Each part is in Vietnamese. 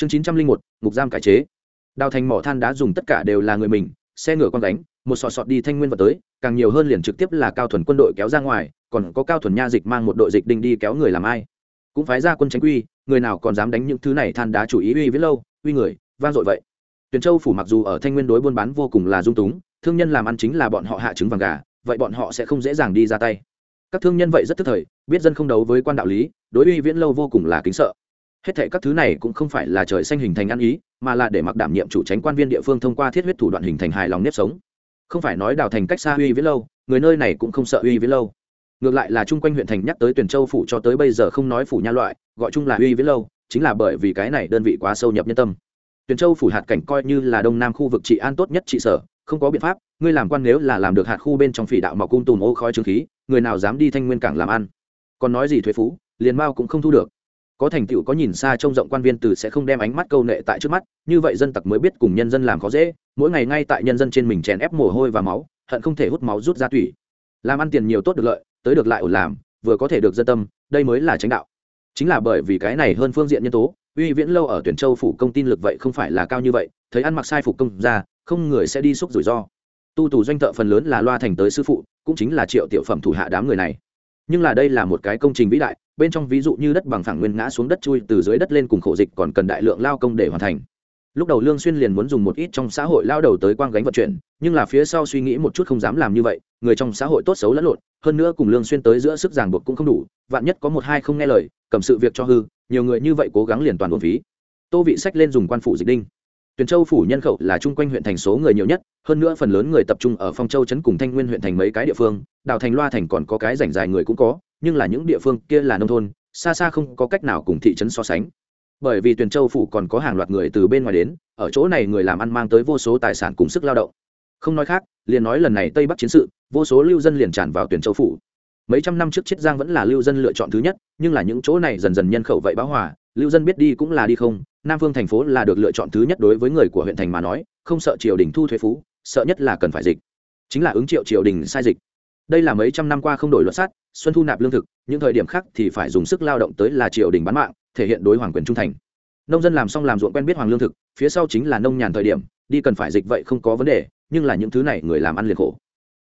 chương chín trăm linh một, ngục giam cải chế. Đào thành mỏ than đá dùng tất cả đều là người mình, xe ngựa con đánh một sọ sọt đi thanh nguyên và tới, càng nhiều hơn liền trực tiếp là cao thuần quân đội kéo ra ngoài, còn có cao thuần nha dịch mang một đội dịch đinh đi kéo người làm ai. Cũng phái ra quân tránh quy, người nào còn dám đánh những thứ này than đá chủ ý uy viết lâu, uy người, vang dội vậy. Tuyền châu phủ mặc dù ở thanh nguyên đối buôn bán vô cùng là dung túng, thương nhân làm ăn chính là bọn họ hạ trứng vàng gà, vậy bọn họ sẽ không dễ dàng đi ra tay. Các thương nhân vậy rất tức thời, biết dân không đấu với quan đạo lý, đối uy viễn lâu vô cùng là kính sợ hết thệ các thứ này cũng không phải là trời xanh hình thành ăn ý, mà là để mặc đảm nhiệm chủ tránh quan viên địa phương thông qua thiết huyết thủ đoạn hình thành hài lòng nếp sống. Không phải nói đào thành cách xa uy với lâu, người nơi này cũng không sợ uy với lâu. Ngược lại là chung quanh huyện thành nhắc tới tuyển châu phủ cho tới bây giờ không nói phủ nha loại, gọi chung là uy với lâu, chính là bởi vì cái này đơn vị quá sâu nhập nhân tâm. Tuyển châu phủ hạt cảnh coi như là đông nam khu vực trị an tốt nhất trị sở, không có biện pháp, ngươi làm quan nếu là làm được hạt khu bên trong phỉ đạo mọc cung tùm ô khói trương khí, người nào dám đi thanh nguyên cảng làm ăn? Còn nói gì thuế phú, liền mao cũng không thu được có thành tựu có nhìn xa trông rộng quan viên từ sẽ không đem ánh mắt câu nệ tại trước mắt, như vậy dân tộc mới biết cùng nhân dân làm khó dễ, mỗi ngày ngay tại nhân dân trên mình chèn ép mồ hôi và máu, hận không thể hút máu rút ra tủy. Làm ăn tiền nhiều tốt được lợi, tới được lại ổn làm, vừa có thể được dân tâm, đây mới là tránh đạo. Chính là bởi vì cái này hơn phương diện nhân tố, uy viễn lâu ở tuyển châu phủ công tin lực vậy không phải là cao như vậy, thấy ăn mặc sai phục công ra không người sẽ đi xúc rủi ro. Tu tù doanh thợ phần lớn là loa thành tới sư phụ, cũng chính là triệu tiểu phẩm thủ hạ đám người này nhưng là đây là một cái công trình vĩ đại, bên trong ví dụ như đất bằng phẳng nguyên ngã xuống đất chui từ dưới đất lên cùng khổ dịch còn cần đại lượng lao công để hoàn thành. Lúc đầu lương xuyên liền muốn dùng một ít trong xã hội lao đầu tới quang gánh vận chuyển, nhưng là phía sau suy nghĩ một chút không dám làm như vậy, người trong xã hội tốt xấu lẫn lộn, hơn nữa cùng lương xuyên tới giữa sức ràng buộc cũng không đủ, vạn nhất có một hai không nghe lời, cầm sự việc cho hư, nhiều người như vậy cố gắng liền toàn buồn phí. Tô vị sách lên dùng quan phụ dịch đinh tuyền châu phủ nhân khẩu là chung quanh huyện thành số người nhiều nhất, hơn nữa phần lớn người tập trung ở phong châu trấn cùng thanh nguyên huyện thành mấy cái địa phương, đào thành, loa thành còn có cái rảnh dài người cũng có, nhưng là những địa phương kia là nông thôn, xa xa không có cách nào cùng thị trấn so sánh. Bởi vì tuyền châu phủ còn có hàng loạt người từ bên ngoài đến, ở chỗ này người làm ăn mang tới vô số tài sản cùng sức lao động. Không nói khác, liền nói lần này tây bắc chiến sự, vô số lưu dân liền tràn vào tuyển châu phủ. Mấy trăm năm trước chiết giang vẫn là lưu dân lựa chọn thứ nhất, nhưng là những chỗ này dần dần nhân khẩu vậy báo hòa lưu dân biết đi cũng là đi không, nam phương thành phố là được lựa chọn thứ nhất đối với người của huyện thành mà nói, không sợ triều đình thu thuế phú, sợ nhất là cần phải dịch. Chính là ứng triệu triều đình sai dịch. Đây là mấy trăm năm qua không đổi luật sát, xuân thu nạp lương thực, những thời điểm khác thì phải dùng sức lao động tới là triều đình bán mạng, thể hiện đối hoàng quyền trung thành. Nông dân làm xong làm ruộng quen biết hoàng lương thực, phía sau chính là nông nhàn thời điểm, đi cần phải dịch vậy không có vấn đề, nhưng là những thứ này người làm ăn liền khổ.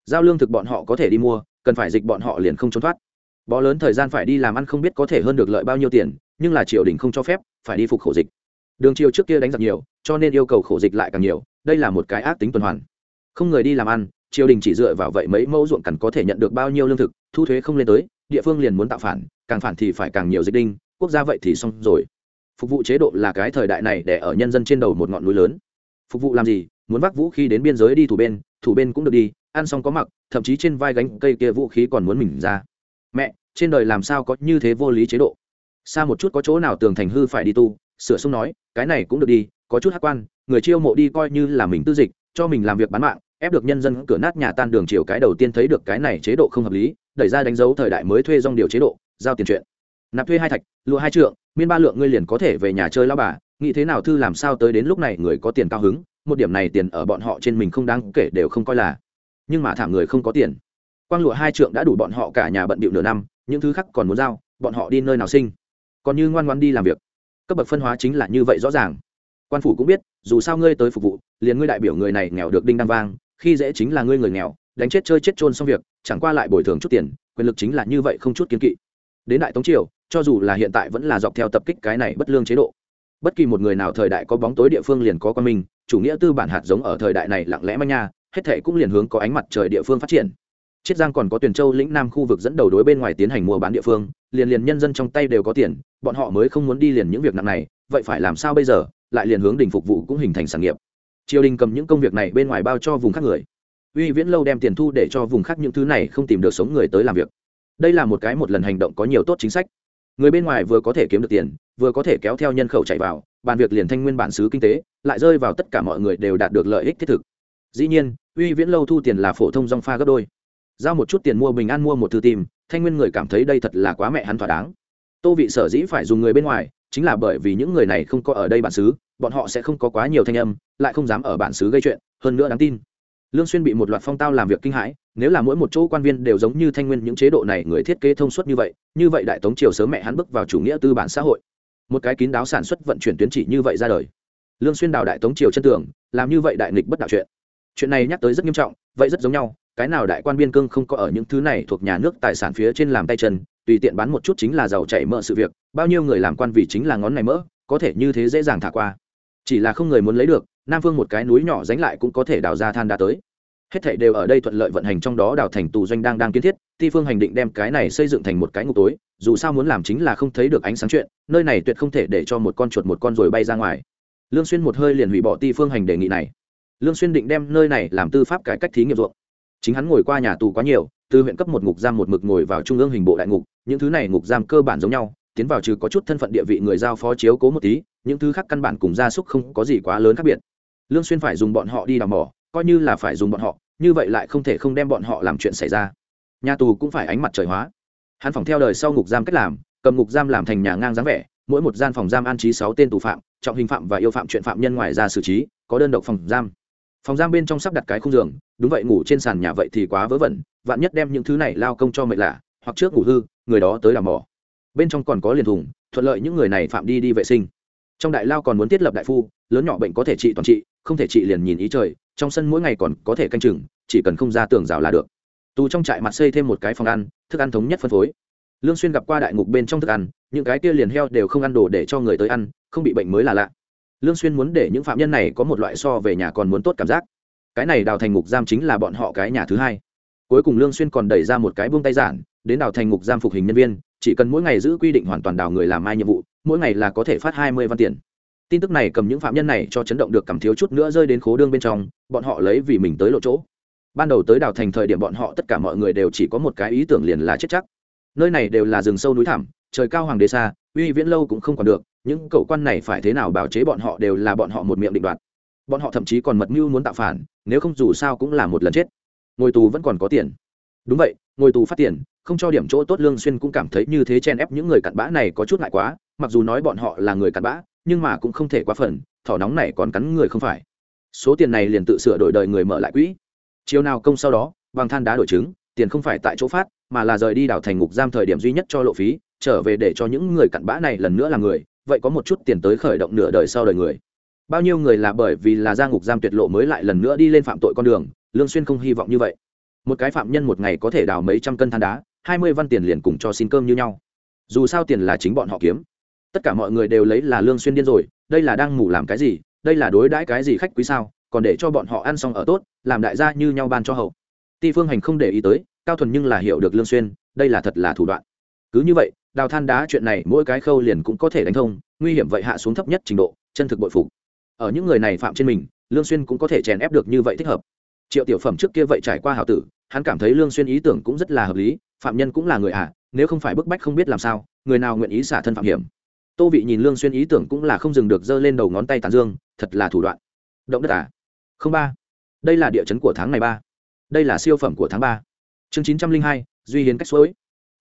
Giao lương thực bọn họ có thể đi mua, cần phải dịch bọn họ liền không trốn thoát bó lớn thời gian phải đi làm ăn không biết có thể hơn được lợi bao nhiêu tiền, nhưng là triều đình không cho phép, phải đi phục khổ dịch. Đường triều trước kia đánh giặc nhiều, cho nên yêu cầu khổ dịch lại càng nhiều, đây là một cái ác tính tuần hoàn. Không người đi làm ăn, triều đình chỉ dựa vào vậy mấy mẫu ruộng cằn có thể nhận được bao nhiêu lương thực, thu thuế không lên tới, địa phương liền muốn tạo phản, càng phản thì phải càng nhiều dịch đinh, quốc gia vậy thì xong rồi. Phục vụ chế độ là cái thời đại này để ở nhân dân trên đầu một ngọn núi lớn. Phục vụ làm gì? Muốn vác vũ khí đến biên giới đi thủ bên thủ bên cũng được đi, ăn xong có mặc, thậm chí trên vai gánh cây kia vũ khí còn muốn mình ra mẹ, trên đời làm sao có như thế vô lý chế độ? Xa một chút có chỗ nào tường thành hư phải đi tu? Sửa sông nói, cái này cũng được đi, có chút hát quan, người chiêu mộ đi coi như là mình tư dịch, cho mình làm việc bán mạng, ép được nhân dân cửa nát nhà tan đường chiều cái đầu tiên thấy được cái này chế độ không hợp lý, đẩy ra đánh dấu thời đại mới thuê dòng điều chế độ, giao tiền chuyện. Nạp thuê hai thạch, lụa hai trượng, miên ba lượng ngươi liền có thể về nhà chơi lao bà, nghĩ thế nào thư làm sao tới đến lúc này người có tiền cao hứng, một điểm này tiền ở bọn họ trên mình không đáng kể đều không coi là. Nhưng mà thảm người không có tiền quang lụa hai trượng đã đủ bọn họ cả nhà bận bịu nửa năm, những thứ khác còn muốn giao, bọn họ đi nơi nào sinh? Còn như ngoan ngoan đi làm việc. Cấp bậc phân hóa chính là như vậy rõ ràng. Quan phủ cũng biết, dù sao ngươi tới phục vụ, liền ngươi đại biểu người này nghèo được đinh đăng vang, khi dễ chính là ngươi người nghèo, đánh chết chơi chết trôn xong việc, chẳng qua lại bồi thường chút tiền, quyền lực chính là như vậy không chút kiến kỵ. Đến đại tống triều, cho dù là hiện tại vẫn là dọc theo tập kích cái này bất lương chế độ. Bất kỳ một người nào thời đại có bóng tối địa phương liền có quan minh chủ nghĩa tư bản hạt giống ở thời đại này lặng lẽ manh nha, hết thệ cũng liền hướng có ánh mặt trời địa phương phát triển chiết giang còn có tuyển châu lĩnh nam khu vực dẫn đầu đối bên ngoài tiến hành mua bán địa phương, liền liền nhân dân trong tay đều có tiền, bọn họ mới không muốn đi liền những việc nặng này, vậy phải làm sao bây giờ? Lại liền hướng đình phục vụ cũng hình thành sản nghiệp. Triều đình cầm những công việc này bên ngoài bao cho vùng khác người. Uy viễn lâu đem tiền thu để cho vùng khác những thứ này không tìm được sống người tới làm việc. Đây là một cái một lần hành động có nhiều tốt chính sách. Người bên ngoài vừa có thể kiếm được tiền, vừa có thể kéo theo nhân khẩu chạy vào, bàn việc liền thanh nguyên bản xứ kinh tế, lại rơi vào tất cả mọi người đều đạt được lợi ích thiết thực. Dĩ nhiên, uy viễn lâu thu tiền là phổ thông dong pha gấp đôi giao một chút tiền mua bình an mua một thư tìm, thanh nguyên người cảm thấy đây thật là quá mẹ hắn thỏa đáng. Tô vị sở dĩ phải dùng người bên ngoài, chính là bởi vì những người này không có ở đây bản xứ, bọn họ sẽ không có quá nhiều thanh âm, lại không dám ở bản xứ gây chuyện, hơn nữa đáng tin. Lương xuyên bị một loạt phong tao làm việc kinh hãi, nếu là mỗi một chỗ quan viên đều giống như thanh nguyên những chế độ này người thiết kế thông suốt như vậy như vậy đại tống triều sớm mẹ hắn bước vào chủ nghĩa tư bản xã hội. Một cái kín đáo sản xuất vận chuyển tuyến chỉ như vậy ra đời. Lương xuyên đào đại tống triều chân tường, làm như vậy đại nghịch bất đạo chuyện. Chuyện này nhắc tới rất nghiêm trọng, vậy rất giống nhau cái nào đại quan biên cương không có ở những thứ này thuộc nhà nước tài sản phía trên làm tay chân, tùy tiện bán một chút chính là giàu chảy mỡ sự việc, bao nhiêu người làm quan vì chính là ngón này mỡ, có thể như thế dễ dàng thả qua. Chỉ là không người muốn lấy được, nam phương một cái núi nhỏ dánh lại cũng có thể đào ra than đá tới. Hết thảy đều ở đây thuận lợi vận hành trong đó đào thành tù doanh đang đang kiến thiết, ti phương hành định đem cái này xây dựng thành một cái ngục tối, dù sao muốn làm chính là không thấy được ánh sáng chuyện, nơi này tuyệt không thể để cho một con chuột một con rồi bay ra ngoài. Lương xuyên một hơi liền hủy bỏ ti phương hành đề nghị này. Lương xuyên định đem nơi này làm tư pháp cải cách thí nghiệm ruộng chính hắn ngồi qua nhà tù quá nhiều, từ huyện cấp một ngục giam một mực ngồi vào trung ương hình bộ đại ngục, những thứ này ngục giam cơ bản giống nhau, tiến vào trừ có chút thân phận địa vị người giao phó chiếu cố một tí, những thứ khác căn bản cùng gia súc không có gì quá lớn khác biệt. Lương xuyên phải dùng bọn họ đi đào mỏ, coi như là phải dùng bọn họ, như vậy lại không thể không đem bọn họ làm chuyện xảy ra. Nhà tù cũng phải ánh mặt trời hóa. Hắn phòng theo đời sau ngục giam cách làm, cầm ngục giam làm thành nhà ngang dáng vẻ, mỗi một gian phòng giam an trí sáu tên tù phạm, trọng hình phạm và yêu phạm chuyện phạm nhân ngoài ra xử trí, có đơn độc phòng giam phòng giam bên trong sắp đặt cái khung giường, đúng vậy, ngủ trên sàn nhà vậy thì quá vớ vẩn, vạn nhất đem những thứ này lao công cho mệt lạ, hoặc trước ngủ hư, người đó tới làm mỏ. Bên trong còn có liền thùng, thuận lợi những người này phạm đi đi vệ sinh. Trong đại lao còn muốn thiết lập đại phu, lớn nhỏ bệnh có thể trị toàn trị, không thể trị liền nhìn ý trời, trong sân mỗi ngày còn có thể canh chừng, chỉ cần không ra tường rào là được. Tù trong trại mặt xây thêm một cái phòng ăn, thức ăn thống nhất phân phối. Lương xuyên gặp qua đại ngục bên trong thức ăn, những cái kia liền heo đều không ăn đồ để cho người tới ăn, không bị bệnh mới là lạ lương xuyên muốn để những phạm nhân này có một loại so về nhà còn muốn tốt cảm giác. Cái này đào thành ngục giam chính là bọn họ cái nhà thứ hai. Cuối cùng lương xuyên còn đẩy ra một cái buông tay giản, đến đào thành ngục giam phục hình nhân viên, chỉ cần mỗi ngày giữ quy định hoàn toàn đào người làm mai nhiệm vụ, mỗi ngày là có thể phát 20 văn tiền. Tin tức này cầm những phạm nhân này cho chấn động được cầm thiếu chút nữa rơi đến khố đương bên trong, bọn họ lấy vì mình tới lộ chỗ. Ban đầu tới đào thành thời điểm bọn họ tất cả mọi người đều chỉ có một cái ý tưởng liền là chết chắc. Nơi này đều là rừng sâu núi thẳm trời cao hoàng đế xa, uy viễn lâu cũng không còn được, những cậu quan này phải thế nào bảo chế bọn họ đều là bọn họ một miệng định đoạt. Bọn họ thậm chí còn mật mưu muốn tạo phản, nếu không dù sao cũng là một lần chết. Ngồi tù vẫn còn có tiền. Đúng vậy ngồi tù phát tiền, không cho điểm chỗ tốt lương xuyên cũng cảm thấy như thế chen ép những người cặn bã này có chút ngại quá, mặc dù nói bọn họ là người cặn bã, nhưng mà cũng không thể quá phần, thỏ nóng này còn cắn người không phải. Số tiền này liền tự sửa đổi đời người mở lại quỹ. Chiều nào công sau đó bằng than đá đổi trứng, tiền không phải tại chỗ phát, mà là rời đi đảo thành ngục giam thời điểm duy nhất cho lộ phí trở về để cho những người cặn bã này lần nữa là người, vậy có một chút tiền tới khởi động nửa đời sau đời người. Bao nhiêu người là bởi vì là gia ngục giam tuyệt lộ mới lại lần nữa đi lên phạm tội con đường, lương xuyên không hy vọng như vậy. Một cái phạm nhân một ngày có thể đào mấy trăm cân than đá, hai mươi văn tiền liền cùng cho xin cơm như nhau. Dù sao tiền là chính bọn họ kiếm. Tất cả mọi người đều lấy là lương xuyên điên rồi, đây là đang ngủ làm cái gì, đây là đối đãi cái gì khách quý sao, còn để cho bọn họ ăn xong ở tốt, làm đại gia như nhau ban cho hậu. Ti phương hành không để ý tới, cao thuần nhưng là hiểu được lương xuyên, đây là thật là thủ đoạn. Cứ như vậy đào than đá chuyện này mỗi cái khâu liền cũng có thể đánh thông, nguy hiểm vậy hạ xuống thấp nhất trình độ, chân thực bội phục. Ở những người này phạm trên mình, lương xuyên cũng có thể chèn ép được như vậy thích hợp. Triệu tiểu phẩm trước kia vậy trải qua hảo tử, hắn cảm thấy lương xuyên ý tưởng cũng rất là hợp lý, phạm nhân cũng là người à nếu không phải bức bách không biết làm sao, người nào nguyện ý xả thân phạm hiểm. Tô vị nhìn lương xuyên ý tưởng cũng là không dừng được giơ lên đầu ngón tay tàn dương, thật là thủ đoạn. Động đất à? Không ba. Đây là địa chấn của tháng này ba. Đây là siêu phẩm của tháng ba. Chương chín trăm linh hai, duy hiến cách suối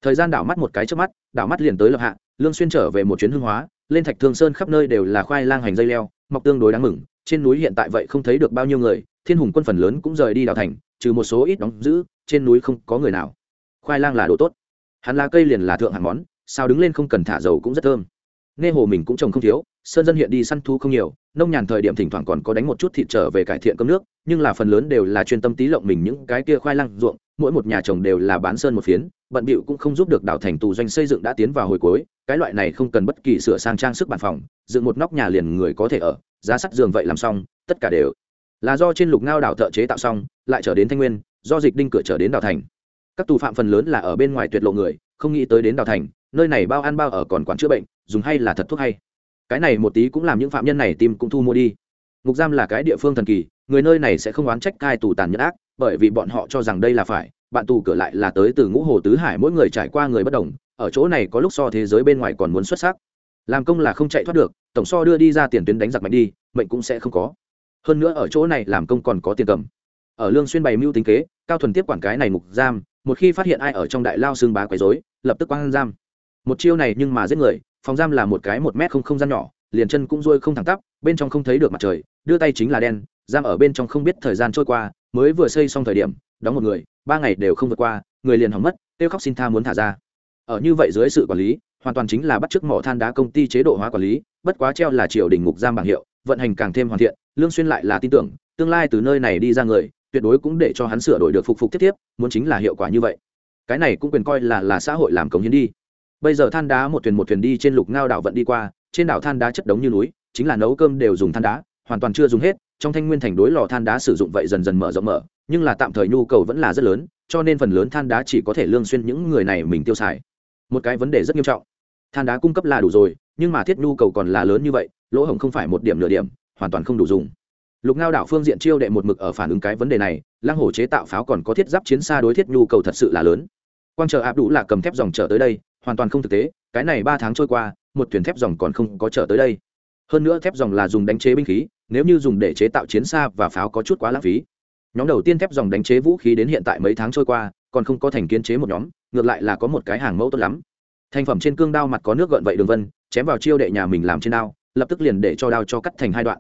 thời gian đảo mắt một cái trước mắt, đảo mắt liền tới lập hạ, lương xuyên trở về một chuyến hương hóa, lên thạch thương sơn khắp nơi đều là khoai lang hành dây leo, mọc tương đối đáng mừng, trên núi hiện tại vậy không thấy được bao nhiêu người, thiên hùng quân phần lớn cũng rời đi đảo thành, trừ một số ít đóng giữ, trên núi không có người nào. Khoai lang là đồ tốt. Hắn lá cây liền là thượng hạng món, sao đứng lên không cần thả dầu cũng rất thơm. Nghe hồ mình cũng trồng không thiếu, sơn dân hiện đi săn thu không nhiều, nông nhàn thời điểm thỉnh thoảng còn có đánh một chút thịt trở về cải thiện cơm nước, nhưng là phần lớn đều là chuyên tâm tí lộng mình những cái kia khoai lang ruộng, mỗi một nhà trồng đều là bán sơn một phiến bận bịu cũng không giúp được đảo thành tù doanh xây dựng đã tiến vào hồi cuối, cái loại này không cần bất kỳ sửa sang trang sức bàn phòng, dựng một nóc nhà liền người có thể ở, giá sắt giường vậy làm xong, tất cả đều là do trên lục ngao đảo thợ chế tạo xong, lại trở đến thanh nguyên, do dịch đinh cửa trở đến đảo thành. Các tù phạm phần lớn là ở bên ngoài tuyệt lộ người, không nghĩ tới đến đảo thành, nơi này bao ăn bao ở còn quản chữa bệnh, dùng hay là thật thuốc hay. Cái này một tí cũng làm những phạm nhân này tìm cũng thu mua đi. Ngục giam là cái địa phương thần kỳ, người nơi này sẽ không oán trách cai tù tàn nhẫn ác, bởi vì bọn họ cho rằng đây là phải bạn tù cửa lại là tới từ ngũ hồ tứ hải, mỗi người trải qua người bất đồng, ở chỗ này có lúc so thế giới bên ngoài còn muốn xuất sắc. Làm công là không chạy thoát được, tổng so đưa đi ra tiền tuyến đánh giặc mạnh đi, mệnh cũng sẽ không có. Hơn nữa ở chỗ này làm công còn có tiền cầm. Ở lương xuyên bày mưu tính kế, cao thuần tiếp quản cái này ngục giam, một khi phát hiện ai ở trong đại lao xương bá quấy rối, lập tức quăng giam. Một chiêu này nhưng mà giết người, phòng giam là một cái một mét không không gian nhỏ, liền chân cũng rôi không thẳng tắp, bên trong không thấy được mặt trời, đưa tay chính là đen, giam ở bên trong không biết thời gian trôi qua, mới vừa xây xong thời điểm đóng một người, ba ngày đều không vượt qua, người liền hỏng mất, tiêu khóc xin tha muốn thả ra. Ở như vậy dưới sự quản lý, hoàn toàn chính là bắt chước mỏ than đá công ty chế độ hóa quản lý, bất quá treo là triều đình ngục giam bảng hiệu, vận hành càng thêm hoàn thiện, lương xuyên lại là tin tưởng, tương lai từ nơi này đi ra người, tuyệt đối cũng để cho hắn sửa đổi được phục phục tiếp tiếp, muốn chính là hiệu quả như vậy. Cái này cũng quyền coi là là xã hội làm công hiến đi. Bây giờ than đá một thuyền một thuyền đi trên lục ngao đảo vận đi qua, trên đảo than đá chất đống như núi, chính là nấu cơm đều dùng than đá, hoàn toàn chưa dùng hết, trong thanh nguyên thành đối lò than đá sử dụng vậy dần dần mở rộng mở nhưng là tạm thời nhu cầu vẫn là rất lớn, cho nên phần lớn than đá chỉ có thể lương xuyên những người này mình tiêu xài. Một cái vấn đề rất nghiêm trọng. Than đá cung cấp là đủ rồi, nhưng mà thiết nhu cầu còn là lớn như vậy, lỗ hổng không phải một điểm nửa điểm, hoàn toàn không đủ dùng. Lục ngao đảo phương diện chiêu đệ một mực ở phản ứng cái vấn đề này, lăng hổ chế tạo pháo còn có thiết giáp chiến xa đối thiết nhu cầu thật sự là lớn. Quang chờ áp đủ là cầm thép dòng trở tới đây, hoàn toàn không thực tế, cái này ba tháng trôi qua, một thuyền thép dòng còn không có trở tới đây. Hơn nữa thép dòng là dùng đánh chế binh khí, nếu như dùng để chế tạo chiến xa và pháo có chút quá lãng phí nhóm đầu tiên thép dòng đánh chế vũ khí đến hiện tại mấy tháng trôi qua, còn không có thành kiến chế một nhóm, ngược lại là có một cái hàng mẫu tốt lắm. Thành phẩm trên cương đao mặt có nước gợn vậy đường vân, chém vào chiêu đệ nhà mình làm trên đao, lập tức liền để cho đao cho cắt thành hai đoạn.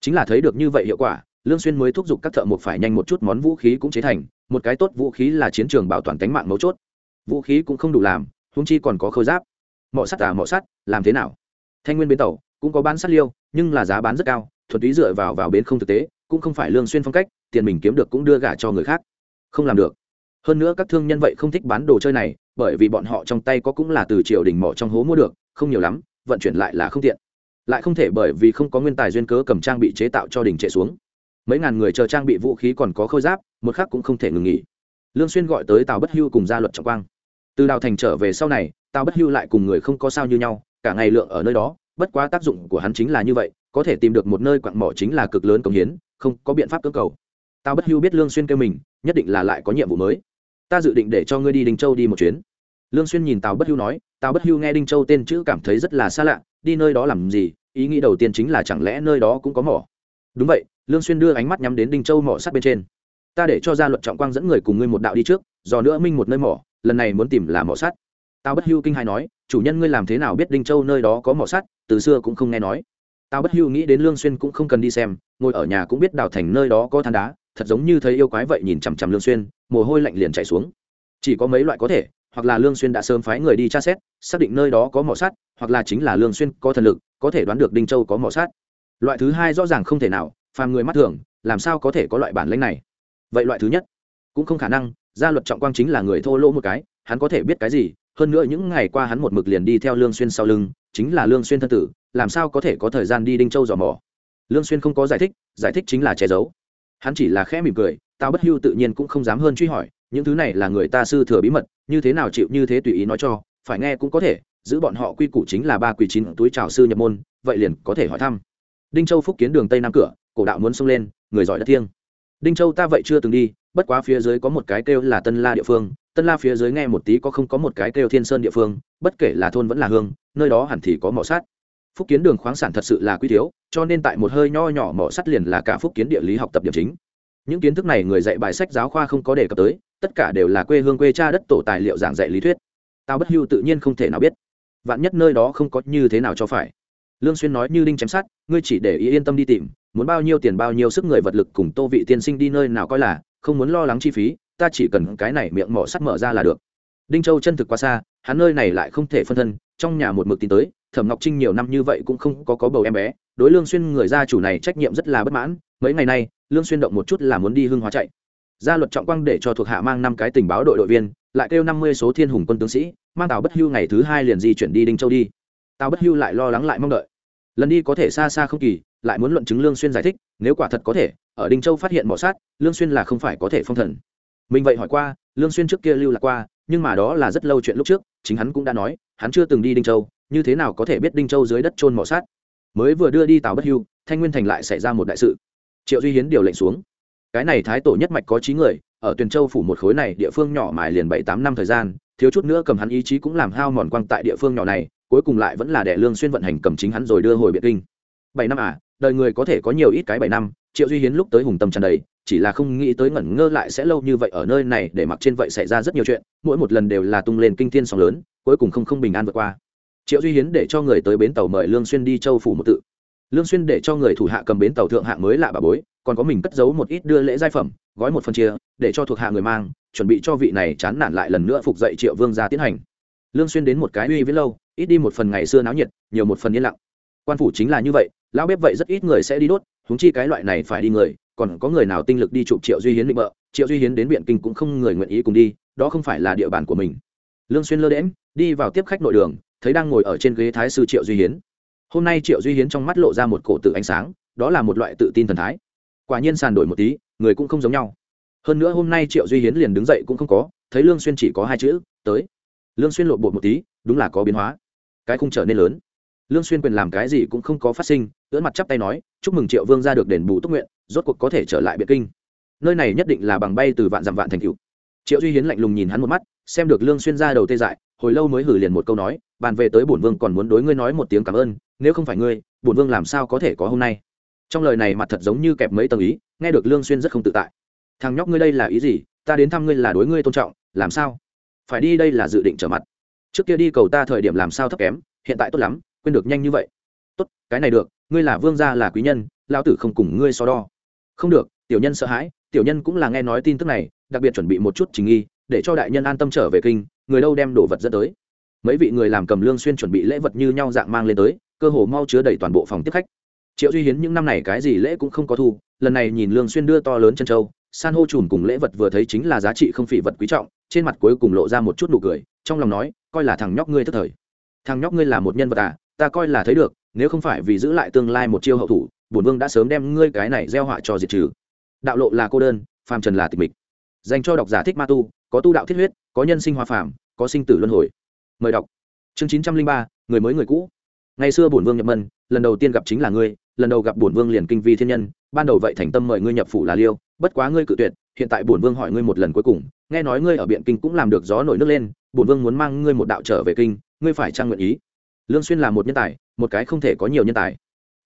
Chính là thấy được như vậy hiệu quả, lương xuyên mới thúc giục các thợ một phải nhanh một chút món vũ khí cũng chế thành, một cái tốt vũ khí là chiến trường bảo toàn tính mạng mấu chốt. Vũ khí cũng không đủ làm, huống chi còn có khơi giáp. Mỏ sắt à mỏ sắt, làm thế nào? Thanh nguyên bến tàu cũng có bán sắt liêu, nhưng là giá bán rất cao, thuần túy dựa vào vào bến không thực tế, cũng không phải lương xuyên phong cách tiền mình kiếm được cũng đưa gả cho người khác. Không làm được. Hơn nữa các thương nhân vậy không thích bán đồ chơi này, bởi vì bọn họ trong tay có cũng là từ triều đình mỏ trong hố mua được, không nhiều lắm, vận chuyển lại là không tiện. Lại không thể bởi vì không có nguyên tài duyên cớ cầm trang bị chế tạo cho đình trệ xuống. Mấy ngàn người chờ trang bị vũ khí còn có khôi giáp, một khác cũng không thể ngừng nghỉ. Lương xuyên gọi tới tào bất hưu cùng gia luật trọng quang. Từ đào thành trở về sau này, tào bất hưu lại cùng người không có sao như nhau, cả ngày lượng ở nơi đó, bất quá tác dụng của hắn chính là như vậy, có thể tìm được một nơi quặng mỏ chính là cực lớn công hiến, không có biện pháp cưỡng cầu. Tao bất hưu biết lương xuyên kêu mình, nhất định là lại có nhiệm vụ mới. Ta dự định để cho ngươi đi đình châu đi một chuyến. Lương xuyên nhìn tào bất hưu nói, tào bất hưu nghe đinh châu tên chữ cảm thấy rất là xa lạ, đi nơi đó làm gì, ý nghĩ đầu tiên chính là chẳng lẽ nơi đó cũng có mỏ. Đúng vậy, lương xuyên đưa ánh mắt nhắm đến đinh châu mỏ sát bên trên. Ta để cho gia luật trọng quang dẫn người cùng ngươi một đạo đi trước do nữa minh một nơi mỏ, lần này muốn tìm là mỏ sắt. Tào bất hưu kinh hai nói, chủ nhân ngươi làm thế nào biết đinh châu nơi đó có mỏ sắt, từ xưa cũng không nghe nói. Tào bất hưu nghĩ đến lương xuyên cũng không cần đi xem, ngồi ở nhà cũng biết đào thành nơi đó có than đá thật giống như thấy yêu quái vậy nhìn chằm chằm lương xuyên, mồ hôi lạnh liền chảy xuống. Chỉ có mấy loại có thể, hoặc là lương xuyên đã sớm phái người đi tra xét, xác định nơi đó có mỏ sắt, hoặc là chính là lương xuyên có thần lực, có thể đoán được đinh châu có mỏ sắt. Loại thứ hai rõ ràng không thể nào, phàm người mắt thường, làm sao có thể có loại bản lĩnh này? Vậy loại thứ nhất, cũng không khả năng, gia luật trọng quang chính là người thô lỗ một cái, hắn có thể biết cái gì, hơn nữa những ngày qua hắn một mực liền đi theo lương xuyên sau lưng, chính là lương xuyên thân tử, làm sao có thể có thời gian đi đinh châu dò mỏ lương xuyên không có giải thích giải thích chính là che giấu hắn chỉ là khẽ mỉm cười tao bất hưu tự nhiên cũng không dám hơn truy hỏi, những thứ này là người ta sư thừa bí mật, như thế nào chịu như thế tùy ý nói cho, phải nghe cũng có thể, giữ bọn họ quy củ chính là ba quỳ chín túi trào sư nhập môn, vậy liền có thể hỏi thăm đinh châu phúc kiến đường tây nam cửa, cổ đạo muốn xông lên, người giỏi đất thiêng đinh châu ta vậy chưa từng đi, bất quá phía dưới có một cái kêu là tân la địa phương, tân la phía dưới nghe một tí có không có một cái kêu thiên sơn địa phương, bất kể là thôn vẫn là hương, nơi đó hẳn thì có mỏ sát phúc kiến đường khoáng sản thật sự là quý thiếu, cho nên tại một hơi nho nhỏ mỏ sắt liền là cả phúc kiến địa lý học tập điểm chính. Những kiến thức này người dạy bài sách giáo khoa không có đề cập tới, tất cả đều là quê hương quê cha đất tổ tài liệu giảng dạy lý thuyết. Tao bất hưu tự nhiên không thể nào biết. Vạn nhất nơi đó không có như thế nào cho phải. Lương xuyên nói như đinh chém sát ngươi chỉ để ý yên tâm đi tìm, muốn bao nhiêu tiền bao nhiêu sức người vật lực cùng tô vị tiên sinh đi nơi nào coi là, không muốn lo lắng chi phí, ta chỉ cần cái này miệng mỏ sắt mở ra là được. Đinh châu chân thực quá xa, hắn nơi này lại không thể phân thân, trong nhà một mực tin tới thẩm ngọc trinh nhiều năm như vậy cũng không có có bầu em bé, đối lương xuyên người gia chủ này trách nhiệm rất là bất mãn, mấy ngày nay, lương xuyên động một chút là muốn đi hương hóa chạy. Gia luật trọng quang để cho thuộc hạ mang năm cái tình báo đội đội viên, lại kêu năm mươi số thiên hùng quân tướng sĩ, mang tào bất hưu ngày thứ hai liền di chuyển đi đinh châu đi. Tào bất hưu lại lo lắng lại mong đợi. Lần đi có thể xa xa không kỳ, lại muốn luận chứng lương xuyên giải thích, nếu quả thật có thể, ở đinh châu phát hiện mỏ sát, lương xuyên là không phải có thể phong thần. Mình vậy hỏi qua, lương xuyên trước kia lưu lạc qua, nhưng mà đó là rất lâu chuyện lúc trước, chính hắn cũng đã nói, hắn chưa từng đi đinh châu như thế nào có thể biết đinh châu dưới đất trôn mỏ sát? Mới vừa đưa đi tàu bất hưu, thanh nguyên thành lại xảy ra một đại sự. Triệu duy hiến điều lệnh xuống. Cái này thái tổ nhất mạch có trí người, ở tuyền châu phủ một khối này địa phương nhỏ mài liền bảy tám năm thời gian, thiếu chút nữa cầm hắn ý chí cũng làm hao mòn quang tại địa phương nhỏ này, cuối cùng lại vẫn là đẻ lương xuyên vận hành cầm chính hắn rồi đưa hồi biệt kinh. Bảy năm à đời người có thể có nhiều ít cái bảy năm, triệu duy hiến lúc tới hùng tâm tràn đầy, chỉ là không nghĩ tới ngẩn ngơ lại sẽ lâu như vậy ở nơi này để mặc trên vậy xảy ra rất nhiều chuyện, mỗi một lần đều là tung lên kinh thiên sóng lớn, cuối cùng không không bình an vượt qua triệu duy hiến để cho người tới bến tàu mời lương xuyên đi châu phủ một tự. Lương xuyên để cho người thủ hạ cầm bến tàu thượng hạng mới lạ bà bối, còn có mình cất giấu một ít đưa lễ giai phẩm, gói một phần chia, để cho thuộc hạ người mang, chuẩn bị cho vị này chán nản lại lần nữa phục dậy triệu vương gia tiến hành. Lương xuyên đến một cái uy viễn lâu, ít đi một phần ngày xưa náo nhiệt, nhiều một phần yên lặng. Quan phủ chính là như vậy, lão bếp vậy rất ít người sẽ đi đốt chúng chi cái loại này phải đi người, còn có người nào tinh lực đi chụp triệu duy hiến định bợ, triệu duy hiến đến biện kinh cũng không người nguyện ý cùng đi, đó không phải là địa bàn của mình. Lương xuyên lơ đễm đi vào tiếp khách nội đường thấy đang ngồi ở trên ghế thái sư triệu duy hiến. Hôm nay triệu duy hiến trong mắt lộ ra một cổ tự ánh sáng, đó là một loại tự tin thần thái. Quả nhiên sàn đổi một tí, người cũng không giống nhau. Hơn nữa hôm nay triệu duy hiến liền đứng dậy cũng không có, thấy lương xuyên chỉ có hai chữ, tới. Lương xuyên lộ bột một tí, đúng là có biến hóa. Cái khung trở nên lớn. Lương xuyên quyền làm cái gì cũng không có phát sinh, ưỡn mặt chắp tay nói, chúc mừng triệu vương ra được đền bù túc nguyện, rốt cuộc có thể trở lại biệt kinh. Nơi này nhất định là bằng bay từ vạn dặm vạn thành cửu triệu duy hiến lạnh lùng nhìn hắn một mắt, xem được lương xuyên ra đầu tê dại, hồi lâu mới hử liền một câu nói bàn về tới bổn vương còn muốn đối ngươi nói một tiếng cảm ơn, nếu không phải ngươi, bổn vương làm sao có thể có hôm nay? Trong lời này mặt thật giống như kẹp mấy tầng ý, nghe được lương xuyên rất không tự tại. Thằng nhóc ngươi đây là ý gì? Ta đến thăm ngươi là đối ngươi tôn trọng, làm sao? Phải đi đây là dự định trở mặt. Trước kia đi cầu ta thời điểm làm sao thấp kém, hiện tại tốt lắm, quên được nhanh như vậy. Tốt, cái này được, ngươi là vương gia là quý nhân, lão tử không cùng ngươi so đo. Không được, tiểu nhân sợ hãi, tiểu nhân cũng là nghe nói tin tức này, đặc biệt chuẩn bị một chút trình nghi, để cho đại nhân an tâm trở về kinh, người đâu đem đồ vật dẫn tới mấy vị người làm cầm lương xuyên chuẩn bị lễ vật như nhau dạng mang lên tới, cơ hồ mau chứa đầy toàn bộ phòng tiếp khách. Triệu duy hiến những năm này cái gì lễ cũng không có thu, lần này nhìn lương xuyên đưa to lớn chân châu, san hô trùm cùng lễ vật vừa thấy chính là giá trị không phỉ vật quý trọng, trên mặt cuối cùng lộ ra một chút nụ cười, trong lòng nói, coi là thằng nhóc ngươi thất thời. Thằng nhóc ngươi là một nhân vật à ta coi là thấy được, nếu không phải vì giữ lại tương lai một chiêu hậu thủ, bổn vương đã sớm đem ngươi cái này gieo họa cho diệt trừ. Đạo lộ là cô đơn, phàm trần là tịch mịch. Dành cho độc giả thích ma tu, có tu đạo thiết huyết, có nhân sinh hoa phàm, có sinh tử luân hồi mời đọc. Chương chín trăm linh ba, người mới người cũ. Ngày xưa bổn vương nhập mân, lần đầu tiên gặp chính là ngươi, lần đầu gặp bổn vương liền kinh vi thiên nhân, ban đầu vậy thành tâm mời ngươi nhập phủ là liêu, bất quá ngươi cự tuyệt, hiện tại bổn vương hỏi ngươi một lần cuối cùng, nghe nói ngươi ở biện kinh cũng làm được gió nổi nước lên, bổn vương muốn mang ngươi một đạo trở về kinh, ngươi phải trang nguyện ý? Lương xuyên là một nhân tài, một cái không thể có nhiều nhân tài.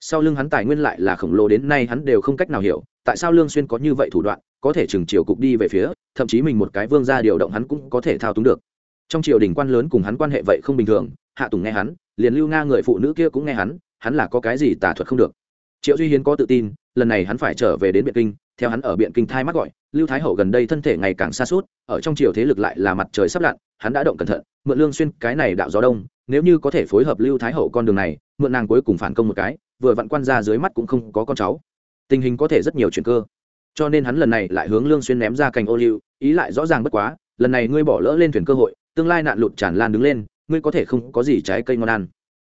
Sau lưng hắn tài nguyên lại là khổng lồ đến nay hắn đều không cách nào hiểu, tại sao lương xuyên có như vậy thủ đoạn, có thể chừng chiều cục đi về phía, thậm chí mình một cái vương gia điều động hắn cũng có thể thao túng được trong triều đình quan lớn cùng hắn quan hệ vậy không bình thường, hạ tùng nghe hắn, liền lưu nga người phụ nữ kia cũng nghe hắn hắn là có cái gì tả thuật không được. Triệu duy hiến có tự tin, lần này hắn phải trở về đến biện kinh, theo hắn ở biện kinh thai mắt gọi, lưu thái hậu gần đây thân thể ngày càng xa suốt ở trong triều thế lực lại là mặt trời sắp lặn, hắn đã động cẩn thận, mượn lương xuyên cái này đạo gió đông, nếu như có thể phối hợp lưu thái hậu con đường này, mượn nàng cuối cùng phản công một cái, vừa vặn quan ra dưới mắt cũng không có con cháu. Tình hình có thể rất nhiều chuyện cơ. Cho nên hắn lần này lại hướng lương xuyên ném ra cành ô liu, ý lại rõ ràng bất quá, lần này ngươi bỏ lỡ lên thuyền cơ hội tương lai nạn lụt tràn lan đứng lên, ngươi có thể không có gì trái cây ngon ăn.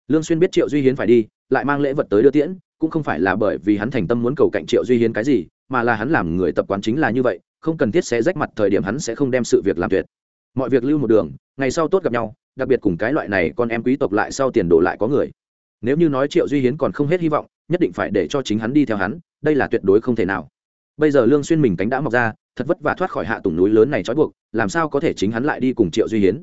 Lương xuyên biết triệu duy hiến phải đi, lại mang lễ vật tới đưa tiễn, cũng không phải là bởi vì hắn thành tâm muốn cầu cạnh triệu duy hiến cái gì, mà là hắn làm người tập quán chính là như vậy, không cần thiết sẽ rách mặt thời điểm hắn sẽ không đem sự việc làm tuyệt. Mọi việc lưu một đường, ngày sau tốt gặp nhau, đặc biệt cùng cái loại này con em quý tộc lại sau tiền đổ lại có người. Nếu như nói triệu duy hiến còn không hết hy vọng, nhất định phải để cho chính hắn đi theo hắn, đây là tuyệt đối không thể nào bây giờ lương xuyên mình cánh đã mọc ra, thật vất vả thoát khỏi hạ tùng núi lớn này trói buộc, làm sao có thể chính hắn lại đi cùng triệu duy hiến?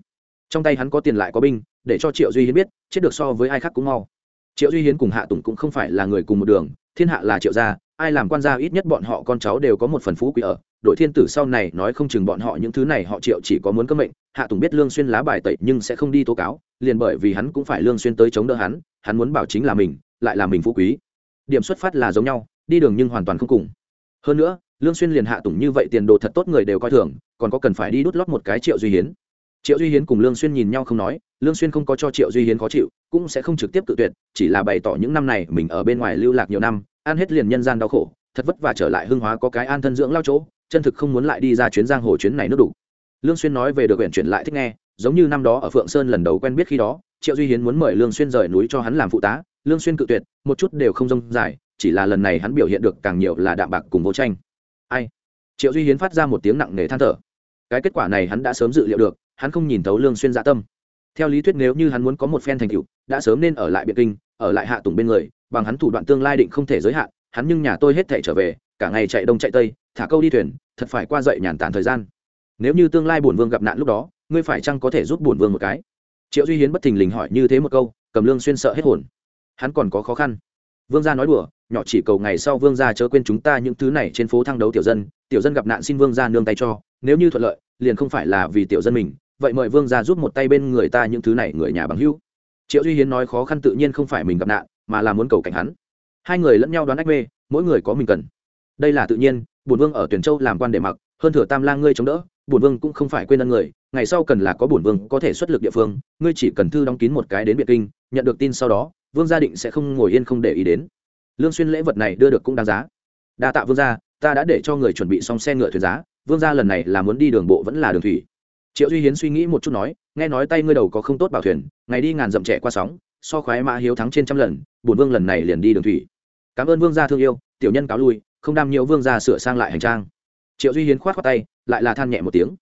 Trong tay hắn có tiền lại có binh, để cho triệu duy hiến biết, chết được so với ai khác cũng mau. Triệu duy hiến cùng hạ tùng cũng không phải là người cùng một đường, thiên hạ là triệu gia, ai làm quan gia ít nhất bọn họ con cháu đều có một phần phú quý ở. Đội thiên tử sau này nói không chừng bọn họ những thứ này họ triệu chỉ có muốn cấm mệnh, hạ tùng biết lương xuyên lá bài tẩy nhưng sẽ không đi tố cáo, liền bởi vì hắn cũng phải lương xuyên tới chống đỡ hắn hắn muốn bảo chính là mình, lại là mình phú quý. Điểm xuất phát là giống nhau, đi đường nhưng hoàn toàn không cùng hơn nữa, lương xuyên liền hạ tùng như vậy tiền đồ thật tốt người đều coi thường, còn có cần phải đi đút lót một cái triệu duy hiến. Triệu duy hiến cùng lương xuyên nhìn nhau không nói, lương xuyên không có cho triệu duy hiến khó chịu, cũng sẽ không trực tiếp tự tuyệt, chỉ là bày tỏ những năm này mình ở bên ngoài lưu lạc nhiều năm, ăn hết liền nhân gian đau khổ, thật vất vả trở lại hưng hóa có cái an thân dưỡng lao chỗ, chân thực không muốn lại đi ra chuyến giang hồ chuyến này nước đủ. Lương xuyên nói về được huyện chuyển lại thích nghe, giống như năm đó ở phượng sơn lần đầu quen biết khi đó, triệu duy hiến muốn mời lương xuyên rời núi cho hắn làm phụ tá, lương xuyên cự tuyệt, một chút đều không rông dài chỉ là lần này hắn biểu hiện được càng nhiều là đạm bạc cùng vô tranh. Ai? Triệu duy hiến phát ra một tiếng nặng nề than thở. Cái kết quả này hắn đã sớm dự liệu được, hắn không nhìn thấu lương xuyên dạ tâm. Theo lý thuyết nếu như hắn muốn có một phen thành tựu, đã sớm nên ở lại biệt kinh, ở lại hạ tùng bên người, bằng hắn thủ đoạn tương lai định không thể giới hạn, hắn nhưng nhà tôi hết thể trở về, cả ngày chạy đông chạy tây, thả câu đi thuyền, thật phải qua dậy nhàn tản thời gian. Nếu như tương lai bổn vương gặp nạn lúc đó, ngươi phải chăng có thể giúp bổn vương một cái? Triệu duy hiến bất thình lình hỏi như thế một câu, cầm lương xuyên sợ hết hồn. Hắn còn có khó khăn vương gia nói đùa, nhỏ chỉ cầu ngày sau vương gia chớ quên chúng ta những thứ này trên phố thăng đấu tiểu dân tiểu dân gặp nạn xin vương gia nương tay cho, nếu như thuận lợi, liền không phải là vì tiểu dân mình, vậy mời vương gia giúp một tay bên người ta những thứ này người nhà bằng hữu. Triệu duy hiến nói khó khăn tự nhiên không phải mình gặp nạn, mà là muốn cầu cảnh hắn. Hai người lẫn nhau đoán ách mê, mỗi người có mình cần. Đây là tự nhiên bùn vương ở tuyển châu làm quan để mặc, hơn thừa tam lang ngươi chống đỡ bùn vương cũng không phải quên ân người, ngày sau cần là có bổn vương có thể xuất lực địa phương, ngươi chỉ cần thư đóng kín một cái đến biệt kinh nhận được tin sau đó, vương gia định sẽ không ngồi yên không để ý đến. Lương xuyên lễ vật này đưa được cũng đáng giá. Đa tạ vương gia, ta đã để cho người chuẩn bị xong xe ngựa thuyền giá, vương gia lần này là muốn đi đường bộ vẫn là đường thủy. Triệu duy hiến suy nghĩ một chút nói, nghe nói tay ngươi đầu có không tốt bảo thuyền, ngày đi ngàn dặm trẻ qua sóng, so khoái mã hiếu thắng trên trăm lần, bổn vương lần này liền đi đường thủy. Cảm ơn vương gia thương yêu, tiểu nhân cáo lui, không đam nhiều vương gia sửa sang lại hành trang. Triệu duy hiến khoát khoát tay, lại là than nhẹ một tiếng.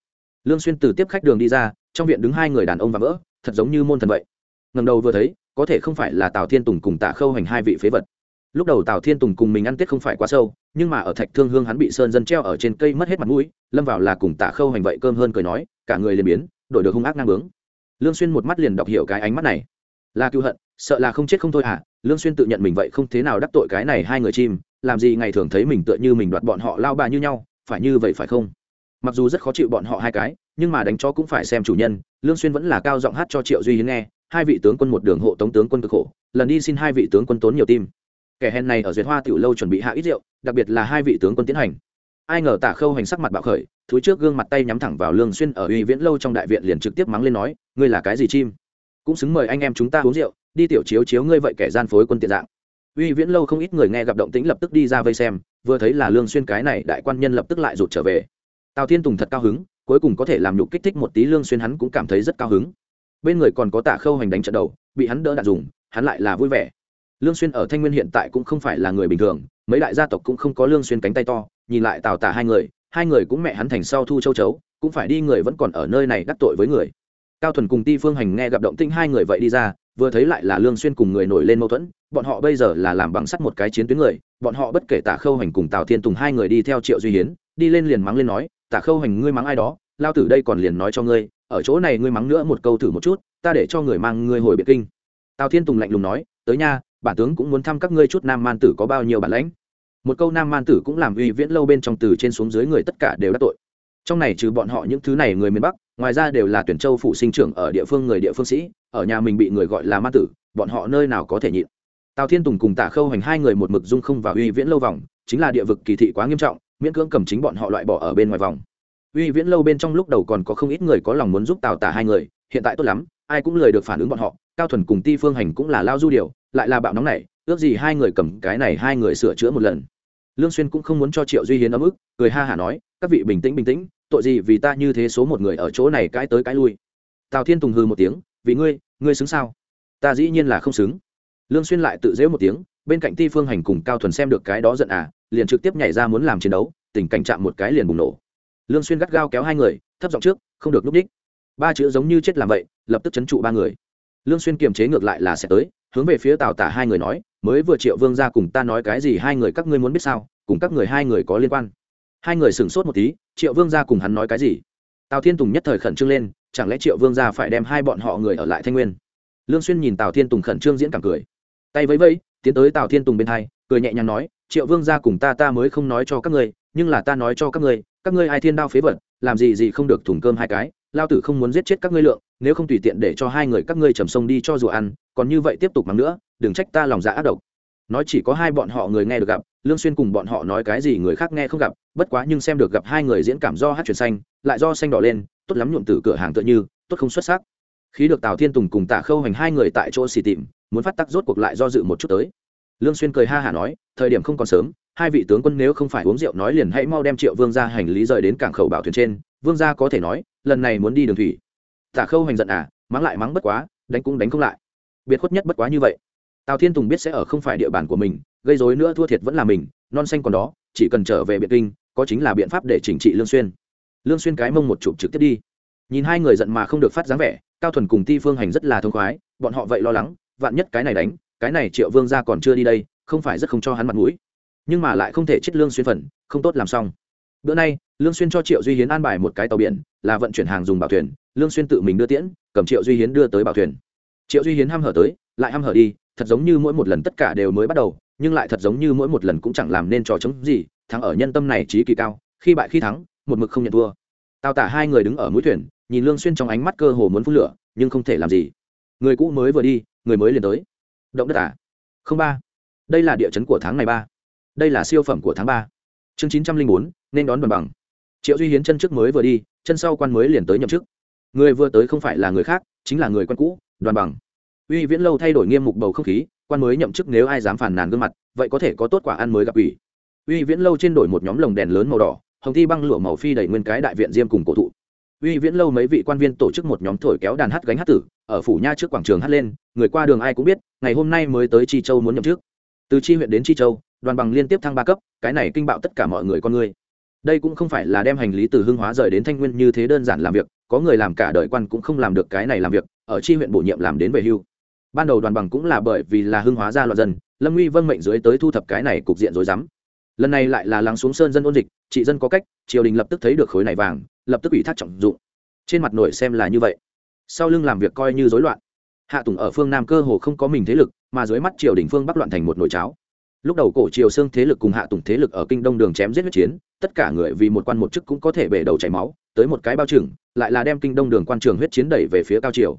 Lương xuyên từ tiếp khách đường đi ra, trong viện đứng hai người đàn ông và vỡ, thật giống như môn thần vậy ngầm đầu vừa thấy, có thể không phải là tào thiên tùng cùng tạ khâu hành hai vị phế vật. Lúc đầu tào thiên tùng cùng mình ăn tết không phải quá sâu, nhưng mà ở thạch thương hương hắn bị sơn dân treo ở trên cây mất hết mặt mũi, lâm vào là cùng tạ khâu hành vậy cơm hơn cười nói, cả người liền biến, đổi được hung ác ngang bướng. Lương xuyên một mắt liền đọc hiểu cái ánh mắt này. Là cựu hận, sợ là không chết không thôi à lương xuyên tự nhận mình vậy không thế nào đắc tội cái này hai người chim, làm gì ngày thường thấy mình tựa như mình đoạt bọn họ lao bà như nhau, phải như vậy phải không? Mặc dù rất khó chịu bọn họ hai cái, nhưng mà đánh chó cũng phải xem chủ nhân, lương xuyên vẫn là cao giọng hát cho triệu duy hiến nghe hai vị tướng quân một đường hộ tống tướng quân cực khổ, lần đi xin hai vị tướng quân tốn nhiều tim. Kẻ hèn này ở duyệt hoa tiểu lâu chuẩn bị hạ ít rượu, đặc biệt là hai vị tướng quân tiến hành. Ai ngờ tả khâu hành sắc mặt bạo khởi, thúi trước gương mặt tay nhắm thẳng vào lương xuyên ở uy viễn lâu trong đại viện liền trực tiếp mắng lên nói, ngươi là cái gì chim? Cũng xứng mời anh em chúng ta uống rượu, đi tiểu chiếu chiếu ngươi vậy kẻ gian phối quân tiện dạng. Uy viễn lâu không ít người nghe gặp động tĩnh lập tức đi ra vây xem, vừa thấy là lương xuyên cái này đại quan nhân lập tức lại rụt trở về. Tào thiên tùng thật cao hứng, cuối cùng có thể làm nhục kích thích một tí lương xuyên hắn cũng cảm thấy rất cao hứng bên người còn có tả khâu hành đánh trận đầu, bị hắn đỡ đạn dùng, hắn lại là vui vẻ. Lương xuyên ở thanh nguyên hiện tại cũng không phải là người bình thường, mấy đại gia tộc cũng không có lương xuyên cánh tay to, nhìn lại tào tả hai người hai người cũng mẹ hắn thành sau thu châu chấu, cũng phải đi người vẫn còn ở nơi này đắc tội với người. Cao thuần cùng ti phương hành nghe gặp động tĩnh hai người vậy đi ra, vừa thấy lại là lương xuyên cùng người nổi lên mâu thuẫn, bọn họ bây giờ là làm bằng sắt một cái chiến tuyến người, bọn họ bất kể tả khâu hành cùng tào thiên tùng hai người đi theo triệu duy hiến, đi lên liền mắng lên nói, tả khâu hành ngươi mắng ai đó, lao tử đây còn liền nói cho ngươi ở chỗ này ngươi mắng nữa một câu thử một chút, ta để cho người mang ngươi hồi biệt kinh. Tào thiên tùng lạnh lùng nói, tới nha, bản tướng cũng muốn thăm các ngươi chút nam man tử có bao nhiêu bản lãnh. Một câu nam man tử cũng làm uy viễn lâu bên trong từ trên xuống dưới người tất cả đều đã tội. Trong này trừ bọn họ những thứ này người miền bắc, ngoài ra đều là tuyển châu phụ sinh trưởng ở địa phương người địa phương sĩ, ở nhà mình bị người gọi là man tử, bọn họ nơi nào có thể nhịn. Tào thiên tùng cùng tả khâu hành hai người một mực dung không vào uy viễn lâu vòng, chính là địa vực kỳ thị quá nghiêm trọng, miễn cưỡng cầm chính bọn họ loại bỏ ở bên ngoài vòng uy viễn lâu bên trong lúc đầu còn có không ít người có lòng muốn giúp tào tả hai người, hiện tại tốt lắm, ai cũng lời được phản ứng bọn họ, cao thuần cùng ti phương hành cũng là lao du điều, lại là bạo nóng này, ước gì hai người cầm cái này hai người sửa chữa một lần. Lương xuyên cũng không muốn cho triệu duy hiến ấm ức, cười ha hả nói, các vị bình tĩnh bình tĩnh, tội gì vì ta như thế số một người ở chỗ này cãi tới cãi lui? Tào thiên tùng hừ một tiếng, vì ngươi ngươi xứng sao? Ta dĩ nhiên là không xứng. Lương xuyên lại tự dễ một tiếng, bên cạnh ti phương hành cùng cao thuần xem được cái đó giận à liền trực tiếp nhảy ra muốn làm chiến đấu, tình cảnh chạm một cái liền bùng nổ lương xuyên gắt gao kéo hai người, thấp giọng trước, không được núp đích. Ba chữ giống như chết làm vậy, lập tức chấn trụ ba người. Lương xuyên kiềm chế ngược lại là sẽ tới, hướng về phía tào tả hai người nói, mới vừa triệu vương ra cùng ta nói cái gì hai người các ngươi muốn biết sao, cùng các người hai người có liên quan. Hai người sửng sốt một tí, triệu vương ra cùng hắn nói cái gì? Tào thiên tùng nhất thời khẩn trương lên, chẳng lẽ triệu vương ra phải đem hai bọn họ người ở lại thanh nguyên? Lương xuyên nhìn tào thiên tùng khẩn trương diễn cảm cười. Tay vẫy vẫy, tiến tới tào thiên tùng bên hai, cười nhẹ nhàng nói, triệu vương ra cùng ta ta mới không nói cho các ngươi, nhưng là ta nói cho các ngươi các ngươi ai thiên đao phế vật, làm gì gì không được thủng cơm hai cái, lao tử không muốn giết chết các ngươi lượng, nếu không tùy tiện để cho hai người các ngươi trầm sông đi cho rùa ăn, còn như vậy tiếp tục mắng nữa, đừng trách ta lòng dạ ác độc. Nói chỉ có hai bọn họ người nghe được gặp, lương xuyên cùng bọn họ nói cái gì người khác nghe không gặp, bất quá nhưng xem được gặp hai người diễn cảm do hát chuyển xanh, lại do xanh đỏ lên, tốt lắm nhuộm từ cửa hàng tựa như, tốt không xuất sắc. Khí được tào thiên tùng cùng tạ khâu hành hai người tại chỗ xì tìm, muốn phát tắc rốt cuộc lại do dự một chút tới. Lương xuyên cười ha hà nói, thời điểm không còn sớm hai vị tướng quân nếu không phải uống rượu nói liền hãy mau đem triệu vương gia hành lý rời đến cảng khẩu bảo thuyền trên, vương gia có thể nói, lần này muốn đi đường thủy. Tả khâu hành giận à mắng lại mắng bất quá, đánh cũng đánh không lại. Biệt khuất nhất bất quá như vậy. Tào thiên tùng biết sẽ ở không phải địa bàn của mình, gây rối nữa thua thiệt vẫn là mình, non xanh còn đó, chỉ cần trở về biệt kinh, có chính là biện pháp để chỉnh trị lương xuyên. Lương xuyên cái mông một chụp trực tiếp đi. Nhìn hai người giận mà không được phát dáng vẻ, cao thuần cùng ti phương hành rất là thông khoái, bọn họ vậy lo lắng, vạn nhất cái này đánh, cái này triệu vương gia còn chưa đi đây, không phải rất không cho hắn mặt mũi nhưng mà lại không thể chết lương xuyên phần, không tốt làm xong. Bữa nay, lương xuyên cho triệu duy hiến an bài một cái tàu biển, là vận chuyển hàng dùng bảo thuyền, lương xuyên tự mình đưa tiễn, cầm triệu duy hiến đưa tới bảo thuyền. Triệu duy hiến ham hở tới, lại ham hở đi, thật giống như mỗi một lần tất cả đều mới bắt đầu, nhưng lại thật giống như mỗi một lần cũng chẳng làm nên trò chống gì, thắng ở nhân tâm này trí kỳ cao, khi bại khi thắng, một mực không nhận thua. Tào tả hai người đứng ở mũi thuyền, nhìn lương xuyên trong ánh mắt cơ hồ muốn phun lửa, nhưng không thể làm gì. Người cũ mới vừa đi, người mới liền tới. Động đất à? Không ba. Đây là địa chấn của tháng này ba đây là siêu phẩm của tháng ba. Chương chín trăm linh bốn, nên đón bằng bằng. Triệu duy hiến chân trước mới vừa đi, chân sau quan mới liền tới nhậm chức. Người vừa tới không phải là người khác, chính là người quen cũ, đoàn bằng. Uy viễn lâu thay đổi nghiêm mục bầu không khí, quan mới nhậm chức nếu ai dám phản nàn gương mặt, vậy có thể có tốt quả ăn mới gặp ủy. Uy viễn lâu trên đổi một nhóm lồng đèn lớn màu đỏ, hồng thi băng lụa màu phi đầy nguyên cái đại viện diêm cùng cổ thụ. Uy viễn lâu mấy vị quan viên tổ chức một nhóm thổi kéo đàn hát gánh hát tử, ở phủ nha trước quảng trường hát lên, người qua đường ai cũng biết, ngày hôm nay mới tới chi châu muốn nhậm chức. Từ chi huyện đến chi châu đoàn bằng liên tiếp thăng ba cấp, cái này kinh bạo tất cả mọi người con người. Đây cũng không phải là đem hành lý từ hưng hóa rời đến thanh nguyên như thế đơn giản làm việc, có người làm cả đời quan cũng không làm được cái này làm việc, ở chi huyện bổ nhiệm làm đến về hưu. Ban đầu đoàn bằng cũng là bởi vì là hưng hóa ra loạn dân, lâm nguy vâng mệnh dưới tới thu thập cái này cục diện rối rắm. Lần này lại là lắng xuống sơn dân ôn dịch trị dân có cách, triều đình lập tức thấy được khối này vàng, lập tức ủy thác trọng dụng. Trên mặt nổi xem là như vậy. Sau lưng làm việc coi như rối loạn. Hạ tùng ở phương nam cơ hồ không có mình thế lực, mà dưới mắt triều đình phương bắc loạn thành một nồi cháo lúc đầu cổ triều xương thế lực cùng hạ tùng thế lực ở kinh đông đường chém giết huyết chiến, tất cả người vì một quan một chức cũng có thể bể đầu chảy máu, tới một cái bao trừng, lại là đem kinh đông đường quan trường huyết chiến đẩy về phía cao triều.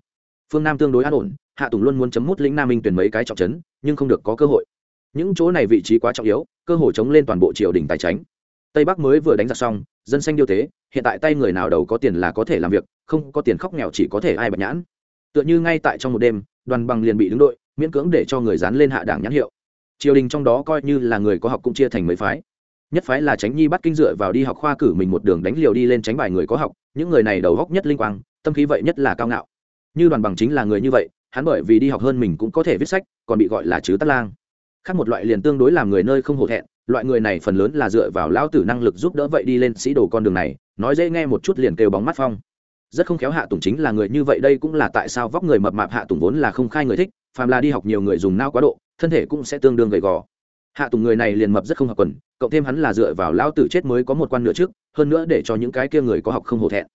Phương nam tương đối an ổn, hạ tùng luôn muốn chấm mút lĩnh nam minh tuyển mấy cái trọng trấn, nhưng không được có cơ hội. Những chỗ này vị trí quá trọng yếu, cơ hội chống lên toàn bộ triều đình tài tránh tây bắc mới vừa đánh giặc xong, dân xanh điêu thế hiện tại tay người nào đầu có tiền là có thể làm việc, không có tiền khóc nghèo chỉ có thể ai bật nhãn. Tựa như ngay tại trong một đêm, đoàn bằng liền bị đứng đội, miễn cưỡng để cho người dán lên hạ đảng nhãn hiệu triều đình trong đó coi như là người có học cũng chia thành mấy phái. Nhất phái là tránh nhi bắt kinh dựa vào đi học khoa cử mình một đường đánh liều đi lên tránh bài người có học, những người này đầu góc nhất linh quang, tâm khí vậy nhất là cao ngạo. Như đoàn bằng chính là người như vậy, hắn bởi vì đi học hơn mình cũng có thể viết sách, còn bị gọi là chứ tắt lang. Khác một loại liền tương đối làm người nơi không hổ thẹn, loại người này phần lớn là dựa vào lao tử năng lực giúp đỡ vậy đi lên sĩ đồ con đường này, nói dễ nghe một chút liền kêu bóng mắt phong. Rất không khéo hạ tùng chính là người như vậy đây cũng là tại sao vóc người mập mạp hạ tùng vốn là không khai người thích, phàm là đi học nhiều người dùng nao quá độ thân thể cũng sẽ tương đương gầy gò. Hạ tùng người này liền mập rất không hợp quần, cộng thêm hắn là dựa vào lão tử chết mới có một quan nữa trước, hơn nữa để cho những cái kia người có học không hổ thẹn.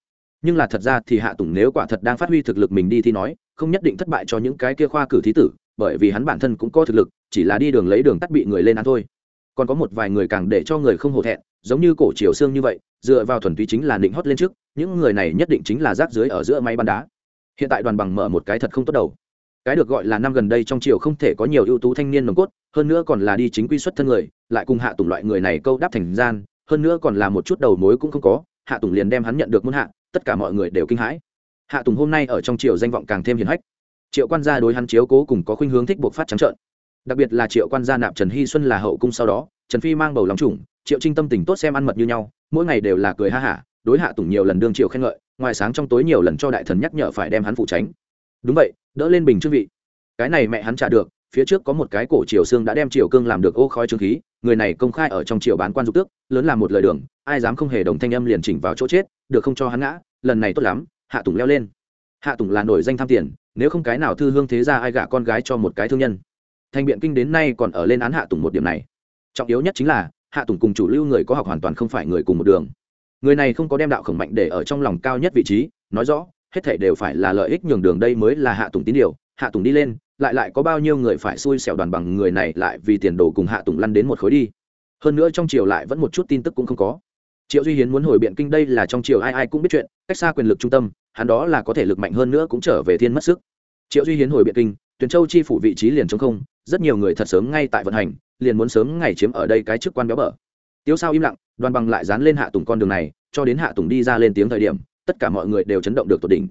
Nhưng là thật ra thì hạ tùng nếu quả thật đang phát huy thực lực mình đi thì nói, không nhất định thất bại cho những cái kia khoa cử thí tử, bởi vì hắn bản thân cũng có thực lực, chỉ là đi đường lấy đường tắt bị người lên ăn thôi. Còn có một vài người càng để cho người không hổ thẹn, giống như cổ triều xương như vậy, dựa vào thuần túy chính là định hót lên trước, những người này nhất định chính là rác dưới ở giữa máy bắn đá. Hiện tại đoàn bằng mở một cái thật không tốt đầu cái được gọi là năm gần đây trong triều không thể có nhiều ưu tú thanh niên nồng cốt, hơn nữa còn là đi chính quy xuất thân người, lại cùng hạ tùng loại người này câu đáp thành gian, hơn nữa còn là một chút đầu mối cũng không có, hạ tùng liền đem hắn nhận được muôn hạ, tất cả mọi người đều kinh hãi. Hạ tùng hôm nay ở trong triều danh vọng càng thêm hiền hách. Triệu quan gia đối hắn chiếu cố cùng có khuynh hướng thích buộc phát trắng trợn. Đặc biệt là triệu quan gia nạp trần hy xuân là hậu cung sau đó, trần phi mang bầu lòng trùng triệu trinh tâm tình tốt xem ăn mật như nhau, mỗi ngày đều là cười ha hả, đối hạ tùng nhiều lần đương triệu khen ngợi, ngoài sáng trong tối nhiều lần cho đại thần nhắc nhở phải đem hắn phụ tránh. Đúng vậy đỡ lên bình chư vị. Cái này mẹ hắn trả được, phía trước có một cái cổ triều xương đã đem triều cương làm được ô khói trương khí, người này công khai ở trong triều bán quan dục tước, lớn làm một lời đường, ai dám không hề đồng thanh âm liền chỉnh vào chỗ chết, được không cho hắn ngã, lần này tốt lắm, hạ tùng leo lên. Hạ tùng là nổi danh tham tiền, nếu không cái nào thư hương thế ra ai gả con gái cho một cái thương nhân. Thành biện kinh đến nay còn ở lên án hạ tùng một điểm này. Trọng yếu nhất chính là, hạ tùng cùng chủ lưu người có học hoàn toàn không phải người cùng một đường. Người này không có đem đạo khổng mạnh để ở trong lòng cao nhất vị trí, nói rõ hết thảy đều phải là lợi ích nhường đường đây mới là hạ tùng tín điều, hạ tùng đi lên, lại lại có bao nhiêu người phải xui xẻo đoàn bằng người này lại vì tiền đồ cùng hạ tùng lăn đến một khối đi. Hơn nữa trong triều lại vẫn một chút tin tức cũng không có. Triệu duy hiến muốn hồi biện kinh đây là trong triều ai ai cũng biết chuyện, cách xa quyền lực trung tâm, hắn đó là có thể lực mạnh hơn nữa cũng trở về thiên mất sức. Triệu duy hiến hồi biện kinh tuyển châu chi phủ vị trí liền chống không, rất nhiều người thật sớm ngay tại vận hành, liền muốn sớm ngày chiếm ở đây cái chức quan béo bở. Tiêu sao im lặng, đoàn bằng lại dán lên hạ tùng con đường này, cho đến hạ tùng đi ra lên tiếng thời điểm tất cả mọi người đều chấn động được tột đỉnh.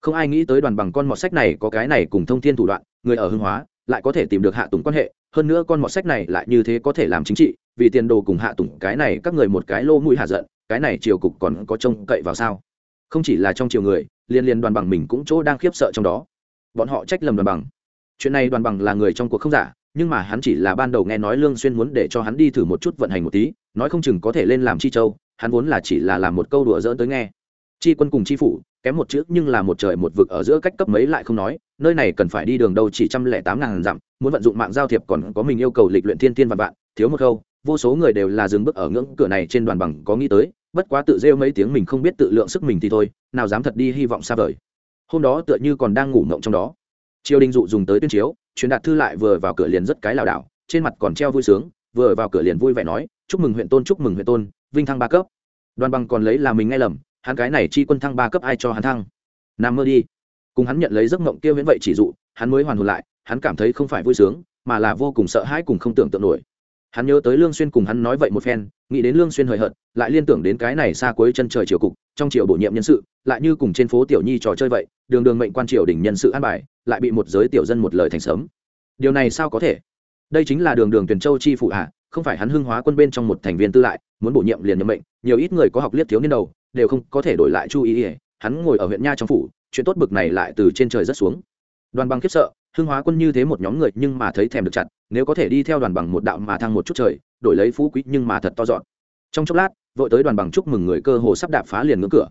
Không ai nghĩ tới đoàn bằng con mọt sách này có cái này cùng thông thiên thủ đoạn, người ở hương hóa, lại có thể tìm được hạ tùng quan hệ, hơn nữa con mọt sách này lại như thế có thể làm chính trị, vì tiền đồ cùng hạ tùng, cái này các người một cái lô mũi hạ giận, cái này triều cục còn có trông cậy vào sao? Không chỉ là trong triều người, liên liên đoàn bằng mình cũng chỗ đang khiếp sợ trong đó. Bọn họ trách lầm đoàn bằng. Chuyện này đoàn bằng là người trong cuộc không giả, nhưng mà hắn chỉ là ban đầu nghe nói lương xuyên muốn để cho hắn đi thử một chút vận hành một tí, nói không chừng có thể lên làm chi châu, hắn vốn là chỉ là làm một câu đùa dỡn tới nghe chi quân cùng chi phủ, kém một chữ nhưng là một trời một vực ở giữa cách cấp mấy lại không nói, nơi này cần phải đi đường đâu chỉ trăm lẻ tám ngàn dặm, muốn vận dụng mạng giao thiệp còn có mình yêu cầu lịch luyện thiên thiên vạn vạn, thiếu một câu, vô số người đều là dừng bước ở ngưỡng cửa này trên đoàn bằng có nghĩ tới, bất quá tự rêu mấy tiếng mình không biết tự lượng sức mình thì thôi, nào dám thật đi hy vọng xa vời. Hôm đó tựa như còn đang ngủ mộng trong đó. Triều đình dụ dùng tới tuyên chiếu, truyền đạt thư lại vừa vào cửa liền rất cái lảo đảo, trên mặt còn treo vui sướng, vừa vào cửa liền vui vẻ nói, chúc mừng huyện tôn, chúc mừng huyện tôn, vinh thăng ba cấp. Đoàn bằng còn lấy là mình nghe lầm hắn cái này chi quân thăng ba cấp ai cho hắn thăng? Nằm mơ đi. Cùng hắn nhận lấy giấc mộng kia viễn vậy chỉ dụ, hắn mới hoàn hồn lại, hắn cảm thấy không phải vui sướng, mà là vô cùng sợ hãi cùng không tưởng tượng nổi. Hắn nhớ tới lương xuyên cùng hắn nói vậy một phen, nghĩ đến lương xuyên hời hợt, lại liên tưởng đến cái này xa cuối chân trời triều cục, trong triều bổ nhiệm nhân sự, lại như cùng trên phố tiểu nhi trò chơi vậy, đường đường mệnh quan triều đỉnh nhân sự an bài, lại bị một giới tiểu dân một lời thành sớm. Điều này sao có thể? Đây chính là đường đường tuyển châu chi phụ à không phải hắn hưng hóa quân bên trong một thành viên tư lại, muốn bổ nhiệm liền nhậm mệnh, nhiều ít người có học liếc thiếu niên đầu, đều không có thể đổi lại chu ý ỉa hắn ngồi ở huyện nha trong phủ, chuyện tốt bực này lại từ trên trời rất xuống. Đoàn bằng khiếp sợ, hưng hóa quân như thế một nhóm người nhưng mà thấy thèm được chặt, nếu có thể đi theo đoàn bằng một đạo mà thăng một chút trời, đổi lấy phú quý nhưng mà thật to dọn. Trong chốc lát, vội tới đoàn bằng chúc mừng người cơ hồ sắp đạp phá liền ngưỡng cửa.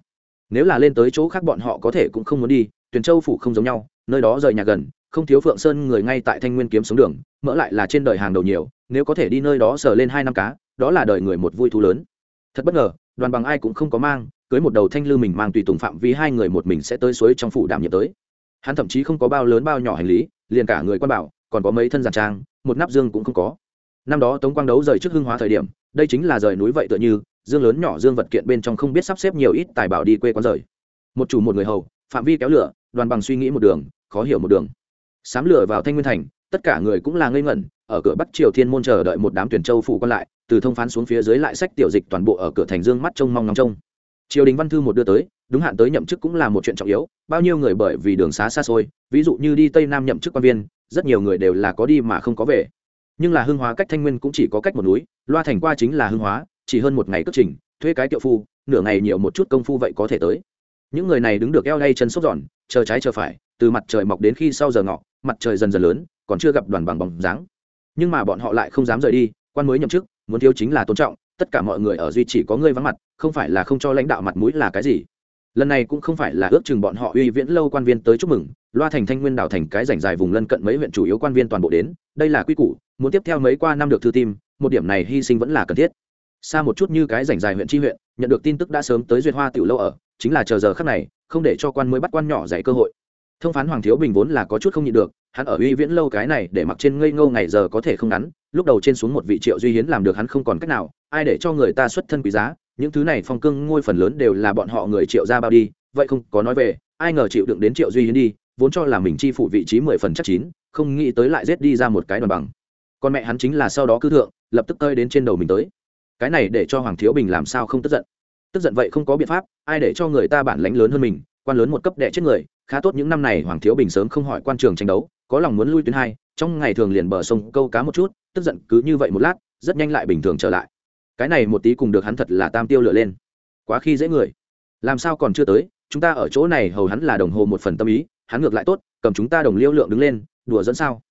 Nếu là lên tới chỗ khác bọn họ có thể cũng không muốn đi tuyển châu phủ không giống nhau, nơi đó rời nhà gần không thiếu phượng sơn người ngay tại thanh nguyên kiếm xuống đường, mỡ lại là trên đời hàng đầu nhiều, nếu có thể đi nơi đó sờ lên hai năm cá, đó là đời người một vui thú lớn. Thật bất ngờ, đoàn bằng ai cũng không có mang, cưới một đầu thanh lư mình mang tùy tùng phạm vì hai người một mình sẽ tới suối trong phủ đảm nhiệm tới. Hắn thậm chí không có bao lớn bao nhỏ hành lý, liền cả người quan bảo, còn có mấy thân giàn trang, một nắp dương cũng không có. Năm đó tống quang đấu rời trước hưng hóa thời điểm, đây chính là rời núi vậy tựa như, dương lớn nhỏ dương vật kiện bên trong không biết sắp xếp nhiều ít tài bảo đi quê quán rời. Một chủ một người hầu, phạm vi kéo lửa, đoàn bằng suy nghĩ một đường, khó hiểu một đường sám lửa vào thanh nguyên thành, tất cả người cũng là ngây ngẩn, ở cửa bắc triều thiên môn chờ đợi một đám tuyển châu phủ còn lại, từ thông phán xuống phía dưới lại sách tiểu dịch toàn bộ ở cửa thành dương mắt trông mong ngóng trông. Triều đình văn thư một đưa tới, đúng hạn tới nhậm chức cũng là một chuyện trọng yếu, bao nhiêu người bởi vì đường xá xa xôi, ví dụ như đi tây nam nhậm chức quan viên, rất nhiều người đều là có đi mà không có về. Nhưng là hưng hóa cách thanh nguyên cũng chỉ có cách một núi, loa thành qua chính là hưng hóa, chỉ hơn một ngày cất trình, thuê cái kiệu phu, nửa ngày nhiều một chút công phu vậy có thể tới. Những người này đứng được eo đay chân sốt giòn, chờ trái chờ phải, từ mặt trời mọc đến khi sau giờ ngọ mặt trời dần dần lớn, còn chưa gặp đoàn bằng bóng dáng. Nhưng mà bọn họ lại không dám rời đi, quan mới nhậm chức, muốn thiếu chính là tôn trọng, tất cả mọi người ở duy chỉ có ngươi vắng mặt, không phải là không cho lãnh đạo mặt mũi là cái gì. Lần này cũng không phải là ước chừng bọn họ uy viễn lâu quan viên tới chúc mừng, loa thành thanh nguyên đảo thành cái rảnh dài vùng lân cận mấy huyện chủ yếu quan viên toàn bộ đến, đây là quy củ, muốn tiếp theo mấy qua năm được thư tim một điểm này hy sinh vẫn là cần thiết. Xa một chút như cái rảnh dài huyện tri huyện, nhận được tin tức đã sớm tới duyệt hoa tiểu lâu ở, chính là chờ giờ khắc này, không để cho quan mới bắt quan nhỏ dạy cơ hội thông phán hoàng thiếu bình vốn là có chút không nhịn được, hắn ở uy viễn lâu cái này để mặc trên ngây ngâu ngày giờ có thể không ngắn, lúc đầu trên xuống một vị triệu duy hiến làm được hắn không còn cách nào, ai để cho người ta xuất thân quý giá, những thứ này phong cương ngôi phần lớn đều là bọn họ người triệu ra bao đi, vậy không có nói về, ai ngờ chịu đựng đến triệu duy hiến đi, vốn cho là mình chi phủ vị trí mười phần chắc chín, không nghĩ tới lại giết đi ra một cái đoàn bằng. Con mẹ hắn chính là sau đó cư thượng, lập tức tơi đến trên đầu mình tới. Cái này để cho hoàng thiếu bình làm sao không tức giận? Tức giận vậy không có biện pháp, ai để cho người ta bản lãnh lớn hơn mình, quan lớn một cấp đệ chết người khá tốt những năm này hoàng thiếu bình sớm không hỏi quan trường tranh đấu, có lòng muốn lui tuyến hai, trong ngày thường liền bờ sông câu cá một chút, tức giận cứ như vậy một lát, rất nhanh lại bình thường trở lại. Cái này một tí cùng được hắn thật là tam tiêu lựa lên. Quá khi dễ người. Làm sao còn chưa tới, chúng ta ở chỗ này hầu hắn là đồng hồ một phần tâm ý, hắn ngược lại tốt, cầm chúng ta đồng liêu lượng đứng lên, đùa dẫn sao?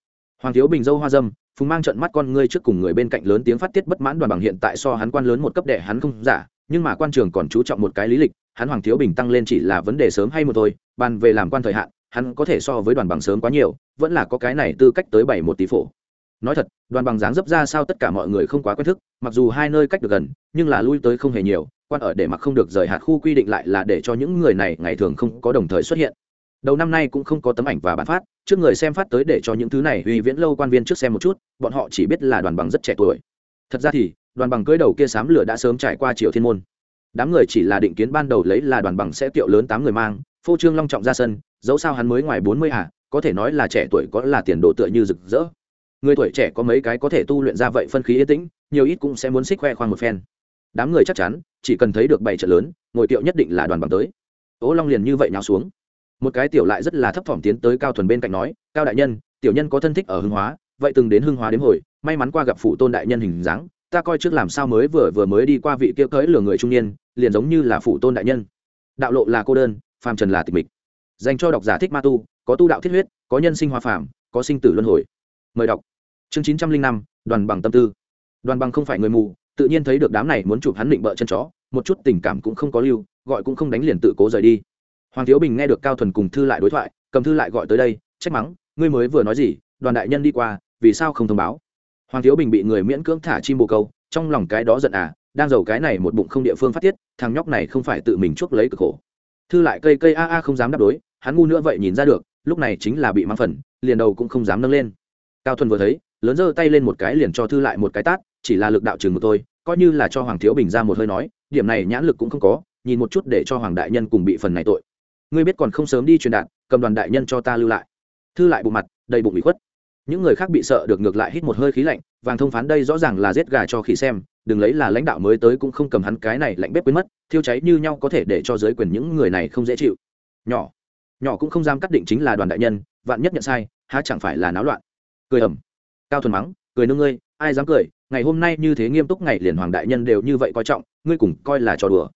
Hoàng thiếu bình dâu hoa dâm, phùng mang trận mắt con ngươi trước cùng người bên cạnh lớn tiếng phát tiết bất mãn đoàn bằng hiện tại so hắn quan lớn một cấp đệ hắn không giả, nhưng mà quan trường còn chú trọng một cái lý lịch hắn hoàng thiếu bình tăng lên chỉ là vấn đề sớm hay một thôi, bàn về làm quan thời hạn, hắn có thể so với đoàn bằng sớm quá nhiều, vẫn là có cái này tư cách tới bảy một tỷ phổ. Nói thật, đoàn bằng dáng dấp ra sao tất cả mọi người không quá quen thức, mặc dù hai nơi cách được gần, nhưng là lui tới không hề nhiều, quan ở để mặc không được rời hạt khu quy định lại là để cho những người này ngày thường không có đồng thời xuất hiện. Đầu năm nay cũng không có tấm ảnh và bản phát, trước người xem phát tới để cho những thứ này uy viễn lâu quan viên trước xem một chút, bọn họ chỉ biết là đoàn bằng rất trẻ tuổi. Thật ra thì, đoàn bằng cưới đầu kia sám lửa đã sớm trải qua triều thiên môn đám người chỉ là định kiến ban đầu lấy là đoàn bằng sẽ tiệu lớn tám người mang, phô trương long trọng ra sân, dẫu sao hắn mới ngoài bốn mươi à có thể nói là trẻ tuổi có là tiền đồ tựa như rực rỡ. Người tuổi trẻ có mấy cái có thể tu luyện ra vậy phân khí yên tĩnh, nhiều ít cũng sẽ muốn xích khoe khoang một phen. Đám người chắc chắn, chỉ cần thấy được bảy trận lớn, ngồi tiệu nhất định là đoàn bằng tới. Ố long liền như vậy nhào xuống. Một cái tiểu lại rất là thấp thỏm tiến tới cao thuần bên cạnh nói, cao đại nhân, tiểu nhân có thân thích ở hưng hóa, vậy từng đến hưng hóa đến hồi, may mắn qua gặp phụ tôn đại nhân hình dáng, ta coi trước làm sao mới vừa vừa mới đi qua vị kia cưỡi lừa người trung niên liền giống như là phụ tôn đại nhân. Đạo lộ là cô đơn, phàm trần là tịch mịch. Dành cho độc giả thích ma tu, có tu đạo thiết huyết, có nhân sinh hoa phàm, có sinh tử luân hồi. Mời đọc. Chương chín trăm linh năm, đoàn bằng tâm tư. Đoàn bằng không phải người mù, tự nhiên thấy được đám này muốn chụp hắn định bợ chân chó, một chút tình cảm cũng không có lưu, gọi cũng không đánh liền tự cố rời đi. Hoàng thiếu bình nghe được cao thuần cùng thư lại đối thoại, cầm thư lại gọi tới đây, trách mắng, ngươi mới vừa nói gì, đoàn đại nhân đi qua, vì sao không thông báo? Hoàng thiếu bình bị người miễn cưỡng thả chim bồ câu, trong lòng cái đó giận à đang giàu cái này một bụng không địa phương phát tiết thằng nhóc này không phải tự mình chuốc lấy cực khổ. Thư lại cây cây a a không dám đáp đối, hắn ngu nữa vậy nhìn ra được, lúc này chính là bị mang phần, liền đầu cũng không dám nâng lên. Cao thuần vừa thấy, lớn giơ tay lên một cái liền cho thư lại một cái tát, chỉ là lực đạo chừng một tôi, coi như là cho hoàng thiếu bình ra một hơi nói, điểm này nhãn lực cũng không có, nhìn một chút để cho hoàng đại nhân cùng bị phần này tội. Ngươi biết còn không sớm đi truyền đạt, cầm đoàn đại nhân cho ta lưu lại. Thư lại bộ mặt, đầy bụng bị khuất những người khác bị sợ được ngược lại hít một hơi khí lạnh, vàng thông phán đây rõ ràng là giết gà cho khỉ xem, đừng lấy là lãnh đạo mới tới cũng không cầm hắn cái này lạnh bếp quên mất, thiêu cháy như nhau có thể để cho giới quyền những người này không dễ chịu. Nhỏ nhỏ cũng không dám cắt định chính là đoàn đại nhân, vạn nhất nhận sai, há chẳng phải là náo loạn. Cười ẩm cao thuần mắng, cười nương ngươi, ai dám cười, ngày hôm nay như thế nghiêm túc ngày liền hoàng đại nhân đều như vậy coi trọng, ngươi cùng coi là trò đùa.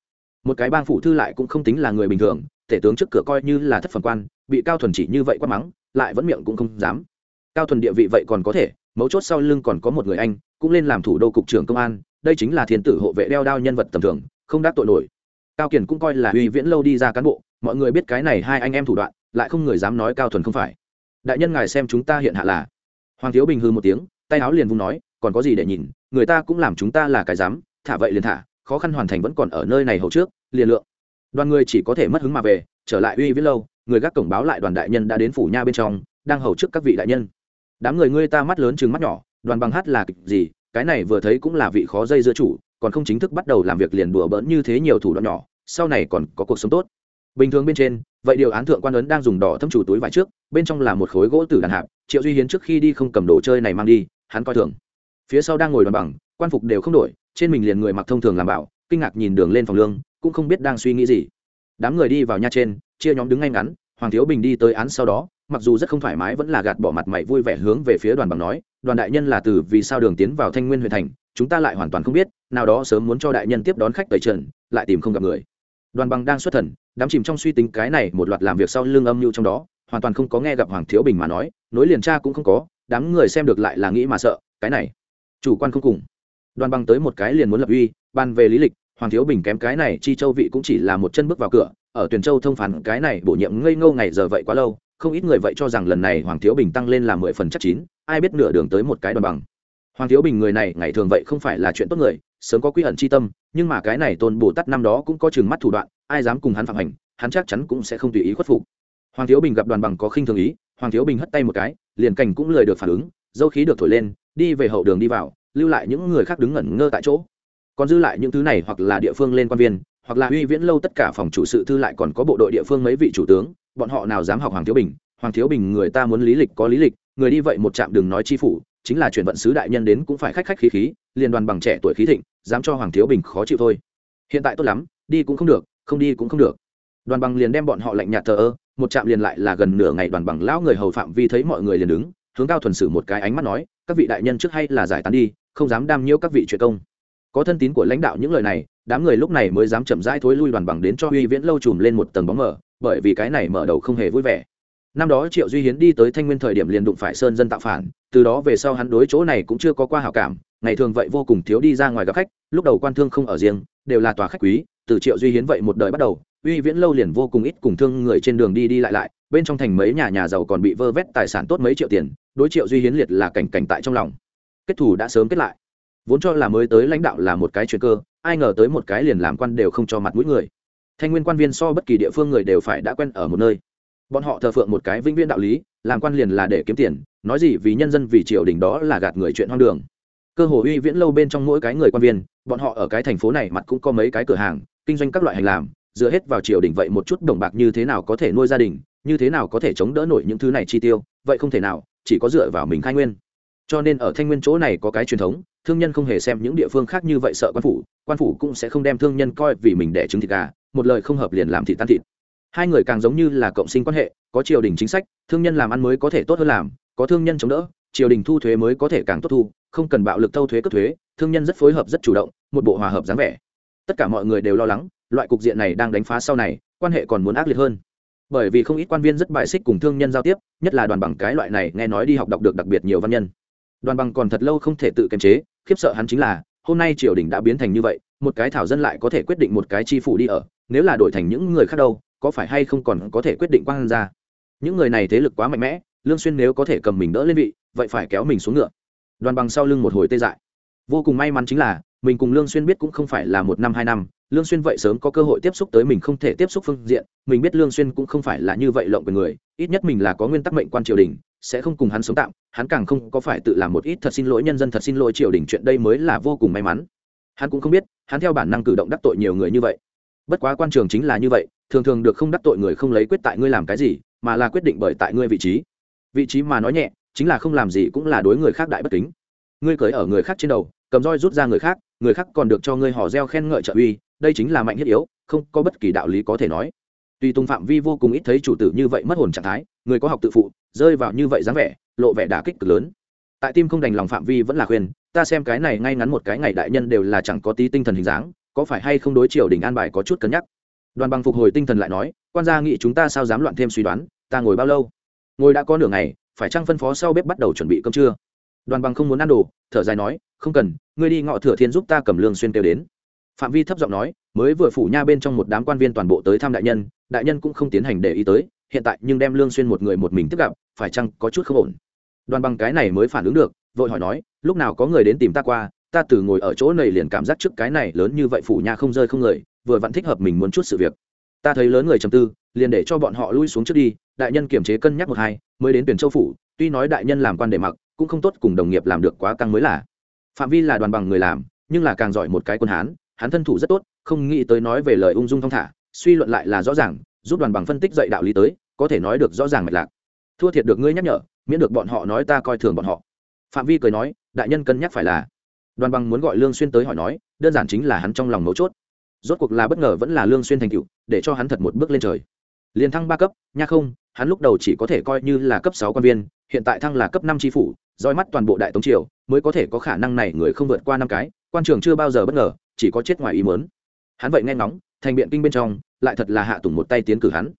Một cái bang phủ thư lại cũng không tính là người bình thường, tể tướng trước cửa coi như là thất phẩm quan, bị cao thuần chỉ như vậy quát mắng, lại vẫn miệng cũng không dám cao thuần địa vị vậy còn có thể, mấu chốt sau lưng còn có một người anh, cũng lên làm thủ đô cục trưởng công an, đây chính là thiên tử hộ vệ đeo đao nhân vật tầm thường, không đắc tội nổi. Cao kiển cũng coi là uy viễn lâu đi ra cán bộ, mọi người biết cái này hai anh em thủ đoạn, lại không người dám nói cao thuần không phải. Đại nhân ngài xem chúng ta hiện hạ là. Hoàng thiếu bình hư một tiếng, tay áo liền vung nói, còn có gì để nhìn, người ta cũng làm chúng ta là cái dám, thả vậy liền thả, khó khăn hoàn thành vẫn còn ở nơi này hầu trước, liền lượng. Đoàn người chỉ có thể mất hứng mà về, trở lại uy viễn lâu, người gác cổng báo lại đoàn đại nhân đã đến phủ nha bên trong, đang hầu trước các vị đại nhân đám người ngươi ta mắt lớn chừng mắt nhỏ, đoàn bằng hát là kịch gì, cái này vừa thấy cũng là vị khó dây giữa chủ, còn không chính thức bắt đầu làm việc liền đùa bỡn như thế nhiều thủ đoạn nhỏ, sau này còn có cuộc sống tốt. Bình thường bên trên, vậy điều án thượng quan ấn đang dùng đỏ thâm chủ túi vải trước, bên trong là một khối gỗ tử đàn hạp, triệu duy hiến trước khi đi không cầm đồ chơi này mang đi, hắn coi thường. Phía sau đang ngồi đoàn bằng, quan phục đều không đổi, trên mình liền người mặc thông thường làm bảo, kinh ngạc nhìn đường lên phòng lương, cũng không biết đang suy nghĩ gì. Đám người đi vào nhà trên, chia nhóm đứng ngay ngắn, hoàng thiếu bình đi tới án sau đó mặc dù rất không thoải mái vẫn là gạt bỏ mặt mày vui vẻ hướng về phía đoàn bằng nói, đoàn đại nhân là từ vì sao đường tiến vào thanh nguyên huyện thành, chúng ta lại hoàn toàn không biết, nào đó sớm muốn cho đại nhân tiếp đón khách tẩy trần, lại tìm không gặp người. Đoàn bằng đang xuất thần đắm chìm trong suy tính cái này một loạt làm việc sau lưng âm mưu trong đó, hoàn toàn không có nghe gặp hoàng thiếu bình mà nói, nối liền tra cũng không có, đám người xem được lại là nghĩ mà sợ, cái này, chủ quan không cùng. Đoàn bằng tới một cái liền muốn lập uy, ban về lý lịch, hoàng thiếu bình kém cái này chi châu vị cũng chỉ là một chân bước vào cửa, ở tuyển châu thông phản cái này bổ nhiệm ngây ngô ngày giờ vậy quá lâu không ít người vậy cho rằng lần này hoàng thiếu bình tăng lên là mười phần chắc chín, ai biết nửa đường tới một cái đoàn bằng. Hoàng thiếu bình người này, ngày thường vậy không phải là chuyện tốt người, sớm có quy ẩn c h i tâm, nhưng mà cái này tôn bồ tát năm đó cũng có chừng mắt thủ đoạn, ai dám cùng hắn phạm hành, hắn chắc chắn cũng sẽ không tùy ý khuất phục. Hoàng thiếu bình gặp đoàn bằng có khinh thường ý, hoàng thiếu bình hất tay một cái, liền cảnh cũng lời được phản ứng dâu khí được thổi lên, đi về hậu đường đi vào, lưu lại những người khác đứng ngẩn ngơ tại chỗ. Còn dư lại những thứ này hoặc là địa phương lên quan viên, hoặc là uy viễn lâu tất cả phòng chủ sự thư lại còn có bộ đội địa phương mấy vị chủ tướng bọn họ nào dám học hoàng thiếu bình, hoàng thiếu bình người ta muốn lý lịch có lý lịch, người đi vậy một trạm đừng nói chi phủ, chính là chuyển vận sứ đại nhân đến cũng phải khách khách khí khí, liên đoàn bằng trẻ tuổi khí thịnh, dám cho hoàng thiếu bình khó chịu thôi. Hiện tại tốt lắm, đi cũng không được, không đi cũng không được. Đoàn bằng liền đem bọn họ lạnh nhạt thờ ơ, một trạm liền lại là gần nửa ngày đoàn bằng lão người hầu phạm vi thấy mọi người liền đứng, hướng cao thuần sử một cái ánh mắt nói, các vị đại nhân trước hay là giải tán đi, không dám đam nhiễu các vị chuyện công. Có thân tín của lãnh đạo những lời này, đám người lúc này mới dám chậm rãi thối lui đoàn bằng đến cho uy viễn lâu chùm lên một tầng bóng mờ bởi vì cái này mở đầu không hề vui vẻ. Năm đó triệu duy hiến đi tới thanh nguyên thời điểm liền đụng phải sơn dân tạo phản, từ đó về sau hắn đối chỗ này cũng chưa có qua hảo cảm, ngày thường vậy vô cùng thiếu đi ra ngoài gặp khách, lúc đầu quan thương không ở riêng, đều là tòa khách quý, từ triệu duy hiến vậy một đời bắt đầu, uy viễn lâu liền vô cùng ít cùng thương người trên đường đi đi lại lại, bên trong thành mấy nhà nhà giàu còn bị vơ vét tài sản tốt mấy triệu tiền, đối triệu duy hiến liệt là cảnh cảnh tại trong lòng. Kết thủ đã sớm kết lại. Vốn cho là mới tới lãnh đạo là một cái chuyện cơ, ai ngờ tới một cái liền làm quan đều không cho mặt mũi người thanh nguyên quan viên so bất kỳ địa phương người đều phải đã quen ở một nơi. Bọn họ thờ phượng một cái vĩnh viễn đạo lý, làm quan liền là để kiếm tiền, nói gì vì nhân dân vì triều đình đó là gạt người chuyện hoang đường. Cơ hồ uy viễn lâu bên trong mỗi cái người quan viên, bọn họ ở cái thành phố này mặt cũng có mấy cái cửa hàng, kinh doanh các loại hành làm, dựa hết vào triều đình vậy một chút đồng bạc như thế nào có thể nuôi gia đình, như thế nào có thể chống đỡ nổi những thứ này chi tiêu, vậy không thể nào, chỉ có dựa vào mình khai nguyên. Cho nên ở thanh nguyên chỗ này có cái truyền thống, thương nhân không hề xem những địa phương khác như vậy sợ quan phủ quan phủ cũng sẽ không đem thương nhân coi vì mình để trứng thịt gà một lời không hợp liền làm thịt tan thịt. Hai người càng giống như là cộng sinh quan hệ, có triều đình chính sách, thương nhân làm ăn mới có thể tốt hơn làm, có thương nhân chống đỡ, triều đình thu thuế mới có thể càng tốt thu, không cần bạo lực thâu thuế cấp thuế, thương nhân rất phối hợp, rất chủ động, một bộ hòa hợp dáng vẻ. Tất cả mọi người đều lo lắng, loại cục diện này đang đánh phá sau này, quan hệ còn muốn ác liệt hơn. Bởi vì không ít quan viên rất bài xích cùng thương nhân giao tiếp, nhất là đoàn bằng cái loại này nghe nói đi học đọc được đặc biệt nhiều văn nhân. Đoàn bằng còn thật lâu không thể tự kiềm chế, khiếp sợ hắn chính là, hôm nay triều đình đã biến thành như vậy, một cái thảo dân lại có thể quyết định một cái chi phủ đi ở nếu là đổi thành những người khác đâu, có phải hay không còn có thể quyết định quang ra? Những người này thế lực quá mạnh mẽ, lương xuyên nếu có thể cầm mình đỡ lên vị, vậy phải kéo mình xuống ngựa. Đoàn bằng sau lưng một hồi tê dại. Vô cùng may mắn chính là, mình cùng lương xuyên biết cũng không phải là một năm, hai năm. Lương xuyên vậy sớm có cơ hội tiếp xúc tới mình không thể tiếp xúc phương diện. Mình biết lương xuyên cũng không phải là như vậy lộng về người, ít nhất mình là có nguyên tắc mệnh quan triều đình, sẽ không cùng hắn sống tạm. Hắn càng không có phải tự làm một ít thật xin lỗi nhân dân, thật xin lỗi triều đình, chuyện đây mới là vô cùng may mắn. Hắn cũng không biết, hắn theo bản năng cử động đắc tội nhiều người như vậy bất quá quan trường chính là như vậy, thường thường được không đắc tội người không lấy quyết tại ngươi làm cái gì, mà là quyết định bởi tại ngươi vị trí. Vị trí mà nói nhẹ, chính là không làm gì cũng là đối người khác đại bất kính. Ngươi cưới ở người khác trên đầu, cầm roi rút ra người khác người khác còn được cho ngươi hò reo khen ngợi trợ uy, đây chính là mạnh thiết yếu, không có bất kỳ đạo lý có thể nói. Tuy tùng phạm vi vô cùng ít thấy chủ tử như vậy mất hồn trạng thái, người có học tự phụ, rơi vào như vậy dáng vẻ, lộ vẻ đả kích cực lớn. Tại tim không đành lòng phạm vi vẫn là khuyên, ta xem cái này ngay ngắn một cái ngày đại nhân đều là chẳng có tí tinh thần hình dáng có phải hay không đối triều đình an bài có chút cân nhắc? Đoàn bằng phục hồi tinh thần lại nói, quan gia nghĩ chúng ta sao dám loạn thêm suy đoán, ta ngồi bao lâu? Ngồi đã có nửa ngày, phải chăng phân phó sau bếp bắt đầu chuẩn bị cơm trưa? Đoàn bằng không muốn ăn đồ, thở dài nói, không cần, ngươi đi ngọ thừa thiên giúp ta cầm lương xuyên kêu đến. Phạm vi thấp giọng nói, mới vừa phủ nha bên trong một đám quan viên toàn bộ tới thăm đại nhân đại nhân cũng không tiến hành để ý tới, hiện tại nhưng đem lương xuyên một người một mình tiếp gặp, phải chăng có chút không ổn? Đoàn bằng cái này mới phản ứng được, vội hỏi nói, lúc nào có người đến tìm ta qua ta từ ngồi ở chỗ này liền cảm giác trước cái này lớn như vậy phủ nha không rơi không người, vừa vặn thích hợp mình muốn chút sự việc. Ta thấy lớn người trầm tư, liền để cho bọn họ lui xuống trước đi, đại nhân kiểm chế cân nhắc một hai, mới đến tuyển châu phủ, tuy nói đại nhân làm quan để mặc, cũng không tốt cùng đồng nghiệp làm được quá căng mới là. Phạm vi là đoàn bằng người làm, nhưng là càng giỏi một cái quân hán, hắn thân thủ rất tốt, không nghĩ tới nói về lời ung dung thong thả, suy luận lại là rõ ràng, giúp đoàn bằng phân tích dạy đạo lý tới, có thể nói được rõ ràng mạch lạc. Thua thiệt được ngươi nhắc nhở, miễn được bọn họ nói ta coi thường bọn họ. Phạm vi cười nói, đại nhân cân nhắc phải là đoàn bằng muốn gọi lương xuyên tới hỏi nói, đơn giản chính là hắn trong lòng mấu chốt. Rốt cuộc là bất ngờ vẫn là lương xuyên thành cựu để cho hắn thật một bước lên trời. Liền thăng ba cấp, nha không, hắn lúc đầu chỉ có thể coi như là cấp sáu quan viên, hiện tại thăng là cấp năm tri phủ roi mắt toàn bộ đại tống triều, mới có thể có khả năng này người không vượt qua năm cái, quan trường chưa bao giờ bất ngờ, chỉ có chết ngoài ý muốn. Hắn vậy nghe ngóng, thành biện kinh bên trong, lại thật là hạ tùng một tay tiến cử hắn.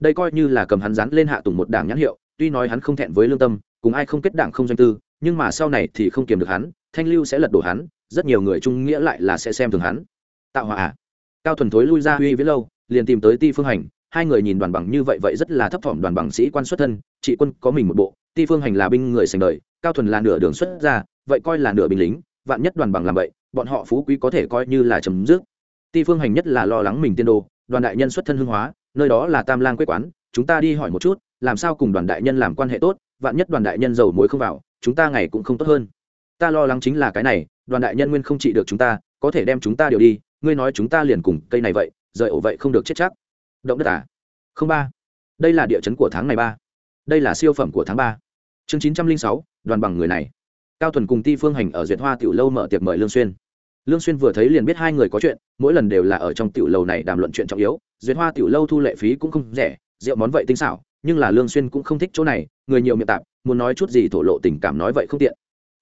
Đây coi như là cầm hắn dán lên hạ tùng một đảng nhãn hiệu, tuy nói hắn không thẹn với lương tâm, cùng ai không kết đảng không doanh tư, nhưng mà sau này thì không kiềm được hắn thanh lưu sẽ lật đổ hắn, rất nhiều người trung nghĩa lại là sẽ xem thường hắn. Tạo hòa à. cao thuần thối lui ra uy viễn lâu, liền tìm tới ti phương hành, hai người nhìn đoàn bằng như vậy vậy rất là thấp thỏm đoàn bằng sĩ quan xuất thân, trị quân có mình một bộ, ti phương hành là binh người sành đời, cao thuần là nửa đường xuất ra, vậy coi là nửa binh lính, vạn nhất đoàn bằng làm vậy, bọn họ phú quý có thể coi như là chấm dứt. Ti phương hành nhất là lo lắng mình tiên đồ, đoàn đại nhân xuất thân hương hóa, nơi đó là tam lang quế quán, chúng ta đi hỏi một chút, làm sao cùng đoàn đại nhân làm quan hệ tốt, vạn nhất đoàn đại nhân giàu muối không vào, chúng ta ngày cũng không tốt hơn ta lo lắng chính là cái này, đoàn đại nhân nguyên không trị được chúng ta, có thể đem chúng ta điều đi, ngươi nói chúng ta liền cùng cây này vậy, rời ổ vậy không được chết chắc. Động đất à? Không ba. Đây là địa chấn của tháng này ba. Đây là siêu phẩm của tháng ba. Chương chín trăm linh sáu, đoàn bằng người này. Cao thuần cùng ti phương hành ở duyệt hoa tiểu lâu mở tiệc mời lương xuyên. Lương xuyên vừa thấy liền biết hai người có chuyện, mỗi lần đều là ở trong tiểu lâu này đàm luận chuyện trọng yếu. Duyệt hoa tiểu lâu thu lệ phí cũng không rẻ, rượu món vậy tinh xảo, nhưng là lương xuyên cũng không thích chỗ này, người nhiều miệng tạp, muốn nói chút gì thổ lộ tình cảm nói vậy không tiện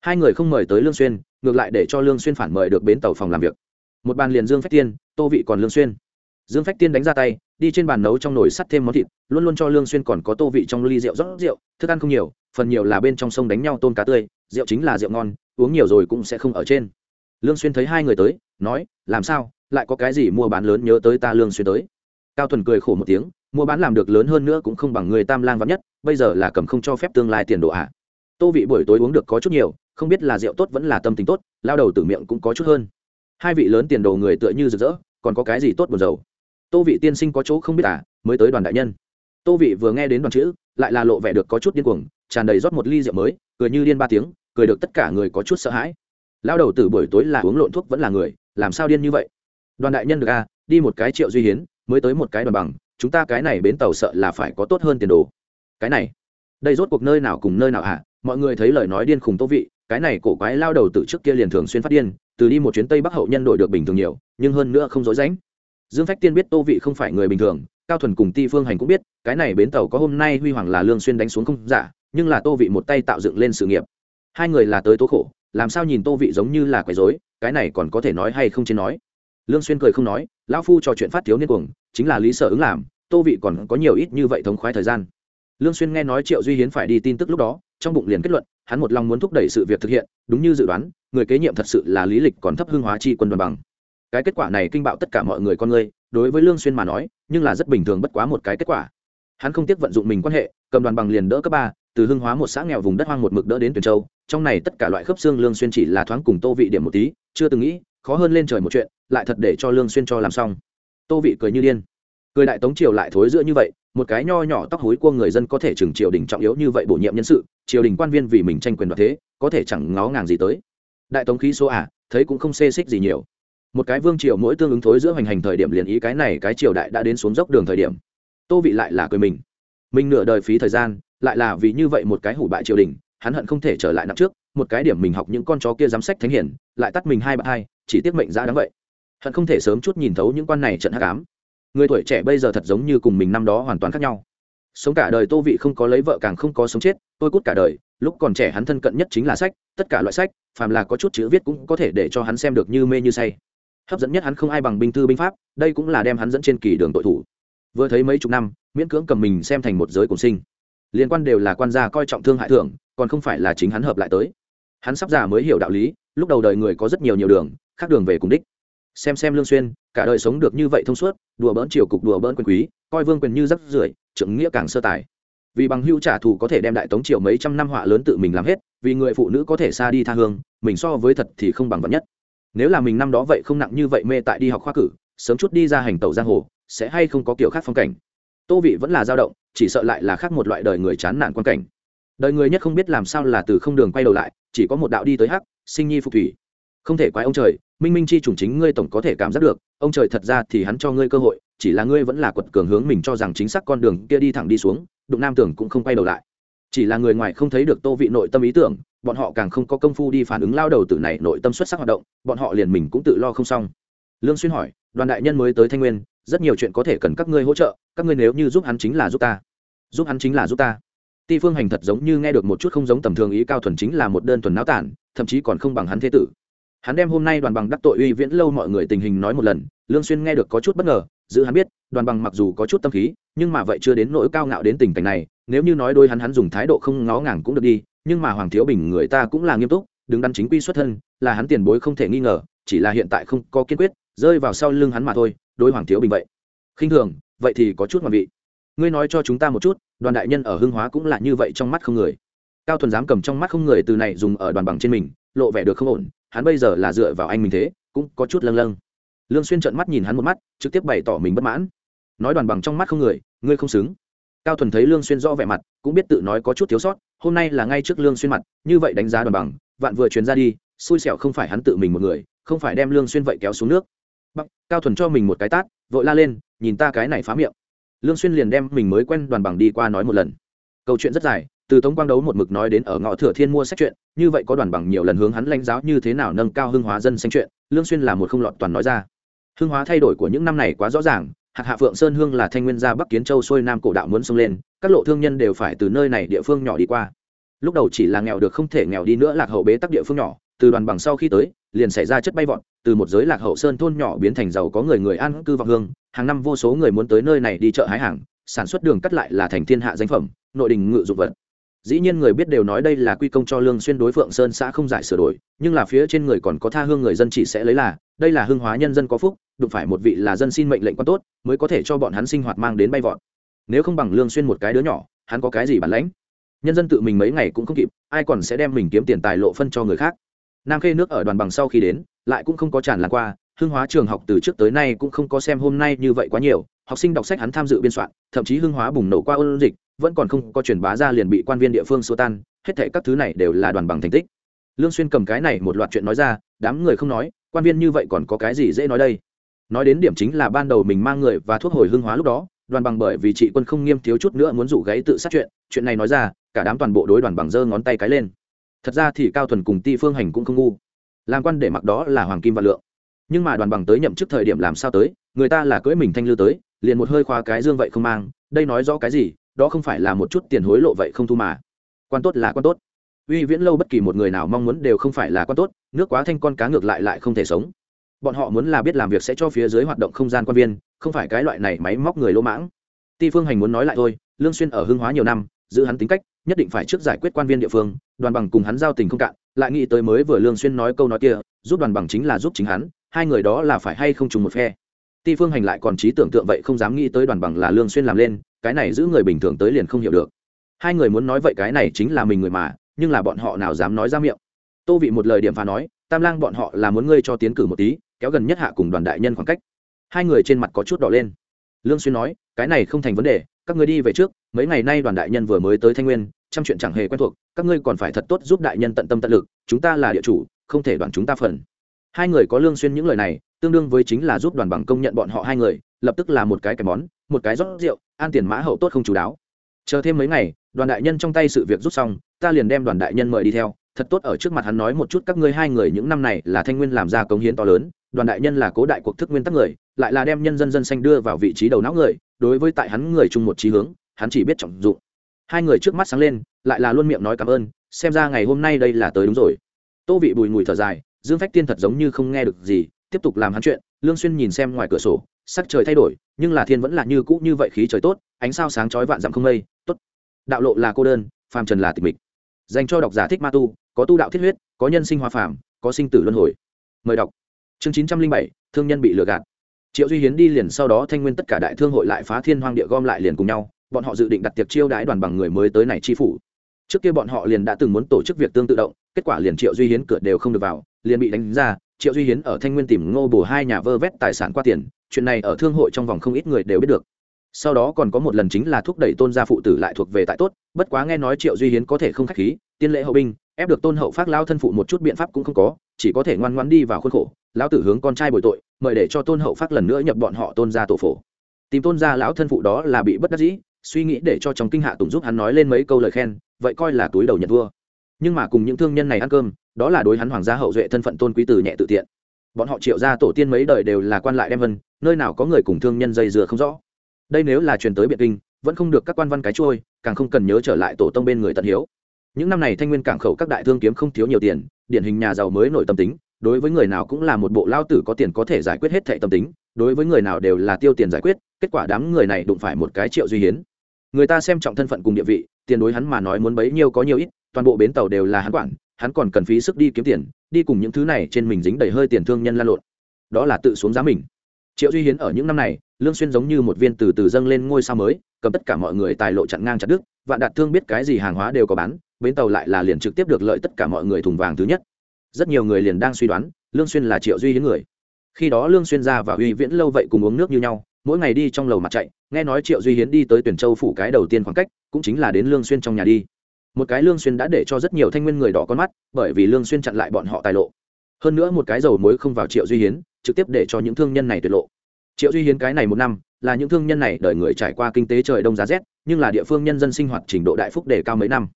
hai người không mời tới lương xuyên, ngược lại để cho lương xuyên phản mời được bến tàu phòng làm việc. Một bàn liền dương phách tiên, tô vị còn lương xuyên. Dương phách tiên đánh ra tay, đi trên bàn nấu trong nồi sắt thêm món thịt, luôn luôn cho lương xuyên còn có tô vị trong ly rượu rót rượu, thức ăn không nhiều, phần nhiều là bên trong sông đánh nhau tôm cá tươi, rượu chính là rượu ngon, uống nhiều rồi cũng sẽ không ở trên. Lương xuyên thấy hai người tới, nói, làm sao? Lại có cái gì mua bán lớn nhớ tới ta lương xuyên tới. Cao thuần cười khổ một tiếng, mua bán làm được lớn hơn nữa cũng không bằng người tam lang vắn nhất, bây giờ là cầm không cho phép tương lai tiền độ ạ. Tô vị buổi tối uống được có chút nhiều không biết là rượu tốt vẫn là tâm tình tốt, lao đầu tử miệng cũng có chút hơn. Hai vị lớn tiền đồ người tựa như rực rỡ, còn có cái gì tốt buồn dầu tô vị tiên sinh có chỗ không biết à mới tới đoàn đại nhân. Tô vị vừa nghe đến đoàn chữ, lại là lộ vẻ được có chút điên cuồng, tràn đầy rót một ly rượu mới, cười như điên ba tiếng, cười được tất cả người có chút sợ hãi. Lao đầu từ buổi tối là uống lộn thuốc vẫn là người, làm sao điên như vậy? Đoàn đại nhân được à đi một cái triệu duy hiến, mới tới một cái đoàn bằng, chúng ta cái này bến tàu sợ là phải có tốt hơn tiền đồ. Cái này, đây rốt cuộc nơi nào cùng nơi nào hả? À? mọi người thấy lời nói điên khùng tô vị cái này cổ quái lao đầu từ trước kia liền thường xuyên phát điên, từ đi một chuyến tây bắc hậu nhân đổi được bình thường nhiều, nhưng hơn nữa không dối rãnh. Dương phách tiên biết tô vị không phải người bình thường, cao thuần cùng ti phương hành cũng biết, cái này bến tàu có hôm nay huy hoàng là lương xuyên đánh xuống không giả, nhưng là tô vị một tay tạo dựng lên sự nghiệp. Hai người là tới tố khổ, làm sao nhìn tô vị giống như là quấy rối, cái này còn có thể nói hay không trên nói. Lương xuyên cười không nói, lão phu trò chuyện phát thiếu niên cuồng, chính là lý sở ứng làm, tô vị còn có nhiều ít như vậy thống khoái thời gian. Lương xuyên nghe nói triệu duy hiến phải đi tin tức lúc đó trong bụng liền kết luận, hắn một lòng muốn thúc đẩy sự việc thực hiện, đúng như dự đoán, người kế nhiệm thật sự là lý lịch còn thấp hương hóa chi quân đoàn bằng. Cái kết quả này kinh bạo tất cả mọi người con người đối với lương xuyên mà nói, nhưng là rất bình thường bất quá một cái kết quả. Hắn không tiếc vận dụng mình quan hệ, cầm đoàn bằng liền đỡ cấp ba, từ hưng hóa một xã nghèo vùng đất hoang một mực đỡ đến tuyển châu, trong này tất cả loại khớp xương lương xuyên chỉ là thoáng cùng tô vị điểm một tí, chưa từng nghĩ, khó hơn lên trời một chuyện, lại thật để cho lương xuyên cho làm xong. Tô vị cười như điên. Cười đại tống triều lại thối giữa như vậy một cái nho nhỏ tóc hối của người dân có thể chừng triều đình trọng yếu như vậy bổ nhiệm nhân sự, triều đình quan viên vì mình tranh quyền đoạt thế, có thể chẳng ngó ngàng gì tới. Đại tống khí số à thấy cũng không xê xích gì nhiều. Một cái vương triều mỗi tương ứng thối giữa hoành hành thời điểm liền ý cái này cái triều đại đã đến xuống dốc đường thời điểm. Tô vị lại là cười mình. Mình nửa đời phí thời gian, lại là vì như vậy một cái hủ bại triều đình, hắn hận không thể trở lại năm trước, một cái điểm mình học những con chó kia giám sách thánh hiển, lại tắt mình hai bạn hai, chỉ tiếc mệnh ra đáng vậy. Hận không thể sớm chút nhìn thấu những quan này trận hắc ám người tuổi trẻ bây giờ thật giống như cùng mình năm đó hoàn toàn khác nhau. Sống cả đời tô vị không có lấy vợ càng không có sống chết, tôi cút cả đời, lúc còn trẻ hắn thân cận nhất chính là sách, tất cả loại sách, phàm là có chút chữ viết cũng có thể để cho hắn xem được như mê như say. Hấp dẫn nhất hắn không ai bằng binh thư binh pháp, đây cũng là đem hắn dẫn trên kỳ đường tội thủ. Vừa thấy mấy chục năm, miễn cưỡng cầm mình xem thành một giới cùng sinh. Liên quan đều là quan gia coi trọng thương hại thưởng, còn không phải là chính hắn hợp lại tới. Hắn sắp già mới hiểu đạo lý, lúc đầu đời người có rất nhiều nhiều đường, khác đường về cùng đích xem xem lương xuyên, cả đời sống được như vậy thông suốt, đùa bỡn triều cục, đùa bỡn quyền quý, coi vương quyền như rắc rưởi, trưởng nghĩa càng sơ tài. Vì bằng hữu trả thù có thể đem đại tống triều mấy trăm năm họa lớn tự mình làm hết, vì người phụ nữ có thể xa đi tha hương, mình so với thật thì không bằng vật nhất. Nếu là mình năm đó vậy không nặng như vậy mê tại đi học khoa cử, sớm chút đi ra hành tẩu giang hồ, sẽ hay không có kiểu khác phong cảnh. Tô vị vẫn là dao động, chỉ sợ lại là khác một loại đời người chán nản quan cảnh. Đời người nhất không biết làm sao là từ không đường quay đầu lại, chỉ có một đạo đi tới hắc, sinh nhi phục thủy không thể quái ông trời, minh minh chi chủng chính ngươi tổng có thể cảm giác được, ông trời thật ra thì hắn cho ngươi cơ hội, chỉ là ngươi vẫn là quật cường hướng mình cho rằng chính xác con đường kia đi thẳng đi xuống, đụng nam tưởng cũng không quay đầu lại. Chỉ là người ngoài không thấy được tô vị nội tâm ý tưởng, bọn họ càng không có công phu đi phản ứng lao đầu tử này nội tâm xuất sắc hoạt động, bọn họ liền mình cũng tự lo không xong. Lương xuyên hỏi, đoàn đại nhân mới tới thanh nguyên, rất nhiều chuyện có thể cần các ngươi hỗ trợ, các ngươi nếu như giúp hắn chính là giúp ta. Giúp hắn chính là giúp ta. Ti phương hành thật giống như nghe được một chút không giống tầm thường ý cao thuần chính là một đơn thuần náo tản, thậm chí còn không bằng hắn thế tử hắn đem hôm nay đoàn bằng đắc tội uy viễn lâu mọi người tình hình nói một lần, lương xuyên nghe được có chút bất ngờ, giữ hắn biết, đoàn bằng mặc dù có chút tâm khí, nhưng mà vậy chưa đến nỗi cao ngạo đến tình cảnh này, nếu như nói đôi hắn hắn dùng thái độ không ngó ngàng cũng được đi, nhưng mà hoàng thiếu bình người ta cũng là nghiêm túc, đứng đắn chính quy xuất thân, là hắn tiền bối không thể nghi ngờ, chỉ là hiện tại không có kiên quyết, rơi vào sau lưng hắn mà thôi, đối hoàng thiếu bình vậy. Khinh thường, vậy thì có chút ngoạn vị. Ngươi nói cho chúng ta một chút, đoàn đại nhân ở hưng hóa cũng là như vậy trong mắt không người. Cao thuần dám cầm trong mắt không người từ này dùng ở đoàn bằng trên mình lộ vẻ được không ổn, hắn bây giờ là dựa vào anh mình thế, cũng có chút lâng lâng. Lương xuyên trợn mắt nhìn hắn một mắt, trực tiếp bày tỏ mình bất mãn. Nói đoàn bằng trong mắt không người, ngươi không xứng. Cao thuần thấy lương xuyên rõ vẻ mặt, cũng biết tự nói có chút thiếu sót, hôm nay là ngay trước lương xuyên mặt, như vậy đánh giá đoàn bằng, vạn vừa truyền ra đi, xui xẻo không phải hắn tự mình một người, không phải đem lương xuyên vậy kéo xuống nước. Bắc cao thuần cho mình một cái tát, vội la lên, nhìn ta cái này phá miệng. Lương xuyên liền đem mình mới quen đoàn bằng đi qua nói một lần. Câu chuyện rất dài từ tống quang đấu một mực nói đến ở ngõ thừa thiên mua sách chuyện, như vậy có đoàn bằng nhiều lần hướng hắn lãnh giáo như thế nào nâng cao hưng hóa dân xanh chuyện, lương xuyên là một không lọt toàn nói ra. Hưng hóa thay đổi của những năm này quá rõ ràng hạt hạ phượng sơn hương là thanh nguyên gia bắc kiến châu xuôi nam cổ đạo muốn xông lên, các lộ thương nhân đều phải từ nơi này địa phương nhỏ đi qua. Lúc đầu chỉ là nghèo được không thể nghèo đi nữa lạc hậu bế tắc địa phương nhỏ, từ đoàn bằng sau khi tới, liền xảy ra chất bay vọt, từ một giới lạc hậu sơn thôn nhỏ biến thành giàu có người người an cư vọng hương, hàng năm vô số người muốn tới nơi này đi chợ hái hàng, sản xuất đường cắt lại là thành thiên hạ danh phẩm, nội đình ngự dụng vật dĩ nhiên người biết đều nói đây là quy công cho lương xuyên đối phượng sơn xã không giải sửa đổi, nhưng là phía trên người còn có tha hương người dân chỉ sẽ lấy là, đây là hương hóa nhân dân có phúc, đụng phải một vị là dân xin mệnh lệnh quan tốt, mới có thể cho bọn hắn sinh hoạt mang đến bay vọt. Nếu không bằng lương xuyên một cái đứa nhỏ, hắn có cái gì bản lãnh? Nhân dân tự mình mấy ngày cũng không kịp, ai còn sẽ đem mình kiếm tiền tài lộ phân cho người khác? Nam khê nước ở đoàn bằng sau khi đến, lại cũng không có tràn lan qua hương hóa trường học từ trước tới nay cũng không có xem hôm nay như vậy quá nhiều, học sinh đọc sách hắn tham dự biên soạn, thậm chí hương hóa bùng nổ qua ôn dịch vẫn còn không có truyền bá ra liền bị quan viên địa phương xua tan, hết thệ các thứ này đều là đoàn bằng thành tích. Lương xuyên cầm cái này một loạt chuyện nói ra, đám người không nói, quan viên như vậy còn có cái gì dễ nói đây? Nói đến điểm chính là ban đầu mình mang người và thuốc hồi hương hóa lúc đó, đoàn bằng bởi vì trị quân không nghiêm thiếu chút nữa muốn dụ gáy tự sát chuyện chuyện này nói ra, cả đám toàn bộ đối đoàn bằng giơ ngón tay cái lên. Thật ra thì cao thuần cùng ti phương hành cũng không ngu. Làm quan để mặc đó là hoàng kim và lượng. Nhưng mà đoàn bằng tới nhậm chức thời điểm làm sao tới, người ta là cưỡi mình thanh lư tới, liền một hơi khoa cái dương vậy không mang, đây nói rõ cái gì đó không phải là một chút tiền hối lộ vậy không thu mà. Quan tốt là quan tốt. Uy viễn lâu bất kỳ một người nào mong muốn đều không phải là quan tốt, nước quá thanh con cá ngược lại lại không thể sống. Bọn họ muốn là biết làm việc sẽ cho phía dưới hoạt động không gian quan viên, không phải cái loại này máy móc người lỗ mãng. Ti phương hành muốn nói lại thôi, lương xuyên ở hương hóa nhiều năm, giữ hắn tính cách, nhất định phải trước giải quyết quan viên địa phương, đoàn bằng cùng hắn giao tình không cạn, lại nghĩ tới mới vừa lương xuyên nói câu nói kia, giúp đoàn bằng chính là giúp chính hắn, hai người đó là phải hay không trùng một phe. Ti phương hành lại còn trí tưởng tượng vậy không dám nghĩ tới đoàn bằng là lương xuyên làm lên cái này giữ người bình thường tới liền không hiểu được. Hai người muốn nói vậy cái này chính là mình người mà, nhưng là bọn họ nào dám nói ra miệng. Tô vị một lời điểm phá nói, tam lang bọn họ là muốn ngươi cho tiến cử một tí, kéo gần nhất hạ cùng đoàn đại nhân khoảng cách. Hai người trên mặt có chút đỏ lên. Lương xuyên nói, cái này không thành vấn đề, các ngươi đi về trước, mấy ngày nay đoàn đại nhân vừa mới tới thanh nguyên, trăm chuyện chẳng hề quen thuộc, các ngươi còn phải thật tốt giúp đại nhân tận tâm tận lực, chúng ta là địa chủ, không thể đoàn chúng ta phần. Hai người có lương xuyên những lời này, tương đương với chính là giúp đoàn bằng công nhận bọn họ hai người, lập tức là một cái cái món một cái rót rượu, an tiền mã hậu tốt không chú đáo. Chờ thêm mấy ngày, đoàn đại nhân trong tay sự việc rút xong, ta liền đem đoàn đại nhân mời đi theo. Thật tốt ở trước mặt hắn nói một chút các ngươi hai người những năm này là thanh nguyên làm ra cống hiến to lớn, đoàn đại nhân là cố đại cuộc thức nguyên tắc người, lại là đem nhân dân dân xanh đưa vào vị trí đầu não người, đối với tại hắn người chung một trí hướng, hắn chỉ biết trọng dụng. Hai người trước mắt sáng lên, lại là luôn miệng nói cảm ơn, xem ra ngày hôm nay đây là tới đúng rồi. Tô vị bùi mùi thở dài, dương phách tiên thật giống như không nghe được gì tiếp tục làm hắn chuyện, lương xuyên nhìn xem ngoài cửa sổ, sắc trời thay đổi, nhưng là thiên vẫn là như cũ như vậy khí trời tốt, ánh sao sáng chói vạn dặm không mây, tốt. Đạo lộ là cô đơn, phàm trần là tịch mịch. Dành cho độc giả thích ma tu, có tu đạo thiết huyết, có nhân sinh hoa phàm, có sinh tử luân hồi. Mời đọc. Chương chín trăm linh bảy, thương nhân bị lừa gạt. Triệu duy hiến đi liền sau đó thanh nguyên tất cả đại thương hội lại phá thiên hoang địa gom lại liền cùng nhau, bọn họ dự định đặt tiệc chiêu đãi đoàn bằng người mới tới này chi phủ. Trước kia bọn họ liền đã từng muốn tổ chức việc tương tự động, kết quả liền triệu duy hiến cửa đều không được vào liền bị đánh ra, triệu duy hiến ở thanh nguyên tìm ngô bổ hai nhà vơ vét tài sản qua tiền, chuyện này ở thương hội trong vòng không ít người đều biết được sau đó còn có một lần chính là thúc đẩy tôn gia phụ tử lại thuộc về tại tốt, bất quá nghe nói triệu duy hiến có thể không khách khí, tiên lễ hậu binh, ép được tôn hậu phát lao thân phụ một chút biện pháp cũng không có, chỉ có thể ngoan ngoan đi vào khuôn khổ, lão tử hướng con trai bồi tội, mời để cho tôn hậu phát lần nữa nhập bọn họ tôn gia tổ phổ tìm tôn gia lão thân phụ đó là bị bất đắc dĩ, suy nghĩ để cho trong kinh hạ tùng giúp hắn nói lên mấy câu lời khen, vậy coi là túi đầu nhận vua. nhưng mà cùng những thương nhân này ăn cơm đó là đối hắn hoàng gia hậu duệ thân phận tôn quý từ nhẹ tự tiện bọn họ triệu ra tổ tiên mấy đời đều là quan lại đem vân, nơi nào có người cùng thương nhân dây dừa không rõ. Đây nếu là truyền tới biệt kinh, vẫn không được các quan văn cái trôi, càng không cần nhớ trở lại tổ tông bên người tận hiếu. Những năm này thanh nguyên cảng khẩu các đại thương kiếm không thiếu nhiều tiền, điển hình nhà giàu mới nổi tâm tính, đối với người nào cũng là một bộ lao tử có tiền có thể giải quyết hết thệ tâm tính, đối với người nào đều là tiêu tiền giải quyết, kết quả đám người này đụng phải một cái triệu duy hiến. Người ta xem trọng thân phận cùng địa vị, tiền đối hắn mà nói muốn bấy nhiêu có nhiều ít, toàn bộ bến tàu đều là hắn quản hắn còn cần phí sức đi kiếm tiền, đi cùng những thứ này trên mình dính đầy hơi tiền thương nhân lan lộn. Đó là tự xuống giá mình. Triệu duy hiến ở những năm này, lương xuyên giống như một viên từ từ dâng lên ngôi sao mới, cầm tất cả mọi người tài lộ chặn ngang chặt đứt, vạn đạt thương biết cái gì hàng hóa đều có bán, bến tàu lại là liền trực tiếp được lợi tất cả mọi người thùng vàng thứ nhất. Rất nhiều người liền đang suy đoán, lương xuyên là triệu duy hiến người. Khi đó lương xuyên ra và uy viễn lâu vậy cùng uống nước như nhau, mỗi ngày đi trong lầu mặt chạy, nghe nói triệu duy hiến đi tới tuyển châu phủ cái đầu tiên khoảng cách, cũng chính là đến lương xuyên trong nhà đi một cái lương xuyên đã để cho rất nhiều thanh nguyên người đỏ con mắt, bởi vì lương xuyên chặn lại bọn họ tài lộ. Hơn nữa một cái dầu muối không vào triệu duy hiến, trực tiếp để cho những thương nhân này tuyệt lộ. Triệu duy hiến cái này một năm, là những thương nhân này đợi người trải qua kinh tế trời đông giá rét, nhưng là địa phương nhân dân sinh hoạt trình độ đại phúc đề cao mấy năm.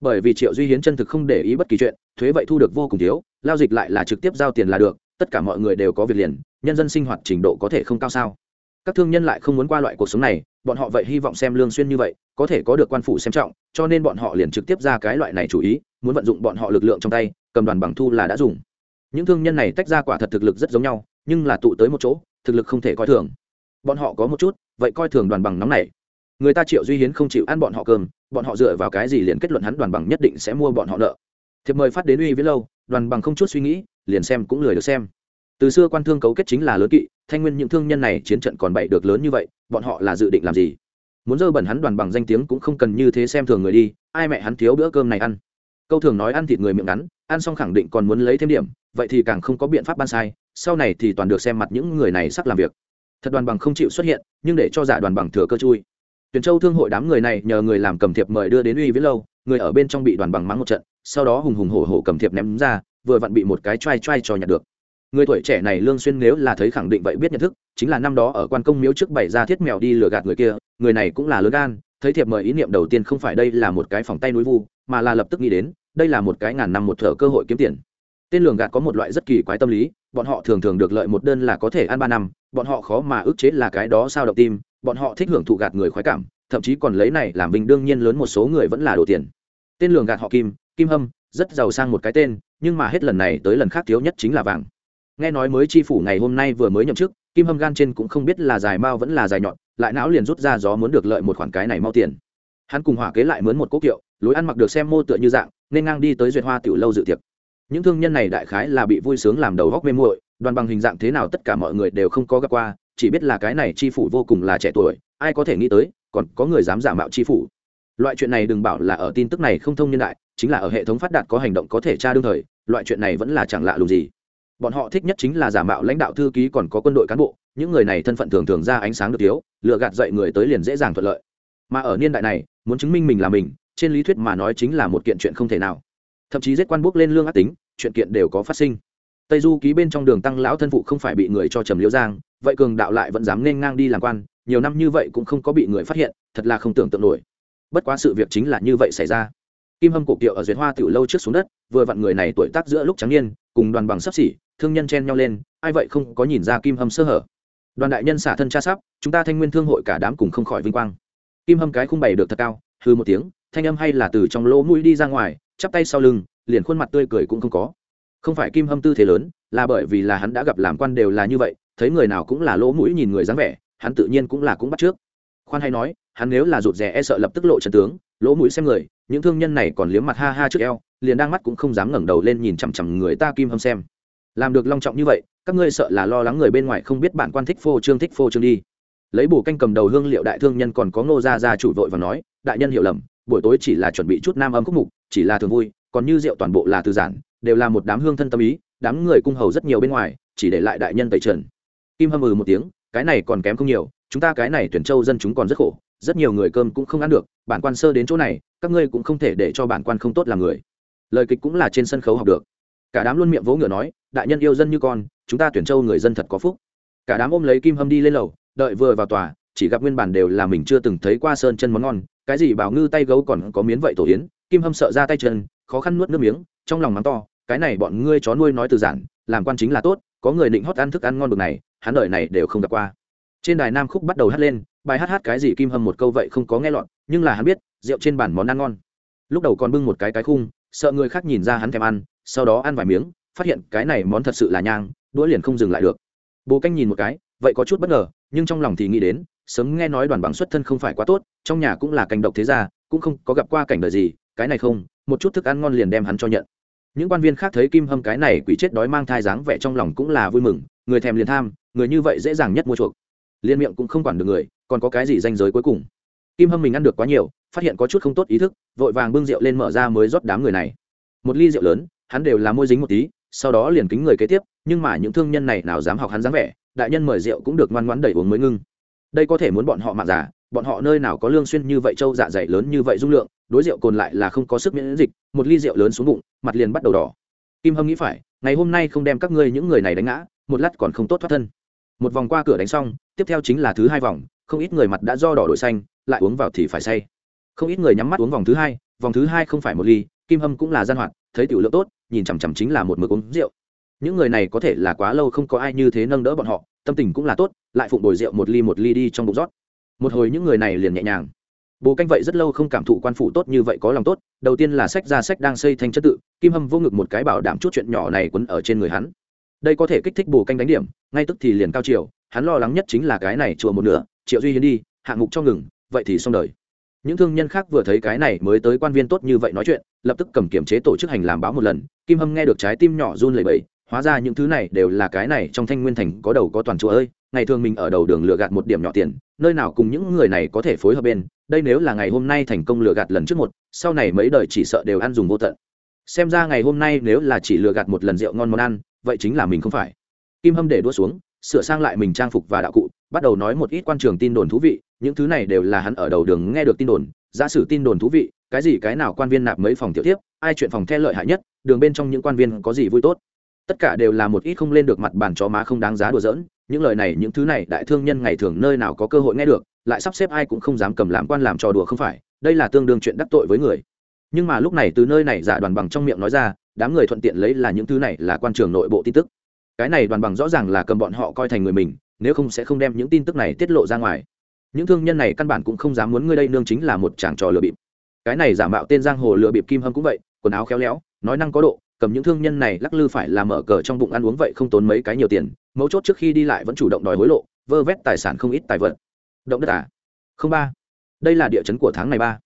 Bởi vì triệu duy hiến chân thực không để ý bất kỳ chuyện, thuế vậy thu được vô cùng thiếu lao dịch lại là trực tiếp giao tiền là được, tất cả mọi người đều có việc liền, nhân dân sinh hoạt trình độ có thể không cao sao? Các thương nhân lại không muốn qua loại cuộc sống này, bọn họ vậy hy vọng xem lương xuyên như vậy, có thể có được quan phủ xem trọng, cho nên bọn họ liền trực tiếp ra cái loại này chủ ý, muốn vận dụng bọn họ lực lượng trong tay, cầm đoàn bằng thu là đã dùng. Những thương nhân này tách ra quả thật thực lực rất giống nhau, nhưng là tụ tới một chỗ, thực lực không thể coi thường. Bọn họ có một chút, vậy coi thường đoàn bằng nóng này. Người ta triệu duy hiến không chịu ăn bọn họ cơm, bọn họ dựa vào cái gì liền kết luận hắn đoàn bằng nhất định sẽ mua bọn họ nợ. Thiệp mời phát đến uy với lâu, đoàn bằng không chút suy nghĩ, liền xem cũng lười được xem. Từ xưa quan thương cấu kết chính là lớn kỵ thanh nguyên những thương nhân này chiến trận còn bậy được lớn như vậy, bọn họ là dự định làm gì? Muốn dơ bẩn hắn đoàn bằng danh tiếng cũng không cần như thế xem thường người đi, ai mẹ hắn thiếu bữa cơm này ăn? Câu thường nói ăn thịt người miệng ngắn, ăn xong khẳng định còn muốn lấy thêm điểm, vậy thì càng không có biện pháp ban sai, sau này thì toàn được xem mặt những người này sắp làm việc. Thật đoàn bằng không chịu xuất hiện, nhưng để cho giả đoàn bằng thừa cơ chui. Tuyển châu thương hội đám người này nhờ người làm cầm thiệp mời đưa đến uy viễn lâu, người ở bên trong bị đoàn bằng mắng một trận, sau đó hùng hùng hổ hổ cầm thiệp ném ra, vừa vặn bị một cái t r a i t r a i cho nhặt được người tuổi trẻ này lương xuyên nếu là thấy khẳng định vậy biết nhận thức, chính là năm đó ở quan công miếu trước bày ra thiết mèo đi lừa gạt người kia, người này cũng là lớn gan, thấy thiệp mời ý niệm đầu tiên không phải đây là một cái phòng tay núi vu, mà là lập tức nghĩ đến, đây là một cái ngàn năm một thở cơ hội kiếm tiền. Tên lường gạt có một loại rất kỳ quái tâm lý, bọn họ thường thường được lợi một đơn là có thể ăn ba năm, bọn họ khó mà ức chế là cái đó sao động tim, bọn họ thích hưởng thụ gạt người khoái cảm, thậm chí còn lấy này làm bình đương nhiên lớn một số người vẫn là đồ tiền. Tên lường gạt họ kim kim hâm, rất giàu sang một cái tên, nhưng mà hết lần này tới lần khác thiếu nhất chính là vàng nghe nói mới chi phủ ngày hôm nay vừa mới nhậm chức, kim hâm gan trên cũng không biết là dài mao vẫn là dài nhọn, lại não liền rút ra gió muốn được lợi một khoản cái này mau tiền. Hắn cùng hỏa kế lại mướn một cốc kiệu, lối ăn mặc được xem mô tựa như dạng, nên ngang đi tới duyệt hoa tiểu lâu dự tiệc. Những thương nhân này đại khái là bị vui sướng làm đầu góc mê muội, đoàn bằng hình dạng thế nào tất cả mọi người đều không có gặp qua, chỉ biết là cái này chi phủ vô cùng là trẻ tuổi, ai có thể nghĩ tới, còn có người dám giả mạo chi phủ. Loại chuyện này đừng bảo là ở tin tức này không thông nhân đại, chính là ở hệ thống phát đạt có hành động có thể tra đương thời, loại chuyện này vẫn là chẳng lạ lùng gì bọn họ thích nhất chính là giả mạo lãnh đạo thư ký còn có quân đội cán bộ, những người này thân phận thường thường ra ánh sáng được thiếu lựa gạt dậy người tới liền dễ dàng thuận lợi. Mà ở niên đại này, muốn chứng minh mình là mình, trên lý thuyết mà nói chính là một kiện chuyện không thể nào. Thậm chí giết quan bốc lên lương ác tính, chuyện kiện đều có phát sinh. Tây du ký bên trong đường tăng lão thân phụ không phải bị người cho trầm liễu giang, vậy cường đạo lại vẫn dám nên ngang đi làm quan, nhiều năm như vậy cũng không có bị người phát hiện, thật là không tưởng tượng nổi. Bất quá sự việc chính là như vậy xảy ra. Kim hâm cổ kiệu ở duyệt hoa tiểu lâu trước xuống đất, vừa vặn người này tuổi tác giữa lúc trắng niên, cùng đoàn bằng sắp xỉ thương nhân chen nhau lên, ai vậy không có nhìn ra kim hâm sơ hở. Đoàn đại nhân xả thân cha sắp, chúng ta thanh nguyên thương hội cả đám cùng không khỏi vinh quang. Kim hâm cái khung bày được thật cao hư một tiếng, thanh âm hay là từ trong lỗ mũi đi ra ngoài, chắp tay sau lưng, liền khuôn mặt tươi cười cũng không có. Không phải kim hâm tư thế lớn, là bởi vì là hắn đã gặp làm quan đều là như vậy, thấy người nào cũng là lỗ mũi nhìn người dáng vẻ, hắn tự nhiên cũng là cũng bắt trước. Khoan hay nói, hắn nếu là rụt rè e sợ lập tức lộ trần tướng, lỗ mũi xem người, những thương nhân này còn liếm mặt ha ha trước eo, liền đang mắt cũng không dám ngẩng đầu lên nhìn chằm chằm người ta kim hâm xem làm được long trọng như vậy, các ngươi sợ là lo lắng người bên ngoài không biết bản quan thích phô trương, thích phô trương đi. Lấy bù canh cầm đầu hương liệu đại thương nhân còn có ngô gia gia chủ vội và nói, đại nhân hiểu lầm, buổi tối chỉ là chuẩn bị chút nam âm khúc mục, chỉ là thường vui, còn như rượu toàn bộ là từ giản, đều là một đám hương thân tâm ý, đám người cung hầu rất nhiều bên ngoài, chỉ để lại đại nhân tẩy trần. Kim hâm ừ một tiếng, cái này còn kém không nhiều, chúng ta cái này tuyển châu dân chúng còn rất khổ, rất nhiều người cơm cũng không ăn được, bản quan sơ đến chỗ này, các ngươi cũng không thể để cho bản quan không tốt làm người. Lời kịch cũng là trên sân khấu học được cả đám luôn miệng vỗ ngựa nói, đại nhân yêu dân như con, chúng ta tuyển châu người dân thật có phúc. Cả đám ôm lấy kim hâm đi lên lầu, đợi vừa vào tòa, chỉ gặp nguyên bản đều là mình chưa từng thấy qua sơn chân món ngon, cái gì bảo ngư tay gấu còn có miến vậy tổ yến, kim hâm sợ ra tay chân, khó khăn nuốt nước miếng, trong lòng mắng to, cái này bọn ngươi chó nuôi nói từ giản, làm quan chính là tốt, có người định hót ăn thức ăn ngon bực này, hắn đợi này đều không gặp qua. Trên đài nam khúc bắt đầu hát lên, bài hát hát cái gì kim hâm một câu vậy không có nghe lọt, nhưng là hắn biết, rượu trên bàn món ăn ngon. Lúc đầu còn bưng một cái cái khung sợ người khác nhìn ra hắn thèm ăn, sau đó ăn vài miếng, phát hiện cái này món thật sự là nhang, đũa liền không dừng lại được. Bố canh nhìn một cái, vậy có chút bất ngờ, nhưng trong lòng thì nghĩ đến, sớm nghe nói đoàn bằng xuất thân không phải quá tốt, trong nhà cũng là cành độc thế gia, cũng không có gặp qua cảnh đời gì, cái này không, một chút thức ăn ngon liền đem hắn cho nhận. Những quan viên khác thấy kim hâm cái này quỷ chết đói mang thai dáng vẻ trong lòng cũng là vui mừng, người thèm liền tham, người như vậy dễ dàng nhất mua chuộc. Liên miệng cũng không quản được người, còn có cái gì danh giới cuối cùng. Kim hâm mình ăn được quá nhiều phát hiện có chút không tốt ý thức, vội vàng bưng rượu lên mở ra mới rót đám người này. Một ly rượu lớn, hắn đều là môi dính một tí, sau đó liền kính người kế tiếp, nhưng mà những thương nhân này nào dám học hắn dáng vẻ, đại nhân mời rượu cũng được ngoan ngoãn đẩy uống mới ngưng. Đây có thể muốn bọn họ mạng giả, bọn họ nơi nào có lương xuyên như vậy châu dạ dày lớn như vậy dung lượng, đối rượu cồn lại là không có sức miễn dịch, một ly rượu lớn xuống bụng, mặt liền bắt đầu đỏ. Kim hâm nghĩ phải, ngày hôm nay không đem các ngươi những người này đánh ngã, một lát còn không tốt thoát thân. Một vòng qua cửa đánh xong, tiếp theo chính là thứ hai vòng, không ít người mặt đã do đỏ đổi xanh, lại uống vào thì phải say không ít người nhắm mắt uống vòng thứ hai, vòng thứ hai không phải một ly, kim hâm cũng là gian hoạt, thấy tiểu lượng tốt, nhìn chằm chằm chính là một mực uống rượu. Những người này có thể là quá lâu không có ai như thế nâng đỡ bọn họ, tâm tình cũng là tốt, lại phụng bồi rượu một ly một ly đi trong bụng rót. Một hồi những người này liền nhẹ nhàng. Bố canh vậy rất lâu không cảm thụ quan phụ tốt như vậy có lòng tốt, đầu tiên là sách ra sách đang xây thành chất tự, kim hâm vô ngực một cái bảo đảm chút chuyện nhỏ này quấn ở trên người hắn. Đây có thể kích thích bồ canh đánh điểm, ngay tức thì liền cao chiều, hắn lo lắng nhất chính là cái này chùa một nửa, triệu duy hiến đi, hạng mục cho ngừng, vậy thì xong đời những thương nhân khác vừa thấy cái này mới tới quan viên tốt như vậy nói chuyện, lập tức cầm kiểm chế tổ chức hành làm báo một lần, kim hâm nghe được trái tim nhỏ run lẩy bẩy, hóa ra những thứ này đều là cái này trong thanh nguyên thành có đầu có toàn chùa ơi, ngày thường mình ở đầu đường lừa gạt một điểm nhỏ tiền, nơi nào cùng những người này có thể phối hợp bên, đây nếu là ngày hôm nay thành công lừa gạt lần trước một, sau này mấy đời chỉ sợ đều ăn dùng vô tận. Xem ra ngày hôm nay nếu là chỉ lừa gạt một lần rượu ngon món ăn, vậy chính là mình không phải. Kim hâm để đua xuống, sửa sang lại mình trang phục và đạo cụ, bắt đầu nói một ít quan trường tin đồn thú vị những thứ này đều là hắn ở đầu đường nghe được tin đồn, giả sử tin đồn thú vị, cái gì cái nào quan viên nạp mấy phòng tiểu tiếp ai chuyện phòng the lợi hại nhất, đường bên trong những quan viên có gì vui tốt. Tất cả đều là một ít không lên được mặt bàn chó má không đáng giá đùa giỡn, những lời này, những thứ này, đại thương nhân ngày thường nơi nào có cơ hội nghe được, lại sắp xếp ai cũng không dám cầm làm quan làm trò đùa không phải, đây là tương đương chuyện đắc tội với người. Nhưng mà lúc này từ nơi này giả đoàn bằng trong miệng nói ra, đám người thuận tiện lấy là những thứ này là quan trường nội bộ tin tức. Cái này đoàn bằng rõ ràng là cầm bọn họ coi thành người mình, nếu không sẽ không đem những tin tức này tiết lộ ra ngoài những thương nhân này căn bản cũng không dám muốn ngươi đây, nương chính là một chàng trò lừa bịp. Cái này giả mạo tên giang hồ lừa bịp kim hâm cũng vậy, quần áo khéo léo, nói năng có độ, cầm những thương nhân này lắc lư phải làm mở cờ trong bụng ăn uống vậy không tốn mấy cái nhiều tiền, mấu chốt trước khi đi lại vẫn chủ động đòi hối lộ, vơ vét tài sản không ít tài vật. Động đất à? Không ba. Đây là địa chấn của tháng này ba.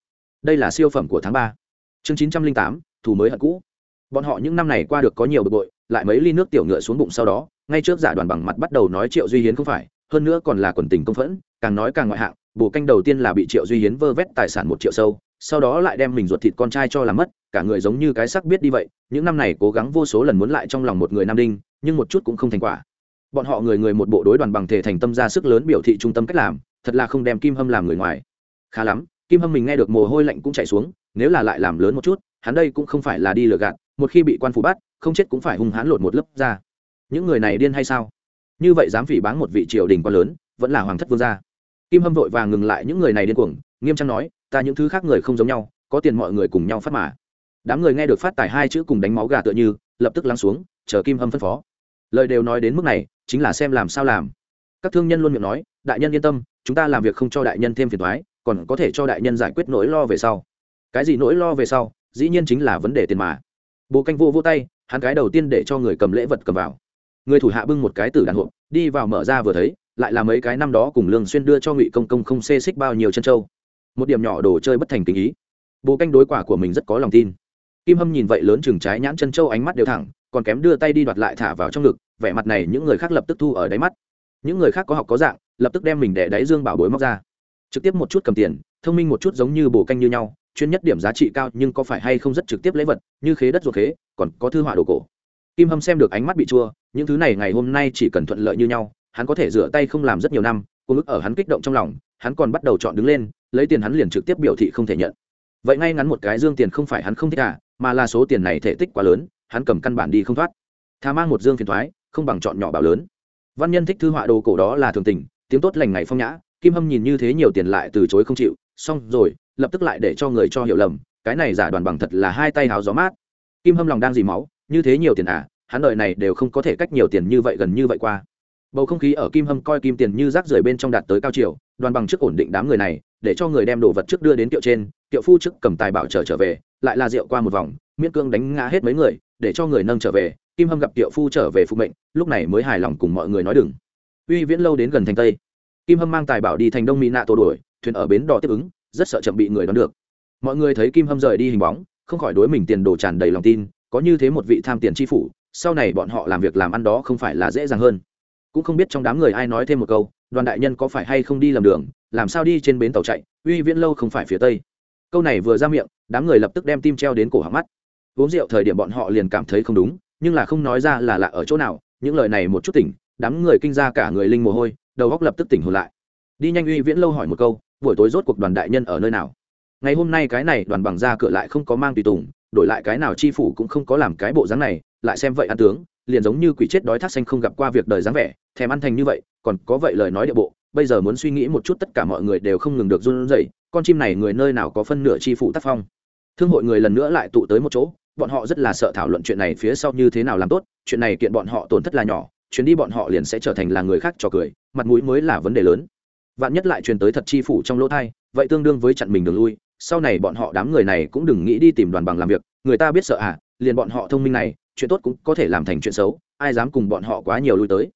Đây là siêu phẩm của tháng ba. Chương chín trăm linh tám thủ mới hận cũ. Bọn họ những năm này qua được có nhiều bực bội, lại mấy ly nước tiểu ngựa xuống bụng sau đó, ngay trước giả đoàn bằng mặt bắt đầu nói triệu duy hiến không phải hơn nữa còn là quần tình công phẫn, càng nói càng ngoại hạng, bồ canh đầu tiên là bị triệu duy hiến vơ vét tài sản một triệu sâu, sau đó lại đem mình ruột thịt con trai cho làm mất, cả người giống như cái sắc biết đi vậy, những năm này cố gắng vô số lần muốn lại trong lòng một người nam đinh, nhưng một chút cũng không thành quả. Bọn họ người người một bộ đối đoàn bằng thể thành tâm ra sức lớn biểu thị trung tâm cách làm, thật là không đem kim hâm làm người ngoài. Khá lắm, kim hâm mình nghe được mồ hôi lạnh cũng chạy xuống, nếu là lại làm lớn một chút, hắn đây cũng không phải là đi lừa gạt, một khi bị quan phủ bắt, không chết cũng phải hung hãn lột một lớp ra. Những người này điên hay sao? Như vậy dám phỉ báng một vị triều đình quá lớn, vẫn là hoàng thất vương gia. Kim hâm vội vàng ngừng lại những người này điên cuồng, nghiêm trang nói, ta những thứ khác người không giống nhau, có tiền mọi người cùng nhau phát mà. Đám người nghe được phát tài hai chữ cùng đánh máu gà tựa như, lập tức lắng xuống, chờ kim hâm phân phó. Lời đều nói đến mức này, chính là xem làm sao làm. Các thương nhân luôn miệng nói, đại nhân yên tâm, chúng ta làm việc không cho đại nhân thêm phiền thoái còn có thể cho đại nhân giải quyết nỗi lo về sau. Cái gì nỗi lo về sau, dĩ nhiên chính là vấn đề tiền mà. Bộ canh vô vô tay, hắn cái đầu tiên để cho người cầm lễ vật cầm vào người thủ hạ bưng một cái tử đàn hộp, đi vào mở ra vừa thấy, lại là mấy cái năm đó cùng lương xuyên đưa cho ngụy công công không xê xích bao nhiêu chân châu. Một điểm nhỏ đồ chơi bất thành tình ý. Bố canh đối quả của mình rất có lòng tin. Kim hâm nhìn vậy lớn chừng trái nhãn chân châu ánh mắt đều thẳng, còn kém đưa tay đi đoạt lại thả vào trong ngực, vẻ mặt này những người khác lập tức thu ở đáy mắt. Những người khác có học có dạng, lập tức đem mình để đáy dương bảo bối móc ra. Trực tiếp một chút cầm tiền, thông minh một chút giống như bổ canh như nhau, chuyên nhất điểm giá trị cao nhưng có phải hay không rất trực tiếp lấy vật, như khế đất ruột khế, còn có thư họa đồ cổ. Kim hâm xem được ánh mắt bị chua những thứ này ngày hôm nay chỉ cần thuận lợi như nhau, hắn có thể rửa tay không làm rất nhiều năm cùng ức ở hắn kích động trong lòng, hắn còn bắt đầu chọn đứng lên, lấy tiền hắn liền trực tiếp biểu thị không thể nhận. Vậy ngay ngắn một cái dương tiền không phải hắn không thích cả mà là số tiền này thể tích quá lớn, hắn cầm căn bản đi không thoát. Thà mang một dương phiền thoái, không bằng chọn nhỏ bảo lớn. Văn nhân thích thư họa đồ cổ đó là thường tình, tiếng tốt lành ngày phong nhã, kim hâm nhìn như thế nhiều tiền lại từ chối không chịu, xong rồi, lập tức lại để cho người cho hiểu lầm, cái này giả đoàn bằng thật là hai tay háo gió mát. Kim hâm lòng đang dì máu, như thế nhiều tiền à hắn đời này đều không có thể cách nhiều tiền như vậy gần như vậy qua. Bầu không khí ở kim hâm coi kim tiền như rác rưởi bên trong đạt tới cao chiều, đoàn bằng trước ổn định đám người này, để cho người đem đồ vật trước đưa đến tiệu trên, tiệu phu trước cầm tài bảo trở trở về, lại là rượu qua một vòng, miễn cương đánh ngã hết mấy người, để cho người nâng trở về, kim hâm gặp tiệu phu trở về phụ mệnh, lúc này mới hài lòng cùng mọi người nói đừng. Uy viễn lâu đến gần thành tây. Kim hâm mang tài bảo đi thành đông mỹ nạ tổ đuổi, thuyền ở bến đò tiếp ứng, rất sợ chậm bị người đón được. Mọi người thấy kim hâm rời đi hình bóng, không khỏi đối mình tiền đồ tràn đầy lòng tin, có như thế một vị tham tiền chi phủ sau này bọn họ làm việc làm ăn đó không phải là dễ dàng hơn. Cũng không biết trong đám người ai nói thêm một câu, đoàn đại nhân có phải hay không đi lầm đường, làm sao đi trên bến tàu chạy, uy viễn lâu không phải phía tây. Câu này vừa ra miệng, đám người lập tức đem tim treo đến cổ họng mắt. Uống rượu thời điểm bọn họ liền cảm thấy không đúng, nhưng là không nói ra là lạ ở chỗ nào, những lời này một chút tỉnh, đám người kinh ra cả người linh mồ hôi, đầu góc lập tức tỉnh hồn lại. Đi nhanh uy viễn lâu hỏi một câu, buổi tối rốt cuộc đoàn đại nhân ở nơi nào? Ngày hôm nay cái này đoàn bằng ra cửa lại không có mang tùy tùng đổi lại cái nào chi phủ cũng không có làm cái bộ dáng này, lại xem vậy ăn tướng, liền giống như quỷ chết đói thác xanh không gặp qua việc đời dáng vẻ, thèm ăn thành như vậy, còn có vậy lời nói địa bộ, bây giờ muốn suy nghĩ một chút tất cả mọi người đều không ngừng được run rẩy, con chim này người nơi nào có phân nửa chi phủ tác phong. Thương hội người lần nữa lại tụ tới một chỗ, bọn họ rất là sợ thảo luận chuyện này phía sau như thế nào làm tốt, chuyện này kiện bọn họ tổn thất là nhỏ, chuyến đi bọn họ liền sẽ trở thành là người khác trò cười, mặt mũi mới là vấn đề lớn. Vạn nhất lại truyền tới thật chi phủ trong lỗ thai, vậy tương đương với chặn mình đường lui sau này bọn họ đám người này cũng đừng nghĩ đi tìm đoàn bằng làm việc, người ta biết sợ à liền bọn họ thông minh này, chuyện tốt cũng có thể làm thành chuyện xấu, ai dám cùng bọn họ quá nhiều lui tới.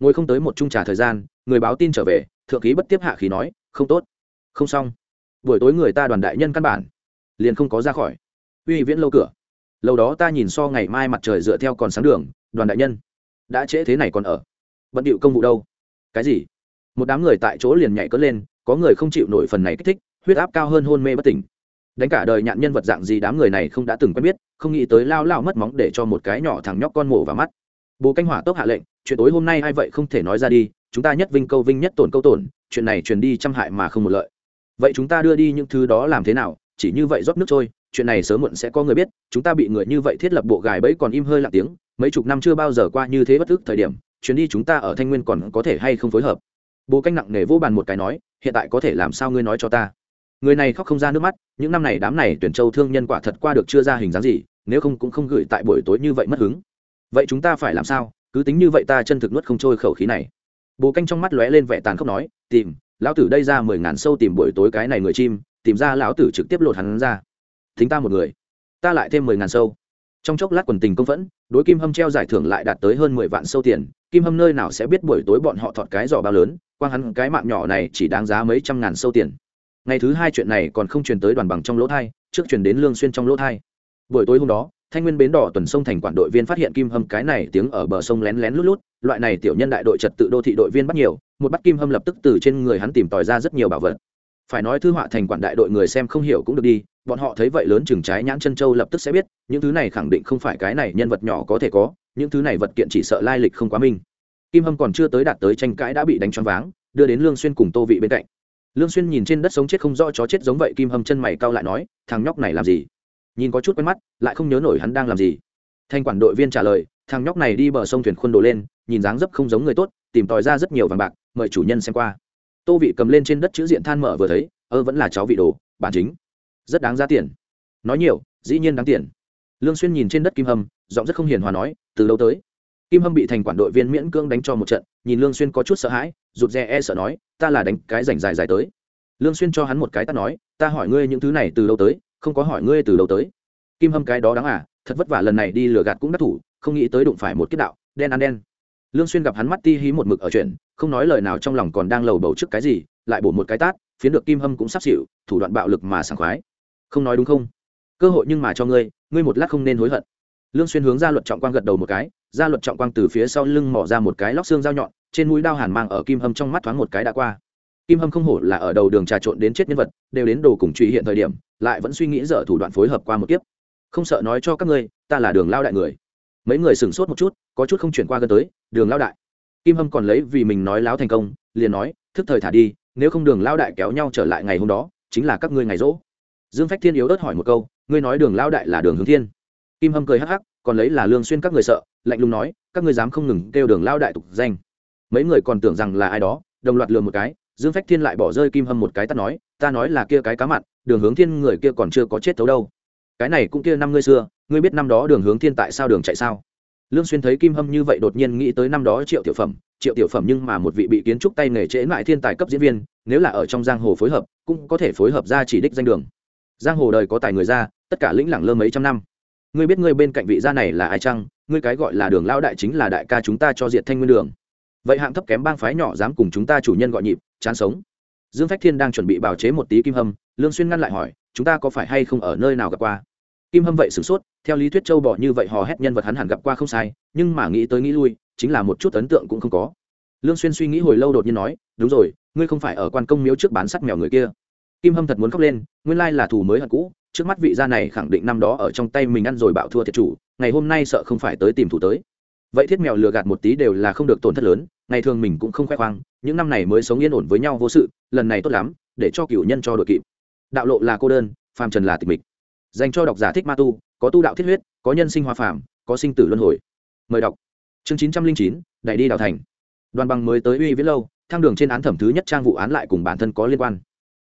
Ngồi không tới một chung trà thời gian, người báo tin trở về, thượng khí bất tiếp hạ khí nói, không tốt, không xong. Buổi tối người ta đoàn đại nhân căn bản liền không có ra khỏi. Uy viễn lâu cửa. Lâu đó ta nhìn so ngày mai mặt trời dựa theo còn sáng đường, đoàn đại nhân, đã trễ thế này còn ở. Bận điệu công vụ đâu? Cái gì? Một đám người tại chỗ liền nhảy cất lên, có người không chịu nổi phần này kích thích huyết áp cao hơn hôn mê bất tỉnh. Đánh cả đời nhạn nhân vật dạng gì đám người này không đã từng quen biết, không nghĩ tới lao lao mất móng để cho một cái nhỏ thằng nhóc con mổ vào mắt. Bố canh hỏa tốc hạ lệnh, chuyện tối hôm nay ai vậy không thể nói ra đi, chúng ta nhất vinh câu vinh nhất tổn câu tổn, chuyện này truyền đi trăm hại mà không một lợi. Vậy chúng ta đưa đi những thứ đó làm thế nào, chỉ như vậy rót nước trôi, chuyện này sớm muộn sẽ có người biết, chúng ta bị người như vậy thiết lập bộ gài bẫy còn im hơi lặng tiếng, mấy chục năm chưa bao giờ qua như thế bất thức thời điểm, chuyến đi chúng ta ở thanh nguyên còn có thể hay không phối hợp? Bố canh nặng nề vô bàn một cái nói, hiện tại có thể làm sao ngươi nói cho ta? Người này khóc không ra nước mắt, những năm này đám này tuyển châu thương nhân quả thật qua được chưa ra hình dáng gì, nếu không cũng không gửi tại buổi tối như vậy mất hứng. Vậy chúng ta phải làm sao? Cứ tính như vậy ta chân thực nuốt không trôi khẩu khí này. Bồ canh trong mắt lóe lên vẻ tàn khốc nói, tìm, lão tử đây ra mười ngàn sâu tìm buổi tối cái này người chim, tìm ra lão tử trực tiếp lột hắn ra. Thính ta một người, ta lại thêm mười ngàn sâu. Trong chốc lát quần tình công phẫn, đối kim hâm treo giải thưởng lại đạt tới hơn mười vạn sâu tiền. Kim hâm nơi nào sẽ biết buổi tối bọn họ thọt cái giỏ bao lớn, quang hắn cái mạng nhỏ này chỉ đáng giá mấy trăm ngàn sâu tiền ngày thứ hai chuyện này còn không truyền tới đoàn bằng trong lỗ thai, trước truyền đến lương xuyên trong lỗ thai. Buổi tối hôm đó, thanh nguyên bến đỏ tuần sông thành quản đội viên phát hiện kim hâm cái này tiếng ở bờ sông lén lén lút lút, loại này tiểu nhân đại đội trật tự đô thị đội viên bắt nhiều, một bắt kim hâm lập tức từ trên người hắn tìm tòi ra rất nhiều bảo vật. Phải nói thư họa thành quản đại đội người xem không hiểu cũng được đi, bọn họ thấy vậy lớn chừng trái nhãn chân châu lập tức sẽ biết, những thứ này khẳng định không phải cái này nhân vật nhỏ có thể có, những thứ này vật kiện chỉ sợ lai lịch không quá minh. Kim hâm còn chưa tới đạt tới tranh cãi đã bị đánh choáng váng, đưa đến lương xuyên cùng tô vị bên cạnh lương xuyên nhìn trên đất sống chết không rõ chó chết giống vậy, kim hâm chân mày cau lại nói, thằng nhóc này làm gì? Nhìn có chút quen mắt, lại không nhớ nổi hắn đang làm gì. Thanh quản đội viên trả lời, thằng nhóc này đi bờ sông thuyền khuôn đồ lên, nhìn dáng dấp không giống người tốt, tìm tòi ra rất nhiều vàng bạc, mời chủ nhân xem qua. Tô vị cầm lên trên đất chữ diện than mở vừa thấy, ơ, vẫn là cháu vị đồ, bản chính. Rất đáng giá tiền. Nói nhiều, dĩ nhiên đáng tiền. Lương xuyên nhìn trên đất kim hâm, giọng rất không hiền hòa nói, từ đâu tới? Kim hâm bị thành quản đội viên miễn cưỡng đánh cho một trận nhìn lương xuyên có chút sợ hãi rụt rè e sợ nói ta là đánh cái rảnh dài dài tới lương xuyên cho hắn một cái tát nói ta hỏi ngươi những thứ này từ đâu tới không có hỏi ngươi từ đâu tới kim hâm cái đó đáng à thật vất vả lần này đi lừa gạt cũng đắc thủ, không nghĩ tới đụng phải một kiếp đạo, đen ăn đen. Lương xuyên gặp hắn mắt ti hí một mực ở chuyện, không nói lời nào trong lòng còn đang lầu bầu trước cái gì, lại bổ một cái tát, phiến được kim hâm cũng sắp xỉu, thủ đoạn bạo lực mà sảng khoái. Không nói đúng không? Cơ hội nhưng mà cho ngươi ngươi một lát không nên hối hận. Lương xuyên hướng ra luật trọng quang gật đầu một cái Gia luật trọng quang từ phía sau lưng mò ra một cái lóc xương dao nhọn, trên mũi đao hàn mang ở kim hâm trong mắt thoáng một cái đã qua. Kim hâm không hổ là ở đầu đường trà trộn đến chết nhân vật, đều đến đồ cùng truy hiện thời điểm, lại vẫn suy nghĩ dở thủ đoạn phối hợp qua một kiếp. Không sợ nói cho các ngươi, ta là đường lao đại người. Mấy người sửng sốt một chút, có chút không chuyển qua gần tới, đường lao đại. Kim hâm còn lấy vì mình nói láo thành công, liền nói, thức thời thả đi, nếu không đường lao đại kéo nhau trở lại ngày hôm đó, chính là các ngươi ngày rỗ. Dương phách thiên yếu ớt hỏi một câu, ngươi nói đường lao đại là đường hướng thiên. Kim hâm cười hắc hắc còn lấy là lương xuyên các người sợ, lạnh lùng nói, các ngươi dám không ngừng kêu đường lao đại tục danh. Mấy người còn tưởng rằng là ai đó, đồng loạt lừa một cái, dương phách thiên lại bỏ rơi kim hâm một cái ta nói ta nói là kia cái cá mặn, đường hướng thiên người kia còn chưa có chết thấu đâu. Cái này cũng kia năm ngươi xưa, ngươi biết năm đó đường hướng thiên tại sao đường chạy sao? Lương xuyên thấy kim hâm như vậy đột nhiên nghĩ tới năm đó triệu tiểu phẩm, triệu tiểu phẩm nhưng mà một vị bị kiến trúc tay nghề trễ mại thiên tài cấp diễn viên, nếu là ở trong giang hồ phối hợp, cũng có thể phối hợp ra chỉ đích danh đường. Giang hồ đời có tài người ra, tất cả lĩnh lẳng lơ mấy trăm năm ngươi biết ngươi bên cạnh vị gia này là ai chăng? Ngươi cái gọi là đường lao đại chính là đại ca chúng ta cho diệt thanh nguyên đường. Vậy hạng thấp kém bang phái nhỏ dám cùng chúng ta chủ nhân gọi nhịp, chán sống. Dương phách thiên đang chuẩn bị bào chế một tí kim hâm, lương xuyên ngăn lại hỏi, chúng ta có phải hay không ở nơi nào gặp qua? Kim hâm vậy sửng sốt, theo lý thuyết châu bỏ như vậy hò hét nhân vật hắn hẳn gặp qua không sai, nhưng mà nghĩ tới nghĩ lui, chính là một chút ấn tượng cũng không có. Lương xuyên suy nghĩ hồi lâu đột nhiên nói, đúng rồi, ngươi không phải ở quan công miếu trước bán sắt mèo người kia. Kim hâm thật muốn khóc lên, nguyên lai là thù mới hận cũ trước mắt vị gia này khẳng định năm đó ở trong tay mình ăn rồi bạo thua thiệt chủ, ngày hôm nay sợ không phải tới tìm thủ tới. Vậy thiết mèo lừa gạt một tí đều là không được tổn thất lớn, ngày thường mình cũng không khoe khoang, những năm này mới sống yên ổn với nhau vô sự, lần này tốt lắm, để cho cửu nhân cho đội kịp. Đạo lộ là cô đơn, phàm trần là tịch mịch. Dành cho độc giả thích ma tu, có tu đạo thiết huyết, có nhân sinh hoa phàm, có sinh tử luân hồi. Mời đọc. Chương chín trăm linh chín, đẩy đi đào thành. Đoàn bằng mới tới uy viễn lâu, thang đường trên án thẩm thứ nhất trang vụ án lại cùng bản thân có liên quan.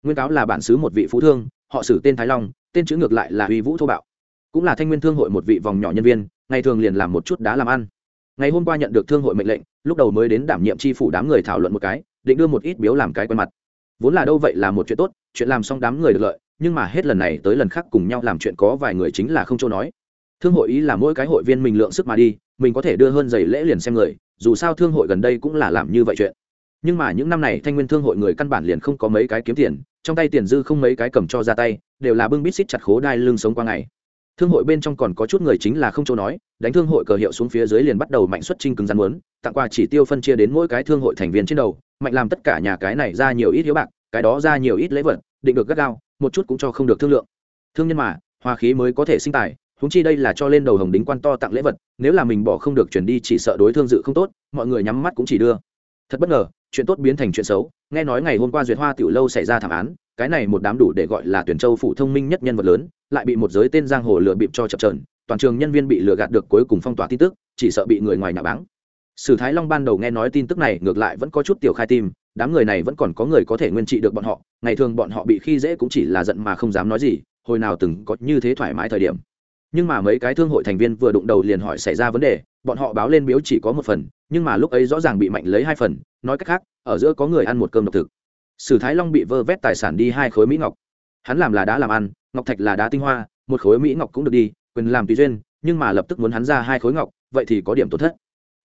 Nguyên cáo là bản xứ một vị phú thương họ xử tên thái long, tên chữ ngược lại là uy vũ thô bạo. Cũng là thanh nguyên thương hội một vị vòng nhỏ nhân viên, ngày thường liền làm một chút đá làm ăn. Ngày hôm qua nhận được thương hội mệnh lệnh, lúc đầu mới đến đảm nhiệm tri phủ đám người thảo luận một cái, định đưa một ít biếu làm cái quen mặt. Vốn là đâu vậy là một chuyện tốt, chuyện làm xong đám người được lợi, nhưng mà hết lần này tới lần khác cùng nhau làm chuyện có vài người chính là không chỗ nói. Thương hội ý là mỗi cái hội viên mình lượng sức mà đi, mình có thể đưa hơn giày lễ liền xem người, dù sao thương hội gần đây cũng là làm như vậy chuyện. Nhưng mà những năm này thanh nguyên thương hội người căn bản liền không có mấy cái kiếm tiền trong tay tiền dư không mấy cái cầm cho ra tay, đều là bưng bít xít chặt khố đai lưng sống qua ngày. Thương hội bên trong còn có chút người chính là không chỗ nói, đánh thương hội cờ hiệu xuống phía dưới liền bắt đầu mạnh xuất trinh cứng rắn muốn, tặng quà chỉ tiêu phân chia đến mỗi cái thương hội thành viên trên đầu, mạnh làm tất cả nhà cái này ra nhiều ít hiếu bạc, cái đó ra nhiều ít lễ vật, định được gắt gao, một chút cũng cho không được thương lượng. Thương nhân mà, hoa khí mới có thể sinh tài húng chi đây là cho lên đầu hồng đính quan to tặng lễ vật, nếu là mình bỏ không được chuyển đi chỉ sợ đối thương dự không tốt, mọi người nhắm mắt cũng chỉ đưa thật bất ngờ, chuyện tốt biến thành chuyện xấu. Nghe nói ngày hôm qua duyệt hoa tiểu lâu xảy ra thảm án, cái này một đám đủ để gọi là tuyển châu phủ thông minh nhất nhân vật lớn, lại bị một giới tên giang hồ lừa bịp cho chập trờn toàn trường nhân viên bị lừa gạt được cuối cùng phong tỏa tin tức, chỉ sợ bị người ngoài nhà báng. Sử thái long ban đầu nghe nói tin tức này, ngược lại vẫn có chút tiểu khai tim, đám người này vẫn còn có người có thể nguyên trị được bọn họ, ngày thường bọn họ bị khi dễ cũng chỉ là giận mà không dám nói gì, hồi nào từng có như thế thoải mái thời điểm nhưng mà mấy cái thương hội thành viên vừa đụng đầu liền hỏi xảy ra vấn đề, bọn họ báo lên biếu chỉ có một phần, nhưng mà lúc ấy rõ ràng bị mạnh lấy hai phần, nói cách khác, ở giữa có người ăn một cơm độc thực. Sử thái long bị vơ vét tài sản đi hai khối mỹ ngọc. Hắn làm là đá làm ăn, ngọc thạch là đá tinh hoa, một khối mỹ ngọc cũng được đi, quyền làm tùy duyên, nhưng mà lập tức muốn hắn ra hai khối ngọc, vậy thì có điểm tổn thất.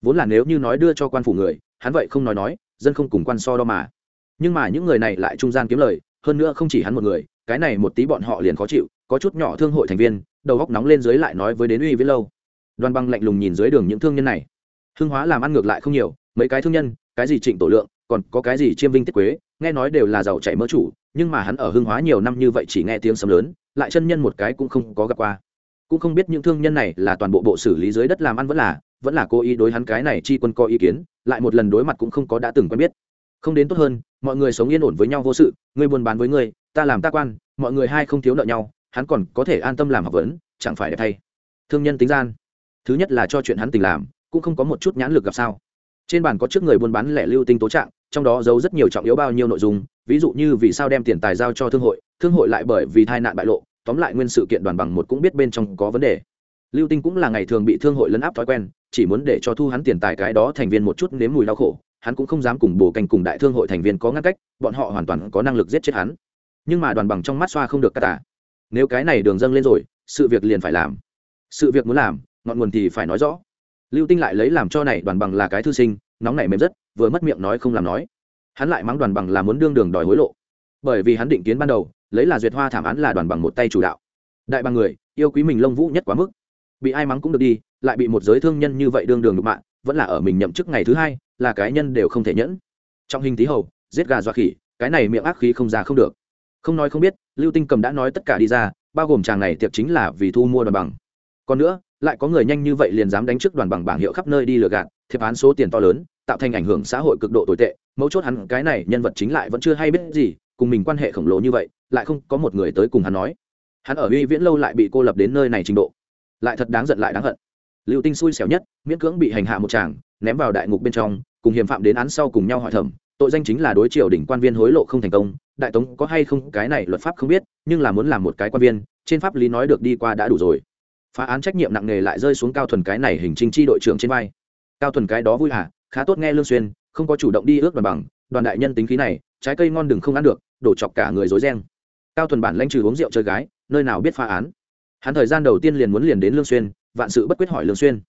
Vốn là nếu như nói đưa cho quan phủ người, hắn vậy không nói nói, dân không cùng quan so đo mà. Nhưng mà những người này lại trung gian kiếm lời, hơn nữa không chỉ hắn một người, cái này một tí bọn họ liền khó chịu, có chút nhỏ thương hội thành viên đầu góc nóng lên dưới lại nói với đến uy viễn lâu. Đoàn băng lạnh lùng nhìn dưới đường những thương nhân này. Hưng hóa làm ăn ngược lại không nhiều, mấy cái thương nhân, cái gì trịnh tổ lượng, còn có cái gì chiêm vinh tiết quế, nghe nói đều là giàu chảy mỡ chủ, nhưng mà hắn ở hưng hóa nhiều năm như vậy chỉ nghe tiếng sấm lớn, lại chân nhân một cái cũng không có gặp qua. Cũng không biết những thương nhân này là toàn bộ bộ xử lý dưới đất làm ăn vẫn là vẫn là cố ý đối hắn cái này chi quân có ý kiến, lại một lần đối mặt cũng không có đã từng quen biết. Không đến tốt hơn, mọi người sống yên ổn với nhau vô sự, ngươi buôn bán với ngươi, ta làm ta quan, mọi người hai không thiếu nợ nhau hắn còn có thể an tâm làm học vấn, chẳng phải đẹp thay. Thương nhân tính gian. Thứ nhất là cho chuyện hắn tình làm, cũng không có một chút nhãn lực gặp sao. Trên bàn có trước người buôn bán lẻ lưu tinh tố trạng, trong đó giấu rất nhiều trọng yếu bao nhiêu nội dung, ví dụ như vì sao đem tiền tài giao cho thương hội thương hội lại bởi vì tai nạn bại lộ, tóm lại nguyên sự kiện đoàn bằng một cũng biết bên trong có vấn đề. Lưu tinh cũng là ngày thường bị thương hội lấn áp thói quen, chỉ muốn để cho thu hắn tiền tài cái đó thành viên một chút nếm mùi đau khổ, hắn cũng không dám cùng bồ canh cùng đại thương hội thành viên có ngăn cách, bọn họ hoàn toàn có năng lực giết chết hắn. Nhưng mà đoàn bằng trong mắt xoa không được cắt tả nếu cái này đường dâng lên rồi, sự việc liền phải làm. Sự việc muốn làm, ngọn nguồn thì phải nói rõ. Lưu tinh lại lấy làm cho này đoàn bằng là cái thư sinh, nóng nảy mềm rất, vừa mất miệng nói không làm nói. Hắn lại mắng đoàn bằng là muốn đương đường đòi hối lộ. Bởi vì hắn định kiến ban đầu, lấy là duyệt hoa thảm án là đoàn bằng một tay chủ đạo. Đại bằng người, yêu quý mình lông vũ nhất quá mức. Bị ai mắng cũng được đi, lại bị một giới thương nhân như vậy đương đường đục mạng, vẫn là ở mình nhậm chức ngày thứ hai, là cái nhân đều không thể nhẫn. Trong hình tí hầu, giết gà dọa khỉ, cái này miệng ác khí không ra không được không nói không biết, lưu tinh cầm đã nói tất cả đi ra, bao gồm chàng này tiệc chính là vì thu mua đoàn bằng. Còn nữa, lại có người nhanh như vậy liền dám đánh trước đoàn bằng bảng hiệu khắp nơi đi lừa gạt, thiệp án số tiền to lớn, tạo thành ảnh hưởng xã hội cực độ tồi tệ, mấu chốt hắn cái này nhân vật chính lại vẫn chưa hay biết gì, cùng mình quan hệ khổng lồ như vậy, lại không có một người tới cùng hắn nói. Hắn ở uy viễn lâu lại bị cô lập đến nơi này trình độ. Lại thật đáng giận lại đáng hận. Lưu tinh xui xẻo nhất, miễn cưỡng bị hành hạ một chàng, ném vào đại ngục bên trong, cùng hiểm phạm đến án sau cùng nhau hỏi thẩm tội danh chính là đối triều đỉnh quan viên hối lộ không thành công, đại tống có hay không, cái này luật pháp không biết, nhưng là muốn làm một cái quan viên, trên pháp lý nói được đi qua đã đủ rồi. Phá án trách nhiệm nặng nề lại rơi xuống cao thuần cái này hình trinh chi đội trưởng trên vai. Cao thuần cái đó vui hả, khá tốt nghe lương xuyên, không có chủ động đi ước đoàn bằng, đoàn đại nhân tính khí này, trái cây ngon đừng không ăn được, đổ chọc cả người rối ren. Cao thuần bản lãnh trừ uống rượu chơi gái, nơi nào biết phá án. Hắn thời gian đầu tiên liền muốn liền đến lương xuyên, vạn sự bất quyết hỏi lương xuyên.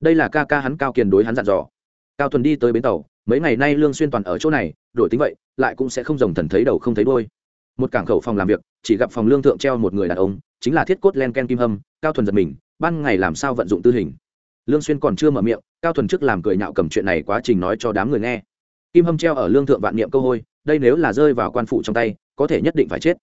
Đây là ca ca hắn cao kiền đối hắn dặn dò cao thuần đi tới bến tàu, mấy ngày nay lương xuyên toàn ở chỗ này, đổi tính vậy, lại cũng sẽ không rồng thần thấy đầu không thấy đuôi. Một cảng khẩu phòng làm việc, chỉ gặp phòng lương thượng treo một người đàn ông, chính là thiết cốt len ken kim hâm, cao thuần giật mình, ban ngày làm sao vận dụng tư hình. Lương xuyên còn chưa mở miệng, cao thuần trước làm cười nhạo cầm chuyện này quá trình nói cho đám người nghe. Kim hâm treo ở lương thượng vạn niệm câu hôi, đây nếu là rơi vào quan phụ trong tay, có thể nhất định phải chết.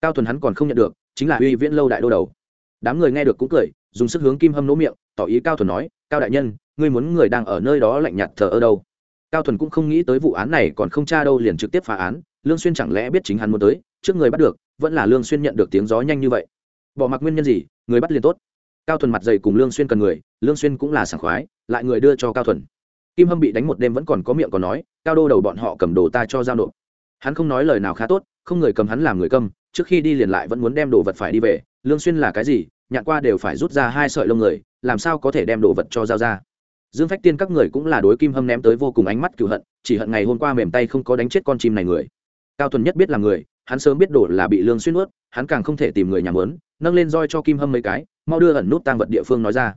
Cao thuần hắn còn không nhận được, chính là uy viễn lâu đại đô đầu. Đám người nghe được cũng cười, dùng sức hướng kim hâm nỗ miệng, tỏ ý cao thuần nói, cao đại nhân ngươi muốn người đang ở nơi đó lạnh nhạt thờ ở đâu? Cao thuần cũng không nghĩ tới vụ án này còn không tra đâu liền trực tiếp phá án, lương xuyên chẳng lẽ biết chính hắn muốn tới, trước người bắt được, vẫn là lương xuyên nhận được tiếng gió nhanh như vậy? Bỏ mặc nguyên nhân gì, người bắt liền tốt. Cao thuần mặt dày cùng lương xuyên cần người, lương xuyên cũng là sảng khoái, lại người đưa cho cao thuần. Kim hâm bị đánh một đêm vẫn còn có miệng còn nói, cao đô đầu bọn họ cầm đồ ta cho giao nộp. Hắn không nói lời nào khá tốt, không người cầm hắn làm người cầm. trước khi đi liền lại vẫn muốn đem đồ vật phải đi về, lương xuyên là cái gì, nhạn qua đều phải rút ra hai sợi lông người, làm sao có thể đem đồ vật cho giao ra? Dương phách tiên các người cũng là đối kim hâm ném tới vô cùng ánh mắt cựu hận, chỉ hận ngày hôm qua mềm tay không có đánh chết con chim này người. Cao thuần nhất biết là người, hắn sớm biết đổ là bị lương xuyên nuốt, hắn càng không thể tìm người nhà mớn, nâng lên roi cho kim hâm mấy cái, mau đưa ẩn nút tang vật địa phương nói ra.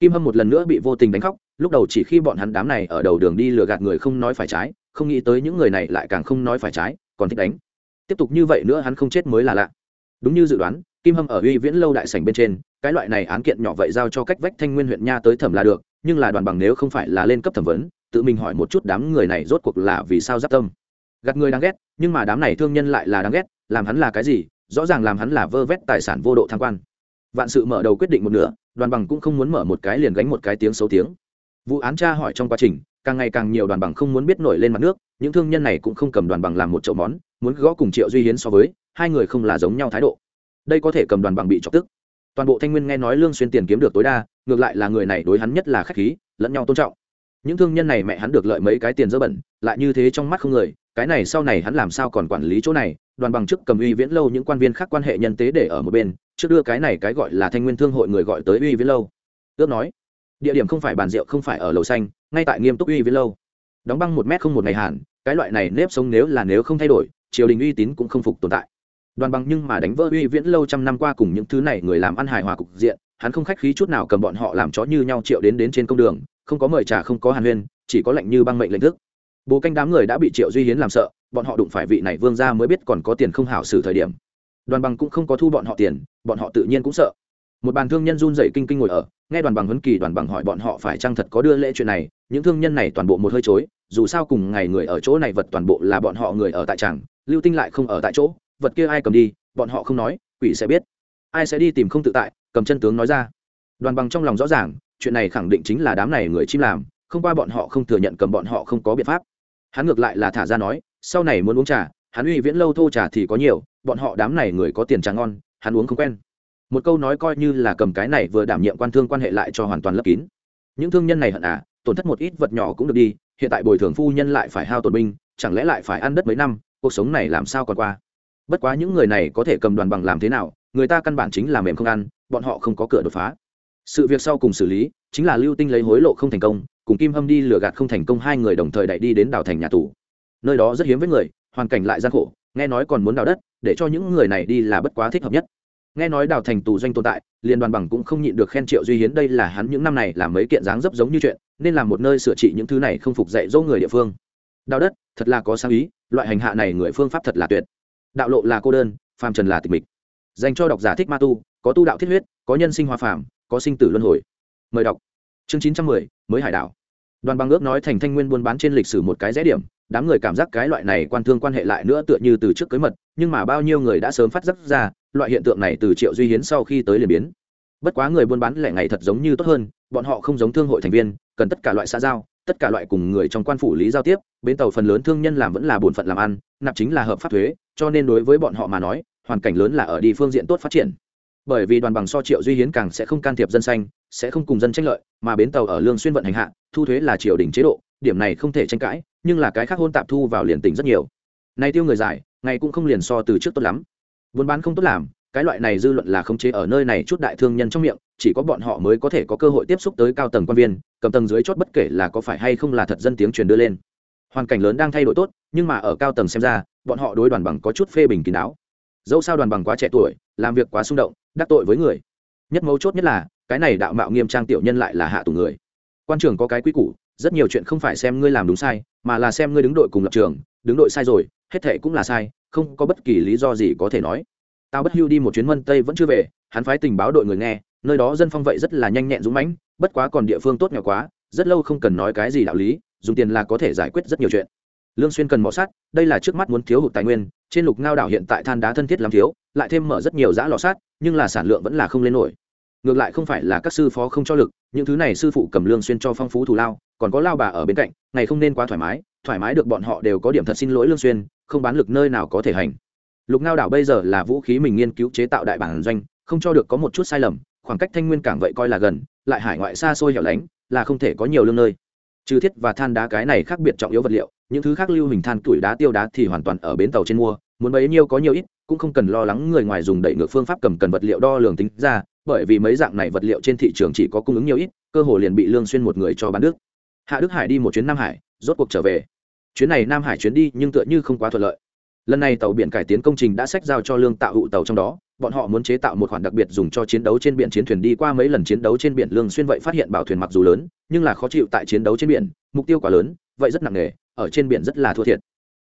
Kim hâm một lần nữa bị vô tình đánh khóc, lúc đầu chỉ khi bọn hắn đám này ở đầu đường đi lừa gạt người không nói phải trái, không nghĩ tới những người này lại càng không nói phải trái, còn thích đánh. Tiếp tục như vậy nữa hắn không chết mới là lạ. Đúng như dự đoán kim hâm ở uy viễn lâu đại sảnh bên trên, cái loại này án kiện nhỏ vậy giao cho cách vách thanh nguyên huyện nha tới thẩm là được, nhưng là đoàn bằng nếu không phải là lên cấp thẩm vấn, tự mình hỏi một chút đám người này rốt cuộc là vì sao giáp tâm. Gạt người đáng ghét, nhưng mà đám này thương nhân lại là đáng ghét, làm hắn là cái gì? Rõ ràng làm hắn là vơ vét tài sản vô độ tham quan. Vạn sự mở đầu quyết định một nửa, đoàn bằng cũng không muốn mở một cái liền gánh một cái tiếng xấu tiếng. Vụ án tra hỏi trong quá trình, càng ngày càng nhiều đoàn bằng không muốn biết nổi lên mặt nước, những thương nhân này cũng không cầm đoàn bằng làm một chậu món, muốn gõ cùng triệu duy hiến so với, hai người không là giống nhau thái độ đây có thể cầm đoàn bằng bị chọc tức. Toàn bộ thanh nguyên nghe nói lương xuyên tiền kiếm được tối đa, ngược lại là người này đối hắn nhất là khách khí, lẫn nhau tôn trọng. Những thương nhân này mẹ hắn được lợi mấy cái tiền dơ bẩn, lại như thế trong mắt không người, cái này sau này hắn làm sao còn quản lý chỗ này? Đoàn bằng chức cầm uy viễn lâu những quan viên khác quan hệ nhân tế để ở một bên, trước đưa cái này cái gọi là thanh nguyên thương hội người gọi tới uy viễn lâu. Ước nói, địa điểm không phải bàn rượu, không phải ở lầu xanh, ngay tại nghiêm túc uy viễn lâu. Đóng băng một mét không một ngày hàn cái loại này nếp sống nếu là nếu không thay đổi, triều đình uy tín cũng không phục tồn tại đoàn bằng nhưng mà đánh vỡ uy viễn lâu trăm năm qua cùng những thứ này người làm ăn hài hòa cục diện, hắn không khách khí chút nào cầm bọn họ làm chó như nhau triệu đến đến trên công đường, không có mời trà, không có hàn huyên, chỉ có lệnh như băng mệnh lệnh thức. Bố canh đám người đã bị triệu duy hiến làm sợ, bọn họ đụng phải vị này vương ra mới biết còn có tiền không hảo xử thời điểm. Đoàn bằng cũng không có thu bọn họ tiền, bọn họ tự nhiên cũng sợ. Một bàn thương nhân run dậy kinh kinh ngồi ở, nghe đoàn bằng huấn kỳ, đoàn bằng hỏi bọn họ phải chăng thật có đưa lễ chuyện này, những thương nhân này toàn bộ một hơi chối, dù sao cùng ngày người ở chỗ này vật toàn bộ là bọn họ người ở tại tràng, lưu tinh lại không ở tại chỗ vật kia ai cầm đi, bọn họ không nói, quỷ sẽ biết. Ai sẽ đi tìm không tự tại, cầm chân tướng nói ra. Đoàn bằng trong lòng rõ ràng, chuyện này khẳng định chính là đám này người chim làm, không qua bọn họ không thừa nhận cầm bọn họ không có biện pháp. Hắn ngược lại là thả ra nói, sau này muốn uống trà, hắn uy viễn lâu thô trà thì có nhiều, bọn họ đám này người có tiền trà ngon, hắn uống không quen. Một câu nói coi như là cầm cái này vừa đảm nhiệm quan thương quan hệ lại cho hoàn toàn lấp kín. Những thương nhân này hận à tổn thất một ít vật nhỏ cũng được đi, hiện tại bồi thường phu nhân lại phải hao tổn binh, chẳng lẽ lại phải ăn đất mấy năm, cuộc sống này làm sao còn qua? Bất quá những người này có thể cầm đoàn bằng làm thế nào, người ta căn bản chính là mềm không ăn, bọn họ không có cửa đột phá. Sự việc sau cùng xử lý, chính là lưu tinh lấy hối lộ không thành công, cùng kim hâm đi lừa gạt không thành công hai người đồng thời đẩy đi đến đào thành nhà tù. Nơi đó rất hiếm với người, hoàn cảnh lại gian khổ, nghe nói còn muốn đào đất, để cho những người này đi là bất quá thích hợp nhất. Nghe nói đào thành tù doanh tồn tại, liên đoàn bằng cũng không nhịn được khen triệu duy hiến đây là hắn những năm này làm mấy kiện dáng dấp giống như chuyện, nên làm một nơi sửa trị những thứ này không phục dạy dỗ người địa phương. Đào đất, thật là có sáng ý, loại hành hạ này người phương pháp thật là tuyệt đạo lộ là cô đơn, phàm trần là tịch mịch. Dành cho độc giả thích ma tu, có tu đạo thiết huyết, có nhân sinh hoa phàm, có sinh tử luân hồi. Mời đọc. Chương chín trăm mười, mới hải đảo. Đoàn bằng ước nói thành thanh nguyên buôn bán trên lịch sử một cái rẽ điểm, đám người cảm giác cái loại này quan thương quan hệ lại nữa tựa như từ trước cưới mật, nhưng mà bao nhiêu người đã sớm phát giác ra, loại hiện tượng này từ triệu duy hiến sau khi tới liền biến. Bất quá người buôn bán lẻ ngày thật giống như tốt hơn bọn họ không giống thương hội thành viên, cần tất cả loại xã giao, tất cả loại cùng người trong quan phủ lý giao tiếp, bến tàu phần lớn thương nhân làm vẫn là bổn phận làm ăn, nạp chính là hợp pháp thuế, cho nên đối với bọn họ mà nói, hoàn cảnh lớn là ở đi phương diện tốt phát triển. Bởi vì đoàn bằng so triệu duy hiến càng sẽ không can thiệp dân xanh sẽ không cùng dân tranh lợi, mà bến tàu ở lương xuyên vận hành hạ, thu thuế là triều đình chế độ, điểm này không thể tranh cãi, nhưng là cái khác hôn tạp thu vào liền tỉnh rất nhiều. Nay tiêu người dài, ngày cũng không liền so từ trước tốt lắm. Buôn bán không tốt làm cái loại này dư luận là khống chế ở nơi này chút đại thương nhân trong miệng, chỉ có bọn họ mới có thể có cơ hội tiếp xúc tới cao tầng quan viên, cầm tầng dưới chót bất kể là có phải hay không là thật dân tiếng truyền đưa lên. Hoàn cảnh lớn đang thay đổi tốt, nhưng mà ở cao tầng xem ra, bọn họ đối đoàn bằng có chút phê bình kín đáo. Dẫu sao đoàn bằng quá trẻ tuổi, làm việc quá xung động, đắc tội với người. Nhất mấu chốt nhất là, cái này đạo mạo nghiêm trang tiểu nhân lại là hạ tù người. Quan trường có cái quy củ, rất nhiều chuyện không phải xem ngươi làm đúng sai, mà là xem ngươi đứng đội cùng lập trường, đứng đội sai rồi, hết thệ cũng là sai, không có bất kỳ lý do gì có thể nói tao bất hưu đi một chuyến mân tây vẫn chưa về hắn phái tình báo đội người nghe nơi đó dân phong vậy rất là nhanh nhẹn dũng mãnh bất quá còn địa phương tốt nghèo quá rất lâu không cần nói cái gì đạo lý dùng tiền là có thể giải quyết rất nhiều chuyện. Lương xuyên cần mỏ sắt, đây là trước mắt muốn thiếu hụt tài nguyên trên lục ngao đảo hiện tại than đá thân thiết lắm thiếu lại thêm mở rất nhiều giã lò sắt, nhưng là sản lượng vẫn là không lên nổi. Ngược lại không phải là các sư phó không cho lực những thứ này sư phụ cầm lương xuyên cho phong phú thù lao còn có lao bà ở bên cạnh ngày không nên quá thoải mái thoải mái được bọn họ đều có điểm thật xin lỗi lương xuyên không bán lực nơi nào có thể hành lục ngao đảo bây giờ là vũ khí mình nghiên cứu chế tạo đại bản doanh, không cho được có một chút sai lầm, khoảng cách thanh nguyên cảng vậy coi là gần, lại hải ngoại xa xôi hẻo lánh, là không thể có nhiều lương nơi. Trừ thiết và than đá cái này khác biệt trọng yếu vật liệu, những thứ khác lưu hình than tuổi đá tiêu đá thì hoàn toàn ở bến tàu trên mua, muốn bấy nhiêu có nhiều ít, cũng không cần lo lắng người ngoài dùng đẩy ngược phương pháp cầm cần vật liệu đo lường tính ra, bởi vì mấy dạng này vật liệu trên thị trường chỉ có cung ứng nhiều ít, cơ hồ liền bị lương xuyên một người cho bán đức hạ đức hải đi một chuyến nam hải, rốt cuộc trở về. Chuyến này nam hải chuyến đi nhưng tựa như không quá thuận lợi lần này tàu biển cải tiến công trình đã sách giao cho lương tạo hụ tàu trong đó, bọn họ muốn chế tạo một khoản đặc biệt dùng cho chiến đấu trên biển chiến thuyền đi qua mấy lần chiến đấu trên biển lương xuyên vậy phát hiện bảo thuyền mặc dù lớn, nhưng là khó chịu tại chiến đấu trên biển, mục tiêu quá lớn, vậy rất nặng nề, ở trên biển rất là thua thiệt.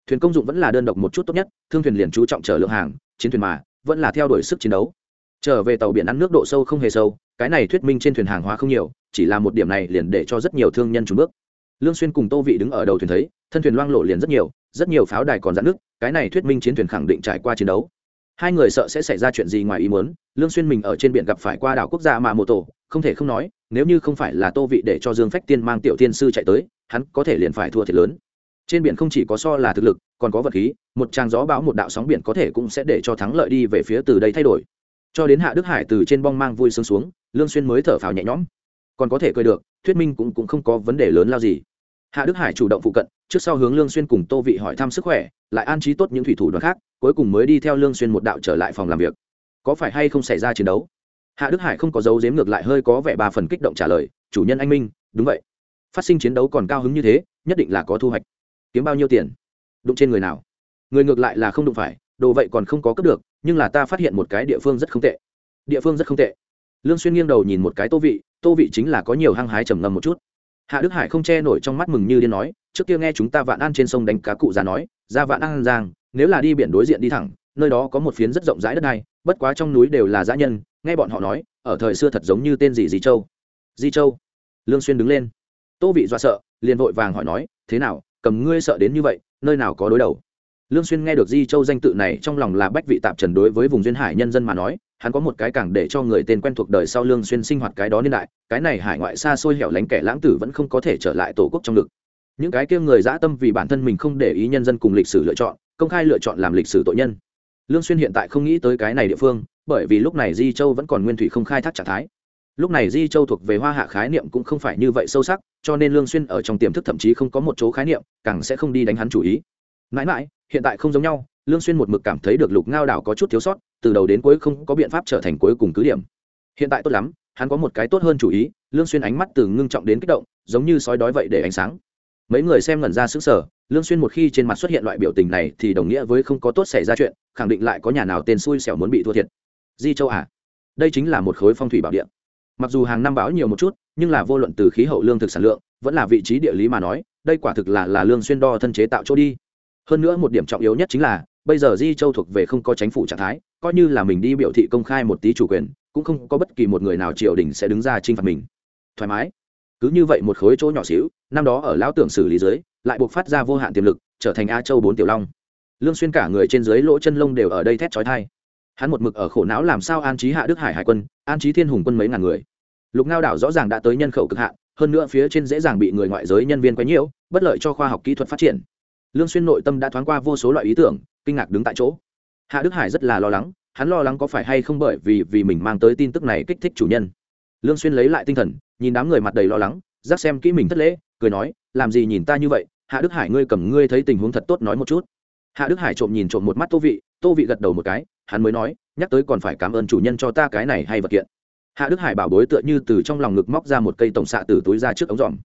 Thuyền công dụng vẫn là đơn độc một chút tốt nhất, thương thuyền liền chú trọng chở lượng hàng, chiến thuyền mà, vẫn là theo đuổi sức chiến đấu. Trở về tàu biển ăn nước độ sâu không hề sâu, cái này thuyết minh trên thuyền hàng hóa không nhiều, chỉ là một điểm này liền để cho rất nhiều thương nhân trúng bước. Lương xuyên cùng tô vị đứng ở đầu thuyền thấy, thân thuyền loang lộ liền rất nhiều rất nhiều pháo đài còn dạn nước cái này thuyết minh chiến thuyền khẳng định trải qua chiến đấu. Hai người sợ sẽ xảy ra chuyện gì ngoài ý muốn, lương xuyên mình ở trên biển gặp phải qua đảo quốc gia mà mô tổ không thể không nói, nếu như không phải là tô vị để cho dương phách tiên mang tiểu tiên sư chạy tới, hắn có thể liền phải thua thiệt lớn. Trên biển không chỉ có so là thực lực, còn có vật khí, một tràng gió bão, một đạo sóng biển có thể cũng sẽ để cho thắng lợi đi về phía từ đây thay đổi. Cho đến hạ đức hải từ trên bong mang vui sướng xuống, lương xuyên mới thở phào nhẹ nhõm. Còn có thể cười được, thuyết minh cũng cũng không có vấn đề lớn lao gì hạ đức hải chủ động phụ cận, trước sau hướng lương xuyên cùng tô vị hỏi thăm sức khỏe, lại an trí tốt những thủy thủ đoàn khác, cuối cùng mới đi theo lương xuyên một đạo trở lại phòng làm việc. Có phải hay không xảy ra chiến đấu? Hạ đức hải không có dấu giếm ngược lại hơi có vẻ ba phần kích động trả lời, chủ nhân anh minh, đúng vậy. Phát sinh chiến đấu còn cao hứng như thế, nhất định là có thu hoạch. Kiếm bao nhiêu tiền? Đụng trên người nào? Người ngược lại là không đụng phải, đồ vậy còn không có cướp được, nhưng là ta phát hiện một cái địa phương rất không tệ. Địa phương rất không tệ. Lương xuyên nghiêng đầu nhìn một cái tô vị tô vị chính là có nhiều hăng hái trầm ngâm một chút hạ đức hải không che nổi trong mắt mừng như điên nói, trước kia nghe chúng ta vạn an trên sông đánh cá cụ già nói, ra vạn an giang, nếu là đi biển đối diện đi thẳng, nơi đó có một phiến rất rộng rãi đất này bất quá trong núi đều là dã nhân. Nghe bọn họ nói, ở thời xưa thật giống như tên gì di châu. Di châu? Lương xuyên đứng lên. Tô vị dọa sợ, liền vội vàng hỏi nói, thế nào, cầm ngươi sợ đến như vậy, nơi nào có đối đầu? Lương xuyên nghe được di châu danh tự này, trong lòng là bách vị tạm trần đối với vùng duyên hải nhân dân mà nói, hắn có một cái càng để cho người tên quen thuộc đời sau lương xuyên sinh hoạt cái đó niên đại, cái này hải ngoại xa xôi hẻo lánh kẻ lãng tử vẫn không có thể trở lại tổ quốc trong lực những cái kia người dã tâm vì bản thân mình không để ý nhân dân cùng lịch sử lựa chọn, công khai lựa chọn làm lịch sử tội nhân. Lương xuyên hiện tại không nghĩ tới cái này địa phương, bởi vì lúc này di châu vẫn còn nguyên thủy không khai thác trạng thái. Lúc này di châu thuộc về hoa hạ khái niệm cũng không phải như vậy sâu sắc, cho nên lương xuyên ở trong tiềm thức thậm chí không có một chỗ khái niệm, càng sẽ không đi đánh hắn chủ ý. Mãi mãi hiện tại không giống nhau, lương xuyên một mực cảm thấy được lục ngao đảo có chút thiếu sót, từ đầu đến cuối không có biện pháp trở thành cuối cùng cứ điểm. Hiện tại tốt lắm, hắn có một cái tốt hơn chủ ý, lương xuyên ánh mắt từ ngưng trọng đến kích động, giống như sói đói vậy để ánh sáng. Mấy người xem ngẩn ra sững sờ, lương xuyên một khi trên mặt xuất hiện loại biểu tình này thì đồng nghĩa với không có tốt xảy ra chuyện, khẳng định lại có nhà nào tên xui xẻo muốn bị thua thiệt. Di châu à đây chính là một khối phong thủy bảo địa. Mặc dù hàng năm báo nhiều một chút, nhưng là vô luận từ khí hậu lương thực sản lượng, vẫn là vị trí địa lý mà nói, đây quả thực là là lương xuyên đo thân chế tạo chỗ đi hơn nữa một điểm trọng yếu nhất chính là, bây giờ di châu thuộc về không có chính phủ trạng thái, coi như là mình đi biểu thị công khai một tí chủ quyền, cũng không có bất kỳ một người nào triều đình sẽ đứng ra chinh phạt mình. Thoải mái. Cứ như vậy một khối chỗ nhỏ xíu, năm đó ở lão tưởng xử lý dưới, lại buộc phát ra vô hạn tiềm lực, trở thành a châu bốn tiểu long. Lương xuyên cả người trên dưới lỗ chân lông đều ở đây thét chói tai. Hắn một mực ở khổ não làm sao an trí hạ đức hải hải quân, an trí thiên hùng quân mấy ngàn người. Lục ngao đảo rõ ràng đã tới nhân khẩu cực hạn, hơn nữa phía trên dễ dàng bị người ngoại giới nhân viên quấy nhiễu, bất lợi cho khoa học kỹ thuật phát triển lương xuyên nội tâm đã thoáng qua vô số loại ý tưởng, kinh ngạc đứng tại chỗ. Hạ đức hải rất là lo lắng, hắn lo lắng có phải hay không bởi vì vì mình mang tới tin tức này kích thích chủ nhân. Lương xuyên lấy lại tinh thần, nhìn đám người mặt đầy lo lắng giác xem kỹ mình thất lễ, cười nói, làm gì nhìn ta như vậy? Hạ đức hải ngươi cầm ngươi thấy tình huống thật tốt nói một chút. Hạ đức hải trộm nhìn trộm một mắt tô vị tô vị gật đầu một cái, hắn mới nói, nhắc tới còn phải cảm ơn chủ nhân cho ta cái này hay vật kiện. Hạ đức hải bảo bối tựa như từ trong lòng ngực móc ra một cây tổng xạ từ túi ra trước ống dòm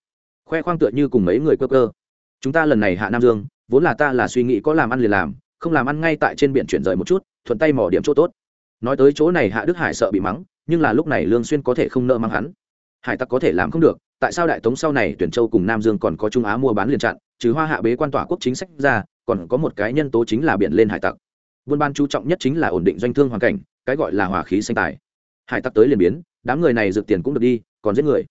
khoe khoang tựa như cùng mấy người cơ cơ chúng ta lần này hạ nam dương, vốn là ta là suy nghĩ có làm ăn liền làm, không làm ăn ngay tại trên biển chuyển rời một chút, thuận tay mỏ điểm chỗ tốt. Nói tới chỗ này hạ đức hải sợ bị mắng, nhưng là lúc này lương xuyên có thể không nợ mắng hắn. Hải tặc có thể làm không được, tại sao đại tống sau này tuyển châu cùng nam dương còn có trung á mua bán liền chặn, trừ hoa hạ bế quan tỏa quốc chính sách ra, còn có một cái nhân tố chính là biển lên hải tặc. Buôn ban chú trọng nhất chính là ổn định doanh thương hoàn cảnh, cái gọi là hỏa khí sinh tài. Hải tặc tới liền biến, đám người này dự tiền cũng được đi, còn giết người.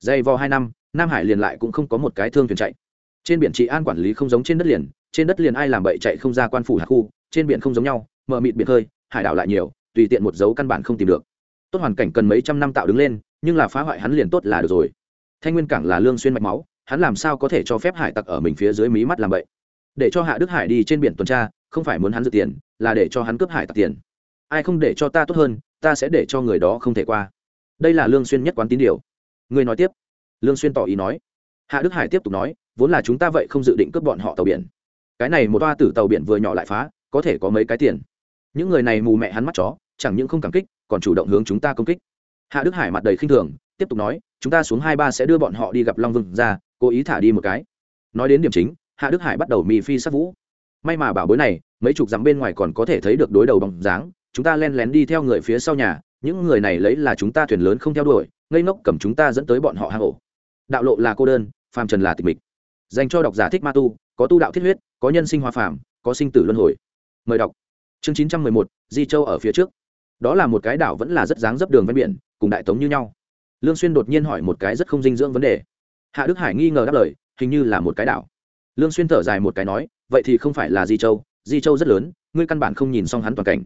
Dày vò hai năm, nam hải liền lại cũng không có một cái thương thuyền chạy trên biển trị an quản lý không giống trên đất liền trên đất liền ai làm bậy chạy không ra quan phủ hạt khu trên biển không giống nhau mờ mịt biển hơi, hải đảo lại nhiều tùy tiện một dấu căn bản không tìm được. Tốt hoàn cảnh cần mấy trăm năm tạo đứng lên nhưng là phá hoại hắn liền tốt là được rồi. Thanh nguyên cảng là lương xuyên mạch máu hắn làm sao có thể cho phép hải tặc ở mình phía dưới mí mắt làm bậy? Để cho hạ đức hải đi trên biển tuần tra không phải muốn hắn dự tiền là để cho hắn cướp hải tặc tiền. Ai không để cho ta tốt hơn ta sẽ để cho người đó không thể qua. Đây là lương xuyên nhất quán tín điều. Người nói tiếp. Lương xuyên tỏ ý nói. Hạ đức hải tiếp tục nói vốn là chúng ta vậy không dự định cướp bọn họ tàu biển. Cái này một toa tử tàu biển vừa nhỏ lại phá, có thể có mấy cái tiền. Những người này mù mẹ hắn mắt chó, chẳng những không cảm kích, còn chủ động hướng chúng ta công kích. Hạ đức hải mặt đầy khinh thường, tiếp tục nói, chúng ta xuống hai ba sẽ đưa bọn họ đi gặp long vương ra, cố ý thả đi một cái. Nói đến điểm chính, hạ đức hải bắt đầu mì phi sát vũ. May mà bảo bối này, mấy chục dặm bên ngoài còn có thể thấy được đối đầu bóng dáng, chúng ta len lén đi theo người phía sau nhà, những người này lấy là chúng ta thuyền lớn không theo đuổi, ngây ngốc cầm chúng ta dẫn tới bọn họ hang ổ. Đạo lộ là cô đơn, phàm trần là tịch mịch dành cho độc giả thích ma tu, có tu đạo thiết huyết, có nhân sinh hoa phàm, có sinh tử luân hồi. Mời đọc. Chương chín trăm mười một, di châu ở phía trước. Đó là một cái đảo vẫn là rất dáng dấp đường ven biển, cùng đại tống như nhau. Lương xuyên đột nhiên hỏi một cái rất không dinh dưỡng vấn đề. Hạ đức hải nghi ngờ đáp lời, hình như là một cái đảo. Lương xuyên thở dài một cái nói, vậy thì không phải là di châu di châu rất lớn, ngươi căn bản không nhìn xong hắn toàn cảnh.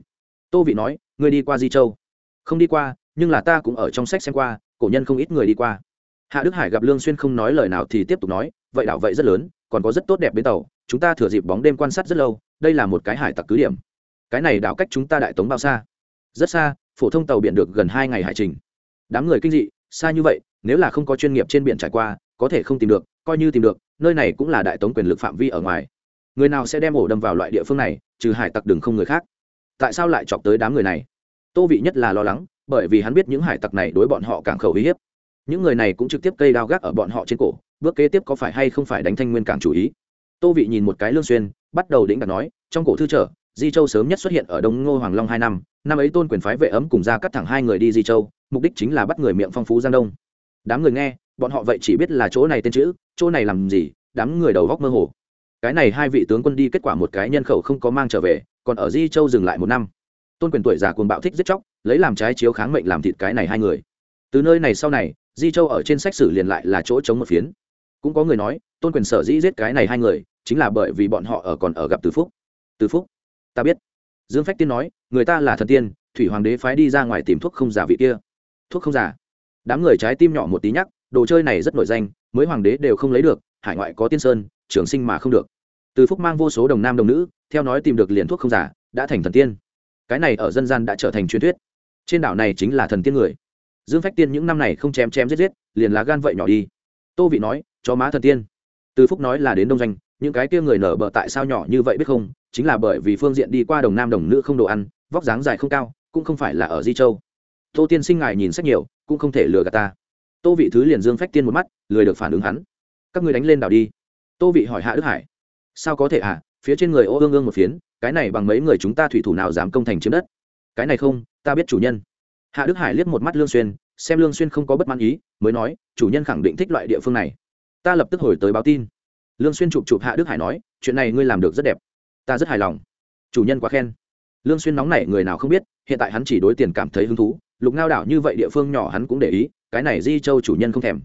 Tô vị nói, ngươi đi qua di châu. Không đi qua, nhưng là ta cũng ở trong sách xem qua, cổ nhân không ít người đi qua. Hạ đức hải gặp lương xuyên không nói lời nào thì tiếp tục nói vậy đảo vậy rất lớn, còn có rất tốt đẹp bến tàu, chúng ta thừa dịp bóng đêm quan sát rất lâu, đây là một cái hải tặc cứ điểm. Cái này đảo cách chúng ta đại tống bao xa? Rất xa, phổ thông tàu biển được gần hai ngày hải trình. Đám người kinh dị, xa như vậy, nếu là không có chuyên nghiệp trên biển trải qua, có thể không tìm được, coi như tìm được, nơi này cũng là đại tống quyền lực phạm vi ở ngoài. Người nào sẽ đem ổ đâm vào loại địa phương này, trừ hải tặc đừng không người khác? Tại sao lại chọc tới đám người này? Tô vị nhất là lo lắng, bởi vì hắn biết những hải tặc này đối bọn họ càng khẩu uy hiếp những người này cũng trực tiếp cây đao gác ở bọn họ trên cổ, bước kế tiếp có phải hay không phải đánh thanh nguyên cảng chủ ý? Tô vị nhìn một cái lương xuyên, bắt đầu đĩnh đặt nói, trong cổ thư trở, di châu sớm nhất xuất hiện ở đông ngô hoàng long hai năm năm ấy tôn quyền phái vệ ấm cùng ra cắt thẳng hai người đi di châu, mục đích chính là bắt người miệng phong phú giang đông. Đám người nghe, bọn họ vậy chỉ biết là chỗ này tên chữ, chỗ này làm gì, đám người đầu góc mơ hồ. Cái này hai vị tướng quân đi kết quả một cái nhân khẩu không có mang trở về, còn ở di châu dừng lại một năm. Tôn quyền tuổi già cuồng bạo thích giết chóc, lấy làm trái chiếu kháng mệnh làm thịt cái này hai người. Từ nơi này sau này di châu ở trên sách sử liền lại là chỗ chống một phiến. Cũng có người nói, tôn quyền sở dĩ giết cái này hai người, chính là bởi vì bọn họ ở còn ở gặp từ phúc. Từ phúc, ta biết. Dương phách tiên nói, người ta là thần tiên, thủy hoàng đế phái đi ra ngoài tìm thuốc không giả vị kia. Thuốc không giả? Đám người trái tim nhỏ một tí nhắc, đồ chơi này rất nổi danh, mới hoàng đế đều không lấy được, hải ngoại có tiên sơn, trường sinh mà không được. Từ phúc mang vô số đồng nam đồng nữ, theo nói tìm được liền thuốc không giả, đã thành thần tiên. Cái này ở dân gian đã trở thành truyền thuyết. Trên đảo này chính là thần tiên người dương phách tiên những năm này không chém chém giết giết, liền lá gan vậy nhỏ đi. Tô vị nói cho má thần tiên. Từ phúc nói là đến đông doanh, những cái kia người nở bờ tại sao nhỏ như vậy biết không? Chính là bởi vì phương diện đi qua đồng nam đồng nữ không đồ ăn, vóc dáng dài không cao, cũng không phải là ở di châu. Tô tiên sinh ngài nhìn sách nhiều, cũng không thể lừa gạt ta. Tô vị thứ liền dương phách tiên một mắt, lười được phản ứng hắn. Các ngươi đánh lên đảo đi. Tô vị hỏi hạ đức hải. Sao có thể ạ? À? phía trên người ô ương ương một phiến, cái này bằng mấy người chúng ta thủy thủ nào dám công thành chiếm đất? Cái này không, ta biết chủ nhân hạ đức hải liếc một mắt lương xuyên, xem lương xuyên không có bất mãn ý, mới nói, chủ nhân khẳng định thích loại địa phương này. Ta lập tức hồi tới báo tin. Lương xuyên chụp chụp hạ đức hải nói, chuyện này ngươi làm được rất đẹp. Ta rất hài lòng. Chủ nhân quá khen. Lương xuyên nóng nảy, người nào không biết, hiện tại hắn chỉ đối tiền cảm thấy hứng thú, lục ngao đảo như vậy địa phương nhỏ hắn cũng để ý, cái này di châu chủ nhân không thèm.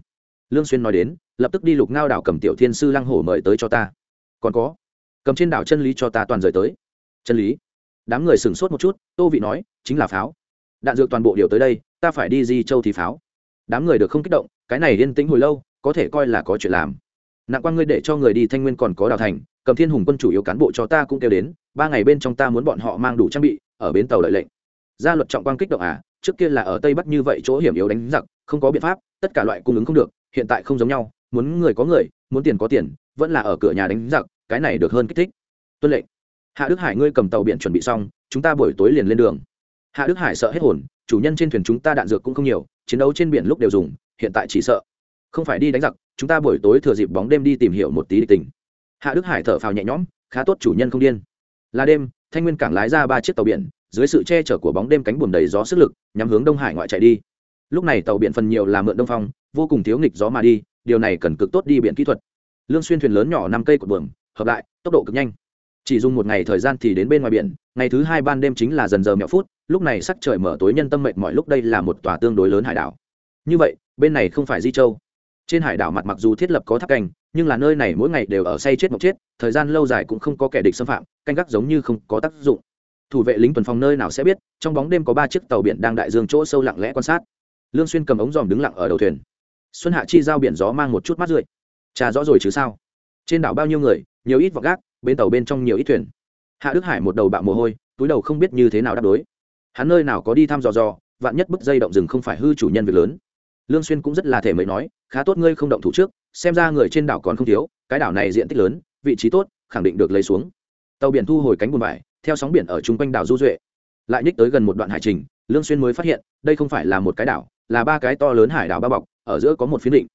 Lương xuyên nói đến, lập tức đi lục ngao đảo cầm tiểu thiên sư lăng hổ mời tới cho ta. Còn có, cầm trên đảo chân lý cho ta toàn rời tới. Chân lý? Đám người sừng sốt một chút, tô vị nói, chính là pháo đạn dược toàn bộ điều tới đây, ta phải đi di châu thì pháo. Đám người được không kích động, cái này yên tĩnh hồi lâu, có thể coi là có chuyện làm. Nặng quan ngươi để cho người đi thanh nguyên còn có đào thành, cầm thiên hùng quân chủ yếu cán bộ cho ta cũng kêu đến, ba ngày bên trong ta muốn bọn họ mang đủ trang bị, ở bến tàu lợi lệnh. Gia luật trọng quan kích động à trước kia là ở tây bắc như vậy chỗ hiểm yếu đánh giặc, không có biện pháp, tất cả loại cung ứng không được, hiện tại không giống nhau, muốn người có người, muốn tiền có tiền, vẫn là ở cửa nhà đánh giặc, cái này được hơn kích thích. Tuân lệnh. Hạ đức hải, ngươi cầm tàu biển chuẩn bị xong, chúng ta buổi tối liền lên đường hạ đức hải sợ hết hồn, chủ nhân trên thuyền chúng ta đạn dược cũng không nhiều, chiến đấu trên biển lúc đều dùng, hiện tại chỉ sợ. Không phải đi đánh giặc, chúng ta buổi tối thừa dịp bóng đêm đi tìm hiểu một tí địch tình. Hạ đức hải thở phào nhẹ nhõm, khá tốt chủ nhân không điên. Là đêm, thanh nguyên cảng lái ra ba chiếc tàu biển, dưới sự che chở của bóng đêm cánh buồm đầy gió sức lực, nhắm hướng đông hải ngoại chạy đi. Lúc này tàu biển phần nhiều là mượn đông phong, vô cùng thiếu nghịch gió mà đi, điều này cần cực tốt đi biển kỹ thuật. Lương xuyên thuyền lớn nhỏ năm cây của buồm, hợp lại, tốc độ cực nhanh. Chỉ dùng một ngày thời gian thì đến bên ngoài biển, ngày thứ hai ban đêm chính là dần giờ mẹo phút lúc này sắc trời mở tối nhân tâm mệt mọi lúc đây là một tòa tương đối lớn hải đảo. Như vậy, bên này không phải di châu. Trên hải đảo mặt mặc dù thiết lập có tháp canh, nhưng là nơi này mỗi ngày đều ở say chết mộc chết, thời gian lâu dài cũng không có kẻ địch xâm phạm, canh gác giống như không có tác dụng. Thủ vệ lính tuần phòng nơi nào sẽ biết, trong bóng đêm có ba chiếc tàu biển đang đại dương chỗ sâu lặng lẽ quan sát. Lương xuyên cầm ống dòm đứng lặng ở đầu thuyền. Xuân hạ chi giao biển gió mang một chút mát rượi. Trà rõ rồi chứ sao? Trên đảo bao nhiêu người, nhiều ít vọc gác bên tàu bên trong nhiều ít thuyền. Hạ đức hải một đầu bạo mồ hôi, túi đầu không biết như thế nào đáp đối hắn nơi nào có đi thăm dò dò, vạn nhất bức dây động rừng không phải hư chủ nhân việc lớn. Lương xuyên cũng rất là thể mới nói, khá tốt ngươi không động thủ trước, xem ra người trên đảo còn không thiếu, cái đảo này diện tích lớn, vị trí tốt, khẳng định được lấy xuống. Tàu biển thu hồi cánh buồn vải theo sóng biển ở trung quanh đảo du duệ. Lại nhích tới gần một đoạn hải trình, lương xuyên mới phát hiện, đây không phải là một cái đảo, là ba cái to lớn hải đảo bao bọc, ở giữa có một phiến định.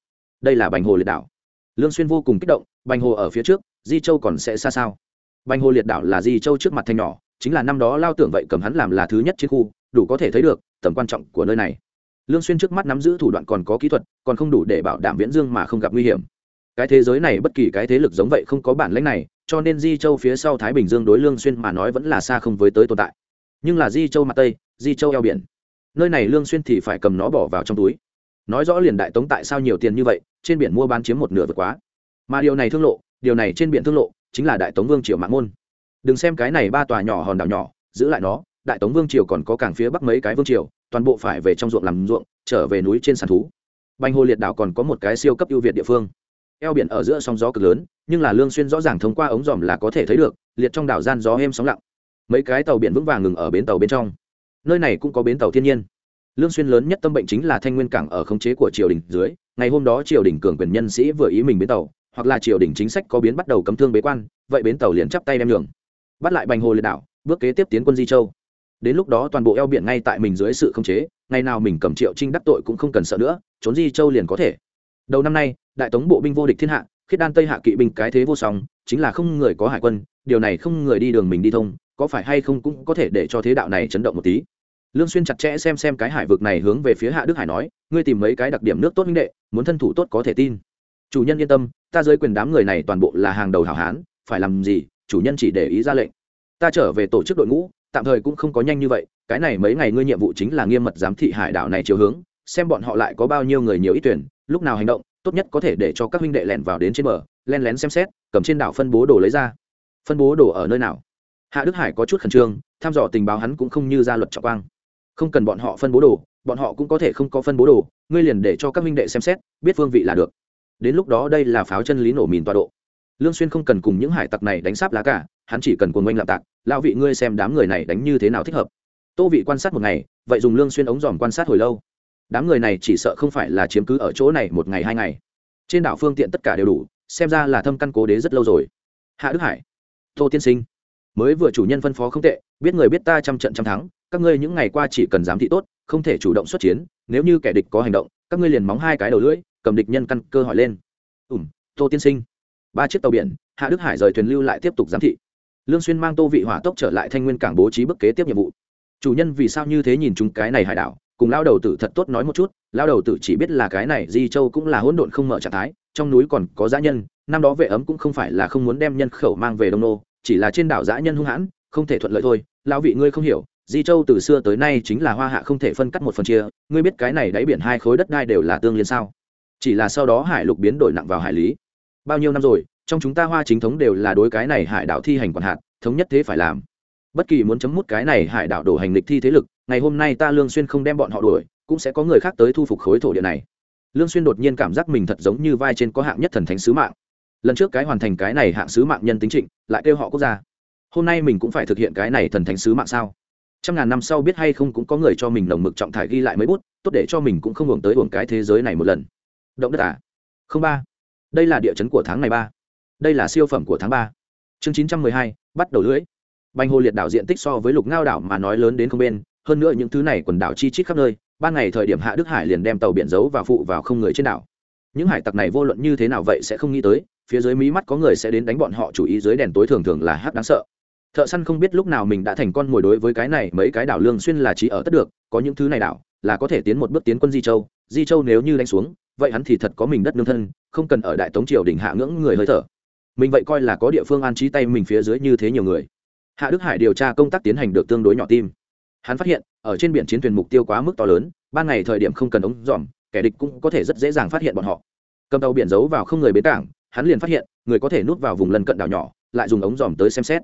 Đây là bành hồ liệt đảo. Lương xuyên vô cùng kích động, bành hồ ở phía trước, di châu còn sẽ xa sao? Bành hồ liệt đảo là di châu trước mặt thanh nhỏ chính là năm đó lao tưởng vậy cầm hắn làm là thứ nhất trên khu, đủ có thể thấy được tầm quan trọng của nơi này. Lương xuyên trước mắt nắm giữ thủ đoạn còn có kỹ thuật, còn không đủ để bảo đảm viễn dương mà không gặp nguy hiểm. Cái thế giới này bất kỳ cái thế lực giống vậy không có bản lĩnh này, cho nên di châu phía sau thái bình dương đối lương xuyên mà nói vẫn là xa không với tới tồn tại. Nhưng là di châu mặt tây, di châu eo biển. Nơi này lương xuyên thì phải cầm nó bỏ vào trong túi. Nói rõ liền đại tống tại sao nhiều tiền như vậy, trên biển mua bán chiếm một nửa vượt quá. Mà điều này thương lộ, điều này trên biển thương lộ, chính là đại tống vương triều mạng môn đừng xem cái này ba tòa nhỏ hòn đảo nhỏ, giữ lại nó, đại tống vương triều còn có cảng phía bắc mấy cái vương triều, toàn bộ phải về trong ruộng làm ruộng, trở về núi trên sàn thú. Banh hồ liệt đảo còn có một cái siêu cấp ưu việt địa phương. Eo biển ở giữa sóng gió cực lớn, nhưng là lương xuyên rõ ràng thông qua ống dòm là có thể thấy được, liệt trong đảo gian gió êm sóng lặng. Mấy cái tàu biển vững vàng ngừng ở bến tàu bên trong. Nơi này cũng có bến tàu thiên nhiên. Lương xuyên lớn nhất tâm bệnh chính là thanh nguyên cảng ở khống chế của triều đình dưới. Ngày hôm đó triều đình cường quyền nhân sĩ vừa ý mình bến tàu, hoặc là triều đình chính sách có biến bắt đầu cấm thương bế quan, vậy bến tàu liền chắp tay đem đường bắt lại bành hồ liệt đảo, bước kế tiếp tiến quân di châu. Đến lúc đó toàn bộ eo biển ngay tại mình dưới sự khống chế, ngày nào mình cầm triệu trinh đắc tội cũng không cần sợ nữa, trốn di châu liền có thể. Đầu năm nay, đại tống bộ binh vô địch thiên hạ, khiết đan tây hạ kỵ binh cái thế vô song, chính là không người có hải quân, điều này không người đi đường mình đi thông, có phải hay không cũng có thể để cho thế đạo này chấn động một tí. Lương xuyên chặt chẽ xem xem cái hải vực này hướng về phía hạ đức hải nói, ngươi tìm mấy cái đặc điểm nước tốt minh đệ, muốn thân thủ tốt có thể tin. Chủ nhân yên tâm, ta dưới quyền đám người này toàn bộ là hàng đầu hảo hán, phải làm gì chủ nhân chỉ để ý ra lệnh. Ta trở về tổ chức đội ngũ, tạm thời cũng không có nhanh như vậy, cái này mấy ngày ngươi nhiệm vụ chính là nghiêm mật giám thị hải đảo này chiều hướng, xem bọn họ lại có bao nhiêu người nhiều ít tuyển, lúc nào hành động, tốt nhất có thể để cho các huynh đệ lẻn vào đến trên bờ len lén xem xét, cầm trên đảo phân bố đồ lấy ra. Phân bố đồ ở nơi nào? Hạ đức hải có chút khẩn trương, thăm dò tình báo hắn cũng không như ra luật trọng quang. Không cần bọn họ phân bố đồ, bọn họ cũng có thể không có phân bố đồ, ngươi liền để cho các huynh đệ xem xét, biết phương vị là được. Đến lúc đó đây là pháo chân lý nổ mìn tọa độ lương xuyên không cần cùng những hải tặc này đánh sáp lá cả, hắn chỉ cần cuồng ngoanh lạm tạc, lão vị ngươi xem đám người này đánh như thế nào thích hợp. Tô vị quan sát một ngày, vậy dùng lương xuyên ống dòm quan sát hồi lâu. Đám người này chỉ sợ không phải là chiếm cứ ở chỗ này một ngày hai ngày. Trên đảo phương tiện tất cả đều đủ, xem ra là thâm căn cố đế rất lâu rồi. Hạ đức hải, tô tiên sinh, mới vừa chủ nhân phân phó không tệ, biết người biết ta trăm trận trăm thắng, các ngươi những ngày qua chỉ cần giám thị tốt, không thể chủ động xuất chiến, nếu như kẻ địch có hành động, các ngươi liền móng hai cái đầu lưỡi, cầm địch nhân căn cơ hỏi lên. Ủm tô tiên sinh ba chiếc tàu biển, hạ đức hải rời thuyền lưu lại tiếp tục giám thị. Lương xuyên mang tô vị hỏa tốc trở lại thanh nguyên cảng bố trí bức kế tiếp nhiệm vụ. Chủ nhân vì sao như thế nhìn chúng cái này hải đảo? Cùng lao đầu tử thật tốt nói một chút lao đầu tử chỉ biết là cái này di châu cũng là hỗn độn không mở trạng thái, trong núi còn có dã nhân, năm đó vệ ấm cũng không phải là không muốn đem nhân khẩu mang về đông nô, chỉ là trên đảo dã nhân hung hãn, không thể thuận lợi thôi, lão vị ngươi không hiểu, di châu từ xưa tới nay chính là hoa hạ không thể phân cắt một phần chia, ngươi biết cái này đáy biển hai khối đất đai đều là tương liên sao? Chỉ là sau đó hải lục biến đổi nặng vào hải lý bao nhiêu năm rồi, trong chúng ta hoa chính thống đều là đối cái này hải đảo thi hành quản hạt, thống nhất thế phải làm. Bất kỳ muốn chấm mút cái này hải đảo đổ hành lịch thi thế lực, ngày hôm nay ta lương xuyên không đem bọn họ đuổi, cũng sẽ có người khác tới thu phục khối thổ địa này. Lương xuyên đột nhiên cảm giác mình thật giống như vai trên có hạng nhất thần thánh sứ mạng. Lần trước cái hoàn thành cái này hạng sứ mạng nhân tính trịnh, lại kêu họ quốc gia. Hôm nay mình cũng phải thực hiện cái này thần thánh sứ mạng sao? Trăm ngàn năm sau biết hay không cũng có người cho mình nồng mực trọng thải ghi lại mấy bút, tốt để cho mình cũng không hưởng tới hưởng cái thế giới này một lần. Động đất à? Không ba đây là địa chấn của tháng này ba. Đây là siêu phẩm của tháng ba. Chương chín trăm mười hai, bắt đầu lưới bành hồ liệt đảo diện tích so với lục ngao đảo mà nói lớn đến không bên, hơn nữa những thứ này quần đảo chi chít khắp nơi, ban ngày thời điểm hạ đức hải liền đem tàu biển giấu và phụ vào không người trên đảo. Những hải tặc này vô luận như thế nào vậy sẽ không nghĩ tới, phía dưới mí mắt có người sẽ đến đánh bọn họ chủ ý dưới đèn tối thường thường là hát đáng sợ. Thợ săn không biết lúc nào mình đã thành con mồi đối với cái này, mấy cái đảo lương xuyên là chỉ ở tất được, có những thứ này đảo là có thể tiến một bước tiến quân di châu di châu nếu như đánh xuống, vậy hắn thì thật có mình đất nương thân không cần ở đại tống triều đỉnh hạ ngưỡng người hơi thở. Mình vậy coi là có địa phương an trí tay mình phía dưới như thế nhiều người. Hạ đức hải điều tra công tác tiến hành được tương đối nhỏ tim. Hắn phát hiện, ở trên biển chiến thuyền mục tiêu quá mức to lớn, ban ngày thời điểm không cần ống dòm, kẻ địch cũng có thể rất dễ dàng phát hiện bọn họ. Cầm tàu biển giấu vào không người bến cảng, hắn liền phát hiện, người có thể nuốt vào vùng lân cận đảo nhỏ, lại dùng ống dòm tới xem xét.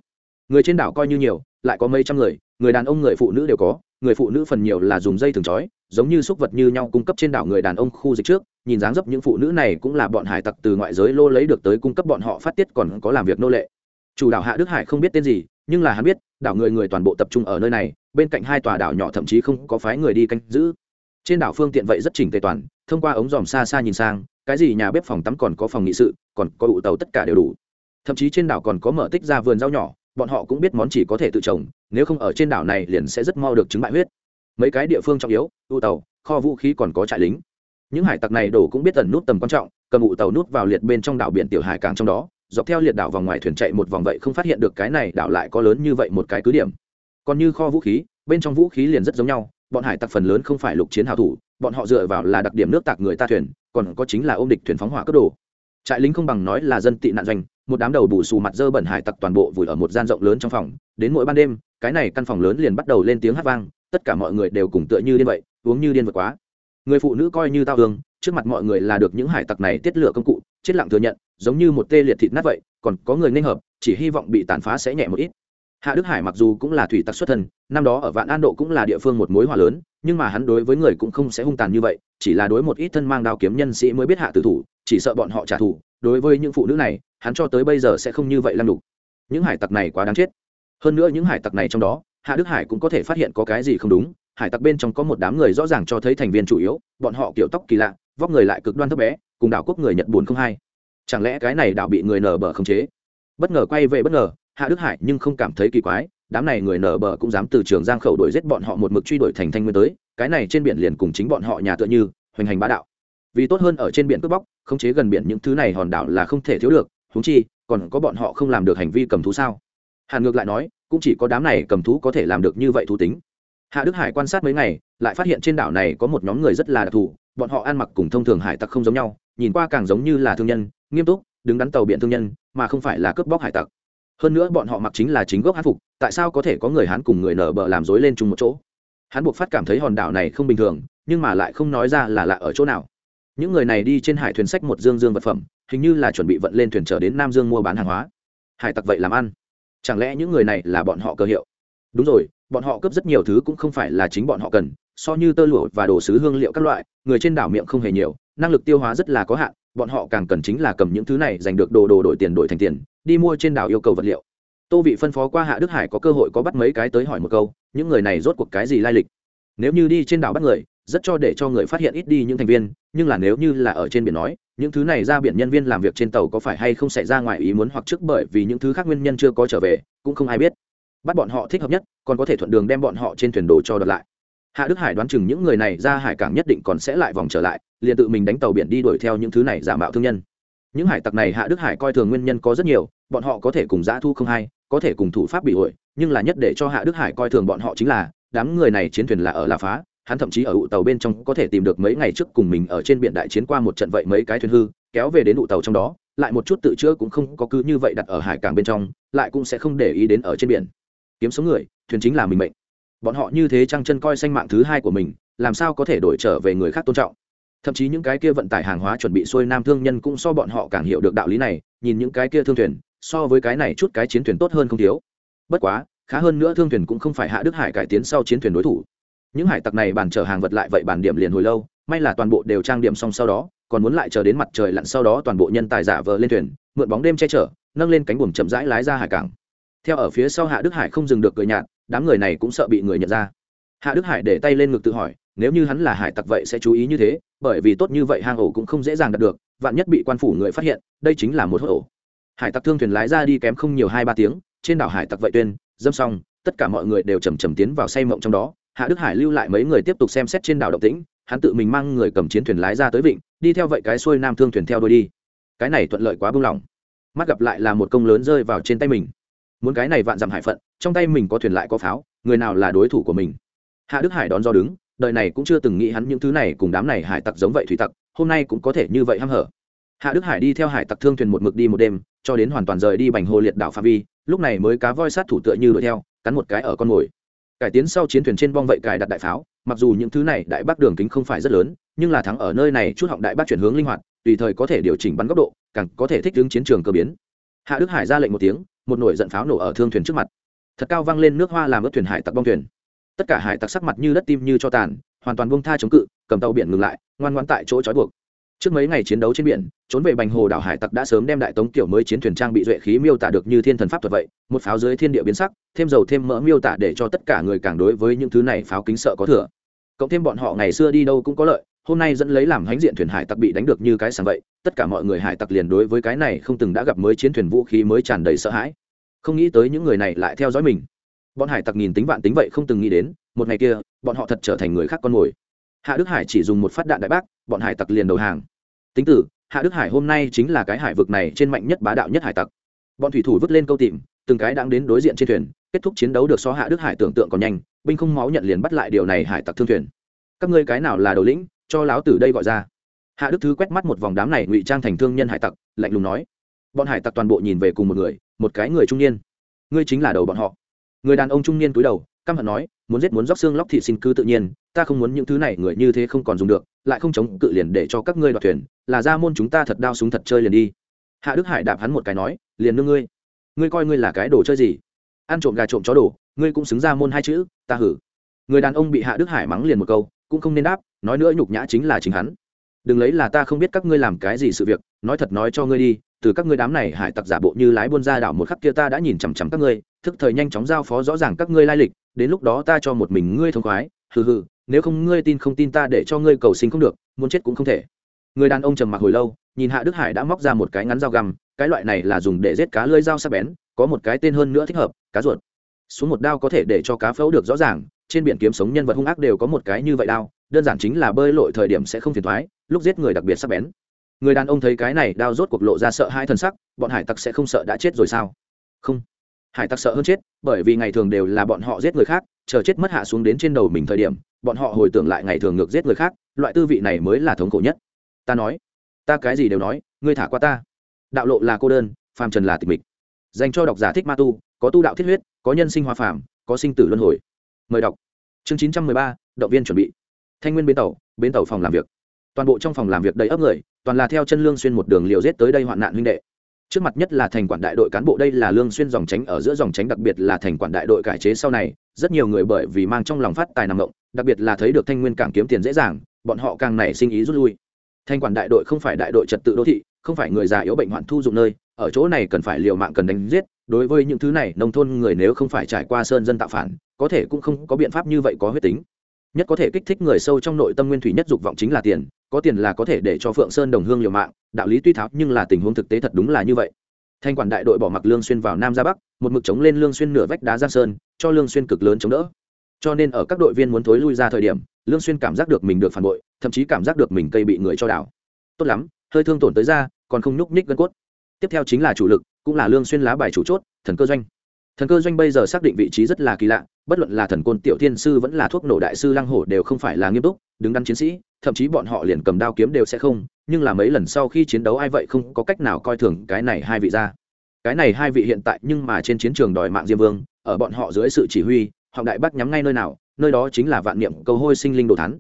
Người trên đảo coi như nhiều, lại có mấy trăm người người đàn ông người phụ nữ đều có, người phụ nữ phần nhiều là dùng dây thường trói giống như xúc vật như nhau cung cấp trên đảo người đàn ông khu dịch trước nhìn dáng dấp những phụ nữ này cũng là bọn hải tặc từ ngoại giới lô lấy được tới cung cấp bọn họ phát tiết còn có làm việc nô lệ. Chủ đảo hạ đức hải không biết tên gì, nhưng là hắn biết, đảo người người toàn bộ tập trung ở nơi này, bên cạnh hai tòa đảo nhỏ thậm chí không có phái người đi canh giữ. Trên đảo phương tiện vậy rất chỉnh tề toàn, thông qua ống dòm xa xa nhìn sang, cái gì nhà bếp phòng tắm còn có phòng nghị sự, còn có ụ tàu tất cả đều đủ. Thậm chí trên đảo còn có mở tích ra vườn rau nhỏ, bọn họ cũng biết món chỉ có thể tự trồng, nếu không ở trên đảo này liền sẽ rất mau được chứng bại huyết. Mấy cái địa phương trọng yếu, ụ tàu, kho vũ khí còn có trại lính những hải tặc này đổ cũng biết tần nút tầm quan trọng, cầm ụ tàu nút vào liệt bên trong đảo biển tiểu hải càng trong đó, dọc theo liệt đảo vòng ngoài thuyền chạy một vòng vậy không phát hiện được cái này đảo lại có lớn như vậy một cái cứ điểm. Còn như kho vũ khí, bên trong vũ khí liền rất giống nhau, bọn hải tặc phần lớn không phải lục chiến hào thủ, bọn họ dựa vào là đặc điểm nước tạc người ta thuyền, còn có chính là ôm địch thuyền phóng hỏa cất đồ. Trại lính không bằng nói là dân tị nạn doanh, một đám đầu bù xù mặt dơ bẩn hải tặc toàn bộ vùi ở một gian rộng lớn trong phòng, đến mỗi ban đêm, cái này căn phòng lớn liền bắt đầu lên tiếng hát vang, tất cả mọi người đều cùng tựa như điên vậy, uống như điên vượt quá người phụ nữ coi như tao hương, trước mặt mọi người là được những hải tặc này tiết lựa công cụ, chết lặng thừa nhận, giống như một tê liệt thịt nát vậy, còn có người nên hợp, chỉ hy vọng bị tàn phá sẽ nhẹ một ít. Hạ đức hải mặc dù cũng là thủy tặc xuất thân, năm đó ở vạn an độ cũng là địa phương một mối hòa lớn, nhưng mà hắn đối với người cũng không sẽ hung tàn như vậy, chỉ là đối một ít thân mang đao kiếm nhân sĩ mới biết hạ tử thủ, chỉ sợ bọn họ trả thù. Đối với những phụ nữ này, hắn cho tới bây giờ sẽ không như vậy lăng đục những hải tặc này quá đáng chết. Hơn nữa những hải tặc này trong đó, hạ đức hải cũng có thể phát hiện có cái gì không đúng hải tặc bên trong có một đám người rõ ràng cho thấy thành viên chủ yếu, bọn họ kiểu tóc kỳ lạ, vóc người lại cực đoan thấp bé, cùng đảo quốc người nhật buồn không hay chẳng lẽ cái này đảo bị người nở bờ khống chế? Bất ngờ quay về bất ngờ, hạ đức hải nhưng không cảm thấy kỳ quái, đám này người nở bờ cũng dám từ trường giang khẩu đuổi giết bọn họ một mực truy đuổi thành thanh nguyên tới, cái này trên biển liền cùng chính bọn họ nhà tựa như, hoành hành bá đạo. Vì tốt hơn ở trên biển cướp bóc, khống chế gần biển những thứ này hòn đảo là không thể thiếu được húng chi, còn có bọn họ không làm được hành vi cầm thú sao? Hàn ngược lại nói, cũng chỉ có đám này cầm thú có thể làm được như vậy thú tính hạ đức hải quan sát mấy ngày, lại phát hiện trên đảo này có một nhóm người rất là đặc thù, bọn họ ăn mặc cùng thông thường hải tặc không giống nhau, nhìn qua càng giống như là thương nhân, nghiêm túc, đứng đắn tàu biển thương nhân, mà không phải là cướp bóc hải tặc. Hơn nữa bọn họ mặc chính là chính gốc hán phục, tại sao có thể có người hán cùng người nở bờ làm dối lên chung một chỗ? Hắn buộc phát cảm thấy hòn đảo này không bình thường, nhưng mà lại không nói ra là lạ ở chỗ nào. Những người này đi trên hải thuyền sách một dương dương vật phẩm, hình như là chuẩn bị vận lên thuyền trở đến nam dương mua bán hàng hóa. Hải tặc vậy làm ăn. Chẳng lẽ những người này là bọn họ cơ hiệu? Đúng rồi bọn họ cướp rất nhiều thứ cũng không phải là chính bọn họ cần, so như tơ lụa và đồ sứ hương liệu các loại, người trên đảo miệng không hề nhiều, năng lực tiêu hóa rất là có hạn, bọn họ càng cần chính là cầm những thứ này giành được đồ đồ đổi tiền đổi thành tiền, đi mua trên đảo yêu cầu vật liệu. Tô vị phân phó qua hạ đức hải có cơ hội có bắt mấy cái tới hỏi một câu, những người này rốt cuộc cái gì lai lịch? Nếu như đi trên đảo bắt người, rất cho để cho người phát hiện ít đi những thành viên, nhưng là nếu như là ở trên biển nói, những thứ này ra biển nhân viên làm việc trên tàu có phải hay không xảy ra ngoài ý muốn hoặc trước bởi vì những thứ khác nguyên nhân chưa có trở về, cũng không ai biết bắt bọn họ thích hợp nhất, còn có thể thuận đường đem bọn họ trên thuyền đồ cho đợt lại. Hạ đức hải đoán chừng những người này ra hải cảng nhất định còn sẽ lại vòng trở lại, liền tự mình đánh tàu biển đi đuổi theo những thứ này giả mạo thương nhân. Những hải tặc này hạ đức hải coi thường nguyên nhân có rất nhiều, bọn họ có thể cùng giã thu không hay, có thể cùng thủ pháp bị ổi nhưng là nhất để cho hạ đức hải coi thường bọn họ chính là, đám người này chiến thuyền là ở là phá, hắn thậm chí ở ụ tàu bên trong có thể tìm được mấy ngày trước cùng mình ở trên biển đại chiến qua một trận vậy mấy cái thuyền hư, kéo về đến ụ tàu trong đó, lại một chút tự chữa cũng không có cứ như vậy đặt ở hải cảng bên trong, lại cũng sẽ không để ý đến ở trên biển kiếm số người, thuyền chính là mình mệnh. Bọn họ như thế trăng chân coi sanh mạng thứ hai của mình, làm sao có thể đổi trở về người khác tôn trọng? Thậm chí những cái kia vận tải hàng hóa chuẩn bị xuôi nam thương nhân cũng so bọn họ càng hiểu được đạo lý này, nhìn những cái kia thương thuyền, so với cái này chút cái chiến thuyền tốt hơn không thiếu. Bất quá, khá hơn nữa thương thuyền cũng không phải hạ đức hải cải tiến sau chiến thuyền đối thủ. Những hải tặc này bàn chở hàng vật lại vậy bản điểm liền hồi lâu, may là toàn bộ đều trang điểm xong sau đó, còn muốn lại chờ đến mặt trời lặn sau đó toàn bộ nhân tài giả vờ lên thuyền, mượn bóng đêm che chở, nâng lên cánh buồm chậm rãi lái ra hải cảng theo ở phía sau hạ đức hải không dừng được cười nhạt, đám người này cũng sợ bị người nhận ra. Hạ đức hải để tay lên ngực tự hỏi, nếu như hắn là hải tặc vậy sẽ chú ý như thế, bởi vì tốt như vậy hang ổ cũng không dễ dàng đạt được, vạn nhất bị quan phủ người phát hiện, đây chính là một hốt ổ. Hải tặc thương thuyền lái ra đi kém không nhiều hai ba tiếng, trên đảo hải tặc vậy tuyên, dâm xong, tất cả mọi người đều chầm chầm tiến vào say mộng trong đó. Hạ đức hải lưu lại mấy người tiếp tục xem xét trên đảo động tĩnh, hắn tự mình mang người cầm chiến thuyền lái ra tới vịnh, đi theo vậy cái xuôi nam thương thuyền theo đuôi đi. Cái này thuận lợi quá buông lỏng mắt gặp lại là một công lớn rơi vào trên tay mình muốn cái này vạn dặm hải phận, trong tay mình có thuyền lại có pháo, người nào là đối thủ của mình? Hạ đức hải đón do đứng, đời này cũng chưa từng nghĩ hắn những thứ này cùng đám này hải tặc giống vậy thủy tặc, hôm nay cũng có thể như vậy hăm hở. Hạ đức hải đi theo hải tặc thương thuyền một mực đi một đêm, cho đến hoàn toàn rời đi bành hồ liệt đảo pha vi, lúc này mới cá voi sát thủ tựa như đuổi theo, cắn một cái ở con mồi. Cải tiến sau chiến thuyền trên bong vậy cài đặt đại pháo, mặc dù những thứ này đại bác đường kính không phải rất lớn, nhưng là thắng ở nơi này chút họng đại bác chuyển hướng linh hoạt, tùy thời có thể điều chỉnh bắn góc độ, càng có thể thích ứng chiến trường cơ biến. Hạ đức hải ra lệnh một tiếng một nổi giận pháo nổ ở thương thuyền trước mặt. Thật cao văng lên nước hoa làm ướt thuyền hải tặc bong thuyền. Tất cả hải tặc sắc mặt như đất tim như cho tàn, hoàn toàn bông tha chống cự, cầm tàu biển ngừng lại, ngoan ngoan tại chỗ trói buộc. Trước mấy ngày chiến đấu trên biển, trốn về bành hồ đảo hải tặc đã sớm đem đại tống kiểu mới chiến thuyền trang bị duệ khí miêu tả được như thiên thần pháp thuật vậy, một pháo dưới thiên địa biến sắc, thêm dầu thêm mỡ miêu tả để cho tất cả người càng đối với những thứ này pháo kính sợ có thừa. Cộng thêm bọn họ ngày xưa đi đâu cũng có lợi hôm nay dẫn lấy làm hãnh diện thuyền hải tặc bị đánh được như cái sàng vậy, tất cả mọi người hải tặc liền đối với cái này không từng đã gặp mới chiến thuyền vũ khí mới tràn đầy sợ hãi. Không nghĩ tới những người này lại theo dõi mình. Bọn hải tặc nhìn tính vạn tính vậy không từng nghĩ đến, một ngày kia, bọn họ thật trở thành người khác con mồi. Hạ đức hải chỉ dùng một phát đạn đại bác, bọn hải tặc liền đầu hàng. Tính tử hạ đức hải hôm nay chính là cái hải vực này trên mạnh nhất bá đạo nhất hải tặc. Bọn thủy thủ vứt lên câu tìm, từng cái đang đến đối diện trên thuyền, kết thúc chiến đấu được so hạ đức hải tưởng tượng còn nhanh, binh không máu nhận liền bắt lại điều này hải tặc thương thuyền. Các ngươi cái nào là đầu lĩnh cho lão tử đây gọi ra. Hạ đức thứ quét mắt một vòng đám này ngụy trang thành thương nhân hải tặc, lạnh lùng nói. Bọn hải tặc toàn bộ nhìn về cùng một người, một cái người trung niên. Ngươi chính là đầu bọn họ. Người đàn ông trung niên túi đầu, căm hận nói, muốn giết muốn róc xương lóc thịt xin cứ tự nhiên, ta không muốn những thứ này, người như thế không còn dùng được, lại không chống cự liền để cho các ngươi đoạt thuyền, là ra môn chúng ta thật đao súng thật chơi liền đi. Hạ đức hải đạp hắn một cái nói, liền nương ngươi. Ngươi coi ngươi là cái đồ chơi gì? Ăn trộm gà trộm chó đồ, ngươi cũng xứng ra môn hai chữ, ta hử. Người đàn ông bị hạ đức hải mắng liền một câu, cũng không nên đáp nói nữa nhục nhã chính là chính hắn. Đừng lấy là ta không biết các ngươi làm cái gì sự việc, nói thật nói cho ngươi đi, từ các ngươi đám này hải tặc giả bộ như lái buôn ra đảo một khắc kia ta đã nhìn chằm chằm các ngươi, thức thời nhanh chóng giao phó rõ ràng các ngươi lai lịch, đến lúc đó ta cho một mình ngươi thông khoái, hừ hừ, nếu không ngươi tin không tin ta để cho ngươi cầu sinh không được, muốn chết cũng không thể. Người đàn ông trầm mặc hồi lâu, nhìn hạ đức hải đã móc ra một cái ngắn dao găm, cái loại này là dùng để giết cá lưới dao sắc bén, có một cái tên hơn nữa thích hợp, cá ruột. Xuống một đao có thể để cho cá phẫu được rõ ràng, trên biển kiếm sống nhân vật hung ác đều có một cái như vậy đao đơn giản chính là bơi lội thời điểm sẽ không phiền thoái, lúc giết người đặc biệt sắc bén. Người đàn ông thấy cái này đao rốt cuộc lộ ra sợ hai thân sắc, bọn hải tặc sẽ không sợ đã chết rồi sao? Không. Hải tặc sợ hơn chết, bởi vì ngày thường đều là bọn họ giết người khác, chờ chết mất hạ xuống đến trên đầu mình thời điểm, bọn họ hồi tưởng lại ngày thường ngược giết người khác, loại tư vị này mới là thống khổ nhất. Ta nói, ta cái gì đều nói, ngươi thả qua ta. Đạo lộ là cô đơn, phàm trần là tịch mịch. Dành cho độc giả thích ma tu, có tu đạo thiết huyết, có nhân sinh hoa phàm, có sinh tử luân hồi. Mời đọc. Chương chín trăm mười ba, động viên chuẩn bị thanh nguyên bến tàu bến tàu phòng làm việc. Toàn bộ trong phòng làm việc đầy ấp người, toàn là theo chân lương xuyên một đường liều giết tới đây hoạn nạn huynh đệ. Trước mặt nhất là thành quản đại đội cán bộ, đây là lương xuyên dòng tránh, ở giữa dòng tránh đặc biệt là thành quản đại đội cải chế sau này, rất nhiều người bởi vì mang trong lòng phát tài nằm động đặc biệt là thấy được thanh nguyên càng kiếm tiền dễ dàng, bọn họ càng nảy sinh ý rút lui. Thanh quản đại đội không phải đại đội trật tự đô thị, không phải người già yếu bệnh hoạn thu dụng nơi, ở chỗ này cần phải liều mạng cần đánh giết, đối với những thứ này nông thôn người nếu không phải trải qua sơn dân tạo phản, có thể cũng không có biện pháp như vậy có huyết tính nhất có thể kích thích người sâu trong nội tâm nguyên thủy nhất dục vọng chính là tiền, có tiền là có thể để cho phượng sơn đồng hương liều mạng, đạo lý tuy tháo nhưng là tình huống thực tế thật đúng là như vậy. Thanh quản đại đội bỏ mặc lương xuyên vào nam ra bắc, một mực chống lên lương xuyên nửa vách đá giang sơn, cho lương xuyên cực lớn chống đỡ. Cho nên ở các đội viên muốn thối lui ra thời điểm, lương xuyên cảm giác được mình được phản bội, thậm chí cảm giác được mình cây bị người cho đảo. Tốt lắm, hơi thương tổn tới ra còn không nhúc nhích gân cốt. Tiếp theo chính là chủ lực, cũng là lương xuyên lá bài chủ chốt, thần cơ doanh. Thần cơ doanh bây giờ xác định vị trí rất là kỳ lạ bất luận là thần côn tiểu thiên sư vẫn là thuốc nổ đại sư lăng hổ đều không phải là nghiêm túc, đứng đắn chiến sĩ, thậm chí bọn họ liền cầm đao kiếm đều sẽ không, nhưng là mấy lần sau khi chiến đấu ai vậy không có cách nào coi thường cái này hai vị ra. Cái này hai vị hiện tại nhưng mà trên chiến trường đòi mạng diêm vương, ở bọn họ dưới sự chỉ huy họ đại bắc nhắm ngay nơi nào, nơi đó chính là vạn niệm cầu hôi sinh linh đồ thắn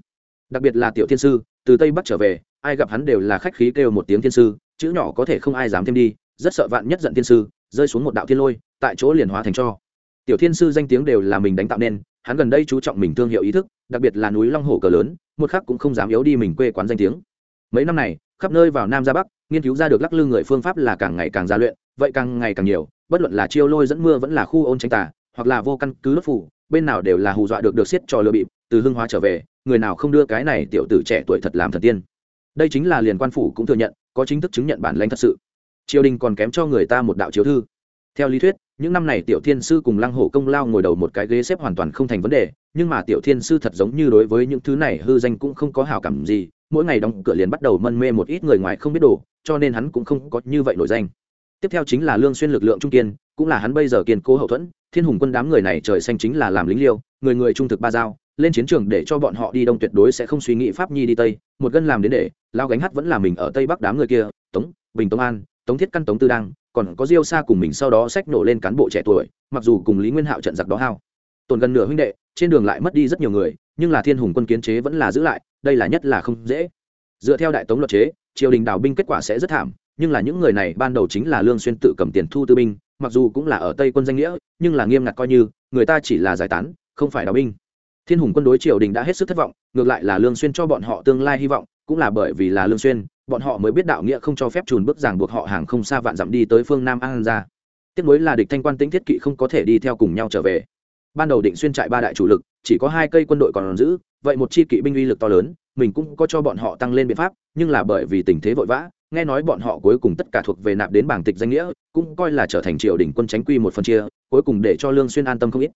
đặc biệt là tiểu thiên sư, từ tây bắc trở về, ai gặp hắn đều là khách khí kêu một tiếng thiên sư, chữ nhỏ có thể không ai dám thêm đi, rất sợ vạn nhất giận thiên sư, rơi xuống một đạo thiên lôi, tại chỗ liền hóa thành cho tiểu thiên sư danh tiếng đều là mình đánh tạo nên, hắn gần đây chú trọng mình thương hiệu ý thức, đặc biệt là núi long hổ cờ lớn, một khắc cũng không dám yếu đi mình quê quán danh tiếng. Mấy năm này, khắp nơi vào nam ra bắc, nghiên cứu ra được lắc lư người phương pháp là càng ngày càng gia luyện, vậy càng ngày càng nhiều, bất luận là chiêu lôi dẫn mưa vẫn là khu ôn tranh tà, hoặc là vô căn cứ lớp phủ, bên nào đều là hù dọa được được siết trò lừa bịp, từ hưng hóa trở về, người nào không đưa cái này tiểu tử trẻ tuổi thật làm thần tiên. Đây chính là liền quan phủ cũng thừa nhận, có chính thức chứng nhận bản lãnh thật sự. Triều đình còn kém cho người ta một đạo chiếu thư. Theo lý thuyết những năm này tiểu thiên sư cùng lăng hổ công lao ngồi đầu một cái ghế xếp hoàn toàn không thành vấn đề, nhưng mà tiểu thiên sư thật giống như đối với những thứ này hư danh cũng không có hào cảm gì, mỗi ngày đóng cửa liền bắt đầu mân mê một ít người ngoài không biết đồ, cho nên hắn cũng không có như vậy nổi danh. Tiếp theo chính là lương xuyên lực lượng trung kiên, cũng là hắn bây giờ kiên cố hậu thuẫn, thiên hùng quân đám người này trời xanh chính là làm lính liêu, người người trung thực ba giao, lên chiến trường để cho bọn họ đi đông tuyệt đối sẽ không suy nghĩ pháp nhi đi tây, một gân làm đến để, lao gánh hát vẫn là mình ở tây bắc đám người kia, tống, bình tống an, tống thiết căn tống tư đăng còn có diêu xa cùng mình sau đó sách nổ lên cán bộ trẻ tuổi, mặc dù cùng lý nguyên hạo trận giặc đó hao. Tồn gần nửa huynh đệ, trên đường lại mất đi rất nhiều người, nhưng là thiên hùng quân kiến chế vẫn là giữ lại, đây là nhất là không dễ. Dựa theo đại tống luật chế, triều đình đào binh kết quả sẽ rất thảm, nhưng là những người này ban đầu chính là lương xuyên tự cầm tiền thu tư binh, mặc dù cũng là ở tây quân danh nghĩa, nhưng là nghiêm ngặt coi như, người ta chỉ là giải tán, không phải đào binh. Thiên hùng quân đối triều đình đã hết sức thất vọng, ngược lại là lương xuyên cho bọn họ tương lai hy vọng, cũng là bởi vì là lương xuyên bọn họ mới biết đạo nghĩa không cho phép trùn bước ràng buộc họ hàng không xa vạn dặm đi tới phương nam an ra tiếp nối là địch thanh quan tính thiết kỵ không có thể đi theo cùng nhau trở về. Ban đầu định xuyên trại ba đại chủ lực, chỉ có hai cây quân đội còn giữ, vậy một chi kỵ binh uy lực to lớn, mình cũng có cho bọn họ tăng lên biện pháp, nhưng là bởi vì tình thế vội vã, nghe nói bọn họ cuối cùng tất cả thuộc về nạp đến bảng tịch danh nghĩa, cũng coi là trở thành triều đình quân tránh quy một phần chia, cuối cùng để cho lương xuyên an tâm không ít.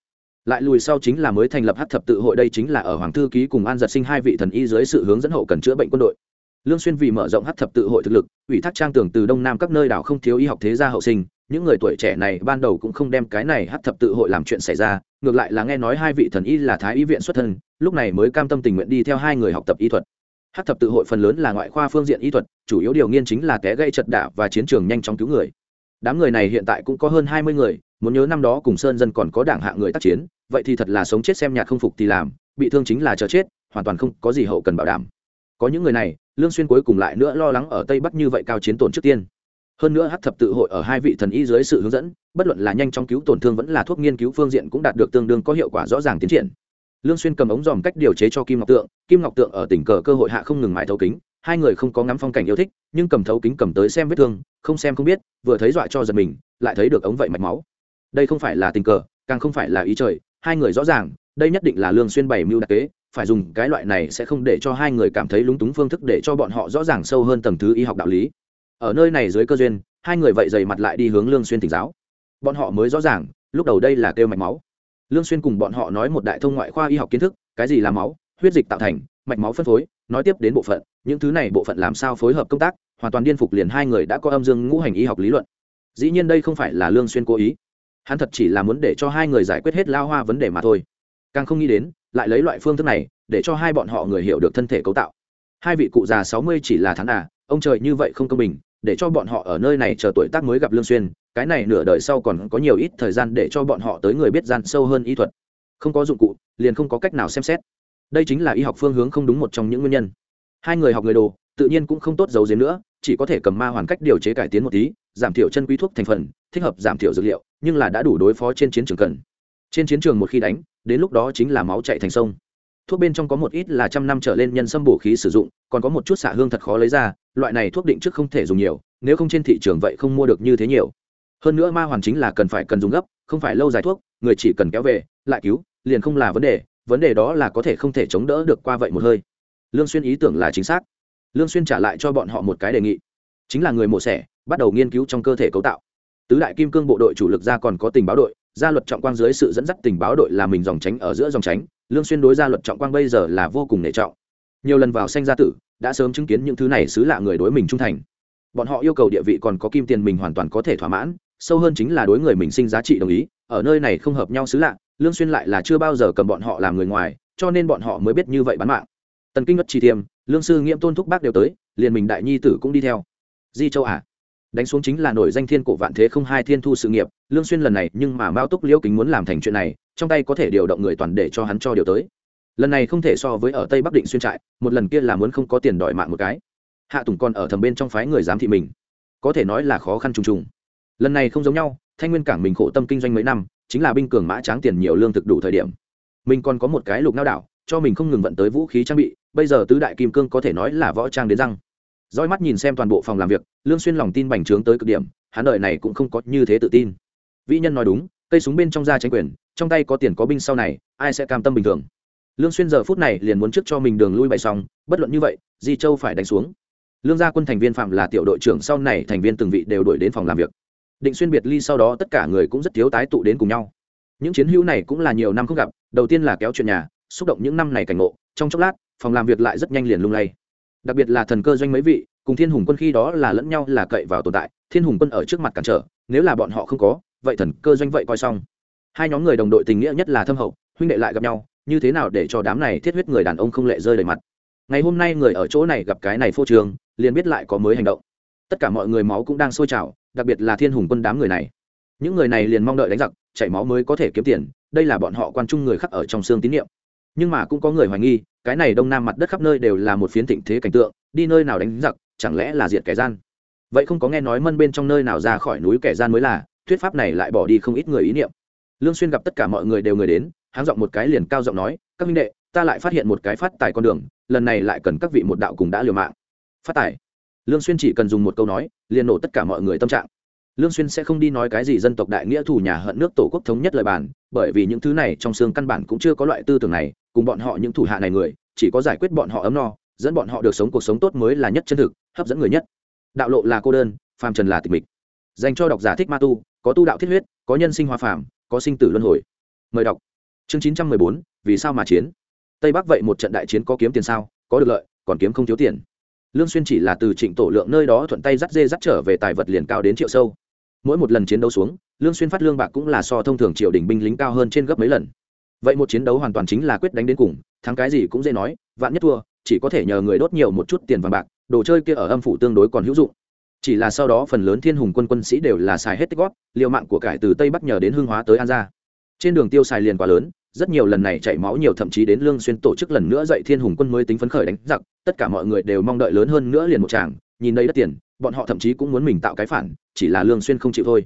Lại lùi sau chính là mới thành lập hát thập tự hội đây chính là ở hoàng thư ký cùng an giật sinh hai vị thần y dưới sự hướng dẫn hậu cần chữa bệnh quân đội lương xuyên vì mở rộng hát thập tự hội thực lực, ủy thác trang tưởng từ đông nam các nơi đảo không thiếu y học thế gia hậu sinh, những người tuổi trẻ này ban đầu cũng không đem cái này hát thập tự hội làm chuyện xảy ra, ngược lại là nghe nói hai vị thần y là thái y viện xuất thân, lúc này mới cam tâm tình nguyện đi theo hai người học tập y thuật. Hát thập tự hội phần lớn là ngoại khoa phương diện y thuật, chủ yếu điều nghiên chính là té gây trật đả và chiến trường nhanh chóng cứu người. Đám người này hiện tại cũng có hơn hai mươi người, muốn nhớ năm đó cùng sơn dân còn có đảng hạ người tác chiến, vậy thì thật là sống chết xem nhạt không phục thì làm, bị thương chính là chờ chết, hoàn toàn không có gì hậu cần bảo đảm. Có những người này lương xuyên cuối cùng lại nữa lo lắng ở tây bắc như vậy cao chiến tổn trước tiên. Hơn nữa hắc thập tự hội ở hai vị thần y dưới sự hướng dẫn, bất luận là nhanh chóng cứu tổn thương vẫn là thuốc nghiên cứu phương diện cũng đạt được tương đương có hiệu quả rõ ràng tiến triển. Lương xuyên cầm ống dòm cách điều chế cho kim ngọc tượng, kim ngọc tượng ở tỉnh cờ cơ hội hạ không ngừng mãi thấu kính, hai người không có ngắm phong cảnh yêu thích, nhưng cầm thấu kính cầm tới xem vết thương, không xem không biết, vừa thấy dọa cho giật mình, lại thấy được ống vậy mạch máu. Đây không phải là tình cờ, càng không phải là ý trời, hai người rõ ràng đây nhất định là lương xuyên bày mưu đặc kế, phải dùng cái loại này sẽ không để cho hai người cảm thấy lúng túng phương thức để cho bọn họ rõ ràng sâu hơn tầng thứ y học đạo lý. Ở nơi này dưới cơ duyên, hai người vậy dày mặt lại đi hướng lương xuyên tỉnh giáo. Bọn họ mới rõ ràng, lúc đầu đây là kêu mạch máu. Lương xuyên cùng bọn họ nói một đại thông ngoại khoa y học kiến thức, cái gì là máu? Huyết dịch tạo thành, mạch máu phân phối, nói tiếp đến bộ phận, những thứ này bộ phận làm sao phối hợp công tác, hoàn toàn điên phục liền hai người đã có âm dương ngũ hành y học lý luận. Dĩ nhiên đây không phải là lương xuyên cố ý. Hắn thật chỉ là muốn để cho hai người giải quyết hết lao hoa vấn đề mà thôi càng không nghĩ đến, lại lấy loại phương thức này để cho hai bọn họ người hiểu được thân thể cấu tạo. Hai vị cụ già sáu mươi chỉ là tháng à ông trời như vậy không công bình, để cho bọn họ ở nơi này chờ tuổi tác mới gặp lương xuyên, cái này nửa đời sau còn có nhiều ít thời gian để cho bọn họ tới người biết gian sâu hơn y thuật. Không có dụng cụ, liền không có cách nào xem xét. Đây chính là y học phương hướng không đúng một trong những nguyên nhân. Hai người học người đồ, tự nhiên cũng không tốt giấu giếm nữa, chỉ có thể cầm ma hoàn cách điều chế cải tiến một tí, giảm thiểu chân quý thuốc thành phần, thích hợp giảm thiểu dược liệu, nhưng là đã đủ đối phó trên chiến trường cần trên chiến trường một khi đánh, đến lúc đó chính là máu chạy thành sông. Thuốc bên trong có một ít là trăm năm trở lên nhân sâm bổ khí sử dụng, còn có một chút xạ hương thật khó lấy ra, loại này thuốc định trước không thể dùng nhiều, nếu không trên thị trường vậy không mua được như thế nhiều. Hơn nữa ma hoàn chính là cần phải cần dùng gấp, không phải lâu dài thuốc, người chỉ cần kéo về, lại cứu, liền không là vấn đề vấn đề đó là có thể không thể chống đỡ được qua vậy một hơi. Lương xuyên ý tưởng là chính xác. Lương xuyên trả lại cho bọn họ một cái đề nghị. Chính là người mổ xẻ, bắt đầu nghiên cứu trong cơ thể cấu tạo. Tứ đại kim cương bộ đội chủ lực ra còn có tình báo đội gia luật trọng quang dưới sự dẫn dắt tình báo đội là mình dòng tránh ở giữa dòng tránh, lương xuyên đối gia luật trọng quang bây giờ là vô cùng nể trọng. Nhiều lần vào sanh gia tử, đã sớm chứng kiến những thứ này xứ lạ người đối mình trung thành. Bọn họ yêu cầu địa vị còn có kim tiền mình hoàn toàn có thể thỏa mãn, sâu hơn chính là đối người mình sinh giá trị đồng ý, ở nơi này không hợp nhau xứ lạ, lương xuyên lại là chưa bao giờ cầm bọn họ làm người ngoài, cho nên bọn họ mới biết như vậy bán mạng. Tần kinh ngất chi tiêm, lương sư nghiễm tôn thúc bác đều tới, liền mình đại nhi tử cũng đi theo. Di châu à? Đánh xuống chính là nổi danh thiên cổ vạn thế không hai thiên thu sự nghiệp lương xuyên lần này nhưng mà mao túc liễu kính muốn làm thành chuyện này, trong tay có thể điều động người toàn để cho hắn cho điều tới. Lần này không thể so với ở tây bắc định xuyên trại, một lần kia là muốn không có tiền đòi mạng một cái. Hạ tùng còn ở thầm bên trong phái người giám thị mình. Có thể nói là khó khăn trùng trùng. Lần này không giống nhau, thanh nguyên cảng mình khổ tâm kinh doanh mấy năm, chính là binh cường mã tráng tiền nhiều lương thực đủ thời điểm. Mình còn có một cái lục nao đảo, cho mình không ngừng vận tới vũ khí trang bị, bây giờ tứ đại kim cương có thể nói là võ trang đến răng. Roi mắt nhìn xem toàn bộ phòng làm việc, lương xuyên lòng tin bành trướng tới cực điểm, hắn đợi này cũng không có như thế tự tin vĩ nhân nói đúng, cây súng bên trong da tránh quyền, trong tay có tiền có binh sau này, ai sẽ cam tâm bình thường? Lương xuyên giờ phút này liền muốn trước cho mình đường lui bày xong, bất luận như vậy, di châu phải đánh xuống. Lương gia quân thành viên phạm là tiểu đội trưởng sau này thành viên từng vị đều đuổi đến phòng làm việc. Định xuyên biệt ly sau đó tất cả người cũng rất thiếu tái tụ đến cùng nhau. Những chiến hữu này cũng là nhiều năm không gặp, đầu tiên là kéo chuyện nhà, xúc động những năm này cảnh ngộ, trong chốc lát, phòng làm việc lại rất nhanh liền lung lay. Đặc biệt là thần cơ doanh mấy vị, cùng thiên hùng quân khi đó là lẫn nhau là cậy vào tồn tại, thiên hùng quân ở trước mặt cản trở, nếu là bọn họ không có vậy thần cơ doanh vậy coi xong. Hai nhóm người đồng đội tình nghĩa nhất là thâm hậu, huynh đệ lại gặp nhau, như thế nào để cho đám này thiết huyết người đàn ông không lệ rơi đầy mặt? Ngày hôm nay người ở chỗ này gặp cái này phô trường liền biết lại có mới hành động. Tất cả mọi người máu cũng đang sôi trào, đặc biệt là thiên hùng quân đám người này. Những người này liền mong đợi đánh giặc, chảy máu mới có thể kiếm tiền, đây là bọn họ quan trung người khắc ở trong xương tín nhiệm nhưng mà cũng có người hoài nghi, cái này đông nam mặt đất khắp nơi đều là một phiến thịnh thế cảnh tượng, đi nơi nào đánh giặc, chẳng lẽ là diệt kẻ gian? Vậy không có nghe nói mân bên trong nơi nào ra khỏi núi kẻ gian mới là thuyết pháp này lại bỏ đi không ít người ý niệm. Lương xuyên gặp tất cả mọi người đều người đến, háng giọng một cái liền cao giọng nói, các minh đệ, ta lại phát hiện một cái phát tài con đường, lần này lại cần các vị một đạo cùng đã liều mạng. Phát tài? Lương xuyên chỉ cần dùng một câu nói, liền nổ tất cả mọi người tâm trạng. Lương xuyên sẽ không đi nói cái gì dân tộc đại nghĩa thù nhà hận nước tổ quốc thống nhất lời bàn, bởi vì những thứ này trong xương căn bản cũng chưa có loại tư tưởng này, cùng bọn họ những thủ hạ này người, chỉ có giải quyết bọn họ ấm no, dẫn bọn họ được sống cuộc sống tốt mới là nhất chân thực, hấp dẫn người nhất. Đạo lộ là cô đơn, phàm trần là tịch mịch. Dành cho độc giả thích ma tu có tu đạo thiết huyết có nhân sinh hoa phàm có sinh tử luân hồi. Mời đọc. Chương 914, vì sao mà chiến? Tây bắc vậy một trận đại chiến có kiếm tiền sao? Có được lợi còn kiếm không thiếu tiền. Lương xuyên chỉ là từ trịnh tổ lượng nơi đó thuận tay dắt dê dắt trở về tài vật liền cao đến triệu sâu. Mỗi một lần chiến đấu xuống lương xuyên phát lương bạc cũng là so thông thường triều đình binh lính cao hơn trên gấp mấy lần. Vậy một chiến đấu hoàn toàn chính là quyết đánh đến cùng thắng cái gì cũng dễ nói vạn nhất thua chỉ có thể nhờ người đốt nhiều một chút tiền vàng bạc đồ chơi kia ở âm phủ tương đối còn hữu dụng chỉ là sau đó phần lớn thiên hùng quân quân sĩ đều là xài hết tích góp, liều mạng của cải từ tây bắc nhờ đến hương hóa tới an gia. Trên đường tiêu xài liền quá lớn, rất nhiều lần này chảy máu nhiều thậm chí đến lương xuyên tổ chức lần nữa dậy thiên hùng quân mới tính phấn khởi đánh giặc, tất cả mọi người đều mong đợi lớn hơn nữa liền một tràng nhìn đây đất tiền, bọn họ thậm chí cũng muốn mình tạo cái phản, chỉ là lương xuyên không chịu thôi.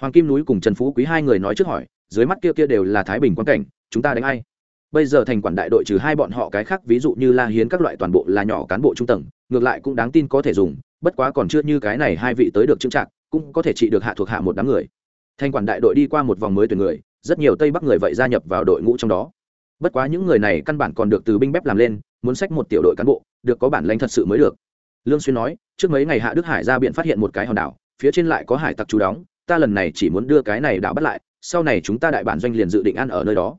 Hoàng kim núi cùng trần phú quý hai người nói trước hỏi, dưới mắt kia kia đều là thái bình quan cảnh, chúng ta đánh ai? Bây giờ thành quản đại đội trừ hai bọn họ cái khác, ví dụ như la hiến các loại toàn bộ là nhỏ cán bộ trung tầng, ngược lại cũng đáng tin có thể dùng bất quá còn chưa như cái này hai vị tới được trưng trạng cũng có thể trị được hạ thuộc hạ một đám người. Thanh quản đại đội đi qua một vòng mới tuyển người, rất nhiều tây bắc người vậy gia nhập vào đội ngũ trong đó. Bất quá những người này căn bản còn được từ binh bếp làm lên, muốn sách một tiểu đội cán bộ, được có bản lãnh thật sự mới được. Lương xuyên nói, trước mấy ngày hạ đức hải ra biển phát hiện một cái hòn đảo, phía trên lại có hải tặc trú đóng, ta lần này chỉ muốn đưa cái này đảo bắt lại, sau này chúng ta đại bản doanh liền dự định ăn ở nơi đó.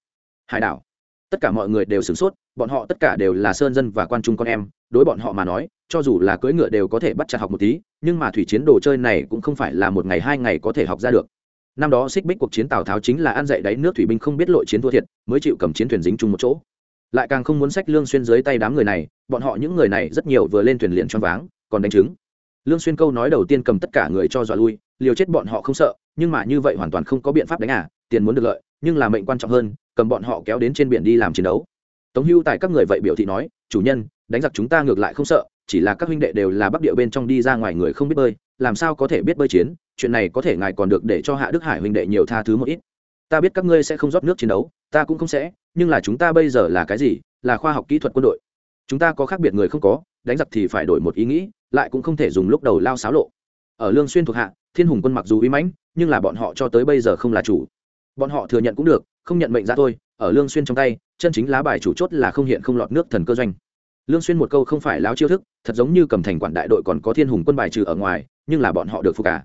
Hải đảo. Tất cả mọi người đều sửng sốt bọn họ tất cả đều là sơn dân và quan trung con em, đối bọn họ mà nói, cho dù là cưỡi ngựa đều có thể bắt chặt học một tí, nhưng mà thủy chiến đồ chơi này cũng không phải là một ngày hai ngày có thể học ra được. Năm đó xích bích cuộc chiến tào tháo chính là ăn dạy đáy nước thủy binh không biết lội chiến thua thiệt, mới chịu cầm chiến thuyền dính chung một chỗ. Lại càng không muốn sách lương xuyên dưới tay đám người này, bọn họ những người này rất nhiều vừa lên thuyền liền choáng váng, còn đánh trứng. Lương xuyên câu nói đầu tiên cầm tất cả người cho dọa lui, liều chết bọn họ không sợ, nhưng mà như vậy hoàn toàn không có biện pháp đánh à tiền muốn được lợi, nhưng là mệnh quan trọng hơn, cầm bọn họ kéo đến trên biển đi làm chiến đấu tống hưu tại các người vậy biểu thị nói, chủ nhân, đánh giặc chúng ta ngược lại không sợ, chỉ là các huynh đệ đều là bắc địa bên trong đi ra ngoài người không biết bơi, làm sao có thể biết bơi chiến, chuyện này có thể ngài còn được để cho hạ đức hải huynh đệ nhiều tha thứ một ít. Ta biết các ngươi sẽ không rót nước chiến đấu, ta cũng không sẽ, nhưng là chúng ta bây giờ là cái gì, là khoa học kỹ thuật quân đội. Chúng ta có khác biệt người không có, đánh giặc thì phải đổi một ý nghĩ, lại cũng không thể dùng lúc đầu lao xáo lộ. Ở lương xuyên thuộc hạ, thiên hùng quân mặc dù uy mãnh, nhưng là bọn họ cho tới bây giờ không là chủ. Bọn họ thừa nhận cũng được, không nhận mệnh ra thôi ở lương xuyên trong tay, chân chính lá bài chủ chốt là không hiện không lọt nước thần cơ doanh. Lương xuyên một câu không phải láo chiêu thức, thật giống như cầm thành quản đại đội còn có thiên hùng quân bài trừ ở ngoài, nhưng là bọn họ được phục cả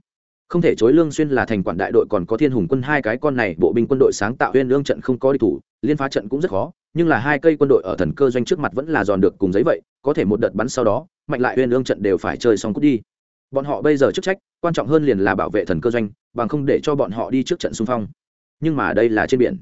không thể chối lương xuyên là thành quản đại đội còn có thiên hùng quân hai cái con này, bộ binh quân đội sáng tạo huyên lương trận không có đi thủ, liên phá trận cũng rất khó, nhưng là hai cây quân đội ở thần cơ doanh trước mặt vẫn là giòn được cùng giấy vậy, có thể một đợt bắn sau đó, mạnh lại huyên lương trận đều phải chơi xong cút đi. Bọn họ bây giờ chức trách, quan trọng hơn liền là bảo vệ thần cơ doanh, bằng không để cho bọn họ đi trước trận xung phong. Nhưng mà đây là trên biển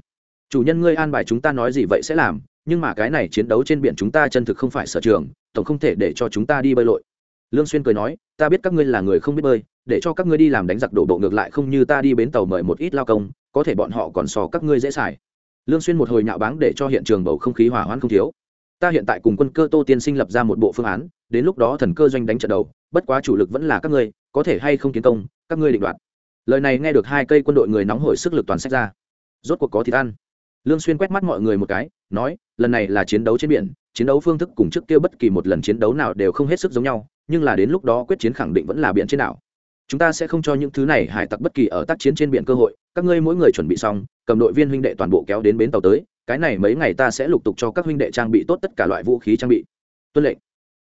chủ nhân ngươi an bài chúng ta nói gì vậy sẽ làm, nhưng mà cái này chiến đấu trên biển chúng ta chân thực không phải sở trường, tổng không thể để cho chúng ta đi bơi lội. Lương xuyên cười nói, ta biết các ngươi là người không biết bơi, để cho các ngươi đi làm đánh giặc đổ bộ ngược lại không như ta đi bến tàu mời một ít lao công, có thể bọn họ còn so các ngươi dễ xài. Lương xuyên một hồi nhạo báng để cho hiện trường bầu không khí hòa hoãn không thiếu. Ta hiện tại cùng quân cơ tô tiên sinh lập ra một bộ phương án, đến lúc đó thần cơ doanh đánh trận đầu, bất quá chủ lực vẫn là các ngươi, có thể hay không kiến công, các ngươi định đoạt. Lời này nghe được hai cây quân đội người nóng hổi sức lực toàn sách ra. Rốt cuộc có thịt ăn lương xuyên quét mắt mọi người một cái, nói, lần này là chiến đấu trên biển, chiến đấu phương thức cùng trước kia bất kỳ một lần chiến đấu nào đều không hết sức giống nhau, nhưng là đến lúc đó quyết chiến khẳng định vẫn là biển trên đảo. Chúng ta sẽ không cho những thứ này hải tặc bất kỳ ở tác chiến trên biển cơ hội, các ngươi mỗi người chuẩn bị xong, cầm đội viên huynh đệ toàn bộ kéo đến bến tàu tới, cái này mấy ngày ta sẽ lục tục cho các huynh đệ trang bị tốt tất cả loại vũ khí trang bị. Tuân lệnh.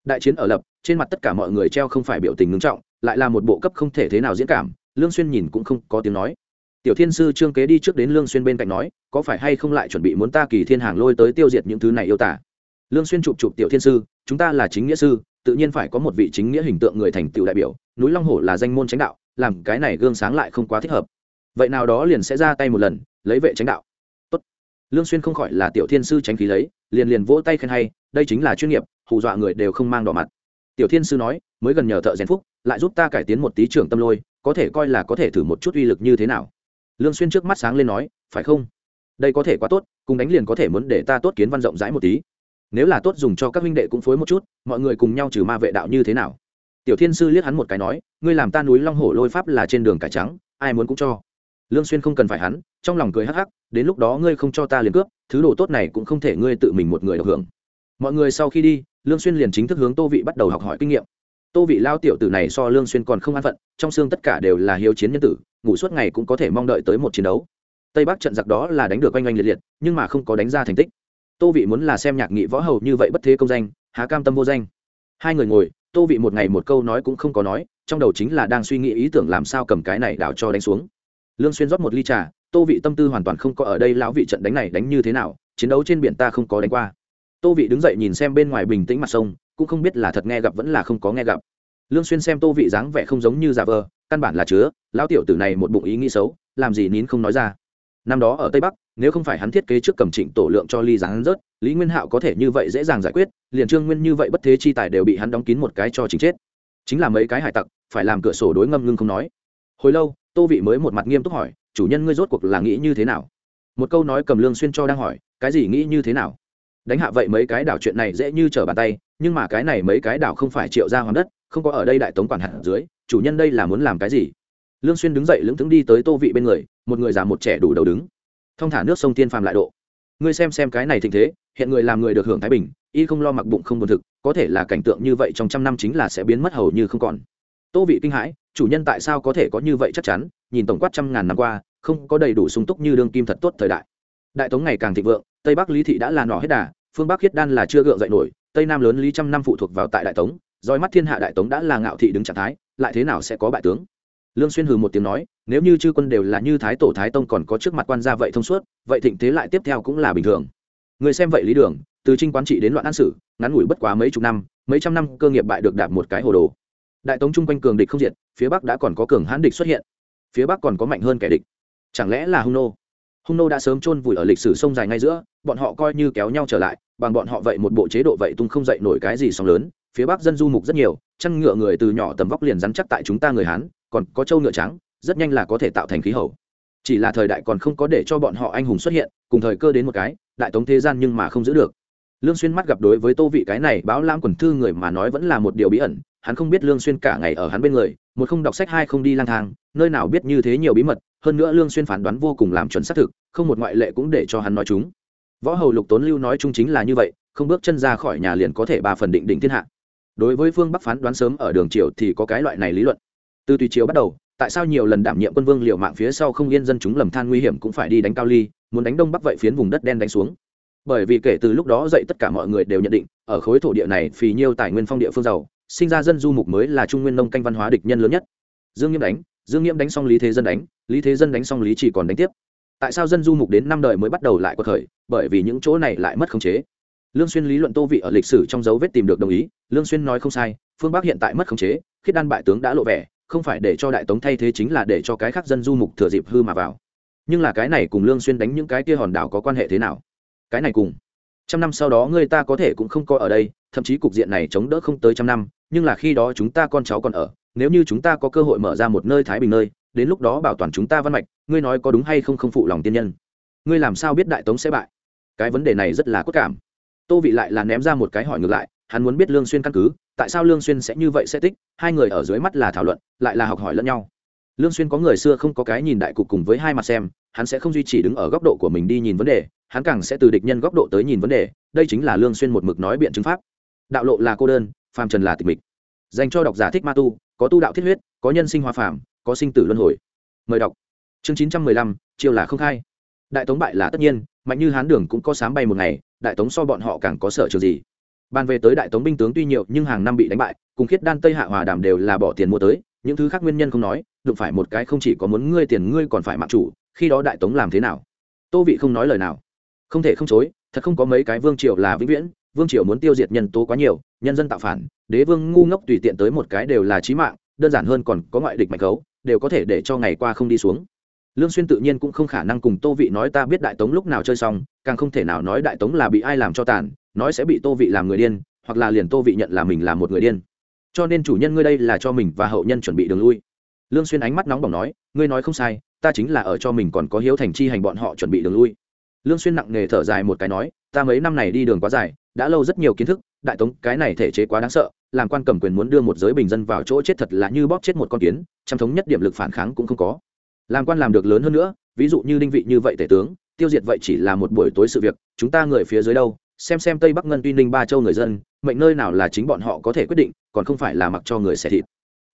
Đại chiến ở lập, trên mặt tất cả mọi người treo không phải biểu tình ngưng trọng, lại là một bộ cấp không thể thế nào diễn cảm, lương xuyên nhìn cũng không có tiếng nói tiểu thiên sư trương kế đi trước đến lương xuyên bên cạnh nói, có phải hay không lại chuẩn bị muốn ta kỳ thiên hàng lôi tới tiêu diệt những thứ này yêu tả lương xuyên chụp chụp tiểu thiên sư, chúng ta là chính nghĩa sư, tự nhiên phải có một vị chính nghĩa hình tượng người thành tựu đại biểu, núi long hổ là danh môn tránh đạo, làm cái này gương sáng lại không quá thích hợp. Vậy nào đó liền sẽ ra tay một lần, lấy vệ tránh đạo. Tốt. Lương xuyên không khỏi là tiểu thiên sư tránh khí lấy, liền liền vỗ tay khen hay, đây chính là chuyên nghiệp, hù dọa người đều không mang đỏ mặt. Tiểu thiên sư nói, mới gần nhờ thợ rèn phúc, lại giúp ta cải tiến một tí trưởng tâm lôi, có thể coi là có thể thử một chút uy lực như thế nào lương xuyên trước mắt sáng lên nói, phải không? Đây có thể quá tốt, cùng đánh liền có thể muốn để ta tốt kiến văn rộng rãi một tí. Nếu là tốt dùng cho các huynh đệ cũng phối một chút, mọi người cùng nhau trừ ma vệ đạo như thế nào? Tiểu thiên sư liếc hắn một cái nói, ngươi làm ta núi long hổ lôi pháp là trên đường cải trắng, ai muốn cũng cho. Lương xuyên không cần phải hắn, trong lòng cười hắc hắc, đến lúc đó ngươi không cho ta liền cướp, thứ đồ tốt này cũng không thể ngươi tự mình một người được hưởng. Mọi người sau khi đi, lương xuyên liền chính thức hướng tô vị bắt đầu học hỏi kinh nghiệm tô vị lao tiểu tử này so lương xuyên còn không an phận, trong xương tất cả đều là hiếu chiến nhân tử, ngủ suốt ngày cũng có thể mong đợi tới một chiến đấu. Tây bắc trận giặc đó là đánh được oanh oanh liệt liệt, nhưng mà không có đánh ra thành tích. Tô vị muốn là xem nhạc nghị võ hầu như vậy bất thế công danh, há cam tâm vô danh. Hai người ngồi, tô vị một ngày một câu nói cũng không có nói, trong đầu chính là đang suy nghĩ ý tưởng làm sao cầm cái này đảo cho đánh xuống. Lương xuyên rót một ly trà, tô vị tâm tư hoàn toàn không có ở đây lão vị trận đánh này đánh như thế nào, chiến đấu trên biển ta không có đánh qua. Tô vị đứng dậy nhìn xem bên ngoài bình tĩnh mặt sông cũng không biết là thật nghe gặp vẫn là không có nghe gặp. Lương xuyên xem tô vị dáng vẻ không giống như giả vờ, căn bản là chứa, lão tiểu tử này một bụng ý nghĩ xấu, làm gì nín không nói ra. Năm đó ở tây bắc, nếu không phải hắn thiết kế trước cầm trịnh tổ lượng cho ly dáng rớt, lý nguyên hạo có thể như vậy dễ dàng giải quyết, liền trương nguyên như vậy bất thế chi tài đều bị hắn đóng kín một cái cho chính chết. Chính là mấy cái hải tặc, phải làm cửa sổ đối ngâm ngưng không nói. Hồi lâu, tô vị mới một mặt nghiêm túc hỏi, chủ nhân ngươi rốt cuộc là nghĩ như thế nào? Một câu nói cầm lương xuyên cho đang hỏi, cái gì nghĩ như thế nào? Đánh hạ vậy mấy cái đảo chuyện này dễ như trở bàn tay nhưng mà cái này mấy cái đảo không phải triệu ra hoàng đất, không có ở đây đại tống quản hạt dưới, chủ nhân đây là muốn làm cái gì? Lương xuyên đứng dậy lững thững đi tới tô vị bên người, một người già một trẻ đủ đầu đứng. Thông thả nước sông tiên phàm lại độ. Ngươi xem xem cái này thịnh thế, hiện người làm người được hưởng thái bình, y không lo mặc bụng không buồn thực, có thể là cảnh tượng như vậy trong trăm năm chính là sẽ biến mất hầu như không còn. Tô vị kinh hãi, chủ nhân tại sao có thể có như vậy chắc chắn, nhìn tổng quát trăm ngàn năm qua, không có đầy đủ sung túc như đương kim thật tốt thời đại. Đại tống ngày càng thịnh vượng, tây bắc lý thị đã là nỏ hết đà, phương bắc khiết đan là chưa gượng dậy nổi tây nam lớn lý trăm năm phụ thuộc vào tại đại tống roi mắt thiên hạ đại tống đã là ngạo thị đứng trạng thái, lại thế nào sẽ có bại tướng? Lương xuyên hừ một tiếng nói, nếu như chư quân đều là như thái tổ thái tông còn có trước mặt quan gia vậy thông suốt, vậy thịnh thế lại tiếp theo cũng là bình thường. Người xem vậy lý đường, từ trinh quán trị đến loạn an sử, ngắn ngủi bất quá mấy chục năm, mấy trăm năm cơ nghiệp bại được đạp một cái hồ đồ. Đại tống trung quanh cường địch không diệt, phía bắc đã còn có cường hãn địch xuất hiện. Phía bắc còn có mạnh hơn kẻ địch. Chẳng lẽ là hung nô? Hung nô đã sớm chôn vùi ở lịch sử sông dài ngay giữa bọn họ coi như kéo nhau trở lại, bằng bọn họ vậy một bộ chế độ vậy tung không dậy nổi cái gì sóng lớn, phía bắc dân du mục rất nhiều, chăn ngựa người từ nhỏ tầm vóc liền rắn chắc tại chúng ta người hán, còn có trâu ngựa trắng, rất nhanh là có thể tạo thành khí hậu. Chỉ là thời đại còn không có để cho bọn họ anh hùng xuất hiện, cùng thời cơ đến một cái, đại tống thế gian nhưng mà không giữ được. Lương xuyên mắt gặp đối với tô vị cái này báo lãm quần thư người mà nói vẫn là một điều bí ẩn, hắn không biết lương xuyên cả ngày ở hắn bên người, một không đọc sách hai không đi lang thang, nơi nào biết như thế nhiều bí mật, hơn nữa lương xuyên phán đoán vô cùng làm chuẩn xác thực, không một ngoại lệ cũng để cho hắn nói chúng võ hầu lục tốn lưu nói chung chính là như vậy, không bước chân ra khỏi nhà liền có thể ba phần định định thiên hạ. Đối với phương bắc phán đoán sớm ở đường triều thì có cái loại này lý luận. Từ tùy triều bắt đầu, tại sao nhiều lần đảm nhiệm quân vương liệu mạng phía sau không yên dân chúng lầm than nguy hiểm cũng phải đi đánh cao ly, muốn đánh đông bắc vậy phiến vùng đất đen đánh xuống. Bởi vì kể từ lúc đó dậy tất cả mọi người đều nhận định, ở khối thổ địa này phì nhiêu tài nguyên phong địa phương giàu, sinh ra dân du mục mới là trung nguyên nông canh văn hóa địch nhân lớn nhất. Dương nghiêm đánh, dương nghiêm đánh xong lý thế dân đánh, lý thế dân đánh xong lý chỉ còn đánh tiếp tại sao dân du mục đến năm đời mới bắt đầu lại có thời bởi vì những chỗ này lại mất khống chế. Lương xuyên lý luận tô vị ở lịch sử trong dấu vết tìm được đồng ý. Lương xuyên nói không sai, phương bắc hiện tại mất khống chế, khiết đan bại tướng đã lộ vẻ, không phải để cho đại tống thay thế chính là để cho cái khác dân du mục thừa dịp hư mà vào. Nhưng là cái này cùng lương xuyên đánh những cái kia hòn đảo có quan hệ thế nào? Cái này cùng trăm năm sau đó người ta có thể cũng không có ở đây, thậm chí cục diện này chống đỡ không tới trăm năm, nhưng là khi đó chúng ta con cháu còn ở, nếu như chúng ta có cơ hội mở ra một nơi thái bình nơi đến lúc đó bảo toàn chúng ta văn mạch, ngươi nói có đúng hay không không phụ lòng tiên nhân? Ngươi làm sao biết đại tống sẽ bại? Cái vấn đề này rất là cốt cảm. Tô vị lại là ném ra một cái hỏi ngược lại, hắn muốn biết lương xuyên căn cứ, tại sao lương xuyên sẽ như vậy sẽ tích, hai người ở dưới mắt là thảo luận, lại là học hỏi lẫn nhau. Lương xuyên có người xưa không có cái nhìn đại cục cùng với hai mặt xem, hắn sẽ không duy trì đứng ở góc độ của mình đi nhìn vấn đề, hắn càng sẽ từ địch nhân góc độ tới nhìn vấn đề, đây chính là lương xuyên một mực nói biện chứng pháp. Đạo lộ là cô đơn, phàm trần là tịch mịch. Dành cho độc giả thích ma tu, có tu đạo thiết huyết, có nhân sinh hoa phàm có sinh tử luân hồi. Mời đọc. Chương 915, chiêu là không khai. Đại tống bại là tất nhiên mạnh như hán đường cũng có sám bay một ngày đại tống so bọn họ càng có sở trường gì. Ban về tới đại tống binh tướng tuy nhiều nhưng hàng năm bị đánh bại cùng khiết đan tây hạ hòa đàm đều là bỏ tiền mua tới những thứ khác nguyên nhân không nói đụng phải một cái không chỉ có muốn ngươi tiền ngươi còn phải mặc chủ khi đó đại tống làm thế nào? Tô vị không nói lời nào. Không thể không chối thật không có mấy cái vương triều là vĩnh viễn vương triều muốn tiêu diệt nhân tố quá nhiều nhân dân tạo phản đế vương ngu ngốc tùy tiện tới một cái đều là chí mạng đơn giản hơn còn có ngoại địch mạnh khấu đều có thể để cho ngày qua không đi xuống. Lương xuyên tự nhiên cũng không khả năng cùng tô vị nói ta biết đại tống lúc nào chơi xong, càng không thể nào nói đại tống là bị ai làm cho tàn, nói sẽ bị tô vị làm người điên, hoặc là liền tô vị nhận là mình là một người điên. Cho nên chủ nhân ngươi đây là cho mình và hậu nhân chuẩn bị đường lui. Lương xuyên ánh mắt nóng bỏng nói, ngươi nói không sai, ta chính là ở cho mình còn có hiếu thành chi hành bọn họ chuẩn bị đường lui. Lương xuyên nặng nề thở dài một cái nói, ta mấy năm này đi đường quá dài, đã lâu rất nhiều kiến thức đại tống, cái này thể chế quá đáng sợ, làm quan cầm quyền muốn đưa một giới bình dân vào chỗ chết thật là như bóp chết một con kiến, trăm thống nhất điểm lực phản kháng cũng không có. Làm quan làm được lớn hơn nữa, ví dụ như đinh vị như vậy tể tướng, tiêu diệt vậy chỉ là một buổi tối sự việc, chúng ta người phía dưới đâu, xem xem tây bắc ngân tuy ninh ba châu người dân, mệnh nơi nào là chính bọn họ có thể quyết định, còn không phải là mặc cho người xẻ thịt.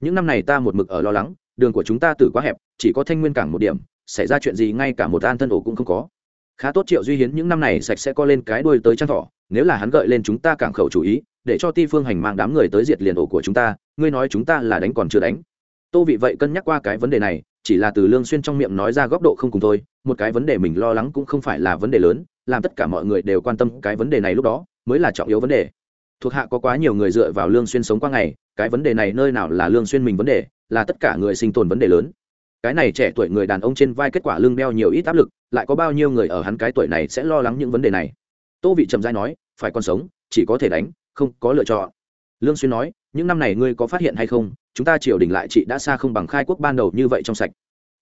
Những năm này ta một mực ở lo lắng, đường của chúng ta tử quá hẹp, chỉ có thanh nguyên cảng một điểm, xảy ra chuyện gì ngay cả một an thân ổ cũng không có. Khá tốt triệu duy hiến những năm này sạch sẽ co lên cái đuôi tới trang thỏ nếu là hắn gợi lên chúng ta cảng khẩu chủ ý, để cho ti phương hành mang đám người tới diệt liền ổ của chúng ta, ngươi nói chúng ta là đánh còn chưa đánh. Tô vị vậy cân nhắc qua cái vấn đề này, chỉ là từ lương xuyên trong miệng nói ra góc độ không cùng thôi, một cái vấn đề mình lo lắng cũng không phải là vấn đề lớn, làm tất cả mọi người đều quan tâm cái vấn đề này lúc đó, mới là trọng yếu vấn đề. Thuộc hạ có quá nhiều người dựa vào lương xuyên sống qua ngày, cái vấn đề này nơi nào là lương xuyên mình vấn đề, là tất cả người sinh tồn vấn đề lớn. Cái này trẻ tuổi người đàn ông trên vai kết quả lương đeo nhiều ít áp lực, lại có bao nhiêu người ở hắn cái tuổi này sẽ lo lắng những vấn đề này? Tô vị trầm giai nói, phải còn sống, chỉ có thể đánh, không có lựa chọn. Lương xuyên nói, những năm này ngươi có phát hiện hay không? Chúng ta triều đình lại trị đã xa không bằng khai quốc ban đầu như vậy trong sạch.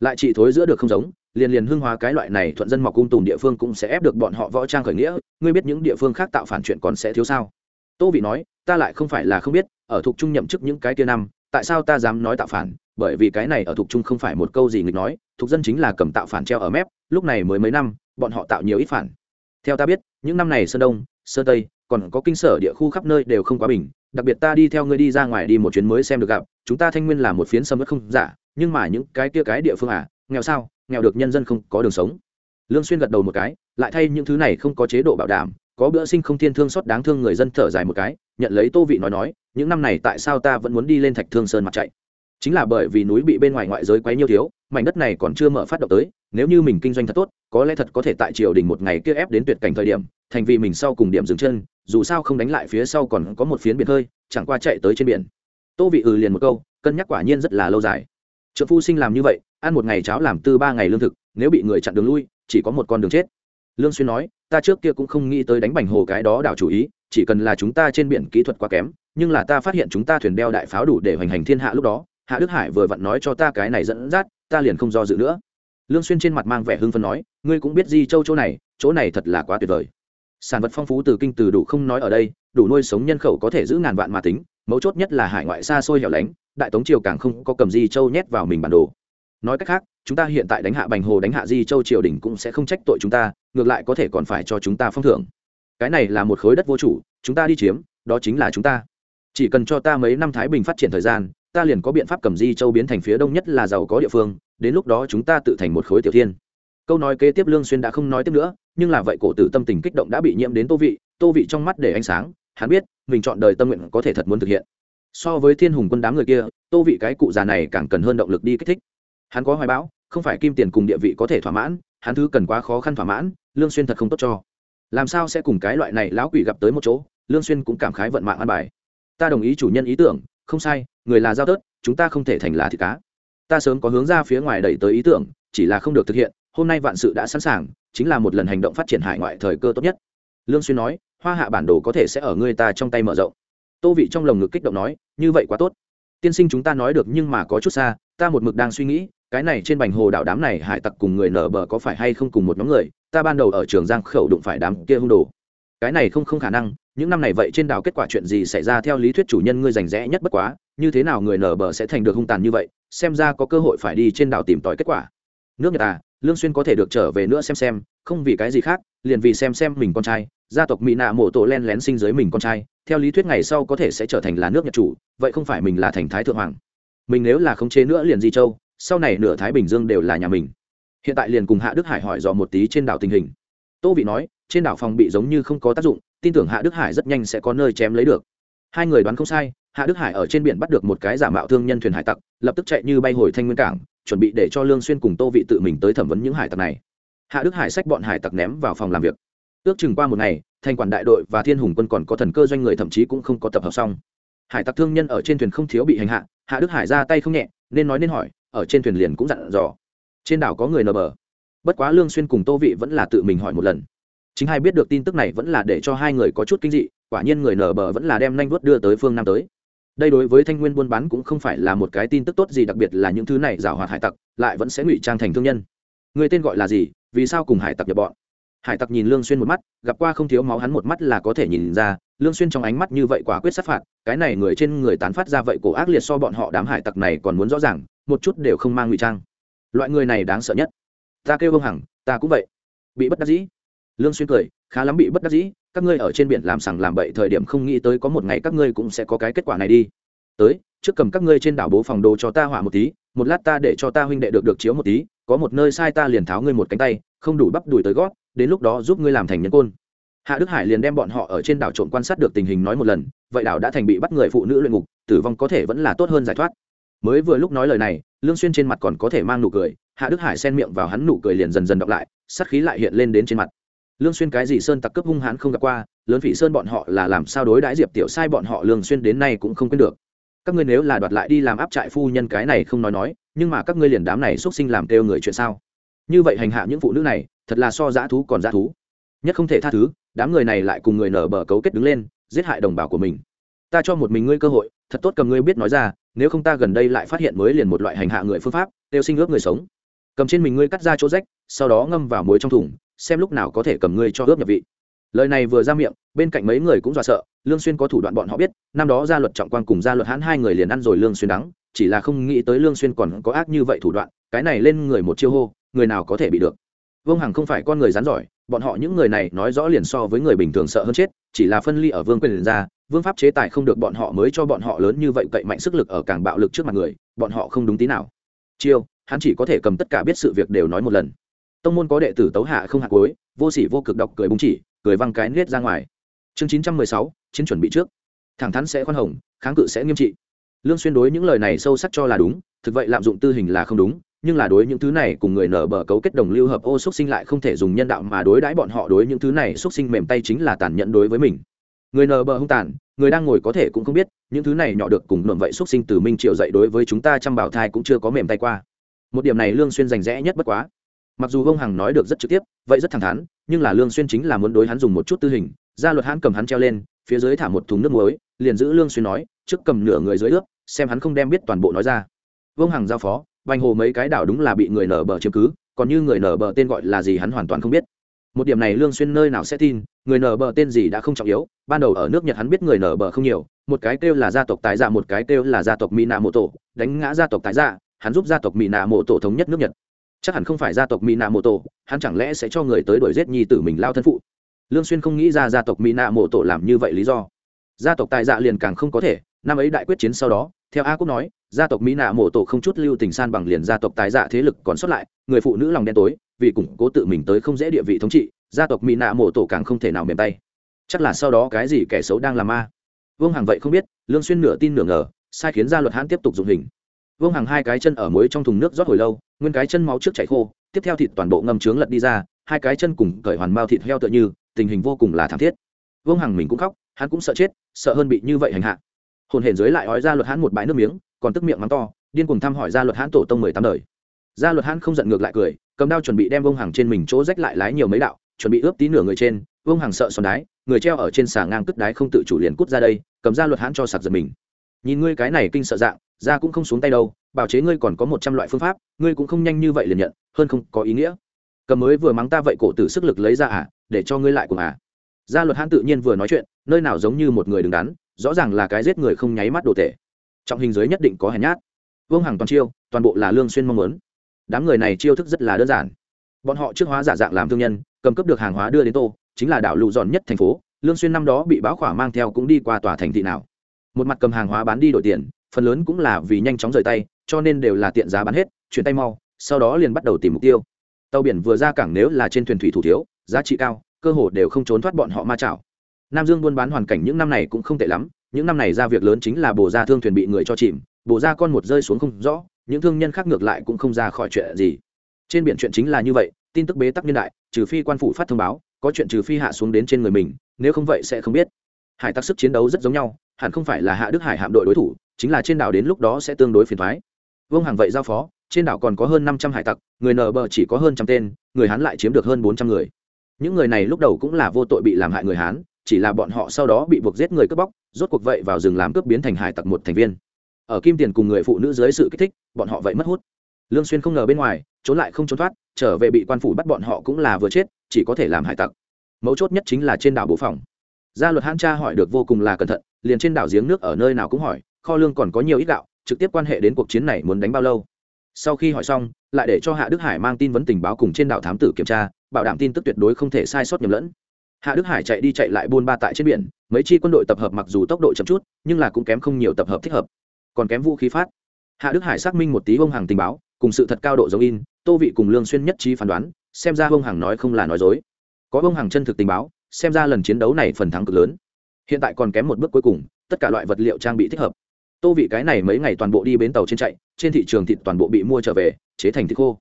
Lại trị thối giữa được không giống, liền liền hương hóa cái loại này thuận dân mọc cung tùng địa phương cũng sẽ ép được bọn họ võ trang khởi nghĩa. Ngươi biết những địa phương khác tạo phản chuyện còn sẽ thiếu sao? Tô vị nói, ta lại không phải là không biết, ở thuộc trung nhậm chức những cái kia năm, tại sao ta dám nói tạo phản? Bởi vì cái này ở thuộc trung không phải một câu gì nghịch nói, thuộc dân chính là cầm tạo phản treo ở mép, lúc này mới mấy năm, bọn họ tạo nhiều ít phản theo ta biết, những năm này sơn đông, sơn tây, còn có kinh sở địa khu khắp nơi đều không quá bình. Đặc biệt ta đi theo ngươi đi ra ngoài đi một chuyến mới xem được gặp. Chúng ta thanh nguyên là một phiến sâm ớt không giả, nhưng mà những cái kia cái địa phương à nghèo sao, nghèo được nhân dân không có đường sống. Lương xuyên gật đầu một cái, lại thay những thứ này không có chế độ bảo đảm, có bữa sinh không thiên thương xót đáng thương người dân thở dài một cái, nhận lấy tô vị nói nói, những năm này tại sao ta vẫn muốn đi lên thạch thương sơn mặt chạy? Chính là bởi vì núi bị bên ngoài ngoại giới quấy nhiêu thiếu, mảnh đất này còn chưa mở phát động tới, nếu như mình kinh doanh thật tốt, có lẽ thật có thể tại triều đình một ngày kia ép đến tuyệt cảnh thời điểm, thành vì mình sau cùng điểm dừng chân, dù sao không đánh lại phía sau còn có một phiến biển hơi, chẳng qua chạy tới trên biển. Tô vị ừ liền một câu, cân nhắc quả nhiên rất là lâu dài. Trợ phu sinh làm như vậy, ăn một ngày cháo làm tư ba ngày lương thực, nếu bị người chặn đường lui, chỉ có một con đường chết. Lương xuyên nói, ta trước kia cũng không nghĩ tới đánh bành hồ cái đó đảo chủ ý, chỉ cần là chúng ta trên biển kỹ thuật quá kém, nhưng là ta phát hiện chúng ta thuyền đeo đại pháo đủ để hoành hành thiên hạ lúc đó hạ đức hải vừa vặn nói cho ta cái này dẫn dắt, ta liền không do dự nữa. Lương xuyên trên mặt mang vẻ hưng phấn nói, ngươi cũng biết di châu chỗ này chỗ này thật là quá tuyệt vời. Sản vật phong phú từ kinh từ đủ không nói ở đây, đủ nuôi sống nhân khẩu có thể giữ ngàn vạn mà tính, mấu chốt nhất là hải ngoại xa xôi hẻo lánh, đại tống triều càng không có cầm di châu nhét vào mình bản đồ. Nói cách khác, chúng ta hiện tại đánh hạ bành hồ, đánh hạ di châu triều đình cũng sẽ không trách tội chúng ta, ngược lại có thể còn phải cho chúng ta phong thưởng. Cái này là một khối đất vô chủ, chúng ta đi chiếm, đó chính là chúng ta. Chỉ cần cho ta mấy năm thái bình phát triển thời gian ta liền có biện pháp cầm di châu biến thành phía đông nhất là giàu có địa phương, đến lúc đó chúng ta tự thành một khối tiểu thiên. Câu nói kế tiếp lương xuyên đã không nói tiếp nữa, nhưng là vậy cổ tử tâm tình kích động đã bị nhiễm đến tô vị tô vị trong mắt để ánh sáng, hắn biết, mình chọn đời tâm nguyện có thể thật muốn thực hiện. So với thiên hùng quân đám người kia, tô vị cái cụ già này càng cần hơn động lực đi kích thích. Hắn có hoài bão, không phải kim tiền cùng địa vị có thể thỏa mãn, hắn thứ cần quá khó khăn thỏa mãn, lương xuyên thật không tốt cho. Làm sao sẽ cùng cái loại này lão quỷ gặp tới một chỗ, lương xuyên cũng cảm khái vận mạng an bài. Ta đồng ý chủ nhân ý tưởng, không sai người là giao tớt, chúng ta không thể thành là thịt cá. Ta sớm có hướng ra phía ngoài đẩy tới ý tưởng, chỉ là không được thực hiện, hôm nay vạn sự đã sẵn sàng, chính là một lần hành động phát triển hải ngoại thời cơ tốt nhất. Lương xuyên nói, hoa hạ bản đồ có thể sẽ ở ngươi ta trong tay mở rộng. Tô vị trong lồng ngực kích động nói, như vậy quá tốt. Tiên sinh chúng ta nói được nhưng mà có chút xa, ta một mực đang suy nghĩ, cái này trên bành hồ đảo đám này hải tặc cùng người nở bờ có phải hay không cùng một nhóm người, ta ban đầu ở trường giang khẩu đụng phải đám kia hung đồ. Cái này không không khả năng những năm này vậy trên đảo kết quả chuyện gì xảy ra theo lý thuyết chủ nhân ngươi rành rẽ nhất bất quá, như thế nào người nở bờ sẽ thành được hung tàn như vậy, xem ra có cơ hội phải đi trên đảo tìm tòi kết quả. Nước nhật à lương xuyên có thể được trở về nữa xem xem, không vì cái gì khác, liền vì xem xem mình con trai, gia tộc mỹ nạ mổ tổ len lén sinh dưới mình con trai, theo lý thuyết ngày sau có thể sẽ trở thành là nước nhật chủ, vậy không phải mình là thành thái thượng hoàng. Mình nếu là không chế nữa liền di châu, sau này nửa thái bình dương đều là nhà mình. Hiện tại liền cùng hạ đức hải hỏi dò một tí trên đảo tình hình. Tô vị nói, trên đảo phòng bị giống như không có tác dụng tin tưởng hạ đức hải rất nhanh sẽ có nơi chém lấy được. Hai người đoán không sai, hạ đức hải ở trên biển bắt được một cái giả mạo thương nhân thuyền hải tặc, lập tức chạy như bay hồi thanh nguyên cảng, chuẩn bị để cho lương xuyên cùng tô vị tự mình tới thẩm vấn những hải tặc này. Hạ đức hải xách bọn hải tặc ném vào phòng làm việc. Ước chừng qua một ngày, thành quản đại đội và thiên hùng quân còn có thần cơ doanh người thậm chí cũng không có tập hợp xong. Hải tặc thương nhân ở trên thuyền không thiếu bị hành hạ hạ đức hải ra tay không nhẹ, nên nói nên hỏi, ở trên thuyền liền cũng dặn dò. Trên đảo có người nờ bờ. Bất quá lương xuyên cùng tô vị vẫn là tự mình hỏi một lần chính hai biết được tin tức này vẫn là để cho hai người có chút kinh dị, quả nhiên người nở bờ vẫn là đem nhanh vuốt đưa tới phương nam tới. Đây đối với thanh nguyên buôn bán cũng không phải là một cái tin tức tốt gì, đặc biệt là những thứ này giảo hoạt hải tặc, lại vẫn sẽ ngụy trang thành thương nhân. Người tên gọi là gì? Vì sao cùng hải tặc nhập bọn? Hải tặc nhìn lương xuyên một mắt, gặp qua không thiếu máu hắn một mắt là có thể nhìn ra, lương xuyên trong ánh mắt như vậy quả quyết sát phạt, cái này người trên người tán phát ra vậy cổ ác liệt so bọn họ đám hải tặc này còn muốn rõ ràng, một chút đều không mang ngụy trang. Loại người này đáng sợ nhất. Ta kêu vương hằng, ta cũng vậy. Bị bất đắc dĩ lương xuyên cười, khá lắm bị bất đắc dĩ, các ngươi ở trên biển làm sằng làm bậy thời điểm không nghĩ tới có một ngày các ngươi cũng sẽ có cái kết quả này đi. Tới, trước cầm các ngươi trên đảo bố phòng đồ cho ta hỏa một tí, một lát ta để cho ta huynh đệ được được chiếu một tí, có một nơi sai ta liền tháo ngươi một cánh tay, không đủ bắp đuổi tới gót, đến lúc đó giúp ngươi làm thành nhân côn. Hạ đức hải liền đem bọn họ ở trên đảo trộn quan sát được tình hình nói một lần, vậy đảo đã thành bị bắt người phụ nữ luyện ngục, tử vong có thể vẫn là tốt hơn giải thoát. Mới vừa lúc nói lời này, lương xuyên trên mặt còn có thể mang nụ cười, hạ đức hải xen miệng vào hắn nụ cười liền dần dần đọc lại, sát khí lại hiện lên đến trên mặt lương xuyên cái gì sơn tặc cướp hung hãn không gặp qua, lớn phỉ sơn bọn họ là làm sao đối đãi diệp tiểu sai bọn họ lương xuyên đến nay cũng không quên được. Các ngươi nếu là đoạt lại đi làm áp trại phu nhân cái này không nói nói, nhưng mà các ngươi liền đám này xuất sinh làm kêu người chuyện sao? Như vậy hành hạ những phụ nữ này, thật là so dã thú còn dã thú. Nhất không thể tha thứ, đám người này lại cùng người nở bờ cấu kết đứng lên, giết hại đồng bào của mình. Ta cho một mình ngươi cơ hội, thật tốt cầm ngươi biết nói ra, nếu không ta gần đây lại phát hiện mới liền một loại hành hạ người phương pháp, tiêu sinh ước người sống. Cầm trên mình ngươi cắt ra chỗ rách, sau đó ngâm vào muối trong thùng xem lúc nào có thể cầm ngươi cho ướp nhập vị. Lời này vừa ra miệng, bên cạnh mấy người cũng dọa sợ, lương xuyên có thủ đoạn bọn họ biết, năm đó gia luật trọng quan cùng gia luật hãn hai người liền ăn rồi lương xuyên đắng, chỉ là không nghĩ tới lương xuyên còn có ác như vậy thủ đoạn, cái này lên người một chiêu hô, người nào có thể bị được. Vương hằng không phải con người rắn giỏi, bọn họ những người này nói rõ liền so với người bình thường sợ hơn chết, chỉ là phân ly ở vương quyền ra, vương pháp chế tài không được bọn họ mới cho bọn họ lớn như vậy cậy mạnh sức lực ở càng bạo lực trước mặt người, bọn họ không đúng tí nào. Chiêu, hắn chỉ có thể cầm tất cả biết sự việc đều nói một lần tông môn có đệ tử tấu hạ không hạt cuối, vô sỉ vô cực đọc cười búng chỉ, cười văng cái nết ra ngoài. Chương chín trăm mười sáu, chiến chuẩn bị trước. Thẳng thắn sẽ khoan hồng, kháng cự sẽ nghiêm trị. Lương xuyên đối những lời này sâu sắc cho là đúng, thực vậy lạm dụng tư hình là không đúng, nhưng là đối những thứ này cùng người nở bờ cấu kết đồng lưu hợp ô xuất sinh lại không thể dùng nhân đạo mà đối đãi bọn họ đối những thứ này xuất sinh mềm tay chính là tàn nhẫn đối với mình. Người nở bờ hung tàn, người đang ngồi có thể cũng không biết, những thứ này nhỏ được cùng luận vậy xuất sinh từ minh triệu dạy đối với chúng ta trăm bảo thai cũng chưa có mềm tay qua. Một điểm này lương xuyên rành rẽ nhất bất quá mặc dù ông hằng nói được rất trực tiếp, vậy rất thẳng thắn, nhưng là lương xuyên chính là muốn đối hắn dùng một chút tư hình gia luật hắn cầm hắn treo lên, phía dưới thả một thùng nước muối, liền giữ lương xuyên nói, trước cầm nửa người dưới ướp, xem hắn không đem biết toàn bộ nói ra. Vương hằng giao phó, vành hồ mấy cái đảo đúng là bị người nở bờ chiếm cứ, còn như người nở bờ tên gọi là gì hắn hoàn toàn không biết. Một điểm này lương xuyên nơi nào sẽ tin, người nở bờ tên gì đã không trọng yếu, ban đầu ở nước nhật hắn biết người nở bờ không nhiều, một cái kêu là gia tộc tài dạ một cái kêu là gia tộc mỹ nạ mộ tổ, đánh ngã gia tộc tài dạ hắn giúp gia tộc mỹ nạ mộ tổ thống nhất nước nhật chắc hẳn không phải gia tộc mỹ nạ tổ hắn chẳng lẽ sẽ cho người tới đuổi giết nhi tử mình lao thân phụ? Lương xuyên không nghĩ ra gia tộc mỹ nạ tổ làm như vậy lý do. Gia tộc tài dạ liền càng không có thể, năm ấy đại quyết chiến sau đó, theo a quốc nói, gia tộc mỹ nạ tổ không chút lưu tình san bằng liền gia tộc tài dạ thế lực còn sót lại, người phụ nữ lòng đen tối, vì củng cố tự mình tới không dễ địa vị thống trị, gia tộc mỹ nạ tổ càng không thể nào mềm tay. Chắc là sau đó cái gì kẻ xấu đang làm ma vương hằng vậy không biết, lương xuyên nửa tin nửa ngờ, sai khiến gia luật hãn tiếp tục dùng hình vương hằng hai cái chân ở muối trong thùng nước rót hồi lâu, nguyên cái chân máu trước chảy khô, tiếp theo thịt toàn bộ ngâm trướng lật đi ra, hai cái chân cùng cởi hoàn mao thịt heo tựa như, tình hình vô cùng là thảm thiết. Vương hằng mình cũng khóc, hắn cũng sợ chết, sợ hơn bị như vậy hành hạ. Hồn hển dưới lại ói ra luật hãn một bãi nước miếng, còn tức miệng mắng to, điên cùng thăm hỏi ra luật hãn tổ tông mười tám đời. Ra luật hãn không giận ngược lại cười, cầm đao chuẩn bị đem vương hằng trên mình chỗ rách lại lái nhiều mấy đạo, chuẩn bị ướp tí nửa người trên, vương hằng sợ xòn đái, người treo ở trên xà ngang cất đái không tự chủ liền cút ra đây, cầm ra luật hãn cho sạc giật mình. Nhìn ngươi cái này kinh sợ dạng ra cũng không xuống tay đâu, bảo chế ngươi còn có một trăm loại phương pháp, ngươi cũng không nhanh như vậy liền nhận, hơn không có ý nghĩa. Cầm mới vừa mắng ta vậy cổ tử sức lực lấy ra à để cho ngươi lại cùng à. Gia luật hãn tự nhiên vừa nói chuyện, nơi nào giống như một người đứng đắn, rõ ràng là cái giết người không nháy mắt đồ tệ. Trọng hình giới nhất định có hèn nhát. Vương hằng toàn chiêu, toàn bộ là lương xuyên mong muốn. Đám người này chiêu thức rất là đơn giản. Bọn họ trước hóa giả dạng làm thương nhân, cầm cấp được hàng hóa đưa đến tô, chính là đảo lụ dọn nhất thành phố, lương xuyên năm đó bị báo khỏa mang theo cũng đi qua tòa thành thị nào. Một mặt cầm hàng hóa bán đi đổi tiền phần lớn cũng là vì nhanh chóng rời tay, cho nên đều là tiện giá bán hết, chuyển tay mau, sau đó liền bắt đầu tìm mục tiêu. Tàu biển vừa ra cảng nếu là trên thuyền thủy thủ thiếu, giá trị cao, cơ hồ đều không trốn thoát bọn họ ma chảo. Nam dương buôn bán hoàn cảnh những năm này cũng không tệ lắm, những năm này ra việc lớn chính là bồ ra thương thuyền bị người cho chìm bồ ra con một rơi xuống không rõ, những thương nhân khác ngược lại cũng không ra khỏi chuyện gì. Trên biển chuyện chính là như vậy, tin tức bế tắc niên đại, trừ phi quan phủ phát thông báo, có chuyện trừ phi hạ xuống đến trên người mình, nếu không vậy sẽ không biết. Hải tặc sức chiến đấu rất giống nhau, hẳn không phải là hạ đức hải hạm đội đối thủ chính là trên đảo đến lúc đó sẽ tương đối phiền thoái. Vương hằng vậy giao phó, trên đảo còn có hơn năm trăm hải tặc, người nở bờ chỉ có hơn trăm tên, người hán lại chiếm được hơn bốn trăm người. Những người này lúc đầu cũng là vô tội bị làm hại người hán, chỉ là bọn họ sau đó bị buộc giết người cướp bóc, rốt cuộc vậy vào rừng làm cướp biến thành hải tặc một thành viên. Ở kim tiền cùng người phụ nữ dưới sự kích thích, bọn họ vậy mất hút. Lương xuyên không ngờ bên ngoài, trốn lại không trốn thoát, trở về bị quan phủ bắt bọn họ cũng là vừa chết, chỉ có thể làm hải tặc. Mấu chốt nhất chính là trên đảo bộ phòng. Gia luật hãn tra hỏi được vô cùng là cẩn thận, liền trên đảo giếng nước ở nơi nào cũng hỏi kho lương còn có nhiều ít gạo, trực tiếp quan hệ đến cuộc chiến này muốn đánh bao lâu. Sau khi hỏi xong, lại để cho hạ đức hải mang tin vấn tình báo cùng trên đảo thám tử kiểm tra, bảo đảm tin tức tuyệt đối không thể sai sót nhầm lẫn. Hạ đức hải chạy đi chạy lại buôn ba tại trên biển, mấy chi quân đội tập hợp mặc dù tốc độ chậm chút, nhưng là cũng kém không nhiều tập hợp thích hợp. Còn kém vũ khí phát. Hạ đức hải xác minh một tí ông hàng tình báo, cùng sự thật cao độ giống in, tô vị cùng lương xuyên nhất trí phán đoán, xem ra ông hàng nói không là nói dối. Có ông hàng chân thực tình báo, xem ra lần chiến đấu này phần thắng cực lớn. Hiện tại còn kém một bước cuối cùng, tất cả loại vật liệu trang bị thích hợp tô vị cái này mấy ngày toàn bộ đi bến tàu trên chạy, trên thị trường thịt toàn bộ bị mua trở về, chế thành thịt khô.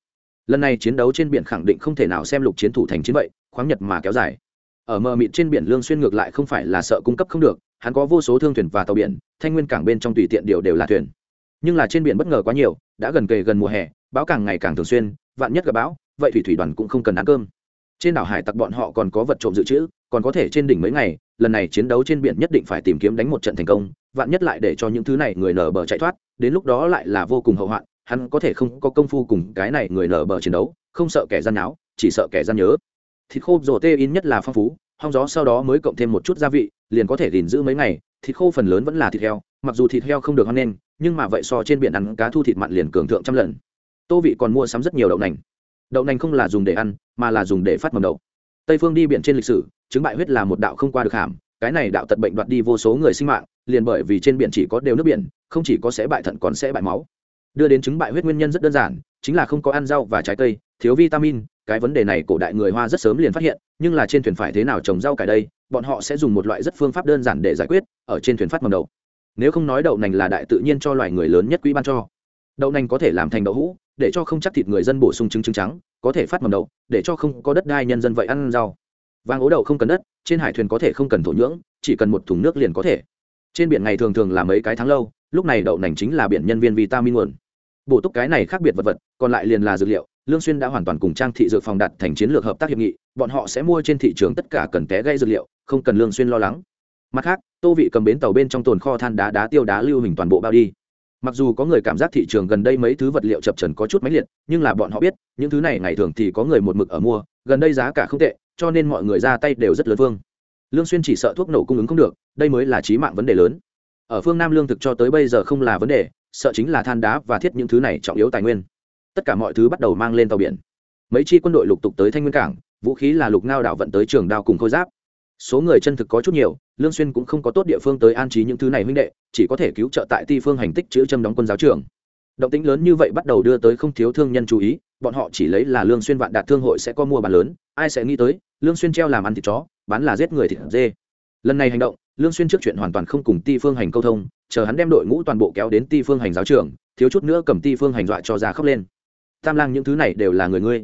Lần này chiến đấu trên biển khẳng định không thể nào xem lục chiến thủ thành chiến vậy, khoáng nhật mà kéo dài. Ở mờ mịt trên biển lương xuyên ngược lại không phải là sợ cung cấp không được, hắn có vô số thương thuyền và tàu biển, thanh nguyên cảng bên trong tùy tiện điều đều là thuyền. Nhưng là trên biển bất ngờ quá nhiều, đã gần kề gần mùa hè, bão càng ngày càng thường xuyên, vạn nhất gặp bão, vậy thủy thủy đoàn cũng không cần ăn cơm. Trên đảo hải tặc bọn họ còn có vật trộm dự trữ, còn có thể trên đỉnh mấy ngày, lần này chiến đấu trên biển nhất định phải tìm kiếm đánh một trận thành công vạn nhất lại để cho những thứ này người nở bờ chạy thoát đến lúc đó lại là vô cùng hậu hoạn hắn có thể không có công phu cùng cái này người nở bờ chiến đấu không sợ kẻ gian náo chỉ sợ kẻ gian nhớ. Thịt khô rổ tê in nhất là phong phú hong gió sau đó mới cộng thêm một chút gia vị liền có thể gìn giữ mấy ngày. Thịt khô phần lớn vẫn là thịt heo mặc dù thịt heo không được hoang nên, nhưng mà vậy so trên biển ăn cá thu thịt mặn liền cường thượng trăm lần. Tô vị còn mua sắm rất nhiều đậu nành. Đậu nành không là dùng để ăn mà là dùng để phát mầm đậu. Tây phương đi biển trên lịch sử chứng bại huyết là một đạo không qua được hàm cái này đạo tật bệnh đoạt đi vô số người sinh mạng, liền bởi vì trên biển chỉ có đều nước biển, không chỉ có sẽ bại thận còn sẽ bại máu. Đưa đến chứng bại huyết nguyên nhân rất đơn giản, chính là không có ăn rau và trái cây, thiếu vitamin, cái vấn đề này cổ đại người hoa rất sớm liền phát hiện, nhưng là trên thuyền phải thế nào trồng rau cải đây, bọn họ sẽ dùng một loại rất phương pháp đơn giản để giải quyết, ở trên thuyền phát mầm đậu. Nếu không nói đậu nành là đại tự nhiên cho loài người lớn nhất quý ban cho. Đậu nành có thể làm thành đậu hũ, để cho không chắc thịt người dân bổ sung trứng trứng trắng, có thể phát mầm đậu, để cho không có đất đai nhân dân vậy ăn rau vàng ố đậu không cần đất, trên hải thuyền có thể không cần thổ nhưỡng, chỉ cần một thùng nước liền có thể. Trên biển ngày thường thường là mấy cái tháng lâu, lúc này đậu nành chính là biển nhân viên vitamin nguồn. Bổ túc cái này khác biệt vật vật, còn lại liền là dược liệu, lương xuyên đã hoàn toàn cùng trang thị dược phòng đặt thành chiến lược hợp tác hiệp nghị, bọn họ sẽ mua trên thị trường tất cả cần té gây dược liệu, không cần lương xuyên lo lắng. Mặt khác, tô vị cầm bến tàu bên trong tồn kho than đá đá tiêu đá lưu hình toàn bộ bao đi. Mặc dù có người cảm giác thị trường gần đây mấy thứ vật liệu chập trần có chút máy liệt, nhưng là bọn họ biết, những thứ này ngày thường thì có người một mực ở mua, gần đây giá cả không tệ cho nên mọi người ra tay đều rất lớn vương. Lương xuyên chỉ sợ thuốc nổ cung ứng không được, đây mới là chí mạng vấn đề lớn. Ở phương nam lương thực cho tới bây giờ không là vấn đề, sợ chính là than đá và thiết những thứ này trọng yếu tài nguyên. Tất cả mọi thứ bắt đầu mang lên tàu biển. Mấy chi quân đội lục tục tới thanh nguyên cảng, vũ khí là lục ngao đảo vận tới trường đao cùng khôi giáp. Số người chân thực có chút nhiều, lương xuyên cũng không có tốt địa phương tới an trí những thứ này huynh đệ, chỉ có thể cứu trợ tại ti phương hành tích chữ châm đóng quân giáo trường động tĩnh lớn như vậy bắt đầu đưa tới không thiếu thương nhân chú ý bọn họ chỉ lấy là lương xuyên vạn đạt thương hội sẽ có mua bán lớn ai sẽ nghĩ tới lương xuyên treo làm ăn thịt chó bán là giết người thịt dê. Lần này hành động lương xuyên trước chuyện hoàn toàn không cùng ti phương hành câu thông chờ hắn đem đội ngũ toàn bộ kéo đến ti phương hành giáo trưởng, thiếu chút nữa cầm ti phương hành dọa cho ra khóc lên. Tam lang những thứ này đều là người ngươi.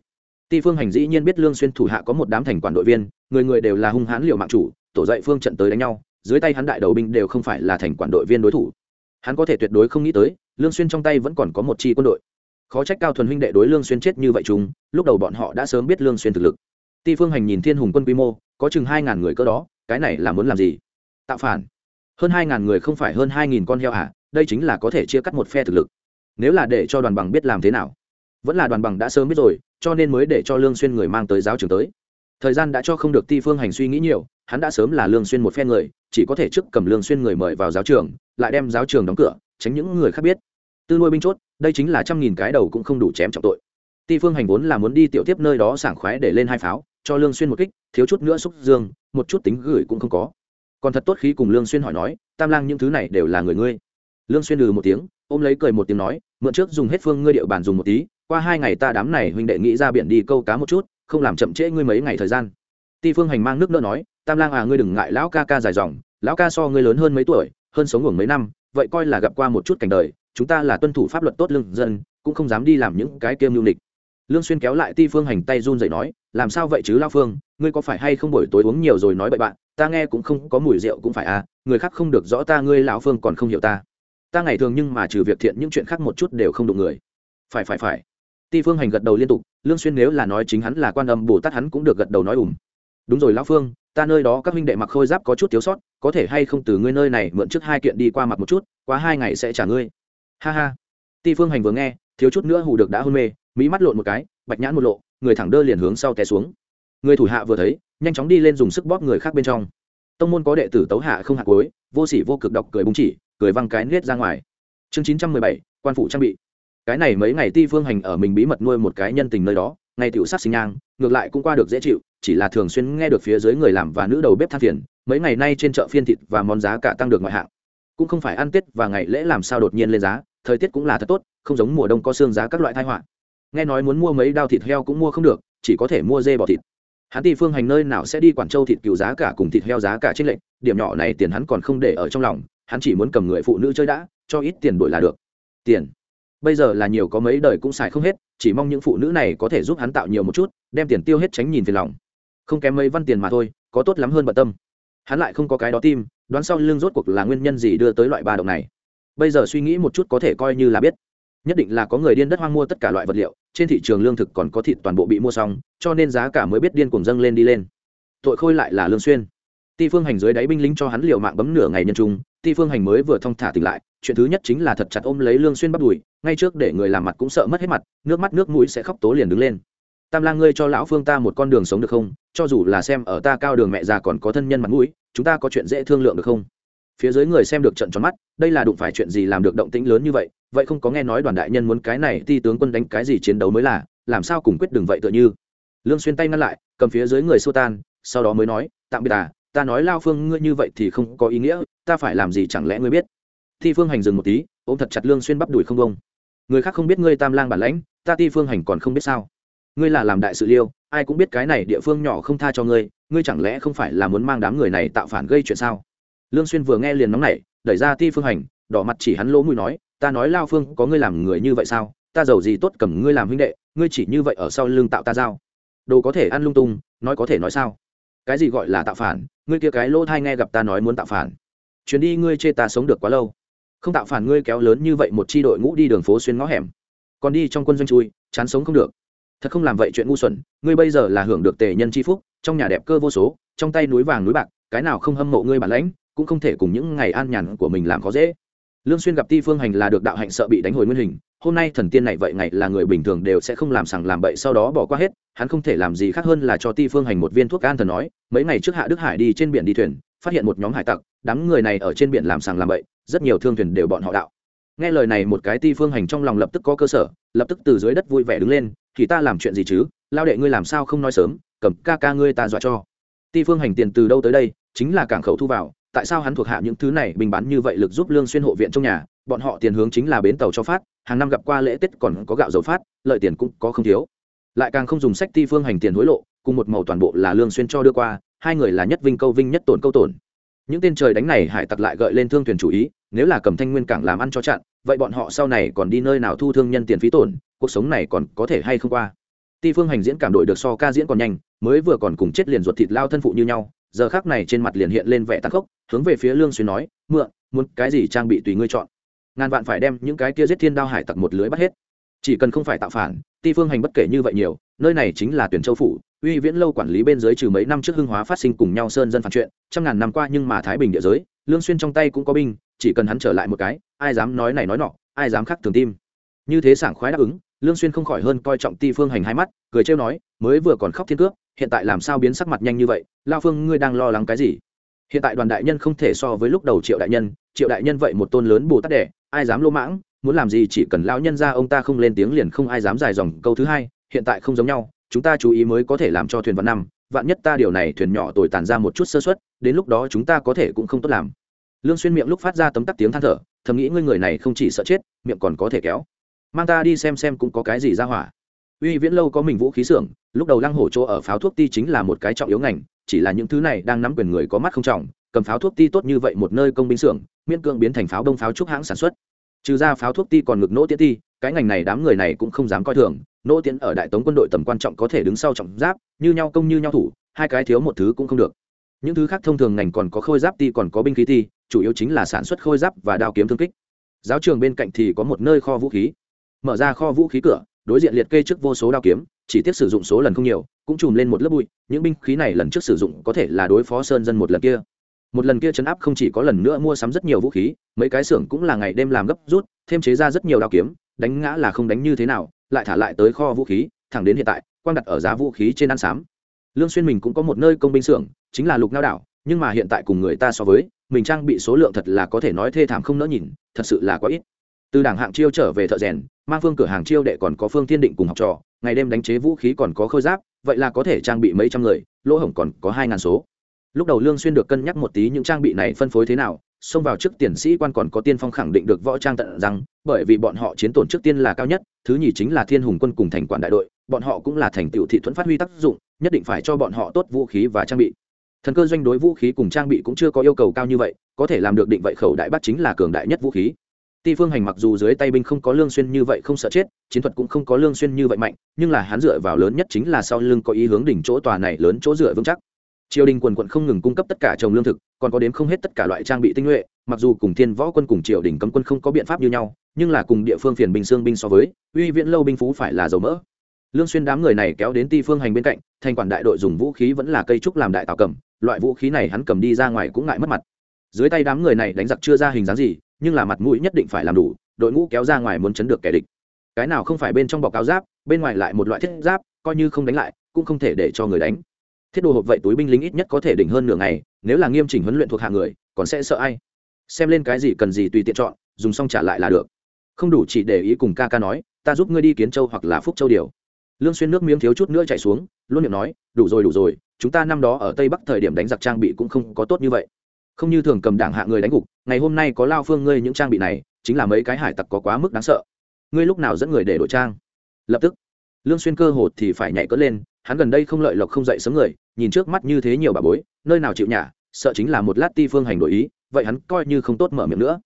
Ti phương hành dĩ nhiên biết lương xuyên thủ hạ có một đám thành quản đội viên người người đều là hung hãn liều mạng chủ tổ dậy phương trận tới đánh nhau dưới tay hắn đại đầu binh đều không phải là thành quản đội viên đối thủ hắn có thể tuyệt đối không nghĩ tới, lương xuyên trong tay vẫn còn có một chi quân đội. Khó trách cao thuần huynh đệ đối lương xuyên chết như vậy chúng, lúc đầu bọn họ đã sớm biết lương xuyên thực lực. Ti phương hành nhìn thiên hùng quân quy mô, có chừng hai ngàn người cơ đó, cái này là muốn làm gì? Tạo phản. Hơn hai ngàn người không phải hơn hai nghìn con heo à đây chính là có thể chia cắt một phe thực lực. Nếu là để cho đoàn bằng biết làm thế nào? Vẫn là đoàn bằng đã sớm biết rồi, cho nên mới để cho lương xuyên người mang tới giáo trường tới. Thời gian đã cho không được ti phương hành suy nghĩ nhiều, hắn đã sớm là lương xuyên một phe người chỉ có thể trước cầm lương xuyên người mời vào giáo trường, lại đem giáo trường đóng cửa, tránh những người khác biết. Tư nuôi binh chốt, đây chính là trăm nghìn cái đầu cũng không đủ chém trọng tội. Ti phương hành vốn là muốn đi tiểu tiếp nơi đó sảng khoái để lên hai pháo, cho lương xuyên một kích, thiếu chút nữa xúc dương, một chút tính gửi cũng không có. Còn thật tốt khí cùng lương xuyên hỏi nói, tam lang những thứ này đều là người ngươi? Lương xuyên lừ một tiếng, ôm lấy cười một tiếng nói, mượn trước dùng hết phương ngươi địa bàn dùng một tí, qua hai ngày ta đám này huynh đệ nghĩ ra biển đi câu cá một chút, không làm chậm trễ ngươi mấy ngày thời gian. Ti phương hành mang nước nữa nói tam lang à ngươi đừng ngại lão ca ca dài dòng, lão ca so ngươi lớn hơn mấy tuổi, hơn sống ngủ mấy năm, vậy coi là gặp qua một chút cảnh đời, chúng ta là tuân thủ pháp luật tốt lương dân, cũng không dám đi làm những cái kiêm lưu nịch lương xuyên kéo lại ti phương hành tay run rẩy nói, làm sao vậy chứ lao phương? Ngươi có phải hay không buổi tối uống nhiều rồi nói bậy bạn? Ta nghe cũng không có mùi rượu cũng phải à người khác không được rõ ta, ngươi lão phương còn không hiểu ta. Ta ngày thường nhưng mà trừ việc thiện những chuyện khác một chút đều không đụng người. Phải phải phải. Ti phương hành gật đầu liên tục, lương xuyên nếu là nói chính hắn là quan âm bồ tát hắn cũng được gật đầu nói ủm đúng rồi, lão phương ta nơi đó các huynh đệ mặc khôi giáp có chút thiếu sót, có thể hay không từ ngươi nơi này mượn trước hai kiện đi qua mặt một chút, quá hai ngày sẽ trả ngươi. Ha ha. Ti phương hành vừa nghe, thiếu chút nữa hù được đã hôn mê, mỹ mắt lộn một cái, bạch nhãn một lộ, người thẳng đơ liền hướng sau té xuống. Người thủ hạ vừa thấy, nhanh chóng đi lên dùng sức bóp người khác bên trong. Tông môn có đệ tử tấu hạ không hạ cuối vô sỉ vô cực độc cười búng chỉ, cười văng cái nết ra ngoài. Chương chín trăm mười bảy, quan phủ trang bị. Cái này mấy ngày ti phương hành ở mình bí mật nuôi một cái nhân tình nơi đó ngày tiểu sát sinh nhang, ngược lại cũng qua được dễ chịu, chỉ là thường xuyên nghe được phía dưới người làm và nữ đầu bếp than phiền, mấy ngày nay trên chợ phiên thịt và món giá cả tăng được ngoại hạng. Cũng không phải ăn tết và ngày lễ làm sao đột nhiên lên giá, thời tiết cũng là thật tốt, không giống mùa đông có xương giá các loại thai họa. Nghe nói muốn mua mấy đao thịt heo cũng mua không được, chỉ có thể mua dê bò thịt. Hắn đi phương hành nơi nào sẽ đi quản châu thịt cừu giá cả cùng thịt heo giá cả trên lệnh điểm nhỏ này tiền hắn còn không để ở trong lòng, hắn chỉ muốn cầm người phụ nữ chơi đã, cho ít tiền đổi là được. Tiền bây giờ là nhiều có mấy đời cũng xài không hết, chỉ mong những phụ nữ này có thể giúp hắn tạo nhiều một chút, đem tiền tiêu hết tránh nhìn phiền lòng. Không kém mấy văn tiền mà thôi, có tốt lắm hơn bận tâm. Hắn lại không có cái đó tim, đoán sau lưng rốt cuộc là nguyên nhân gì đưa tới loại ba động này. Bây giờ suy nghĩ một chút có thể coi như là biết. Nhất định là có người điên đất hoang mua tất cả loại vật liệu, trên thị trường lương thực còn có thịt toàn bộ bị mua xong, cho nên giá cả mới biết điên cuồng dâng lên đi lên. Tội khôi lại là lương xuyên ti phương hành dưới đáy binh lính cho hắn liều mạng bấm nửa ngày nhân trung, ti phương hành mới vừa thong thả tỉnh lại, chuyện thứ nhất chính là thật chặt ôm lấy lương xuyên bắt đùi, ngay trước để người làm mặt cũng sợ mất hết mặt, nước mắt nước mũi sẽ khóc tố liền đứng lên. Tam lang ngươi cho lão phương ta một con đường sống được không? Cho dù là xem ở ta cao đường mẹ già còn có thân nhân mặt mũi, chúng ta có chuyện dễ thương lượng được không? Phía dưới người xem được trận tròn mắt, đây là đụng phải chuyện gì làm được động tĩnh lớn như vậy? Vậy không có nghe nói đoàn đại nhân muốn cái này ti tướng quân đánh cái gì chiến đấu mới là, làm sao cùng quyết đừng vậy tựa như? Lương xuyên tay ngăn lại, cầm phía dưới người xua tan, sau đó mới nói, tạm biệt à ta nói lao phương ngươi như vậy thì không có ý nghĩa, ta phải làm gì chẳng lẽ ngươi biết? Thi phương hành dừng một tí, ôm thật chặt lương xuyên bắp đuổi không bông người khác không biết ngươi tam lang bản lãnh, ta ti phương hành còn không biết sao? Ngươi là làm đại sự liêu, ai cũng biết cái này địa phương nhỏ không tha cho ngươi ngươi chẳng lẽ không phải là muốn mang đám người này tạo phản gây chuyện sao? Lương xuyên vừa nghe liền nóng nảy, đẩy ra ti phương hành, đỏ mặt chỉ hắn lỗ mũi nói, ta nói lao phương có ngươi làm người như vậy sao? Ta giàu gì tốt cầm ngươi làm huynh đệ, ngươi chỉ như vậy ở sau lưng tạo ta giao đồ có thể ăn lung tung, nói có thể nói sao? Cái gì gọi là tạo phản? Ngươi kia cái lỗ thai nghe gặp ta nói muốn tạo phản. Chuyến đi ngươi chê ta sống được quá lâu. Không tạo phản ngươi kéo lớn như vậy một chi đội ngũ đi đường phố xuyên ngõ hẻm. Còn đi trong quân doanh chui, chán sống không được. Thật không làm vậy chuyện ngu xuẩn, ngươi bây giờ là hưởng được tề nhân c h i phúc, trong nhà đẹp cơ vô số, trong tay núi vàng núi bạc, cái nào không hâm mộ ngươi bản lãnh, cũng không thể cùng những ngày an nhàn của mình làm khó dễ lương xuyên gặp ti phương hành là được đạo hạnh sợ bị đánh hồi nguyên hình, hôm nay thần tiên này vậy ngày là người bình thường đều sẽ không làm sằng làm bậy sau đó bỏ qua hết, hắn không thể làm gì khác hơn là cho ti phương hành một viên thuốc an thần nói, mấy ngày trước hạ đức hải đi trên biển đi thuyền, phát hiện một nhóm hải tặc, đám người này ở trên biển làm sằng làm bậy, rất nhiều thương thuyền đều bọn họ đạo. Nghe lời này một cái ti phương hành trong lòng lập tức có cơ sở, lập tức từ dưới đất vui vẻ đứng lên, thì ta làm chuyện gì chứ? Lao đệ ngươi làm sao không nói sớm, cầm ca ca ngươi ta dọa cho. Ti phương hành tiền từ đâu tới đây, chính là cảng khẩu thu vào tại sao hắn thuộc hạ những thứ này bình bán như vậy lực giúp lương xuyên hộ viện trong nhà, bọn họ tiền hướng chính là bến tàu cho phát, hàng năm gặp qua lễ tết còn có gạo dầu phát, lợi tiền cũng có không thiếu. Lại càng không dùng sách ti phương hành tiền hối lộ, cùng một màu toàn bộ là lương xuyên cho đưa qua, hai người là nhất vinh câu vinh nhất tổn câu tổn. Những tên trời đánh này hải tặc lại gợi lên thương thuyền chủ ý, nếu là cầm thanh nguyên cảng làm ăn cho chặn, vậy bọn họ sau này còn đi nơi nào thu thương nhân tiền phí tổn, cuộc sống này còn có thể hay không qua? Ti phương hành diễn cảm đội được so ca diễn còn nhanh, mới vừa còn cùng chết liền ruột thịt lao thân phụ như nhau giờ khác này trên mặt liền hiện lên vẻ tàn khốc, hướng về phía lương xuyên nói, mượn, muốn cái gì trang bị tùy ngươi chọn. Ngàn vạn phải đem những cái kia giết thiên đao hải tặc một lưới bắt hết. Chỉ cần không phải tạo phản, ti phương hành bất kể như vậy nhiều, nơi này chính là tuyển châu phủ, uy viễn lâu quản lý bên dưới trừ mấy năm trước hưng hóa phát sinh cùng nhau sơn dân phản chuyện, trăm ngàn năm qua nhưng mà thái bình địa giới, lương xuyên trong tay cũng có binh, chỉ cần hắn trở lại một cái, ai dám nói này nói nọ, ai dám khắc thường tim. Như thế sảng khoái đáp ứng, lương xuyên không khỏi hơn coi trọng ti phương hành hai mắt, cười trêu nói, mới vừa còn khóc thiên cước hiện tại làm sao biến sắc mặt nhanh như vậy, lao phương, ngươi đang lo lắng cái gì? Hiện tại đoàn đại nhân không thể so với lúc đầu triệu đại nhân, triệu đại nhân vậy một tôn lớn bồ tát đẻ ai dám lô mãng, muốn làm gì chỉ cần lão nhân ra ông ta không lên tiếng liền không ai dám dài dòng. Câu thứ hai, hiện tại không giống nhau, chúng ta chú ý mới có thể làm cho thuyền vạn năm, vạn nhất ta điều này thuyền nhỏ tồi tàn ra một chút sơ suất, đến lúc đó chúng ta có thể cũng không tốt làm. Lương xuyên miệng lúc phát ra tấm tắc tiếng than thở, thầm nghĩ ngươi người này không chỉ sợ chết, miệng còn có thể kéo. Mang ta đi xem xem cũng có cái gì ra hỏa uy viễn lâu có mình vũ khí xưởng, lúc đầu lăng hổ chỗ ở pháo thuốc ti chính là một cái trọng yếu ngành, chỉ là những thứ này đang nắm quyền người có mắt không trọng, cầm pháo thuốc ti tốt như vậy một nơi công binh xưởng, miễn cưỡng biến thành pháo đông pháo trúc hãng sản xuất. Trừ ra pháo thuốc ti còn ngực nỗ tiễn ti, cái ngành này đám người này cũng không dám coi thường, nỗ tiễn ở đại tống quân đội tầm quan trọng có thể đứng sau trọng giáp, như nhau công như nhau thủ, hai cái thiếu một thứ cũng không được. Những thứ khác thông thường ngành còn có khôi giáp ti còn có binh khí ti, chủ yếu chính là sản xuất khôi giáp và đao kiếm thương kích. Giáo trường bên cạnh thì có một nơi kho vũ khí. Mở ra kho vũ khí cửa đối diện liệt kê trước vô số đao kiếm, chỉ tiếc sử dụng số lần không nhiều, cũng chùm lên một lớp bụi, những binh khí này lần trước sử dụng có thể là đối phó sơn dân một lần kia. Một lần kia chấn áp không chỉ có lần nữa mua sắm rất nhiều vũ khí, mấy cái xưởng cũng là ngày đêm làm gấp rút, thêm chế ra rất nhiều đao kiếm, đánh ngã là không đánh như thế nào, lại thả lại tới kho vũ khí, thẳng đến hiện tại, quang đặt ở giá vũ khí trên ăn xám lương xuyên mình cũng có một nơi công binh xưởng, chính là lục nao đảo, nhưng mà hiện tại cùng người ta so với, mình trang bị số lượng thật là có thể nói thê thảm không nỡ nhìn, thật sự là quá ít từ đảng hạng chiêu trở về thợ rèn, mang phương cửa hàng chiêu đệ còn có phương thiên định cùng học trò, ngày đêm đánh chế vũ khí còn có khôi giáp, vậy là có thể trang bị mấy trăm người, lỗ hổng còn có hai ngàn số. Lúc đầu lương xuyên được cân nhắc một tí những trang bị này phân phối thế nào, xông vào trước tiền sĩ quan còn có tiên phong khẳng định được võ trang tận rằng, bởi vì bọn họ chiến tổn trước tiên là cao nhất, thứ nhì chính là thiên hùng quân cùng thành quản đại đội, bọn họ cũng là thành tựu thị thuẫn phát huy tác dụng, nhất định phải cho bọn họ tốt vũ khí và trang bị. Thần cơ doanh đối vũ khí cùng trang bị cũng chưa có yêu cầu cao như vậy, có thể làm được định vậy khẩu đại bác chính là cường đại nhất vũ khí ti phương hành mặc dù dưới tay binh không có lương xuyên như vậy không sợ chết, chiến thuật cũng không có lương xuyên như vậy mạnh, nhưng là hắn dựa vào lớn nhất chính là sau lưng có ý hướng đỉnh chỗ tòa này lớn chỗ dựa vững chắc. Triều đình quần quận không ngừng cung cấp tất cả trồng lương thực, còn có đến không hết tất cả loại trang bị tinh nhuệ, mặc dù cùng thiên võ quân cùng triều đình cấm quân không có biện pháp như nhau, nhưng là cùng địa phương phiền bình xương binh so với, uy viễn lâu binh phú phải là dầu mỡ. Lương xuyên đám người này kéo đến ti phương hành bên cạnh, thành quản đại đội dùng vũ khí vẫn là cây trúc làm đại tạo cầm, loại vũ khí này hắn cầm đi ra ngoài cũng ngại mất mặt. Dưới tay đám người này đánh giặc chưa ra hình dáng gì nhưng là mặt mũi nhất định phải làm đủ, đội ngũ kéo ra ngoài muốn chấn được kẻ địch. Cái nào không phải bên trong bọc áo giáp, bên ngoài lại một loại thiết giáp, coi như không đánh lại, cũng không thể để cho người đánh. Thiết đồ hộp vậy túi binh lính ít nhất có thể đỉnh hơn nửa ngày, nếu là nghiêm chỉnh huấn luyện thuộc hạ người, còn sẽ sợ ai? Xem lên cái gì cần gì tùy tiện chọn, dùng xong trả lại là được. Không đủ chỉ để ý cùng ca ca nói, ta giúp ngươi đi kiến châu hoặc là phúc châu điều. Lương xuyên nước miếng thiếu chút nữa chảy xuống, luôn miệng nói, đủ rồi đủ rồi, chúng ta năm đó ở tây bắc thời điểm đánh giặc trang bị cũng không có tốt như vậy không như thường cầm đảng hạ người đánh gục, ngày hôm nay có lao phương ngươi những trang bị này, chính là mấy cái hải tặc có quá mức đáng sợ. Ngươi lúc nào dẫn người để đổi trang? Lập tức, lương xuyên cơ hồ thì phải nhảy cất lên, hắn gần đây không lợi lộc không dậy sớm người, nhìn trước mắt như thế nhiều bà bối, nơi nào chịu nhả, sợ chính là một lát ti phương hành đổi ý, vậy hắn coi như không tốt mở miệng nữa.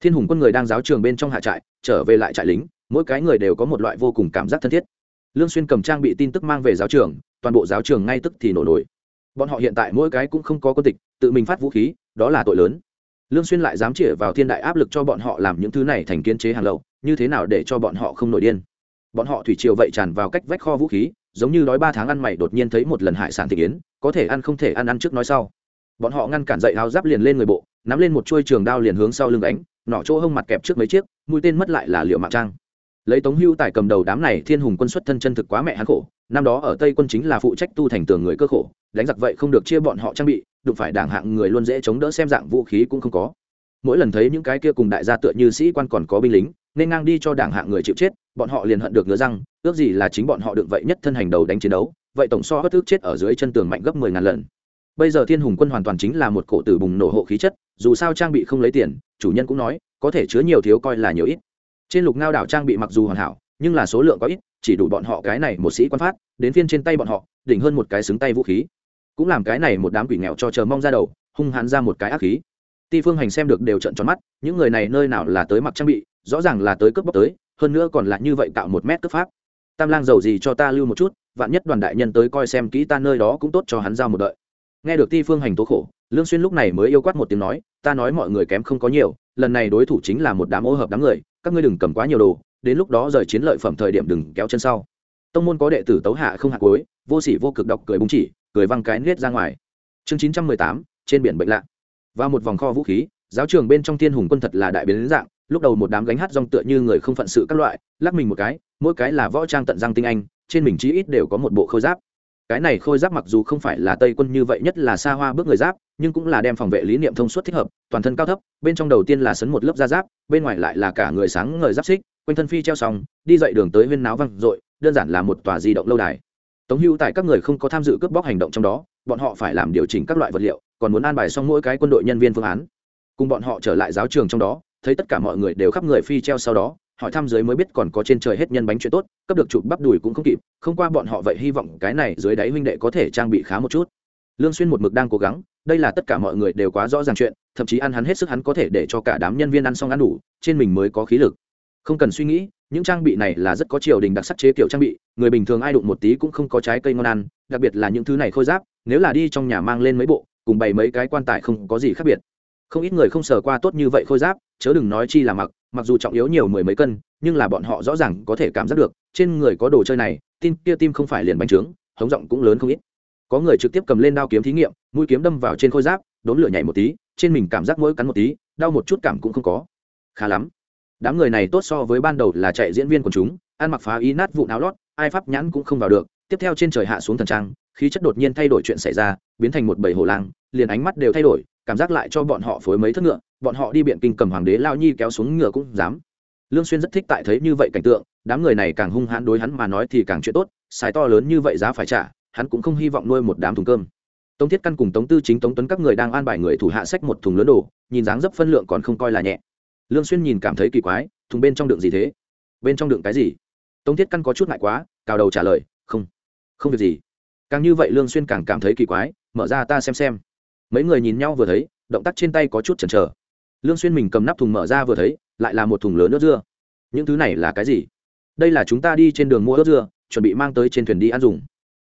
Thiên hùng quân người đang giáo trường bên trong hạ trại, trở về lại trại lính, mỗi cái người đều có một loại vô cùng cảm giác thân thiết. Lương xuyên cầm trang bị tin tức mang về giáo trường, toàn bộ giáo trường ngay tức thì nổ nổi. Bọn họ hiện tại mỗi cái cũng không có quân tịch, tự mình phát vũ khí đó là tội lớn. Lương xuyên lại dám chĩa vào thiên đại áp lực cho bọn họ làm những thứ này thành kiến chế hàng lậu, như thế nào để cho bọn họ không nổi điên? Bọn họ thủy triều vậy tràn vào cách vách kho vũ khí, giống như đói ba tháng ăn mày đột nhiên thấy một lần hải sản thị yến có thể ăn không thể ăn ăn trước nói sau. Bọn họ ngăn cản dậy áo giáp liền lên người bộ, nắm lên một chuôi trường đao liền hướng sau lưng đánh nọ chỗ hông mặt kẹp trước mấy chiếc, mũi tên mất lại là liệu mạng trang. Lấy tống hưu tại cầm đầu đám này thiên hùng quân xuất thân chân thực quá mẹ hắn khổ, năm đó ở tây quân chính là phụ trách tu thành tường người cơ khổ, đánh giặc vậy không được chia bọn họ trang bị đụng phải đảng hạng người luôn dễ chống đỡ xem dạng vũ khí cũng không có. Mỗi lần thấy những cái kia cùng đại gia tựa như sĩ quan còn có binh lính, nên ngang đi cho đảng hạng người chịu chết, bọn họ liền hận được ngứa răng, ước gì là chính bọn họ được vậy nhất thân hành đầu đánh chiến đấu, vậy tổng so bất ước chết ở dưới chân tường mạnh gấp mười ngàn lần. Bây giờ thiên hùng quân hoàn toàn chính là một cổ tử bùng nổ hộ khí chất, dù sao trang bị không lấy tiền, chủ nhân cũng nói, có thể chứa nhiều thiếu coi là nhiều ít. Trên lục ngao đảo trang bị mặc dù hoàn hảo, nhưng là số lượng có ít, chỉ đủ bọn họ cái này một sĩ quan phát, đến phiên trên tay bọn họ, đỉnh hơn một cái xứng tay vũ khí cũng làm cái này một đám quỷ nghèo cho chờ mong ra đầu, hung hãn ra một cái ác khí. Ti phương hành xem được đều trận tròn mắt, những người này nơi nào là tới mặc trang bị, rõ ràng là tới cướp bóc tới, hơn nữa còn là như vậy tạo một mét cướp pháp. Tam lang giàu gì cho ta lưu một chút, vạn nhất đoàn đại nhân tới coi xem kỹ ta nơi đó cũng tốt cho hắn giao một đợi. Nghe được ti phương hành tố khổ, lương xuyên lúc này mới yêu quát một tiếng nói, ta nói mọi người kém không có nhiều, lần này đối thủ chính là một đám ô hợp đám người, các ngươi đừng cầm quá nhiều đồ, đến lúc đó rời chiến lợi phẩm thời điểm đừng kéo chân sau. Tông môn có đệ tử tấu hạ không hạ cuối, vô sỉ vô cực độc cười búng chỉ cười văng cái nết ra ngoài. Chương chín trăm mười tám, trên biển bệnh lạ. Và một vòng kho vũ khí, giáo trường bên trong thiên hùng quân thật là đại biến dạng, lúc đầu một đám gánh hát rong tựa như người không phận sự các loại, lắc mình một cái, mỗi cái là võ trang tận răng tinh anh, trên mình chí ít đều có một bộ khôi giáp. Cái này khôi giáp mặc dù không phải là tây quân như vậy nhất là xa hoa bước người giáp, nhưng cũng là đem phòng vệ lý niệm thông suốt thích hợp, toàn thân cao thấp, bên trong đầu tiên là sấn một lớp da giáp, bên ngoài lại là cả người sáng ngời giáp xích, quanh thân phi treo xong đi dậy đường tới huyên náo văng r đơn giản là một tòa di động lâu đài tống hưu tại các người không có tham dự cướp bóc hành động trong đó, bọn họ phải làm điều chỉnh các loại vật liệu, còn muốn an bài xong mỗi cái quân đội nhân viên phương án. Cùng bọn họ trở lại giáo trường trong đó, thấy tất cả mọi người đều khắp người phi treo sau đó, hỏi thăm dưới mới biết còn có trên trời hết nhân bánh chuyện tốt, cấp được chụp bắp đùi cũng không kịp, không qua bọn họ vậy hy vọng cái này dưới đáy huynh đệ có thể trang bị khá một chút. Lương xuyên một mực đang cố gắng, đây là tất cả mọi người đều quá rõ ràng chuyện, thậm chí ăn hắn hết sức hắn có thể để cho cả đám nhân viên ăn xong ăn đủ, trên mình mới có khí lực. Không cần suy nghĩ những trang bị này là rất có triều đình đặc sắc chế kiểu trang bị, người bình thường ai đụng một tí cũng không có trái cây ngon ăn, đặc biệt là những thứ này khôi giáp, nếu là đi trong nhà mang lên mấy bộ, cùng bày mấy cái quan tài không có gì khác biệt. Không ít người không sờ qua tốt như vậy khôi giáp, chớ đừng nói chi là mặc mặc dù trọng yếu nhiều mười mấy cân, nhưng là bọn họ rõ ràng có thể cảm giác được, trên người có đồ chơi này tin kia tim không phải liền bánh trướng, hống giọng cũng lớn không ít. Có người trực tiếp cầm lên đao kiếm thí nghiệm, mũi kiếm đâm vào trên khôi giáp, đốn lửa nhảy một tí, trên mình cảm giác mỗi cắn một tí, đau một chút cảm cũng không có. Khá lắm đám người này tốt so với ban đầu là chạy diễn viên của chúng, ăn mặc phá ý nát vụ áo lót, ai pháp nhãn cũng không vào được. Tiếp theo trên trời hạ xuống thần trang, khí chất đột nhiên thay đổi chuyện xảy ra, biến thành một bầy hồ lang, liền ánh mắt đều thay đổi, cảm giác lại cho bọn họ phối mấy thất ngựa, bọn họ đi biện kinh cầm hoàng đế lao nhi kéo xuống ngựa cũng dám. Lương xuyên rất thích tại thấy như vậy cảnh tượng, đám người này càng hung hãn đối hắn mà nói thì càng chuyện tốt, xài to lớn như vậy giá phải trả, hắn cũng không hy vọng nuôi một đám thùng cơm. Tống thiết căn cùng tống tư chính, tống tuấn các người đang an bài người thủ hạ sách một thùng lớn đồ, nhìn dáng dấp phân lượng còn không coi là nhẹ lương xuyên nhìn cảm thấy kỳ quái, thùng bên trong đựng gì thế? Bên trong đựng cái gì? Tống thiết căn có chút ngại quá, cào đầu trả lời, không không việc gì. Càng như vậy lương xuyên càng cảm thấy kỳ quái, mở ra ta xem xem. Mấy người nhìn nhau vừa thấy, động tác trên tay có chút chần chờ. Lương xuyên mình cầm nắp thùng mở ra vừa thấy, lại là một thùng lớn nước dưa. Những thứ này là cái gì? Đây là chúng ta đi trên đường mua ớt dưa, chuẩn bị mang tới trên thuyền đi ăn dùng.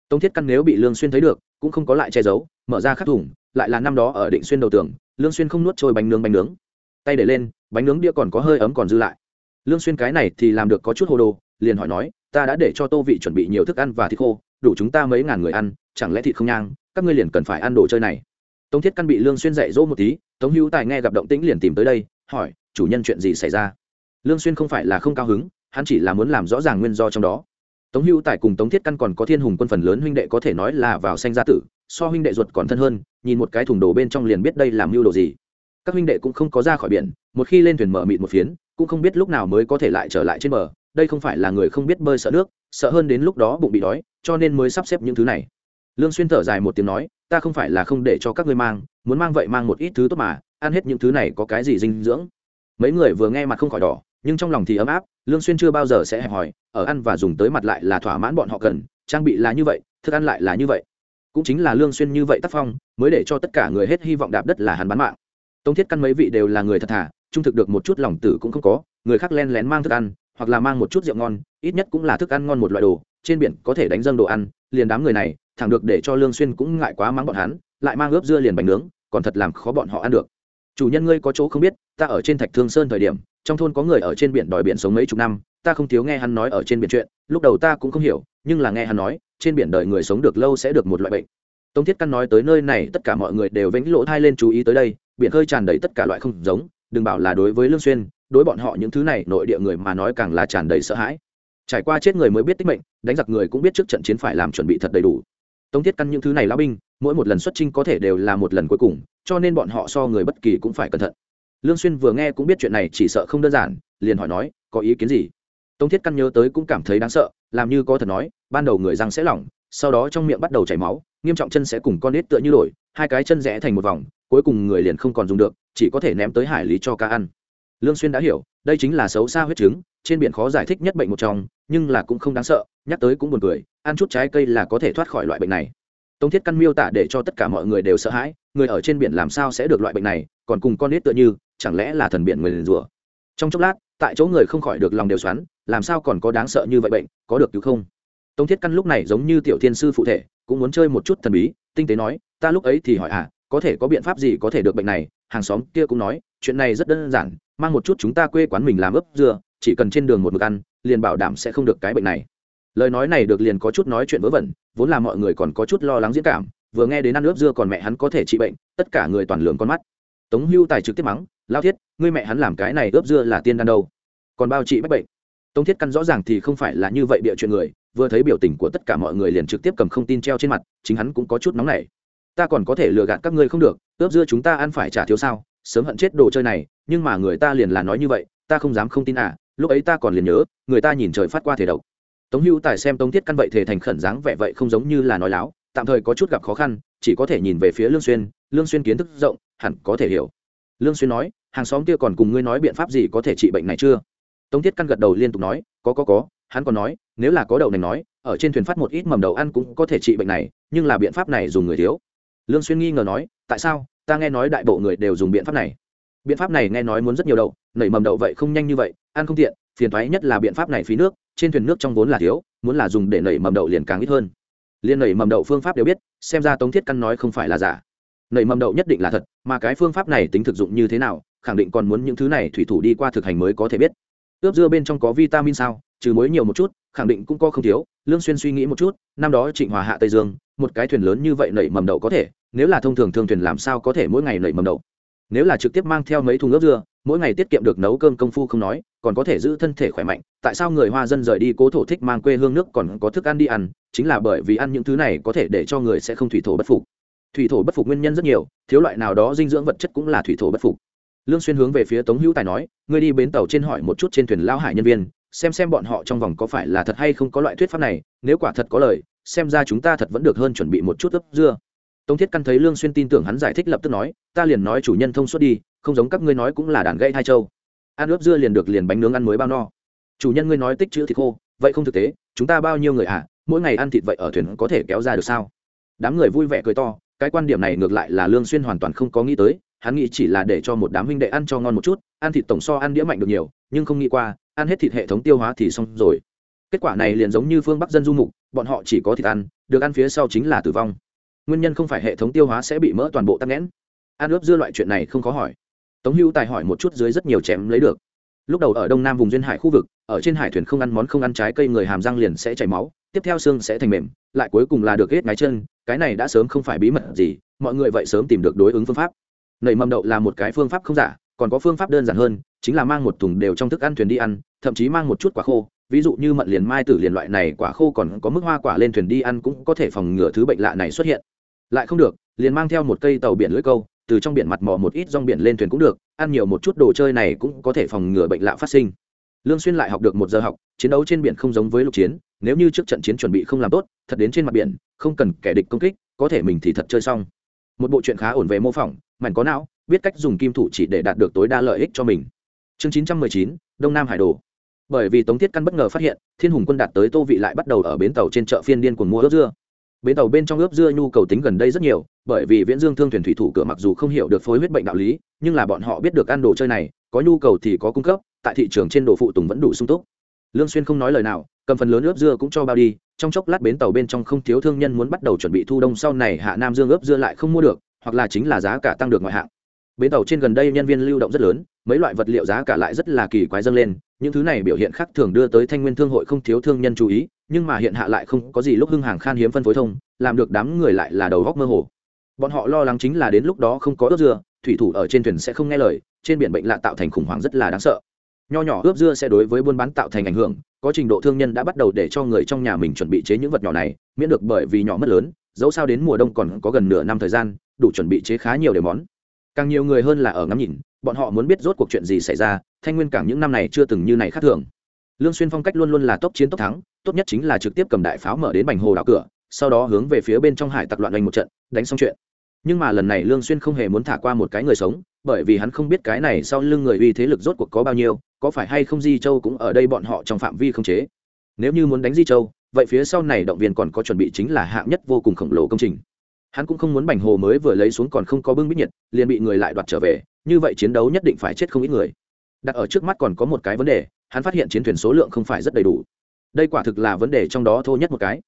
Tống thiết căn nếu bị lương xuyên thấy được, cũng không có lại che giấu, mở ra khắc thùng, lại là năm đó ở định xuyên đầu tường, lương xuyên không nuốt trôi bánh nướng bánh nướng tay để lên, bánh nướng đĩa còn có hơi ấm còn dư lại. Lương xuyên cái này thì làm được có chút hồ đồ, liền hỏi nói, ta đã để cho tô vị chuẩn bị nhiều thức ăn và thịt khô, đủ chúng ta mấy ngàn người ăn, chẳng lẽ thịt không nhang, các ngươi liền cần phải ăn đồ chơi này. Tống thiết căn bị lương xuyên dạy dỗ một tí, tống hữu tài nghe gặp động tĩnh liền tìm tới đây, hỏi, chủ nhân chuyện gì xảy ra? Lương xuyên không phải là không cao hứng, hắn chỉ là muốn làm rõ ràng nguyên do trong đó. Tống hữu tài cùng tống thiết căn còn có thiên hùng quân phần lớn huynh đệ có thể nói là vào sanh gia tử, so huynh đệ ruột còn thân hơn, nhìn một cái thùng đồ bên trong liền biết đây làm mưu đồ gì các huynh đệ cũng không có ra khỏi biển, một khi lên thuyền mở mịt một phiến, cũng không biết lúc nào mới có thể lại trở lại trên bờ, đây không phải là người không biết bơi sợ nước, sợ hơn đến lúc đó bụng bị đói, cho nên mới sắp xếp những thứ này. Lương xuyên thở dài một tiếng nói, ta không phải là không để cho các ngươi mang, muốn mang vậy mang một ít thứ tốt mà, ăn hết những thứ này có cái gì dinh dưỡng? Mấy người vừa nghe mặt không khỏi đỏ, nhưng trong lòng thì ấm áp, lương xuyên chưa bao giờ sẽ hẹp hỏi ở ăn và dùng tới mặt lại là thỏa mãn bọn họ cần, trang bị là như vậy, thức ăn lại là như vậy. Cũng chính là lương xuyên như vậy tác phong, mới để cho tất cả người hết hy vọng đạp đất là hắn bán mạng tống thiết căn mấy vị đều là người thật thà, trung thực được một chút lòng tử cũng không có, người khác len lén mang thức ăn, hoặc là mang một chút rượu ngon, ít nhất cũng là thức ăn ngon một loại đồ, trên biển có thể đánh dâng đồ ăn, liền đám người này, thẳng được để cho lương xuyên cũng ngại quá mắng bọn hắn, lại mang ướp dưa liền bánh nướng, còn thật làm khó bọn họ ăn được. Chủ nhân ngươi có chỗ không biết, ta ở trên thạch thương sơn thời điểm, trong thôn có người ở trên biển đòi biển sống mấy chục năm, ta không thiếu nghe hắn nói ở trên biển chuyện, lúc đầu ta cũng không hiểu, nhưng là nghe hắn nói, trên biển đời người sống được lâu sẽ được một loại bệnh. Tống thiết căn nói tới nơi này, tất cả mọi người đều vĩnh lỗ thai lên chú ý tới đây biển khơi tràn đầy tất cả loại không giống, đừng bảo là đối với lương xuyên, đối bọn họ những thứ này, nội địa người mà nói càng là tràn đầy sợ hãi. Trải qua chết người mới biết tích mệnh, đánh giặc người cũng biết trước trận chiến phải làm chuẩn bị thật đầy đủ. Tống thiết căn những thứ này lão binh, mỗi một lần xuất chinh có thể đều là một lần cuối cùng, cho nên bọn họ so người bất kỳ cũng phải cẩn thận. Lương xuyên vừa nghe cũng biết chuyện này, chỉ sợ không đơn giản, liền hỏi nói, có ý kiến gì? Tống thiết căn nhớ tới cũng cảm thấy đáng sợ, làm như có thật nói, ban đầu người răng sẽ lỏng, sau đó trong miệng bắt đầu chảy máu, nghiêm trọng chân sẽ cùng con nít tựa như đổi hai cái chân rẽ thành một vòng, cuối cùng người liền không còn dùng được, chỉ có thể ném tới hải lý cho cá ăn. Lương xuyên đã hiểu, đây chính là xấu xa huyết chứng, trên biển khó giải thích nhất bệnh một trong, nhưng là cũng không đáng sợ, nhắc tới cũng buồn cười, ăn chút trái cây là có thể thoát khỏi loại bệnh này. Tống thiết căn miêu tả để cho tất cả mọi người đều sợ hãi, người ở trên biển làm sao sẽ được loại bệnh này, còn cùng con nít tựa như, chẳng lẽ là thần biển người liền rủa? Trong chốc lát, tại chỗ người không khỏi được lòng đều xoắn, làm sao còn có đáng sợ như vậy bệnh, có được cứu không? Tống thiết căn lúc này giống như tiểu thiên sư phụ thể, cũng muốn chơi một chút thần bí, tinh tế nói ta lúc ấy thì hỏi à có thể có biện pháp gì có thể được bệnh này? Hàng xóm kia cũng nói, chuyện này rất đơn giản, mang một chút chúng ta quê quán mình làm ướp dưa chỉ cần trên đường một mực ăn, liền bảo đảm sẽ không được cái bệnh này. Lời nói này được liền có chút nói chuyện vớ vẩn, vốn là mọi người còn có chút lo lắng diễn cảm, vừa nghe đến ăn ướp dưa còn mẹ hắn có thể trị bệnh, tất cả người toàn lường con mắt. Tống hưu tài trực tiếp mắng lao thiết, ngươi mẹ hắn làm cái này ướp dưa là tiên đan đâu? Còn bao trị bách bệnh? Tống thiết căn rõ ràng thì không phải là như vậy bịa chuyện người, vừa thấy biểu tình của tất cả mọi người liền trực tiếp cầm không tin treo trên mặt, chính hắn cũng có chút nóng nảy ta còn có thể lừa gạt các ngươi không được, ướp dưa chúng ta ăn phải trả thiếu sao, sớm hận chết đồ chơi này, nhưng mà người ta liền là nói như vậy, ta không dám không tin à lúc ấy ta còn liền nhớ, người ta nhìn trời phát qua thể độc. Tống hưu tài xem tống thiết căn vậy thể thành khẩn dáng vẻ vậy không giống như là nói láo, tạm thời có chút gặp khó khăn, chỉ có thể nhìn về phía lương xuyên lương xuyên kiến thức rộng, hẳn có thể hiểu. Lương xuyên nói, hàng xóm kia còn cùng ngươi nói biện pháp gì có thể trị bệnh này chưa? Tống thiết căn gật đầu liên tục nói, có có có, hắn còn nói, nếu là có đầu này nói, ở trên thuyền phát một ít mầm đầu ăn cũng có thể trị bệnh này, nhưng là biện pháp này dùng người thiếu lương xuyên nghi ngờ nói, tại sao? Ta nghe nói đại bộ người đều dùng biện pháp này. Biện pháp này nghe nói muốn rất nhiều đậu, nảy mầm đậu vậy không nhanh như vậy, ăn không tiện, phiền toái nhất là biện pháp này phí nước, trên thuyền nước trong vốn là thiếu, muốn là dùng để nảy mầm đậu liền càng ít hơn. Liên nảy mầm đậu phương pháp đều biết, xem ra tống thiết căn nói không phải là giả. Nảy mầm đậu nhất định là thật, mà cái phương pháp này tính thực dụng như thế nào, khẳng định còn muốn những thứ này thủy thủ đi qua thực hành mới có thể biết. Ướp dưa bên trong có vitamin sao, trừ muối nhiều một chút, khẳng định cũng có không thiếu. Lương xuyên suy nghĩ một chút, năm đó trịnh hòa hạ tây dương, một cái thuyền lớn như vậy nảy mầm đậu có thể nếu là thông thường thương thuyền làm sao có thể mỗi ngày nảy mầm đậu? Nếu là trực tiếp mang theo mấy thùng ướp dưa, mỗi ngày tiết kiệm được nấu cơm công phu không nói, còn có thể giữ thân thể khỏe mạnh, tại sao người hoa dân rời đi cố thổ thích mang quê hương nước còn có thức ăn đi ăn, chính là bởi vì ăn những thứ này có thể để cho người sẽ không thủy thổ bất phục. Thủy thổ bất phục nguyên nhân rất nhiều, thiếu loại nào đó dinh dưỡng vật chất cũng là thủy thổ bất phục. Lương xuyên hướng về phía tống hữu tài nói, ngươi đi bến tàu trên hỏi một chút trên thuyền lao hải nhân viên, xem xem bọn họ trong vòng có phải là thật hay không có loại thuyết pháp này, nếu quả thật có lời, xem ra chúng ta thật vẫn được hơn chuẩn bị một chút ướp dưa tống thiết căn thấy lương xuyên tin tưởng hắn giải thích lập tức nói, ta liền nói chủ nhân thông suốt đi, không giống các ngươi nói cũng là đàn gãy hai châu. Ăn ướp dưa liền được liền bánh nướng ăn mới bao no. Chủ nhân ngươi nói tích chữ thịt khô, vậy không thực tế, chúng ta bao nhiêu người à mỗi ngày ăn thịt vậy ở thuyền có thể kéo ra được sao? Đám người vui vẻ cười to, cái quan điểm này ngược lại là lương xuyên hoàn toàn không có nghĩ tới, hắn nghĩ chỉ là để cho một đám huynh đệ ăn cho ngon một chút, ăn thịt tổng so ăn đĩa mạnh được nhiều, nhưng không nghĩ qua, ăn hết thịt hệ thống tiêu hóa thì xong rồi. Kết quả này liền giống như phương bắc dân du mục, bọn họ chỉ có thịt ăn, được ăn phía sau chính là tử vong nguyên nhân không phải hệ thống tiêu hóa sẽ bị mỡ toàn bộ tắc nghẽn. Ăn ướp dưa loại chuyện này không khó hỏi. Tống hưu tài hỏi một chút dưới rất nhiều chém lấy được. Lúc đầu ở đông nam vùng duyên hải khu vực, ở trên hải thuyền không ăn món không ăn trái cây người hàm răng liền sẽ chảy máu, tiếp theo xương sẽ thành mềm, lại cuối cùng là được ghét ngái chân, cái này đã sớm không phải bí mật gì, mọi người vậy sớm tìm được đối ứng phương pháp. Nảy mầm đậu là một cái phương pháp không giả, còn có phương pháp đơn giản hơn, chính là mang một thùng đều trong thức ăn thuyền đi ăn, thậm chí mang một chút quả khô, ví dụ như mận liền mai tử liền loại này quả khô còn có mức hoa quả lên thuyền đi ăn cũng có thể phòng ngừa thứ bệnh lạ này xuất hiện lại không được liền mang theo một cây tàu biển lưỡi câu từ trong biển mặt mò một ít rong biển lên thuyền cũng được ăn nhiều một chút đồ chơi này cũng có thể phòng ngừa bệnh lạ phát sinh. Lương xuyên lại học được một giờ học chiến đấu trên biển không giống với lục chiến nếu như trước trận chiến chuẩn bị không làm tốt thật đến trên mặt biển không cần kẻ địch công kích có thể mình thì thật chơi xong. Một bộ chuyện khá ổn về mô phỏng mảnh có não biết cách dùng kim thủ chỉ để đạt được tối đa lợi ích cho mình. Chương 919, đông nam hải đồ bởi vì tống thiết căn bất ngờ phát hiện thiên hùng quân đạt tới tô vị lại bắt đầu ở bến tàu trên chợ phiên điên cuồng mua ớt dưa bến tàu bên trong ướp dưa nhu cầu tính gần đây rất nhiều, bởi vì viễn dương thương thuyền thủy thủ cửa mặc dù không hiểu được phối huyết bệnh đạo lý, nhưng là bọn họ biết được ăn đồ chơi này, có nhu cầu thì có cung cấp, tại thị trường trên đồ phụ tùng vẫn đủ sung túc. Lương xuyên không nói lời nào, cầm phần lớn ướp dưa cũng cho bao đi, trong chốc lát bến tàu bên trong không thiếu thương nhân muốn bắt đầu chuẩn bị thu đông sau này hạ nam dương ướp dưa lại không mua được, hoặc là chính là giá cả tăng được ngoại hạng. Bến tàu trên gần đây nhân viên lưu động rất lớn, mấy loại vật liệu giá cả lại rất là kỳ quái dâng lên, những thứ này biểu hiện khác thường đưa tới thanh nguyên thương hội không thiếu thương nhân chú ý nhưng mà hiện hạ lại không có gì lúc hưng hàng khan hiếm phân phối thông, làm được đám người lại là đầu góc mơ hồ. Bọn họ lo lắng chính là đến lúc đó không có ướp dưa, thủy thủ ở trên thuyền sẽ không nghe lời, trên biển bệnh lạ tạo thành khủng hoảng rất là đáng sợ. Nho nhỏ ướp dưa sẽ đối với buôn bán tạo thành ảnh hưởng, có trình độ thương nhân đã bắt đầu để cho người trong nhà mình chuẩn bị chế những vật nhỏ này, miễn được bởi vì nhỏ mất lớn, dẫu sao đến mùa đông còn có gần nửa năm thời gian, đủ chuẩn bị chế khá nhiều để món. Càng nhiều người hơn là ở ngắm nhìn, bọn họ muốn biết rốt cuộc chuyện gì xảy ra, thanh nguyên cảng những năm này chưa từng như này khác thường lương xuyên phong cách luôn luôn là tốc chiến tốc thắng, tốt nhất chính là trực tiếp cầm đại pháo mở đến bành hồ đảo cửa, sau đó hướng về phía bên trong hải tặc loạn đánh một trận, đánh xong chuyện. Nhưng mà lần này lương xuyên không hề muốn thả qua một cái người sống, bởi vì hắn không biết cái này sau lưng người uy thế lực rốt cuộc có bao nhiêu, có phải hay không di châu cũng ở đây bọn họ trong phạm vi không chế. Nếu như muốn đánh di châu, vậy phía sau này động viên còn có chuẩn bị chính là hạng nhất vô cùng khổng lồ công trình. Hắn cũng không muốn bành hồ mới vừa lấy xuống còn không có bưng bít nhiệt, liền bị người lại đoạt trở về, như vậy chiến đấu nhất định phải chết không ít người. Đặt ở trước mắt còn có một cái vấn đề hắn phát hiện chiến thuyền số lượng không phải rất đầy đủ. Đây quả thực là vấn đề trong đó thô nhất một cái.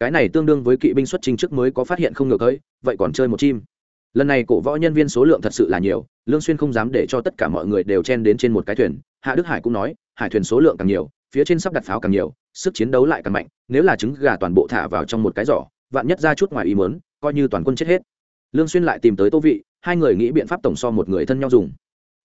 Cái này tương đương với kỵ binh xuất trình trước mới có phát hiện không ngược ấy vậy còn chơi một chim. Lần này cổ võ nhân viên số lượng thật sự là nhiều, lương xuyên không dám để cho tất cả mọi người đều chen đến trên một cái thuyền, hạ đức hải cũng nói, hải thuyền số lượng càng nhiều, phía trên sắp đặt pháo càng nhiều, sức chiến đấu lại càng mạnh, nếu là trứng gà toàn bộ thả vào trong một cái giỏ, vạn nhất ra chút ngoài ý muốn, coi như toàn quân chết hết. Lương xuyên lại tìm tới tô vị, hai người nghĩ biện pháp tổng so một người thân nhau dùng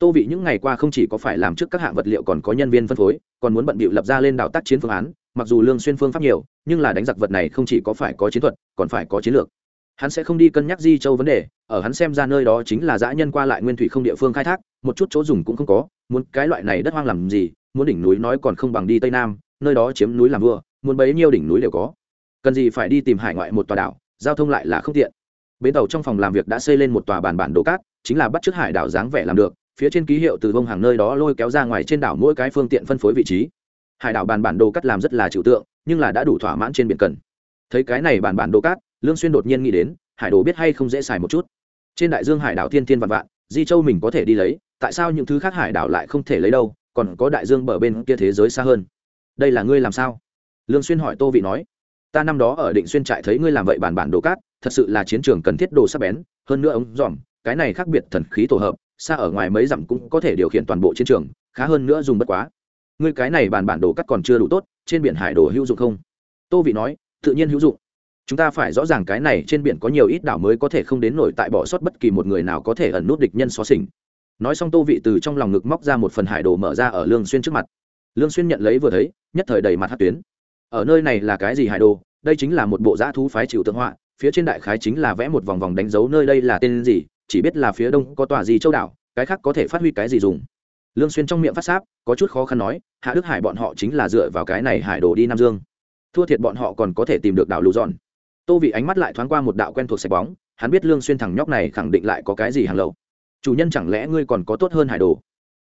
tô vị những ngày qua không chỉ có phải làm trước các hạng vật liệu còn có nhân viên phân phối, còn muốn bận bịu lập ra lên đảo tác chiến phương án, mặc dù lương xuyên phương pháp nhiều, nhưng là đánh giặc vật này không chỉ có phải có chiến thuật, còn phải có chiến lược. Hắn sẽ không đi cân nhắc di châu vấn đề, ở hắn xem ra nơi đó chính là dã nhân qua lại nguyên thủy không địa phương khai thác, một chút chỗ dùng cũng không có, muốn cái loại này đất hoang làm gì, muốn đỉnh núi nói còn không bằng đi tây nam, nơi đó chiếm núi làm vua, muốn bấy nhiêu đỉnh núi đều có. Cần gì phải đi tìm hải ngoại một tòa đảo, giao thông lại là không tiện. Bến tàu trong phòng làm việc đã xây lên một tòa bàn bản đồ cát, chính là bắt chước hải đảo dáng vẻ làm được phía trên ký hiệu từ bông hàng nơi đó lôi kéo ra ngoài trên đảo mỗi cái phương tiện phân phối vị trí. Hải đảo bản bản đồ cắt làm rất là trừu tượng, nhưng là đã đủ thỏa mãn trên biển cần. Thấy cái này bản bản đồ cát lương xuyên đột nhiên nghĩ đến, hải đồ biết hay không dễ xài một chút. Trên đại dương hải đảo thiên thiên vạn vạn, di châu mình có thể đi lấy, tại sao những thứ khác hải đảo lại không thể lấy đâu, còn có đại dương bờ bên kia thế giới xa hơn. Đây là ngươi làm sao? Lương xuyên hỏi tô vị nói. Ta năm đó ở định xuyên trại thấy ngươi làm vậy bản bản đồ cát thật sự là chiến trường cần thiết đồ sắc bén, hơn nữa ống dòm, cái này khác biệt thần khí tổ hợp xa ở ngoài mấy dặm cũng có thể điều khiển toàn bộ chiến trường, khá hơn nữa dùng bất quá. Ngươi cái này bản bản đồ cắt còn chưa đủ tốt, trên biển hải đồ hữu dụng không? Tô vị nói, tự nhiên hữu dụng. Chúng ta phải rõ ràng cái này trên biển có nhiều ít đảo mới có thể không đến nổi tại bỏ sót bất kỳ một người nào có thể ẩn nút địch nhân xóa xỉnh. Nói xong tô vị từ trong lòng ngực móc ra một phần hải đồ mở ra ở lương xuyên trước mặt. Lương xuyên nhận lấy vừa thấy, nhất thời đầy mặt hát tuyến. Ở nơi này là cái gì hải đồ? Đây chính là một bộ giã thú phái chịu tượng họa, phía trên đại khái chính là vẽ một vòng vòng đánh dấu nơi đây là tên gì chỉ biết là phía đông có tòa gì châu đảo, cái khác có thể phát huy cái gì dùng. Lương xuyên trong miệng phát sáp, có chút khó khăn nói, hạ đức hải bọn họ chính là dựa vào cái này hải đồ đi nam dương. Thua thiệt bọn họ còn có thể tìm được đảo lù dọn tô vị ánh mắt lại thoáng qua một đạo quen thuộc sạch bóng, hắn biết lương xuyên thằng nhóc này khẳng định lại có cái gì hàng lậu. Chủ nhân chẳng lẽ ngươi còn có tốt hơn hải đồ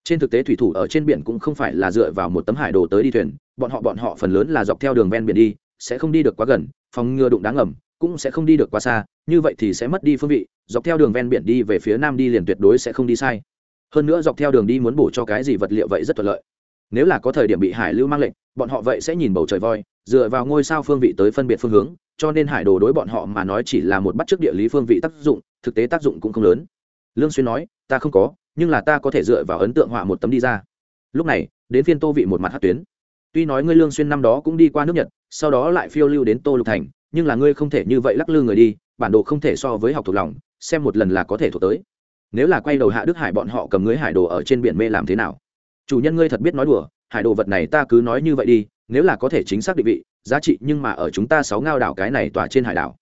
trên thực tế thủy thủ ở trên biển cũng không phải là dựa vào một tấm hải đồ tới đi thuyền, bọn họ bọn họ phần lớn là dọc theo đường ven biển đi, sẽ không đi được quá gần, phòng ngừa đụng đáng ngầm cũng sẽ không đi được quá xa, như vậy thì sẽ mất đi phương vị, dọc theo đường ven biển đi về phía nam đi liền tuyệt đối sẽ không đi sai. Hơn nữa dọc theo đường đi muốn bổ cho cái gì vật liệu vậy rất thuận lợi. Nếu là có thời điểm bị hải lưu mang lệnh, bọn họ vậy sẽ nhìn bầu trời voi, dựa vào ngôi sao phương vị tới phân biệt phương hướng, cho nên hải đồ đối bọn họ mà nói chỉ là một bắt chước địa lý phương vị tác dụng, thực tế tác dụng cũng không lớn. Lương xuyên nói, ta không có, nhưng là ta có thể dựa vào ấn tượng họa một tấm đi ra. Lúc này, đến phiên tô vị một mặt hát tuyến. Tuy nói ngươi lương xuyên năm đó cũng đi qua nước nhật, sau đó lại phiêu lưu đến tô lục thành nhưng là ngươi không thể như vậy lắc lư người đi, bản đồ không thể so với học thuộc lòng, xem một lần là có thể thuộc tới. Nếu là quay đầu hạ đức hải bọn họ cầm ngươi hải đồ ở trên biển mê làm thế nào? Chủ nhân ngươi thật biết nói đùa, hải đồ vật này ta cứ nói như vậy đi, nếu là có thể chính xác định vị, giá trị nhưng mà ở chúng ta sáu ngao đảo cái này tỏa trên hải đảo.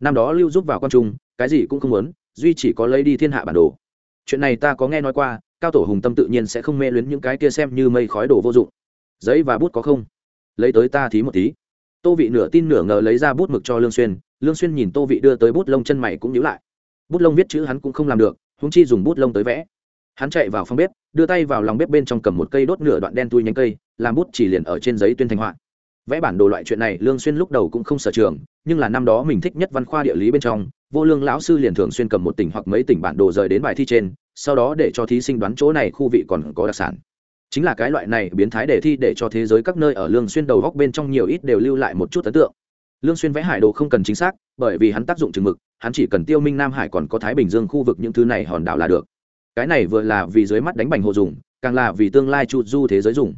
Năm đó lưu giúp vào quan trung, cái gì cũng không muốn, duy chỉ có lấy đi thiên hạ bản đồ. Chuyện này ta có nghe nói qua, cao tổ hùng tâm tự nhiên sẽ không mê luyến những cái kia xem như mây khói đồ vô dụng. Giấy và bút có không? Lấy tới ta thí một tí tô vị nửa tin nửa ngờ lấy ra bút mực cho lương xuyên lương xuyên nhìn tô vị đưa tới bút lông chân mày cũng nhíu lại. Bút lông viết chữ hắn cũng không làm được, huống chi dùng bút lông tới vẽ. Hắn chạy vào phòng bếp, đưa tay vào lòng bếp bên trong cầm một cây đốt nửa đoạn đen tui nhánh cây, làm bút chỉ liền ở trên giấy tuyên thành họa. Vẽ bản đồ loại chuyện này lương xuyên lúc đầu cũng không sở trường, nhưng là năm đó mình thích nhất văn khoa địa lý bên trong, vô lương lão sư liền thường xuyên cầm một tỉnh hoặc mấy tỉnh bản đồ rời đến bài thi trên, sau đó để cho thí sinh đoán chỗ này khu vị còn có đặc sản chính là cái loại này biến thái đề thi để cho thế giới các nơi ở lương xuyên đầu góc bên trong nhiều ít đều lưu lại một chút ấn tượng. Lương xuyên vẽ hải đồ không cần chính xác, bởi vì hắn tác dụng chừng mực, hắn chỉ cần tiêu minh nam hải còn có thái bình dương khu vực những thứ này hòn đảo là được. Cái này vừa là vì dưới mắt đánh bành hồ dùng, càng là vì tương lai chu du thế giới dùng.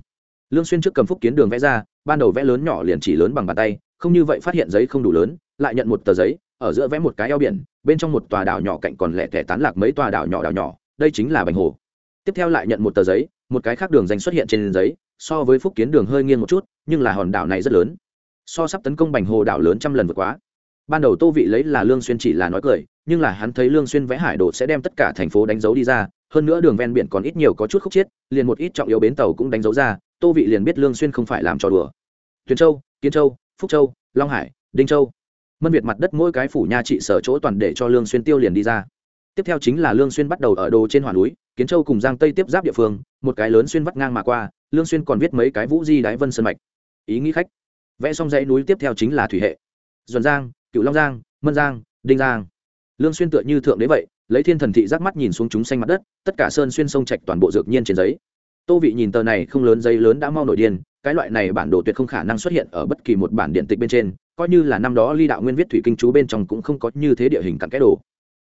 Lương xuyên trước cầm phúc kiến đường vẽ ra, ban đầu vẽ lớn nhỏ liền chỉ lớn bằng bàn tay, không như vậy phát hiện giấy không đủ lớn, lại nhận một tờ giấy, ở giữa vẽ một cái eo biển, bên trong một tòa đảo nhỏ cạnh còn lẻ tẻ tán lạc mấy tòa đảo nhỏ đảo nhỏ, đây chính là bành hồ. Tiếp theo lại nhận một tờ giấy một cái khác đường danh xuất hiện trên giấy, so với phúc kiến đường hơi nghiêng một chút, nhưng là hòn đảo này rất lớn. So sắp tấn công bành hồ đảo lớn trăm lần vượt quá. Ban đầu tô vị lấy là lương xuyên chỉ là nói cười, nhưng là hắn thấy lương xuyên vẽ hải đồ sẽ đem tất cả thành phố đánh dấu đi ra, hơn nữa đường ven biển còn ít nhiều có chút khúc chiết liền một ít trọng yếu bến tàu cũng đánh dấu ra, tô vị liền biết lương xuyên không phải làm trò đùa. Tuyền châu, kiến châu, phúc châu, long hải, đinh châu. Mân việt mặt đất mỗi cái phủ nha trị sở chỗ toàn để cho lương xuyên tiêu liền đi ra tiếp theo chính là lương xuyên bắt đầu ở đồ trên hoàn núi, kiến châu cùng giang tây tiếp giáp địa phương, một cái lớn xuyên vắt ngang mà qua, lương xuyên còn viết mấy cái vũ di đái vân sơn mạch. Ý nghĩ khách. Vẽ xong dãy núi tiếp theo chính là thủy hệ. Duẩn giang cựu long giang, mân giang, đinh giang. Lương xuyên tựa như thượng đế vậy, lấy thiên thần thị giác mắt nhìn xuống chúng xanh mặt đất, tất cả sơn xuyên sông trạch toàn bộ dược nhiên trên giấy. Tô vị nhìn tờ này không lớn, giấy lớn đã mau nổi điên, cái loại này bản đồ tuyệt không khả năng xuất hiện ở bất kỳ một bản điện tịch bên trên, coi như là năm đó ly đạo nguyên viết thủy kinh chú bên trong cũng không có như thế địa hình cặn kẽ đồ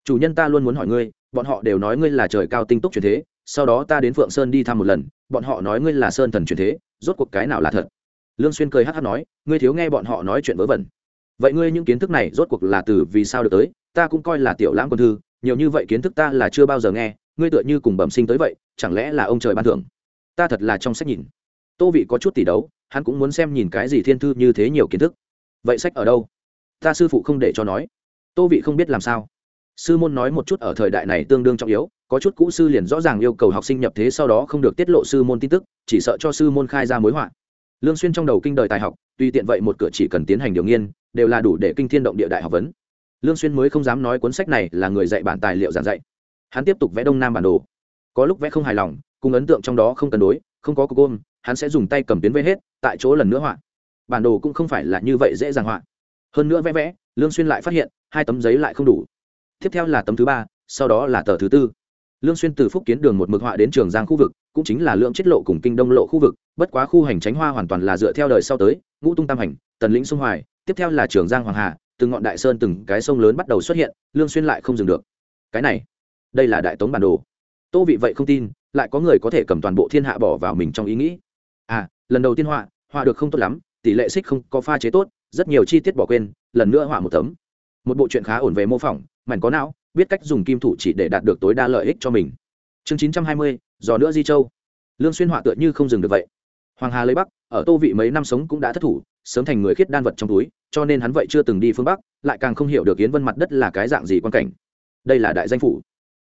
chủ nhân ta luôn muốn hỏi ngươi, bọn họ đều nói ngươi là trời cao tinh túc truyền thế, sau đó ta đến phượng sơn đi thăm một lần, bọn họ nói ngươi là sơn thần truyền thế, rốt cuộc cái nào là thật? Lương xuyên cười hắt hắt nói, ngươi thiếu nghe bọn họ nói chuyện vớ vẩn. Vậy ngươi những kiến thức này rốt cuộc là từ vì sao được tới? Ta cũng coi là tiểu lãng quân thư, nhiều như vậy kiến thức ta là chưa bao giờ nghe, ngươi tựa như cùng bẩm sinh tới vậy, chẳng lẽ là ông trời ban thưởng? Ta thật là trong sách nhìn. Tô vị có chút tỷ đấu, hắn cũng muốn xem nhìn cái gì thiên thư như thế nhiều kiến thức. Vậy sách ở đâu? Ta sư phụ không để cho nói. Tô vị không biết làm sao sư môn nói một chút ở thời đại này tương đương trọng yếu, có chút cũ sư liền rõ ràng yêu cầu học sinh nhập thế sau đó không được tiết lộ sư môn tin tức, chỉ sợ cho sư môn khai ra mối họa. Lương xuyên trong đầu kinh đời tài học, tuy tiện vậy một cửa chỉ cần tiến hành điều nghiên, đều là đủ để kinh thiên động địa đại học vấn. Lương xuyên mới không dám nói cuốn sách này là người dạy bản tài liệu giảng dạy. Hắn tiếp tục vẽ đông nam bản đồ. Có lúc vẽ không hài lòng, cùng ấn tượng trong đó không cân đối, không có cục ôm hắn sẽ dùng tay cầm tuyến vẽ hết, tại chỗ lần nữa họa. Bản đồ cũng không phải là như vậy dễ dàng họa. Hơn nữa vẽ vẽ, lương xuyên lại phát hiện, hai tấm giấy lại không đủ tiếp theo là tấm thứ ba, sau đó là tờ thứ tư. Lương xuyên từ phúc kiến đường một mực họa đến trường giang khu vực, cũng chính là lượng chiết lộ cùng kinh đông lộ khu vực, bất quá khu hành tránh hoa hoàn toàn là dựa theo đời sau tới, ngũ tung tam hành, tần lĩnh sông hoài, tiếp theo là trường giang hoàng hà, từng ngọn đại sơn từng cái sông lớn bắt đầu xuất hiện, lương xuyên lại không dừng được. Cái này, đây là đại tống bản đồ. Tô vị vậy không tin, lại có người có thể cầm toàn bộ thiên hạ bỏ vào mình trong ý nghĩ. À lần đầu tiên họa họa được không tốt lắm, tỷ lệ xích không có pha chế tốt, rất nhiều chi tiết bỏ quên, lần nữa họa một tấm. Một bộ truyện khá ổn về mô phỏng mảnh có não, biết cách dùng kim thủ chỉ để đạt được tối đa lợi ích cho mình. Chương chín trăm hai mươi dò nữa di châu. Lương xuyên họa tựa như không dừng được vậy. Hoàng hà lấy bắc, ở tô vị mấy năm sống cũng đã thất thủ, sớm thành người khiết đan vật trong túi, cho nên hắn vậy chưa từng đi phương bắc, lại càng không hiểu được yến vân mặt đất là cái dạng gì quan cảnh. Đây là đại danh phủ.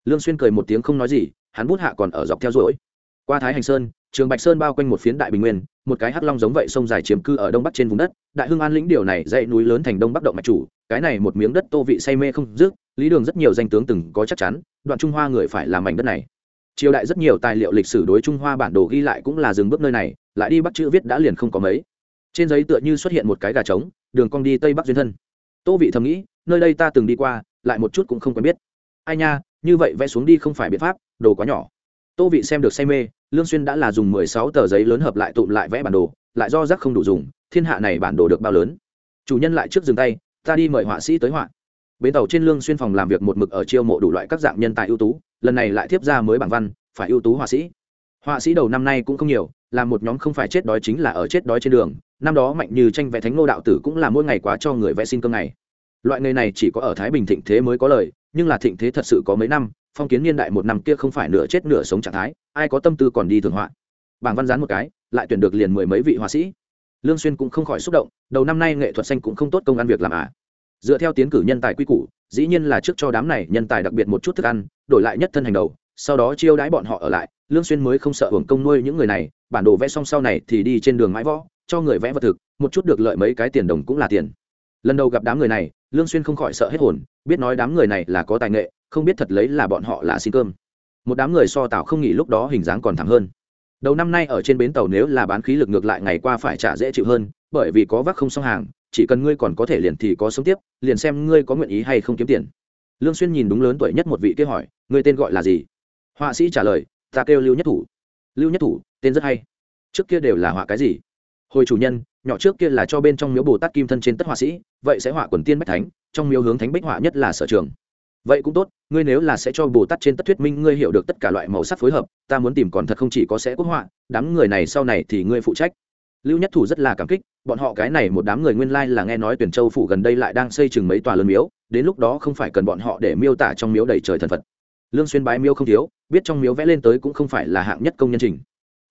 Lương xuyên cười một tiếng không nói gì, hắn bút hạ còn ở dọc theo dõi. Qua thái hành sơn trường bạch sơn bao quanh một phiến đại bình nguyên, một cái hắc long giống vậy sông dài chiếm cư ở đông bắc trên vùng đất. Đại hưng an lĩnh điều này dãy núi lớn thành đông bắc động mạch chủ, cái này một miếng đất tô vị say mê không dứt, lý đường rất nhiều danh tướng từng có chắc chắn, đoạn trung hoa người phải làm mảnh đất này. Triều đại rất nhiều tài liệu lịch sử đối trung hoa bản đồ ghi lại cũng là dừng bước nơi này, lại đi bắt chữ viết đã liền không có mấy. Trên giấy tựa như xuất hiện một cái gà trống, đường cong đi tây bắc duyên thân. Tô vị thầm nghĩ, nơi đây ta từng đi qua, lại một chút cũng không quen biết. Ai nha, như vậy vẽ xuống đi không phải biện pháp, đồ quá nhỏ tô vị xem được say mê, lương xuyên đã là dùng mười sáu tờ giấy lớn hợp lại tụm lại vẽ bản đồ, lại do rác không đủ dùng, thiên hạ này bản đồ được bao lớn. Chủ nhân lại trước dừng tay, ta đi mời họa sĩ tới họa. Bến tàu trên lương xuyên phòng làm việc một mực ở chiêu mộ đủ loại các dạng nhân tài ưu tú, lần này lại tiếp ra mới bảng văn, phải ưu tú họa sĩ. Họa sĩ đầu năm nay cũng không nhiều, làm một nhóm không phải chết đói chính là ở chết đói trên đường, năm đó mạnh như tranh vẽ thánh nô đạo tử cũng là mỗi ngày quá cho người vẽ xin cơm ngày. Loại nghề này chỉ có ở thái bình thịnh thế mới có lời, nhưng là thịnh thế thật sự có mấy năm phong kiến niên đại một năm kia không phải nửa chết nửa sống trạng thái, ai có tâm tư còn đi thường họa? Bảng văn gián một cái, lại tuyển được liền mười mấy vị họa sĩ. Lương xuyên cũng không khỏi xúc động, đầu năm nay nghệ thuật xanh cũng không tốt công ăn việc làm à. Dựa theo tiến cử nhân tài quy củ, dĩ nhiên là trước cho đám này nhân tài đặc biệt một chút thức ăn, đổi lại nhất thân hành đầu, sau đó chiêu đãi bọn họ ở lại, lương xuyên mới không sợ hưởng công nuôi những người này, bản đồ vẽ xong sau này thì đi trên đường mãi võ, cho người vẽ vật thực, một chút được lợi mấy cái tiền đồng cũng là tiền. Lần đầu gặp đám người này lương xuyên không khỏi sợ hết hồn, biết nói đám người này là có tài nghệ, không biết thật lấy là bọn họ là xin cơm. Một đám người so tảo không nghĩ lúc đó hình dáng còn thẳng hơn. Đầu năm nay ở trên bến tàu nếu là bán khí lực ngược lại ngày qua phải trả dễ chịu hơn, bởi vì có vác không xong hàng, chỉ cần ngươi còn có thể liền thì có sống tiếp, liền xem ngươi có nguyện ý hay không kiếm tiền. Lương xuyên nhìn đúng lớn tuổi nhất một vị kia hỏi, ngươi tên gọi là gì? Họa sĩ trả lời, ta kêu lưu nhất thủ. Lưu nhất thủ, tên rất hay. Trước kia đều là họa cái gì? Hồi chủ nhân nhỏ trước kia là cho bên trong miếu bồ tát kim thân trên tất họa sĩ, vậy sẽ họa quần tiên bách thánh, trong miếu hướng thánh bích họa nhất là sở trường. Vậy cũng tốt, ngươi nếu là sẽ cho bồ tát trên tất thuyết minh ngươi hiểu được tất cả loại màu sắc phối hợp, ta muốn tìm còn thật không chỉ có sẽ quốc họa, đám người này sau này thì ngươi phụ trách. Lưu nhất thủ rất là cảm kích, bọn họ cái này một đám người nguyên lai là nghe nói tuyển châu phủ gần đây lại đang xây chừng mấy tòa lớn miếu, đến lúc đó không phải cần bọn họ để miêu tả trong miếu đầy trời thần phật. Lương xuyên bái miếu không thiếu, biết trong miếu vẽ lên tới cũng không phải là hạng nhất công nhân trình.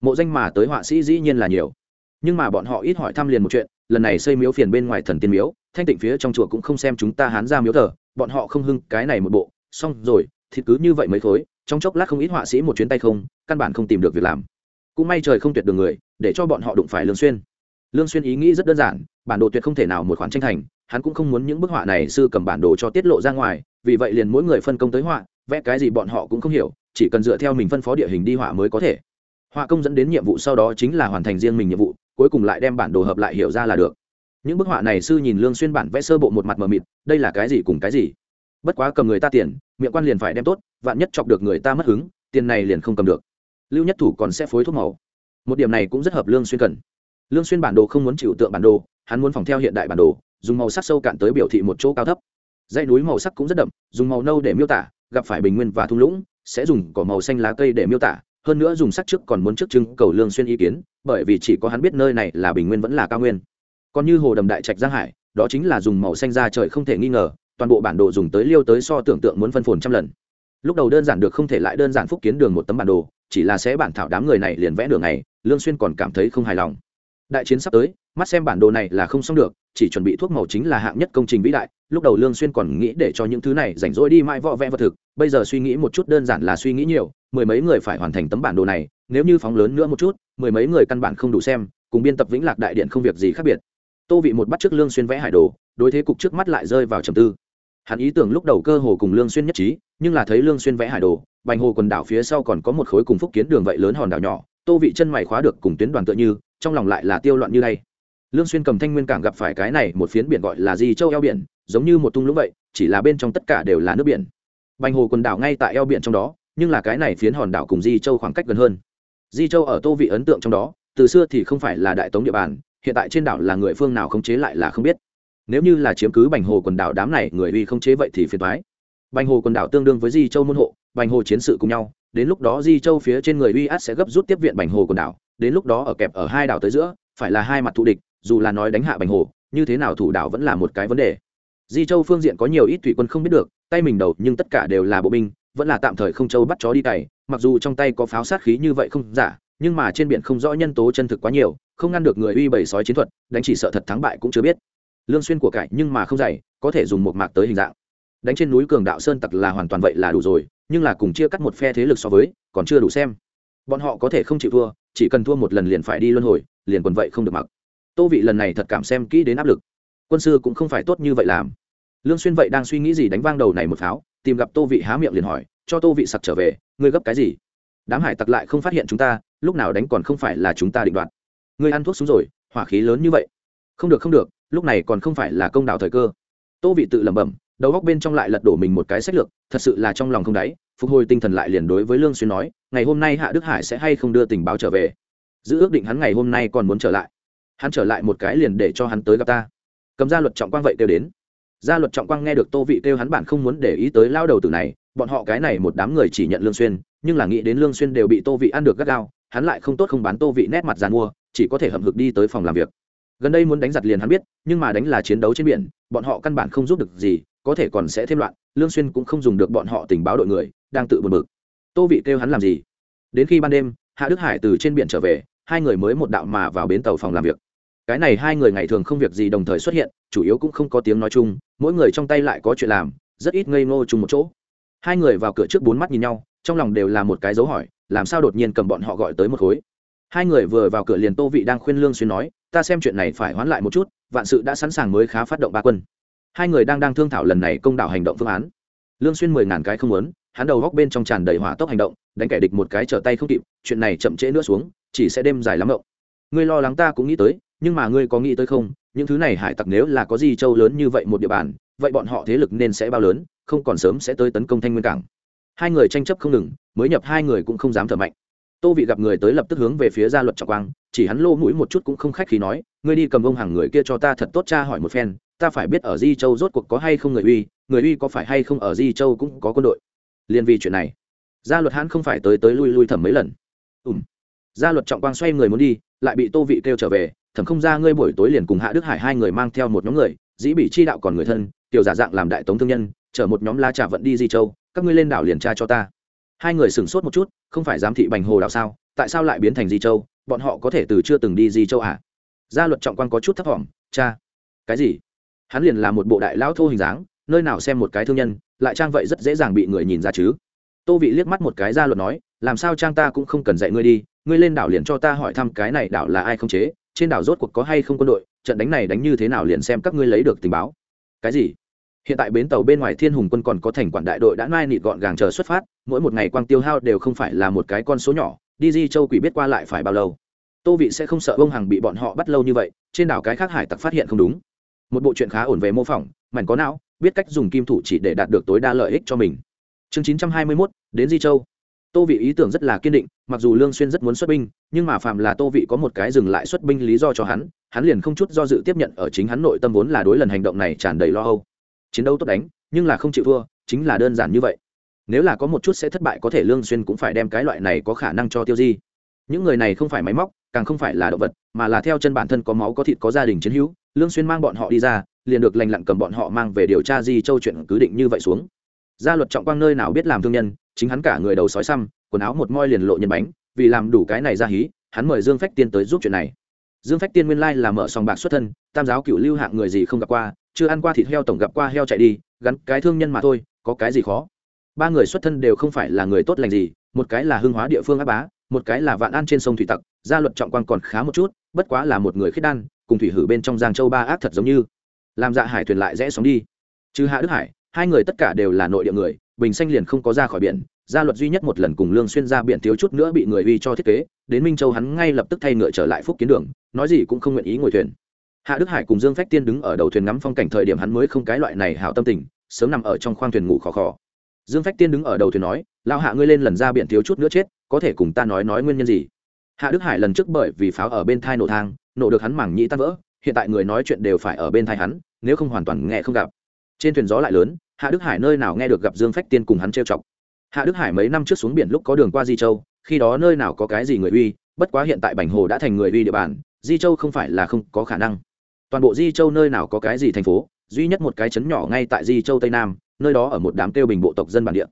Mộ danh mà tới họa sĩ dĩ nhiên là nhiều nhưng mà bọn họ ít hỏi thăm liền một chuyện, lần này xây miếu phiền bên ngoài thần tiên miếu, thanh tịnh phía trong chùa cũng không xem chúng ta hán ra miếu thờ, bọn họ không hưng cái này một bộ. Xong rồi, thì cứ như vậy mấy thối trong chốc lát không ít họa sĩ một chuyến tay không, căn bản không tìm được việc làm. Cũng may trời không tuyệt đường người, để cho bọn họ đụng phải lương xuyên. Lương xuyên ý nghĩ rất đơn giản, bản đồ tuyệt không thể nào một khoản tranh thành, hắn cũng không muốn những bức họa này sư cầm bản đồ cho tiết lộ ra ngoài, vì vậy liền mỗi người phân công tới họa, vẽ cái gì bọn họ cũng không hiểu, chỉ cần dựa theo mình phân phó địa hình đi họa mới có thể. Họa công dẫn đến nhiệm vụ sau đó chính là hoàn thành riêng mình nhiệm vụ cuối cùng lại đem bản đồ hợp lại hiểu ra là được. Những bức họa này sư nhìn lương xuyên bản vẽ sơ bộ một mặt mờ mịt, đây là cái gì cùng cái gì? Bất quá cầm người ta tiền, miệng quan liền phải đem tốt, vạn nhất chọc được người ta mất hứng, tiền này liền không cầm được. Lưu nhất thủ còn sẽ phối thuốc màu. Một điểm này cũng rất hợp lương xuyên cần. Lương xuyên bản đồ không muốn chịu tượng bản đồ, hắn muốn phòng theo hiện đại bản đồ, dùng màu sắc sâu cạn tới biểu thị một chỗ cao thấp. Dãy núi màu sắc cũng rất đậm, dùng màu nâu để miêu tả, gặp phải bình nguyên và thung lũng, sẽ dùng cỏ màu xanh lá cây để miêu tả, hơn nữa dùng sắc trước còn muốn trước trưng cầu lương xuyên ý kiến bởi vì chỉ có hắn biết nơi này là bình nguyên vẫn là cao nguyên. Còn như hồ đầm đại trạch giang hải, đó chính là dùng màu xanh ra trời không thể nghi ngờ, toàn bộ bản đồ dùng tới liêu tới so tưởng tượng muốn phân phồn trăm lần. Lúc đầu đơn giản được không thể lại đơn giản phúc kiến đường một tấm bản đồ, chỉ là sẽ bản thảo đám người này liền vẽ đường này, lương xuyên còn cảm thấy không hài lòng. Đại chiến sắp tới, mắt xem bản đồ này là không xong được, chỉ chuẩn bị thuốc màu chính là hạng nhất công trình vĩ đại, lúc đầu lương xuyên còn nghĩ để cho những thứ này rảnh rỗi đi mãi võ vẽ vật thực, bây giờ suy nghĩ một chút đơn giản là suy nghĩ nhiều, mười mấy người phải hoàn thành tấm bản đồ này nếu như phóng lớn nữa một chút, mười mấy người căn bản không đủ xem, cùng biên tập vĩnh lạc đại điện không việc gì khác biệt. Tô vị một bắt trước lương xuyên vẽ hải đồ, đối thế cục trước mắt lại rơi vào trầm tư. Hắn ý tưởng lúc đầu cơ hồ cùng lương xuyên nhất trí, nhưng là thấy lương xuyên vẽ hải đồ, bành hồ quần đảo phía sau còn có một khối cùng phúc kiến đường vậy lớn hòn đảo nhỏ, tô vị chân mày khóa được cùng tuyến đoàn tựa như, trong lòng lại là tiêu loạn như đây. Lương xuyên cầm thanh nguyên cảng gặp phải cái này một phiến biển gọi là di châu eo biển, giống như một tung lũng vậy, chỉ là bên trong tất cả đều là nước biển. Bành hồ quần đảo ngay tại eo biển trong đó, nhưng là cái này phiến hòn đảo cùng di châu khoảng cách gần hơn di châu ở tô vị ấn tượng trong đó, từ xưa thì không phải là đại tống địa bàn, hiện tại trên đảo là người phương nào khống chế lại là không biết. Nếu như là chiếm cứ bành hồ quần đảo đám này, người uy không chế vậy thì phiền thoái bành hồ quần đảo tương đương với di châu môn hộ, bành hồ chiến sự cùng nhau, đến lúc đó di châu phía trên người uy át sẽ gấp rút tiếp viện bành hồ quần đảo, đến lúc đó ở kẹp ở hai đảo tới giữa, phải là hai mặt thù địch, dù là nói đánh hạ bành hồ, như thế nào thủ đảo vẫn là một cái vấn đề. Di châu phương diện có nhiều ít thủy quân không biết được, tay mình đầu nhưng tất cả đều là bộ binh, vẫn là tạm thời không châu bắt chó đi cày mặc dù trong tay có pháo sát khí như vậy không giả, nhưng mà trên biển không rõ nhân tố chân thực quá nhiều, không ngăn được người uy bầy sói chiến thuật, đánh chỉ sợ thật thắng bại cũng chưa biết. Lương xuyên của cải nhưng mà không dày có thể dùng một mạc tới hình dạng. Đánh trên núi cường đạo sơn tặc là hoàn toàn vậy là đủ rồi, nhưng là cùng chia cắt một phe thế lực so với, còn chưa đủ xem. Bọn họ có thể không chịu thua, chỉ cần thua một lần liền phải đi luân hồi, liền quần vậy không được mặc. Tô vị lần này thật cảm xem kỹ đến áp lực. Quân sư cũng không phải tốt như vậy làm. Lương xuyên vậy đang suy nghĩ gì đánh vang đầu này một pháo, tìm gặp tô vị há miệng liền hỏi cho tô vị sặc trở về, ngươi gấp cái gì? Đám hải tặc lại không phát hiện chúng ta, lúc nào đánh còn không phải là chúng ta định đoạt. Ngươi ăn thuốc xuống rồi, hỏa khí lớn như vậy. Không được không được, lúc này còn không phải là công đảo thời cơ. Tô vị tự lẩm bẩm, đầu góc bên trong lại lật đổ mình một cái sách lược, thật sự là trong lòng không đáy, phục hồi tinh thần lại liền đối với lương xuyên nói, ngày hôm nay hạ đức hải sẽ hay không đưa tình báo trở về? Giữ ước định hắn ngày hôm nay còn muốn trở lại. Hắn trở lại một cái liền để cho hắn tới gặp ta. Cầm ra luật trọng quang vậy kêu đến. Gia luật trọng quang nghe được tô vị kêu hắn bản không muốn để ý tới lao đầu tử này bọn họ cái này một đám người chỉ nhận lương xuyên, nhưng là nghĩ đến lương xuyên đều bị tô vị ăn được gắt gao, hắn lại không tốt không bán tô vị nét mặt giàn mua, chỉ có thể hậm hực đi tới phòng làm việc. Gần đây muốn đánh giặt liền hắn biết, nhưng mà đánh là chiến đấu trên biển, bọn họ căn bản không giúp được gì, có thể còn sẽ thêm loạn, lương xuyên cũng không dùng được bọn họ tình báo đội người, đang tự buồn bực. Tô vị kêu hắn làm gì? Đến khi ban đêm, hạ đức hải từ trên biển trở về, hai người mới một đạo mà vào bến tàu phòng làm việc. Cái này hai người ngày thường không việc gì đồng thời xuất hiện, chủ yếu cũng không có tiếng nói chung, mỗi người trong tay lại có chuyện làm, rất ít ngây ngô chung một chỗ hai người vào cửa trước bốn mắt nhìn nhau, trong lòng đều là một cái dấu hỏi, làm sao đột nhiên cầm bọn họ gọi tới một khối? Hai người vừa vào cửa liền tô vị đang khuyên lương xuyên nói, ta xem chuyện này phải hoán lại một chút, vạn sự đã sẵn sàng mới khá phát động ba quân. Hai người đang đang thương thảo lần này công đảo hành động phương án. Lương xuyên mười ngàn cái không muốn, hắn đầu góc bên trong tràn đầy hỏa tốc hành động, đánh kẻ địch một cái trở tay không kịp, chuyện này chậm trễ nữa xuống, chỉ sẽ đêm dài lắm động ngươi lo lắng ta cũng nghĩ tới, nhưng mà ngươi có nghĩ tới không? Những thứ này hải tặc nếu là có gì châu lớn như vậy một địa bàn, vậy bọn họ thế lực nên sẽ bao lớn? Không còn sớm sẽ tới tấn công thanh nguyên cảng. Hai người tranh chấp không ngừng, mới nhập hai người cũng không dám thở mạnh. Tô vị gặp người tới lập tức hướng về phía gia luật trọng quang, chỉ hắn lô mũi một chút cũng không khách khí nói, ngươi đi cầm ông hàng người kia cho ta thật tốt cha hỏi một phen, ta phải biết ở di châu rốt cuộc có hay không người uy người uy có phải hay không ở di châu cũng có quân đội. Liên vì chuyện này, gia luật hãn không phải tới tới lui lui thẩm mấy lần. Ùm gia luật trọng quang xoay người muốn đi, lại bị tô vị kêu trở về thẩm không ra ngươi buổi tối liền cùng hạ đức hải hai người mang theo một nhóm người, dĩ bị chi đạo còn người thân, tiểu giả dạng làm đại tống thương nhân chở một nhóm la trà vận đi di châu, các ngươi lên đảo liền tra cho ta. Hai người sửng sốt một chút, không phải giám thị bành hồ đảo sao, tại sao lại biến thành di châu, bọn họ có thể từ chưa từng đi di châu à? Gia luật trọng quan có chút thấp thỏm, cha, cái gì? Hắn liền là một bộ đại lão thô hình dáng, nơi nào xem một cái thương nhân, lại trang vậy rất dễ dàng bị người nhìn ra chứ. Tô vị liếc mắt một cái gia luật nói, làm sao trang ta cũng không cần dạy ngươi đi, ngươi lên đảo liền cho ta hỏi thăm cái này đảo là ai không chế, trên đảo rốt cuộc có hay không quân đội, trận đánh này đánh như thế nào liền xem các ngươi lấy được tình báo. Cái gì? Hiện tại bến tàu bên ngoài thiên hùng quân còn có thành quản đại đội đã nai nịt gọn gàng chờ xuất phát mỗi một ngày quang tiêu hao đều không phải là một cái con số nhỏ đi di châu quỷ biết qua lại phải bao lâu. Tô vị sẽ không sợ ông hằng bị bọn họ bắt lâu như vậy trên đảo cái khác hải tặc phát hiện không đúng. Một bộ chuyện khá ổn về mô phỏng mảnh có não biết cách dùng kim thủ chỉ để đạt được tối đa lợi ích cho mình. Chương chín trăm hai mươi 921, đến di châu. Tô vị ý tưởng rất là kiên định mặc dù lương xuyên rất muốn xuất binh nhưng mà phạm là tô vị có một cái dừng lại xuất binh lý do cho hắn hắn liền không chút do dự tiếp nhận ở chính hắn nội tâm vốn là đối lần hành động này tràn đầy lo âu chiến đấu tốt đánh, nhưng là không chịu thua, chính là đơn giản như vậy. Nếu là có một chút sẽ thất bại có thể lương xuyên cũng phải đem cái loại này có khả năng cho tiêu di. Những người này không phải máy móc, càng không phải là động vật, mà là theo chân bản thân có máu có thịt có gia đình chiến hữu, lương xuyên mang bọn họ đi ra, liền được lành lặn cầm bọn họ mang về điều tra di châu chuyện cứ định như vậy xuống. Gia luật trọng quang nơi nào biết làm thương nhân, chính hắn cả người đầu sói xăm, quần áo một moi liền lộ nhân bánh, vì làm đủ cái này ra hí, hắn mời dương phách tiên tới giúp chuyện này. Dương phách tiên nguyên lai là mở sòng bạc xuất thân, tam giáo cựu lưu hạng người gì không gặp qua chưa ăn qua thịt heo tổng gặp qua heo chạy đi, gắn cái thương nhân mà thôi, có cái gì khó? Ba người xuất thân đều không phải là người tốt lành gì, một cái là hưng hóa địa phương áp bá, một cái là vạn an trên sông thủy tặc, gia luật trọng quan còn khá một chút, bất quá là một người khiết đan, cùng thủy hử bên trong giang châu ba ác thật giống như. Làm dạ hải thuyền lại rẽ sóng đi. Chứ hạ đức hải, hai người tất cả đều là nội địa người, bình xanh liền không có ra khỏi biển, gia luật duy nhất một lần cùng lương xuyên ra biển thiếu chút nữa bị người uy cho thiết kế, đến minh châu hắn ngay lập tức thay ngựa trở lại phúc kiến đường, nói gì cũng không nguyện ý ngồi thuyền hạ đức hải cùng dương phách tiên đứng ở đầu thuyền ngắm phong cảnh thời điểm hắn mới không cái loại này hảo tâm tình, sớm nằm ở trong khoang thuyền ngủ khò khò. Dương phách tiên đứng ở đầu thuyền nói lao hạ ngươi lên lần ra biển thiếu chút nữa chết, có thể cùng ta nói nói nguyên nhân gì? Hạ đức hải lần trước bởi vì pháo ở bên thai nổ thang, nổ được hắn mảng nhĩ tan vỡ, hiện tại người nói chuyện đều phải ở bên thai hắn, nếu không hoàn toàn nghe không gặp. Trên thuyền gió lại lớn, hạ đức hải nơi nào nghe được gặp dương phách tiên cùng hắn trêu chọc. Hạ đức hải mấy năm trước xuống biển lúc có đường qua di châu, khi đó nơi nào có cái gì người uy, bất quá hiện tại bành hồ đã thành người uy địa bàn, di châu không phải là không có khả năng toàn bộ di châu nơi nào có cái gì thành phố, duy nhất một cái chấn nhỏ ngay tại di châu tây nam, nơi đó ở một đám tiêu bình bộ tộc dân bản địa.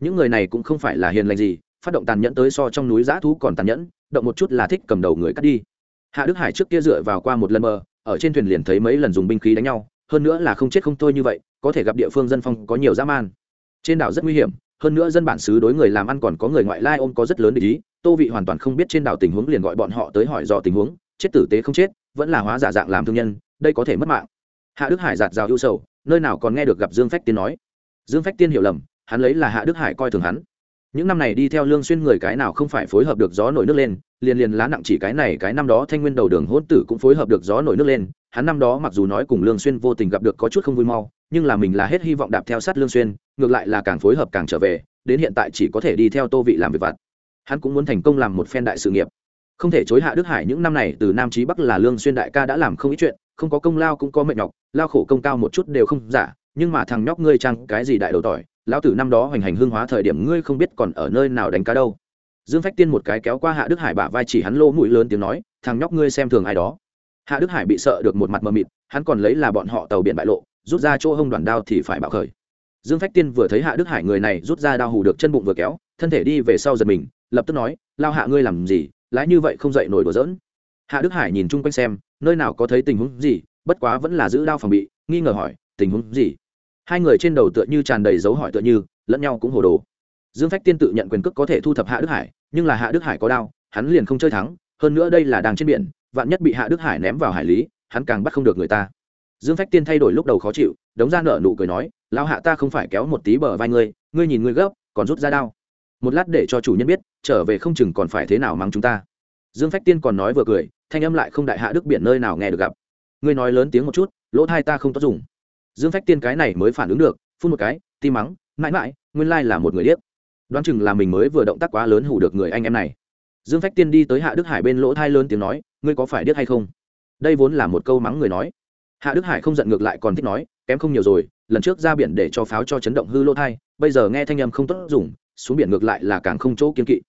Những người này cũng không phải là hiền lành gì, phát động tàn nhẫn tới so trong núi giã thú còn tàn nhẫn, động một chút là thích cầm đầu người cắt đi. Hạ đức hải trước kia dựa vào qua một lần mờ, ở trên thuyền liền thấy mấy lần dùng binh khí đánh nhau, hơn nữa là không chết không thôi như vậy, có thể gặp địa phương dân phong có nhiều dã man. Trên đảo rất nguy hiểm, hơn nữa dân bản xứ đối người làm ăn còn có người ngoại lai ôm có rất lớn để ý, tô vị hoàn toàn không biết trên đảo tình huống liền gọi bọn họ tới hỏi dò tình huống, chết tử tế không chết vẫn là hóa giả dạng làm thương nhân, đây có thể mất mạng. Hạ đức hải giạt rào ưu sầu, nơi nào còn nghe được gặp dương phách tiên nói. Dương phách tiên hiểu lầm, hắn lấy là hạ đức hải coi thường hắn. Những năm này đi theo lương xuyên người cái nào không phải phối hợp được gió nổi nước lên, liền liền lá nặng chỉ cái này cái năm đó thanh nguyên đầu đường hôn tử cũng phối hợp được gió nổi nước lên, hắn năm đó mặc dù nói cùng lương xuyên vô tình gặp được có chút không vui mau, nhưng là mình là hết hy vọng đạp theo sát lương xuyên, ngược lại là càng phối hợp càng trở về, đến hiện tại chỉ có thể đi theo tô vị làm việc vặt. Hắn cũng muốn thành công làm một phen đại sự nghiệp không thể chối hạ đức hải những năm này, từ nam chí bắc là lương xuyên đại ca đã làm không ít chuyện, không có công lao cũng có mệnh nhọc, lao khổ công cao một chút đều không giả, nhưng mà thằng nhóc ngươi trang cái gì đại đầu tỏi, lão tử năm đó hoành hành hương hóa thời điểm ngươi không biết còn ở nơi nào đánh cá đâu. Dương phách tiên một cái kéo qua hạ đức hải bả vai chỉ hắn lô mũi lớn tiếng nói, thằng nhóc ngươi xem thường ai đó. Hạ đức hải bị sợ được một mặt mờ mịt, hắn còn lấy là bọn họ tàu biển bại lộ, rút ra chỗ hông đoàn đao thì phải bạo khởi. Dương phách tiên vừa thấy hạ đức hải người này rút ra đao hù được chân bụng vừa kéo, thân thể đi về sau giật mình, lập tức nói, lao hạ ngươi làm gì? Lái như vậy không dậy nổi đùa dỡn hạ đức hải nhìn chung quanh xem, nơi nào có thấy tình huống gì, bất quá vẫn là giữ đao phòng bị, nghi ngờ hỏi, tình huống gì? Hai người trên đầu tựa như tràn đầy dấu hỏi tựa như, lẫn nhau cũng hồ đồ. Dương phách tiên tự nhận quyền cước có thể thu thập hạ đức hải, nhưng là hạ đức hải có đao, hắn liền không chơi thắng, hơn nữa đây là đang trên biển, vạn nhất bị hạ đức hải ném vào hải lý, hắn càng bắt không được người ta. Dương phách tiên thay đổi lúc đầu khó chịu, đống ra nợ nụ cười nói lao hạ ta không phải kéo một tí bờ vai ngươi ngươi nhìn ngươi gấp, còn rút ra đao một lát để cho chủ nhân biết, trở về không chừng còn phải thế nào mắng chúng ta. Dương phách tiên còn nói vừa cười, thanh âm lại không đại hạ đức biển nơi nào nghe được gặp. Ngươi nói lớn tiếng một chút, lỗ thai ta không tốt dùng. Dương phách tiên cái này mới phản ứng được, phun một cái, ti mắng, mãi mãi, nguyên lai là một người điếc. Đoán chừng là mình mới vừa động tác quá lớn hủ được người anh em này. Dương phách tiên đi tới hạ đức hải bên lỗ thai lớn tiếng nói, ngươi có phải điếc hay không? Đây vốn là một câu mắng người nói. Hạ đức hải không giận ngược lại còn thích nói, kém không nhiều rồi, lần trước ra biển để cho pháo cho chấn động hư lỗ thai, bây giờ nghe thanh âm không tốt dùng xuống biển ngược lại là càng không chỗ kiên kỵ.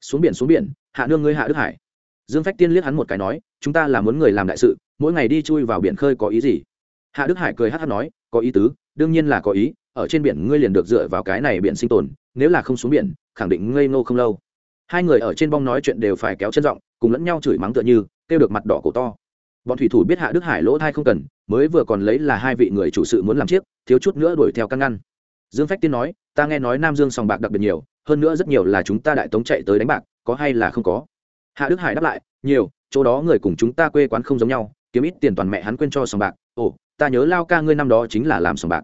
Xuống biển xuống biển, hạ nương ngươi hạ đức hải. Dương phách tiên liếc hắn một cái nói, chúng ta là muốn người làm đại sự, mỗi ngày đi chui vào biển khơi có ý gì? Hạ đức hải cười hát hát nói, có ý tứ, đương nhiên là có ý, ở trên biển ngươi liền được dựa vào cái này biển sinh tồn, nếu là không xuống biển, khẳng định ngây ngô không lâu. Hai người ở trên bong nói chuyện đều phải kéo chân giọng, cùng lẫn nhau chửi mắng tựa như, kêu được mặt đỏ cổ to. Bọn thủy thủ biết hạ đức hải lỗ thai không cần, mới vừa còn lấy là hai vị người chủ sự muốn làm chiếc, thiếu chút nữa đuổi theo căn ngăn. Dương phách tiên nói ta nghe nói nam dương sòng bạc đặc biệt nhiều, hơn nữa rất nhiều là chúng ta đại tống chạy tới đánh bạc, có hay là không có? Hạ đức hải đáp lại, nhiều, chỗ đó người cùng chúng ta quê quán không giống nhau, kiếm ít tiền toàn mẹ hắn quên cho sòng bạc. Ồ, ta nhớ lao ca ngươi năm đó chính là làm sòng bạc.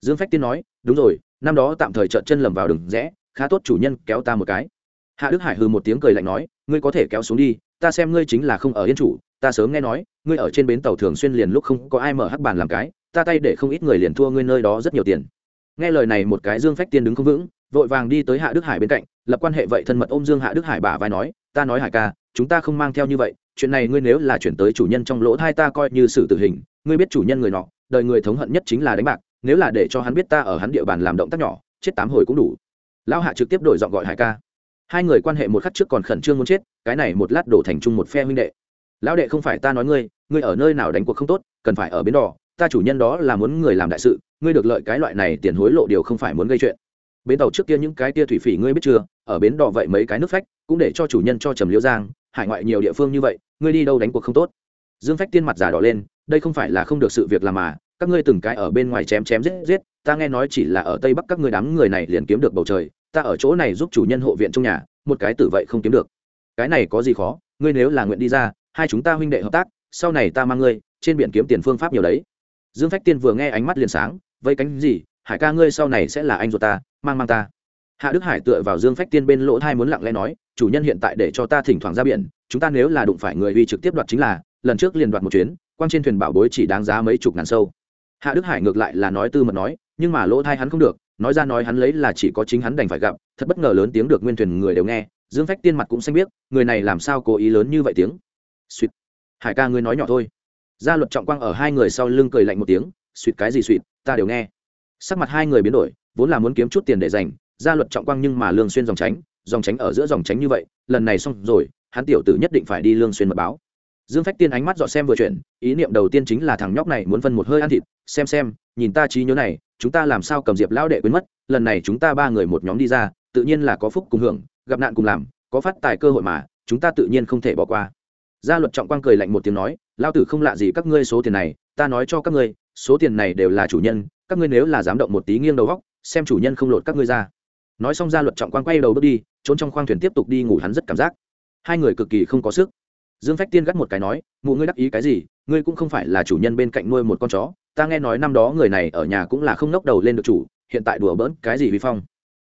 Dương phách tiên nói, đúng rồi, năm đó tạm thời trợn chân lầm vào đường rẽ, khá tốt chủ nhân, kéo ta một cái. Hạ đức hải hư một tiếng cười lạnh nói, ngươi có thể kéo xuống đi, ta xem ngươi chính là không ở yên chủ, ta sớm nghe nói, ngươi ở trên bến tàu thường xuyên liền lúc không có ai mở hắc bàn làm cái, ta tay để không ít người liền thua ngươi nơi đó rất nhiều tiền nghe lời này một cái dương phách tiên đứng không vững, vội vàng đi tới hạ đức hải bên cạnh, lập quan hệ vậy thân mật ôm dương hạ đức hải bả vai nói, ta nói hải ca, chúng ta không mang theo như vậy, chuyện này ngươi nếu là chuyển tới chủ nhân trong lỗ thai ta coi như xử tử hình, ngươi biết chủ nhân người nọ, đời người thống hận nhất chính là đánh bạc, nếu là để cho hắn biết ta ở hắn địa bàn làm động tác nhỏ, chết tám hồi cũng đủ. Lão hạ trực tiếp đổi giọng gọi hải ca. Hai người quan hệ một khắc trước còn khẩn trương muốn chết, cái này một lát đổ thành chung một phe huynh đệ. Lão đệ không phải ta nói ngươi ngươi ở nơi nào đánh cuộc không tốt, cần phải ở bến đỏ, ta chủ nhân đó là muốn người làm đại sự ngươi được lợi cái loại này tiền hối lộ điều không phải muốn gây chuyện. Bến tàu trước kia những cái kia thủy phỉ ngươi biết chưa? Ở bến đỏ vậy mấy cái nước phách, cũng để cho chủ nhân cho trầm liễu giang, hải ngoại nhiều địa phương như vậy, ngươi đi đâu đánh cuộc không tốt? Dương phách tiên mặt giả đỏ lên, đây không phải là không được sự việc làm mà, các ngươi từng cái ở bên ngoài chém chém giết giết, ta nghe nói chỉ là ở tây bắc các ngươi đám người này liền kiếm được bầu trời, ta ở chỗ này giúp chủ nhân hộ viện trong nhà, một cái tử vậy không kiếm được. Cái này có gì khó? Ngươi nếu là nguyện đi ra, hai chúng ta huynh đệ hợp tác, sau này ta mang ngươi, trên biển kiếm tiền phương pháp nhiều đấy. Dương phách tiên vừa nghe ánh mắt liền sáng vây cánh gì, hải ca ngươi sau này sẽ là anh ruột ta, mang mang ta. Hạ đức hải tựa vào dương phách tiên bên lỗ thai muốn lặng lẽ nói, chủ nhân hiện tại để cho ta thỉnh thoảng ra biển, chúng ta nếu là đụng phải người uy trực tiếp đoạt chính là, lần trước liền đoạt một chuyến, quang trên thuyền bảo bối chỉ đáng giá mấy chục ngàn sâu. Hạ đức hải ngược lại là nói tư mật nói, nhưng mà lỗ thai hắn không được, nói ra nói hắn lấy là chỉ có chính hắn đành phải gặp, thật bất ngờ lớn tiếng được nguyên thuyền người đều nghe, dương phách tiên mặt cũng xanh biết người này làm sao cố ý lớn như vậy tiếng? Suýt hải ca ngươi nói nhỏ thôi. Gia luật trọng quang ở hai người sau lưng cười lạnh một tiếng suýt cái gì suýt ta đều nghe. Sắc mặt hai người biến đổi, vốn là muốn kiếm chút tiền để dành gia luật trọng quang nhưng mà lương xuyên dòng tránh dòng tránh ở giữa dòng tránh như vậy, lần này xong rồi, hắn tiểu tử nhất định phải đi lương xuyên mật báo. Dương phách tiên ánh mắt dọ xem vừa chuyển, ý niệm đầu tiên chính là thằng nhóc này muốn phân một hơi ăn thịt, xem xem, nhìn ta trí nhớ này, chúng ta làm sao cầm diệp lão đệ quên mất, lần này chúng ta ba người một nhóm đi ra, tự nhiên là có phúc cùng hưởng, gặp nạn cùng làm, có phát tài cơ hội mà, chúng ta tự nhiên không thể bỏ qua. Gia luật trọng quang cười lạnh một tiếng nói lao tử không lạ gì các ngươi số tiền này, ta nói cho các ngươi số tiền này đều là chủ nhân, các ngươi nếu là dám động một tí nghiêng đầu góc, xem chủ nhân không lột các ngươi ra. Nói xong ra luật trọng quang quay đầu bước đi, trốn trong khoang thuyền tiếp tục đi ngủ hắn rất cảm giác. Hai người cực kỳ không có sức. Dương phách tiên gắt một cái nói, mụ ngươi đắc ý cái gì, ngươi cũng không phải là chủ nhân bên cạnh nuôi một con chó, ta nghe nói năm đó người này ở nhà cũng là không nốc đầu lên được chủ, hiện tại đùa bỡn cái gì vi phong?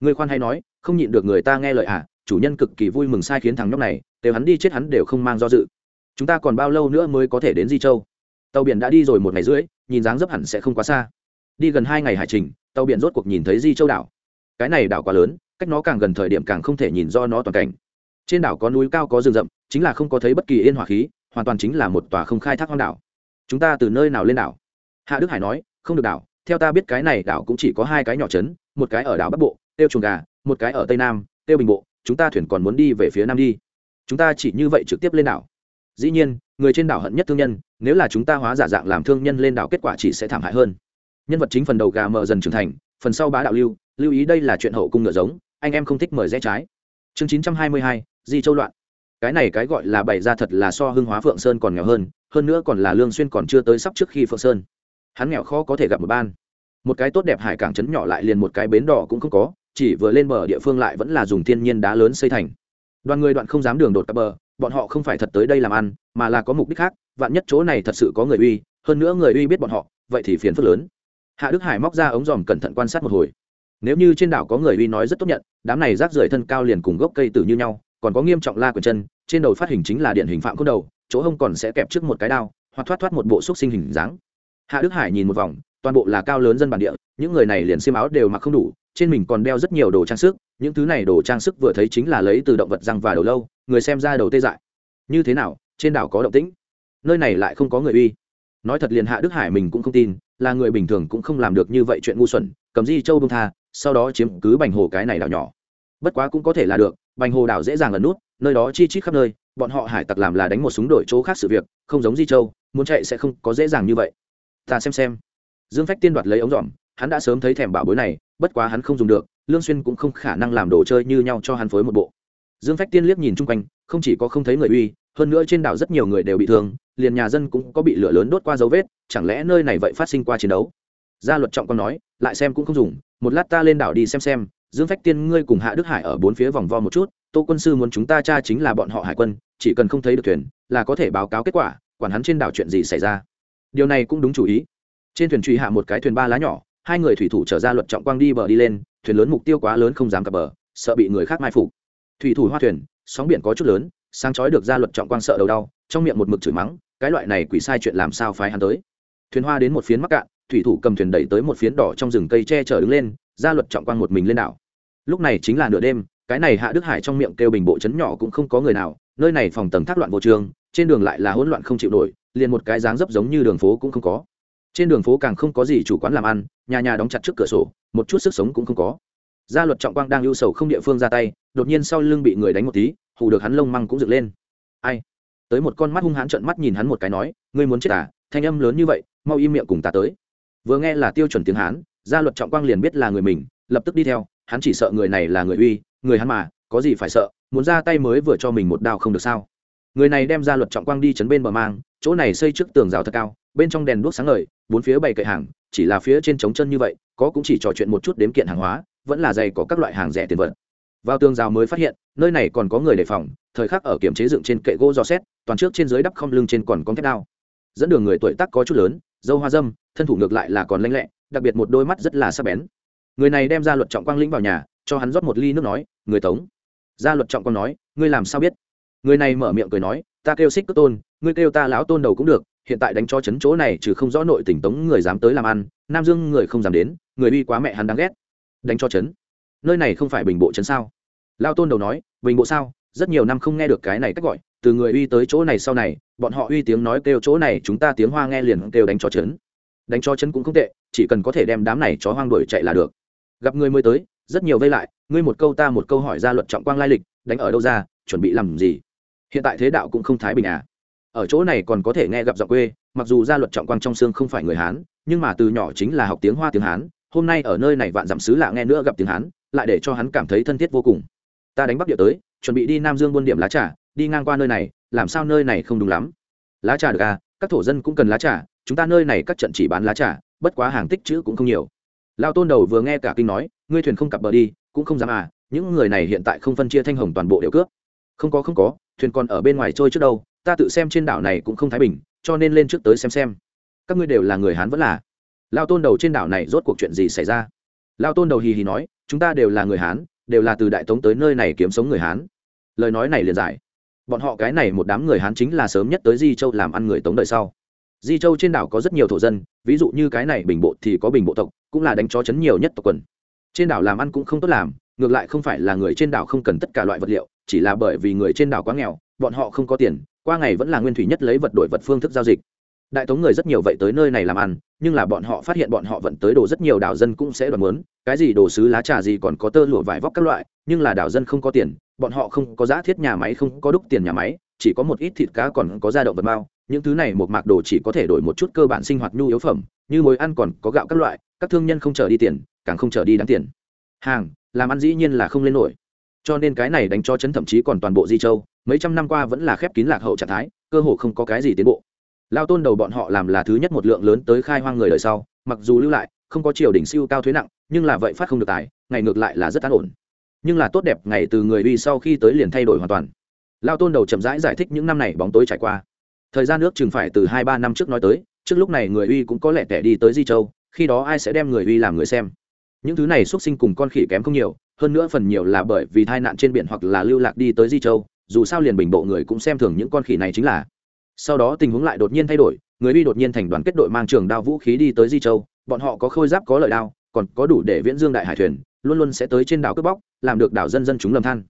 Ngươi khoan hay nói, không nhịn được người ta nghe lời à chủ nhân cực kỳ vui mừng sai khiến thằng nhóc này, đều hắn đi chết hắn đều không mang do dự. Chúng ta còn bao lâu nữa mới có thể đến di châu? Tàu biển đã đi rồi một ngày rưỡi nhìn dáng dấp hẳn sẽ không quá xa. Đi gần hai ngày hải trình, tàu biển rốt cuộc nhìn thấy di châu đảo. Cái này đảo quá lớn, cách nó càng gần thời điểm càng không thể nhìn do nó toàn cảnh. Trên đảo có núi cao có rừng rậm, chính là không có thấy bất kỳ yên hỏa khí, hoàn toàn chính là một tòa không khai thác hoang đảo. Chúng ta từ nơi nào lên đảo? Hạ đức hải nói, không được đảo, theo ta biết cái này đảo cũng chỉ có hai cái nhỏ trấn, một cái ở đảo bắc bộ tiêu chuồng gà, một cái ở tây nam tiêu bình bộ, chúng ta thuyền còn muốn đi về phía nam đi. Chúng ta chỉ như vậy trực tiếp lên đảo dĩ nhiên, người trên đảo hận nhất thương nhân, nếu là chúng ta hóa giả dạng làm thương nhân lên đảo kết quả chỉ sẽ thảm hại hơn. Nhân vật chính phần đầu gà mờ dần trưởng thành, phần sau bá đạo lưu lưu ý đây là chuyện hậu cung ngựa giống, anh em không thích mời rẽ trái. Chương chín trăm hai mươi hai, di châu loạn. Cái này cái gọi là bày ra thật là so hưng hóa phượng sơn còn nghèo hơn hơn nữa còn là lương xuyên còn chưa tới sắp trước khi phượng sơn. Hắn nghèo khó có thể gặp một ban. Một cái tốt đẹp hải cảng trấn nhỏ lại liền một cái bến đỏ cũng không có, chỉ vừa lên bờ địa phương lại vẫn là dùng thiên nhiên đá lớn xây thành. Đoàn người đoạn không dám đường đột cặp bờ bọn họ không phải thật tới đây làm ăn, mà là có mục đích khác, vạn nhất chỗ này thật sự có người uy, hơn nữa người uy biết bọn họ, vậy thì phiền phức lớn. Hạ đức hải móc ra ống dòm cẩn thận quan sát một hồi. Nếu như trên đảo có người uy nói rất tốt nhận, đám này rác rưởi thân cao liền cùng gốc cây tử như nhau, còn có nghiêm trọng la quyền chân, trên đầu phát hình chính là điện hình phạm cốt đầu, chỗ hông còn sẽ kẹp trước một cái đao, hoặc thoát thoát một bộ xúc sinh hình dáng. Hạ đức hải nhìn một vòng, toàn bộ là cao lớn dân bản địa, những người này liền xiêm áo đều mặc không đủ, trên mình còn đeo rất nhiều đồ trang sức những thứ này đồ trang sức vừa thấy chính là lấy từ động vật răng và đầu lâu, người xem ra đầu tê dại. Như thế nào, trên đảo có động tĩnh? Nơi này lại không có người uy. Nói thật liền hạ đức hải mình cũng không tin, là người bình thường cũng không làm được như vậy chuyện ngu xuẩn, cầm di châu bông tha, sau đó chiếm cứ bành hồ cái này đảo nhỏ. Bất quá cũng có thể là được, bành hồ đảo dễ dàng ẩn nút, nơi đó chi chít khắp nơi, bọn họ hải tặc làm là đánh một súng đổi chỗ khác sự việc, không giống di châu, muốn chạy sẽ không có dễ dàng như vậy. Ta xem xem. Dương phách tiên đoạt lấy ống dòm, hắn đã sớm thấy thèm bảo bối này bất quá hắn không dùng được, lương xuyên cũng không khả năng làm đồ chơi như nhau cho hắn phối một bộ. Dương phách tiên liếc nhìn chung quanh, không chỉ có không thấy người uy, hơn nữa trên đảo rất nhiều người đều bị thương, liền nhà dân cũng có bị lửa lớn đốt qua dấu vết, chẳng lẽ nơi này vậy phát sinh qua chiến đấu? Gia luật trọng còn nói, lại xem cũng không dùng, một lát ta lên đảo đi xem xem, dương phách tiên ngươi cùng hạ đức hải ở bốn phía vòng vo một chút, tô quân sư muốn chúng ta tra chính là bọn họ hải quân, chỉ cần không thấy được thuyền, là có thể báo cáo kết quả, quản hắn trên đảo chuyện gì xảy ra. Điều này cũng đúng chủ ý. Trên thuyền truy hạ một cái thuyền ba lá nhỏ hai người thủy thủ trở ra luật trọng quang đi bờ đi lên, thuyền lớn mục tiêu quá lớn không dám cập bờ, sợ bị người khác mai phục. Thủy thủ hoa thuyền, sóng biển có chút lớn, sáng chói được ra luật trọng quang sợ đầu đau, trong miệng một mực chửi mắng, cái loại này quỷ sai chuyện làm sao phái hắn tới? Thuyền hoa đến một phiến mắc cạn, thủy thủ cầm thuyền đẩy tới một phiến đỏ trong rừng cây che chở đứng lên, ra luật trọng quang một mình lên đảo. Lúc này chính là nửa đêm, cái này hạ đức hải trong miệng kêu bình bộ chấn nhỏ cũng không có người nào, nơi này phòng tầng thác loạn vô trường, trên đường lại là hỗn loạn không chịu nổi, liền một cái dáng dấp giống như đường phố cũng không có trên đường phố càng không có gì chủ quán làm ăn, nhà nhà đóng chặt trước cửa sổ, một chút sức sống cũng không có. Gia luật trọng quang đang ưu sầu không địa phương ra tay, đột nhiên sau lưng bị người đánh một tí, hù được hắn lông măng cũng dựng lên. Ai? Tới một con mắt hung hãn trợn mắt nhìn hắn một cái nói, ngươi muốn chết à? Thanh âm lớn như vậy, mau im miệng cùng ta tới. Vừa nghe là tiêu chuẩn tiếng hán, gia luật trọng quang liền biết là người mình, lập tức đi theo, hắn chỉ sợ người này là người uy, người hắn mà, có gì phải sợ, muốn ra tay mới vừa cho mình một đao không được sao? Người này đem ra luật trọng quang đi chấn bên bờ mang, chỗ này xây trước tường rào thật cao bên trong đèn đuốc sáng ngời, bốn phía bày cậy hàng, chỉ là phía trên trống chân như vậy, có cũng chỉ trò chuyện một chút đếm kiện hàng hóa, vẫn là dày có các loại hàng rẻ tiền vật. Vào tường rào mới phát hiện, nơi này còn có người đề phòng, thời khắc ở kiểm chế dựng trên kệ gỗ dò xét, toàn trước trên dưới đắp không lưng trên còn có thép đao. Dẫn đường người tuổi tác có chút lớn, dâu hoa dâm, thân thủ ngược lại là còn lanh lẹ, đặc biệt một đôi mắt rất là sắc bén. Người này đem ra luật trọng quang lĩnh vào nhà, cho hắn rót một ly nước nói, người tống. Gia luật trọng quang nói, ngươi làm sao biết? Người này mở miệng cười nói, ta kêu xích cước tôn, ngươi kêu ta lão tôn đầu cũng được hiện tại đánh cho chấn chỗ này trừ không rõ nội tỉnh tống người dám tới làm ăn, nam dương người không dám đến, người uy quá mẹ hắn đáng ghét. Đánh cho chấn. Nơi này không phải bình bộ chấn sao? Lao tôn đầu nói, bình bộ sao? Rất nhiều năm không nghe được cái này cách gọi, từ người uy tới chỗ này sau này, bọn họ uy tiếng nói kêu chỗ này, chúng ta tiếng hoa nghe liền kêu đánh cho chấn. Đánh cho chấn cũng không tệ, chỉ cần có thể đem đám này chó hoang đuổi chạy là được. Gặp người mới tới, rất nhiều vây lại, ngươi một câu ta một câu hỏi ra luật trọng quang lai lịch, đánh ở đâu ra, chuẩn bị làm gì? Hiện tại thế đạo cũng không thái bình à ở chỗ này còn có thể nghe gặp giọng quê, mặc dù gia luật trọng quang trong xương không phải người hán, nhưng mà từ nhỏ chính là học tiếng hoa tiếng hán, hôm nay ở nơi này vạn dặm xứ lạ nghe nữa gặp tiếng hán, lại để cho hắn cảm thấy thân thiết vô cùng. Ta đánh bắc địa tới, chuẩn bị đi nam dương buôn điểm lá trà, đi ngang qua nơi này, làm sao nơi này không đúng lắm? Lá trà được à các thổ dân cũng cần lá trà, chúng ta nơi này các trận chỉ bán lá trà, bất quá hàng tích chữ cũng không nhiều. Lao tôn đầu vừa nghe cả kinh nói, ngươi thuyền không cặp bờ đi, cũng không dám à những người này hiện tại không phân chia thanh hồng toàn bộ đều cướp. Không có không có, thuyền còn ở bên ngoài trôi trước đâu ta tự xem trên đảo này cũng không thái bình, cho nên lên trước tới xem xem. Các ngươi đều là người hán vẫn là. Lao tôn đầu trên đảo này rốt cuộc chuyện gì xảy ra? Lao tôn đầu hì hì nói, chúng ta đều là người hán, đều là từ đại tống tới nơi này kiếm sống người hán. Lời nói này liền giải. Bọn họ cái này một đám người hán chính là sớm nhất tới di châu làm ăn người tống đời sau. Di châu trên đảo có rất nhiều thổ dân, ví dụ như cái này bình bộ thì có bình bộ tộc, cũng là đánh chó chấn nhiều nhất tộc quần. Trên đảo làm ăn cũng không tốt làm, ngược lại không phải là người trên đảo không cần tất cả loại vật liệu, chỉ là bởi vì người trên đảo quá nghèo, bọn họ không có tiền qua ngày vẫn là nguyên thủy nhất lấy vật đổi vật phương thức giao dịch. Đại tống người rất nhiều vậy tới nơi này làm ăn, nhưng là bọn họ phát hiện bọn họ vẫn tới đồ rất nhiều đảo dân cũng sẽ đoạt mướn cái gì đồ sứ lá trà gì còn có tơ lụa vải vóc các loại, nhưng là đảo dân không có tiền, bọn họ không có giá thiết nhà máy, không có đúc tiền nhà máy, chỉ có một ít thịt cá còn có da động vật mao những thứ này một mạc đồ chỉ có thể đổi một chút cơ bản sinh hoạt nhu yếu phẩm, như mối ăn còn có gạo các loại, các thương nhân không trở đi tiền, càng không trở đi đáng tiền. Hàng, làm ăn dĩ nhiên là không lên nổi cho nên cái này đánh cho chấn thậm chí còn toàn bộ di châu mấy trăm năm qua vẫn là khép kín lạc hậu trạng thái cơ hồ không có cái gì tiến bộ. Lao tôn đầu bọn họ làm là thứ nhất một lượng lớn tới khai hoang người đời sau mặc dù lưu lại không có triều đỉnh siêu cao thuế nặng nhưng là vậy phát không được tài ngày ngược lại là rất an ổn. Nhưng là tốt đẹp ngày từ người uy sau khi tới liền thay đổi hoàn toàn. Lao tôn đầu chậm rãi giải, giải thích những năm này bóng tối trải qua. Thời gian nước chừng phải từ hai ba năm trước nói tới trước lúc này người uy cũng có lẽ tẻ đi tới di châu khi đó ai sẽ đem người uy làm người xem? Những thứ này xuất sinh cùng con khỉ kém không nhiều hơn nữa phần nhiều là bởi vì tai nạn trên biển hoặc là lưu lạc đi tới di châu, dù sao liền bình bộ người cũng xem thường những con khỉ này chính là. Sau đó tình huống lại đột nhiên thay đổi, người Vi đột nhiên thành đoàn kết đội mang trường đao vũ khí đi tới di châu, bọn họ có khôi giáp có lợi đao, còn có đủ để viễn dương đại hải thuyền, luôn luôn sẽ tới trên đảo cướp bóc, làm được đảo dân dân chúng lầm than.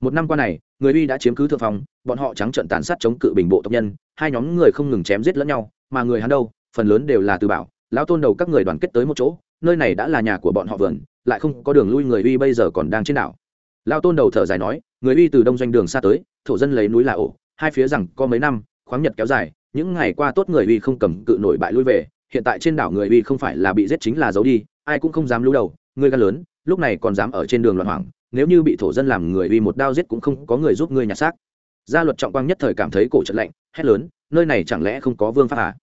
Một năm qua này, người uy đã chiếm cứ thượng phòng bọn họ trắng trận tàn sát chống cự bình bộ tộc nhân, hai nhóm người không ngừng chém giết lẫn nhau, mà người hắn đâu, phần lớn đều là từ bảo lão tôn đầu các người đoàn kết tới một chỗ, nơi này đã là nhà của bọn họ vườn lại không có đường lui người uy bây giờ còn đang trên đảo. Lao tôn đầu thở dài nói, người uy từ đông doanh đường xa tới, thổ dân lấy núi là ổ, hai phía rằng có mấy năm, khoáng nhật kéo dài, những ngày qua tốt người uy không cầm cự nổi bại lui về, hiện tại trên đảo người uy không phải là bị giết chính là giấu đi, ai cũng không dám lưu đầu, người gan lớn, lúc này còn dám ở trên đường loạn hoảng, nếu như bị thổ dân làm người uy một đao giết cũng không có người giúp ngươi nhặt xác. Gia luật trọng quang nhất thời cảm thấy cổ trận lạnh, hét lớn, nơi này chẳng lẽ không có vương pháp à?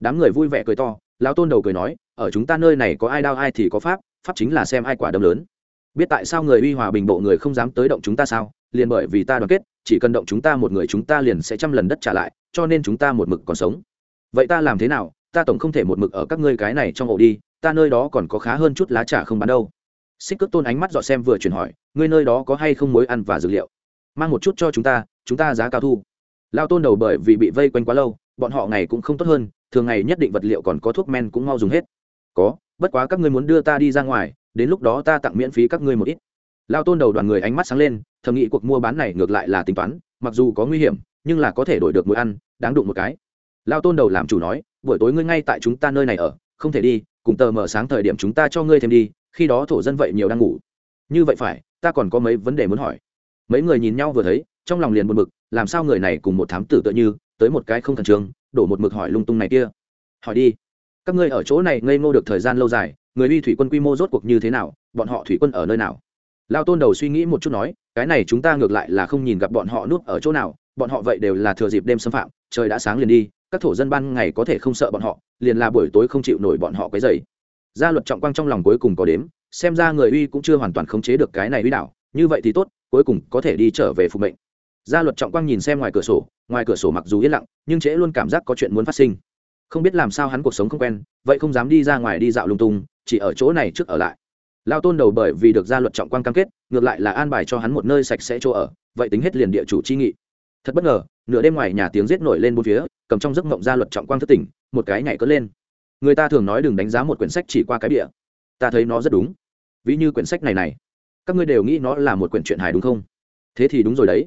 Đám người vui vẻ cười to, lão tôn đầu cười nói, ở chúng ta nơi này có ai đao ai thì có pháp pháp chính là xem ai quả đấm lớn. Biết tại sao người uy hòa bình bộ người không dám tới động chúng ta sao? Liền bởi vì ta đoàn kết, chỉ cần động chúng ta một người chúng ta liền sẽ trăm lần đất trả lại, cho nên chúng ta một mực còn sống. Vậy ta làm thế nào? Ta tổng không thể một mực ở các ngươi cái này trong ổ đi, ta nơi đó còn có khá hơn chút lá trà không bán đâu. Xích cước tôn ánh mắt dọ xem vừa chuyển hỏi, ngươi nơi đó có hay không mối ăn và dược liệu? Mang một chút cho chúng ta chúng ta giá cao thu. Lao tôn đầu bởi vì bị vây quanh quá lâu, bọn họ ngày cũng không tốt hơn, thường ngày nhất định vật liệu còn có thuốc men cũng mau dùng hết có, bất quá các ngươi muốn đưa ta đi ra ngoài, đến lúc đó ta tặng miễn phí các ngươi một ít. Lao tôn đầu đoàn người ánh mắt sáng lên, thầm nghĩ cuộc mua bán này ngược lại là tính toán, mặc dù có nguy hiểm, nhưng là có thể đổi được mỗi ăn, đáng đụng một cái. Lao tôn đầu làm chủ nói, buổi tối ngươi ngay tại chúng ta nơi này ở, không thể đi, cùng tờ mở sáng thời điểm chúng ta cho ngươi thêm đi, khi đó thổ dân vậy nhiều đang ngủ. Như vậy phải, ta còn có mấy vấn đề muốn hỏi. Mấy người nhìn nhau vừa thấy, trong lòng liền buồn bực, làm sao người này cùng một thám tử tựa như, tới một cái không khẩn trương, đổ một mực hỏi lung tung này kia? Hỏi đi các ngươi ở chỗ này ngây ngô được thời gian lâu dài, người uy thủy quân quy mô rốt cuộc như thế nào, bọn họ thủy quân ở nơi nào? Lao tôn đầu suy nghĩ một chút nói, cái này chúng ta ngược lại là không nhìn gặp bọn họ nuốt ở chỗ nào, bọn họ vậy đều là thừa dịp đêm xâm phạm, trời đã sáng liền đi, các thổ dân ban ngày có thể không sợ bọn họ, liền là buổi tối không chịu nổi bọn họ cái dày gia luật trọng quang trong lòng cuối cùng có đếm, xem ra người uy cũng chưa hoàn toàn khống chế được cái này uy đảo, như vậy thì tốt, cuối cùng có thể đi trở về phục mệnh. Gia luật trọng quang nhìn xem ngoài cửa sổ, ngoài cửa sổ mặc dù yên lặng, nhưng trễ luôn cảm giác có chuyện muốn phát sinh không biết làm sao hắn cuộc sống không quen vậy không dám đi ra ngoài đi dạo lung tung chỉ ở chỗ này trước ở lại. Lao tôn đầu bởi vì được gia luật trọng quan cam kết ngược lại là an bài cho hắn một nơi sạch sẽ chỗ ở vậy tính hết liền địa chủ chi nghị. Thật bất ngờ nửa đêm ngoài nhà tiếng rết nổi lên bốn phía cầm trong giấc mộng gia luật trọng quang thất tỉnh một cái nhảy cất lên. Người ta thường nói đừng đánh giá một quyển sách chỉ qua cái bìa. Ta thấy nó rất đúng. Ví như quyển sách này này. Các ngươi đều nghĩ nó là một quyển truyện hài đúng không? Thế thì đúng rồi đấy.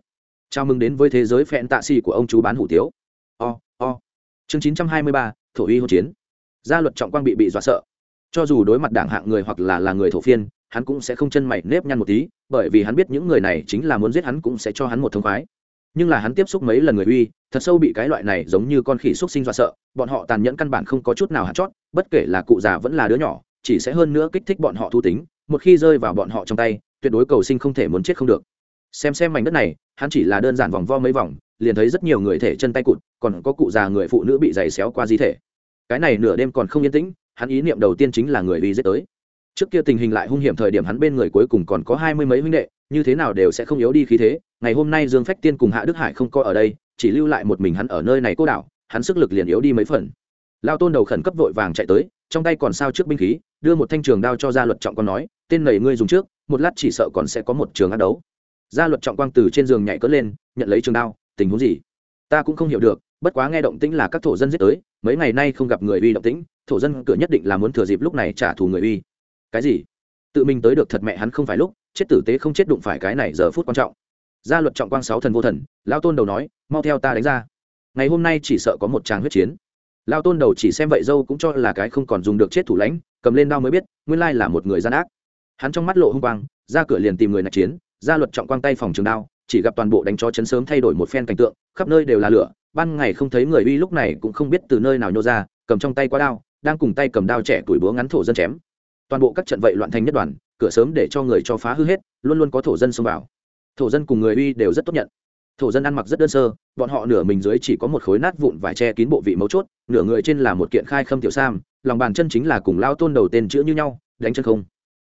Chào mừng đến với thế giới phẹn tạ xì của ông chú bán hủ tiếu. O、oh, o、oh chương chín trăm hai mươi ba, thổ uy hỗn chiến. Gia luật trọng quang bị bị dọa sợ. Cho dù đối mặt đảng hạng người hoặc là là người thổ phiên, hắn cũng sẽ không chân mày nếp nhăn một tí, bởi vì hắn biết những người này chính là muốn giết hắn cũng sẽ cho hắn một thông khoái. Nhưng là hắn tiếp xúc mấy lần người uy, thật sâu bị cái loại này giống như con khỉ xuất sinh dọa sợ, bọn họ tàn nhẫn căn bản không có chút nào hạt chót, bất kể là cụ già vẫn là đứa nhỏ, chỉ sẽ hơn nữa kích thích bọn họ thu tính, một khi rơi vào bọn họ trong tay, tuyệt đối cầu sinh không thể muốn chết không được. Xem xem mảnh đất này, hắn chỉ là đơn giản vòng vo mấy vòng liền thấy rất nhiều người thể chân tay cụt, còn có cụ già người phụ nữ bị giày xéo qua di thể. Cái này nửa đêm còn không yên tĩnh, hắn ý niệm đầu tiên chính là người uy giết tới. Trước kia tình hình lại hung hiểm thời điểm hắn bên người cuối cùng còn có hai mươi mấy huynh đệ, như thế nào đều sẽ không yếu đi khí thế. Ngày hôm nay dương phách tiên cùng hạ đức hải không có ở đây, chỉ lưu lại một mình hắn ở nơi này cô đảo, hắn sức lực liền yếu đi mấy phần. Lao tôn đầu khẩn cấp vội vàng chạy tới, trong tay còn sao trước binh khí, đưa một thanh trường đao cho gia luật trọng con nói, tên nầy ngươi dùng trước, một lát chỉ sợ còn sẽ có một trường ác đấu. Gia luật trọng quang từ trên giường nhảy cất lên, nhận lấy trường đao tình huống gì? Ta cũng không hiểu được, bất quá nghe động tĩnh là các thổ dân giết tới, mấy ngày nay không gặp người uy động tĩnh, thổ dân cửa nhất định là muốn thừa dịp lúc này trả thù người uy. Cái gì? Tự mình tới được thật mẹ hắn không phải lúc, chết tử tế không chết đụng phải cái này giờ phút quan trọng. Gia luật trọng quang sáu thần vô thần, lao tôn đầu nói, mau theo ta đánh ra. Ngày hôm nay chỉ sợ có một tràng huyết chiến. Lao tôn đầu chỉ xem vậy dâu cũng cho là cái không còn dùng được chết thủ lãnh, cầm lên đao mới biết, nguyên lai là một người gian ác. Hắn trong mắt lộ h n g quang, ra cửa liền tìm người nạch chiến, gia luật trọng quang tay phòng trường đao chỉ gặp toàn bộ đánh cho chấn sớm thay đổi một phen cảnh tượng, khắp nơi đều là lửa, ban ngày không thấy người uy lúc này cũng không biết từ nơi nào nhô ra, cầm trong tay quá đao, đang cùng tay cầm đao trẻ tuổi búa ngắn thổ dân chém. Toàn bộ các trận vậy loạn thành nhất đoàn, cửa sớm để cho người cho phá hư hết, luôn luôn có thổ dân xông vào. Thổ dân cùng người uy đều rất tốt nhận. Thổ dân ăn mặc rất đơn sơ, bọn họ nửa mình dưới chỉ có một khối nát vụn vải che kín bộ vị mấu chốt, nửa người trên là một kiện khai khâm tiểu sam, lòng bàn chân chính là cùng lao tôn đầu tên chữ như nhau, đánh chân không.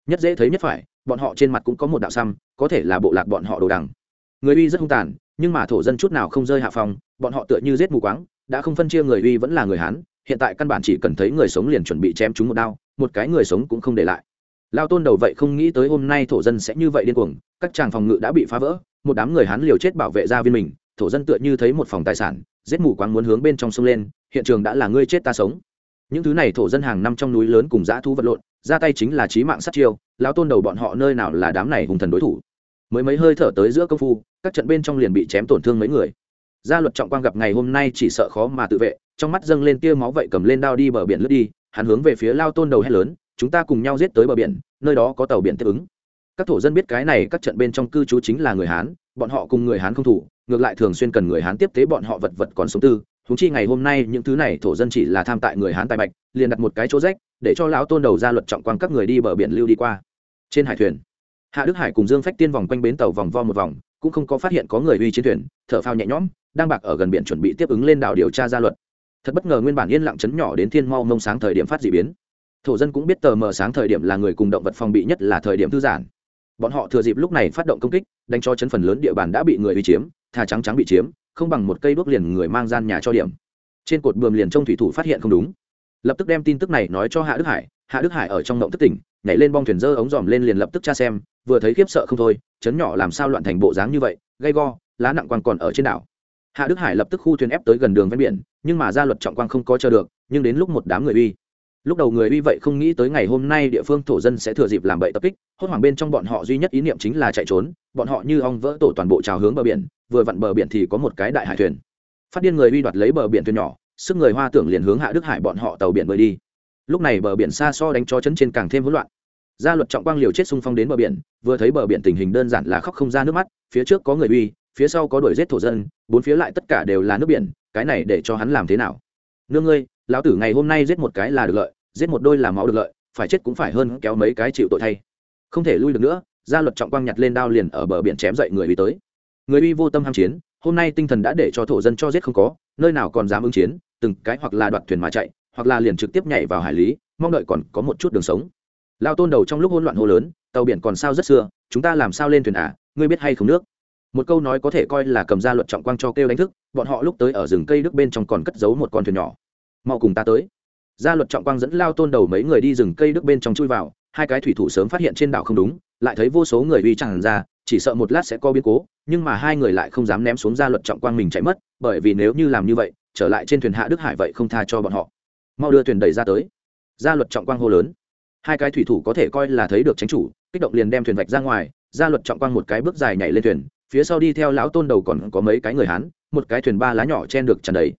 Nhất dễ thấy nhất phải, bọn họ trên mặt cũng có một đạo xăm, có thể là bộ lạc bọn họ đồ đằng người uy rất hung tàn, nhưng mà thổ dân chút nào không rơi hạ phòng, bọn họ tựa như giết mù quáng, đã không phân chia người uy vẫn là người hán, hiện tại căn bản chỉ cần thấy người sống liền chuẩn bị chém chúng một đao, một cái người sống cũng không để lại. Lao tôn đầu vậy không nghĩ tới hôm nay thổ dân sẽ như vậy điên cuồng, các tràng phòng ngự đã bị phá vỡ, một đám người hán liều chết bảo vệ gia viên mình, thổ dân tựa như thấy một phòng tài sản, giết mù quáng muốn hướng bên trong sông lên, hiện trường đã là ngươi chết ta sống. Những thứ này thổ dân hàng năm trong núi lớn cùng dã thu vật lộn, ra tay chính là trí mạng sát chiêu lão tôn đầu bọn họ nơi nào là đám này hùng thần đối thủ mới mấy hơi thở tới giữa công phu, các trận bên trong liền bị chém tổn thương mấy người. Gia luật trọng quang gặp ngày hôm nay chỉ sợ khó mà tự vệ, trong mắt dâng lên tia máu vậy cầm lên đao đi bờ biển lướt đi, hắn hướng về phía lao tôn đầu hét lớn, chúng ta cùng nhau giết tới bờ biển, nơi đó có tàu biển tiếp ứng. Các thổ dân biết cái này, các trận bên trong cư trú chính là người hán, bọn họ cùng người hán không thủ, ngược lại thường xuyên cần người hán tiếp tế bọn họ vật vật còn sống tư. Thúng chi ngày hôm nay những thứ này thổ dân chỉ là tham tại người hán tài bạch, liền đặt một cái chỗ rách, để cho lão tôn đầu ra luật trọng quang các người đi bờ biển lưu đi qua. Trên hải thuyền hạ đức hải cùng dương phách tiên vòng quanh bến tàu vòng vo một vòng, cũng không có phát hiện có người uy chiến thuyền, thở phao nhẹ nhõm, đang bạc ở gần biển chuẩn bị tiếp ứng lên đảo điều tra gia luật. Thật bất ngờ nguyên bản yên lặng chấn nhỏ đến thiên mau mông sáng thời điểm phát d ị biến. Thổ dân cũng biết tờ mờ sáng thời điểm là người cùng động vật phòng bị nhất là thời điểm thư giãn. Bọn họ thừa dịp lúc này phát động công kích, đánh cho chấn phần lớn địa bàn đã bị người uy chiếm, thà trắng trắng bị chiếm, không bằng một cây đuốc liền người mang gian nhà cho điểm. Trên cột bườm liền trông thủy thủ phát hiện không đúng lập tức đem tin tức này nói cho hạ đức hải. Hạ đức hải ở trong động tức tỉnh, nhảy lên bong thuyền dơ ống dòm lên liền lập tức tra xem, vừa thấy khiếp sợ không thôi, chấn nhỏ làm sao loạn thành bộ dáng như vậy, gay go, lá nặng quang còn ở trên đảo. Hạ đức hải lập tức khu thuyền ép tới gần đường ven biển, nhưng mà gia luật trọng quang không có chờ được, nhưng đến lúc một đám người uy. Lúc đầu người uy vậy không nghĩ tới ngày hôm nay địa phương thổ dân sẽ thừa dịp làm bậy tập kích, hốt hoảng bên trong bọn họ duy nhất ý niệm chính là chạy trốn, bọn họ như ong vỡ tổ toàn bộ trào hướng bờ biển, vừa vặn bờ biển thì có một cái đại hải thuyền. Phát điên người uy đoạt lấy bờ biển thuyền nhỏ sức người hoa tưởng liền hướng hạ đức hải bọn họ tàu biển bơi đi. Lúc này bờ biển xa so đánh cho chấn trên càng thêm hỗn loạn. Gia luật trọng quang liều chết xung phong đến bờ biển, vừa thấy bờ biển tình hình đơn giản là khóc không ra nước mắt, phía trước có người uy, phía sau có đuổi giết thổ dân, bốn phía lại tất cả đều là nước biển, cái này để cho hắn làm thế nào? Nương ngươi lão tử ngày hôm nay giết một cái là được lợi, giết một đôi là máu được lợi, phải chết cũng phải hơn kéo mấy cái chịu tội thay. Không thể lui được nữa, gia luật trọng quang nhặt lên đao liền ở bờ biển chém dậy người uy tới. Người uy vô tâm ham chiến, hôm nay tinh thần đã để cho thổ dân cho giết không có, nơi nào còn dám ứng chiến từng cái hoặc là đoạt thuyền mà chạy, hoặc là liền trực tiếp nhảy vào hải lý, mong đợi còn có một chút đường sống. Lao tôn đầu trong lúc hỗn loạn hô lớn, tàu biển còn sao rất xưa, chúng ta làm sao lên thuyền à? Ngươi biết hay không nước? Một câu nói có thể coi là cầm ra luật trọng quang cho kêu đánh thức, bọn họ lúc tới ở rừng cây đức bên trong còn cất giấu một con thuyền nhỏ. Mau cùng ta tới. Gia luật trọng quang dẫn lao tôn đầu mấy người đi rừng cây đức bên trong chui vào, hai cái thủy thủ sớm phát hiện trên đảo không đúng, lại thấy vô số người uy chẳng ra, chỉ sợ một lát sẽ có biến cố, nhưng mà hai người lại không dám ném xuống gia luật trọng quang mình chạy mất, bởi vì nếu như làm như vậy trở lại trên thuyền hạ đức hải vậy không tha cho bọn họ. Mau đưa thuyền đẩy ra tới. Gia luật trọng quang hô lớn. Hai cái thủy thủ có thể coi là thấy được tránh chủ, kích động liền đem thuyền vạch ra ngoài, gia luật trọng quang một cái bước dài nhảy lên thuyền, phía sau đi theo lão tôn đầu còn có mấy cái người hán, một cái thuyền ba lá nhỏ chen được tràn đầy.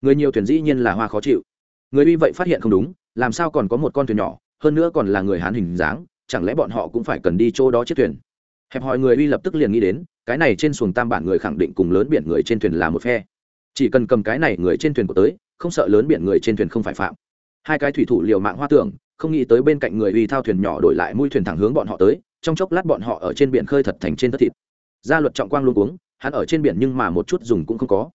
Người nhiều thuyền dĩ nhiên là hoa khó chịu. Người uy vậy phát hiện không đúng, làm sao còn có một con thuyền nhỏ, hơn nữa còn là người hán hình dáng, chẳng lẽ bọn họ cũng phải cần đi chỗ đó chiếc thuyền? Hẹp hòi người uy lập tức liền nghĩ đến, cái này trên xuồng tam bản người khẳng định cùng lớn biển người trên thuyền là một phe chỉ cần cầm cái này người trên thuyền của tới, không sợ lớn biển người trên thuyền không phải phạm. Hai cái thủy thủ liều mạng hoa tưởng, không nghĩ tới bên cạnh người uy thao thuyền nhỏ đổi lại mũi thuyền thẳng hướng bọn họ tới, trong chốc lát bọn họ ở trên biển khơi thật thành trên tất thịt. Gia luật trọng quang luôn uống hắn ở trên biển nhưng mà một chút dùng cũng không có.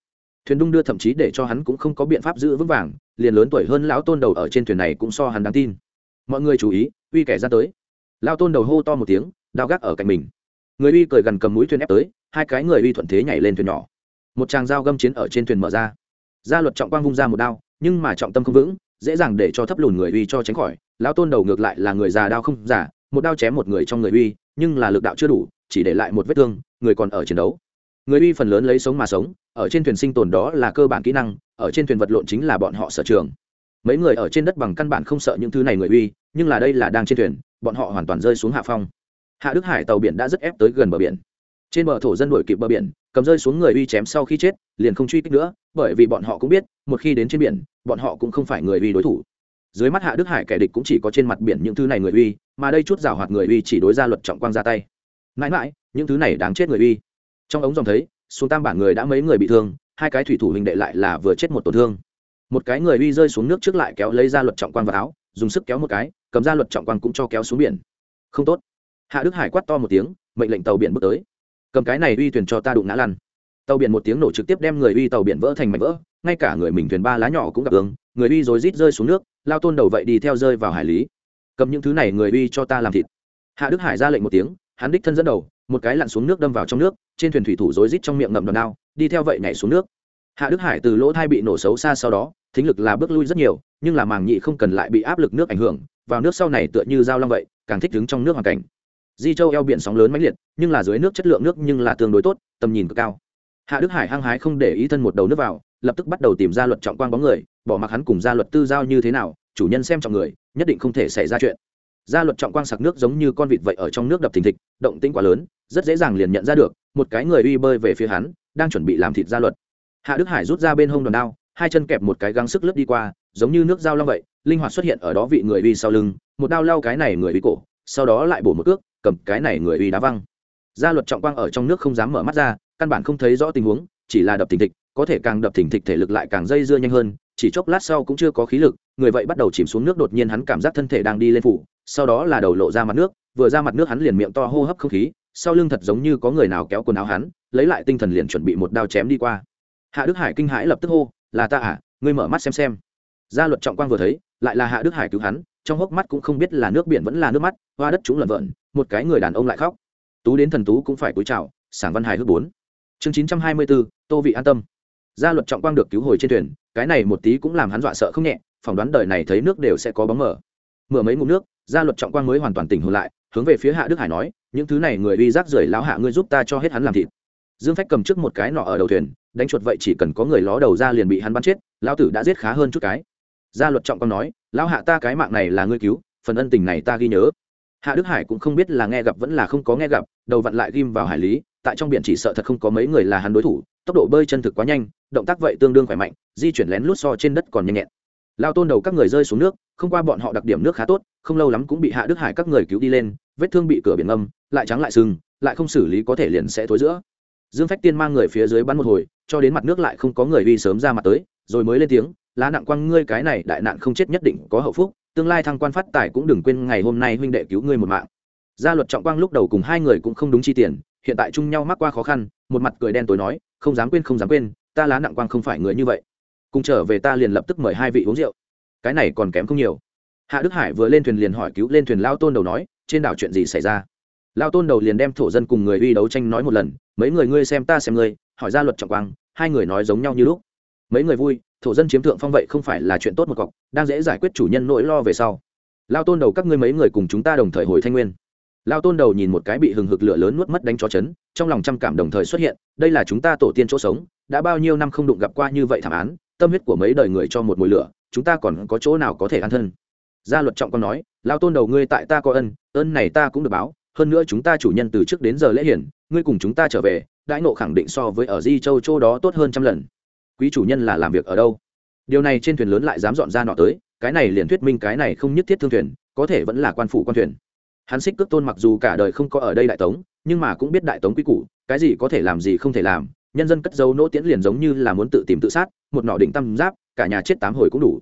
Thuyền đung đưa thậm chí để cho hắn cũng không có biện pháp giữ vững vàng, liền lớn tuổi hơn lão tôn đầu ở trên thuyền này cũng so hắn đáng tin. Mọi người chú ý, uy kẻ ra tới. Lao tôn đầu hô to một tiếng, đao gác ở cạnh mình. Người uy cười gần cầm mũi thuyền ép tới, hai cái người uy thuận thế nhảy lên thuyền nhỏ một tràng dao găm chiến ở trên thuyền mở ra. Gia luật trọng quang vung ra một đao, nhưng mà trọng tâm không vững, dễ dàng để cho thấp lùn người uy cho tránh khỏi. Lão tôn đầu ngược lại là người già đao không giả, một đao chém một người trong người uy, nhưng là lực đạo chưa đủ, chỉ để lại một vết thương, người còn ở chiến đấu. Người uy phần lớn lấy sống mà sống, ở trên thuyền sinh tồn đó là cơ bản kỹ năng, ở trên thuyền vật lộn chính là bọn họ sở trường. Mấy người ở trên đất bằng căn bản không sợ những thứ này người uy, nhưng là đây là đang trên thuyền, bọn họ hoàn toàn rơi xuống hạ phong. Hạ đức hải tàu biển đã rất ép tới gần bờ biển. Trên bờ thổ dân đuổi kịp bờ biển cầm rơi xuống người uy chém sau khi chết, liền không truy kích nữa, bởi vì bọn họ cũng biết, một khi đến trên biển, bọn họ cũng không phải người uy đối thủ. Dưới mắt hạ đức hải kẻ địch cũng chỉ có trên mặt biển những thứ này người uy, mà đây chút rào hoạt người uy chỉ đối ra luật trọng quang ra tay. Mãi mãi, những thứ này đáng chết người uy. Trong ống dòng thấy, xuống tam bản người đã mấy người bị thương, hai cái thủy thủ hình đệ lại là vừa chết một tổn thương. Một cái người uy rơi xuống nước trước lại kéo lấy ra luật trọng quang vào áo, dùng sức kéo một cái, cầm ra luật trọng quang cũng cho kéo xuống biển. Không tốt. Hạ đức hải quát to một tiếng, mệnh lệnh tàu biển bước tới cầm cái này uy thuyền cho ta đụng ngã lăn. Tàu biển một tiếng nổ trực tiếp đem người uy tàu biển vỡ thành mảnh vỡ, ngay cả người mình thuyền ba lá nhỏ cũng gặp ứng người uy rồi rít rơi xuống nước, lao tôn đầu vậy đi theo rơi vào hải lý. Cầm những thứ này người uy cho ta làm thịt. Hạ đức hải ra lệnh một tiếng, hắn đích thân dẫn đầu, một cái lặn xuống nước đâm vào trong nước, trên thuyền thủy thủ rối rít trong miệng ngậm đòn đao, đi theo vậy nhảy xuống nước. Hạ đức hải từ lỗ thai bị nổ xấu xa sau đó, thính lực là bước lui rất nhiều, nhưng là màng nhị không cần lại bị áp lực nước ảnh hưởng, vào nước sau này tựa như dao long vậy, càng thích đứng trong nước hoàn cảnh di châu eo biển sóng lớn mãnh liệt, nhưng là dưới nước chất lượng nước nhưng là tương đối tốt, tầm nhìn cực cao. Hạ đức hải hăng hái không để ý thân một đầu nước vào, lập tức bắt đầu tìm ra luật trọng quang bóng người, bỏ mặc hắn cùng gia luật tư giao như thế nào, chủ nhân xem trọng người, nhất định không thể xảy ra chuyện. Gia luật trọng quang sặc nước giống như con vịt vậy ở trong nước đập thình thịch, động tĩnh quá lớn, rất dễ dàng liền nhận ra được, một cái người uy bơi về phía hắn, đang chuẩn bị làm thịt gia luật. Hạ đức hải rút ra bên hông đòn đao, hai chân kẹp một cái găng sức lướt đi qua, giống như nước dao long vậy, linh hoạt xuất hiện ở đó vị người uy sau lưng, một đao lao cái này người uy cổ sau đó lại bổ một cước, cầm cái này người uy đá văng. Gia luật trọng quang ở trong nước không dám mở mắt ra, căn bản không thấy rõ tình huống, chỉ là đập thình thịch, có thể càng đập thình thịch thể lực lại càng dây dưa nhanh hơn, chỉ chốc lát sau cũng chưa có khí lực, người vậy bắt đầu chìm xuống nước đột nhiên hắn cảm giác thân thể đang đi lên phủ, sau đó là đầu lộ ra mặt nước, vừa ra mặt nước hắn liền miệng to hô hấp không khí, sau lưng thật giống như có người nào kéo quần áo hắn, lấy lại tinh thần liền chuẩn bị một đao chém đi qua. Hạ đức hải kinh hãi lập tức hô, là ta à ngươi mở mắt xem xem. Gia luật trọng quang vừa thấy, lại là hạ đức hải cứu hắn trong hốc mắt cũng không biết là nước biển vẫn là nước mắt, hoa đất chúng lẩn vợn một cái người đàn ông lại khóc. Tú đến thần tú cũng phải cúi chào, sảng văn hài hước bốn. Chương chín trăm hai mươi bốn tô vị an tâm. Gia luật trọng quang được cứu hồi trên thuyền, cái này một tí cũng làm hắn dọa sợ không nhẹ, phỏng đoán đời này thấy nước đều sẽ có bóng mở mở mấy ngụm nước, gia luật trọng quang mới hoàn toàn tỉnh hồn lại, hướng về phía hạ đức hải nói, những thứ này người uy rác rưởi lão hạ ngươi giúp ta cho hết hắn làm thịt. Dương phách cầm trước một cái nọ ở đầu thuyền, đánh chuột vậy chỉ cần có người ló đầu ra liền bị hắn bắn chết, lão tử đã giết khá hơn chút cái gia luật trọng còn nói, lão hạ ta cái mạng này là ngươi cứu, phần ân tình này ta ghi nhớ. Hạ đức hải cũng không biết là nghe gặp vẫn là không có nghe gặp, đầu vặn lại ghim vào hải lý, tại trong biển chỉ sợ thật không có mấy người là hắn đối thủ, tốc độ bơi chân thực quá nhanh, động tác vậy tương đương khỏe mạnh, di chuyển lén lút so trên đất còn nhanh nhẹn. Lao tôn đầu các người rơi xuống nước, không qua bọn họ đặc điểm nước khá tốt, không lâu lắm cũng bị hạ đức hải các người cứu đi lên, vết thương bị cửa biển ngâm, lại trắng lại sưng lại không xử lý có thể liền sẽ thối giữa. Dương phách tiên mang người phía dưới bắn một hồi, cho đến mặt nước lại không có người uy sớm ra mặt tới, rồi mới lên tiếng lá nặng quăng ngươi cái này, đại nạn không chết nhất định có hậu phúc, tương lai thăng quan phát tài cũng đừng quên ngày hôm nay huynh đệ cứu ngươi một mạng. Gia luật trọng quang lúc đầu cùng hai người cũng không đúng chi tiền, hiện tại chung nhau mắc qua khó khăn, một mặt cười đen tối nói, không dám quên, không dám quên, ta lá nặng quang không phải người như vậy. Cùng trở về ta liền lập tức mời hai vị uống rượu. Cái này còn kém không nhiều. Hạ đức hải vừa lên thuyền liền hỏi cứu lên thuyền lao tôn đầu nói, trên đảo chuyện gì xảy ra? Lao tôn đầu liền đem thổ dân cùng người uy đấu tranh nói một lần, mấy người ngươi xem ta xem ngươi, hỏi ra luật trọng quang, hai người nói giống nhau như lúc. Mấy người vui thổ dân chiếm thượng phong vậy không phải là chuyện tốt một cọc, đang dễ giải quyết chủ nhân nỗi lo về sau. Lao tôn đầu các ngươi mấy người cùng chúng ta đồng thời hồi thanh nguyên. Lao tôn đầu nhìn một cái bị hừng hực lửa lớn nuốt mất đánh chó chấn, trong lòng trăm cảm đồng thời xuất hiện, đây là chúng ta tổ tiên chỗ sống, đã bao nhiêu năm không đụng gặp qua như vậy thảm án, tâm huyết của mấy đời người cho một mùi lửa, chúng ta còn có chỗ nào có thể an thân? Gia luật trọng con nói, lao tôn đầu ngươi tại ta có ân ơn này ta cũng được báo, hơn nữa chúng ta chủ nhân từ trước đến giờ lễ hiển, ngươi cùng chúng ta trở về, đãi nộ khẳng định so với ở di châu châu đó tốt hơn trăm lần quý chủ nhân là làm việc ở đâu? Điều này trên thuyền lớn lại dám dọn ra nọ tới, cái này liền thuyết minh cái này không nhất thiết thương thuyền, có thể vẫn là quan phủ quan thuyền. Hắn xích cước tôn mặc dù cả đời không có ở đây đại tống, nhưng mà cũng biết đại tống quy củ, cái gì có thể làm gì không thể làm, nhân dân cất dấu nỗ tiễn liền giống như là muốn tự tìm tự sát, một nọ định tâm giáp, cả nhà chết tám hồi cũng đủ.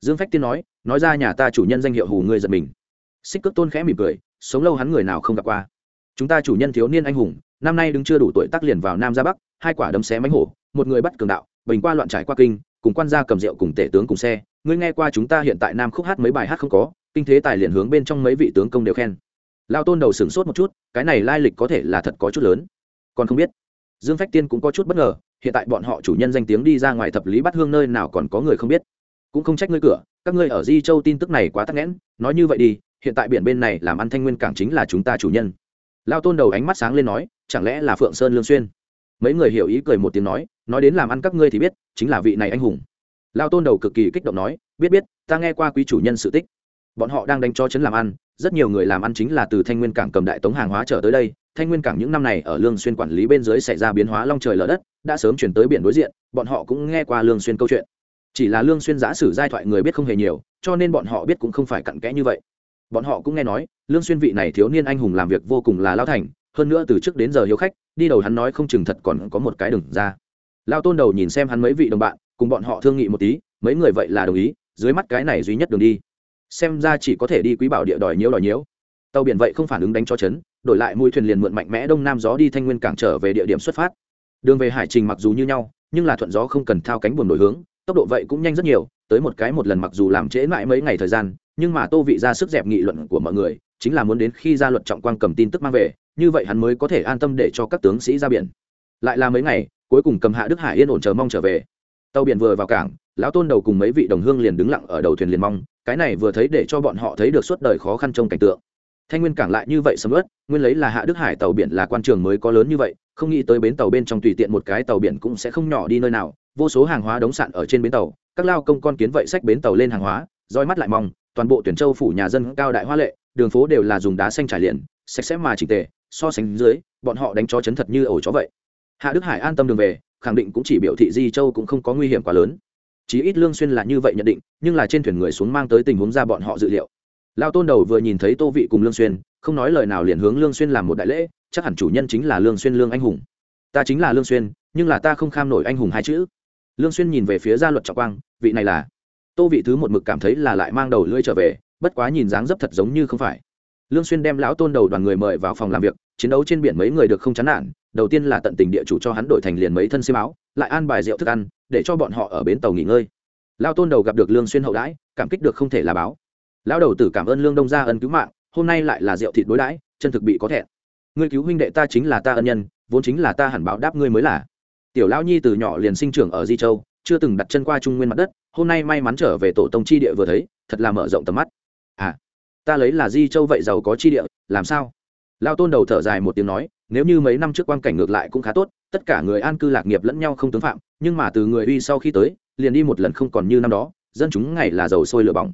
Dương phách tiên nói nói ra nhà ta chủ nhân danh hiệu hù người giật mình. Xích cước tôn khẽ mỉm cười, sống lâu hắn người nào không gặp qua. Chúng ta chủ nhân thiếu niên anh hùng, năm nay đứng chưa đủ tuổi tác liền vào nam ra bắc, hai quả đấm xé mánh hổ, một người bắt cường đạo bình qua loạn trải qua kinh, cùng quan gia cầm rượu cùng tể tướng cùng xe, ngươi nghe qua chúng ta hiện tại nam khúc hát mấy bài hát không có, kinh thế tài liền hướng bên trong mấy vị tướng công đều khen. Lao tôn đầu sửng sốt một chút, cái này lai lịch có thể là thật có chút lớn. Còn không biết, dương phách tiên cũng có chút bất ngờ, hiện tại bọn họ chủ nhân danh tiếng đi ra ngoài thập lý bắt hương nơi nào còn có người không biết. Cũng không trách ngươi cửa, các ngươi ở di châu tin tức này quá tắc nghẽn, nói như vậy đi, hiện tại biển bên này làm ăn thanh nguyên cảng chính là chúng ta chủ nhân. Lao tôn đầu ánh mắt sáng lên nói, chẳng lẽ là phượng sơn lương xuyên? Mấy người hiểu ý cười một tiếng nói nói đến làm ăn các ngươi thì biết, chính là vị này anh hùng. Lao tôn đầu cực kỳ kích động nói, biết biết, ta nghe qua quý chủ nhân sự tích. Bọn họ đang đánh cho chấn làm ăn, rất nhiều người làm ăn chính là từ thanh nguyên cảng cầm đại tống hàng hóa trở tới đây. Thanh nguyên cảng những năm này ở lương xuyên quản lý bên dưới xảy ra biến hóa long trời lở đất, đã sớm chuyển tới biển đối diện, bọn họ cũng nghe qua lương xuyên câu chuyện. Chỉ là lương xuyên giả sử giai thoại người biết không hề nhiều, cho nên bọn họ biết cũng không phải cặn kẽ như vậy. Bọn họ cũng nghe nói, lương xuyên vị này thiếu niên anh hùng làm việc vô cùng là lao thành, hơn nữa từ trước đến giờ hiếu khách, đi đầu hắn nói không chừng thật còn có một cái đường ra lao tôn đầu nhìn xem hắn mấy vị đồng bạn, cùng bọn họ thương nghị một tí, mấy người vậy là đồng ý, dưới mắt cái này duy nhất đường đi. Xem ra chỉ có thể đi quý bảo địa đòi nhiễu đòi nhiễu. Tàu biển vậy không phản ứng đánh cho chấn, đổi lại mũi thuyền liền mượn mạnh mẽ đông nam gió đi thanh nguyên cảng trở về địa điểm xuất phát. Đường về hải trình mặc dù như nhau, nhưng là thuận gió không cần thao cánh buồm đổi hướng, tốc độ vậy cũng nhanh rất nhiều, tới một cái một lần mặc dù làm trễ mãi mấy ngày thời gian, nhưng mà tô vị ra sức dẹp nghị luận của mọi người, chính là muốn đến khi ra luật trọng quan cầm tin tức mang về, như vậy hắn mới có thể an tâm để cho các tướng sĩ ra biển. Lại là mấy ngày cuối cùng cầm hạ đức hải yên ổn chờ mong trở về. Tàu biển vừa vào cảng, lão tôn đầu cùng mấy vị đồng hương liền đứng lặng ở đầu thuyền liền mong, cái này vừa thấy để cho bọn họ thấy được suốt đời khó khăn trong cảnh tượng. Thanh nguyên cảng lại như vậy sầm ớt nguyên lấy là hạ đức hải tàu biển là quan trường mới có lớn như vậy, không nghĩ tới bến tàu bên trong tùy tiện một cái tàu biển cũng sẽ không nhỏ đi nơi nào, vô số hàng hóa đóng sạn ở trên bến tàu, các lao công con kiến vậy sách bến tàu lên hàng hóa, roi mắt lại mong, toàn bộ tuyển châu phủ nhà dân cao đại hoa lệ, đường phố đều là dùng đá xanh trải liền, sạch sẽ mà chỉnh tề, so sánh dưới, bọn họ đánh chó chấn thật như ổ chó vậy hạ đức hải an tâm đường về, khẳng định cũng chỉ biểu thị di châu cũng không có nguy hiểm quá lớn. Chí ít lương xuyên là như vậy nhận định, nhưng là trên thuyền người xuống mang tới tình huống ra bọn họ dự liệu. Lao tôn đầu vừa nhìn thấy tô vị cùng lương xuyên, không nói lời nào liền hướng lương xuyên làm một đại lễ, chắc hẳn chủ nhân chính là lương xuyên lương anh hùng. Ta chính là lương xuyên, nhưng là ta không kham nổi anh hùng hai chữ. Lương xuyên nhìn về phía gia luật trọng quang, vị này là. Tô vị thứ một mực cảm thấy là lại mang đầu lưỡi trở về, bất quá nhìn dáng dấp thật giống như không phải lương xuyên đem lão tôn đầu đoàn người mời vào phòng làm việc, chiến đấu trên biển mấy người được không chán nản, đầu tiên là tận tình địa chủ cho hắn đổi thành liền mấy thân xiêm áo, lại an bài rượu thức ăn, để cho bọn họ ở bến tàu nghỉ ngơi. Lão tôn đầu gặp được lương xuyên hậu đãi, cảm kích được không thể là báo. Lão đầu tử cảm ơn lương đông gia ân cứu mạng, hôm nay lại là rượu thịt đối đãi, chân thực bị có thẹn. Ngươi cứu huynh đệ ta chính là ta ân nhân, vốn chính là ta hẳn báo đáp ngươi mới là. Tiểu lão nhi từ nhỏ liền sinh trưởng ở di châu, chưa từng đặt chân qua trung nguyên mặt đất, hôm nay may mắn trở về tổ tông chi địa vừa thấy, thật là mở rộng tầm mắt ta lấy là di châu vậy giàu có chi địa, làm sao? Lao tôn đầu thở dài một tiếng nói, nếu như mấy năm trước quan cảnh ngược lại cũng khá tốt, tất cả người an cư lạc nghiệp lẫn nhau không tướng phạm, nhưng mà từ người uy sau khi tới, liền đi một lần không còn như năm đó, dân chúng ngày là dầu sôi lửa bỏng.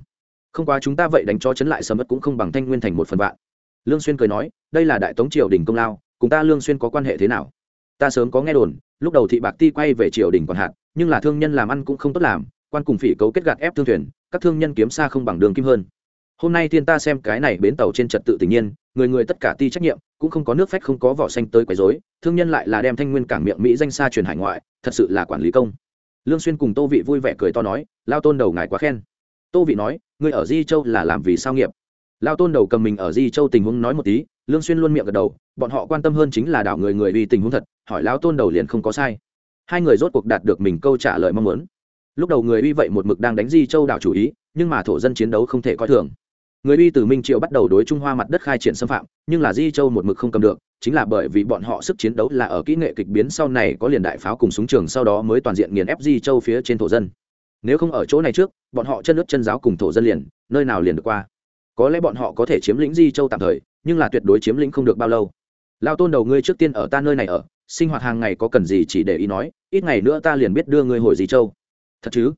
Không quá chúng ta vậy đánh cho chấn lại sầm mất cũng không bằng thanh nguyên thành một phần vạn. Lương xuyên cười nói, đây là đại tống triều đình công lao, cùng ta lương xuyên có quan hệ thế nào? Ta sớm có nghe đồn, lúc đầu thị bạc ti quay về triều đình còn hạn, nhưng là thương nhân làm ăn cũng không tốt làm, quan cùng phỉ cấu kết gạt ép thương thuyền, các thương nhân kiếm xa không bằng đường kim hơn hôm nay tiên ta xem cái này bến tàu trên trật tự tự nhiên, người người tất cả ti trách nhiệm, cũng không có nước phách, không có vỏ xanh tới quấy rối, thương nhân lại là đem thanh nguyên cảng miệng mỹ danh xa truyền hải ngoại, thật sự là quản lý công. Lương xuyên cùng tô vị vui vẻ cười to nói, lao tôn đầu ngài quá khen. Tô vị nói, ngươi ở di châu là làm vì sao nghiệp? Lao tôn đầu cầm mình ở di châu tình huống nói một tí, lương xuyên luôn miệng gật đầu, bọn họ quan tâm hơn chính là đảo người người vì tình huống thật, hỏi lao tôn đầu liền không có sai. Hai người rốt cuộc đạt được mình câu trả lời mong muốn. Lúc đầu người uy vậy một mực đang đánh di châu đảo chủ ý, nhưng mà thổ dân chiến đấu không thể coi thường người uy từ minh triệu bắt đầu đối trung hoa mặt đất khai triển xâm phạm, nhưng là di châu một mực không cầm được, chính là bởi vì bọn họ sức chiến đấu là ở kỹ nghệ kịch biến sau này có liền đại pháo cùng súng trường sau đó mới toàn diện nghiền ép di châu phía trên thổ dân. Nếu không ở chỗ này trước, bọn họ chân nước chân giáo cùng thổ dân liền, nơi nào liền được qua. Có lẽ bọn họ có thể chiếm lĩnh di châu tạm thời, nhưng là tuyệt đối chiếm lĩnh không được bao lâu. Lao tôn đầu ngươi trước tiên ở ta nơi này ở, sinh hoạt hàng ngày có cần gì chỉ để ý nói, ít ngày nữa ta liền biết đưa ngươi hồi di châu. Thật chứ?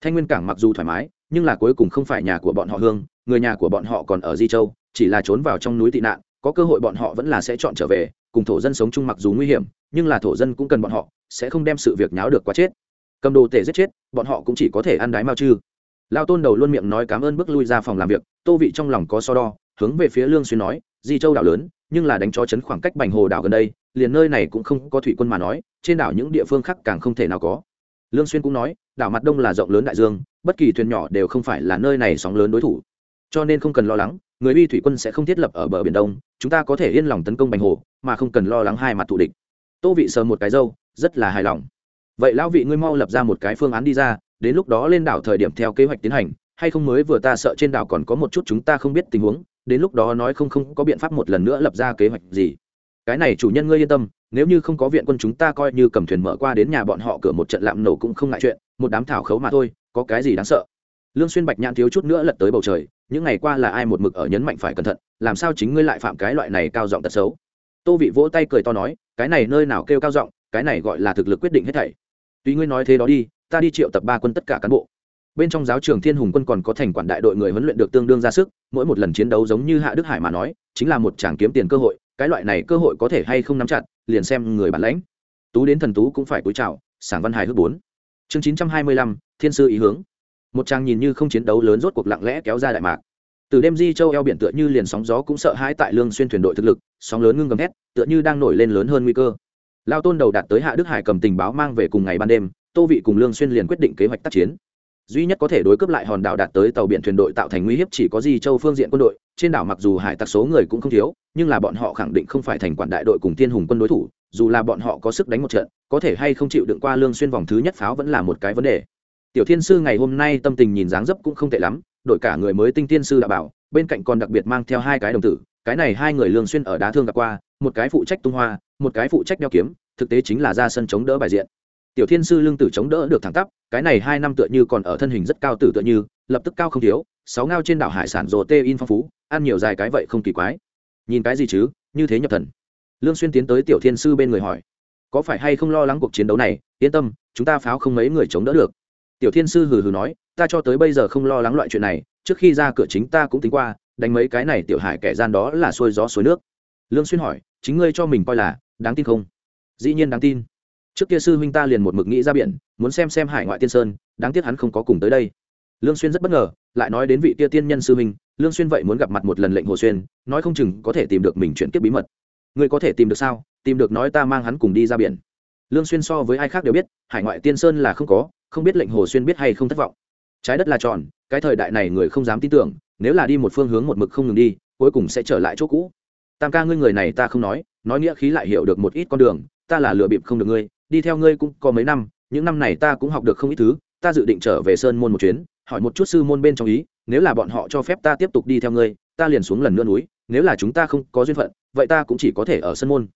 Thanh nguyên cảng mặc dù thoải mái, nhưng là cuối cùng không phải nhà của bọn họ hương người nhà của bọn họ còn ở di châu, chỉ là trốn vào trong núi tị nạn, có cơ hội bọn họ vẫn là sẽ chọn trở về, cùng thổ dân sống chung mặc dù nguy hiểm, nhưng là thổ dân cũng cần bọn họ, sẽ không đem sự việc nháo được quá chết. Cầm đồ tể giết chết, bọn họ cũng chỉ có thể ăn đái mao chư. Lao tôn đầu luôn miệng nói cảm ơn bước lui ra phòng làm việc, tô vị trong lòng có so đo, hướng về phía lương xuyên nói, di châu đảo lớn, nhưng là đánh chó chấn khoảng cách bành hồ đảo gần đây, liền nơi này cũng không có thủy quân mà nói, trên đảo những địa phương khác càng không thể nào có. Lương xuyên cũng nói, đảo mặt đông là rộng lớn đại dương, bất kỳ thuyền nhỏ đều không phải là nơi này sóng lớn đối thủ cho nên không cần lo lắng, người uy thủy quân sẽ không thiết lập ở bờ biển đông, chúng ta có thể yên lòng tấn công bành hồ, mà không cần lo lắng hai mặt thù địch. Tô vị sờ một cái dâu rất là hài lòng. Vậy lão vị ngươi mau lập ra một cái phương án đi ra, đến lúc đó lên đảo thời điểm theo kế hoạch tiến hành, hay không mới vừa ta sợ trên đảo còn có một chút chúng ta không biết tình huống, đến lúc đó nói không không có biện pháp một lần nữa lập ra kế hoạch gì. Cái này chủ nhân ngươi yên tâm, nếu như không có viện quân chúng ta coi như cầm thuyền mở qua đến nhà bọn họ cửa một trận lạm nổ cũng không ngại chuyện, một đám thảo khấu mà thôi, có cái gì đáng sợ? Lương xuyên bạch nhãn thiếu chút nữa lật tới bầu trời, những ngày qua là ai một mực ở nhấn mạnh phải cẩn thận, làm sao chính ngươi lại phạm cái loại này cao giọng tật xấu? Tô vị vỗ tay cười to nói, cái này nơi nào kêu cao giọng, cái này gọi là thực lực quyết định hết thảy. Tuy ngươi nói thế đó đi, ta đi triệu tập ba quân tất cả cán bộ. Bên trong giáo trường thiên hùng quân còn có thành quản đại đội người huấn luyện được tương đương ra sức, mỗi một lần chiến đấu giống như hạ đức hải mà nói, chính là một tràng kiếm tiền cơ hội, cái loại này cơ hội có thể hay không nắm chặt, liền xem người bản lãnh. Tú đến thần tú cũng phải cúi chào, sảng văn Hải hước bốn. Chương chín trăm hai mươi lăm, thiên sư ý hướng một trang nhìn như không chiến đấu lớn rốt cuộc lặng lẽ kéo ra đại mạc. Từ đêm di châu eo biển tựa như liền sóng gió cũng sợ hãi tại lương xuyên thuyền đội thực lực, sóng lớn ngưng gầm hét tựa như đang nổi lên lớn hơn nguy cơ. Lao tôn đầu đạt tới hạ đức hải cầm tình báo mang về cùng ngày ban đêm, tô vị cùng lương xuyên liền quyết định kế hoạch tác chiến. Duy nhất có thể đối cướp lại hòn đảo đạt tới tàu biển thuyền đội tạo thành nguy hiểm chỉ có di châu phương diện quân đội, trên đảo mặc dù hải tặc số người cũng không thiếu, nhưng là bọn họ khẳng định không phải thành quản đại đội cùng thiên hùng quân đối thủ, dù là bọn họ có sức đánh một trận, có thể hay không chịu đựng qua lương xuyên vòng thứ nhất pháo vẫn là một cái vấn đề tiểu thiên sư ngày hôm nay tâm tình nhìn dáng dấp cũng không tệ lắm đội cả người mới tinh thiên sư đã bảo, bên cạnh còn đặc biệt mang theo hai cái đồng tử, cái này hai người lương xuyên ở đá thương gặp qua, một cái phụ trách tung hoa, một cái phụ trách đeo kiếm, thực tế chính là ra sân chống đỡ bài diện. Tiểu thiên sư lương tử chống đỡ được thẳng tắp, cái này hai năm tựa như còn ở thân hình rất cao tử tựa như, lập tức cao không thiếu, sáu ngao trên đảo hải sản rồ tê in phong phú, ăn nhiều dài cái vậy không kỳ quái. Nhìn cái gì chứ, như thế nhập thần. Lương xuyên tiến tới tiểu thiên sư bên người hỏi, có phải hay không lo lắng cuộc chiến đấu này, yên tâm, chúng ta pháo không mấy người chống đỡ được tiểu thiên sư hừ hừ nói, ta cho tới bây giờ không lo lắng loại chuyện này, trước khi ra cửa chính ta cũng tính qua, đánh mấy cái này tiểu hải kẻ gian đó là xuôi gió suối nước. Lương xuyên hỏi, chính ngươi cho mình coi là đáng tin không? Dĩ nhiên đáng tin. Trước kia sư huynh ta liền một mực nghĩ ra biển, muốn xem xem hải ngoại tiên sơn, đáng tiếc hắn không có cùng tới đây. Lương xuyên rất bất ngờ, lại nói đến vị kia tiên nhân sư huynh, lương xuyên vậy muốn gặp mặt một lần lệnh hồ xuyên, nói không chừng có thể tìm được mình chuyện kiếp bí mật. Ngươi có thể tìm được sao? Tìm được nói ta mang hắn cùng đi ra biển. Lương xuyên so với ai khác đều biết, hải ngoại tiên sơn là không có không biết lệnh hồ xuyên biết hay không thất vọng. Trái đất là tròn, cái thời đại này người không dám tin tưởng, nếu là đi một phương hướng một mực không ngừng đi, cuối cùng sẽ trở lại chỗ cũ. Tam ca ngươi người này ta không nói nói nghĩa khí lại hiểu được một ít con đường, ta là lừa bịp không được ngươi, đi theo ngươi cũng có mấy năm, những năm này ta cũng học được không ít thứ, ta dự định trở về sơn môn một chuyến, hỏi một chút sư môn bên trong ý, nếu là bọn họ cho phép ta tiếp tục đi theo ngươi, ta liền xuống lần nữa núi, nếu là chúng ta không có duyên phận, vậy ta cũng chỉ có thể ở sân môn.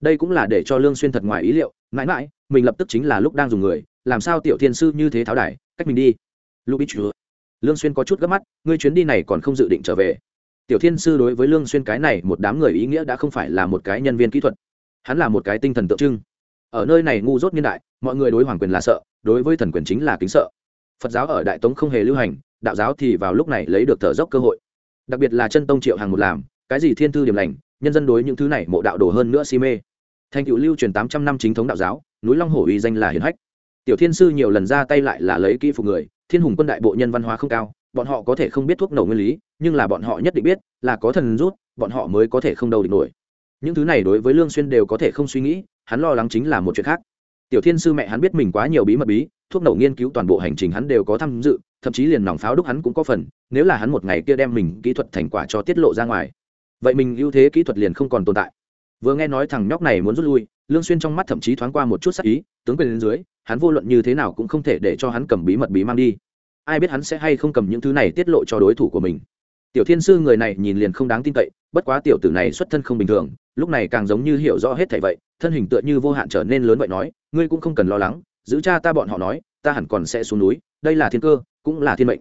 Đây cũng là để cho lương xuyên thật ngoài ý liệu, mãi mãi, mình lập tức chính là lúc đang dùng người làm sao tiểu thiên sư như thế tháo đài, cách mình đi? Lubitch lương xuyên có chút gấp mắt, ngươi chuyến đi này còn không dự định trở về. Tiểu thiên sư đối với lương xuyên cái này một đám người ý nghĩa đã không phải là một cái nhân viên kỹ thuật. Hắn là một cái tinh thần tượng trưng. Ở nơi này ngu dốt niên đại, mọi người đối hoàng quyền là sợ, đối với thần quyền chính là kính sợ. Phật giáo ở đại tống không hề lưu hành, đạo giáo thì vào lúc này lấy được thở dốc cơ hội. Đặc biệt là chân tông triệu hàng một làm, cái gì thiên thư điểm lành, nhân dân đối những thứ này mộ đạo đổ hơn nữa si mê. Thành cựu lưu truyền tám trăm năm chính thống đạo giáo, núi long hổ uy danh là hiển hách tiểu thiên sư nhiều lần ra tay lại là lấy kỹ phục người, thiên hùng quân đại bộ nhân văn hóa không cao, bọn họ có thể không biết thuốc nổ nguyên lý, nhưng là bọn họ nhất định biết, là có thần rút, bọn họ mới có thể không đầu địch nổi. Những thứ này đối với lương xuyên đều có thể không suy nghĩ, hắn lo lắng chính là một chuyện khác. Tiểu thiên sư mẹ hắn biết mình quá nhiều bí mật bí, thuốc nổ nghiên cứu toàn bộ hành trình hắn đều có tham dự, thậm chí liền nòng pháo đúc hắn cũng có phần, nếu là hắn một ngày kia đem mình kỹ thuật thành quả cho tiết lộ ra ngoài. Vậy mình ưu thế kỹ thuật liền không còn tồn tại vừa nghe nói thằng nhóc này muốn rút lui, lương xuyên trong mắt thậm chí thoáng qua một chút sắc ý, tướng quyền lên dưới, hắn vô luận như thế nào cũng không thể để cho hắn cầm bí mật bí mang đi. Ai biết hắn sẽ hay không cầm những thứ này tiết lộ cho đối thủ của mình. Tiểu thiên sư người này nhìn liền không đáng tin cậy, bất quá tiểu tử này xuất thân không bình thường, lúc này càng giống như hiểu rõ hết thảy vậy, thân hình tựa như vô hạn trở nên lớn vậy nói, ngươi cũng không cần lo lắng, giữ cha ta bọn họ nói, ta hẳn còn sẽ xuống núi, đây là thiên cơ, cũng là thiên mệnh.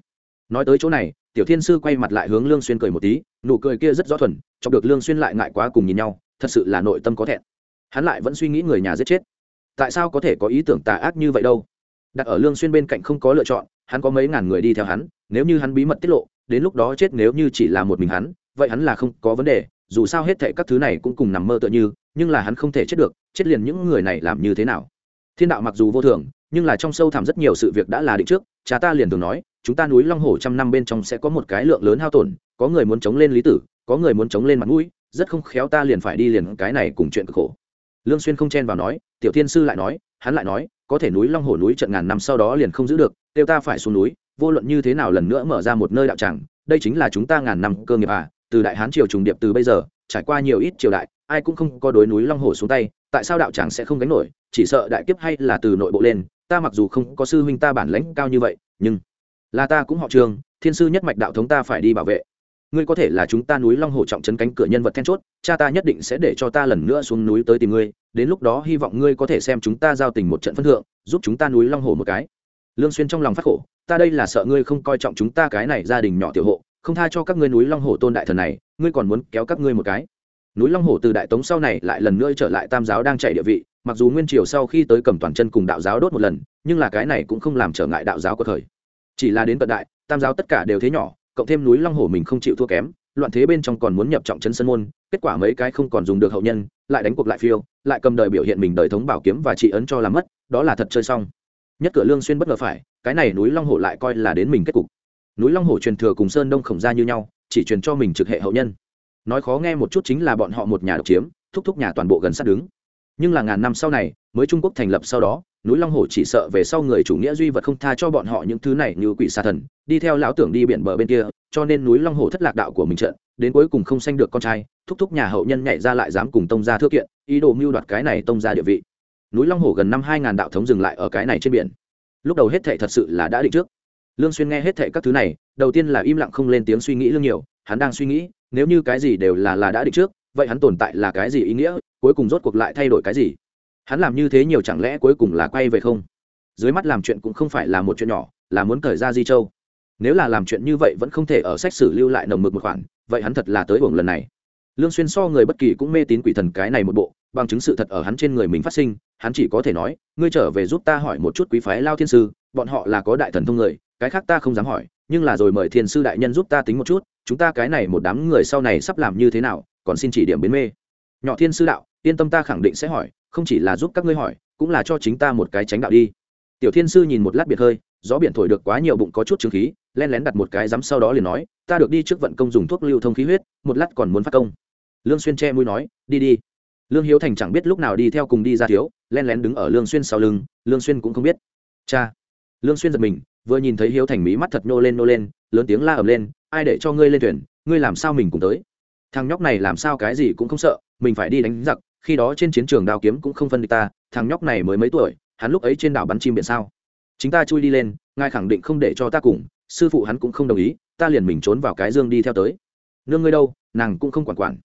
Nói tới chỗ này, tiểu thiên sư quay mặt lại hướng lương xuyên cười một tí, nụ cười kia rất rõ thuần, chọc được lương xuyên lại ngại quá cùng nhìn nhau thật sự là nội tâm có thẹn. Hắn lại vẫn suy nghĩ người nhà giết chết. Tại sao có thể có ý tưởng tà ác như vậy đâu? Đặt ở lương xuyên bên cạnh không có lựa chọn, hắn có mấy ngàn người đi theo hắn, nếu như hắn bí mật tiết lộ, đến lúc đó chết nếu như chỉ là một mình hắn, vậy hắn là không có vấn đề, dù sao hết thệ các thứ này cũng cùng nằm mơ tựa như, nhưng là hắn không thể chết được, chết liền những người này làm như thế nào? Thiên đạo mặc dù vô thường, nhưng là trong sâu thẳm rất nhiều sự việc đã là định trước, cha ta liền thường nói, chúng ta núi long hồ trăm năm bên trong sẽ có một cái lượng lớn hao tổn, có người muốn chống lên lý tử, có người muốn chống lên mặt mũi rất không khéo ta liền phải đi liền cái này cùng chuyện cực khổ. Lương xuyên không chen vào nói, tiểu thiên sư lại nói, hắn lại nói, có thể núi long hồ núi trận ngàn năm sau đó liền không giữ được tiêu ta phải xuống núi, vô luận như thế nào lần nữa mở ra một nơi đạo tràng, đây chính là chúng ta ngàn năm cơ nghiệp à từ đại hán triều trùng điệp từ bây giờ, trải qua nhiều ít triều đại, ai cũng không có đối núi long hồ xuống tay, tại sao đạo tràng sẽ không gánh nổi, chỉ sợ đại kiếp hay là từ nội bộ lên, ta mặc dù không có sư huynh ta bản lãnh cao như vậy, nhưng là ta cũng họ trường, thiên sư nhất mạch đạo thống ta phải đi bảo vệ ngươi có thể là chúng ta núi long hồ trọng trấn cánh cửa nhân vật then chốt, cha ta nhất định sẽ để cho ta lần nữa xuống núi tới tìm ngươi, đến lúc đó hy vọng ngươi có thể xem chúng ta giao tình một trận phân thượng, giúp chúng ta núi long hồ một cái. Lương xuyên trong lòng phát khổ, ta đây là sợ ngươi không coi trọng chúng ta cái này gia đình nhỏ tiểu hộ, không tha cho các ngươi núi long hồ tôn đại thần này, ngươi còn muốn kéo các ngươi một cái. Núi long hồ từ đại tống sau này lại lần nữa trở lại tam giáo đang chạy địa vị, mặc dù nguyên triều sau khi tới cầm toàn chân cùng đạo giáo đốt một lần, nhưng là cái này cũng không làm trở ngại đạo giáo của thời. Chỉ là đến cận đại, tam giáo tất cả đều thế nhỏ cộng thêm núi long hổ mình không chịu thua kém, loạn thế bên trong còn muốn nhập trọng chấn sân môn, kết quả mấy cái không còn dùng được hậu nhân, lại đánh cuộc lại phiêu, lại cầm đời biểu hiện mình đời thống bảo kiếm và trị ấn cho làm mất, đó là thật chơi xong. Nhất cửa lương xuyên bất ngờ phải, cái này núi long hổ lại coi là đến mình kết cục. Núi long hổ truyền thừa cùng sơn đông khổng gia như nhau, chỉ truyền cho mình trực hệ hậu nhân. Nói khó nghe một chút chính là bọn họ một nhà độc chiếm, thúc thúc nhà toàn bộ gần sát đứng. Nhưng là ngàn năm sau này, mới trung quốc thành lập sau đó núi long hồ chỉ sợ về sau người chủ nghĩa duy vật không tha cho bọn họ những thứ này như quỷ xa thần, đi theo lão tưởng đi biển bờ bên kia, cho nên núi long hồ thất lạc đạo của mình trận, đến cuối cùng không sanh được con trai, thúc thúc nhà hậu nhân nhảy ra lại dám cùng tông gia thưa kiện, ý đồ mưu đoạt cái này tông gia địa vị. Núi long hồ gần năm hai ngàn đạo thống dừng lại ở cái này trên biển. Lúc đầu hết thệ thật sự là đã định trước. Lương xuyên nghe hết thệ các thứ này, đầu tiên là im lặng không lên tiếng suy nghĩ lương nhiều, hắn đang suy nghĩ, nếu như cái gì đều là là đã định trước, vậy hắn tồn tại là cái gì ý nghĩa, cuối cùng rốt cuộc lại thay đổi cái gì? Hắn làm như thế nhiều chẳng lẽ cuối cùng là quay về không? Dưới mắt làm chuyện cũng không phải là một chuyện nhỏ, là muốn thời ra di châu. Nếu là làm chuyện như vậy vẫn không thể ở sách sử lưu lại nồng mực một khoản, vậy hắn thật là tới buồng lần này. Lương xuyên so người bất kỳ cũng mê tín quỷ thần cái này một bộ, bằng chứng sự thật ở hắn trên người mình phát sinh, hắn chỉ có thể nói, ngươi trở về giúp ta hỏi một chút quý phái lao thiên sư, bọn họ là có đại thần thông người, cái khác ta không dám hỏi, nhưng là rồi mời thiên sư đại nhân giúp ta tính một chút, chúng ta cái này một đám người sau này sắp làm như thế nào, còn xin chỉ điểm biến mê. Nhỏ thiên sư đạo, yên tâm ta khẳng định sẽ hỏi không chỉ là giúp các ngươi hỏi, cũng là cho chính ta một cái tránh đạo đi. Tiểu thiên sư nhìn một lát biệt hơi, gió biển thổi được quá nhiều bụng có chút trương khí len lén đặt một cái rắm sau đó liền nói, ta được đi trước vận công dùng thuốc lưu thông khí huyết, một lát còn muốn phát công. Lương xuyên che mũi nói, đi đi. Lương hiếu thành chẳng biết lúc nào đi theo cùng đi ra thiếu len lén đứng ở lương xuyên sau lưng, lương xuyên cũng không biết. Cha. Lương xuyên giật mình, vừa nhìn thấy hiếu thành mí mắt thật nô lên nô lên, lớn tiếng la ầm lên, ai để cho ngươi lên thuyền, ngươi làm sao mình cùng tới? Thằng nhóc này làm sao cái gì cũng không sợ, mình phải đi đánh giặc, khi đó trên chiến trường đao kiếm cũng không phân địch ta, thằng nhóc này mới mấy tuổi, hắn lúc ấy trên đảo bắn chim biển sao? Chính ta chui đi lên, ngài khẳng định không để cho ta cùng, sư phụ hắn cũng không đồng ý, ta liền mình trốn vào cái dương đi theo tới. Nương ngươi đâu, nàng cũng không quản quản.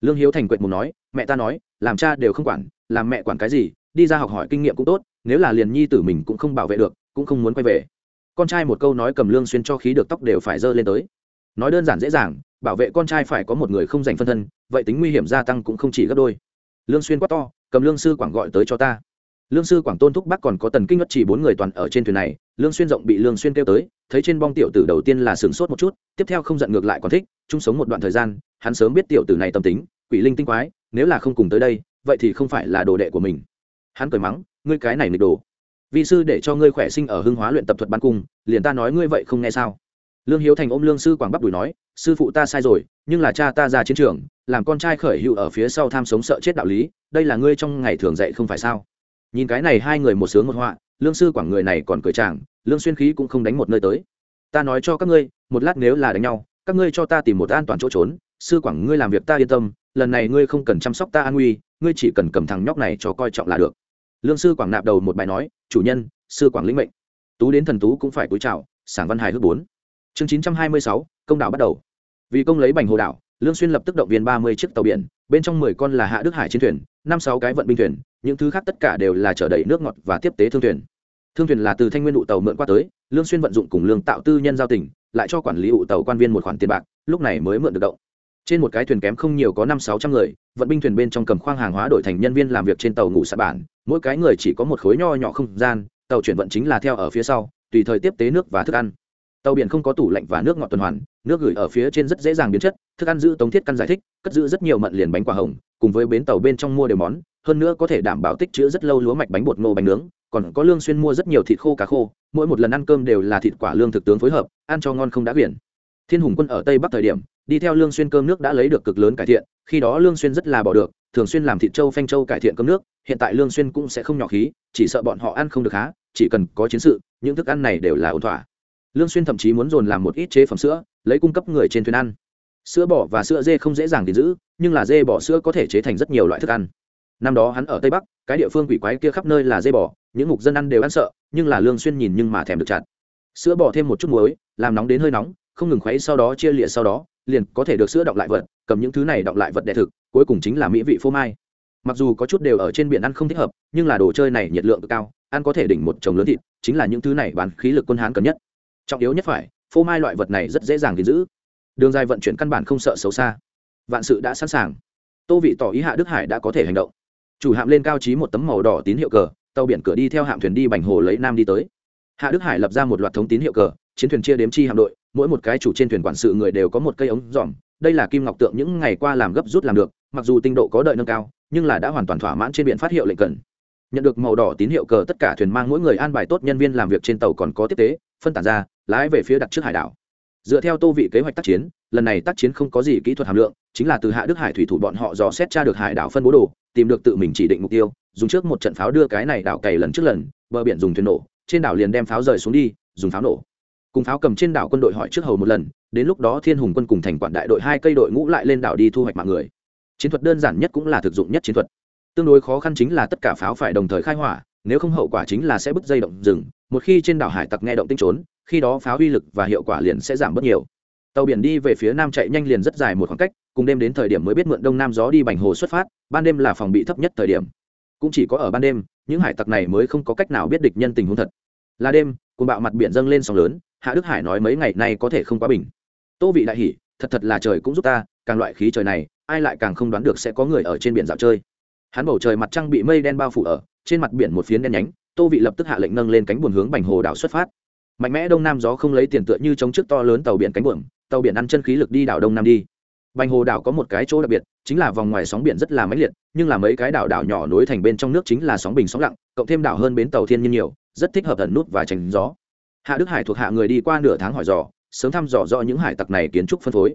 Lương hiếu thành quệt mù nói, mẹ ta nói, làm cha đều không quản, làm mẹ quản cái gì, đi ra học hỏi kinh nghiệm cũng tốt, nếu là liền nhi tử mình cũng không bảo vệ được, cũng không muốn quay về. Con trai một câu nói cầm lương xuyên cho khí được tóc đều phải dơ lên tới. Nói đơn giản dễ dàng bảo vệ con trai phải có một người không dành phân thân, vậy tính nguy hiểm gia tăng cũng không chỉ gấp đôi. Lương xuyên quát to, cầm lương sư quảng gọi tới cho ta. Lương sư quảng tôn thúc bắc còn có tần kinh ngất chỉ bốn người toàn ở trên thuyền này, lương xuyên rộng bị lương xuyên kêu tới, thấy trên bong tiểu tử đầu tiên là sướng sốt một chút, tiếp theo không giận ngược lại còn thích, chung sống một đoạn thời gian, hắn sớm biết tiểu tử này tâm tính, quỷ linh tinh quái, nếu là không cùng tới đây, vậy thì không phải là đồ đệ của mình. Hắn cười mắng, ngươi cái này nịch đồ. Vi sư để cho ngươi khỏe sinh ở hưng hóa luyện tập thuật ban cung, liền ta nói ngươi vậy không nghe sao? Lương hiếu thành ôm lương sư quảng bắp đùi nói, sư phụ ta sai rồi, nhưng là cha ta ra chiến trường, làm con trai khởi hữu ở phía sau tham sống sợ chết đạo lý, đây là ngươi trong ngày thường dạy không phải sao? Nhìn cái này hai người một sướng một họa, lương sư quảng người này còn cười chàng, lương xuyên khí cũng không đánh một nơi tới. Ta nói cho các ngươi, một lát nếu là đánh nhau, các ngươi cho ta tìm một an toàn chỗ trốn, sư quảng ngươi làm việc ta yên tâm, lần này ngươi không cần chăm sóc ta an nguy, ngươi chỉ cần cầm thằng nhóc này cho coi trọng là được. Lương sư quảng nạp đầu một bài nói, chủ nhân, sư quảng lĩnh mệnh. Tú đến thần tú cũng phải cúi chào, sảng văn hài hước bốn chương chín trăm hai mươi sáu, công đảo bắt đầu. Vì công lấy bành hồ đảo, lương xuyên lập tức động viên ba mươi chiếc tàu biển, bên trong mười con là hạ đức hải chiến thuyền, năm sáu cái vận binh thuyền, những thứ khác tất cả đều là chở đầy nước ngọt và tiếp tế thương thuyền. Thương thuyền là từ thanh nguyên ụ tàu mượn qua tới, lương xuyên vận dụng cùng lương tạo tư nhân giao tỉnh lại cho quản lý ụ tàu quan viên một khoản tiền bạc, lúc này mới mượn được động. Trên một cái thuyền kém không nhiều có năm sáu trăm người, vận binh thuyền bên trong cầm khoang hàng hóa đổi thành nhân viên làm việc trên tàu ngủ sạp bản, mỗi cái người chỉ có một khối nho nhỏ không gian, tàu chuyển vận chính là theo ở phía sau, tùy thời tiếp tế nước và thức ăn tàu biển không có tủ lạnh và nước ngọt tuần hoàn, nước gửi ở phía trên rất dễ dàng biến chất, thức ăn giữ tống thiết căn giải thích, cất giữ rất nhiều mận liền bánh quả hồng, cùng với bến tàu bên trong mua đều món, hơn nữa có thể đảm bảo tích chữ rất lâu lúa mạch bánh bột ngô bánh nướng, còn có lương xuyên mua rất nhiều thịt khô cá khô, mỗi một lần ăn cơm đều là thịt quả lương thực tướng phối hợp, ăn cho ngon không đã biển. Thiên hùng quân ở tây bắc thời điểm, đi theo lương xuyên cơm nước đã lấy được cực lớn cải thiện, khi đó lương xuyên rất là bỏ được, thường xuyên làm thịt châu phanh châu cải thiện cơm nước, hiện tại lương xuyên cũng sẽ không nhỏ khí, chỉ sợ bọn họ ăn không được há chỉ cần có chiến sự, những thức ăn này đều là ổn thỏa lương xuyên thậm chí muốn dồn làm một ít chế phẩm sữa, lấy cung cấp người trên thuyền ăn. Sữa bò và sữa dê không dễ dàng gìn giữ, nhưng là dê bò sữa có thể chế thành rất nhiều loại thức ăn. Năm đó hắn ở tây bắc, cái địa phương quỷ quái kia khắp nơi là dê bò, những mục dân ăn đều ăn sợ, nhưng là lương xuyên nhìn nhưng mà thèm được chặt. Sữa bò thêm một chút muối, làm nóng đến hơi nóng, không ngừng khuấy sau đó chia lịa sau đó, liền có thể được sữa đọng lại vật, cầm những thứ này đọng lại vật đệ thực, cuối cùng chính là mỹ vị phô mai. Mặc dù có chút đều ở trên biển ăn không thích hợp, nhưng là đồ chơi này nhiệt lượng cực cao, ăn có thể đỉnh một chồng lớn thịt, chính là những thứ này bán khí lực quân hán cần nhất trọng yếu nhất phải, phô mai loại vật này rất dễ dàng gìn giữ. Đường dài vận chuyển căn bản không sợ xấu xa. Vạn sự đã sẵn sàng. Tô vị tỏ ý hạ đức hải đã có thể hành động. Chủ hạm lên cao trí một tấm màu đỏ tín hiệu cờ, tàu biển cửa đi theo hạm thuyền đi bành hồ lấy nam đi tới. Hạ đức hải lập ra một loạt thống tín hiệu cờ, chiến thuyền chia đếm chi hạm đội, mỗi một cái chủ trên thuyền quản sự người đều có một cây ống dòm. Đây là kim ngọc tượng những ngày qua làm gấp rút làm được, mặc dù tinh độ có đợi nâng cao, nhưng là đã hoàn toàn thỏa mãn trên biển phát hiệu lệnh cần. Nhận được màu đỏ tín hiệu cờ, tất cả thuyền mang mỗi người an bài tốt nhân viên làm việc trên tàu còn có tiếp tế, phân tản ra lái về phía đặt trước hải đảo. Dựa theo tô vị kế hoạch tác chiến, lần này tác chiến không có gì kỹ thuật hàm lượng, chính là từ hạ đức hải thủy thủ bọn họ dò xét tra được hải đảo phân bố đồ, tìm được tự mình chỉ định mục tiêu, dùng trước một trận pháo đưa cái này đảo cày lần trước lần, bờ biển dùng thuyền nổ, trên đảo liền đem pháo rời xuống đi, dùng pháo nổ. Cùng pháo cầm trên đảo quân đội hỏi trước hầu một lần, đến lúc đó thiên hùng quân cùng thành quản đại đội hai cây đội ngũ lại lên đảo đi thu hoạch mạng người. Chiến thuật đơn giản nhất cũng là thực dụng nhất chiến thuật. Tương đối khó khăn chính là tất cả pháo phải đồng thời khai hỏa, nếu không hậu quả chính là sẽ bứt dây động rừng, một khi trên đảo hải tặc nghe động tinh trốn khi đó pháo uy lực và hiệu quả liền sẽ giảm bớt nhiều. Tàu biển đi về phía nam chạy nhanh liền rất dài một khoảng cách, cùng đêm đến thời điểm mới biết mượn đông nam gió đi bành hồ xuất phát, ban đêm là phòng bị thấp nhất thời điểm. Cũng chỉ có ở ban đêm, những hải tặc này mới không có cách nào biết địch nhân tình huống thật. Là đêm cùng bạo mặt biển dâng lên sóng lớn, hạ đức hải nói mấy ngày nay có thể không quá bình. Tô vị đại hỉ, thật thật là trời cũng giúp ta, càng loại khí trời này, ai lại càng không đoán được sẽ có người ở trên biển dạo chơi. Hắn bầu trời mặt trăng bị mây đen bao phủ ở, trên mặt biển một phiến đen nhánh, tô vị lập tức hạ lệnh nâng lên cánh buồn hướng bành hồ đảo xuất phát mạnh mẽ đông nam gió không lấy tiền tựa như chống trước to lớn tàu biển cánh buồm, tàu biển ăn chân khí lực đi đảo đông nam đi. Bành hồ đảo có một cái chỗ đặc biệt, chính là vòng ngoài sóng biển rất là mãnh liệt, nhưng là mấy cái đảo đảo nhỏ nối thành bên trong nước chính là sóng bình sóng lặng, cộng thêm đảo hơn bến tàu thiên nhiên nhiều, rất thích hợp ẩn nút và tránh gió. Hạ đức hải thuộc hạ người đi qua nửa tháng hỏi dò, sớm thăm dò do những hải tặc này kiến trúc phân phối.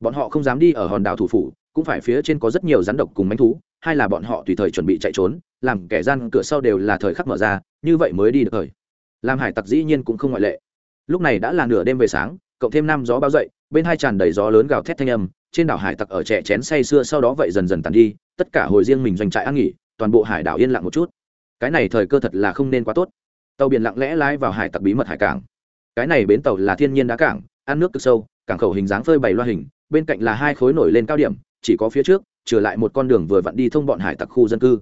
Bọn họ không dám đi ở hòn đảo thủ phủ, cũng phải phía trên có rất nhiều rắn độc cùng mánh thú hay là bọn họ tùy thời chuẩn bị chạy trốn, làm kẻ gian cửa sau đều là thời khắc mở ra, như vậy mới đi được thời làm hải tặc dĩ nhiên cũng không ngoại lệ. Lúc này đã là nửa đêm về sáng, cộng thêm năm gió bao dậy, bên hai tràn đầy gió lớn gào thét thanh âm, trên đảo hải tặc ở trẻ chén say sưa sau đó vậy dần dần tàn đi, tất cả hồi riêng mình doanh trại ăn nghỉ, toàn bộ hải đảo yên lặng một chút. Cái này thời cơ thật là không nên quá tốt. Tàu biển lặng lẽ lái vào hải tặc bí mật hải cảng. Cái này bến tàu là thiên nhiên đá cảng, ăn nước cực sâu, cảng khẩu hình dáng phơi bày loa hình, bên cạnh là hai khối nổi lên cao điểm, chỉ có phía trước trở lại một con đường vừa vặn đi thông bọn hải tặc khu dân cư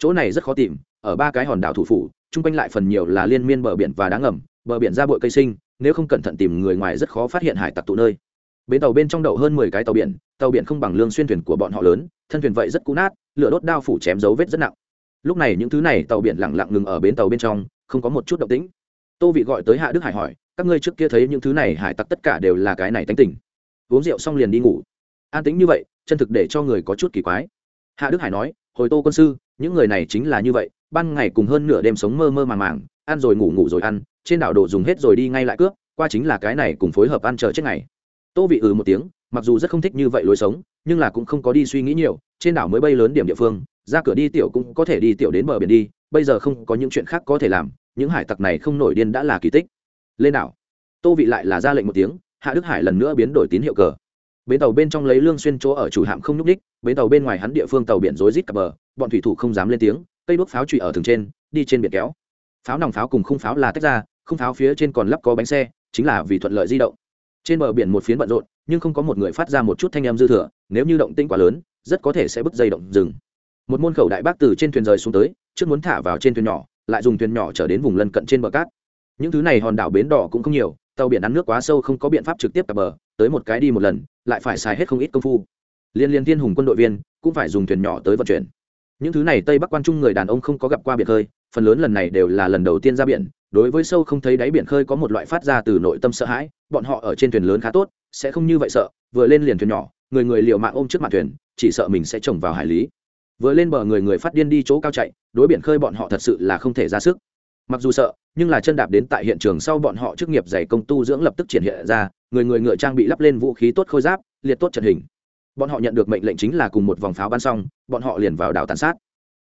chỗ này rất khó tìm, ở ba cái hòn đảo thủ phủ, chung quanh lại phần nhiều là liên miên bờ biển và đá ngầm, bờ biển ra bụi cây sinh nếu không cẩn thận tìm người ngoài rất khó phát hiện hải tặc tụ nơi. Bến tàu bên trong đậu hơn mười cái tàu biển tàu biển không bằng lương xuyên thuyền của bọn họ lớn, thân thuyền vậy rất cũ nát, lửa đốt đao phủ chém dấu vết rất nặng. Lúc này những thứ này tàu biển lặng lặng ngừng ở bến tàu bên trong, không có một chút động tĩnh. Tô vị gọi tới hạ đức hải hỏi, các ngươi trước kia thấy những thứ này hải tặc tất cả đều là cái này tánh tỉnh uống rượu xong liền đi ngủ. An tĩnh như vậy, chân thực để cho người có chút kỳ quái. Hạ đức hải nói, hồi tô quân sư những người này chính là như vậy, ban ngày cùng hơn nửa đêm sống mơ mơ màng màng, ăn rồi ngủ ngủ rồi ăn, trên đảo đồ dùng hết rồi đi ngay lại cướp, qua chính là cái này cùng phối hợp ăn chờ chết ngày. Tô vị ừ một tiếng, mặc dù rất không thích như vậy lối sống, nhưng là cũng không có đi suy nghĩ nhiều, trên đảo mới bay lớn điểm địa phương, ra cửa đi tiểu cũng có thể đi tiểu đến bờ biển đi, bây giờ không có những chuyện khác có thể làm, những hải tặc này không nổi điên đã là kỳ tích. Lên đảo. Tô vị lại là ra lệnh một tiếng, hạ đức hải lần nữa biến đổi tín hiệu cờ bến tàu bên trong lấy lương xuyên chỗ ở chủ hạm không nhúc đích bến tàu bên ngoài hắn địa phương tàu biển rối rít cập bờ, bọn thủy thủ không dám lên tiếng, cây đuốc pháo trụy ở thường trên, đi trên biển kéo. Pháo nòng pháo cùng khung pháo là tách ra, khung pháo phía trên còn lắp có bánh xe, chính là vì thuận lợi di động. Trên bờ biển một phiến bận rộn, nhưng không có một người phát ra một chút thanh âm dư thừa, nếu như động tĩnh quá lớn, rất có thể sẽ bứt dây động dừng một môn khẩu đại bác từ trên thuyền rời xuống tới, trước muốn thả vào trên thuyền nhỏ, lại dùng thuyền nhỏ trở đến vùng lân cận trên bờ cát. Những thứ này hòn đảo bến đỏ cũng không nhiều tàu biển ăn nước quá sâu không có biện pháp trực tiếp cập bờ, tới một cái đi một lần, lại phải xài hết không ít công phu. Liên liên thiên hùng quân đội viên cũng phải dùng thuyền nhỏ tới vận chuyển. Những thứ này tây bắc quan trung người đàn ông không có gặp qua biển khơi, phần lớn lần này đều là lần đầu tiên ra biển, đối với sâu không thấy đáy biển khơi có một loại phát ra từ nội tâm sợ hãi, bọn họ ở trên thuyền lớn khá tốt, sẽ không như vậy sợ, vừa lên liền thuyền nhỏ, người người liều mạng ôm trước mặt thuyền, chỉ sợ mình sẽ trồng vào hải lý. Vừa lên bờ người người phát điên đi chỗ cao chạy, đối biển khơi bọn họ thật sự là không thể ra sức. Mặc dù sợ nhưng là chân đạp đến tại hiện trường sau bọn họ chức nghiệp giày công tu dưỡng lập tức triển hiện ra, người người ngựa trang bị lắp lên vũ khí tốt khôi giáp, liệt tốt trận hình. Bọn họ nhận được mệnh lệnh chính là cùng một vòng pháo bắn xong, bọn họ liền vào đảo tàn sát.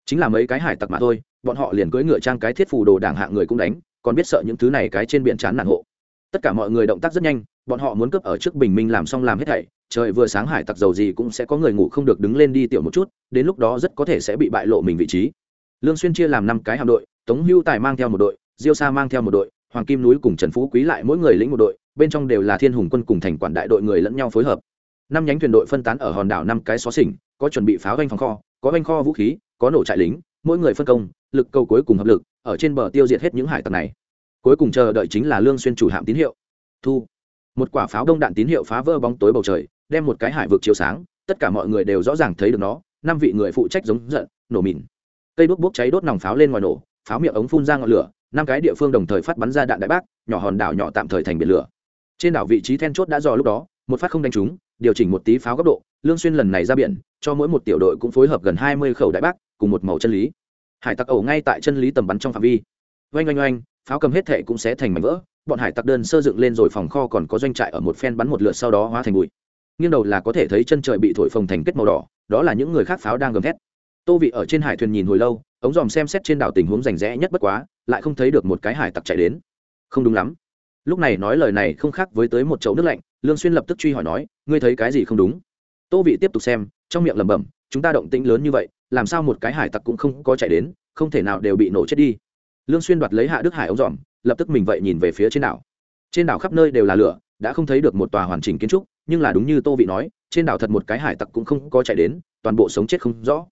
Chính là mấy cái hải tặc mà thôi, bọn họ liền cưỡi ngựa trang cái thiết phù đồ đảng hạng người cũng đánh, còn biết sợ những thứ này cái trên biển chán nản hộ. Tất cả mọi người động tác rất nhanh, bọn họ muốn cướp ở trước bình minh làm xong làm hết thảy, trời vừa sáng hải tặc dầu gì cũng sẽ có người ngủ không được đứng lên đi tiểu một chút, đến lúc đó rất có thể sẽ bị bại lộ mình vị trí. Lương xuyên chia làm năm cái hạm đội, tống hưu tài mang theo một đội diêu sa mang theo một đội, hoàng kim núi cùng trần phú quý lại mỗi người lĩnh một đội, bên trong đều là thiên hùng quân cùng thành quản đại đội người lẫn nhau phối hợp. Năm nhánh thuyền đội phân tán ở hòn đảo năm cái xó xỉnh, có chuẩn bị pháo doanh phòng kho, có doanh kho vũ khí, có nổ trại lính, mỗi người phân công, lực cầu cuối cùng hợp lực, ở trên bờ tiêu diệt hết những hải tặc này. Cuối cùng chờ đợi chính là lương xuyên chủ hạm tín hiệu. Thu. Một quả pháo đông đạn tín hiệu phá vỡ bóng tối bầu trời, đem một cái hải vực chiếu sáng, tất cả mọi người đều rõ ràng thấy được nó, năm vị người phụ trách giống giận, nổ mìn. Cây đuốc bốc cháy đốt nòng pháo lên ngoài nổ, pháo miệng ống phun ra ngọn lửa năm cái địa phương đồng thời phát bắn ra đạn đại bác, nhỏ hòn đảo nhỏ tạm thời thành biển lửa. Trên đảo vị trí then chốt đã dò lúc đó, một phát không đánh trúng, điều chỉnh một tí pháo góc độ, lương xuyên lần này ra biển, cho mỗi một tiểu đội cũng phối hợp gần 20 khẩu đại bác, cùng một màu chân lý. Hải tặc ẩu ngay tại chân lý tầm bắn trong phạm vi. Oanh oanh oanh, pháo cầm hết thệ cũng sẽ thành mảnh vỡ, bọn hải tặc đơn sơ dựng lên rồi phòng kho còn có doanh trại ở một phen bắn một lượt sau đó hóa thành bụi. Nghiêng đầu là có thể thấy chân trời bị thổi phồng thành kết màu đỏ, đó là những người khác pháo đang gầm thét. Tô vị ở trên hải thuyền nhìn hồi lâu, ống dòm xem xét trên đảo tình huống rành rẽ nhất bất quá lại không thấy được một cái hải tặc chạy đến. Không đúng lắm. Lúc này nói lời này không khác với tới một chậu nước lạnh, lương xuyên lập tức truy hỏi nói, ngươi thấy cái gì không đúng? Tô vị tiếp tục xem, trong miệng lẩm bẩm, chúng ta động tĩnh lớn như vậy, làm sao một cái hải tặc cũng không có chạy đến, không thể nào đều bị nổ chết đi. Lương xuyên đoạt lấy hạ đức hải ống dòm, lập tức mình vậy nhìn về phía trên đảo. Trên đảo khắp nơi đều là lửa, đã không thấy được một tòa hoàn chỉnh kiến trúc, nhưng là đúng như tô vị nói, trên đảo thật một cái hải tặc cũng không có chạy đến, toàn bộ sống chết không rõ.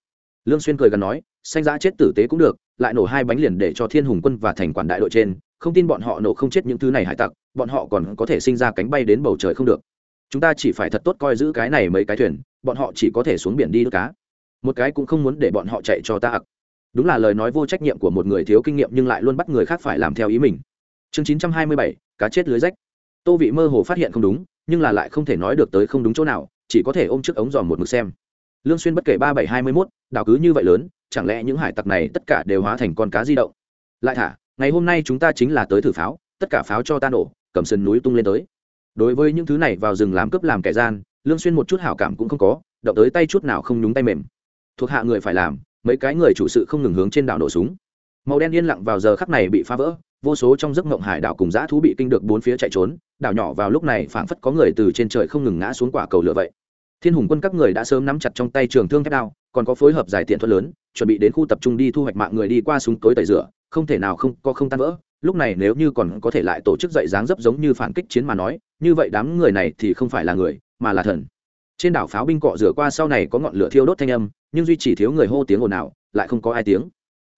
Lương xuyên cười gần nói xanh giá chết tử tế cũng được, lại nổ hai bánh liền để cho thiên hùng quân và thành quản đại đội trên, không tin bọn họ nổ không chết những thứ này hải tặc, bọn họ còn có thể sinh ra cánh bay đến bầu trời không được. Chúng ta chỉ phải thật tốt coi giữ cái này mấy cái thuyền, bọn họ chỉ có thể xuống biển đi đốt cá. Một cái cũng không muốn để bọn họ chạy cho ta ặc đúng là lời nói vô trách nhiệm của một người thiếu kinh nghiệm nhưng lại luôn bắt người khác phải làm theo ý mình. Chương chín trăm hai mươi bảy, cá chết lưới rách. Tô vị mơ hồ phát hiện không đúng, nhưng là lại không thể nói được tới không đúng chỗ nào, chỉ có thể ôm trước ống dòm một mực xem. Lương xuyên bất kể ba bảy hai mươi mốt, đảo cứ như vậy lớn chẳng lẽ những hải tặc này tất cả đều hóa thành con cá di động? Lại thả, ngày hôm nay chúng ta chính là tới thử pháo, tất cả pháo cho ta nổ, cầm sườn núi tung lên tới. Đối với những thứ này vào rừng làm cướp làm kẻ gian, lương xuyên một chút hảo cảm cũng không có, động tới tay chút nào không nhúng tay mềm. Thuộc hạ người phải làm, mấy cái người chủ sự không ngừng hướng trên đảo nổ súng. Màu đen yên lặng vào giờ khắc này bị phá vỡ, vô số trong giấc mộng hải đảo cùng dã thú bị kinh được bốn phía chạy trốn, đảo nhỏ vào lúc này phảng phất có người từ trên trời không ngừng ngã xuống quả cầu lửa vậy. Thiên hùng quân các người đã sớm nắm chặt trong tay trường thương thép đao còn có phối hợp giải tiện thuật lớn, chuẩn bị đến khu tập trung đi thu hoạch mạng người đi qua súng tối tẩy rửa, không thể nào không có không tan vỡ. Lúc này nếu như còn có thể lại tổ chức dậy dáng dấp giống như phản kích chiến mà nói, như vậy đám người này thì không phải là người, mà là thần. Trên đảo pháo binh cọ rửa qua sau này có ngọn lửa thiêu đốt thanh âm, nhưng duy chỉ thiếu người hô tiếng ồn nào lại không có ai tiếng.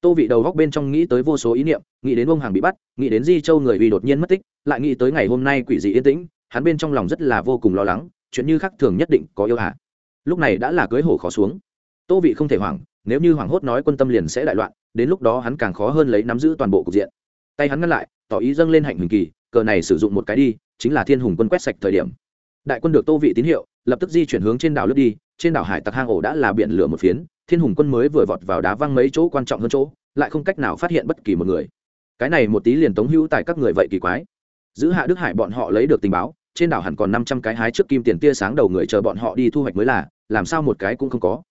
Tô vị đầu góc bên trong nghĩ tới vô số ý niệm, nghĩ đến ông hàng bị bắt, nghĩ đến di châu người vì đột nhiên mất tích, lại nghĩ tới ngày hôm nay quỷ dị yên tĩnh, hắn bên trong lòng rất là vô cùng lo lắng, chuyện như khác thường nhất định có yêu hạ. Lúc này đã là cưới hổ khó xuống tô vị không thể hoảng, nếu như hoảng hốt nói quân tâm liền sẽ đại loạn, đến lúc đó hắn càng khó hơn lấy nắm giữ toàn bộ cục diện. Tay hắn ngăn lại, tỏ ý dâng lên hạnh huỳnh kỳ, cờ này sử dụng một cái đi, chính là thiên hùng quân quét sạch thời điểm. Đại quân được tô vị tín hiệu, lập tức di chuyển hướng trên đảo lướt đi, trên đảo hải tặc hang ổ đã là biển lửa một phiến, thiên hùng quân mới vừa vọt vào đá văng mấy chỗ quan trọng hơn chỗ, lại không cách nào phát hiện bất kỳ một người. Cái này một tí liền tống hữu tại các người vậy kỳ quái. Giữ hạ đức hải bọn họ lấy được tình báo, trên đảo hẳn còn năm trăm cái hái trước kim tiền tia sáng đầu người chờ bọn họ đi thu hoạch mới là, làm sao một cái cũng không có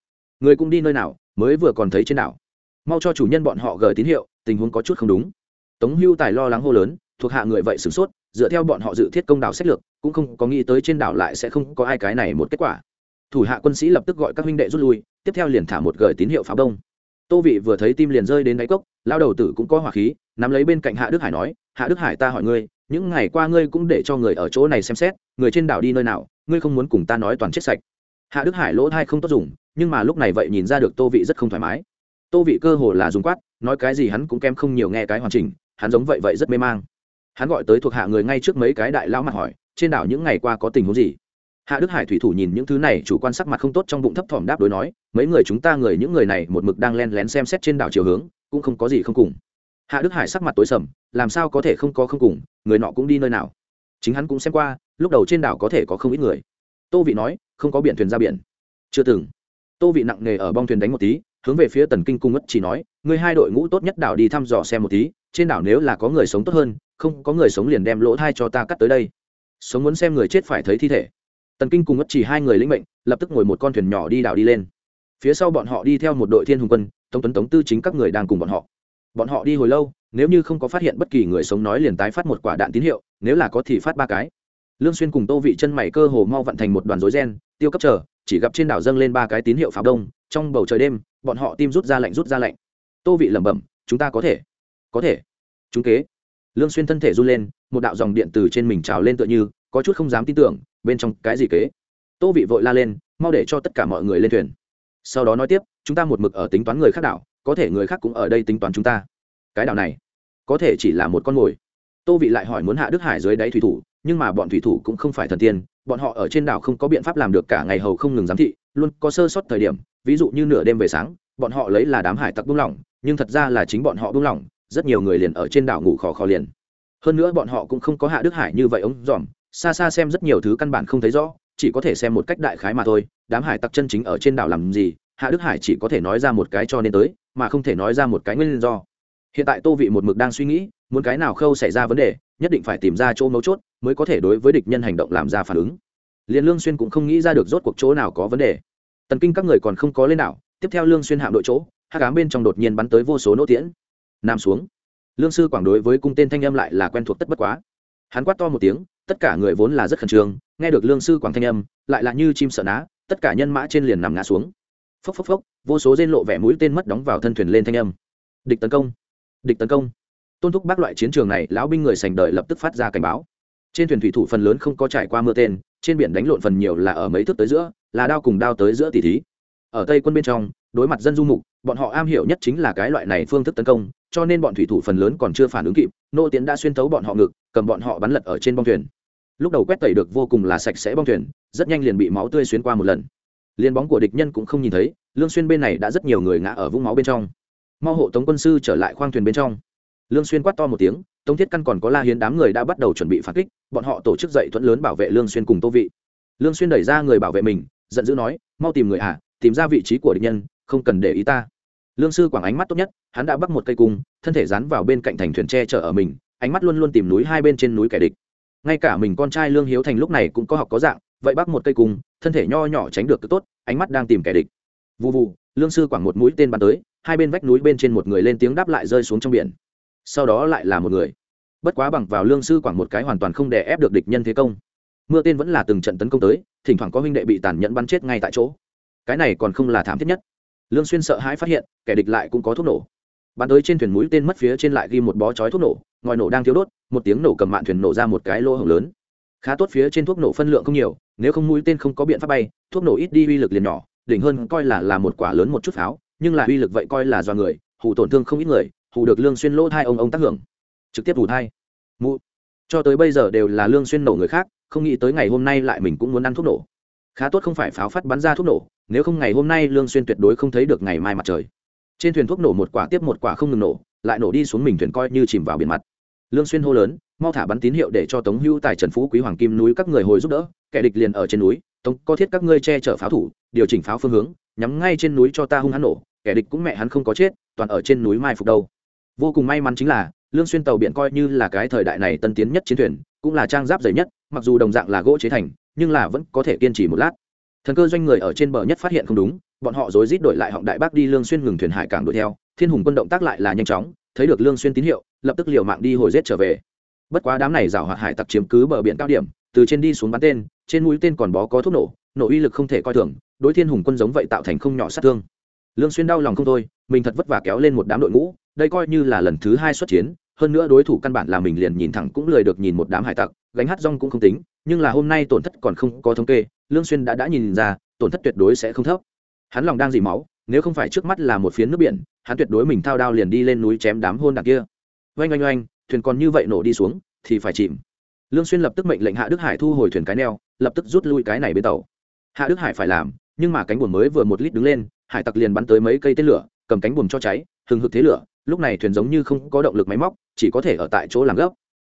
người cũng đi nơi nào, mới vừa còn thấy trên đảo. Mau cho chủ nhân bọn họ gửi tín hiệu, tình huống có chút không đúng. Tống hưu tài lo lắng hô lớn, thuộc hạ người vậy sửng sốt, dựa theo bọn họ dự thiết công đảo sách lược, cũng không có nghĩ tới trên đảo lại sẽ không có ai cái này một kết quả. Thủ hạ quân sĩ lập tức gọi các huynh đệ rút lui, tiếp theo liền thả một gửi tín hiệu pháo đông tô vị vừa thấy tim liền rơi đến đáy cốc lao đầu tử cũng có hỏa khí, nắm lấy bên cạnh hạ đức hải nói, hạ đức hải ta hỏi ngươi, những ngày qua ngươi cũng để cho người ở chỗ này xem xét, người trên đảo đi nơi nào, ngươi không muốn cùng ta nói toàn chết sạch. Hạ đức hải lỗ thai không tốt dùng nhưng mà lúc này vậy nhìn ra được tô vị rất không thoải mái. Tô vị cơ hồ là dùng quát, nói cái gì hắn cũng kém không nhiều nghe cái hoàn chỉnh, hắn giống vậy vậy rất mê mang. Hắn gọi tới thuộc hạ người ngay trước mấy cái đại lão mặt hỏi, trên đảo những ngày qua có tình huống gì? Hạ đức hải thủy thủ nhìn những thứ này, chủ quan sắc mặt không tốt trong bụng thấp thỏm đáp đối nói, mấy người chúng ta người những người này một mực đang len lén xem xét trên đảo chiều hướng, cũng không có gì không cùng. Hạ đức hải sắc mặt tối sầm, làm sao có thể không có không cùng, người nọ cũng đi nơi nào? Chính hắn cũng xem qua, lúc đầu trên đảo có thể có không ít người. Tô vị nói, không có biển thuyền ra biển. Chưa từng tô vị nặng nề ở bong thuyền đánh một tí, hướng về phía tần kinh cung ất chỉ nói người hai đội ngũ tốt nhất đảo đi thăm dò xem một tí, trên đảo nếu là có người sống tốt hơn, không có người sống liền đem lỗ thai cho ta cắt tới đây. Sống muốn xem người chết phải thấy thi thể. Tần kinh cùng ất chỉ hai người lĩnh mệnh, lập tức ngồi một con thuyền nhỏ đi đảo đi lên. Phía sau bọn họ đi theo một đội thiên hùng quân, tống tuấn tống tư chính các người đang cùng bọn họ. Bọn họ đi hồi lâu, nếu như không có phát hiện bất kỳ người sống nói liền tái phát một quả đạn tín hiệu, nếu là có thì phát ba cái. Lương xuyên cùng tô vị chân mày cơ hồ mau vận thành một đoàn rối ren, tiêu cấp chờ chỉ gặp trên đảo dâng lên ba cái tín hiệu pháo đông, trong bầu trời đêm, bọn họ tim rút ra lạnh, rút ra lạnh. Tô vị lẩm bẩm, chúng ta có thể có thể, chúng kế. Lương xuyên thân thể run lên, một đạo dòng điện từ trên mình trào lên tựa như, có chút không dám tin tưởng, bên trong cái gì kế? Tô vị vội la lên, mau để cho tất cả mọi người lên thuyền. Sau đó nói tiếp, chúng ta một mực ở tính toán người khác đảo, có thể người khác cũng ở đây tính toán chúng ta. Cái đảo này, có thể chỉ là một con mồi. Tô vị lại hỏi muốn hạ đức hải dưới đáy thủy thủ nhưng mà bọn thủy thủ cũng không phải thần tiên, bọn họ ở trên đảo không có biện pháp làm được cả ngày hầu không ngừng giám thị, luôn có sơ sót thời điểm, ví dụ như nửa đêm về sáng, bọn họ lấy là đám hải tặc buông lỏng, nhưng thật ra là chính bọn họ buông lỏng, rất nhiều người liền ở trên đảo ngủ khò khò liền. Hơn nữa bọn họ cũng không có hạ đức hải như vậy ống dòm, xa xa xem rất nhiều thứ căn bản không thấy rõ, chỉ có thể xem một cách đại khái mà thôi, đám hải tặc chân chính ở trên đảo làm gì, hạ đức hải chỉ có thể nói ra một cái cho nên tới, mà không thể nói ra một cái nguyên do. Hiện tại tô vị một mực đang suy nghĩ, muốn cái nào khâu xảy ra vấn đề, nhất định phải tìm ra chỗ mấu chốt mới có thể đối với địch nhân hành động làm ra phản ứng. Liền lương xuyên cũng không nghĩ ra được rốt cuộc chỗ nào có vấn đề. Tần kinh các người còn không có lên đảo, tiếp theo lương xuyên hạm đội chỗ, hắc ám bên trong đột nhiên bắn tới vô số nỗ tiễn. Nam xuống. Lương sư quảng đối với cung tên thanh âm lại là quen thuộc tất bất quá. Hắn quát to một tiếng, tất cả người vốn là rất khẩn trương, nghe được lương sư quảng thanh âm, lại là như chim sợ ná, tất cả nhân mã trên liền nằm ngã xuống. Phốc phốc phốc, vô số rên lộ vẻ mũi tên mất đóng vào thân thuyền lên thanh âm. Địch tấn công. Địch tấn công. Tôn thúc bác loại chiến trường này, lão binh người sành đời lập tức phát ra cảnh báo trên thuyền thủy thủ phần lớn không có trải qua mưa tên, trên biển đánh lộn phần nhiều là ở mấy thước tới giữa, là đao cùng đao tới giữa tỷ thí. Ở tây quân bên trong, đối mặt dân du mục, bọn họ am hiểu nhất chính là cái loại này phương thức tấn công, cho nên bọn thủy thủ phần lớn còn chưa phản ứng kịp, nô tiến đã xuyên thấu bọn họ ngực, cầm bọn họ bắn lật ở trên bong thuyền. Lúc đầu quét tẩy được vô cùng là sạch sẽ bong thuyền, rất nhanh liền bị máu tươi xuyên qua một lần. Liên bóng của địch nhân cũng không nhìn thấy, lương xuyên bên này đã rất nhiều người ngã ở vũng máu bên trong. Mau hộ tống quân sư trở lại khoang thuyền bên trong. Lương xuyên quát to một tiếng tống thiết căn còn có la hiến đám người đã bắt đầu chuẩn bị phản kích, bọn họ tổ chức dậy thuẫn lớn bảo vệ lương xuyên cùng tô vị. Lương xuyên đẩy ra người bảo vệ mình, giận dữ nói, mau tìm người à tìm ra vị trí của địch nhân, không cần để ý ta. Lương sư quảng ánh mắt tốt nhất, hắn đã bắt một cây cung, thân thể dán vào bên cạnh thành thuyền tre chở ở mình, ánh mắt luôn luôn tìm núi hai bên trên núi kẻ địch. Ngay cả mình con trai lương hiếu thành lúc này cũng có học có dạng, vậy bắt một cây cung, thân thể nho nhỏ tránh được cứ tốt, ánh mắt đang tìm kẻ địch. Vụ vụ lương sư quảng một mũi tên bắn tới, hai bên vách núi bên trên một người lên tiếng đáp lại rơi xuống trong biển sau đó lại là một người. Bất quá bằng vào lương sư quảng một cái hoàn toàn không đè ép được địch nhân thế công. Mưa tên vẫn là từng trận tấn công tới, thỉnh thoảng có huynh đệ bị tàn nhẫn bắn chết ngay tại chỗ. Cái này còn không là thảm thiết nhất. Lương xuyên sợ hãi phát hiện, kẻ địch lại cũng có thuốc nổ. Bắn tới trên thuyền mũi tên mất phía trên lại ghi một bó chói thuốc nổ, ngòi nổ đang thiếu đốt, một tiếng nổ cầm mạn thuyền nổ ra một cái lỗ hổng lớn. Khá tốt phía trên thuốc nổ phân lượng không nhiều, nếu không mũi tên không có biện pháp bay, thuốc nổ ít đi uy lực liền nhỏ, đỉnh hơn coi là là một quả lớn một chút pháo, nhưng là uy lực vậy coi là do người hụ tổn thương không ít người hù được lương xuyên lỗ thai ông ông tác hưởng. Trực tiếp hù thai. Mụ. Cho tới bây giờ đều là lương xuyên nổ người khác, không nghĩ tới ngày hôm nay lại mình cũng muốn ăn thuốc nổ. Khá tốt không phải pháo phát bắn ra thuốc nổ, nếu không ngày hôm nay lương xuyên tuyệt đối không thấy được ngày mai mặt trời. Trên thuyền thuốc nổ một quả tiếp một quả không ngừng nổ, lại nổ đi xuống mình thuyền coi như chìm vào biển mặt. Lương xuyên hô lớn, mau thả bắn tín hiệu để cho tống hưu tài, trần phú quý, hoàng kim núi các người hồi giúp đỡ, kẻ địch liền ở trên núi, tống, có thiết các ngươi che chở pháo thủ, điều chỉnh pháo phương hướng, nhắm ngay trên núi cho ta hung hắn nổ, kẻ địch cũng mẹ hắn không có chết, toàn ở trên núi mai phục đâu vô cùng may mắn chính là, lương xuyên tàu biển coi như là cái thời đại này tân tiến nhất chiến thuyền, cũng là trang giáp dày nhất, mặc dù đồng dạng là gỗ chế thành, nhưng là vẫn có thể kiên trì một lát. Thần cơ doanh người ở trên bờ nhất phát hiện không đúng, bọn họ rối rít đổi lại họng đại bác đi lương xuyên ngừng thuyền hải cảng đuổi theo, thiên hùng quân động tác lại là nhanh chóng, thấy được lương xuyên tín hiệu, lập tức liều mạng đi hồi giết trở về. Bất quá đám này rào hoạt hải tặc chiếm cứ bờ biển cao điểm, từ trên đi xuống bắn tên, trên mũi tên còn bó có thuốc nổ nổ uy lực không thể coi thường, đối thiên hùng quân giống vậy tạo thành không nhỏ sát thương. Lương xuyên đau lòng không thôi, mình thật vất vả kéo lên một đám đội ngũ đây coi như là lần thứ hai xuất chiến, hơn nữa đối thủ căn bản là mình liền nhìn thẳng cũng lười được nhìn một đám hải tặc, gánh hát rong cũng không tính, nhưng là hôm nay tổn thất còn không có thống kê, lương xuyên đã đã nhìn ra, tổn thất tuyệt đối sẽ không thấp. Hắn lòng đang dỉ máu, nếu không phải trước mắt là một phiến nước biển, hắn tuyệt đối mình thao đao liền đi lên núi chém đám hôn đặc kia. Oanh oanh oanh, thuyền còn như vậy nổ đi xuống, thì phải chìm. Lương xuyên lập tức mệnh lệnh hạ đức hải thu hồi thuyền cái neo, lập tức rút lui cái này bên tàu. Hạ đức hải phải làm, nhưng mà cánh buồm mới vừa một lít đứng lên, hải tặc liền bắn tới mấy cây tên lửa, cầm cánh buồm cho cháy, hừng hực thế lửa lúc này thuyền giống như không có động lực máy móc, chỉ có thể ở tại chỗ làm gốc.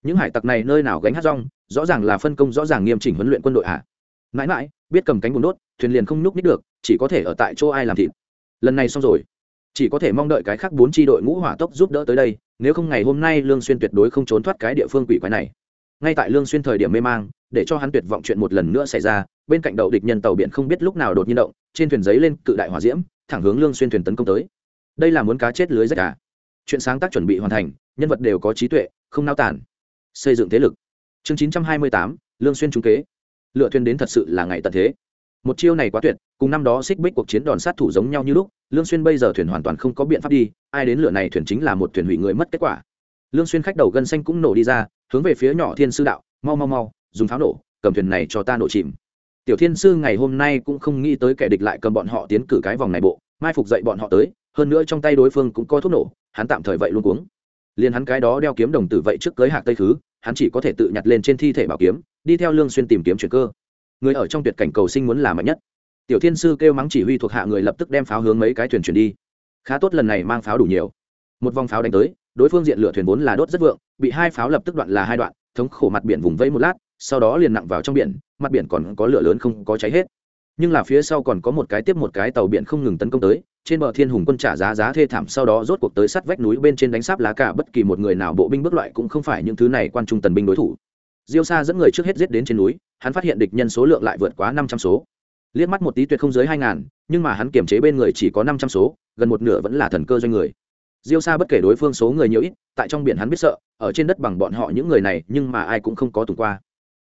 những hải tặc này nơi nào gánh hát rong, rõ ràng là phân công rõ ràng nghiêm chỉnh huấn luyện quân đội hạ mãi mãi, biết cầm cánh bùn đốt, thuyền liền không nhúc nít được, chỉ có thể ở tại chỗ ai làm thịt. Lần này xong rồi. Chỉ có thể mong đợi cái khác bốn tri đội ngũ hỏa tốc giúp đỡ tới đây, nếu không ngày hôm nay lương xuyên tuyệt đối không trốn thoát cái địa phương quỷ quái này. Ngay tại lương xuyên thời điểm mê mang, để cho hắn tuyệt vọng chuyện một lần nữa xảy ra, bên cạnh đầu địch nhân tàu biển không biết lúc nào đột nhiên động, trên thuyền giấy lên cự đại hỏa diễm, thẳng hướng lương xuyên thuyền tấn công tới. Đây là muốn cá chết lưới rách à? Chuyện sáng tác chuẩn bị hoàn thành nhân vật đều có trí tuệ không nao tản xây dựng thế lực. Chương 928, lương xuyên trung kế. Lựa thuyền đến thật sự là ngày tận thế. Một chiêu này quá tuyệt cùng năm đó xích bích cuộc chiến đòn sát thủ giống nhau như lúc lương xuyên bây giờ thuyền hoàn toàn không có biện pháp đi ai đến lựa này thuyền chính là một thuyền hủy người mất kết quả. Lương xuyên khách đầu gân xanh cũng nổ đi ra hướng về phía nhỏ thiên sư đạo mau mau mau dùng pháo nổ cầm thuyền này cho ta nổ chìm. Tiểu thiên sư ngày hôm nay cũng không nghĩ tới kẻ địch lại cầm bọn họ tiến cử cái vòng này bộ mai phục dậy bọn họ tới hơn nữa trong tay đối phương cũng có thuốc nổ, hắn tạm thời vậy luôn cuống. Liền hắn cái đó đeo kiếm đồng tử vậy trước cưới hạc tây khứ, hắn chỉ có thể tự nhặt lên trên thi thể bảo kiếm, đi theo lương xuyên tìm kiếm chuyển cơ. Người ở trong tuyệt cảnh cầu sinh muốn là mạnh nhất. Tiểu thiên sư kêu mắng chỉ huy thuộc hạ người lập tức đem pháo hướng mấy cái thuyền chuyển đi. Khá tốt lần này mang pháo đủ nhiều. Một vòng pháo đánh tới, đối phương diện lửa thuyền vốn là đốt rất vượng, bị hai pháo lập tức đoạn là hai đoạn, thống khổ mặt biển vùng vẫy một lát, sau đó liền nặng vào trong biển, mặt biển còn có lửa lớn không có cháy hết. Nhưng là phía sau còn có một cái tiếp một cái tàu biển không ngừng tấn công tới trên bờ thiên hùng quân trả giá giá thê thảm sau đó rốt cuộc tới sát vách núi bên trên đánh sáp lá cả bất kỳ một người nào bộ binh bước loại cũng không phải những thứ này quan trung tần binh đối thủ. Diêu sa dẫn người trước hết giết đến trên núi, hắn phát hiện địch nhân số lượng lại vượt quá năm trăm số. Liếc mắt một tí tuyệt không dưới hai ngàn, nhưng mà hắn kiềm chế bên người chỉ có năm trăm số, gần một nửa vẫn là thần cơ doanh người. Diêu sa bất kể đối phương số người nhiều ít, tại trong biển hắn biết sợ, ở trên đất bằng bọn họ những người này, nhưng mà ai cũng không có tùng qua.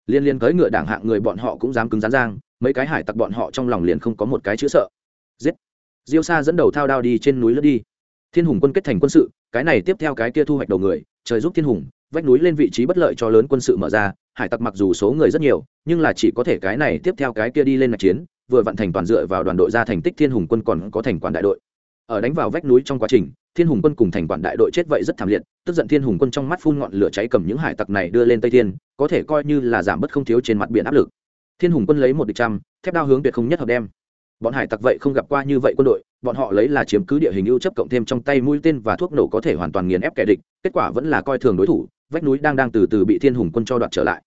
Liên liên cưỡi ngựa đảng hạng người bọn họ cũng dám cứng rán giang, mấy cái hải tặc bọn họ trong lòng liền không có một cái chữ sợ. Giết! Diêu sa dẫn đầu thao đao đi trên núi lướt đi. Thiên hùng quân kết thành quân sự, cái này tiếp theo cái kia thu hoạch đầu người, trời giúp thiên hùng, vách núi lên vị trí bất lợi cho lớn quân sự mở ra, hải tặc mặc dù số người rất nhiều, nhưng là chỉ có thể cái này tiếp theo cái kia đi lên ngạch chiến, vừa vận thành toàn dựa vào đoàn đội ra thành tích thiên hùng quân còn có thành quản đại đội. Ở đánh vào vách núi trong quá trình, thiên hùng quân cùng thành quản đại đội chết vậy rất thảm liệt, tức giận thiên hùng quân trong mắt phun ngọn lửa cháy cầm những hải tặc này đưa lên tây thiên, có thể coi như là giảm bớt không thiếu trên mặt biển áp lực. Thiên hùng quân lấy một địch trăm, thép đao hướng tuyệt không nhất hợp đem bọn hải tặc vậy không gặp qua như vậy quân đội, bọn họ lấy là chiếm cứ địa hình ưu chấp cộng thêm trong tay mũi tên và thuốc nổ có thể hoàn toàn nghiền ép kẻ địch, kết quả vẫn là coi thường đối thủ, vách núi đang đang từ từ bị thiên hùng quân cho đoạt trở lại.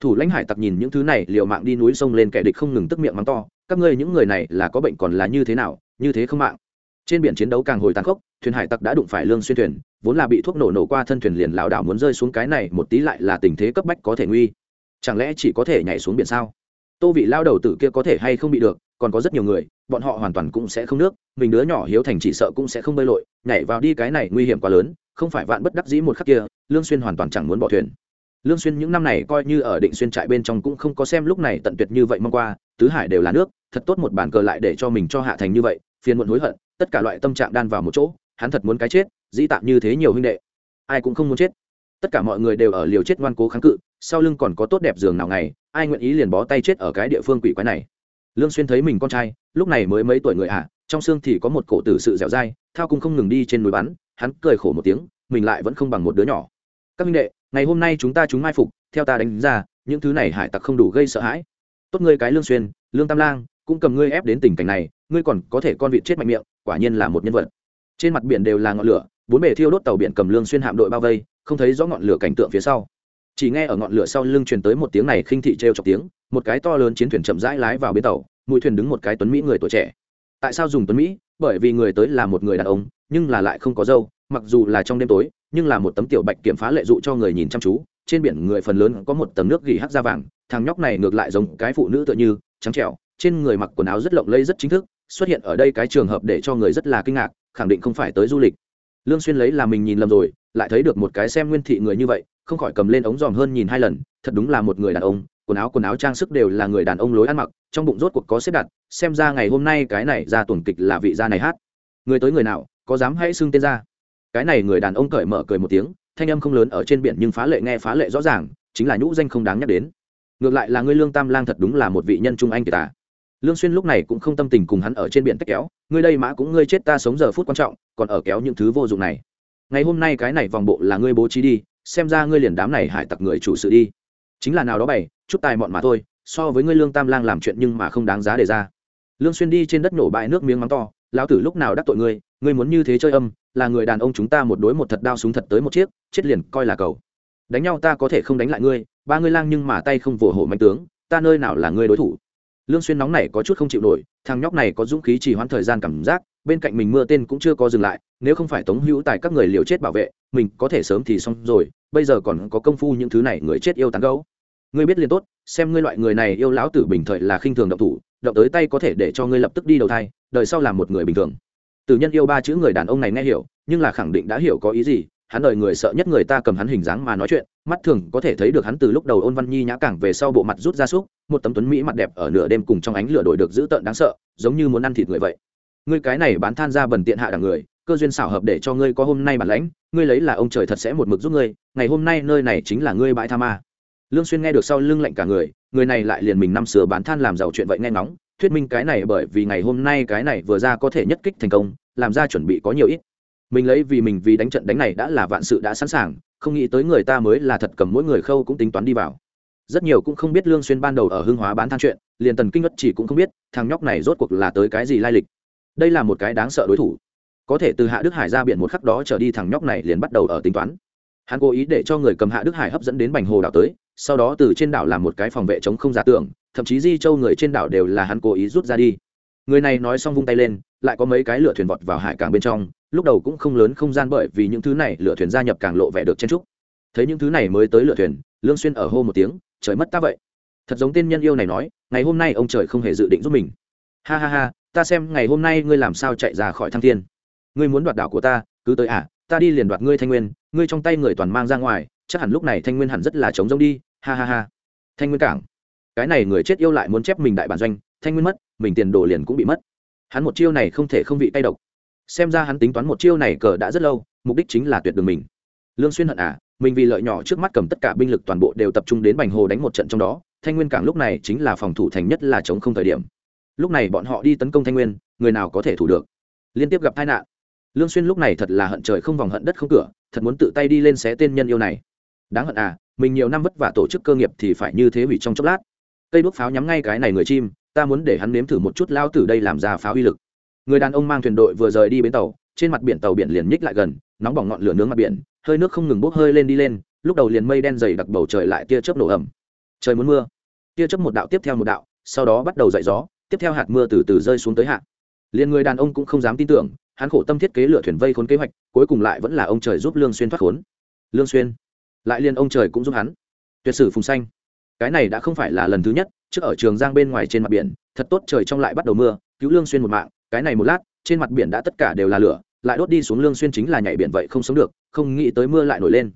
Thủ lãnh hải tặc nhìn những thứ này, liều mạng đi núi sông lên kẻ địch không ngừng tức miệng mắng to, các ngươi những người này là có bệnh còn là như thế nào, như thế không mạng. Trên biển chiến đấu càng hồi tàn khốc, thuyền hải tặc đã đụng phải lương xuyên thuyền, vốn là bị thuốc nổ nổ qua thân thuyền liền lảo đảo muốn rơi xuống cái này, một tí lại là tình thế cấp bách có thể nguy. Chẳng lẽ chỉ có thể nhảy xuống biển sao? Tô vị lao đầu tử kia có thể hay không bị được còn có rất nhiều người, bọn họ hoàn toàn cũng sẽ không nước, mình đứa nhỏ hiếu thành chỉ sợ cũng sẽ không bơi lội, nhảy vào đi cái này nguy hiểm quá lớn, không phải vạn bất đắc dĩ một khắc kia, lương xuyên hoàn toàn chẳng muốn bỏ thuyền. Lương xuyên những năm này coi như ở định xuyên trại bên trong cũng không có xem lúc này tận tuyệt như vậy mong qua, tứ hải đều là nước, thật tốt một bản cờ lại để cho mình cho hạ thành như vậy, phiền muộn hối hận, tất cả loại tâm trạng đan vào một chỗ, hắn thật muốn cái chết, dĩ tạm như thế nhiều huynh đệ. Ai cũng không muốn chết. Tất cả mọi người đều ở liều chết ngoan cố kháng cự, sau lưng còn có tốt đẹp giường nào ngày, ai nguyện ý liền bó tay chết ở cái địa phương quỷ quái này lương xuyên thấy mình con trai lúc này mới mấy tuổi người ạ à, trong xương thì có một cổ tử sự dẻo dai thao cung không ngừng đi trên núi bắn hắn cười khổ một tiếng mình lại vẫn không bằng một đứa nhỏ. Các minh đệ ngày hôm nay chúng ta chúng mai phục theo ta đánh ra những thứ này hải tặc không đủ gây sợ hãi. Tốt ngươi cái lương xuyên lương tam lang cũng cầm ngươi ép đến tình cảnh này ngươi còn có thể con vịt chết mạnh miệng quả nhiên là một nhân vật. Trên mặt biển đều là ngọn lửa bốn bề thiêu đốt tàu biển cầm lương xuyên hạm đội bao vây không thấy rõ ngọn lửa cảnh tượng phía sau chỉ nghe ở ngọn lửa sau lưng truyền tới một tiếng này khinh thị treo chọc tiếng, một cái to lớn chiến thuyền chậm rãi lái vào bến tàu, mũi thuyền đứng một cái tuấn mỹ người tuổi trẻ. Tại sao dùng tuấn mỹ? Bởi vì người tới là một người đàn ông, nhưng là lại không có dâu, mặc dù là trong đêm tối, nhưng là một tấm tiểu bạch kiểm phá lệ dụ cho người nhìn chăm chú, trên biển người phần lớn có một tấm nước gỉ hắc da vàng, thằng nhóc này ngược lại giống cái phụ nữ tựa như, trắng trẻo, trên người mặc quần áo rất lộng lẫy rất chính thức, xuất hiện ở đây cái trường hợp để cho người rất là kinh ngạc, khẳng định không phải tới du lịch. Lương xuyên lấy là mình nhìn lầm rồi, lại thấy được một cái xem nguyên thị người như vậy không khỏi cầm lên ống giòm hơn nhìn hai lần, thật đúng là một người đàn ông, quần áo quần áo trang sức đều là người đàn ông lối ăn mặc, trong bụng rốt cuộc có xếp đặt, xem ra ngày hôm nay cái này ra tuần kịch là vị gia này hát. Người tới người nào, có dám hãy xưng tên ra? Cái này người đàn ông cởi mở cười một tiếng, thanh âm không lớn ở trên biển nhưng phá lệ nghe phá lệ rõ ràng, chính là nhũ danh không đáng nhắc đến. Ngược lại là ngươi lương tam lang thật đúng là một vị nhân trung anh kỳ ta. lương xuyên lúc này cũng không tâm tình cùng hắn ở trên biển tách kéo, ngươi đây mã cũng ngươi chết ta sống giờ phút quan trọng, còn ở kéo những thứ vô dụng này. Ngày hôm nay cái này vòng bộ là ngươi bố trí đi xem ra ngươi liền đám này hải tặc người chủ sự đi. Chính là nào đó bày, chút tài mọn mà thôi, so với ngươi lương tam lang làm chuyện nhưng mà không đáng giá để ra. Lương xuyên đi trên đất nổ bãi nước miếng mắng to, lão tử lúc nào đắc tội ngươi ngươi muốn như thế chơi âm, là người đàn ông chúng ta một đối một thật đao súng thật tới một chiếc, chết liền coi là cầu. Đánh nhau ta có thể không đánh lại ngươi, ba ngươi lang nhưng mà tay không vồ hổ mạnh tướng, ta nơi nào là ngươi đối thủ? Lương xuyên nóng này có chút không chịu nổi, thằng nhóc này có dũng khí trì hoãn thời gian cảm giác bên cạnh mình mưa tên cũng chưa có dừng lại, nếu không phải tống hữu tài các người liều chết bảo vệ, mình có thể sớm thì xong rồi, bây giờ còn có công phu những thứ này người chết yêu tán gấu. Ngươi biết liền tốt, xem ngươi loại người này yêu lão tử bình thời là khinh thường động thủ, động tới tay có thể để cho ngươi lập tức đi đầu thai, đời sau làm một người bình thường. Tử nhân yêu ba chữ người đàn ông này nghe hiểu, nhưng là khẳng định đã hiểu có ý gì, hắn đời người sợ nhất người ta cầm hắn hình dáng mà nói chuyện, mắt thường có thể thấy được hắn từ lúc đầu ôn văn nhi nhã cảng về sau bộ mặt rút ra súc, một tấm tuấn mỹ mặt đẹp ở nửa đêm cùng trong ánh lửa đổi được dữ tợn đáng sợ, giống như muốn ăn thịt người vậy ngươi cái này bán than ra bẩn tiện hạ đẳng người, cơ duyên xảo hợp để cho ngươi có hôm nay bản lãnh, ngươi lấy là ông trời thật sẽ một mực giúp ngươi, ngày hôm nay nơi này chính là ngươi bãi tha ma. Lương xuyên nghe được sau lưng lạnh cả người người này lại liền mình năm xưa bán than làm giàu chuyện vậy nghe ngóng, thuyết minh cái này bởi vì ngày hôm nay cái này vừa ra có thể nhất kích thành công, làm ra chuẩn bị có nhiều ít. Mình lấy vì mình vì đánh trận đánh này đã là vạn sự đã sẵn sàng, không nghĩ tới người ta mới là thật cầm mỗi người khâu cũng tính toán đi vào. Rất nhiều cũng không biết lương xuyên ban đầu ở Hương hóa bán than chuyện, liền tần kinh ngất chỉ cũng không biết, thằng nhóc này rốt cuộc là tới cái gì lai lịch đây là một cái đáng sợ đối thủ. Có thể từ hạ đức hải ra biển một khắc đó trở đi thằng nhóc này liền bắt đầu ở tính toán. Hắn cố ý để cho người cầm hạ đức hải hấp dẫn đến bành hồ đảo tới, sau đó từ trên đảo làm một cái phòng vệ chống không giả tưởng, thậm chí di châu người trên đảo đều là hắn cố ý rút ra đi. Người này nói xong vung tay lên, lại có mấy cái lửa thuyền vọt vào hải cảng bên trong, lúc đầu cũng không lớn không gian bởi vì những thứ này lửa thuyền gia nhập càng lộ vẻ được chen trúc thấy những thứ này mới tới lửa thuyền, lương xuyên ở hô một tiếng, trời mất ta vậy. Thật giống tên nhân yêu này nói, ngày hôm nay ông trời không hề dự định giúp mình. Ha ha ha ta xem ngày hôm nay ngươi làm sao chạy ra khỏi thăng thiên. Ngươi muốn đoạt đảo của ta, cứ tới à ta đi liền đoạt ngươi thanh nguyên, ngươi trong tay người toàn mang ra ngoài, chắc hẳn lúc này thanh nguyên hẳn rất là trống rông đi, ha ha ha. Thanh nguyên cảng. Cái này người chết yêu lại muốn chép mình đại bản doanh, thanh nguyên mất, mình tiền đồ liền cũng bị mất. Hắn một chiêu này không thể không bị tay độc. Xem ra hắn tính toán một chiêu này cờ đã rất lâu, mục đích chính là tuyệt đường mình. Lương xuyên hận à mình vì lợi nhỏ trước mắt cầm tất cả binh lực toàn bộ đều tập trung đến bành hồ đánh một trận trong đó, thanh nguyên cảng lúc này chính là phòng thủ thành nhất là chống không thời điểm lúc này bọn họ đi tấn công thanh nguyên, người nào có thể thủ được? Liên tiếp gặp tai nạn. Lương xuyên lúc này thật là hận trời không vòng hận đất không cửa, thật muốn tự tay đi lên xé tên nhân yêu này. Đáng hận à mình nhiều năm vất vả tổ chức cơ nghiệp thì phải như thế hủy trong chốc lát. Cây đuốc pháo nhắm ngay cái này người chim, ta muốn để hắn nếm thử một chút lao tử đây làm ra pháo uy lực. Người đàn ông mang thuyền đội vừa rời đi bến tàu, trên mặt biển tàu biển liền nhích lại gần, nóng bỏng ngọn lửa nướng mặt biển, hơi nước không ngừng bốc hơi lên đi lên, lúc đầu liền mây đen dày đặc bầu trời lại tia chớp nổ ẩm trời muốn mưa. Tia chớp một đạo tiếp theo một đạo, sau đó bắt đầu dậy gió tiếp theo hạt mưa từ từ rơi xuống tới hạ. Liền người đàn ông cũng không dám tin tưởng, hắn khổ tâm thiết kế lựa thuyền vây khốn kế hoạch, cuối cùng lại vẫn là ông trời giúp lương xuyên thoát khốn. Lương xuyên, lại liền ông trời cũng giúp hắn. Tuyệt sử phùng xanh cái này đã không phải là lần thứ nhất, trước ở trường giang bên ngoài trên mặt biển, thật tốt trời trong lại bắt đầu mưa, cứu lương xuyên một mạng, cái này một lát, trên mặt biển đã tất cả đều là lửa, lại đốt đi xuống lương xuyên chính là nhảy biển vậy không sống được, không nghĩ tới mưa lại nổi lên.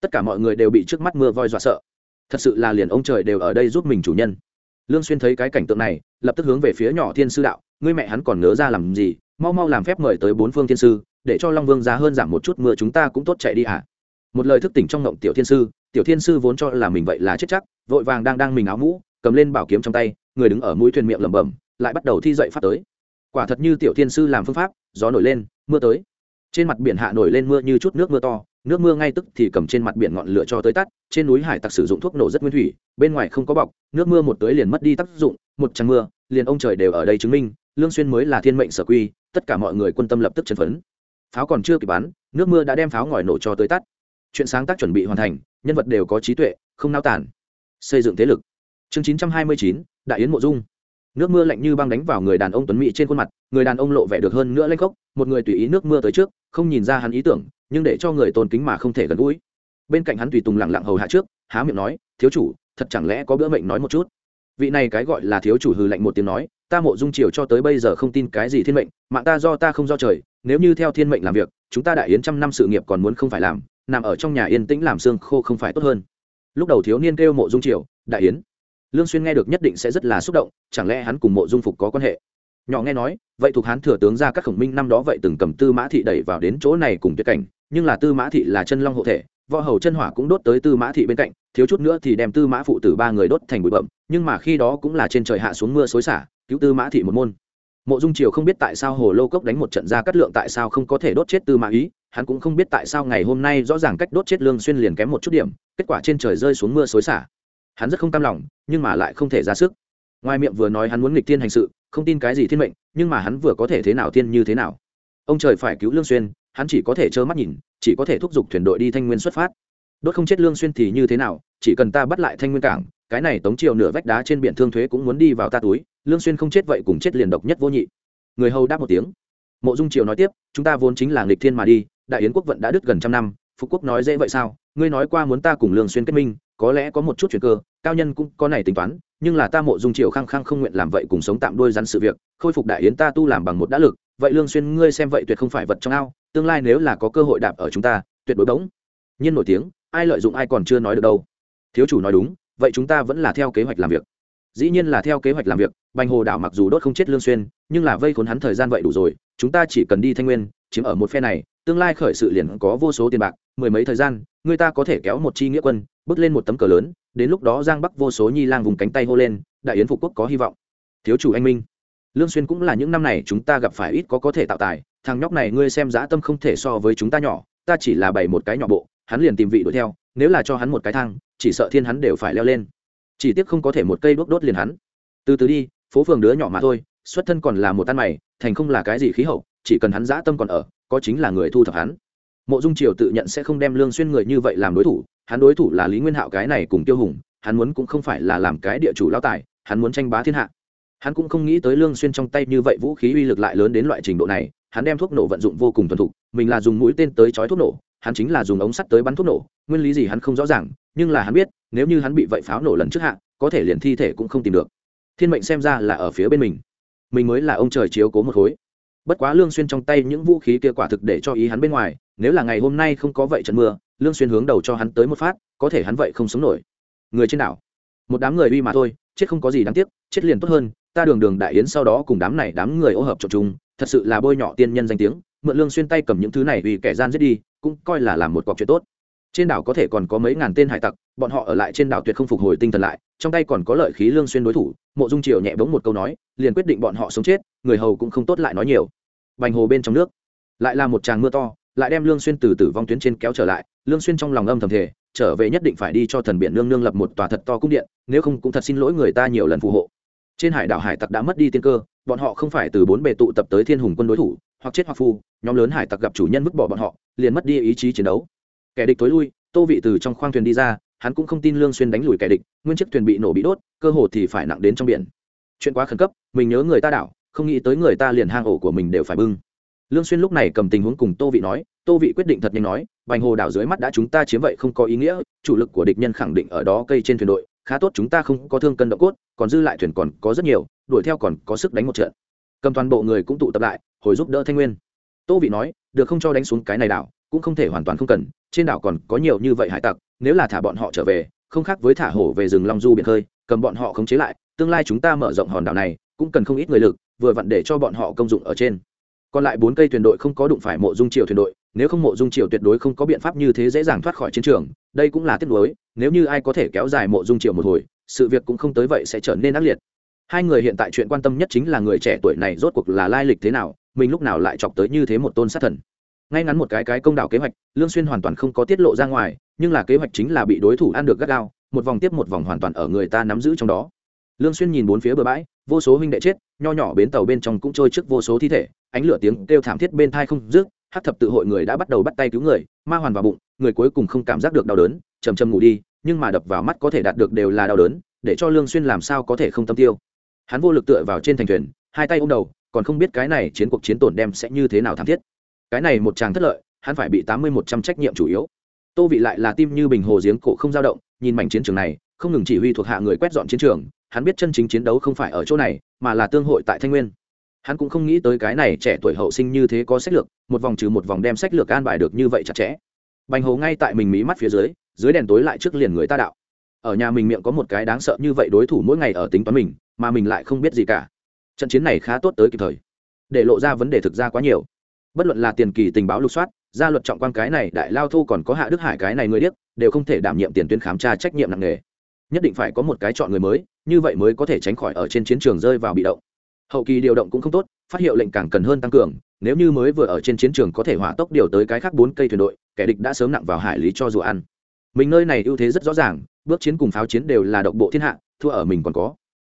Tất cả mọi người đều bị trước mắt mưa voi dọa sợ. Thật sự là liền ông trời đều ở đây giúp mình chủ nhân. Lương xuyên thấy cái cảnh tượng này lập tức hướng về phía nhỏ thiên sư đạo, ngươi mẹ hắn còn nhớ ra làm gì? Mau mau làm phép mời tới bốn phương thiên sư, để cho long vương giá hơn giảm một chút mưa chúng ta cũng tốt chạy đi à một lời thức tỉnh trong ngộng tiểu thiên sư, tiểu thiên sư vốn cho là mình vậy là chết chắc, vội vàng đang đang mình áo mũ, cầm lên bảo kiếm trong tay, người đứng ở mũi thuyền miệng lẩm bẩm, lại bắt đầu thi dậy phát tới. Quả thật như tiểu thiên sư làm phương pháp, gió nổi lên, mưa tới. Trên mặt biển hạ nổi lên mưa như chút nước mưa to nước mưa ngay tức thì cầm trên mặt biển ngọn lửa cho tới tắt trên núi hải tặc sử dụng thuốc nổ rất nguyên thủy bên ngoài không có bọc nước mưa một tới liền mất đi tác dụng một tràng mưa liền ông trời đều ở đây chứng minh lương xuyên mới là thiên mệnh sở quy tất cả mọi người quân tâm lập tức chấn phấn. Pháo còn chưa kịp bắn nước mưa đã đem pháo ngòi nổ cho tới tắt. Chuyện sáng tác chuẩn bị hoàn thành nhân vật đều có trí tuệ không nao tản xây dựng thế lực. Chương 929, đại yến mộ dung. Nước mưa lạnh như băng đánh vào người đàn ông tuấn mỹ trên khuôn mặt người đàn ông lộ vẻ được hơn nữa lanh khốc một người tùy ý nước mưa tới trước không nhìn ra hắn ý tưởng nhưng để cho người tôn kính mà không thể gần gũi. Bên cạnh hắn tùy tùng lẳng lặng hầu hạ trước, há miệng nói, thiếu chủ, thật chẳng lẽ có bữa mệnh nói một chút? Vị này cái gọi là thiếu chủ hừ lạnh một tiếng nói, ta mộ dung triều cho tới bây giờ không tin cái gì thiên mệnh, mạng ta do ta không do trời, nếu như theo thiên mệnh làm việc, chúng ta đại yến trăm năm sự nghiệp còn muốn không phải làm, nằm ở trong nhà yên tĩnh làm xương khô không phải tốt hơn. Lúc đầu thiếu niên kêu mộ dung triều, đại yến. Lương xuyên nghe được nhất định sẽ rất là xúc động, chẳng lẽ hắn cùng mộ dung phục có quan hệ? Nhỏ nghe nói, vậy thuộc hán thừa tướng ra các khổng minh năm đó vậy từng cầm tư mã thị đẩy vào đến chỗ này cùng tuyệt cảnh nhưng là tư mã thị là chân long hộ thể, võ hầu chân hỏa cũng đốt tới tư mã thị bên cạnh, thiếu chút nữa thì đem tư mã phụ tử ba người đốt thành bụi bậm nhưng mà khi đó cũng là trên trời hạ xuống mưa xối xả, cứu tư mã thị một môn. Mộ dung triều không biết tại sao hồ lô cốc đánh một trận ra cắt lượng tại sao không có thể đốt chết tư mã ý, hắn cũng không biết tại sao ngày hôm nay rõ ràng cách đốt chết lương xuyên liền kém một chút điểm, kết quả trên trời rơi xuống mưa xối xả. Hắn rất không cam lòng, nhưng mà lại không thể ra sức. Ngoài miệng vừa nói hắn muốn nghịch thiên hành sự, không tin cái gì thiên mệnh, nhưng mà hắn vừa có thể thế nào thiên như thế nào. Ông trời phải cứu lương xuyên hắn chỉ có thể trơ mắt nhìn, chỉ có thể thúc giục thuyền đội đi thanh nguyên xuất phát. Đốt không chết lương xuyên thì như thế nào, chỉ cần ta bắt lại thanh nguyên cảng, cái này tống triều nửa vách đá trên biển thương thuế cũng muốn đi vào ta túi, lương xuyên không chết vậy cùng chết liền độc nhất vô nhị. Người hầu đáp một tiếng. Mộ dung triều nói tiếp, chúng ta vốn chính là nghịch thiên mà đi, đại yến quốc vận đã đứt gần trăm năm, phục quốc nói dễ vậy sao? Ngươi nói qua muốn ta cùng lương xuyên kết minh, có lẽ có một chút chuyện cơ, cao nhân cũng có này tính toán, nhưng là ta mộ dung triều khăng khăng không nguyện làm vậy cùng sống tạm đôi rắn sự việc, khôi phục đại yến ta tu làm bằng một đã lực vậy lương xuyên ngươi xem vậy tuyệt không phải vật trong ao, tương lai nếu là có cơ hội đạp ở chúng ta, tuyệt đối bỗng. Nhiên nổi tiếng, ai lợi dụng ai còn chưa nói được đâu. Thiếu chủ nói đúng, vậy chúng ta vẫn là theo kế hoạch làm việc. Dĩ nhiên là theo kế hoạch làm việc, bành hồ đảo mặc dù đốt không chết lương xuyên, nhưng là vây khốn hắn thời gian vậy đủ rồi, chúng ta chỉ cần đi thanh nguyên, chiếm ở một phe này, tương lai khởi sự liền có vô số tiền bạc, mười mấy thời gian, người ta có thể kéo một chi nghĩa quân, bước lên một tấm cờ lớn, đến lúc đó giang bắc vô số nhi lang vùng cánh tay hô lên, đại yến phục quốc có hy vọng. Thiếu chủ anh minh lương xuyên cũng là những năm này chúng ta gặp phải ít có có thể tạo tài, thằng nhóc này ngươi xem giá tâm không thể so với chúng ta nhỏ, ta chỉ là bày một cái nhỏ bộ, hắn liền tìm vị đuổi theo, nếu là cho hắn một cái thang, chỉ sợ thiên hắn đều phải leo lên. Chỉ tiếc không có thể một cây đốt đốt liền hắn. Từ từ đi, phố phường đứa nhỏ mà thôi, xuất thân còn là một tan mày, thành không là cái gì khí hậu, chỉ cần hắn dã tâm còn ở, có chính là người thu thập hắn. Mộ dung triều tự nhận sẽ không đem lương xuyên người như vậy làm đối thủ, hắn đối thủ là lý nguyên hạo cái này cùng tiêu hùng, hắn muốn cũng không phải là làm cái địa chủ lao tài, hắn muốn tranh bá thiên hạ hắn cũng không nghĩ tới lương xuyên trong tay như vậy vũ khí uy lực lại lớn đến loại trình độ này, hắn đem thuốc nổ vận dụng vô cùng thuần thục, mình là dùng mũi tên tới chói thuốc nổ, hắn chính là dùng ống sắt tới bắn thuốc nổ, nguyên lý gì hắn không rõ ràng, nhưng là hắn biết, nếu như hắn bị vậy pháo nổ lần trước hạ, có thể liền thi thể cũng không tìm được. Thiên mệnh xem ra là ở phía bên mình. Mình mới là ông trời chiếu cố một khối. Bất quá lương xuyên trong tay những vũ khí kia quả thực để cho ý hắn bên ngoài, nếu là ngày hôm nay không có vậy trận mưa, lương xuyên hướng đầu cho hắn tới một phát, có thể hắn vậy không sống nổi. Người trên đảo. Một đám người uy mà thôi, chết không có gì đáng tiếc, chết liền tốt hơn ta đường đường đại yến sau đó cùng đám này đám người ô hợp trộn chung, thật sự là bôi nhọ tiên nhân danh tiếng, mượn lương xuyên tay cầm những thứ này vì kẻ gian giết đi, cũng coi là làm một cọc chuyện tốt. Trên đảo có thể còn có mấy ngàn tên hải tặc, bọn họ ở lại trên đảo tuyệt không phục hồi tinh thần lại, trong tay còn có lợi khí lương xuyên đối thủ, mộ dung triều nhẹ bỗng một câu nói, liền quyết định bọn họ sống chết, người hầu cũng không tốt lại nói nhiều. Bành hồ bên trong nước, lại là một tràng mưa to, lại đem lương xuyên từ tử vong tuyến trên kéo trở lại, lương xuyên trong lòng âm thầm thể trở về nhất định phải đi cho thần biển nương nương lập một tòa thật to cung điện, nếu không cũng thật xin lỗi người ta nhiều lần phù hộ trên hải đảo hải tặc đã mất đi tiên cơ, bọn họ không phải từ bốn bề tụ tập tới thiên hùng quân đối thủ, hoặc chết hoặc phu, nhóm lớn hải tặc gặp chủ nhân vứt bỏ bọn họ, liền mất đi ý chí chiến đấu. Kẻ địch tối lui, tô vị từ trong khoang thuyền đi ra, hắn cũng không tin lương xuyên đánh lùi kẻ địch, nguyên chiếc thuyền bị nổ bị đốt, cơ hồ thì phải nặng đến trong biển. Chuyện quá khẩn cấp, mình nhớ người ta đảo, không nghĩ tới người ta liền hang ổ của mình đều phải bưng. Lương xuyên lúc này cầm tình huống cùng tô vị nói, tô vị quyết định thật nhanh nói, bành hồ đảo dưới mắt đã chúng ta chiếm vậy không có ý nghĩa, chủ lực của địch nhân khẳng định ở đó cây trên thuyền đội khá tốt chúng ta không có thương cân động cốt, còn dư lại thuyền còn có rất nhiều, đuổi theo còn có sức đánh một trận. Cầm toàn bộ người cũng tụ tập lại, hồi giúp đỡ thanh nguyên. Tô vị nói, được không cho đánh xuống cái này đảo, cũng không thể hoàn toàn không cần, trên đảo còn có nhiều như vậy hải tặc, nếu là thả bọn họ trở về, không khác với thả hổ về rừng long du biển khơi, cầm bọn họ khống chế lại, tương lai chúng ta mở rộng hòn đảo này, cũng cần không ít người lực, vừa vặn để cho bọn họ công dụng ở trên. Còn lại bốn cây thuyền đội không có đụng phải mộ dung triều thuyền đội nếu không mộ dung triều tuyệt đối không có biện pháp như thế dễ dàng thoát khỏi chiến trường, đây cũng là tiếc nuối, nếu như ai có thể kéo dài mộ dung triều một hồi, sự việc cũng không tới vậy sẽ trở nên ác liệt. Hai người hiện tại chuyện quan tâm nhất chính là người trẻ tuổi này rốt cuộc là lai lịch thế nào, mình lúc nào lại chọc tới như thế một tôn sát thần. Ngay ngắn một cái cái công đảo kế hoạch, lương xuyên hoàn toàn không có tiết lộ ra ngoài, nhưng là kế hoạch chính là bị đối thủ ăn được gắt gao, một vòng tiếp một vòng hoàn toàn ở người ta nắm giữ trong đó. Lương xuyên nhìn bốn phía bờ bãi, vô số huynh đệ chết, nho nhỏ bến tàu bên trong cũng trôi trước vô số thi thể, ánh lửa tiếng kêu thảm thiết bên tai không dứt Hát thập tự hội người đã bắt đầu bắt tay cứu người, ma hoàn vào bụng, người cuối cùng không cảm giác được đau đớn chầm chầm ngủ đi, nhưng mà đập vào mắt có thể đạt được đều là đau đớn, để cho lương xuyên làm sao có thể không tâm tiêu. Hắn vô lực tựa vào trên thành thuyền, hai tay ôm đầu, còn không biết cái này chiến cuộc chiến tổn đem sẽ như thế nào thảm thiết. Cái này một tràng thất lợi, hắn phải bị tám mươi một trăm trách nhiệm chủ yếu. Tô vị lại là tim như bình hồ giếng cổ không dao động, nhìn mảnh chiến trường này, không ngừng chỉ huy thuộc hạ người quét dọn chiến trường, hắn biết chân chính chiến đấu không phải ở chỗ này, mà là tương hội tại thanh nguyên hắn cũng không nghĩ tới cái này trẻ tuổi hậu sinh như thế có sách lược, một vòng trừ một vòng đem sách lược an bài được như vậy chặt chẽ. Bành hồ ngay tại mình mí mắt phía dưới dưới đèn tối lại trước liền người ta đạo. Ở nhà mình miệng có một cái đáng sợ như vậy đối thủ mỗi ngày ở tính toán mình, mà mình lại không biết gì cả. Trận chiến này khá tốt tới kịp thời, để lộ ra vấn đề thực ra quá nhiều. Bất luận là tiền kỳ tình báo lục soát, gia luật trọng quan cái này, đại lao thu còn có hạ đức hải cái này người điếc, đều không thể đảm nhiệm tiền tuyến khám tra trách nhiệm nặng nề. Nhất định phải có một cái chọn người mới, như vậy mới có thể tránh khỏi ở trên chiến trường rơi vào bị động hậu kỳ điều động cũng không tốt, phát hiệu lệnh càng cần hơn tăng cường, nếu như mới vừa ở trên chiến trường có thể hỏa tốc điều tới cái khác bốn cây thuyền đội, kẻ địch đã sớm nặng vào hải lý cho rùa ăn. Mình nơi này ưu thế rất rõ ràng, bước chiến cùng pháo chiến đều là động bộ thiên hạ, thua ở mình còn có.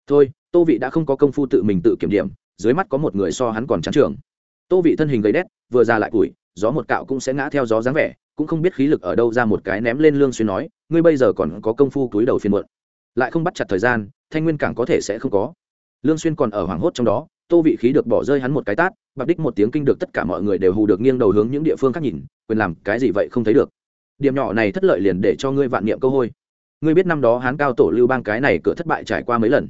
Thôi, tô vị đã không có công phu tự mình tự kiểm điểm, dưới mắt có một người so hắn còn trắng trường. Tô vị thân hình gầy đét, vừa ra lại củi gió một cạo cũng sẽ ngã theo gió dáng vẻ, cũng không biết khí lực ở đâu ra một cái ném lên lương xuyên nói, ngươi bây giờ còn có công phu túi đầu phiên muộn. Lại không bắt chặt thời gian, thanh nguyên cảng có thể sẽ không có lương xuyên còn ở hoảng hốt trong đó, tô vị khí được bỏ rơi hắn một cái tát, bạc đích một tiếng kinh được tất cả mọi người đều hù được nghiêng đầu hướng những địa phương khác nhìn, quyền làm cái gì vậy không thấy được. Điểm nhỏ này thất lợi liền để cho ngươi vạn niệm câu hôi. Ngươi biết năm đó hán cao tổ lưu bang cái này cửa thất bại trải qua mấy lần?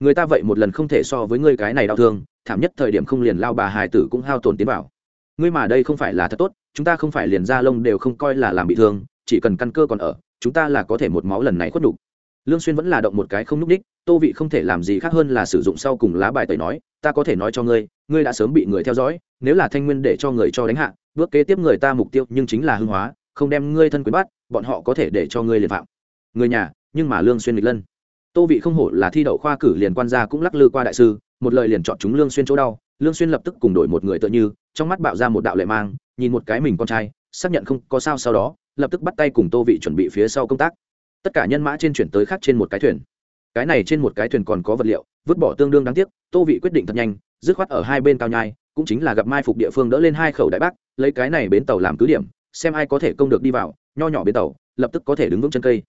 Người ta vậy một lần không thể so với ngươi cái này đau thương, thảm nhất thời điểm không liền lao bà hài tử cũng hao tổn tiến vào. Ngươi mà đây không phải là thật tốt, chúng ta không phải liền da lông đều không coi là làm bị thương, chỉ cần căn cơ còn ở, chúng ta là có thể một máu lần này khuất đủ lương xuyên vẫn là động một cái không núp đích tô vị không thể làm gì khác hơn là sử dụng sau cùng lá bài tẩy nói, ta có thể nói cho ngươi ngươi đã sớm bị người theo dõi, nếu là thanh nguyên để cho người cho đánh hạ, bước kế tiếp người ta mục tiêu nhưng chính là hư hóa, không đem ngươi thân quyến bắt, bọn họ có thể để cho ngươi liền phạm. Người nhà, nhưng mà lương xuyên nghịch lân. Tô vị không hổ là thi đậu khoa cử liền quan gia cũng lắc lư qua đại sư, một lời liền chọn chúng lương xuyên chỗ đau, lương xuyên lập tức cùng đổi một người tự như, trong mắt bạo ra một đạo lệ mang, nhìn một cái mình con trai, xác nhận không có sao sau đó, lập tức bắt tay cùng tô vị chuẩn bị phía sau công tác tất cả nhân mã trên chuyển tới khác trên một cái thuyền. Cái này trên một cái thuyền còn có vật liệu, vứt bỏ tương đương đáng tiếc, tô vị quyết định thật nhanh, dứt khoát ở hai bên cao nhai, cũng chính là gặp mai phục địa phương đỡ lên hai khẩu đại bác, lấy cái này bến tàu làm cứ điểm, xem ai có thể công được đi vào, nho nhỏ bến tàu, lập tức có thể đứng vững chân cây.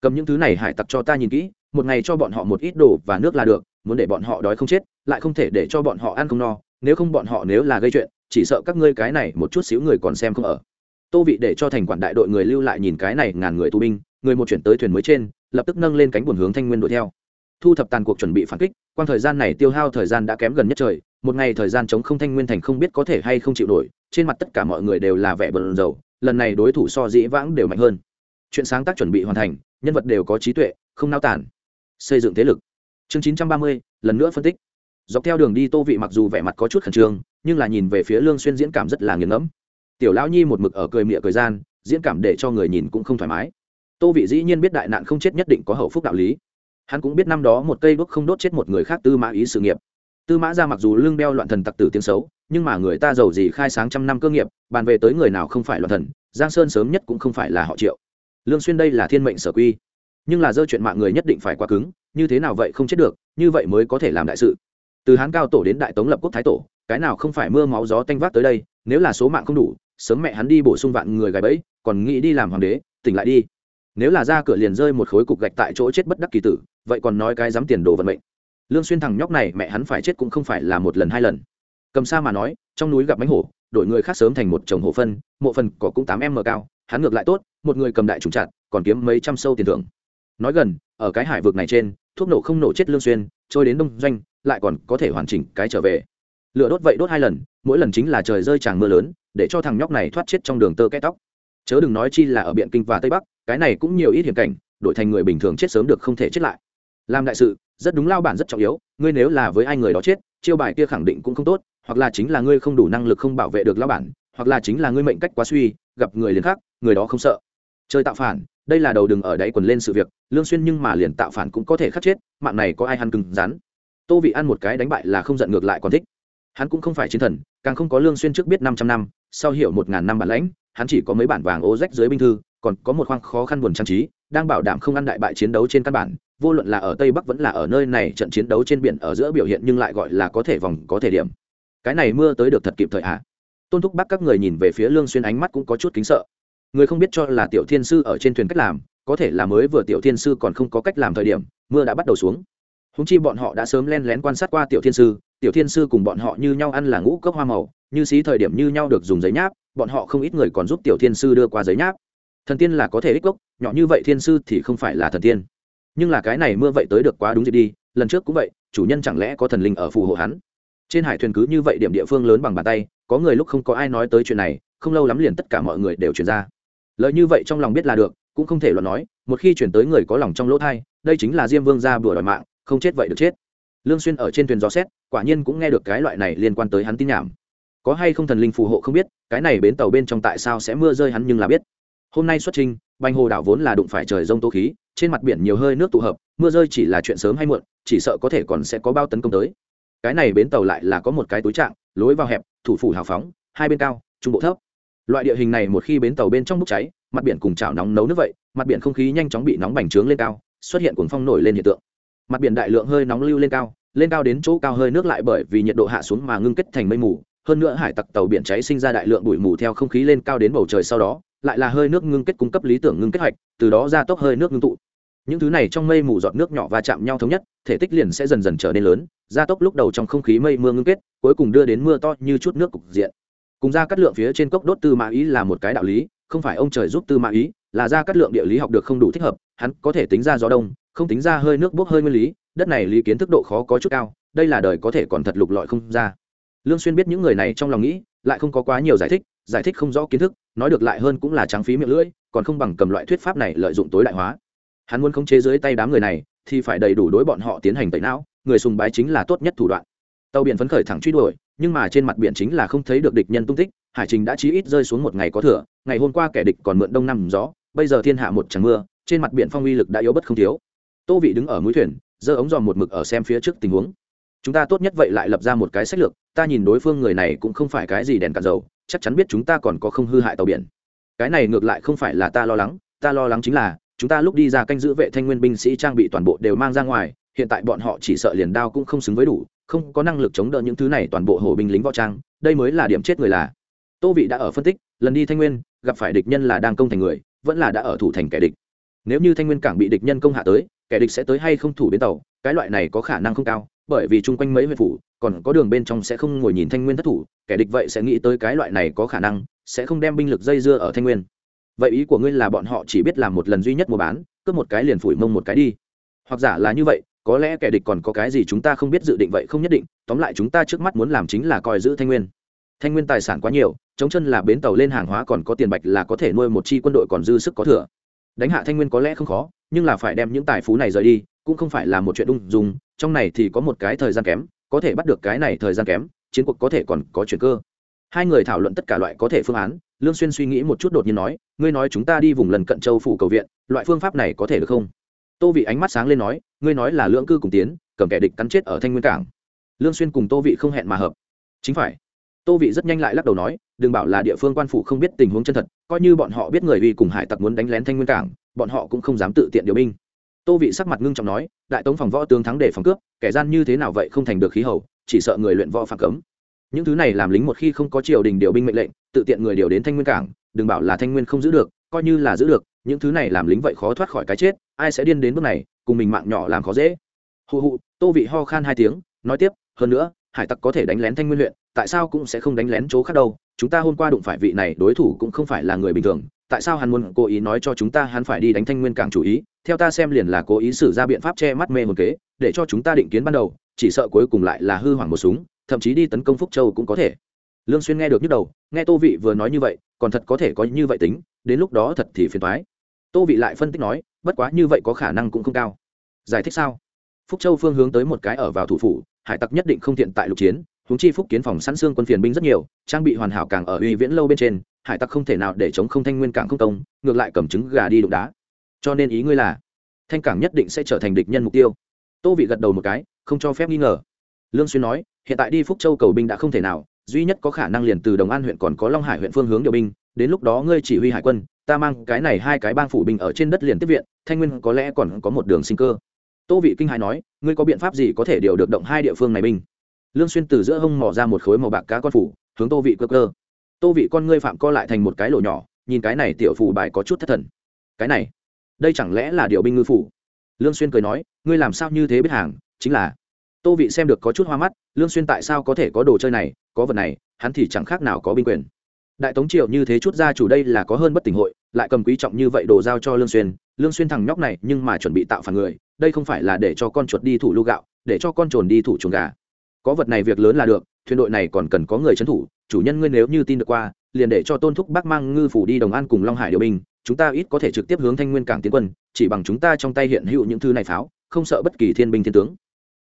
Cầm những thứ này hải tặc cho ta nhìn kỹ, một ngày cho bọn họ một ít đồ và nước là được, muốn để bọn họ đói không chết, lại không thể để cho bọn họ ăn không no, nếu không bọn họ nếu là gây chuyện, chỉ sợ các ngươi cái này một chút xíu người còn xem không ở. Tô vị để cho thành quản đại đội người lưu lại nhìn cái này ngàn người tù binh người một chuyển tới thuyền mới trên, lập tức nâng lên cánh buồn hướng thanh nguyên đuổi theo. Thu thập tàn cuộc chuẩn bị phản kích quan thời gian này tiêu hao thời gian đã kém gần nhất trời, một ngày thời gian chống không thanh nguyên thành không biết có thể hay không chịu nổi, trên mặt tất cả mọi người đều là vẻ bận rầu lần này đối thủ so dĩ vãng đều mạnh hơn. Chuyện sáng tác chuẩn bị hoàn thành, nhân vật đều có trí tuệ, không nao tản xây dựng thế lực. Chương chín trăm ba mươi, lần nữa phân tích. Dọc theo đường đi tô vị mặc dù vẻ mặt có chút khẩn trương, nhưng là nhìn về phía lương xuyên diễn cảm rất là nghiền ngẫm. Tiểu lão nhi một mực ở cười mịa cười gian, diễn cảm để cho người nhìn cũng không thoải mái tô vị dĩ nhiên biết đại nạn không chết nhất định có hậu phúc đạo lý. Hắn cũng biết năm đó một cây đuốc không đốt chết một người khác tư mã ý sự nghiệp. Tư mã ra mặc dù lương đeo loạn thần tặc tử tiếng xấu, nhưng mà người ta giàu gì khai sáng trăm năm cơ nghiệp, bàn về tới người nào không phải loạn thần, giang sơn sớm nhất cũng không phải là họ triệu. Lương xuyên đây là thiên mệnh sở quy. Nhưng là dơ chuyện mạng người nhất định phải quá cứng, như thế nào vậy không chết được, như vậy mới có thể làm đại sự. Từ hán cao tổ đến đại tống lập quốc thái tổ, cái nào không phải mưa máu gió tanh vác tới đây, nếu là số mạng không đủ, sớm mẹ hắn đi bổ sung vạn người gài bẫy, còn nghĩ đi làm hoàng đế, tỉnh lại đi nếu là ra cửa liền rơi một khối cục gạch tại chỗ chết bất đắc kỳ tử, vậy còn nói cái dám tiền đồ vận mệnh. Lương xuyên thằng nhóc này, mẹ hắn phải chết cũng không phải là một lần hai lần. Cầm sa mà nói, trong núi gặp mánh hổ, đổi người khác sớm thành một chồng hổ phân, mộ phần cỏ cũng tám m cao, hắn ngược lại tốt, một người cầm đại trùng chặt, còn kiếm mấy trăm sâu tiền thưởng. Nói gần, ở cái hải vực này trên, thuốc nổ không nổ chết lương xuyên, trôi đến đông doanh, lại còn có thể hoàn chỉnh cái trở về. Lửa đốt vậy đốt hai lần, mỗi lần chính là trời rơi tràng mưa lớn, để cho thằng nhóc này thoát chết trong đường tơ kẽ tóc. Chớ đừng nói chi là ở biện kinh và tây bắc cái này cũng nhiều ít hiểm cảnh, đổi thành người bình thường chết sớm được không thể chết lại. Làm đại sự, rất đúng lao bản rất trọng yếu, ngươi nếu là với ai người đó chết, chiêu bài kia khẳng định cũng không tốt, hoặc là chính là ngươi không đủ năng lực không bảo vệ được lao bản, hoặc là chính là ngươi mệnh cách quá suy, gặp người liền khác, người đó không sợ. Chơi tạo phản, đây là đầu đừng ở đáy quần lên sự việc, lương xuyên nhưng mà liền tạo phản cũng có thể khắc chết, mạng này có ai ăn cứng rắn. Tô vị ăn một cái đánh bại là không giận ngược lại còn thích. Hắn cũng không phải chiến thần, càng không có lương xuyên trước biết 500 năm, sau hiểu một ngàn năm bản lãnh, hắn chỉ có mấy bản vàng ô rách dưới binh thư còn có một khoang khó khăn buồn trang trí, đang bảo đảm không ăn đại bại chiến đấu trên căn bản, vô luận là ở tây bắc vẫn là ở nơi này, trận chiến đấu trên biển ở giữa biểu hiện nhưng lại gọi là có thể vòng, có thể điểm. Cái này mưa tới được thật kịp thời à tôn thúc bắc các người nhìn về phía lương xuyên ánh mắt cũng có chút kính sợ. Người không biết cho là tiểu thiên sư ở trên thuyền cách làm, có thể là mới vừa tiểu thiên sư còn không có cách làm thời điểm, mưa đã bắt đầu xuống. Húng chi bọn họ đã sớm len lén quan sát qua tiểu thiên sư, tiểu thiên sư cùng bọn họ như nhau ăn là ngũ cốc hoa màu, như xí thời điểm như nhau được dùng giấy nháp, bọn họ không ít người còn giúp tiểu thiên sư đưa qua giấy nháp thần tiên là có thể ích gốc, nhỏ như vậy thiên sư thì không phải là thần tiên. Nhưng là cái này mưa vậy tới được quá đúng dịp đi, lần trước cũng vậy, chủ nhân chẳng lẽ có thần linh ở phù hộ hắn? Trên hải thuyền cứ như vậy điểm địa phương lớn bằng bàn tay, có người lúc không có ai nói tới chuyện này, không lâu lắm liền tất cả mọi người đều chuyển ra. Lời như vậy trong lòng biết là được, cũng không thể luận nói, một khi chuyển tới người có lòng trong lỗ thai, đây chính là diêm vương ra bừa đòi mạng, không chết vậy được chết. Lương xuyên ở trên thuyền gió xét, quả nhiên cũng nghe được cái loại này liên quan tới hắn tin nhảm. Có hay không thần linh phù hộ không biết, cái này bến tàu bên trong tại sao sẽ mưa rơi hắn nhưng là biết hôm nay xuất trình, bành hồ đảo vốn là đụng phải trời rông tố khí, trên mặt biển nhiều hơi nước tụ hợp, mưa rơi chỉ là chuyện sớm hay muộn, chỉ sợ có thể còn sẽ có bao tấn công tới. Cái này bến tàu lại là có một cái túi trạng, lối vào hẹp, thủ phủ hào phóng, hai bên cao, trung bộ thấp. Loại địa hình này một khi bến tàu bên trong bốc cháy, mặt biển cùng chảo nóng nấu nước vậy, mặt biển không khí nhanh chóng bị nóng bành trướng lên cao, xuất hiện cuồng phong nổi lên hiện tượng. Mặt biển đại lượng hơi nóng lưu lên cao lên cao đến chỗ cao hơi nước lại bởi vì nhiệt độ hạ xuống mà ngưng kết thành mây mù, hơn nữa hải tặc tàu biển cháy sinh ra đại lượng bụi mù theo không khí lên cao đến bầu trời sau đó lại là hơi nước ngưng kết cung cấp lý tưởng ngưng kết hoạch, từ đó ra tốc hơi nước ngưng tụ. Những thứ này trong mây mù giọt nước nhỏ va chạm nhau thống nhất, thể tích liền sẽ dần dần trở nên lớn, gia tốc lúc đầu trong không khí mây mưa ngưng kết, cuối cùng đưa đến mưa to như chút nước cục diện. Cùng ra cắt lượng phía trên cốc đốt tư mã ý là một cái đạo lý, không phải ông trời giúp tư mã ý, là ra cắt lượng địa lý học được không đủ thích hợp, hắn có thể tính ra gió đông, không tính ra hơi nước bốc hơi nguyên lý, đất này lý kiến thức độ khó có chút cao, đây là đời có thể còn thật lục lọi không ra. Lương xuyên biết những người này trong lòng nghĩ lại không có quá nhiều giải thích giải thích không rõ kiến thức, nói được lại hơn cũng là trắng phí miệng lưỡi, còn không bằng cầm loại thuyết pháp này lợi dụng tối đại hóa. Hắn muốn khống chế dưới tay đám người này, thì phải đầy đủ đối bọn họ tiến hành tẩy não, người sùng bái chính là tốt nhất thủ đoạn. Tàu biển phấn khởi thẳng truy đuổi, nhưng mà trên mặt biển chính là không thấy được địch nhân tung tích, hải trình đã chí ít rơi xuống một ngày có thừa, ngày hôm qua kẻ địch còn mượn đông năm gió, bây giờ thiên hạ một tràng mưa, trên mặt biển phong uy lực đã yếu bất không thiếu. Tô vị đứng ở mũi thuyền, giơ ống dòm một mực ở xem phía trước tình huống chúng ta tốt nhất vậy lại lập ra một cái sách lược, ta nhìn đối phương người này cũng không phải cái gì đèn cạn dầu, chắc chắn biết chúng ta còn có không hư hại tàu biển. Cái này ngược lại không phải là ta lo lắng, ta lo lắng chính là, chúng ta lúc đi ra canh giữ vệ thanh nguyên binh sĩ trang bị toàn bộ đều mang ra ngoài, hiện tại bọn họ chỉ sợ liền đao cũng không xứng với đủ, không có năng lực chống đỡ những thứ này toàn bộ hồ binh lính võ trang, đây mới là điểm chết người là. Tô vị đã ở phân tích, lần đi thanh nguyên, gặp phải địch nhân là đang công thành người, vẫn là đã ở thủ thành kẻ địch. Nếu như thanh nguyên cảng bị địch nhân công hạ tới, kẻ địch sẽ tới hay không thủ bến tàu, cái loại này có khả năng không cao bởi vì chung quanh mấy huyện phủ, còn có đường bên trong sẽ không ngồi nhìn thanh nguyên thất thủ, kẻ địch vậy sẽ nghĩ tới cái loại này có khả năng, sẽ không đem binh lực dây dưa ở thanh nguyên. Vậy ý của ngươi là bọn họ chỉ biết làm một lần duy nhất mua bán, cướp một cái liền phủi mông một cái đi. Hoặc giả là như vậy, có lẽ kẻ địch còn có cái gì chúng ta không biết dự định vậy không nhất định, tóm lại chúng ta trước mắt muốn làm chính là coi giữ thanh nguyên. Thanh nguyên tài sản quá nhiều, chống chân là bến tàu lên hàng hóa còn có tiền bạch là có thể nuôi một chi quân đội còn dư sức có thừa. Đánh hạ thanh nguyên có lẽ không khó, nhưng là phải đem những tài phú này rời đi cũng không phải là một chuyện ung dung, trong này thì có một cái thời gian kém, có thể bắt được cái này thời gian kém, chiến cuộc có thể còn có chuyện cơ. Hai người thảo luận tất cả loại có thể phương án, lương xuyên suy nghĩ một chút đột nhiên nói, ngươi nói chúng ta đi vùng lần cận châu phủ cầu viện, loại phương pháp này có thể được không? Tô vị ánh mắt sáng lên nói, ngươi nói là lưỡng cư cùng tiến, cầm kẻ địch cắn chết ở thanh nguyên cảng. Lương xuyên cùng tô vị không hẹn mà hợp. Chính phải. Tô vị rất nhanh lại lắc đầu nói, đừng bảo là địa phương quan phủ không biết tình huống chân thật, coi như bọn họ biết người uy cùng hải tặc muốn đánh lén thanh nguyên cảng, bọn họ cũng không dám tự tiện điều binh tô vị sắc mặt ngưng trọng nói, đại tống phòng võ tướng thắng để phòng cướp, kẻ gian như thế nào vậy không thành được khí hậu chỉ sợ người luyện võ phản cấm. Những thứ này làm lính một khi không có triều đình điều binh mệnh lệnh, tự tiện người điều đến thanh nguyên cảng, đừng bảo là thanh nguyên không giữ được, coi như là giữ được, những thứ này làm lính vậy khó thoát khỏi cái chết, ai sẽ điên đến bước này, cùng mình mạng nhỏ làm khó dễ. Hụ hụ tô vị ho khan hai tiếng, nói tiếp, hơn nữa, hải tặc có thể đánh lén thanh nguyên huyện, tại sao cũng sẽ không đánh lén chỗ khác đâu, chúng ta hôm qua đụng phải vị này đối thủ cũng không phải là người bình thường, tại sao hắn muốn cố ý nói cho chúng ta hắn phải đi đánh thanh nguyên cảng chủ ý theo ta xem liền là cố ý sử ra biện pháp che mắt mê hồn kế, để cho chúng ta định kiến ban đầu, chỉ sợ cuối cùng lại là hư hoảng một súng, thậm chí đi tấn công phúc châu cũng có thể. Lương xuyên nghe được nhức đầu, nghe tô vị vừa nói như vậy, còn thật có thể có như vậy tính, đến lúc đó thật thì phiền toái. Tô vị lại phân tích nói, bất quá như vậy có khả năng cũng không cao. Giải thích sao? Phúc châu phương hướng tới một cái ở vào thủ phủ, hải tặc nhất định không thiện tại lục chiến, huống chi phúc kiến phòng sẵn xương quân phiền binh rất nhiều, trang bị hoàn hảo càng ở uy viễn lâu bên trên, hải tặc không thể nào để chống không thanh nguyên cảng không công, ngược lại cầm trứng gà đi đụng đá cho nên ý ngươi là, thanh cảng nhất định sẽ trở thành địch nhân mục tiêu. Tô vị gật đầu một cái, không cho phép nghi ngờ. Lương xuyên nói, hiện tại đi phúc châu cầu binh đã không thể nào, duy nhất có khả năng liền từ đồng an huyện còn có long hải huyện phương hướng điều binh, đến lúc đó ngươi chỉ huy hải quân, ta mang cái này hai cái bang phủ binh ở trên đất liền tiếp viện, thanh nguyên có lẽ còn có một đường sinh cơ. Tô vị kinh hải nói, ngươi có biện pháp gì có thể điều được động hai địa phương này binh? Lương xuyên từ giữa hông mò ra một khối màu bạc cá con phủ, hướng tô vị cơ cơ. Tô vị con ngươi phạm co lại thành một cái lỗ nhỏ, nhìn cái này tiểu phủ bài có chút thất thần. Cái này đây chẳng lẽ là điều binh ngư phủ? Lương xuyên cười nói, ngươi làm sao như thế biết hàng, chính là. Tô vị xem được có chút hoa mắt, lương xuyên tại sao có thể có đồ chơi này, có vật này, hắn thì chẳng khác nào có binh quyền. Đại tống triều như thế chút gia chủ đây là có hơn bất tỉnh hội, lại cầm quý trọng như vậy đồ giao cho lương xuyên lương xuyên thằng nhóc này nhưng mà chuẩn bị tạo phản người, đây không phải là để cho con chuột đi thủ lưu gạo, để cho con trồn đi thủ chuồng gà. Có vật này việc lớn là được, thuyền đội này còn cần có người chấn thủ, chủ nhân ngươi nếu như tin được qua, liền để cho tôn thúc bác mang ngư phủ đi đồng an cùng long hải điều binh chúng ta ít có thể trực tiếp hướng thanh nguyên cảng tiến quân, chỉ bằng chúng ta trong tay hiện hữu những thứ này pháo, không sợ bất kỳ thiên binh thiên tướng.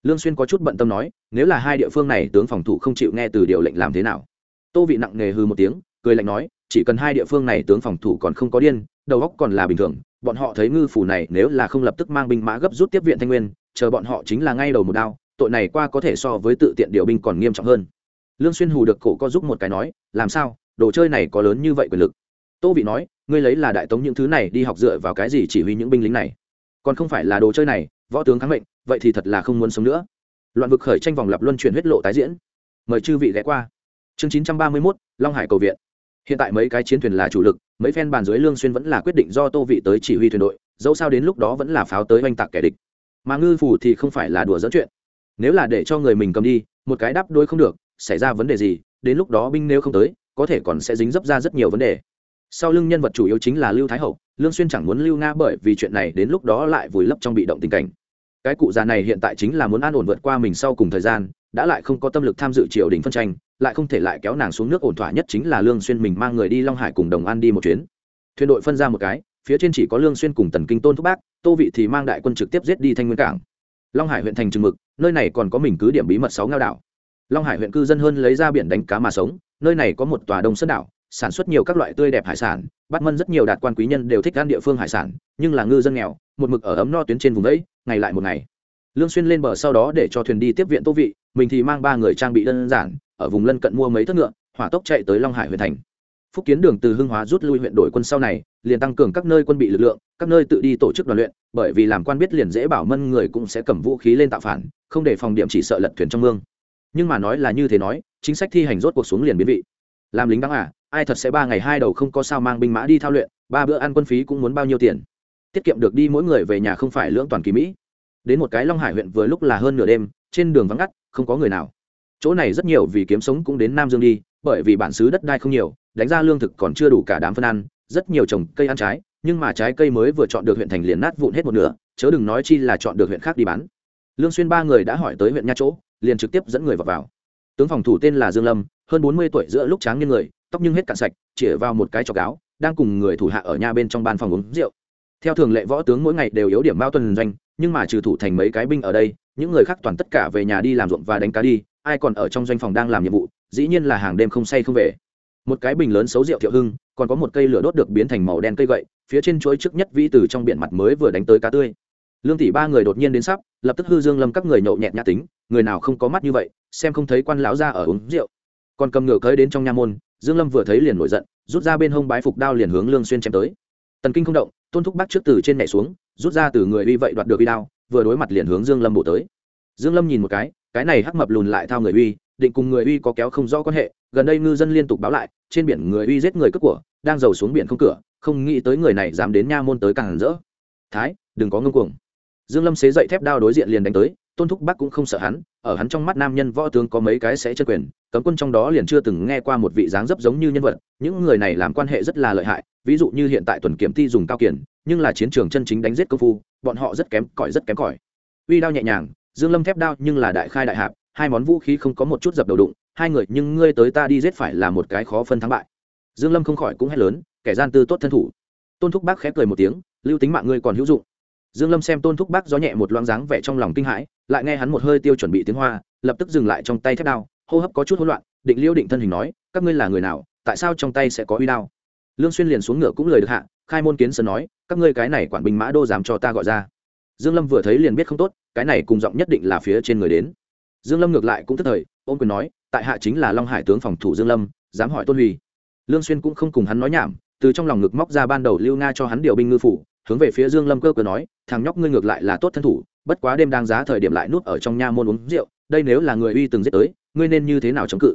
Lương xuyên có chút bận tâm nói, nếu là hai địa phương này, tướng phòng thủ không chịu nghe từ điều lệnh làm thế nào? Tô vị nặng nề hư một tiếng, cười lạnh nói, chỉ cần hai địa phương này tướng phòng thủ còn không có điên, đầu óc còn là bình thường, bọn họ thấy ngư phủ này nếu là không lập tức mang binh mã gấp rút tiếp viện thanh nguyên, chờ bọn họ chính là ngay đầu một đao, tội này qua có thể so với tự tiện điều binh còn nghiêm trọng hơn. Lương xuyên hù được cổ co giúp một cái nói, làm sao? Đồ chơi này có lớn như vậy quyền lực? Tô vị nói ngươi lấy là đại tống những thứ này đi học dựa vào cái gì chỉ huy những binh lính này? Còn không phải là đồ chơi này võ tướng kháng mệnh vậy thì thật là không muốn sống nữa. Loạn vực khởi tranh vòng lập luân chuyển huyết lộ tái diễn. Mời chư vị ghé qua. Chương 931, long hải cầu viện. Hiện tại mấy cái chiến thuyền là chủ lực mấy phen bàn dưới lương xuyên vẫn là quyết định do tô vị tới chỉ huy thuyền đội dẫu sao đến lúc đó vẫn là pháo tới oanh tạc kẻ địch. Mà ngư phủ thì không phải là đùa dẫn chuyện. Nếu là để cho người mình cầm đi một cái đáp đôi không được xảy ra vấn đề gì đến lúc đó binh nếu không tới có thể còn sẽ dính dấp ra rất nhiều vấn đề sau lưng nhân vật chủ yếu chính là lưu thái hậu, lương xuyên chẳng muốn lưu nga bởi vì chuyện này đến lúc đó lại vùi lấp trong bị động tình cảnh. Cái cụ già này hiện tại chính là muốn an ổn vượt qua mình sau cùng thời gian, đã lại không có tâm lực tham dự triều đình phân tranh, lại không thể lại kéo nàng xuống nước ổn thỏa nhất chính là lương xuyên mình mang người đi long hải cùng đồng an đi một chuyến. Thuyền đội phân ra một cái, phía trên chỉ có lương xuyên cùng tần kinh tôn thúc bác, tô vị thì mang đại quân trực tiếp giết đi thanh nguyên cảng. Long hải huyện thành trừng mực, nơi này còn có mình cứ điểm bí mật sáu ngao đảo. Long hải huyện cư dân hơn lấy ra biển đánh cá mà sống, nơi này có một tòa đông sơn đảo sản xuất nhiều các loại tươi đẹp hải sản bắt mân rất nhiều đạt quan quý nhân đều thích ăn địa phương hải sản nhưng là ngư dân nghèo một mực ở ấm no tuyến trên vùng đấy, ngày lại một ngày. Lương xuyên lên bờ sau đó để cho thuyền đi tiếp viện tô vị mình thì mang ba người trang bị đơn giản ở vùng lân cận mua mấy thất ngựa hỏa tốc chạy tới long hải huyện thành. Phúc kiến đường từ hưng hóa rút lui huyện đổi quân sau này liền tăng cường các nơi quân bị lực lượng các nơi tự đi tổ chức đoàn luyện bởi vì làm quan biết liền dễ bảo mân người cũng sẽ cầm vũ khí lên tạo phản không để phòng điểm chỉ sợ lật thuyền trong mương. Nhưng mà nói là như thế nói chính sách thi hành rốt cuộc xuống liền biến vị. Làm lính đáng à ai thật sẽ ba ngày hai đầu không có sao mang binh mã đi thao luyện, ba bữa ăn quân phí cũng muốn bao nhiêu tiền. Tiết kiệm được đi mỗi người về nhà không phải lưỡng toàn kỳ mỹ. Đến một cái long hải huyện vừa lúc là hơn nửa đêm, trên đường vắng ngắt, không có người nào. Chỗ này rất nhiều vì kiếm sống cũng đến nam dương đi, bởi vì bản xứ đất đai không nhiều, đánh ra lương thực còn chưa đủ cả đám phân ăn, rất nhiều trồng cây ăn trái, nhưng mà trái cây mới vừa chọn được huyện thành liền nát vụn hết một nửa, chớ đừng nói chi là chọn được huyện khác đi bán. Lương xuyên ba người đã hỏi tới huyện nha chỗ, liền trực tiếp dẫn người vào vào. Tướng phòng thủ tên là dương lâm, hơn bốn mươi tuổi giữa lúc tráng niên người tóc nhưng hết cạn sạch, chĩa vào một cái chọc áo, đang cùng người thủ hạ ở nhà bên trong ban phòng uống rượu. Theo thường lệ võ tướng mỗi ngày đều yếu điểm bao tuần doanh, nhưng mà trừ thủ thành mấy cái binh ở đây, những người khác toàn tất cả về nhà đi làm ruộng và đánh cá đi, ai còn ở trong doanh phòng đang làm nhiệm vụ, dĩ nhiên là hàng đêm không say không về. Một cái bình lớn xấu rượu thiệu hưng, còn có một cây lửa đốt được biến thành màu đen cây gậy, phía trên chuỗi trước nhất vĩ từ trong biển mặt mới vừa đánh tới cá tươi. Lương tỷ ba người đột nhiên đến sắp, lập tức hư dương lâm các người nhậu nhẹt nhã tính, người nào không có mắt như vậy, xem không thấy quan lão ra ở uống rượu. Còn cầm ngựa cưới đến trong nha môn dương lâm vừa thấy liền nổi giận, rút ra bên hông bái phục đao liền hướng lương xuyên chém tới. Tần kinh không động, tôn thúc bác trước từ trên nhảy xuống, rút ra từ người uy vậy đoạt được uy đao, vừa đối mặt liền hướng dương lâm bổ tới. Dương lâm nhìn một cái cái này hắc mập lùn lại thao người uy, định cùng người uy có kéo không rõ quan hệ, gần đây ngư dân liên tục báo lại, trên biển người uy giết người cướp của, đang giàu xuống biển không cửa, không nghĩ tới người này dám đến nha môn tới càng rỡ. Thái, đừng có ngưng cuồng. Dương lâm xế dậy thép đao đối diện liền đánh tới tôn thúc bắc cũng không sợ hắn, ở hắn trong mắt nam nhân võ tướng có mấy cái sẽ chân quyền, cấm quân trong đó liền chưa từng nghe qua một vị dáng dấp giống như nhân vật, những người này làm quan hệ rất là lợi hại, ví dụ như hiện tại tuần kiểm thi dùng cao kiển, nhưng là chiến trường chân chính đánh giết công phu, bọn họ rất kém cỏi, rất kém cỏi. Uy đao nhẹ nhàng, dương lâm thép đao nhưng là đại khai đại hạp, hai món vũ khí không có một chút dập đầu đụng, hai người nhưng ngươi tới ta đi giết phải là một cái khó phân thắng bại. Dương lâm không khỏi cũng hét lớn, kẻ gian tư tốt thân thủ. Tôn thúc bác khép cười một tiếng, lưu tính mạng ngươi còn hữu dụng dương lâm xem tôn thúc bác gió nhẹ một loáng dáng vẻ trong lòng kinh hãi, lại nghe hắn một hơi tiêu chuẩn bị tiếng hoa, lập tức dừng lại trong tay thép đao, hô hấp có chút hỗn loạn, định liêu định thân hình nói, các ngươi là người nào, tại sao trong tay sẽ có uy đao? Lương xuyên liền xuống ngựa cũng lời được hạ, khai môn kiến sơn nói, các ngươi cái này quản binh mã đô dám cho ta gọi ra. Dương lâm vừa thấy liền biết không tốt, cái này cùng giọng nhất định là phía trên người đến. Dương lâm ngược lại cũng tức thời ôm quyền nói, tại hạ chính là long hải tướng phòng thủ dương lâm, dám hỏi tôn huy. Lương xuyên cũng không cùng hắn nói nhảm, từ trong lòng ngực móc ra ban đầu lưu nga cho hắn điều binh ngư phủ hướng về phía dương lâm cơ cơ nói, thằng nhóc ngươi ngược lại là tốt thân thủ, bất quá đêm đang giá thời điểm lại nuốt ở trong nha môn uống rượu, đây nếu là người uy từng giết tới, ngươi nên như thế nào chống cự?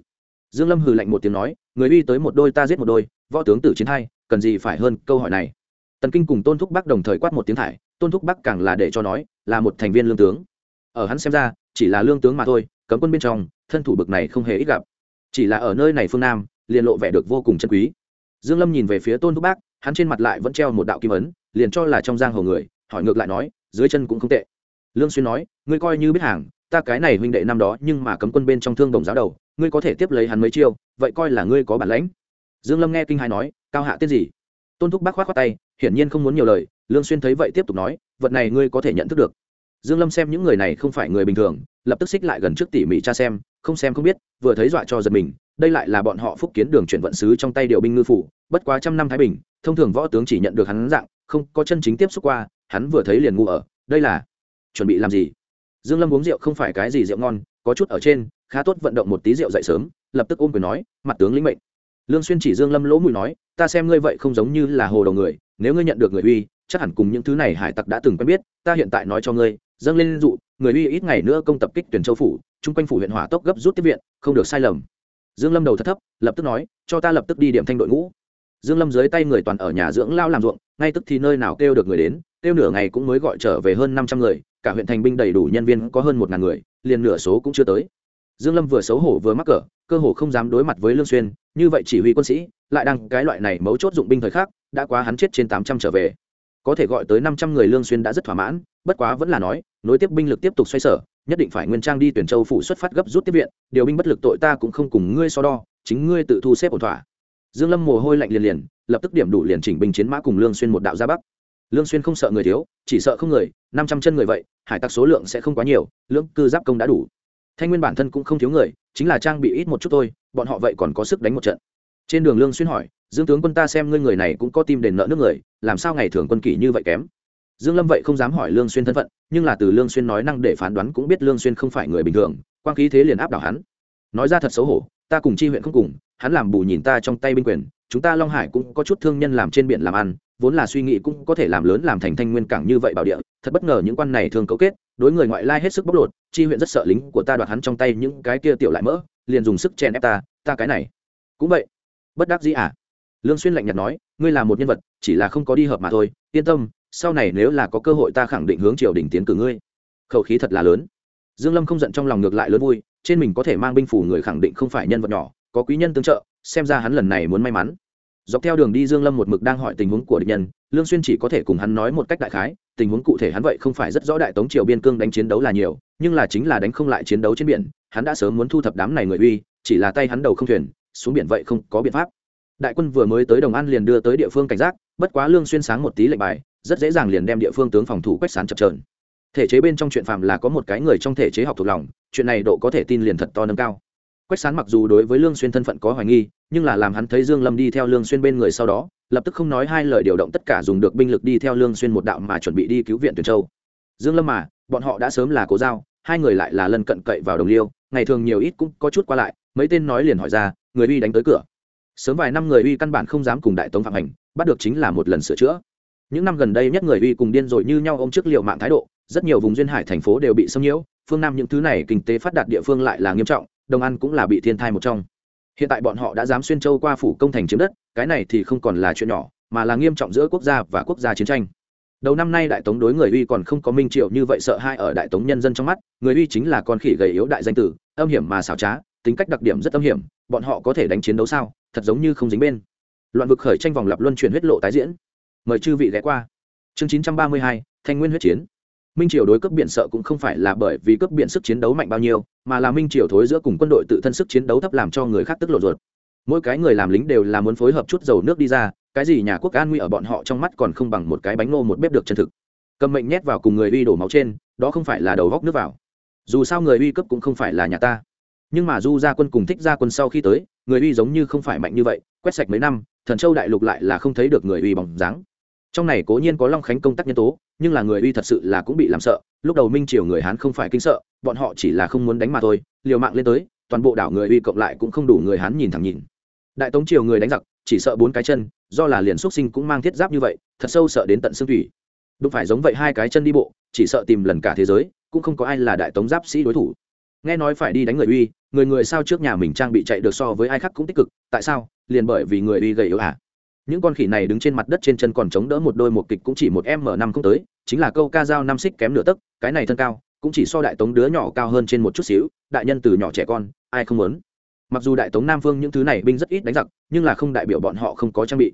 Dương lâm hừ lạnh một tiếng nói, người uy tới một đôi ta giết một đôi, võ tướng tử chiến hai, cần gì phải hơn câu hỏi này? Tần kinh cùng tôn thúc bắc đồng thời quát một tiếng thải, tôn thúc bắc càng là để cho nói, là một thành viên lương tướng. Ở hắn xem ra, chỉ là lương tướng mà thôi, cấm quân bên trong, thân thủ bực này không hề ít gặp. Chỉ là ở nơi này phương nam, liền lộ vẻ được vô cùng chân quý. Dương lâm nhìn về phía tôn thúc bác hắn trên mặt lại vẫn treo một đạo kim ấn liền cho là trong giang hồ người, hỏi ngược lại nói, dưới chân cũng không tệ. Lương xuyên nói, ngươi coi như biết hàng, ta cái này huynh đệ năm đó nhưng mà cấm quân bên trong thương đồng giáo đầu, ngươi có thể tiếp lấy hắn mấy chiêu, vậy coi là ngươi có bản lãnh. Dương lâm nghe kinh hài nói, cao hạ tiết gì? Tôn thúc bác khoát khoát tay, hiển nhiên không muốn nhiều lời, lương xuyên thấy vậy tiếp tục nói, vật này ngươi có thể nhận thức được. Dương lâm xem những người này không phải người bình thường, lập tức xích lại gần trước tỉ mỉ tra xem, không xem không biết, vừa thấy dọa cho giật mình, đây lại là bọn họ phúc kiến đường chuyển vận sứ trong tay điều binh ngư phủ, bất quá trăm năm thái bình, thông thường võ tướng chỉ nhận được hắn dạng không có chân chính tiếp xúc qua, hắn vừa thấy liền ngu ở, đây là chuẩn bị làm gì? Dương lâm uống rượu không phải cái gì rượu ngon, có chút ở trên, khá tốt vận động một tí rượu dậy sớm, lập tức ôm quyền nói, mặt tướng lĩnh mệnh. Lương xuyên chỉ dương lâm lỗ mũi nói, ta xem ngươi vậy không giống như là hồ đầu người, nếu ngươi nhận được người uy, chắc hẳn cùng những thứ này hải tặc đã từng quen biết, ta hiện tại nói cho ngươi, dâng lên dụ, người uy ít ngày nữa công tập kích tuyển châu phủ chung quanh phủ huyện hỏa tốc gấp rút tiếp viện, không được sai lầm. Dương lâm đầu thấp thấp, lập tức nói, cho ta lập tức đi điểm thanh đội ngũ dương lâm dưới tay người toàn ở nhà dưỡng lao làm ruộng, ngay tức thì nơi nào kêu được người đến, kêu nửa ngày cũng mới gọi trở về hơn 500 người, cả huyện thành binh đầy đủ nhân viên có hơn một ngàn người, liền nửa số cũng chưa tới. Dương lâm vừa xấu hổ vừa mắc cỡ, cơ hồ không dám đối mặt với lương xuyên, như vậy chỉ huy quân sĩ, lại đang cái loại này mấu chốt dụng binh thời khắc, đã quá hắn chết trên 800 trở về. Có thể gọi tới 500 người lương xuyên đã rất thỏa mãn, bất quá vẫn là nói, nối tiếp binh lực tiếp tục xoay sở, nhất định phải nguyên trang đi tuyển châu phủ xuất phát gấp rút tiếp viện, điều binh bất lực tội ta cũng không cùng ngươi so đo, chính ngươi tự thu xếp ổn thỏa dương lâm mồ hôi lạnh liền liền, lập tức điểm đủ liền chỉnh binh chiến mã cùng lương xuyên một đạo ra bắc. Lương xuyên không sợ người thiếu, chỉ sợ không người 500 chân người vậy, hải tặc số lượng sẽ không quá nhiều, lưỡng cư giáp công đã đủ. Thanh nguyên bản thân cũng không thiếu người, chính là trang bị ít một chút thôi, bọn họ vậy còn có sức đánh một trận. Trên đường lương xuyên hỏi, dương tướng quân ta xem ngươi người này cũng có tim đền nợ nước người, làm sao ngày thường quân kỷ như vậy kém? Dương lâm vậy không dám hỏi lương xuyên thân phận, nhưng là từ lương xuyên nói năng để phán đoán cũng biết lương xuyên không phải người bình thường, quang khí thế liền áp đảo hắn. Nói ra thật xấu hổ ta cùng chi huyện không cùng, hắn làm bù nhìn ta trong tay binh quyền, chúng ta long hải cũng có chút thương nhân làm trên biển làm ăn, vốn là suy nghĩ cũng có thể làm lớn làm thành thanh nguyên cảng như vậy bảo địa, thật bất ngờ những quan này thường cấu kết, đối người ngoại lai hết sức bóc lột, chi huyện rất sợ lính của ta đoạt hắn trong tay những cái kia tiểu lại mỡ, liền dùng sức chen ép ta ta cái này. Cũng vậy, bất đắc dĩ à? Lương xuyên lạnh nhạt nói, ngươi là một nhân vật, chỉ là không có đi hợp mà thôi, yên tâm, sau này nếu là có cơ hội ta khẳng định hướng triều đình tiến cử ngươi. Khẩu khí thật là lớn. Dương lâm không giận trong lòng ngược lại lớn vui trên mình có thể mang binh phủ người khẳng định không phải nhân vật nhỏ, có quý nhân tương trợ, xem ra hắn lần này muốn may mắn. Dọc theo đường đi dương lâm một mực đang hỏi tình huống của địch nhân, lương xuyên chỉ có thể cùng hắn nói một cách đại khái, tình huống cụ thể hắn vậy không phải rất rõ đại tống triều biên cương đánh chiến đấu là nhiều, nhưng là chính là đánh không lại chiến đấu trên biển, hắn đã sớm muốn thu thập đám này người uy, chỉ là tay hắn đầu không thuyền, xuống biển vậy không có biện pháp. Đại quân vừa mới tới đồng an liền đưa tới địa phương cảnh giác, bất quá lương xuyên sáng một tí lệnh bài, rất dễ dàng liền đem địa phương tướng phòng thủ quét sán chập chờn thể chế bên trong chuyện phạm là có một cái người trong thể chế học thuộc lòng, chuyện này độ có thể tin liền thật to nâng cao. Quách sán mặc dù đối với lương xuyên thân phận có hoài nghi, nhưng là làm hắn thấy dương lâm đi theo lương xuyên bên người sau đó, lập tức không nói hai lời điều động tất cả dùng được binh lực đi theo lương xuyên một đạo mà chuẩn bị đi cứu viện tuyển châu. Dương lâm mà, bọn họ đã sớm là cố giao, hai người lại là lần cận cậy vào đồng liêu, ngày thường nhiều ít cũng có chút qua lại, mấy tên nói liền hỏi ra, người uy đánh tới cửa. Sớm vài năm người uy căn bản không dám cùng đại tống phạm hành, bắt được chính là một lần sửa chữa những năm gần đây nhất người uy cùng điên rồi như nhau ôm trước liệu mạng thái độ, rất nhiều vùng duyên hải thành phố đều bị xâm nhiễu, phương nam những thứ này kinh tế phát đạt địa phương lại là nghiêm trọng, đồng an cũng là bị thiên thai một trong. Hiện tại bọn họ đã dám xuyên châu qua phủ công thành chiếm đất, cái này thì không còn là chuyện nhỏ, mà là nghiêm trọng giữa quốc gia và quốc gia chiến tranh. Đầu năm nay đại tống đối người uy còn không có minh triệu như vậy sợ hai ở đại tống nhân dân trong mắt, người uy chính là con khỉ gầy yếu đại danh tử, âm hiểm mà xảo trá, tính cách đặc điểm rất âm hiểm, bọn họ có thể đánh chiến đấu sao, thật giống như không dính bên. Loạn vực khởi tranh vòng lập luân chuyển huyết lộ tái diễn mời chư vị ghé qua. Chương chín trăm ba mươi hai, thanh nguyên huyết chiến. Minh triều đối cấp biển sợ cũng không phải là bởi vì cấp biển sức chiến đấu mạnh bao nhiêu, mà là minh triều thối giữa cùng quân đội tự thân sức chiến đấu thấp làm cho người khác tức lộ ruột. Mỗi cái người làm lính đều là muốn phối hợp chút dầu nước đi ra, cái gì nhà quốc an nguy ở bọn họ trong mắt còn không bằng một cái bánh nô một bếp được chân thực. Cầm mệnh nhét vào cùng người uy đổ máu trên, đó không phải là đầu góc nước vào. Dù sao người uy cấp cũng không phải là nhà ta. Nhưng mà du ra quân cùng thích ra quân sau khi tới, người uy giống như không phải mạnh như vậy, quét sạch mấy năm, thần châu đại lục lại là không thấy được người uy bóng dáng trong này cố nhiên có long khánh công tác nhân tố, nhưng là người uy thật sự là cũng bị làm sợ. Lúc đầu minh triều người hán không phải kinh sợ, bọn họ chỉ là không muốn đánh mà thôi, liều mạng lên tới, toàn bộ đảo người uy cộng lại cũng không đủ người hán nhìn thẳng nhìn. Đại tống triều người đánh giặc, chỉ sợ bốn cái chân, do là liền xuất sinh cũng mang thiết giáp như vậy, thật sâu sợ đến tận xương thủy. Đúng phải giống vậy hai cái chân đi bộ, chỉ sợ tìm lần cả thế giới, cũng không có ai là đại tống giáp sĩ đối thủ. Nghe nói phải đi đánh người uy, người người sao trước nhà mình trang bị chạy được so với ai khác cũng tích cực, tại sao? Liền bởi vì người uy gầy yếu à? Những con khỉ này đứng trên mặt đất trên chân còn chống đỡ một đôi một kịch cũng chỉ một m năm không tới, chính là câu ca dao năm xích kém nửa tấc, cái này thân cao, cũng chỉ so đại tống đứa nhỏ cao hơn trên một chút xíu, đại nhân từ nhỏ trẻ con, ai không muốn? Mặc dù đại tống nam phương những thứ này binh rất ít đánh giặc, nhưng là không đại biểu bọn họ không có trang bị.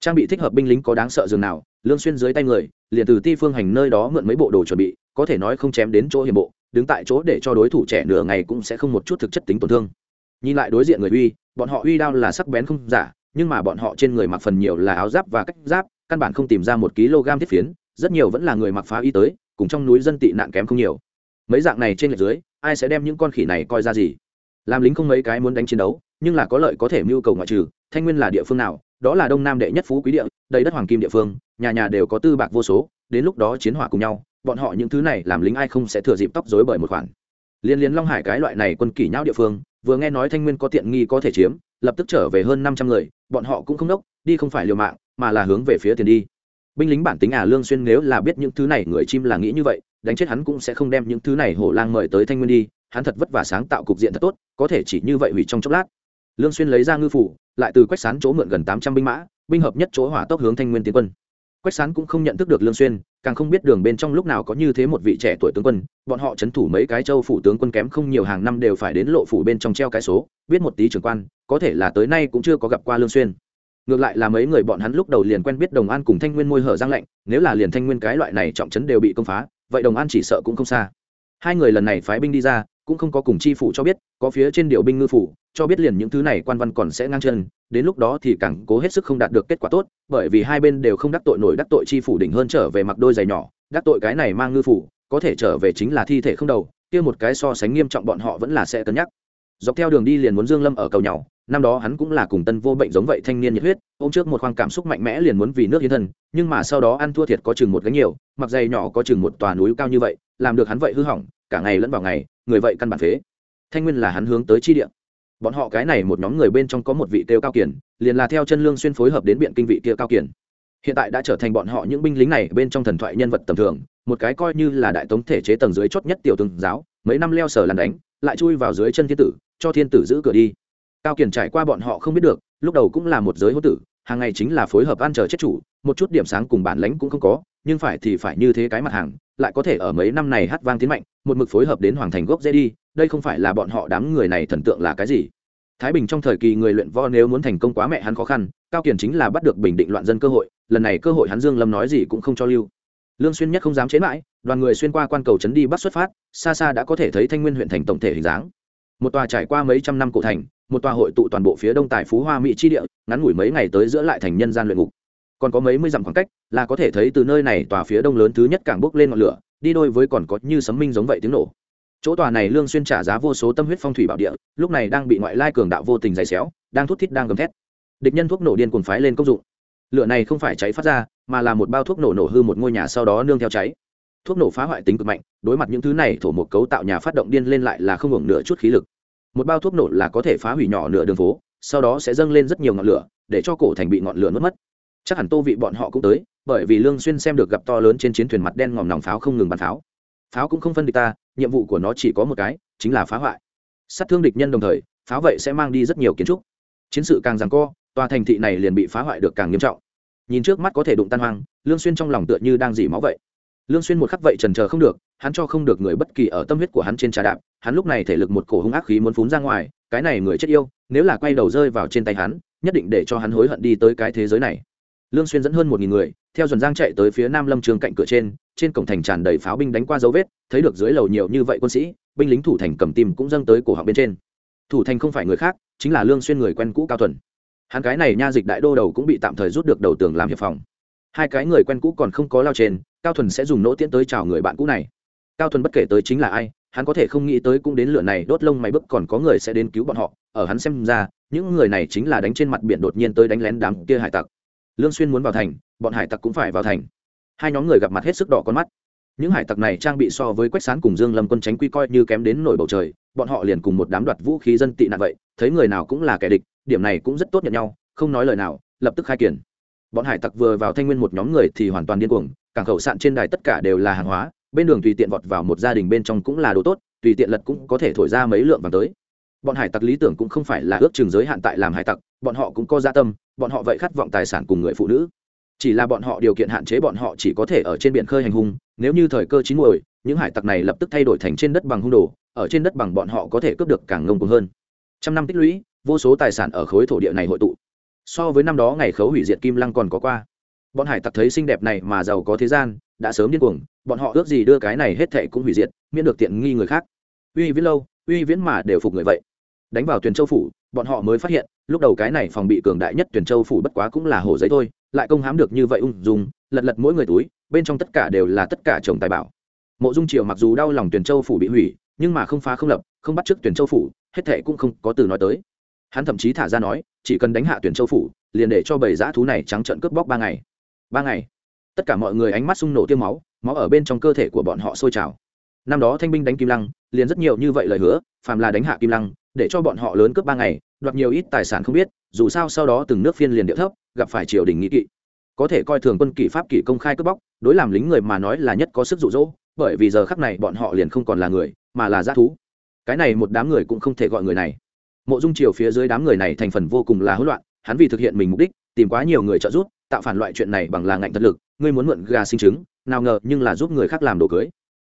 Trang bị thích hợp binh lính có đáng sợ dường nào, lương xuyên dưới tay người, liền từ ti phương hành nơi đó mượn mấy bộ đồ chuẩn bị, có thể nói không chém đến chỗ hiểm bộ, đứng tại chỗ để cho đối thủ trẻ nửa ngày cũng sẽ không một chút thực chất tính tổn thương. Nhìn lại đối diện người uy, bọn họ uy đao là sắc bén không giả nhưng mà bọn họ trên người mặc phần nhiều là áo giáp và cách giáp, căn bản không tìm ra một kg thiết phiến, rất nhiều vẫn là người mặc phá y tới, cùng trong núi dân tị nạn kém không nhiều. Mấy dạng này trên lệch dưới, ai sẽ đem những con khỉ này coi ra gì? Làm lính không mấy cái muốn đánh chiến đấu, nhưng là có lợi có thể mưu cầu ngoại trừ, thanh nguyên là địa phương nào? Đó là đông nam đệ nhất phú quý địa, đầy đất hoàng kim địa phương, nhà nhà đều có tư bạc vô số, đến lúc đó chiến hỏa cùng nhau, bọn họ những thứ này làm lính ai không sẽ thừa dịp tóc dối bởi một khoản. Liên liên long hải cái loại này quân kỷ nhau địa phương, vừa nghe nói thanh nguyên có tiện nghi có thể chiếm, lập tức trở về hơn năm trăm người bọn họ cũng không đốc, đi không phải liều mạng, mà là hướng về phía tiền đi. Binh lính bản tính à lương xuyên nếu là biết những thứ này, người chim là nghĩ như vậy, đánh chết hắn cũng sẽ không đem những thứ này hổ lang mời tới thanh nguyên đi, hắn thật vất vả sáng tạo cục diện thật tốt, có thể chỉ như vậy hủy trong chốc lát. Lương xuyên lấy ra ngư phủ, lại từ quách sán chỗ mượn gần tám trăm binh mã, binh hợp nhất chỗ hỏa tốc hướng thanh nguyên tiến quân quách sán cũng không nhận thức được lương xuyên, càng không biết đường bên trong lúc nào có như thế một vị trẻ tuổi tướng quân, bọn họ chấn thủ mấy cái châu phủ tướng quân kém không nhiều hàng năm đều phải đến lộ phủ bên trong treo cái số, biết một tí trưởng quan, có thể là tới nay cũng chưa có gặp qua lương xuyên. Ngược lại là mấy người bọn hắn lúc đầu liền quen biết đồng an cùng thanh nguyên môi hở giang lạnh, nếu là liền thanh nguyên cái loại này trọng chấn đều bị công phá, vậy đồng an chỉ sợ cũng không xa. Hai người lần này phái binh đi ra cũng không có cùng chi phủ cho biết, có phía trên điều binh ngư phủ, cho biết liền những thứ này quan văn còn sẽ ngang chân, đến lúc đó thì càng cố hết sức không đạt được kết quả tốt, bởi vì hai bên đều không đắc tội nổi đắc tội chi phủ đỉnh hơn trở về mặc đôi giày nhỏ, đắc tội cái này mang ngư phủ, có thể trở về chính là thi thể không đầu, kia một cái so sánh nghiêm trọng bọn họ vẫn là sẽ cân nhắc. Dọc theo đường đi liền muốn dương lâm ở cầu nhau năm đó hắn cũng là cùng tân vô bệnh giống vậy thanh niên nhiệt huyết, ôm trước một khoang cảm xúc mạnh mẽ liền muốn vì nước hiến thân, nhưng mà sau đó ăn thua thiệt có chừng một gánh nhiều, mặc dày nhỏ có chừng một tòa núi cao như vậy, làm được hắn vậy hư hỏng, cả ngày lẫn vào ngày người vậy căn bản phế. Thanh nguyên là hắn hướng tới chi địa. Bọn họ cái này một nhóm người bên trong có một vị tiêu cao kiển liền là theo chân lương xuyên phối hợp đến biện kinh vị kia cao kiển hiện tại đã trở thành bọn họ những binh lính này bên trong thần thoại nhân vật tầm thường, một cái coi như là đại tống thể chế tầng dưới chót nhất tiểu tướng giáo, mấy năm leo sở làn đánh, lại chui vào dưới chân thiên tử, cho thiên tử giữ cửa đi. Cao kiển trải qua bọn họ không biết được, lúc đầu cũng là một giới hữu tử, hàng ngày chính là phối hợp ăn chờ chết chủ, một chút điểm sáng cùng bản lãnh cũng không có nhưng phải thì phải như thế cái mặt hàng, lại có thể ở mấy năm này hát vang tiến mạnh, một mực phối hợp đến hoàng thành gốc dễ đi, đây không phải là bọn họ đám người này thần tượng là cái gì. Thái bình trong thời kỳ người luyện vo nếu muốn thành công quá mẹ hắn khó khăn, cao kiển chính là bắt được bình định loạn dân cơ hội, lần này cơ hội hắn dương lâm nói gì cũng không cho lưu. Lương xuyên nhất không dám chế mãi, đoàn người xuyên qua quan cầu trấn đi bắt xuất phát, xa xa đã có thể thấy thanh nguyên huyện thành tổng thể hình dáng. Một tòa trải qua mấy trăm năm cổ thành, một tòa hội tụ toàn bộ phía đông tài phú hoa, mỹ chi địa, ngắn ngủi mấy ngày tới giữa lại thành nhân gian luyện ngục còn có mấy mươi dặm khoảng cách, là có thể thấy từ nơi này tòa phía đông lớn thứ nhất càng bốc lên ngọn lửa, đi đôi với còn có như sấm minh giống vậy tiếng nổ. Chỗ tòa này lương xuyên trả giá vô số tâm huyết phong thủy bảo địa, lúc này đang bị ngoại lai cường đạo vô tình giày xéo, đang thút thít đang gầm thét. Địch nhân thuốc nổ điên cuồng phái lên công dụng. Lửa này không phải cháy phát ra, mà là một bao thuốc nổ nổ hư một ngôi nhà sau đó nương theo cháy. Thuốc nổ phá hoại tính cực mạnh, đối mặt những thứ này, thổ một cấu tạo nhà phát động điên lên lại là không hưởng nửa chút khí lực. Một bao thuốc nổ là có thể phá hủy nhỏ nửa đường phố, sau đó sẽ dâng lên rất nhiều ngọn lửa, để cho cổ thành bị ngọn lửa nuốt mất chắc hẳn tô vị bọn họ cũng tới, bởi vì lương xuyên xem được gặp to lớn trên chiến thuyền mặt đen ngòm nòng pháo không ngừng bắn pháo. Pháo cũng không phân địch ta, nhiệm vụ của nó chỉ có một cái, chính là phá hoại. Sát thương địch nhân đồng thời, pháo vậy sẽ mang đi rất nhiều kiến trúc. Chiến sự càng giằng co, tòa thành thị này liền bị phá hoại được càng nghiêm trọng. Nhìn trước mắt có thể đụng tan hoang, lương xuyên trong lòng tựa như đang dỉ máu vậy. Lương xuyên một khắc vậy trần chờ không được, hắn cho không được người bất kỳ ở tâm huyết của hắn trên trà đạp, hắn lúc này thể lực một cổ hung ác khí muốn phun ra ngoài, cái này người chết yêu, nếu là quay đầu rơi vào trên tay hắn, nhất định để cho hắn hối hận đi tới cái thế giới này lương xuyên dẫn hơn một nghìn người, theo dần giang chạy tới phía nam lâm trường cạnh cửa trên trên cổng thành tràn đầy pháo binh đánh qua dấu vết, thấy được dưới lầu nhiều như vậy quân sĩ, binh lính thủ thành cầm tim cũng dâng tới cổ họng bên trên. Thủ thành không phải người khác, chính là lương xuyên người quen cũ cao thuần. Hắn cái này nha dịch đại đô đầu cũng bị tạm thời rút được đầu tường làm hiệp phòng. Hai cái người quen cũ còn không có lao trên, cao thuần sẽ dùng nỗ tiễn tới chào người bạn cũ này. Cao thuần bất kể tới chính là ai, hắn có thể không nghĩ tới cũng đến lửa này, đốt lông mày bức còn có người sẽ đến cứu bọn họ, ở hắn xem ra, những người này chính là đánh trên mặt biển đột nhiên tới đánh lén đám kia hải tặc lương xuyên muốn vào thành, bọn hải tặc cũng phải vào thành. Hai nhóm người gặp mặt hết sức đỏ con mắt. Những hải tặc này trang bị so với quách sán cùng dương lâm quân tránh quy coi như kém đến nổi bầu trời, bọn họ liền cùng một đám đoạt vũ khí dân tị nạn vậy, thấy người nào cũng là kẻ địch, điểm này cũng rất tốt nhận nhau, không nói lời nào, lập tức khai kiển. Bọn hải tặc vừa vào thanh nguyên một nhóm người thì hoàn toàn điên cuồng, cảng khẩu sạn trên đài tất cả đều là hàng hóa, bên đường tùy tiện vọt vào một gia đình bên trong cũng là đồ tốt, tùy tiện lật cũng có thể thổi ra mấy lượng vàng tới. Bọn hải tặc lý tưởng cũng không phải là ước chừng giới hạn tại làm hải tặc, bọn họ cũng có gia tâm bọn họ vậy khát vọng tài sản cùng người phụ nữ. Chỉ là bọn họ điều kiện hạn chế bọn họ chỉ có thể ở trên biển khơi hành hung, nếu như thời cơ chín muồi, những hải tặc này lập tức thay đổi thành trên đất bằng hung đồ, ở trên đất bằng bọn họ có thể cướp được càng ngông cuồng hơn. Trăm năm tích lũy, vô số tài sản ở khối thổ địa này hội tụ. So với năm đó ngày khấu hủy diệt kim lăng còn có qua. Bọn hải tặc thấy xinh đẹp này mà giàu có thế gian, đã sớm điên cuồng, bọn họ ước gì đưa cái này hết thệ cũng hủy diệt, miễn được tiện nghi người khác. Uy viễn lâu, uy viễn mà đều phục người vậy. Đánh vào thuyền châu phủ bọn họ mới phát hiện, lúc đầu cái này phòng bị cường đại nhất tuyển châu phủ bất quá cũng là hồ giấy thôi, lại công hám được như vậy ung dung, lật lật mỗi người túi, bên trong tất cả đều là tất cả chồng tài bảo. Mộ dung triều mặc dù đau lòng tuyển châu phủ bị hủy, nhưng mà không phá không lập, không bắt trước tuyển châu phủ, hết thệ cũng không có từ nói tới. Hắn thậm chí thả ra nói, chỉ cần đánh hạ tuyển châu phủ, liền để cho bầy dã thú này trắng trận cướp bóc ba ngày. Ba ngày? Tất cả mọi người ánh mắt sung nổ tiêm máu máu ở bên trong cơ thể của bọn họ sôi trào. Năm đó thanh binh đánh kim lăng, liền rất nhiều như vậy lời hứa, phàm là đánh hạ kim lăng để cho bọn họ lớn cướp ba ngày, đoạt nhiều ít tài sản không biết, dù sao sau đó từng nước phiên liền địa thấp, gặp phải triều đình nghĩ kỵ. Có thể coi thường quân kỷ pháp kỷ công khai cướp bóc, đối làm lính người mà nói là nhất có sức dụ dỗ, bởi vì giờ khắc này bọn họ liền không còn là người, mà là g thú. Cái này một đám người cũng không thể gọi người này. Mộ dung triều phía dưới đám người này thành phần vô cùng là hỗn loạn, hắn vì thực hiện mình mục đích, tìm quá nhiều người trợ giúp, tạo phản loại chuyện này bằng là ngạnh thật lực, ngươi muốn mượn gà sinh trứng, nào ngờ nhưng là giúp người khác làm đồ cưới.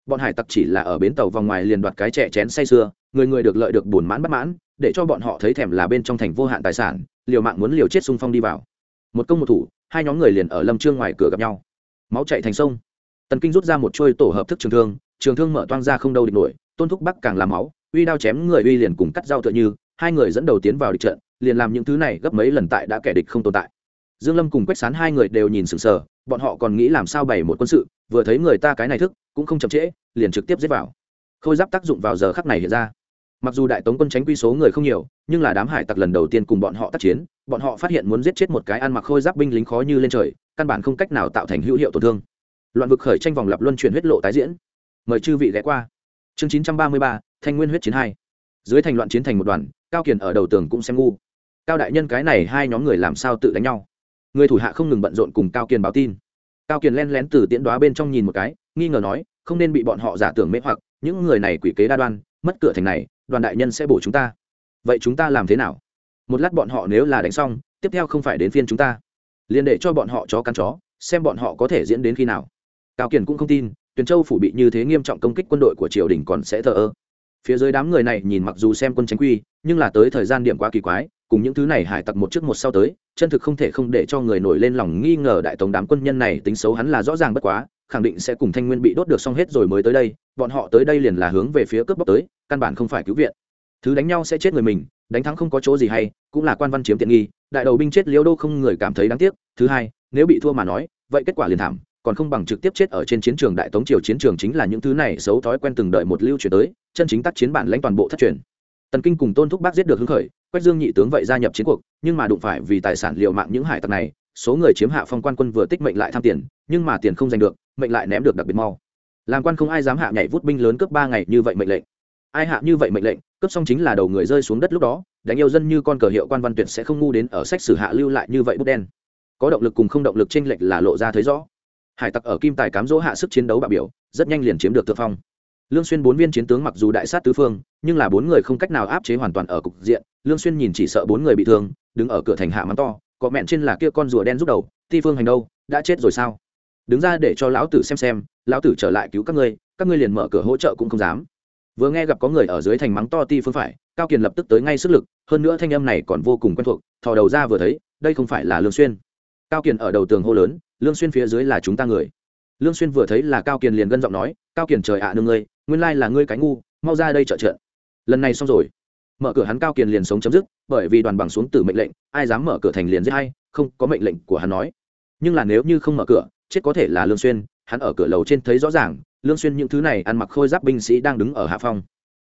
Bọn hải tặc chỉ là ở bến tàu vòng ngoài liền đoạt cái trẻ chén say sưa người người được lợi được buồn mãn bất mãn, để cho bọn họ thấy thèm là bên trong thành vô hạn tài sản, liều mạng muốn liều chết xung phong đi vào. Một công một thủ, hai nhóm người liền ở lâm trương ngoài cửa gặp nhau. Máu chạy thành sông. Tần kinh rút ra một chuôi tổ hợp thức trường thương trường thương mở toang ra không đâu địch nổi, tôn thúc bắc càng làm máu, uy đao chém người uy liền cùng cắt dao tựa như, hai người dẫn đầu tiến vào địch trận, liền làm những thứ này gấp mấy lần tại đã kẻ địch không tồn tại. Dương lâm cùng quách sán hai người đều nhìn sừng sờ, bọn họ còn nghĩ làm sao bày một quân sự, vừa thấy người ta cái này thức, cũng không chậm trễ, liền trực tiếp giết vào. Khôi giáp tác dụng vào giờ khắc này hiện ra mặc dù đại tống quân tránh quy số người không nhiều, nhưng là đám hải tặc lần đầu tiên cùng bọn họ tác chiến, bọn họ phát hiện muốn giết chết một cái ăn mặc khôi giáp binh lính khó như lên trời, căn bản không cách nào tạo thành hữu hiệu tổn thương. Loạn vực khởi tranh vòng lập luân chuyển huyết lộ tái diễn. Mời chư vị ghé qua. Chương chín trăm ba mươi ba, thanh nguyên huyết chiến hai. Dưới thành loạn chiến thành một đoàn, cao kiền ở đầu tường cũng xem ngu. Cao đại nhân cái này hai nhóm người làm sao tự đánh nhau? Người thủ hạ không ngừng bận rộn cùng cao kiền báo tin. Cao kiền len lén từ tiễn đoá bên trong nhìn một cái, nghi ngờ nói, không nên bị bọn họ giả tưởng mê hoặc, những người này quỷ kế đa đoan, mất cửa thành này đoàn đại nhân sẽ bổ chúng ta. Vậy chúng ta làm thế nào? Một lát bọn họ nếu là đánh xong, tiếp theo không phải đến phiên chúng ta. Liền để cho bọn họ chó căn chó, xem bọn họ có thể diễn đến khi nào. Cao Kiển cũng không tin, tuyền châu phủ bị như thế nghiêm trọng công kích quân đội của triều đình còn sẽ thờ ơ. Phía dưới đám người này nhìn mặc dù xem quân tránh quy, nhưng là tới thời gian điểm quá kỳ quái, cùng những thứ này hải tặc một trước một sau tới, chân thực không thể không để cho người nổi lên lòng nghi ngờ đại tống đám quân nhân này tính xấu hắn là rõ ràng bất quá, khẳng định sẽ cùng thanh nguyên bị đốt được xong hết rồi mới tới đây, bọn họ tới đây liền là hướng về phía cướp bóc tới căn bản không phải cứu viện. Thứ đánh nhau sẽ chết người mình, đánh thắng không có chỗ gì hay, cũng là quan văn chiếm tiện nghi, đại đầu binh chết liêu đô không người cảm thấy đáng tiếc. Thứ hai, nếu bị thua mà nói, vậy kết quả liền thảm, còn không bằng trực tiếp chết ở trên chiến trường đại tống triều chiến trường chính là những thứ này xấu thói quen từng đợi một lưu chuyển tới, chân chính tác chiến bản lãnh toàn bộ thất truyền. Tần kinh cùng tôn thúc bác giết được hứng khởi, quách dương nhị tướng vậy gia nhập chiến cuộc, nhưng mà đụng phải vì tài sản liệu mạng những hải tặc này, số người chiếm hạ phong quan quân vừa tích mệnh lại tham tiền, nhưng mà tiền không giành được, mệnh lại ném được đặc biệt mau. Làm quan không ai dám hạ nhảy vút binh lớn cướp ba ngày như vậy mệnh lệnh ai hạ như vậy mệnh lệnh, cướp xong chính là đầu người rơi xuống đất lúc đó, đánh yêu dân như con cờ hiệu quan văn tuyệt sẽ không ngu đến ở sách sử hạ lưu lại như vậy bút đen. Có động lực cùng không động lực tranh lệch là lộ ra thấy rõ. Hải tặc ở kim tài cám dỗ hạ sức chiến đấu bạo biểu, rất nhanh liền chiếm được thượng phong. Lương xuyên bốn viên chiến tướng mặc dù đại sát tứ phương, nhưng là bốn người không cách nào áp chế hoàn toàn ở cục diện. Lương xuyên nhìn chỉ sợ bốn người bị thương, đứng ở cửa thành hạ mắng to, có mẹn trên là kia con rùa đen rút đầu, ti phương hành đâu, đã chết rồi sao? Đứng ra để cho lão tử xem xem, lão tử trở lại cứu các ngươi các ngươi liền mở cửa hỗ trợ cũng không dám vừa nghe gặp có người ở dưới thành mắng to ti phương phải, cao kiền lập tức tới ngay sức lực, hơn nữa thanh âm này còn vô cùng quen thuộc, thò đầu ra vừa thấy, đây không phải là lương xuyên. Cao kiền ở đầu tường hô lớn, lương xuyên phía dưới là chúng ta người. Lương xuyên vừa thấy là cao kiền liền gân giọng nói, cao kiền trời ạ à nương ngươi, nguyên lai là ngươi cái ngu, mau ra đây trợ trợ lần này xong rồi. Mở cửa hắn cao kiền liền sống chấm dứt, bởi vì đoàn bằng xuống từ mệnh lệnh, ai dám mở cửa thành liền giết hay không, có mệnh lệnh của hắn nói. Nhưng là nếu như không mở cửa, chết có thể là lương xuyên, hắn ở cửa lầu trên thấy rõ ràng lương xuyên những thứ này ăn mặc khôi giáp binh sĩ đang đứng ở hạ phong.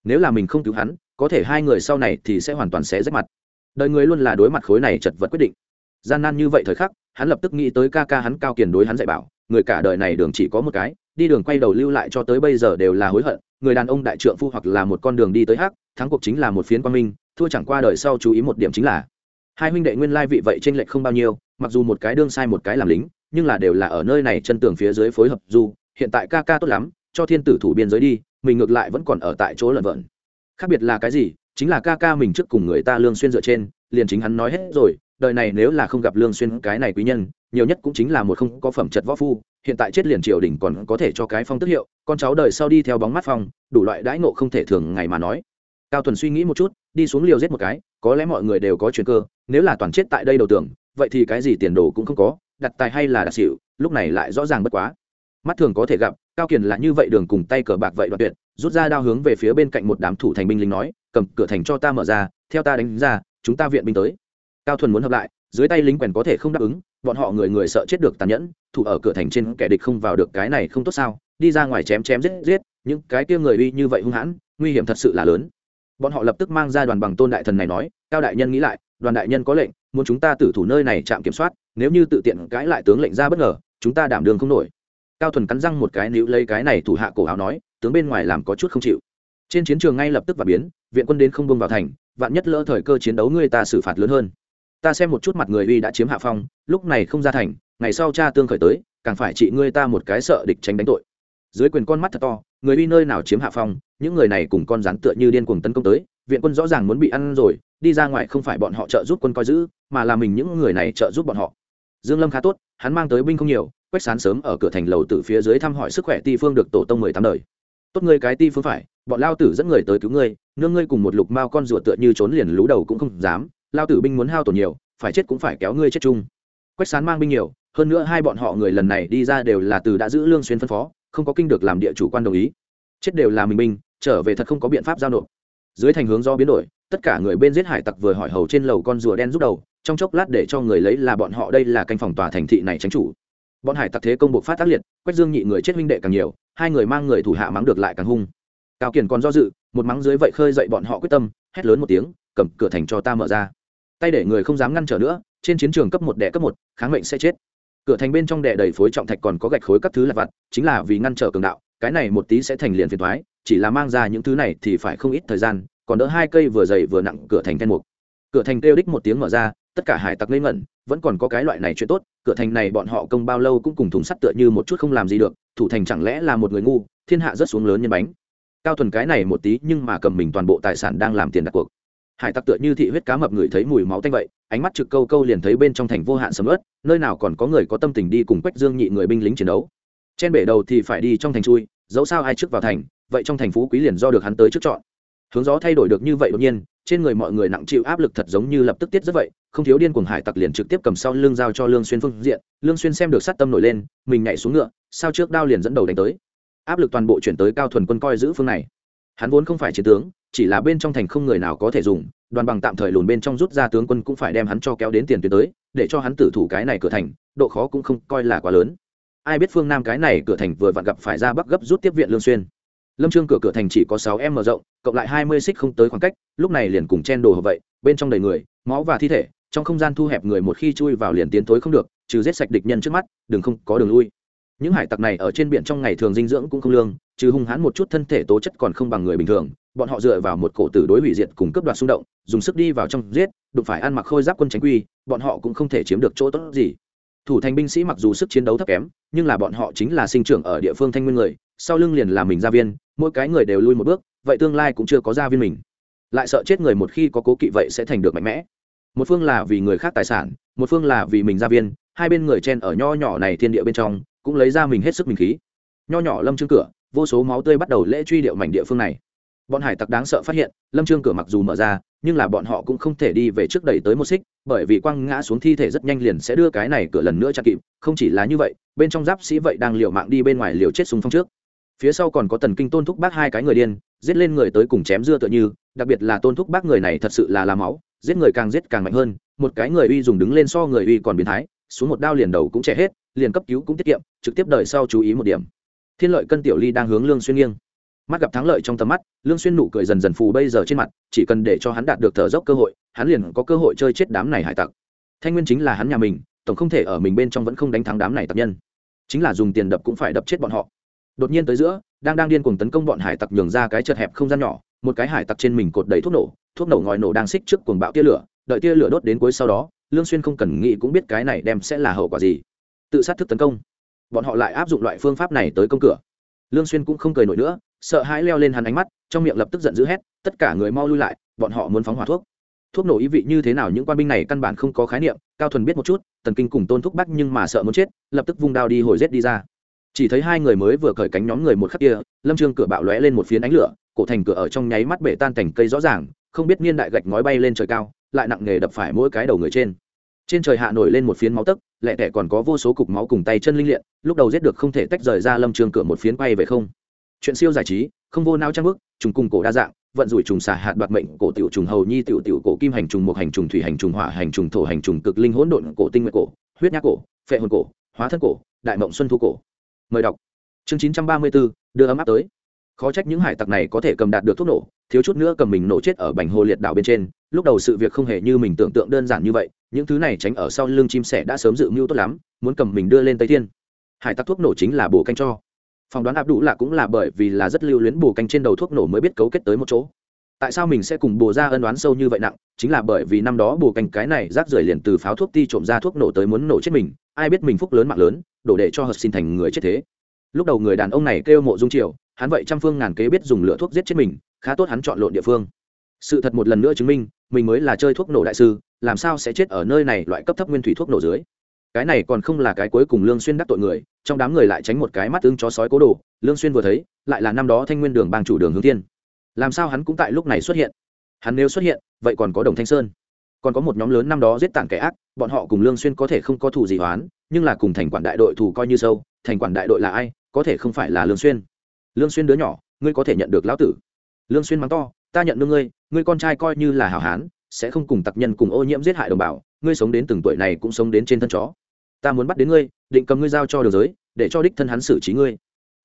Nếu là mình không cứu hắn, có thể hai người sau này thì sẽ hoàn toàn sẽ rách mặt. Đời người luôn là đối mặt khối này chật vật quyết định. Gian nan như vậy thời khắc, hắn lập tức nghĩ tới ca ca hắn cao kiền đối hắn dạy bảo, người cả đời này đường chỉ có một cái, đi đường quay đầu lưu lại cho tới bây giờ đều là hối hận, người đàn ông đại trượng phu hoặc là một con đường đi tới hắc, thắng cuộc chính là một phiến quan minh, thua chẳng qua đời sau chú ý một điểm chính là, hai huynh đệ nguyên lai vị vậy trên lệch không bao nhiêu, mặc dù một cái đương sai một cái làm lính, nhưng là đều là ở nơi này chân tường phía dưới phối hợp dù hiện tại ca ca tốt lắm, cho thiên tử thủ biên giới đi, mình ngược lại vẫn còn ở tại chỗ lợn vợn khác biệt là cái gì? Chính là ca ca mình trước cùng người ta lương xuyên dựa trên, liền chính hắn nói hết rồi, đời này nếu là không gặp lương xuyên cái này quý nhân, nhiều nhất cũng chính là một không có phẩm chất võ phu, hiện tại chết liền triều đình còn có thể cho cái phong tước hiệu, con cháu đời sau đi theo bóng mắt phong, đủ loại đãi ngộ không thể thường ngày mà nói. Cao tuần suy nghĩ một chút, đi xuống liều giết một cái, có lẽ mọi người đều có chuyện cơ, nếu là toàn chết tại đây đầu tưởng vậy thì cái gì tiền đồ cũng không có, đặt tài hay là đặt xỉu, lúc này lại rõ ràng bất quá mắt thường có thể gặp, cao kiền là như vậy đường cùng tay cờ bạc vậy đoạn tuyệt, rút ra đao hướng về phía bên cạnh một đám thủ thành binh lính nói, cầm cửa thành cho ta mở ra, theo ta đánh ra, chúng ta viện binh tới. Cao thuần muốn hợp lại, dưới tay lính quèn có thể không đáp ứng, bọn họ người người sợ chết được tàn nhẫn, thủ ở cửa thành trên kẻ địch không vào được cái này không tốt sao, đi ra ngoài chém chém giết giết, những cái kia người uy như vậy hung hãn, nguy hiểm thật sự là lớn. Bọn họ lập tức mang ra đoàn bằng tôn đại thần này nói, cao đại nhân nghĩ lại, đoàn đại nhân có lệnh, muốn chúng ta tử thủ nơi này chạm kiểm soát, nếu như tự tiện cãi lại tướng lệnh ra bất ngờ, chúng ta đảm đường không nổi cao thuần cắn răng một cái níu lấy cái này thủ hạ cổ áo nói, tướng bên ngoài làm có chút không chịu. Trên chiến trường ngay lập tức và biến, viện quân đến không bông vào thành, vạn nhất lỡ thời cơ chiến đấu người ta xử phạt lớn hơn. Ta xem một chút mặt người uy đã chiếm hạ phong, lúc này không ra thành, ngày sau cha tương khởi tới, càng phải trị ngươi ta một cái sợ địch tránh đánh tội. Dưới quyền con mắt thật to, người uy nơi nào chiếm hạ phong, những người này cùng con rắn tựa như điên cuồng tấn công tới, viện quân rõ ràng muốn bị ăn rồi, đi ra ngoài không phải bọn họ trợ giúp quân coi giữ, mà là mình những người này trợ giúp bọn họ. Dương lâm khá tốt, hắn mang tới binh không nhiều quách sán sớm ở cửa thành lầu từ phía dưới thăm hỏi sức khỏe ti phương được tổ tông mười tám đời. Tốt ngươi cái ti phương phải, bọn lao tử dẫn người tới cứu ngươi, nương ngươi cùng một lục mao con ruột tựa như trốn liền lú đầu cũng không dám, lao tử binh muốn hao tổn nhiều, phải chết cũng phải kéo ngươi chết chung. Quách sán mang binh nhiều, hơn nữa hai bọn họ người lần này đi ra đều là từ đã giữ lương xuyên phân phó, không có kinh được làm địa chủ quan đồng ý. Chết đều là mình binh, trở về thật không có biện pháp giao nộp. Dưới thành hướng do biến đổi, tất cả người bên giết hải tặc vừa hỏi hầu trên lầu con rùa đen rút đầu, trong chốc lát để cho người lấy là bọn họ đây là canh phòng tòa thành thị này tránh chủ bọn hải tặc thế công buộc phát tác liệt, quách dương nhị người chết huynh đệ càng nhiều, hai người mang người thủ hạ mắng được lại càng hung. Cao kiển còn do dự, một mắng dưới vậy khơi dậy bọn họ quyết tâm, hét lớn một tiếng, cầm cửa thành cho ta mở ra. Tay để người không dám ngăn trở nữa, trên chiến trường cấp một đẻ cấp một, kháng mệnh sẽ chết. Cửa thành bên trong đẻ đầy phối trọng thạch còn có gạch khối các thứ lặt vặt, chính là vì ngăn trở cường đạo, cái này một tí sẽ thành liền phiền thoái chỉ là mang ra những thứ này thì phải không ít thời gian, còn đỡ hai cây vừa dày vừa nặng cửa thành then mục. Cửa thành kêu đích một tiếng mở ra, tất cả hải tặc ngây ngẩn vẫn còn có cái loại này chuyện tốt, cửa thành này bọn họ công bao lâu cũng cùng thùng sắt tựa như một chút không làm gì được, thủ thành chẳng lẽ là một người ngu, thiên hạ rất xuống lớn nhân bánh. Cao thuần cái này một tí nhưng mà cầm mình toàn bộ tài sản đang làm tiền đặt cuộc. Hải tặc tựa như thị huyết cá mập người thấy mùi máu tanh vậy, ánh mắt trực câu câu liền thấy bên trong thành vô hạn sầm ớt nơi nào còn có người có tâm tình đi cùng quách dương nhị người binh lính chiến đấu. Trên bể đầu thì phải đi trong thành chui, dẫu sao ai trước vào thành, vậy trong thành phú quý liền do được hắn tới trước chọn. Hướng gió thay đổi được như vậy đột nhiên trên người mọi người nặng chịu áp lực thật giống như lập tức tiết rất vậy, không thiếu điên cuồng hải tặc liền trực tiếp cầm sau lưng dao cho lương xuyên phương diện, lương xuyên xem được sát tâm nổi lên, mình nhảy xuống ngựa, sao trước đao liền dẫn đầu đánh tới. Áp lực toàn bộ chuyển tới cao thuần quân coi giữ phương này. Hắn vốn không phải chiến tướng, chỉ là bên trong thành không người nào có thể dùng, đoàn bằng tạm thời lùn bên trong rút ra tướng quân cũng phải đem hắn cho kéo đến tiền tuyến tới, để cho hắn tử thủ cái này cửa thành, độ khó cũng không coi là quá lớn. Ai biết phương nam cái này cửa thành vừa vặn gặp phải ra bắc gấp rút tiếp viện lương xuyên lâm trương cửa cửa thành chỉ có sáu m rộng, cộng lại hai mươi xích không tới khoảng cách, lúc này liền cùng chen đồ hợp vậy, bên trong đầy người, máu và thi thể, trong không gian thu hẹp người một khi chui vào liền tiến tối không được, trừ giết sạch địch nhân trước mắt, đừng không có đường lui. Những hải tặc này ở trên biển trong ngày thường dinh dưỡng cũng không lương, trừ hung hãn một chút thân thể tố chất còn không bằng người bình thường, bọn họ dựa vào một cổ tử đối hủy diệt cùng cấp đoạt xung động, dùng sức đi vào trong giết, đụng phải ăn mặc khôi giáp quân tránh quy, bọn họ cũng không thể chiếm được chỗ tốt gì thủ thành binh sĩ mặc dù sức chiến đấu thấp kém, nhưng là bọn họ chính là sinh trưởng ở địa phương thanh nguyên người, sau lưng liền là mình gia viên, mỗi cái người đều lui một bước, vậy tương lai cũng chưa có gia viên mình. Lại sợ chết người một khi có cố kỵ vậy sẽ thành được mạnh mẽ. Một phương là vì người khác tài sản, một phương là vì mình gia viên, hai bên người chen ở nho nhỏ này thiên địa bên trong, cũng lấy ra mình hết sức mình khí. Nho nhỏ lâm trương cửa, vô số máu tươi bắt đầu lễ truy điệu mảnh địa phương này. Bọn hải tặc đáng sợ phát hiện, lâm trương cửa mặc dù mở ra nhưng là bọn họ cũng không thể đi về trước đẩy tới một xích, bởi vì quăng ngã xuống thi thể rất nhanh liền sẽ đưa cái này cửa lần nữa chặn kịp, không chỉ là như vậy, bên trong giáp sĩ vậy đang liều mạng đi bên ngoài liều chết súng phong trước. Phía sau còn có tần kinh tôn thúc bác hai cái người điên, giết lên người tới cùng chém dưa tựa như, đặc biệt là tôn thúc bác người này thật sự là làm máu, giết người càng giết càng mạnh hơn, một cái người uy dùng đứng lên so người uy còn biến thái, xuống một đao liền đầu cũng trẻ hết, liền cấp cứu cũng tiết kiệm, trực tiếp đợi sau chú ý một điểm. Thiên lợi cân tiểu ly đang hướng lương xuyên nghiêng mắt gặp thắng lợi trong tầm mắt, lương xuyên nụ cười dần dần phù bây giờ trên mặt, chỉ cần để cho hắn đạt được thở dốc cơ hội, hắn liền có cơ hội chơi chết đám này hải tặc. Thanh nguyên chính là hắn nhà mình, tổng không thể ở mình bên trong vẫn không đánh thắng đám này tặc nhân. Chính là dùng tiền đập cũng phải đập chết bọn họ. Đột nhiên tới giữa, đang đang điên cuồng tấn công bọn hải tặc nhường ra cái chật hẹp không gian nhỏ, một cái hải tặc trên mình cột đầy thuốc nổ thuốc nổ ngòi nổ đang xích trước cuồng bạo tia lửa, đợi tia lửa đốt đến cuối sau đó, lương xuyên không cần nghĩ cũng biết cái này đem sẽ là hậu quả gì. Tự sát thức tấn công. Bọn họ lại áp dụng loại phương pháp này tới công cửa. Lương xuyên cũng không cười nổi nữa sợ hãi leo lên hắn ánh mắt, trong miệng lập tức giận dữ hét, tất cả người mau lui lại, bọn họ muốn phóng hỏa thuốc. Thuốc nổ ý vị như thế nào những quan binh này căn bản không có khái niệm, cao thuần biết một chút, tần kinh cùng tôn thúc bắc nhưng mà sợ muốn chết, lập tức vung đao đi hồi rết đi ra. Chỉ thấy hai người mới vừa cởi cánh nhóm người một khắc kia, lâm trương cửa bạo lóe lên một phiến ánh lửa, cổ thành cửa ở trong nháy mắt bể tan thành cây rõ ràng, không biết niên đại gạch ngói bay lên trời cao, lại nặng nghề đập phải mỗi cái đầu người trên. Trên trời hạ nổi lên một phiến máu tấc lẹ tẻ còn có vô số cục máu cùng tay chân linh liện lúc đầu giết được không thể tách rời ra lâm trương cửa một phiến bay về không chuyện siêu giải trí không vô nao trang bức trùng cùng cổ đa dạng vận rủi trùng xà hạt đoạt mệnh cổ tiểu trùng hầu nhi tiểu tiểu cổ kim hành trùng một hành trùng thủy hành trùng hỏa hành trùng thổ hành trùng cực linh hỗn độn cổ tinh nguyện cổ huyết nhác cổ phệ hồn cổ hóa thân cổ đại mộng xuân thu cổ. Mời đọc. Chương chín trăm ba mươi 934, đưa ấm áp tới. Khó trách những hải tặc này có thể cầm đạt được thuốc nổ thiếu chút nữa cầm mình nổ chết ở bành hồ liệt đảo bên trên. Lúc đầu sự việc không hề như mình tưởng tượng đơn giản như vậy những thứ này tránh ở sau lưng chim sẻ đã sớm dự mưu tốt lắm muốn cầm mình đưa lên tây thiên. Hải tặc thuốc nổ chính là bổ canh cho phỏng đoán áp đủ là cũng là bởi vì là rất lưu luyến bù canh trên đầu thuốc nổ mới biết cấu kết tới một chỗ. Tại sao mình sẽ cùng bồ ra ân đoán sâu như vậy nặng? Chính là bởi vì năm đó bồ canh cái này rác rưởi liền từ pháo thuốc ti trộm ra thuốc nổ tới muốn nổ chết mình, ai biết mình phúc lớn mạng lớn, đổ để cho hợp xin thành người chết thế. Lúc đầu người đàn ông này kêu mộ dung triều, hắn vậy trăm phương ngàn kế biết dùng lửa thuốc giết chết mình, khá tốt hắn chọn lộn địa phương. Sự thật một lần nữa chứng minh, mình mới là chơi thuốc nổ đại sư, làm sao sẽ chết ở nơi này loại cấp thấp nguyên thủy thuốc nổ dưới? Cái này còn không là cái cuối cùng lương xuyên đắc tội người, trong đám người lại tránh một cái mắt ưng chó sói cố đồ, lương xuyên vừa thấy, lại là năm đó thanh nguyên đường bang chủ đường hướng thiên. Làm sao hắn cũng tại lúc này xuất hiện? Hắn nếu xuất hiện, vậy còn có đồng thanh sơn. Còn có một nhóm lớn năm đó giết tàn kẻ ác, bọn họ cùng lương xuyên có thể không có thù gì hoán nhưng là cùng thành quản đại đội thù coi như sâu, thành quản đại đội là ai, có thể không phải là lương xuyên. Lương xuyên đứa nhỏ, ngươi có thể nhận được lão tử. Lương xuyên mắng to, ta nhận được ngươi ngươi con trai coi như là hảo hán, sẽ không cùng tặc nhân cùng ô nhiễm giết hại đồng bào, ngươi sống đến từng tuổi này cũng sống đến trên thân chó ta muốn bắt đến ngươi, định cầm ngươi giao cho đường giới, để cho đích thân hắn xử trí ngươi.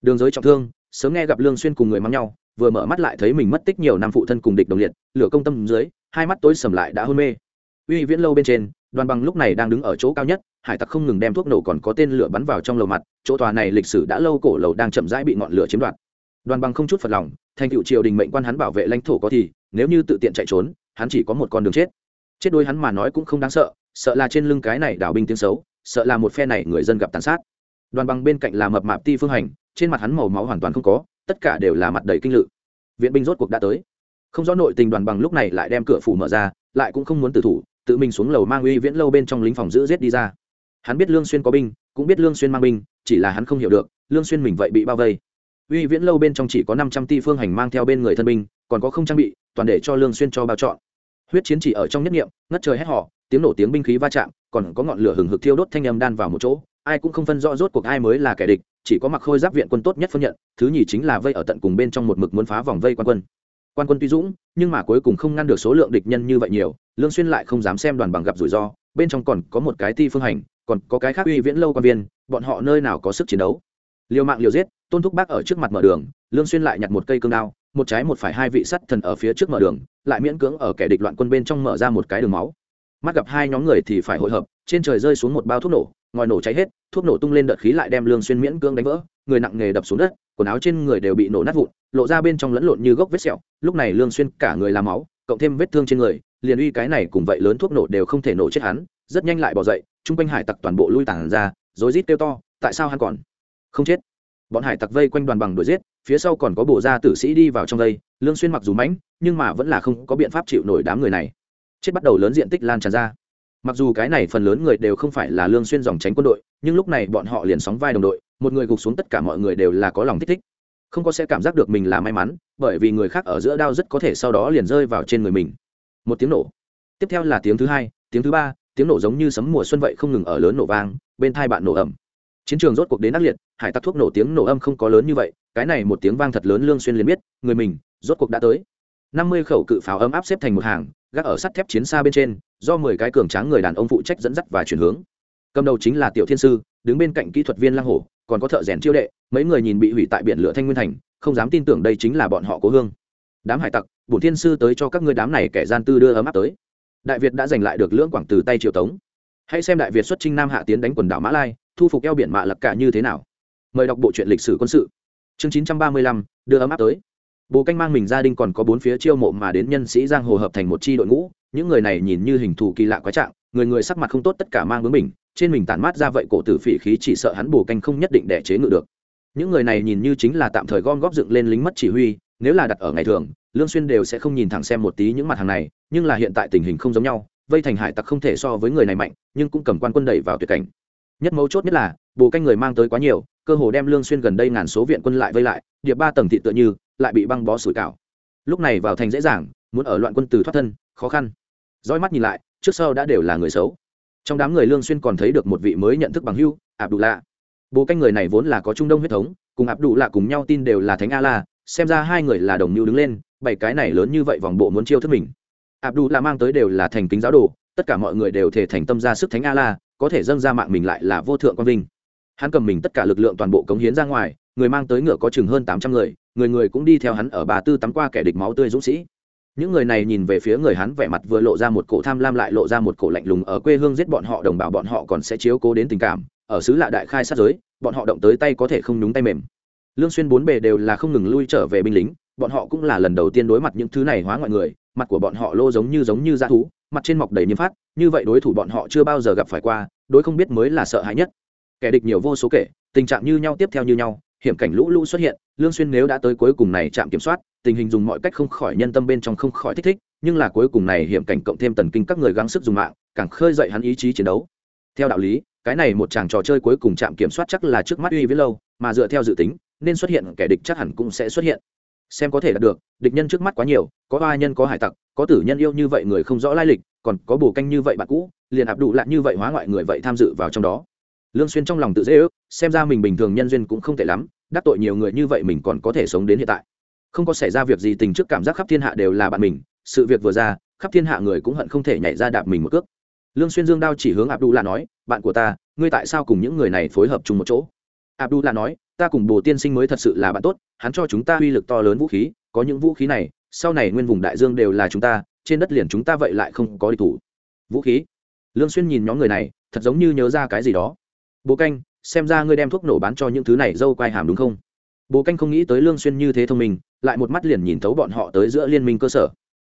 Đường giới trọng thương, sớm nghe gặp lương xuyên cùng người mắng nhau, vừa mở mắt lại thấy mình mất tích nhiều năm phụ thân cùng địch đồng liệt, lửa công tâm dưới, hai mắt tối sầm lại đã hôn mê. Uy viễn lâu bên trên, đoàn bằng lúc này đang đứng ở chỗ cao nhất, hải tặc không ngừng đem thuốc nổ còn có tên lửa bắn vào trong lầu mặt, chỗ tòa này lịch sử đã lâu cổ lầu đang chậm rãi bị ngọn lửa chiếm đoạt. Đoàn bằng không chút phật lòng, thành cựu triều đình mệnh quan hắn bảo vệ lãnh thổ có thì, nếu như tự tiện chạy trốn, hắn chỉ có một con đường chết. Chết đôi hắn mà nói cũng không đáng sợ sợ là trên lưng cái này đảo binh tiếng xấu sợ là một phe này người dân gặp tàn sát. Đoàn bằng bên cạnh là mập mạp ti phương hành, trên mặt hắn màu máu hoàn toàn không có, tất cả đều là mặt đầy kinh lự. Viện binh rốt cuộc đã tới. Không rõ nội tình đoàn bằng lúc này lại đem cửa phủ mở ra, lại cũng không muốn tử thủ, tự mình xuống lầu mang uy viễn lâu bên trong lính phòng giữ giết đi ra. Hắn biết lương xuyên có binh, cũng biết lương xuyên mang binh, chỉ là hắn không hiểu được, lương xuyên mình vậy bị bao vây. Uy viễn lâu bên trong chỉ có năm trăm ti phương hành mang theo bên người thân binh, còn có không trang bị, toàn để cho lương xuyên cho bao chọn. Huyết chiến chỉ ở trong nhất niệm ngất trời hét họ tiếng nổ tiếng binh khí va chạm, còn có ngọn lửa hừng hực thiêu đốt thanh âm đan vào một chỗ, ai cũng không phân rõ rốt cuộc ai mới là kẻ địch, chỉ có mặc khôi giáp viện quân tốt nhất phân nhận, thứ nhì chính là vây ở tận cùng bên trong một mực muốn phá vòng vây quan quân. Quan quân tuy dũng, nhưng mà cuối cùng không ngăn được số lượng địch nhân như vậy nhiều, lương xuyên lại không dám xem đoàn bằng gặp rủi ro, bên trong còn có một cái ti phương hành, còn có cái khác uy viễn lâu quan viên, bọn họ nơi nào có sức chiến đấu. Liều mạng liều giết, tôn thúc bác ở trước mặt mở đường, lương xuyên lại nhặt một cây cương đao, một trái một phải hai vị sắt thần ở phía trước mở đường, lại miễn cưỡng ở kẻ địch loạn quân bên trong mở ra một cái đường máu mắt gặp hai nhóm người thì phải hội hợp, trên trời rơi xuống một bao thuốc nổ, ngòi nổ cháy hết, thuốc nổ tung lên đợt khí lại đem lương xuyên miễn cưỡng đánh vỡ, người nặng nghề đập xuống đất, quần áo trên người đều bị nổ nát vụn, lộ ra bên trong lẫn lộn như gốc vết sẹo, lúc này lương xuyên cả người làm máu, cộng thêm vết thương trên người, liền uy cái này cùng vậy lớn thuốc nổ đều không thể nổ chết hắn, rất nhanh lại bỏ dậy trung quanh hải tặc toàn bộ lui tản ra, rối rít kêu to, tại sao hắn còn không chết? Bọn hải tặc vây quanh đoàn bằng đuổi giết, phía sau còn có bộ gia tử sĩ đi vào trong đây, lương xuyên mặc dù mãnh, nhưng mà vẫn là không có biện pháp chịu nổi đám người này chết bắt đầu lớn diện tích lan tràn ra. Mặc dù cái này phần lớn người đều không phải là lương xuyên dòng tránh quân đội, nhưng lúc này bọn họ liền sóng vai đồng đội, một người gục xuống tất cả mọi người đều là có lòng thích thích. Không có sẽ cảm giác được mình là may mắn, bởi vì người khác ở giữa đao rất có thể sau đó liền rơi vào trên người mình. Một tiếng nổ. Tiếp theo là tiếng thứ hai, tiếng thứ ba, tiếng nổ giống như sấm mùa xuân vậy không ngừng ở lớn nổ vang, bên thai bạn nổ ầm. chiến trường rốt cuộc đến ác liệt, hải tặc thuốc nổ tiếng nổ âm không có lớn như vậy, cái này một tiếng vang thật lớn lương xuyên liền biết, người mình rốt cuộc đã tới. Năm mươi khẩu cự pháo ấm áp xếp thành một hàng gác ở sắt thép chiến xa bên trên, do mười cái cường tráng người đàn ông phụ trách dẫn dắt và chuyển hướng. Cầm đầu chính là tiểu thiên sư, đứng bên cạnh kỹ thuật viên lang hổ, còn có thợ rèn chiêu đệ, mấy người nhìn bị hủy tại biển lửa thanh nguyên thành, không dám tin tưởng đây chính là bọn họ cố hương. Đám hải tặc, bổn thiên sư tới cho các ngươi đám này kẻ gian tư đưa ấm áp tới. Đại việt đã giành lại được lưỡng quảng từ tay triều tống. Hãy xem đại việt xuất trinh nam hạ tiến đánh quần đảo mã lai, thu phục eo biển mạ lập cả như thế nào. Mời đọc bộ truyện lịch sử quân sự. Chương chín trăm ba mươi lăm, đưa ấm áp tới bồ canh mang mình gia đình còn có bốn phía chiêu mộ mà đến nhân sĩ giang hồ hợp thành một chi đội ngũ. Những người này nhìn như hình thù kỳ lạ quái trạng, người người sắc mặt không tốt tất cả mang bướng mình trên mình tản mát ra vậy cổ tử phỉ khí chỉ sợ hắn bồ canh không nhất định để chế ngự được. Những người này nhìn như chính là tạm thời gom góp dựng lên lính mất chỉ huy, nếu là đặt ở ngày thường, lương xuyên đều sẽ không nhìn thẳng xem một tí những mặt hàng này, nhưng là hiện tại tình hình không giống nhau, vây thành hải tặc không thể so với người này mạnh, nhưng cũng cầm quan quân đẩy vào tuyệt cảnh. Nhất mấu chốt nhất là bồ canh người mang tới quá nhiều, cơ hồ đem lương xuyên gần đây ngàn số viện quân lại vây lại điệp ba tầng thị tựa như lại bị băng bó sủi cảo. Lúc này vào thành dễ dàng, muốn ở loạn quân từ thoát thân, khó khăn. Dõi mắt nhìn lại, trước sau đã đều là người xấu. Trong đám người lương xuyên còn thấy được một vị mới nhận thức bằng hưu ạp đủ lạ bố canh người này vốn là có trung đông huyết thống, cùng ạp đủ lạ cùng nhau tin đều là thánh a la xem ra hai người là đồng mưu đứng lên, bảy cái này lớn như vậy vòng bộ muốn chiêu thức mình. Ạp đủ lạ mang tới đều là thành kính giáo đồ, tất cả mọi người đều thể thành tâm ra sức thánh a la có thể dâng ra mạng mình lại là vô thượng quang vinh hắn cầm mình tất cả lực lượng toàn bộ cống hiến ra ngoài, người mang tới ngựa có chừng hơn tám trăm người người người cũng đi theo hắn ở bà tư tắm qua kẻ địch máu tươi dũng sĩ. Những người này nhìn về phía người hắn vẻ mặt vừa lộ ra một cổ tham lam lại lộ ra một cổ lạnh lùng, ở quê hương giết bọn họ đồng bào bọn họ còn sẽ chiếu cố đến tình cảm, ở xứ lạ đại khai sát giới, bọn họ động tới tay có thể không nhúng tay mềm. Lương xuyên bốn bề đều là không ngừng lui trở về binh lính, bọn họ cũng là lần đầu tiên đối mặt những thứ này hóa ngoại người, mặt của bọn họ lô giống như giống như da thú, mặt trên mọc đầy niêm phát, như vậy đối thủ bọn họ chưa bao giờ gặp phải qua, đối không biết mới là sợ hãi nhất kẻ địch nhiều vô số kể, tình trạng như nhau tiếp theo như nhau, hiểm cảnh lũ lũ xuất hiện, lương xuyên nếu đã tới cuối cùng này chạm kiểm soát, tình hình dùng mọi cách không khỏi nhân tâm bên trong không khỏi thích thích, nhưng là cuối cùng này hiểm cảnh cộng thêm tần kinh các người gắng sức dùng mạng, càng khơi dậy hắn ý chí chiến đấu. Theo đạo lý, cái này một chàng trò chơi cuối cùng chạm kiểm soát chắc là trước mắt uy với lâu, mà dựa theo dự tính, nên xuất hiện kẻ địch chắc hẳn cũng sẽ xuất hiện. Xem có thể đạt được, địch nhân trước mắt quá nhiều, có ba nhân, có hải tặc, có tử nhân yêu như vậy người không rõ lai lịch, còn có bù canh như vậy bạn cũ, liền ạp đủ lại như vậy hóa ngoại người vậy tham dự vào trong đó lương xuyên trong lòng tự dễ ước, xem ra mình bình thường nhân duyên cũng không tệ lắm, đắc tội nhiều người như vậy mình còn có thể sống đến hiện tại. Không có xảy ra việc gì tình trước cảm giác khắp thiên hạ đều là bạn mình, sự việc vừa ra, khắp thiên hạ người cũng hận không thể nhảy ra đạp mình một cước. Lương xuyên dương đao chỉ hướng abdu là nói, bạn của ta, ngươi tại sao cùng những người này phối hợp chung một chỗ? Abdu là nói, ta cùng bồ tiên sinh mới thật sự là bạn tốt, hắn cho chúng ta uy lực to lớn vũ khí, có những vũ khí này, sau này nguyên vùng đại dương đều là chúng ta, trên đất liền chúng ta vậy lại không có địch thủ. Vũ khí? Lương xuyên nhìn nhóm người này, thật giống như nhớ ra cái gì đó bố canh, xem ra ngươi đem thuốc nổ bán cho những thứ này dâu quai hàm đúng không? Bố canh không nghĩ tới lương xuyên như thế thông minh, lại một mắt liền nhìn thấu bọn họ tới giữa liên minh cơ sở.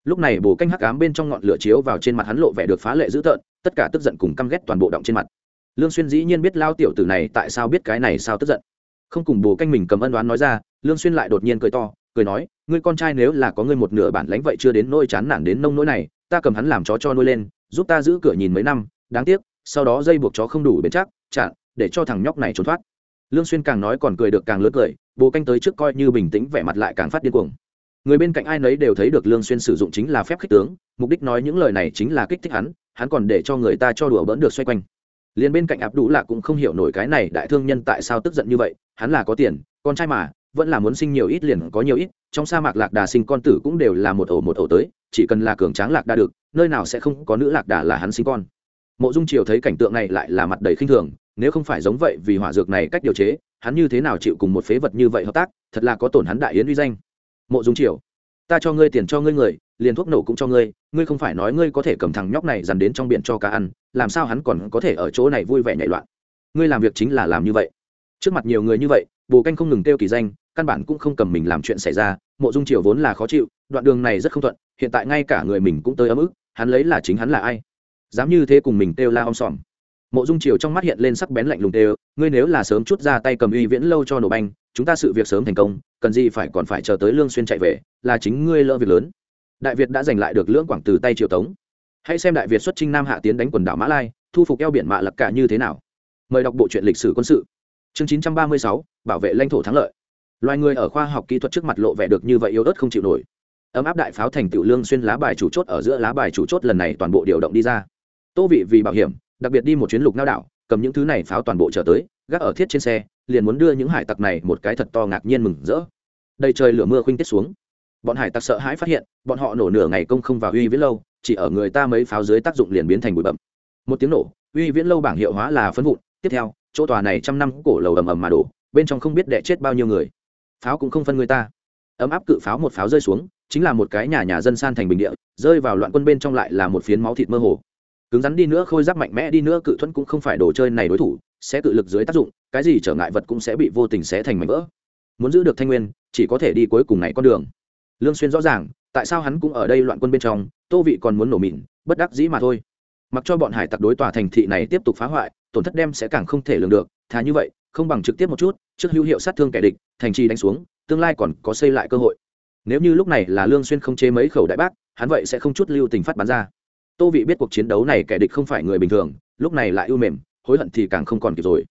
Lúc này bố canh hắc ám bên trong ngọn lửa chiếu vào trên mặt hắn lộ vẻ được phá lệ dữ tợn, tất cả tức giận cùng căm ghét toàn bộ động trên mặt. Lương xuyên dĩ nhiên biết lao tiểu tử này tại sao biết cái này sao tức giận. Không cùng bố canh mình cầm ân đoán nói ra, lương xuyên lại đột nhiên cười to, cười nói, ngươi con trai nếu là có ngươi một nửa bản lãnh vậy chưa đến nỗi chán nản đến nông nỗi này, ta cầm hắn làm chó cho nuôi lên, giúp ta giữ cửa nhìn mấy năm, đáng tiếc sau đó dây buộc chó không đủ bền chắc, chặn, để cho thằng nhóc này trốn thoát. Lương xuyên càng nói còn cười được càng lớn cười, bố canh tới trước coi như bình tĩnh, vẻ mặt lại càng phát điên cuồng. Người bên cạnh ai nấy đều thấy được lương xuyên sử dụng chính là phép khích tướng, mục đích nói những lời này chính là kích thích hắn hắn còn để cho người ta cho đùa bỡn được xoay quanh. Liền bên cạnh áp đủ lạ cũng không hiểu nổi cái này đại thương nhân tại sao tức giận như vậy, hắn là có tiền, con trai mà, vẫn là muốn sinh nhiều ít liền có nhiều ít, trong sa mạc lạc đà sinh con tử cũng đều là một ổ một ổ tới, chỉ cần là cường tráng lạc đà được, nơi nào sẽ không có nữ lạc đà là hắn sinh con mộ dung triều thấy cảnh tượng này lại là mặt đầy khinh thường, nếu không phải giống vậy vì hỏa dược này cách điều chế, hắn như thế nào chịu cùng một phế vật như vậy hợp tác, thật là có tổn hắn đại yến uy danh. Mộ dung triều, ta cho ngươi tiền cho ngươi người, liền thuốc nổ cũng cho ngươi ngươi không phải nói ngươi có thể cầm thằng nhóc này dằn đến trong biển cho cá ăn, làm sao hắn còn có thể ở chỗ này vui vẻ nhảy loạn? Ngươi làm việc chính là làm như vậy. Trước mặt nhiều người như vậy, bồ canh không ngừng kêu kỳ danh, căn bản cũng không cầm mình làm chuyện xảy ra, mộ dung triều vốn là khó chịu, đoạn đường này rất không thuận, hiện tại ngay cả người mình cũng tới ấm ức, hắn lấy là chính hắn là ai? Dám như thế cùng mình kêu la om sòm. Mộ dung triều trong mắt hiện lên sắc bén lạnh lùng kêu ngươi nếu là sớm chút ra tay cầm uy viễn lâu cho nổ banh chúng ta sự việc sớm thành công cần gì phải còn phải chờ tới lương xuyên chạy về là chính ngươi lỡ việc lớn. Đại việt đã giành lại được lưỡng quảng từ tay triều tống. Hãy xem đại việt xuất chinh nam hạ tiến đánh quần đảo mã lai thu phục eo biển mạ lập cả như thế nào. Mời đọc bộ truyện lịch sử quân sự. Chương 936, bảo vệ lãnh thổ thắng lợi. Loài người ở khoa học kỹ thuật trước mặt lộ vẻ được như vậy yếu ớt không chịu nổi. Ấm áp đại pháo thành tiểu lương xuyên lá bài chủ chốt ở giữa lá bài chủ chốt lần này toàn bộ điều động đi ra tô vị vì bảo hiểm, đặc biệt đi một chuyến lục nao đảo, cầm những thứ này pháo toàn bộ trở tới, gác ở thiết trên xe, liền muốn đưa những hải tặc này một cái thật to ngạc nhiên mừng rỡ. Đầy trời lửa mưa khuynh tiết xuống. Bọn hải tặc sợ hãi phát hiện, bọn họ nổ nửa ngày công không vào uy viễn lâu, chỉ ở người ta mấy pháo dưới tác dụng liền biến thành bụi bậm một tiếng nổ, uy viễn lâu bảng hiệu hóa là phân vụn, tiếp theo, chỗ tòa này trăm năm cổ lầu ầm ầm mà đổ, bên trong không biết đẻ chết bao nhiêu người. Pháo cũng không phân người ta. Ấm áp cự pháo một pháo rơi xuống, chính là một cái nhà nhà dân san thành bình địa, rơi vào loạn quân bên trong lại là một phiến máu thịt mơ hồ cứng rắn đi nữa, khôi giáp mạnh mẽ đi nữa, cự thuẫn cũng không phải đồ chơi này đối thủ, sẽ cự lực dưới tác dụng, cái gì trở ngại vật cũng sẽ bị vô tình xé thành mảnh vỡ. Muốn giữ được thanh nguyên, chỉ có thể đi cuối cùng này con đường. Lương xuyên rõ ràng, tại sao hắn cũng ở đây loạn quân bên trong, tô vị còn muốn nổ mịn bất đắc dĩ mà thôi. Mặc cho bọn hải tặc đối tòa thành thị này tiếp tục phá hoại, tổn thất đem sẽ càng không thể lường được, thà như vậy, không bằng trực tiếp một chút, trước hữu hiệu sát thương kẻ địch, thành trì đánh xuống, tương lai còn có xây lại cơ hội. Nếu như lúc này là lương xuyên không chế mấy khẩu đại bác, hắn vậy sẽ không chút lưu tình phát bắn ra tô vị biết cuộc chiến đấu này kẻ địch không phải người bình thường, lúc này lại ưu mềm, hối hận thì càng không còn kịp rồi.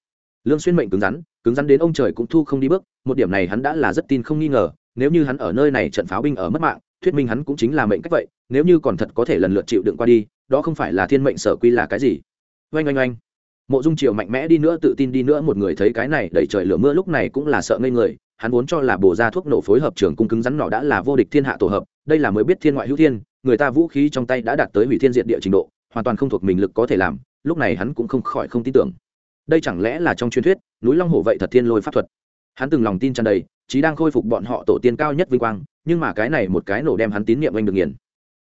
Lương xuyên mệnh cứng rắn cứng rắn đến ông trời cũng thu không đi bước, một điểm này hắn đã là rất tin không nghi ngờ, nếu như hắn ở nơi này trận pháo binh ở mất mạng, thuyết minh hắn cũng chính là mệnh cách vậy, nếu như còn thật có thể lần lượt chịu đựng qua đi, đó không phải là thiên mệnh sở quy là cái gì. Oanh oanh oanh. Mộ dung triều mạnh mẽ đi nữa, tự tin đi nữa, một người thấy cái này đẩy trời lửa mưa lúc này cũng là sợ ngây người, hắn vốn cho là bổ ra thuốc nổ phối hợp trường cung cứng rắn nọ đã là vô địch thiên hạ tổ hợp, đây là mới biết thiên ngoại hữu thiên người ta vũ khí trong tay đã đạt tới hủy thiên diện địa trình độ, hoàn toàn không thuộc mình lực có thể làm, lúc này hắn cũng không khỏi không tin tưởng. Đây chẳng lẽ là trong truyền thuyết, núi long hổ vậy thật thiên lôi pháp thuật? Hắn từng lòng tin tràn đầy, chí đang khôi phục bọn họ tổ tiên cao nhất vinh quang, nhưng mà cái này một cái nổ đem hắn tín nhiệm anh được nghiền.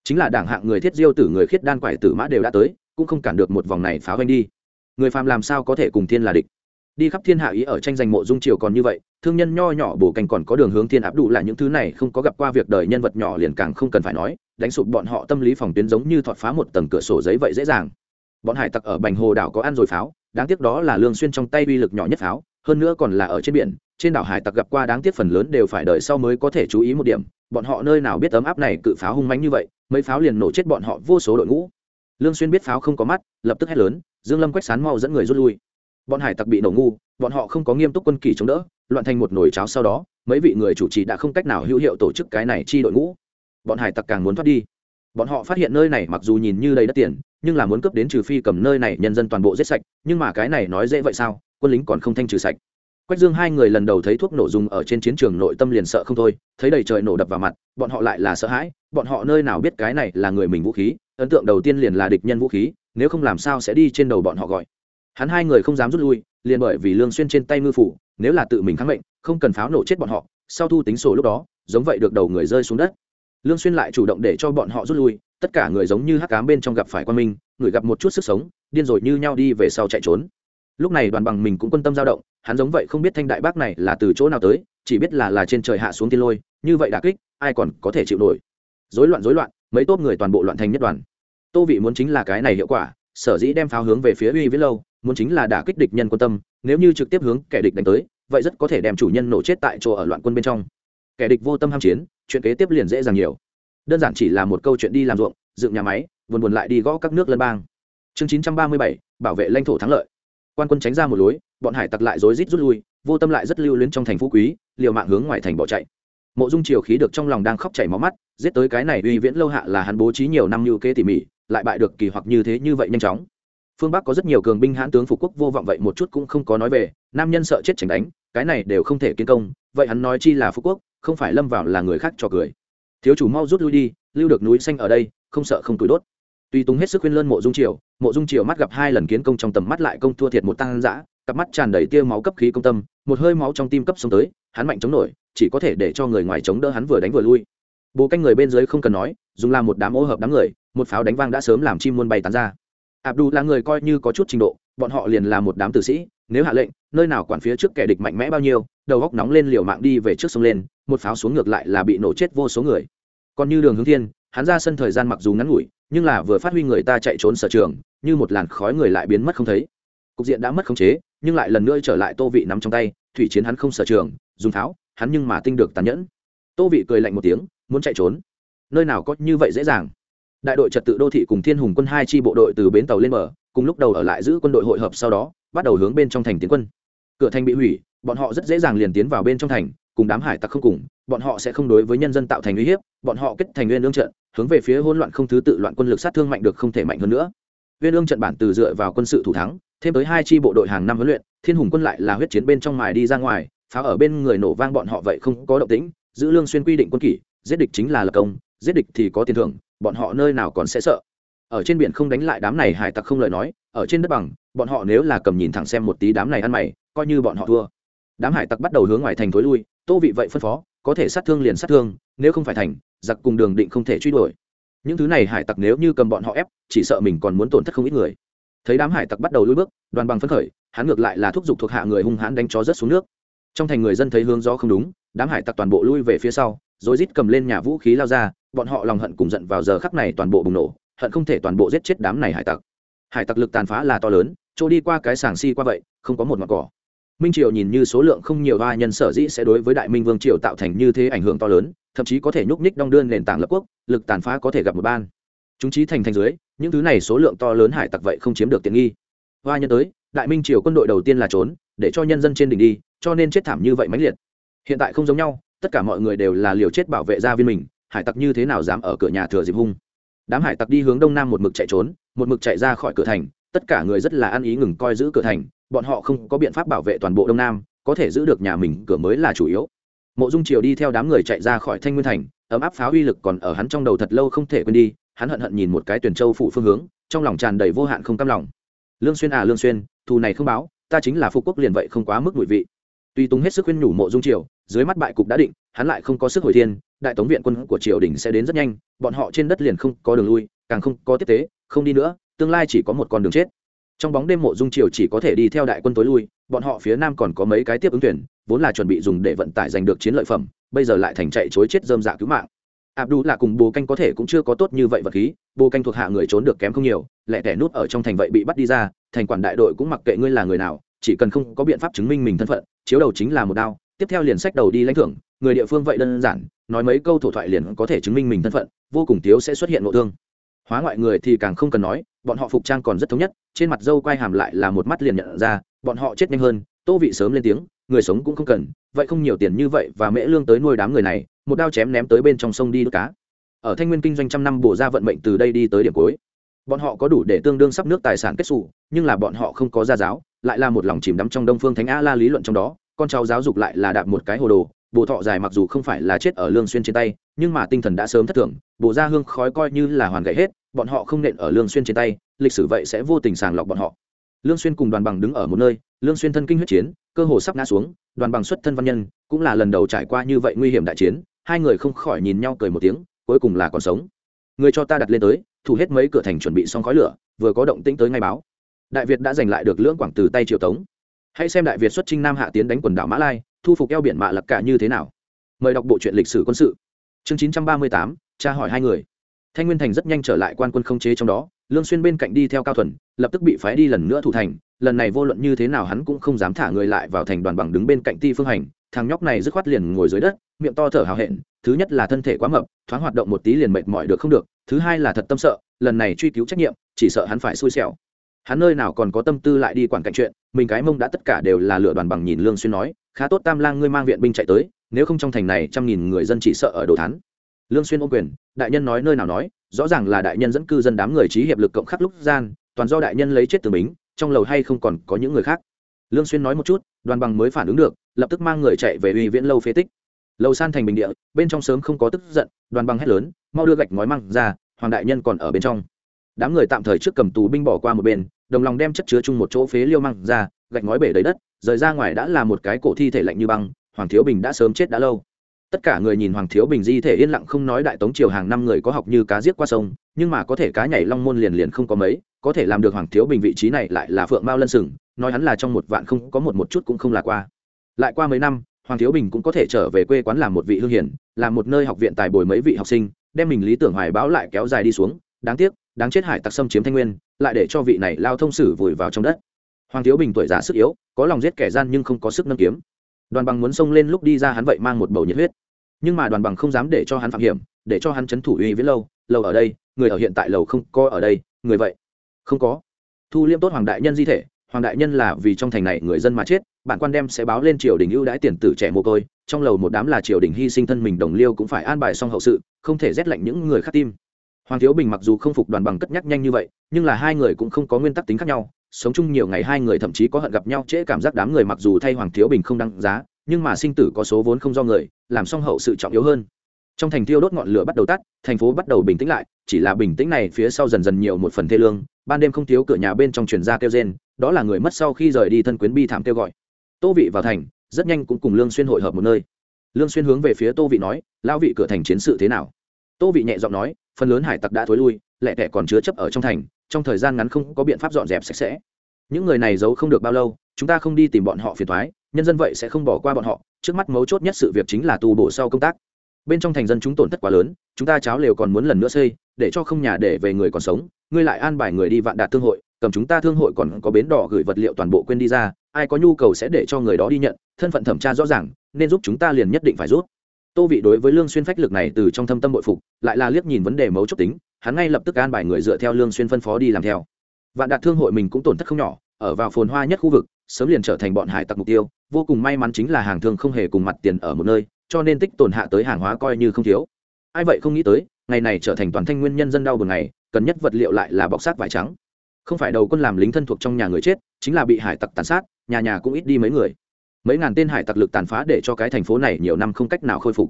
Chính là đảng hạng người thiết diêu tử người khiết đan quải tử mã đều đã tới, cũng không cản được một vòng này phá anh đi. Người phàm làm sao có thể cùng thiên là địch? Đi khắp thiên hạ ý ở tranh giành mộ dung triều còn như vậy, thương nhân nho nhỏ bổ canh còn có đường hướng thiên áp đủ là những thứ này không có gặp qua việc đời nhân vật nhỏ liền càng không cần phải nói, đánh sụp bọn họ tâm lý phòng tuyến giống như thọt phá một tầng cửa sổ giấy vậy dễ dàng. Bọn hải tặc ở bành hồ đảo có ăn rồi pháo, đáng tiếc đó là lương xuyên trong tay uy lực nhỏ nhất pháo, hơn nữa còn là ở trên biển, trên đảo hải tặc gặp qua đáng tiếc phần lớn đều phải đợi sau mới có thể chú ý một điểm, bọn họ nơi nào biết ấm áp này cự pháo hung mãnh như vậy, mấy pháo liền nổ chết bọn họ vô số đội ngũ. Lương xuyên biết pháo không có mắt, lập tức hét lớn, dương lâm quét sán mau dẫn người rút lui bọn hải tặc bị nổ ngu, bọn họ không có nghiêm túc quân kỳ chống đỡ, loạn thành một nồi cháo sau đó, mấy vị người chủ trì đã không cách nào hữu hiệu tổ chức cái này chi đội ngũ. Bọn hải tặc càng muốn thoát đi. Bọn họ phát hiện nơi này mặc dù nhìn như đầy đất tiền, nhưng là muốn cướp đến trừ phi cầm nơi này nhân dân toàn bộ giết sạch, nhưng mà cái này nói dễ vậy sao? Quân lính còn không thanh trừ sạch. Quách dương hai người lần đầu thấy thuốc nổ dùng ở trên chiến trường nội tâm liền sợ không thôi, thấy đầy trời nổ đập vào mặt, bọn họ lại là sợ hãi, bọn họ nơi nào biết cái này là người mình vũ khí, ấn tượng đầu tiên liền là địch nhân vũ khí, nếu không làm sao sẽ đi trên đầu bọn họ gọi hắn hai người không dám rút lui, liền bởi vì lương xuyên trên tay ngư phủ, nếu là tự mình kháng mệnh, không cần pháo nổ chết bọn họ, sau thu tính sổ lúc đó, giống vậy được đầu người rơi xuống đất. Lương xuyên lại chủ động để cho bọn họ rút lui, tất cả người giống như hắc cám bên trong gặp phải quan minh, người gặp một chút sức sống, điên rồi như nhau đi về sau chạy trốn. Lúc này đoàn bằng mình cũng quân tâm dao động, hắn giống vậy không biết thanh đại bác này là từ chỗ nào tới, chỉ biết là là trên trời hạ xuống tiên lôi, như vậy đả kích, ai còn có thể chịu nổi. Rối loạn rối loạn, mấy tốt người toàn bộ loạn thành nhất đoàn. Tô vị muốn chính là cái này hiệu quả, sở dĩ đem pháo hướng về phía uy viết lâu muốn chính là đả kích địch nhân quân tâm, nếu như trực tiếp hướng kẻ địch đánh tới, vậy rất có thể đem chủ nhân nổ chết tại chỗ ở loạn quân bên trong. Kẻ địch vô tâm ham chiến, chuyện kế tiếp liền dễ dàng nhiều. Đơn giản chỉ là một câu chuyện đi làm ruộng, dựng nhà máy, buồn buồn lại đi gõ các nước lân bang. Chương chín trăm ba mươi bảy, bảo vệ lãnh thổ thắng lợi. Quan quân tránh ra một lối, bọn hải tặc lại rối rít rút lui, vô tâm lại rất lưu luyến trong thành phú quý, liều mạng hướng ngoài thành bỏ chạy. Mộ dung triều khí được trong lòng đang khóc chảy máu mắt, giết tới cái này uy viễn lâu hạ là hắn bố trí nhiều năm như kế tỉ mỉ, lại bại được kỳ hoặc như thế như vậy nhanh chóng phương bắc có rất nhiều cường binh hãn tướng phục quốc vô vọng vậy một chút cũng không có nói về, nam nhân sợ chết tránh đánh, cái này đều không thể kiến công, vậy hắn nói chi là Phục quốc, không phải lâm vào là người khác cho cười. Thiếu chủ mau rút lui đi, lưu được núi xanh ở đây, không sợ không tuổi đốt. Tuy túng hết sức khuyên lơn mộ dung triều, mộ dung triều mắt gặp hai lần kiến công trong tầm mắt lại công thua thiệt một tăng dã, cặp mắt tràn đầy tia máu cấp khí công tâm, một hơi máu trong tim cấp xuống tới, hắn mạnh chống nổi, chỉ có thể để cho người ngoài chống đỡ hắn vừa đánh vừa lui. Bố canh người bên dưới không cần nói, dùng làm một đám ô hợp đám người, một pháo đánh vang đã sớm làm chim muôn bay tán ra abdu là người coi như có chút trình độ bọn họ liền là một đám tử sĩ nếu hạ lệnh nơi nào quản phía trước kẻ địch mạnh mẽ bao nhiêu đầu góc nóng lên liều mạng đi về trước sông lên một pháo xuống ngược lại là bị nổ chết vô số người. Còn như đường hướng thiên hắn ra sân thời gian mặc dù ngắn ngủi nhưng là vừa phát huy người ta chạy trốn sở trường như một làn khói người lại biến mất không thấy. Cục diện đã mất khống chế nhưng lại lần nữa trở lại tô vị nắm trong tay thủy chiến hắn không sở trường dùng tháo, hắn nhưng mà tinh được tàn nhẫn. Tô vị cười lạnh một tiếng muốn chạy trốn. Nơi nào có như vậy dễ dàng đại đội trật tự đô thị cùng thiên hùng quân hai chi bộ đội từ bến tàu lên mở cùng lúc đầu ở lại giữ quân đội hội hợp sau đó, bắt đầu hướng bên trong thành tiến quân. Cửa thành bị hủy, bọn họ rất dễ dàng liền tiến vào bên trong thành, cùng đám hải tặc không cùng, bọn họ sẽ không đối với nhân dân tạo thành uy hiếp, bọn họ kết thành nguyên lương trận, hướng về phía hỗn loạn không thứ tự loạn quân lực sát thương mạnh được không thể mạnh hơn nữa. Viên lương trận bản từ dựa vào quân sự thủ thắng, thêm tới hai chi bộ đội hàng năm huấn luyện, thiên hùng quân lại là huyết chiến bên trong mài đi ra ngoài pháo ở bên người nổ vang bọn họ vậy không có động tĩnh, giữ lương xuyên quy định quân kỷ, giết địch chính là lập công, giết địch thì có tiền thưởng bọn họ nơi nào còn sẽ sợ? Ở trên biển không đánh lại đám này hải tặc không lời nói, ở trên đất bằng, bọn họ nếu là cầm nhìn thẳng xem một tí đám này ăn mày, coi như bọn họ thua. Đám hải tặc bắt đầu hướng ngoài thành thối lui, tô vị vậy phân phó, có thể sát thương liền sát thương, nếu không phải thành, giặc cùng đường định không thể truy đuổi. Những thứ này hải tặc nếu như cầm bọn họ ép, chỉ sợ mình còn muốn tổn thất không ít người. Thấy đám hải tặc bắt đầu lui bước, đoàn bằng phấn khởi, hắn ngược lại là thúc giục thuộc hạ người hung hãn đánh chó rớt xuống nước. Trong thành người dân thấy hướng gió không đúng, đám hải tặc toàn bộ lui về phía sau rồi rít cầm lên nhà vũ khí lao ra, bọn họ lòng hận cùng giận vào giờ khắc này toàn bộ bùng nổ, hận không thể toàn bộ giết chết đám này hải tặc. Hải tặc lực tàn phá là to lớn, chỗ đi qua cái sàng si qua vậy, không có một mặt cỏ. Minh triều nhìn như số lượng không nhiều ba nhân sở dĩ sẽ đối với đại minh vương triều tạo thành như thế ảnh hưởng to lớn, thậm chí có thể nhúc nhích đong đơn nền tảng lập quốc, lực tàn phá có thể gặp một ban. Chúng trí thành thành dưới, những thứ này số lượng to lớn hải tặc vậy không chiếm được tiện nghi. Hoa nhân tới, đại minh triều quân đội đầu tiên là trốn, để cho nhân dân trên đỉnh đi, cho nên chết thảm như vậy mãnh liệt. Hiện tại không giống nhau tất cả mọi người đều là liều chết bảo vệ gia viên mình, hải tặc như thế nào dám ở cửa nhà thừa dịp hung? Đám hải tặc đi hướng đông nam một mực chạy trốn, một mực chạy ra khỏi cửa thành, tất cả người rất là ăn ý ngừng coi giữ cửa thành, bọn họ không có biện pháp bảo vệ toàn bộ đông nam, có thể giữ được nhà mình, cửa mới là chủ yếu. Mộ dung triều đi theo đám người chạy ra khỏi thanh nguyên thành, ấm áp pháo uy lực còn ở hắn trong đầu thật lâu không thể quên đi, hắn hận hận nhìn một cái tuyển châu phụ phương hướng, trong lòng tràn đầy vô hạn không cam lòng. Lương xuyên à lương xuyên, thù này không báo, ta chính là phục quốc liền vậy không quá mức mùi vị. Tuy tung hết sức khuyên nhủ mộ dung triều dưới mắt bại cục đã định, hắn lại không có sức hồi thiên, đại tống viện quân của triều đình sẽ đến rất nhanh, bọn họ trên đất liền không có đường lui, càng không có tiếp tế, không đi nữa, tương lai chỉ có một con đường chết. Trong bóng đêm mộ dung triều chỉ có thể đi theo đại quân tối lui, bọn họ phía nam còn có mấy cái tiếp ứng tuyển vốn là chuẩn bị dùng để vận tải giành được chiến lợi phẩm, bây giờ lại thành chạy chối chết dơm dạ cứu mạng. Abdu là cùng bồ canh có thể cũng chưa có tốt như vậy vật khí, bồ canh thuộc hạ người trốn được kém không nhiều lẹ tẻ nút ở trong thành vậy bị bắt đi ra, thành quản đại đội cũng mặc kệ ngươi là người nào, chỉ cần không có biện pháp chứng minh mình thân phận, chiếu đầu chính là một đao tiếp theo liền sách đầu đi lãnh thưởng, người địa phương vậy đơn giản, nói mấy câu thổ thoại liền có thể chứng minh mình thân phận, vô cùng thiếu sẽ xuất hiện nội thương. Hóa ngoại người thì càng không cần nói, bọn họ phục trang còn rất thống nhất, trên mặt dâu quai hàm lại là một mắt liền nhận ra, bọn họ chết nhanh hơn, tô vị sớm lên tiếng, người sống cũng không cần, vậy không nhiều tiền như vậy và mễ lương tới nuôi đám người này, một đao chém ném tới bên trong sông đi đốt cá. Ở thanh nguyên kinh doanh trăm năm bổ ra vận mệnh từ đây đi tới điểm cuối. Bọn họ có đủ để tương đương sắp nước tài sản kết xù, nhưng là bọn họ không có gia giáo, lại là một lòng chìm đắm trong đông phương thánh a la lý luận trong đó con cháu giáo dục lại là đạp một cái hồ đồ, bộ thọ dài mặc dù không phải là chết ở lương xuyên trên tay, nhưng mà tinh thần đã sớm thất thường, bộ ra hương khói coi như là hoàn gãy hết, bọn họ không nện ở lương xuyên trên tay, lịch sử vậy sẽ vô tình sàng lọc bọn họ. Lương xuyên cùng đoàn bằng đứng ở một nơi, lương xuyên thân kinh huyết chiến, cơ hồ sắp ngã xuống, đoàn bằng xuất thân văn nhân, cũng là lần đầu trải qua như vậy nguy hiểm đại chiến, hai người không khỏi nhìn nhau cười một tiếng, cuối cùng là còn sống. Người cho ta đặt lên tới, thủ hết mấy cửa thành chuẩn bị xong khói lửa, vừa có động tĩnh tới ngay báo. Đại việt đã giành lại được lưỡng quảng từ tay triều tống hãy xem đại việt xuất trinh nam hạ tiến đánh quần đảo mã lai, thu phục eo biển mạ lặc cả như thế nào. Mời đọc bộ truyện lịch sử quân sự. Chương chín trăm ba mươi tám, tra hỏi hai người. Thanh nguyên thành rất nhanh trở lại quan quân không chế trong đó, lương xuyên bên cạnh đi theo cao thuần, lập tức bị phái đi lần nữa thủ thành, lần này vô luận như thế nào hắn cũng không dám thả người lại vào thành đoàn bằng đứng bên cạnh ti phương hành, thằng nhóc này dứt khoát liền ngồi dưới đất, miệng to thở hào hẹn, thứ nhất là thân thể quá mập, thoáng hoạt động một tí liền mệt mỏi được không được, thứ hai là thật tâm sợ, lần này truy cứu trách nhiệm, chỉ sợ hắn phải xui xẻo hắn nơi nào còn có tâm tư lại đi quản cạnh chuyện, mình cái mông đã tất cả đều là lựa đoàn bằng nhìn lương xuyên nói, khá tốt tam lang ngươi mang viện binh chạy tới, nếu không trong thành này trăm nghìn người dân chỉ sợ ở đồ thán. Lương xuyên ôm quyền, đại nhân nói nơi nào nói, rõ ràng là đại nhân dẫn cư dân đám người trí hiệp lực cộng khắc lúc gian, toàn do đại nhân lấy chết từ bính, trong lầu hay không còn có những người khác. Lương xuyên nói một chút, đoàn bằng mới phản ứng được, lập tức mang người chạy về uy viễn lâu phế tích. Lầu san thành bình địa, bên trong sớm không có tức giận, đoàn bằng hét lớn, mau đưa gạch ngói măng ra, hoàng đại nhân còn ở bên trong. Đám người tạm thời trước cầm tù binh bỏ qua một bên đồng lòng đem chất chứa chung một chỗ phế liêu măng ra, gạch ngói bể đầy đất, rời ra ngoài đã là một cái cổ thi thể lạnh như băng, hoàng thiếu bình đã sớm chết đã lâu. Tất cả người nhìn hoàng thiếu bình di thể yên lặng không nói đại tống triều hàng năm người có học như cá giết qua sông, nhưng mà có thể cá nhảy long môn liền liền không có mấy, có thể làm được hoàng thiếu bình vị trí này lại là phượng mao lân sừng, nói hắn là trong một vạn không có một một chút cũng không là qua. Lại qua mấy năm, hoàng thiếu bình cũng có thể trở về quê quán làm một vị hương hiển làm một nơi học viện tài bồi mấy vị học sinh, đem mình lý tưởng hoài báo lại kéo dài đi xuống, đáng tiếc đáng chết hải tặc xâm chiếm thanh nguyên, lại để cho vị này lao thông sử vùi vào trong đất. Hoàng thiếu bình tuổi già sức yếu, có lòng giết kẻ gian nhưng không có sức nâng kiếm. Đoàn bằng muốn xông lên lúc đi ra hắn vậy mang một bầu nhiệt huyết. Nhưng mà đoàn bằng không dám để cho hắn phạm hiểm, để cho hắn chấn thủ uy viễn lâu lâu ở đây, người ở hiện tại lầu không có ở đây, người vậy không có. Thu liêm tốt hoàng đại nhân di thể, hoàng đại nhân là vì trong thành này người dân mà chết, bản quan đem sẽ báo lên triều đình ưu đãi tiền tử trẻ mồ côi, trong lầu một đám là triều đình hy sinh thân mình đồng liêu cũng phải an bài xong hậu sự, không thể rét lạnh những người khác tim hoàng thiếu bình mặc dù không phục đoàn bằng cất nhắc nhanh như vậy, nhưng là hai người cũng không có nguyên tắc tính khác nhau. Sống chung nhiều ngày hai người thậm chí có hận gặp nhau trễ cảm giác đám người mặc dù thay hoàng thiếu bình không đăng giá, nhưng mà sinh tử có số vốn không do người, làm xong hậu sự trọng yếu hơn. Trong thành thiêu đốt ngọn lửa bắt đầu tắt, thành phố bắt đầu bình tĩnh lại, chỉ là bình tĩnh này phía sau dần dần nhiều một phần thê lương. Ban đêm không thiếu cửa nhà bên trong truyền ra kêu rên, đó là người mất sau khi rời đi thân quyến bi thảm kêu gọi. Tô vị vào thành, rất nhanh cũng cùng lương xuyên hội hợp một nơi. Lương xuyên hướng về phía tô vị nói, Lão vị cửa thành chiến sự thế nào? Tô vị nhẹ giọng nói phần lớn hải tặc đã thối lui lẹ tẻ còn chứa chấp ở trong thành, trong thời gian ngắn không có biện pháp dọn dẹp sạch sẽ. Những người này giấu không được bao lâu, chúng ta không đi tìm bọn họ phiền thoái nhân dân vậy sẽ không bỏ qua bọn họ, trước mắt mấu chốt nhất sự việc chính là tu bổ sau công tác. Bên trong thành dân chúng tổn thất quá lớn, chúng ta cháo lều còn muốn lần nữa xây, để cho không nhà để về người còn sống, ngươi lại an bài người đi vạn đạt thương hội, cầm chúng ta thương hội còn có bến đỏ gửi vật liệu toàn bộ quên đi ra, ai có nhu cầu sẽ để cho người đó đi nhận, thân phận thẩm tra rõ ràng, nên giúp chúng ta liền nhất định phải rút tô vị đối với lương xuyên phách lực này từ trong thâm tâm bội phục, lại là liếc nhìn vấn đề mấu chốt tính, hắn ngay lập tức an bài người dựa theo lương xuyên phân phó đi làm theo. Vạn đạt thương hội mình cũng tổn thất không nhỏ, ở vào phồn hoa nhất khu vực, sớm liền trở thành bọn hải tặc mục tiêu, vô cùng may mắn chính là hàng thương không hề cùng mặt tiền ở một nơi, cho nên tích tổn hạ tới hàng hóa coi như không thiếu. Ai vậy không nghĩ tới, ngày này trở thành toàn thanh nguyên nhân dân đau buồn ngày, cần nhất vật liệu lại là bọc sát vải trắng. Không phải đầu quân làm lính thân thuộc trong nhà người chết, chính là bị hải tặc tàn sát, nhà nhà cũng ít đi mấy người mấy ngàn tên hải tặc lực tàn phá để cho cái thành phố này nhiều năm không cách nào khôi phục.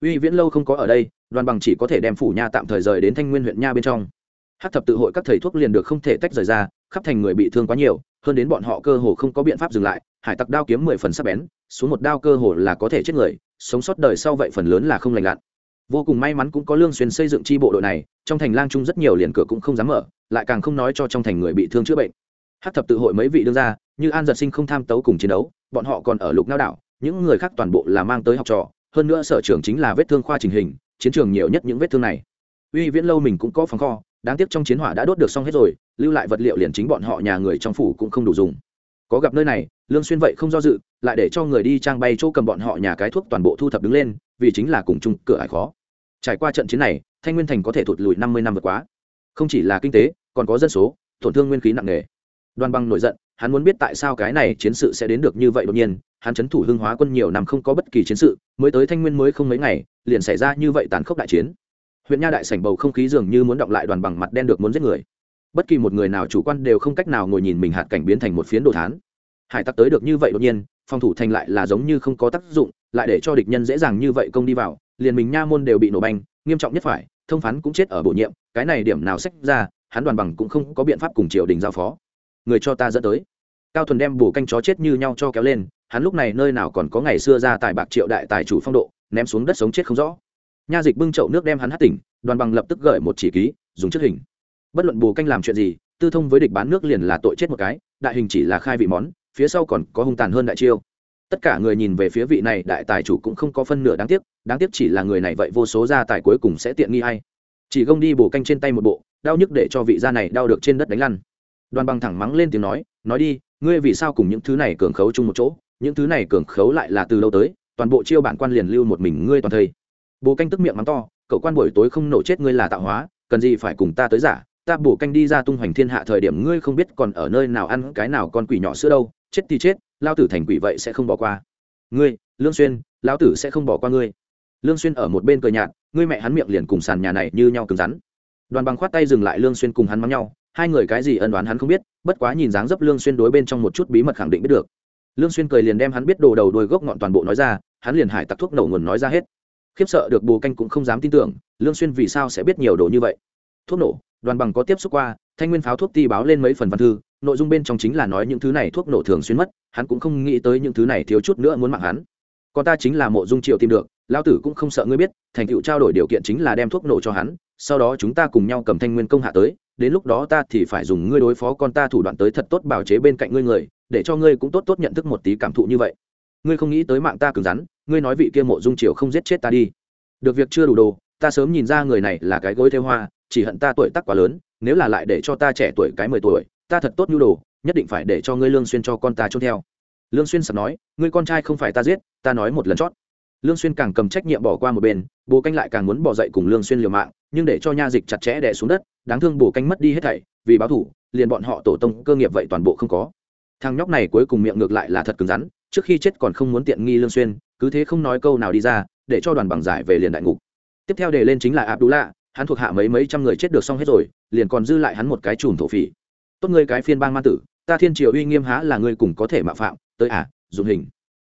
Uy viễn lâu không có ở đây, đoàn bằng chỉ có thể đem phủ nha tạm thời rời đến thanh nguyên huyện nha bên trong. Hát thập tự hội các thầy thuốc liền được không thể tách rời ra, khắp thành người bị thương quá nhiều, hơn đến bọn họ cơ hồ không có biện pháp dừng lại, hải tặc đao kiếm mười phần sắc bén, xuống một đao cơ hồ là có thể chết người, sống sót đời sau vậy phần lớn là không lành lặn. Vô cùng may mắn cũng có lương xuyên xây dựng chi bộ đội này, trong thành lang trung rất nhiều liền cửa cũng không dám mở, lại càng không nói cho trong thành người bị thương chữa bệnh. Hát thập tự hội mấy vị đương ra như an giật sinh không tham tấu cùng chiến đấu bọn họ còn ở lục nao đảo, những người khác toàn bộ là mang tới học trò, hơn nữa sở trường chính là vết thương khoa trình hình, chiến trường nhiều nhất những vết thương này. Uy viễn lâu mình cũng có phòng kho, đáng tiếc trong chiến hỏa đã đốt được xong hết rồi, lưu lại vật liệu liền chính bọn họ nhà người trong phủ cũng không đủ dùng. Có gặp nơi này, lương xuyên vậy không do dự, lại để cho người đi trang bay chỗ cầm bọn họ nhà cái thuốc toàn bộ thu thập đứng lên, vì chính là cùng chung cửa ải khó. Trải qua trận chiến này, thanh nguyên thành có thể thụt lùi 50 năm vượt quá. Không chỉ là kinh tế, còn có dân số, tổn thương nguyên khí nặng nề. Đoan băng nổi giận hắn muốn biết tại sao cái này chiến sự sẽ đến được như vậy đột nhiên, hắn chấn thủ hưng hóa quân nhiều năm không có bất kỳ chiến sự, mới tới thanh nguyên mới không mấy ngày, liền xảy ra như vậy tàn khốc đại chiến. Huyện nha đại sảnh bầu không khí dường như muốn động lại đoàn bằng mặt đen được muốn giết người. Bất kỳ một người nào chủ quan đều không cách nào ngồi nhìn mình hạt cảnh biến thành một phiến đồ thán. Hải tặc tới được như vậy đột nhiên, phòng thủ thành lại là giống như không có tác dụng, lại để cho địch nhân dễ dàng như vậy công đi vào, liền mình nha môn đều bị nổ banh nghiêm trọng nhất phải, thông phán cũng chết ở bổ nhiệm, cái này điểm nào sách ra, hắn đoàn bằng cũng không có biện pháp cùng triều đình giao phó người cho ta dẫn tới. Cao thuần đem bổ canh chó chết như nhau cho kéo lên, hắn lúc này nơi nào còn có ngày xưa ra tài bạc triệu đại tài chủ phong độ, ném xuống đất sống chết không rõ. Nha dịch bưng chậu nước đem hắn hát tỉnh, đoàn bằng lập tức gợi một chỉ ký, dùng chất hình. Bất luận bù canh làm chuyện gì, tư thông với địch bán nước liền là tội chết một cái, đại hình chỉ là khai vị món, phía sau còn có hung tàn hơn đại chiêu. Tất cả người nhìn về phía vị này đại tài chủ cũng không có phân nửa đáng tiếc đáng tiếc chỉ là người này vậy vô số gia tài cuối cùng sẽ tiện nghi hay chỉ gông đi bù canh trên tay một bộ, đau nhức để cho vị gia này đau được trên đất đánh lăn đoàn bằng thẳng mắng lên tiếng nói nói đi, ngươi vì sao cùng những thứ này cường khấu chung một chỗ? Những thứ này cường khấu lại là từ lâu tới, toàn bộ chiêu bản quan liền lưu một mình ngươi toàn thây. Bồ canh tức miệng mắng to, cậu quan buổi tối không nổ chết ngươi là tạo hóa, cần gì phải cùng ta tới giả? Ta bổ canh đi ra tung hoành thiên hạ thời điểm ngươi không biết còn ở nơi nào ăn cái nào con quỷ nhỏ sữa đâu, chết thì chết, lao tử thành quỷ vậy sẽ không bỏ qua. Ngươi, lương xuyên, Lão tử sẽ không bỏ qua ngươi. Lương xuyên ở một bên cười nhạt, ngươi mẹ hắn miệng liền cùng sàn nhà này như nhau cứng rắn. Đoàn bằng khoát tay dừng lại, lương xuyên cùng hắn mắng nhau hai người cái gì ân đoán hắn không biết, bất quá nhìn dáng dấp lương xuyên đối bên trong một chút bí mật khẳng định biết được. Lương xuyên cười liền đem hắn biết đồ đầu đuôi gốc ngọn toàn bộ nói ra, hắn liền hải tặc thuốc nổ nguồn nói ra hết. Khiếp sợ được bù canh cũng không dám tin tưởng, lương xuyên vì sao sẽ biết nhiều đồ như vậy? Thuốc nổ, đoàn bằng có tiếp xúc qua, thanh nguyên pháo thuốc ti báo lên mấy phần văn thư, nội dung bên trong chính là nói những thứ này thuốc nổ thường xuyên mất, hắn cũng không nghĩ tới những thứ này thiếu chút nữa muốn mạng hắn. Còn ta chính là mộ dung triệu tìm được lao tử cũng không sợ ngươi biết, thành tựu trao đổi điều kiện chính là đem thuốc nổ cho hắn, sau đó chúng ta cùng nhau cầm thanh nguyên công hạ tới đến lúc đó ta thì phải dùng ngươi đối phó con ta thủ đoạn tới thật tốt bảo chế bên cạnh ngươi người, để cho ngươi cũng tốt tốt nhận thức một tí cảm thụ như vậy. Ngươi không nghĩ tới mạng ta cứng rắn, ngươi nói vị kia mộ dung triều không giết chết ta đi. Được việc chưa đủ đồ, ta sớm nhìn ra người này là cái gối theo hoa, chỉ hận ta tuổi tác quá lớn, nếu là lại để cho ta trẻ tuổi cái mười tuổi, ta thật tốt nhu đồ, nhất định phải để cho ngươi lương xuyên cho con ta trốn theo. Lương xuyên sập nói, ngươi con trai không phải ta giết, ta nói một lần chót. Lương xuyên càng cầm trách nhiệm bỏ qua một bên bố canh lại càng muốn bỏ dậy cùng lương xuyên liều mạng nhưng để cho nha dịch chặt chẽ đè xuống đất, đáng thương bổ canh mất đi hết thảy, vì báo thủ, liền bọn họ tổ tông cơ nghiệp vậy toàn bộ không có. Thằng nhóc này cuối cùng miệng ngược lại là thật cứng rắn, trước khi chết còn không muốn tiện nghi lương xuyên, cứ thế không nói câu nào đi ra, để cho đoàn bằng giải về liền đại ngục. Tiếp theo đề lên chính là abdullah, hắn thuộc hạ mấy mấy trăm người chết được xong hết rồi, liền còn dư lại hắn một cái chùm thổ phỉ. Tốt ngươi cái phiên bang ma tử, ta thiên triều uy nghiêm há là ngươi cùng có thể mạo phạm, tới à dùng hình.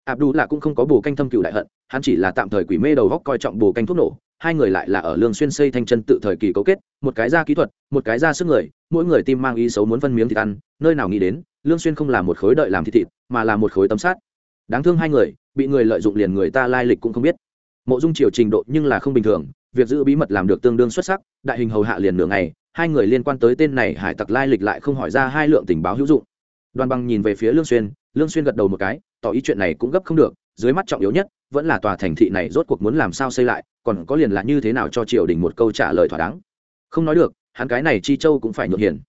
Abdullah cũng không có bù canh thâm cựu đại hận, hắn chỉ là tạm thời quỷ mê đầu góc coi trọng bù canh thuốc nổ hai người lại là ở lương xuyên xây thanh chân tự thời kỳ cấu kết, một cái ra kỹ thuật, một cái ra sức người, mỗi người tim mang ý xấu muốn phân miếng thịt ăn, nơi nào nghĩ đến, lương xuyên không là một khối đợi làm thịt thịt, mà là một khối tấm sát đáng thương hai người, bị người lợi dụng liền người ta lai lịch cũng không biết. Mộ dung triều trình độ nhưng là không bình thường, việc giữ bí mật làm được tương đương xuất sắc, đại hình hầu hạ liền nửa ngày, hai người liên quan tới tên này hải tặc lai lịch lại không hỏi ra hai lượng tình báo hữu dụng. Đoàn bằng nhìn về phía lương xuyên lương xuyên gật đầu một cái, tỏ ý chuyện này cũng gấp không được, dưới mắt trọng yếu nhất, vẫn là tòa thành thị này rốt cuộc muốn làm sao xây lại còn có liền là như thế nào cho triều đình một câu trả lời thỏa đáng? Không nói được, hắn cái này chi châu cũng phải nhượng hiền.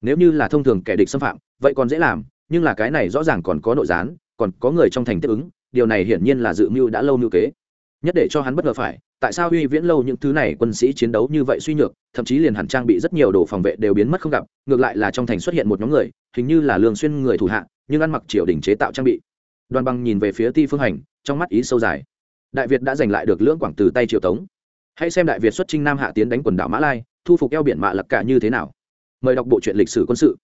Nếu như là thông thường kẻ địch xâm phạm, vậy còn dễ làm, nhưng là cái này rõ ràng còn có nội gián, còn có người trong thành tiếp ứng, điều này hiển nhiên là dự mưu đã lâu mưu kế. Nhất để cho hắn bất ngờ phải, tại sao uy viễn lâu những thứ này quân sĩ chiến đấu như vậy suy nhược, thậm chí liền hẳn trang bị rất nhiều đồ phòng vệ đều biến mất không gặp, ngược lại là trong thành xuất hiện một nhóm người, hình như là lương xuyên người thủ hạ, nhưng ăn mặc triều đình chế tạo trang bị. Đoàn băng nhìn về phía ti phương hành, trong mắt ý sâu dài đại việt đã giành lại được lưỡng quảng từ tay triều tống. Hãy xem đại việt xuất chinh nam hạ tiến đánh quần đảo mã lai thu phục eo biển mạ Lập cả như thế nào. Mời đọc bộ truyện lịch sử quân sự.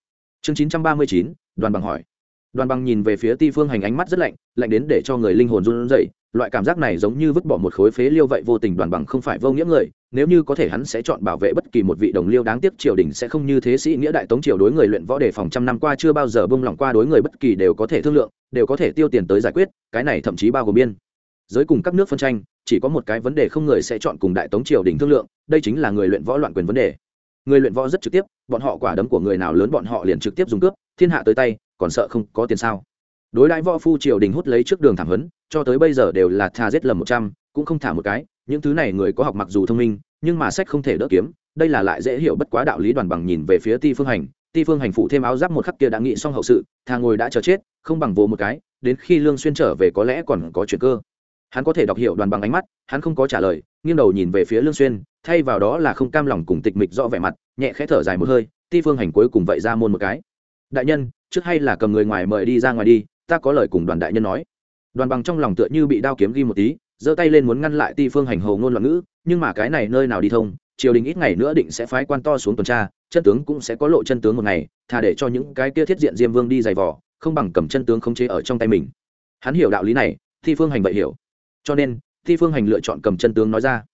Chương 939, đoàn bằng hỏi. Đoàn bằng nhìn về phía ti phương hành ánh mắt rất lạnh lạnh đến để cho người linh hồn run rẩy. Loại cảm giác này giống như vứt bỏ một khối phế liêu vậy vô tình đoàn bằng không phải vô nghĩa người nếu như có thể hắn sẽ chọn bảo vệ bất kỳ một vị đồng liêu đáng tiếc triều đình sẽ không như thế sĩ nghĩa đại tống triều đối người luyện võ đề phòng trăm năm qua chưa bao giờ bông lỏng qua đối người bất kỳ đều có thể thương lượng đều có thể tiêu tiền tới giải quyết cái này thậm chí bao gồm biên giới cùng các nước phân tranh, chỉ có một cái vấn đề không người sẽ chọn cùng đại tống triều đình thương lượng, đây chính là người luyện võ loạn quyền vấn đề. Người luyện võ rất trực tiếp, bọn họ quả đấm của người nào lớn bọn họ liền trực tiếp dùng cướp, thiên hạ tới tay, còn sợ không có tiền sao? Đối đãi võ phu triều đình hút lấy trước đường thảm hấn, cho tới bây giờ đều là thà giết lầm một trăm, cũng không thả một cái, những thứ này người có học mặc dù thông minh, nhưng mà sách không thể đỡ kiếm, đây là lại dễ hiểu bất quá đạo lý đoàn bằng nhìn về phía ti phương hành. Ti phương hành phụ thêm áo giáp một khắc kia đã nghị xong hậu sự, thà ngồi đã chờ chết, không bằng vô một cái, đến khi lương xuyên trở về có lẽ còn có chuyện cơ hắn có thể đọc hiểu đoàn bằng ánh mắt, hắn không có trả lời, nghiêng đầu nhìn về phía lương xuyên, thay vào đó là không cam lòng cùng tịch mịch rõ vẻ mặt, nhẹ khẽ thở dài một hơi, ti phương hành cuối cùng vậy ra môn một cái. Đại nhân, trước hay là cầm người ngoài mời đi ra ngoài đi, ta có lời cùng đoàn đại nhân nói. Đoàn bằng trong lòng tựa như bị đao kiếm ghi một tí, giơ tay lên muốn ngăn lại ti phương hành hầu ngôn loạn ngữ, nhưng mà cái này nơi nào đi thông, triều đình ít ngày nữa định sẽ phái quan to xuống tuần tra, chân tướng cũng sẽ có lộ chân tướng một ngày, thà để cho những cái kia thiết diện diêm vương đi giày vò, không bằng cầm chân tướng không chế ở trong tay mình. Hắn hiểu đạo lý này thi phương hành vậy hiểu cho nên, thi phương hành lựa chọn cầm chân tướng nói ra.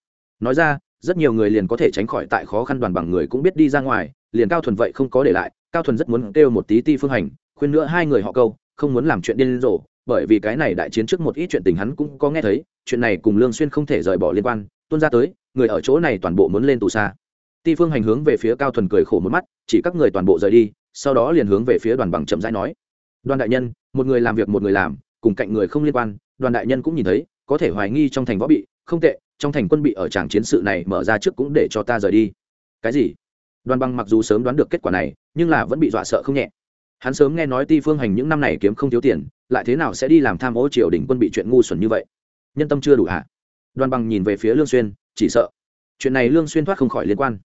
Nói ra, rất nhiều người liền có thể tránh khỏi tại khó khăn đoàn bằng người cũng biết đi ra ngoài, liền cao thuần vậy không có để lại, cao thuần rất muốn kêu một tí ti phương hành, khuyên nữa hai người họ câu, không muốn làm chuyện điên rồ, bởi vì cái này đại chiến trước một ít chuyện tình hắn cũng có nghe thấy, chuyện này cùng lương xuyên không thể rời bỏ liên quan, tuôn ra tới, người ở chỗ này toàn bộ muốn lên tù xa. Ti phương hành hướng về phía cao thuần cười khổ một mắt, chỉ các người toàn bộ rời đi, sau đó liền hướng về phía đoàn bằng chậm rãi nói. Đoàn đại nhân, một người làm việc một người làm, cùng cạnh người không liên quan, đoàn đại nhân cũng nhìn thấy có thể hoài nghi trong thành võ bị, không tệ, trong thành quân bị ở tràng chiến sự này mở ra trước cũng để cho ta rời đi. Cái gì? Đoàn bằng mặc dù sớm đoán được kết quả này, nhưng là vẫn bị dọa sợ không nhẹ. Hắn sớm nghe nói ti phương hành những năm này kiếm không thiếu tiền, lại thế nào sẽ đi làm tham ô triều đình quân bị chuyện ngu xuẩn như vậy? Nhân tâm chưa đủ hả? Đoàn bằng nhìn về phía lương xuyên, chỉ sợ. Chuyện này lương xuyên thoát không khỏi liên quan.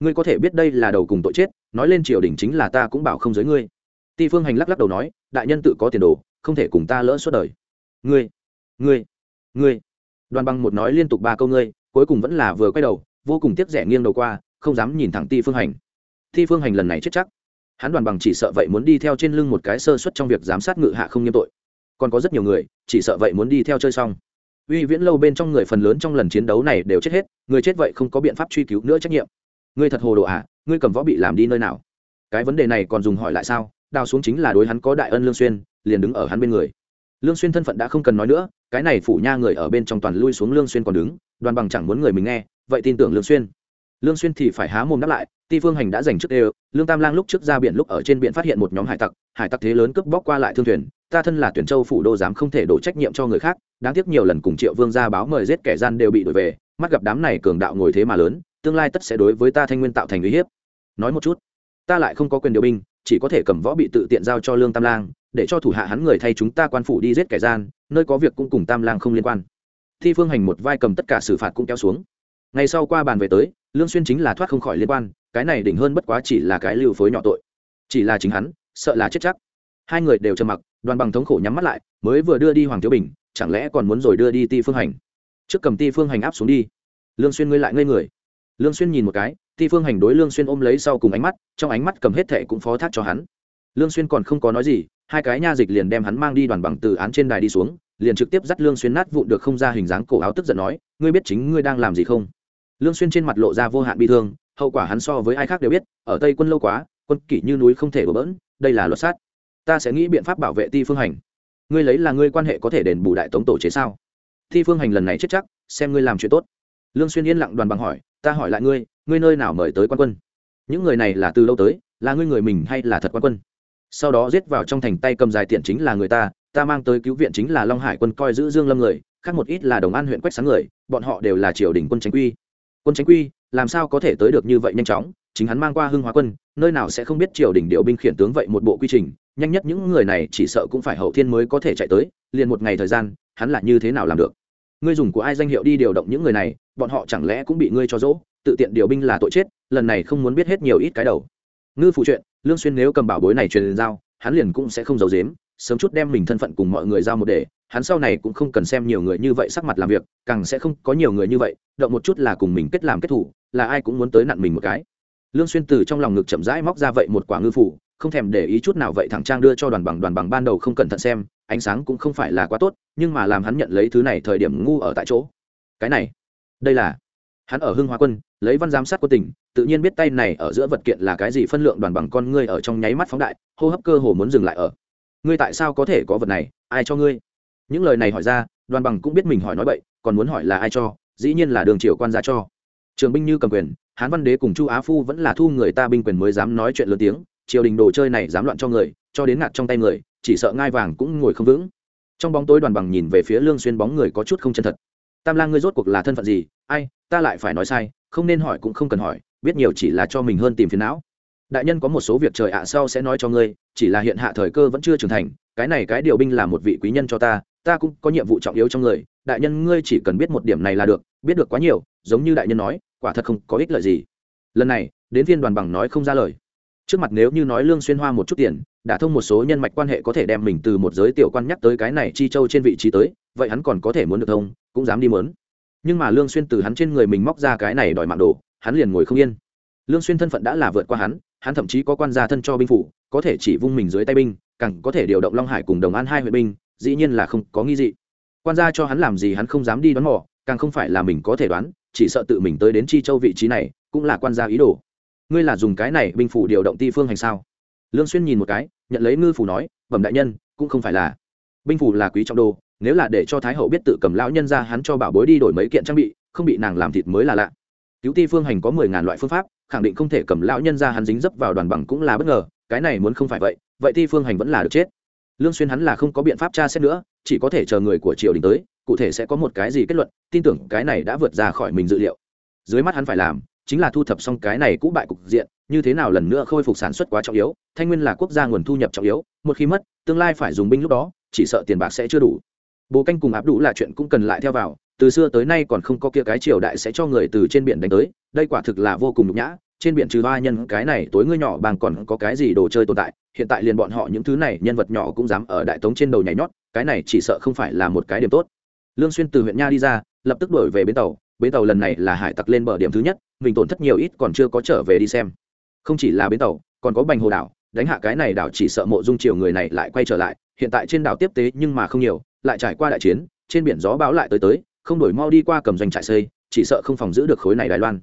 Ngươi có thể biết đây là đầu cùng tội chết, nói lên triều đình chính là ta cũng bảo không giới ngươi. Ti phương hành lắc lắc đầu nói, đại nhân tự có tiền đồ, không thể cùng ta lỡ suốt đời. Ngươi ngươi ngươi. Đoàn bằng một nói liên tục ba câu ngươi cuối cùng vẫn là vừa quay đầu vô cùng tiếc rẻ nghiêng đầu qua không dám nhìn thẳng ti phương hành. Ti phương hành lần này chết chắc. Hắn đoàn bằng chỉ sợ vậy muốn đi theo trên lưng một cái sơ suất trong việc giám sát ngự hạ không nghiêm tội. Còn có rất nhiều người chỉ sợ vậy muốn đi theo chơi xong. Uy viễn lâu bên trong người phần lớn trong lần chiến đấu này đều chết hết người chết vậy không có biện pháp truy cứu nữa trách nhiệm. Ngươi thật hồ đồ ạ à, ngươi cầm võ bị làm đi nơi nào? Cái vấn đề này còn dùng hỏi lại sao? Đào xuống chính là đối hắn có đại ân lương xuyên liền đứng ở hắn bên người. Lương xuyên thân phận đã không cần nói nữa cái này phủ nha người ở bên trong toàn lui xuống lương xuyên còn đứng, đoàn bằng chẳng muốn người mình nghe, vậy tin tưởng lương xuyên. Lương xuyên thì phải há mồm đáp lại, ti phương hành đã giành trước đều, lương tam lang lúc trước ra biển lúc ở trên biển phát hiện một nhóm hải tặc hải tặc thế lớn cướp bóc qua lại thương thuyền, ta thân là tuyển châu phủ đô dám không thể đổ trách nhiệm cho người khác, đáng tiếc nhiều lần cùng triệu vương ra báo mời giết kẻ gian đều bị đuổi về, mắt gặp đám này cường đạo ngồi thế mà lớn, tương lai tất sẽ đối với ta thanh nguyên tạo thành uy hiếp. Nói một chút, ta lại không có quyền điều binh, chỉ có thể cầm võ bị tự tiện giao cho lương tam lang, để cho thủ hạ hắn người thay chúng ta quan phủ đi giết kẻ gian nơi có việc cũng cùng tam lang không liên quan. Thi phương hành một vai cầm tất cả xử phạt cũng kéo xuống. Ngày sau qua bàn về tới, lương xuyên chính là thoát không khỏi liên quan, cái này đỉnh hơn bất quá chỉ là cái lưu phối nhỏ tội. Chỉ là chính hắn, sợ là chết chắc. Hai người đều trầm mặc, đoàn bằng thống khổ nhắm mắt lại, mới vừa đưa đi hoàng thiếu bình, chẳng lẽ còn muốn rồi đưa đi ti phương hành? Trước cầm ti phương hành áp xuống đi. Lương xuyên ngươi lại ngây người. Lương xuyên nhìn một cái, ti phương hành đối lương xuyên ôm lấy sau cùng ánh mắt, trong ánh mắt cầm hết thệ cũng phó thác cho hắn. Lương xuyên còn không có nói gì hai cái nha dịch liền đem hắn mang đi đoàn bằng từ án trên đài đi xuống, liền trực tiếp dắt lương xuyên nát vụn được không ra hình dáng cổ áo tức giận nói, ngươi biết chính ngươi đang làm gì không? Lương xuyên trên mặt lộ ra vô hạn bi thương, hậu quả hắn so với ai khác đều biết, ở tây quân lâu quá, quân kỷ như núi không thể bừa bỡn, đây là luật sát. Ta sẽ nghĩ biện pháp bảo vệ ti phương hành. Ngươi lấy là ngươi quan hệ có thể đền bù đại tống tổ chế sao? Ti phương hành lần này chết chắc, xem ngươi làm chuyện tốt. Lương xuyên yên lặng đoàn bằng hỏi, ta hỏi lại ngươi ngươi nơi nào mời tới quan quân? Những người này là từ lâu tới, là ngươi người mình hay là thật quan quân? Sau đó giết vào trong thành tay cầm dài tiện chính là người ta ta mang tới cứu viện chính là long hải quân coi giữ dương lâm người, khác một ít là đồng an huyện quách sáng người, bọn họ đều là triều đình quân chính quy. Quân chính quy, làm sao có thể tới được như vậy nhanh chóng? Chính hắn mang qua hưng hóa quân, nơi nào sẽ không biết triều đình điều binh khiển tướng vậy một bộ quy trình, nhanh nhất những người này chỉ sợ cũng phải hậu thiên mới có thể chạy tới, liền một ngày thời gian, hắn là như thế nào làm được? Ngươi dùng của ai danh hiệu đi điều động những người này, bọn họ chẳng lẽ cũng bị ngươi cho dỗ? Tự tiện điều binh là tội chết, lần này không muốn biết hết nhiều ít cái đầu ngư phụ chuyện, lương xuyên nếu cầm bảo bối này truyền giao, hắn liền cũng sẽ không giấu giếm, sớm chút đem mình thân phận cùng mọi người giao một để, hắn sau này cũng không cần xem nhiều người như vậy sắc mặt làm việc, càng sẽ không có nhiều người như vậy, động một chút là cùng mình kết làm kết thủ, là ai cũng muốn tới nặn mình một cái. Lương xuyên từ trong lòng ngực chậm rãi móc ra vậy một quả ngư phủ, không thèm để ý chút nào vậy thẳng trang đưa cho đoàn bằng đoàn bằng ban đầu không cẩn thận xem, ánh sáng cũng không phải là quá tốt, nhưng mà làm hắn nhận lấy thứ này thời điểm ngu ở tại chỗ. Cái này, đây là hắn ở hưng Hóa quân, lấy văn giám sát quân tỉnh, tự nhiên biết tay này ở giữa vật kiện là cái gì phân lượng đoàn bằng con ngươi ở trong nháy mắt phóng đại, hô hấp cơ hồ muốn dừng lại ở. Ngươi tại sao có thể có vật này, ai cho ngươi? Những lời này hỏi ra, đoàn bằng cũng biết mình hỏi nói bậy, còn muốn hỏi là ai cho, dĩ nhiên là đường triều quan gia cho. Trường binh như cầm quyền, hán văn đế cùng chu á phu vẫn là thu người ta binh quyền mới dám nói chuyện lớn tiếng, triều đình đồ chơi này dám loạn cho người, cho đến ngạt trong tay người, chỉ sợ ngai vàng cũng ngồi không vững. Trong bóng tối đoàn bằng nhìn về phía lương xuyên bóng người có chút không chân thật. Tam lang ngươi rốt cuộc là thân phận gì ai, ta lại phải nói sai, không nên hỏi cũng không cần hỏi, biết nhiều chỉ là cho mình hơn tìm phiền não. Đại nhân có một số việc trời ạ, sau sẽ nói cho ngươi, chỉ là hiện hạ thời cơ vẫn chưa trưởng thành, cái này cái điều binh là một vị quý nhân cho ta ta cũng có nhiệm vụ trọng yếu trong người, đại nhân ngươi chỉ cần biết một điểm này là được, biết được quá nhiều, giống như đại nhân nói, quả thật không có ích lợi gì. Lần này, đến viên đoàn bằng nói không ra lời. Trước mặt nếu như nói lương xuyên hoa một chút tiền, đã thông một số nhân mạch quan hệ có thể đem mình từ một giới tiểu quan nhắc tới cái này chi châu trên vị trí tới, vậy hắn còn có thể muốn được thông, cũng dám đi muốn nhưng mà lương xuyên từ hắn trên người mình móc ra cái này đòi mạng đồ, hắn liền ngồi không yên. Lương xuyên thân phận đã là vượt qua hắn hắn thậm chí có quan gia thân cho binh phủ, có thể chỉ vung mình dưới tay binh, càng có thể điều động long hải cùng đồng an hai huyện binh, dĩ nhiên là không có nghi dị. Quan gia cho hắn làm gì hắn không dám đi đoán mò, càng không phải là mình có thể đoán, chỉ sợ tự mình tới đến chi châu vị trí này, cũng là quan gia ý đồ. Ngươi là dùng cái này binh phủ điều động ti phương hành sao? Lương xuyên nhìn một cái, nhận lấy ngư phủ nói, bẩm đại nhân, cũng không phải là. Binh phủ là quý trọng đồ nếu là để cho thái hậu biết tự cầm lão nhân ra, hắn cho bảo bối đi đổi mấy kiện trang bị, không bị nàng làm thịt mới là lạ. Cứu ti phương hành có mười ngàn loại phương pháp, khẳng định không thể cầm lão nhân ra, hắn dính dấp vào đoàn bằng cũng là bất ngờ, cái này muốn không phải vậy vậy ti phương hành vẫn là được chết. Lương xuyên hắn là không có biện pháp tra xét nữa, chỉ có thể chờ người của triều đình tới, cụ thể sẽ có một cái gì kết luận, tin tưởng cái này đã vượt ra khỏi mình dự liệu. Dưới mắt hắn phải làm, chính là thu thập xong cái này cũ bại cục diện, như thế nào lần nữa khôi phục sản xuất quá trọng yếu, thanh nguyên là quốc gia nguồn thu nhập trọng yếu, một khi mất, tương lai phải dùng binh lúc đó, chỉ sợ tiền bạc sẽ chưa đủ bố canh cùng áp đủ là chuyện cũng cần lại theo vào, từ xưa tới nay còn không có kia cái triều đại sẽ cho người từ trên biển đánh tới, đây quả thực là vô cùng nhục nhã, trên biển trừ ba nhân, cái này tối ngươi nhỏ bằng còn có cái gì đồ chơi tồn tại, hiện tại liền bọn họ những thứ này, nhân vật nhỏ cũng dám ở đại tống trên đầu nhảy nhót, cái này chỉ sợ không phải là một cái điểm tốt. Lương xuyên từ huyện nha đi ra, lập tức đổi về bến tàu bến tàu lần này là hải tặc lên bờ điểm thứ nhất, mình tổn thất nhiều ít còn chưa có trở về đi xem. Không chỉ là bến tàu, còn có bành hồ đảo, đánh hạ cái này đảo chỉ sợ mộ dung triều người này lại quay trở lại, hiện tại trên đảo tiếp tế nhưng mà không nhiều lại trải qua đại chiến, trên biển gió bão lại tới tới, không đổi mau đi qua cầm doanh trại xây, chỉ sợ không phòng giữ được khối này đài loan.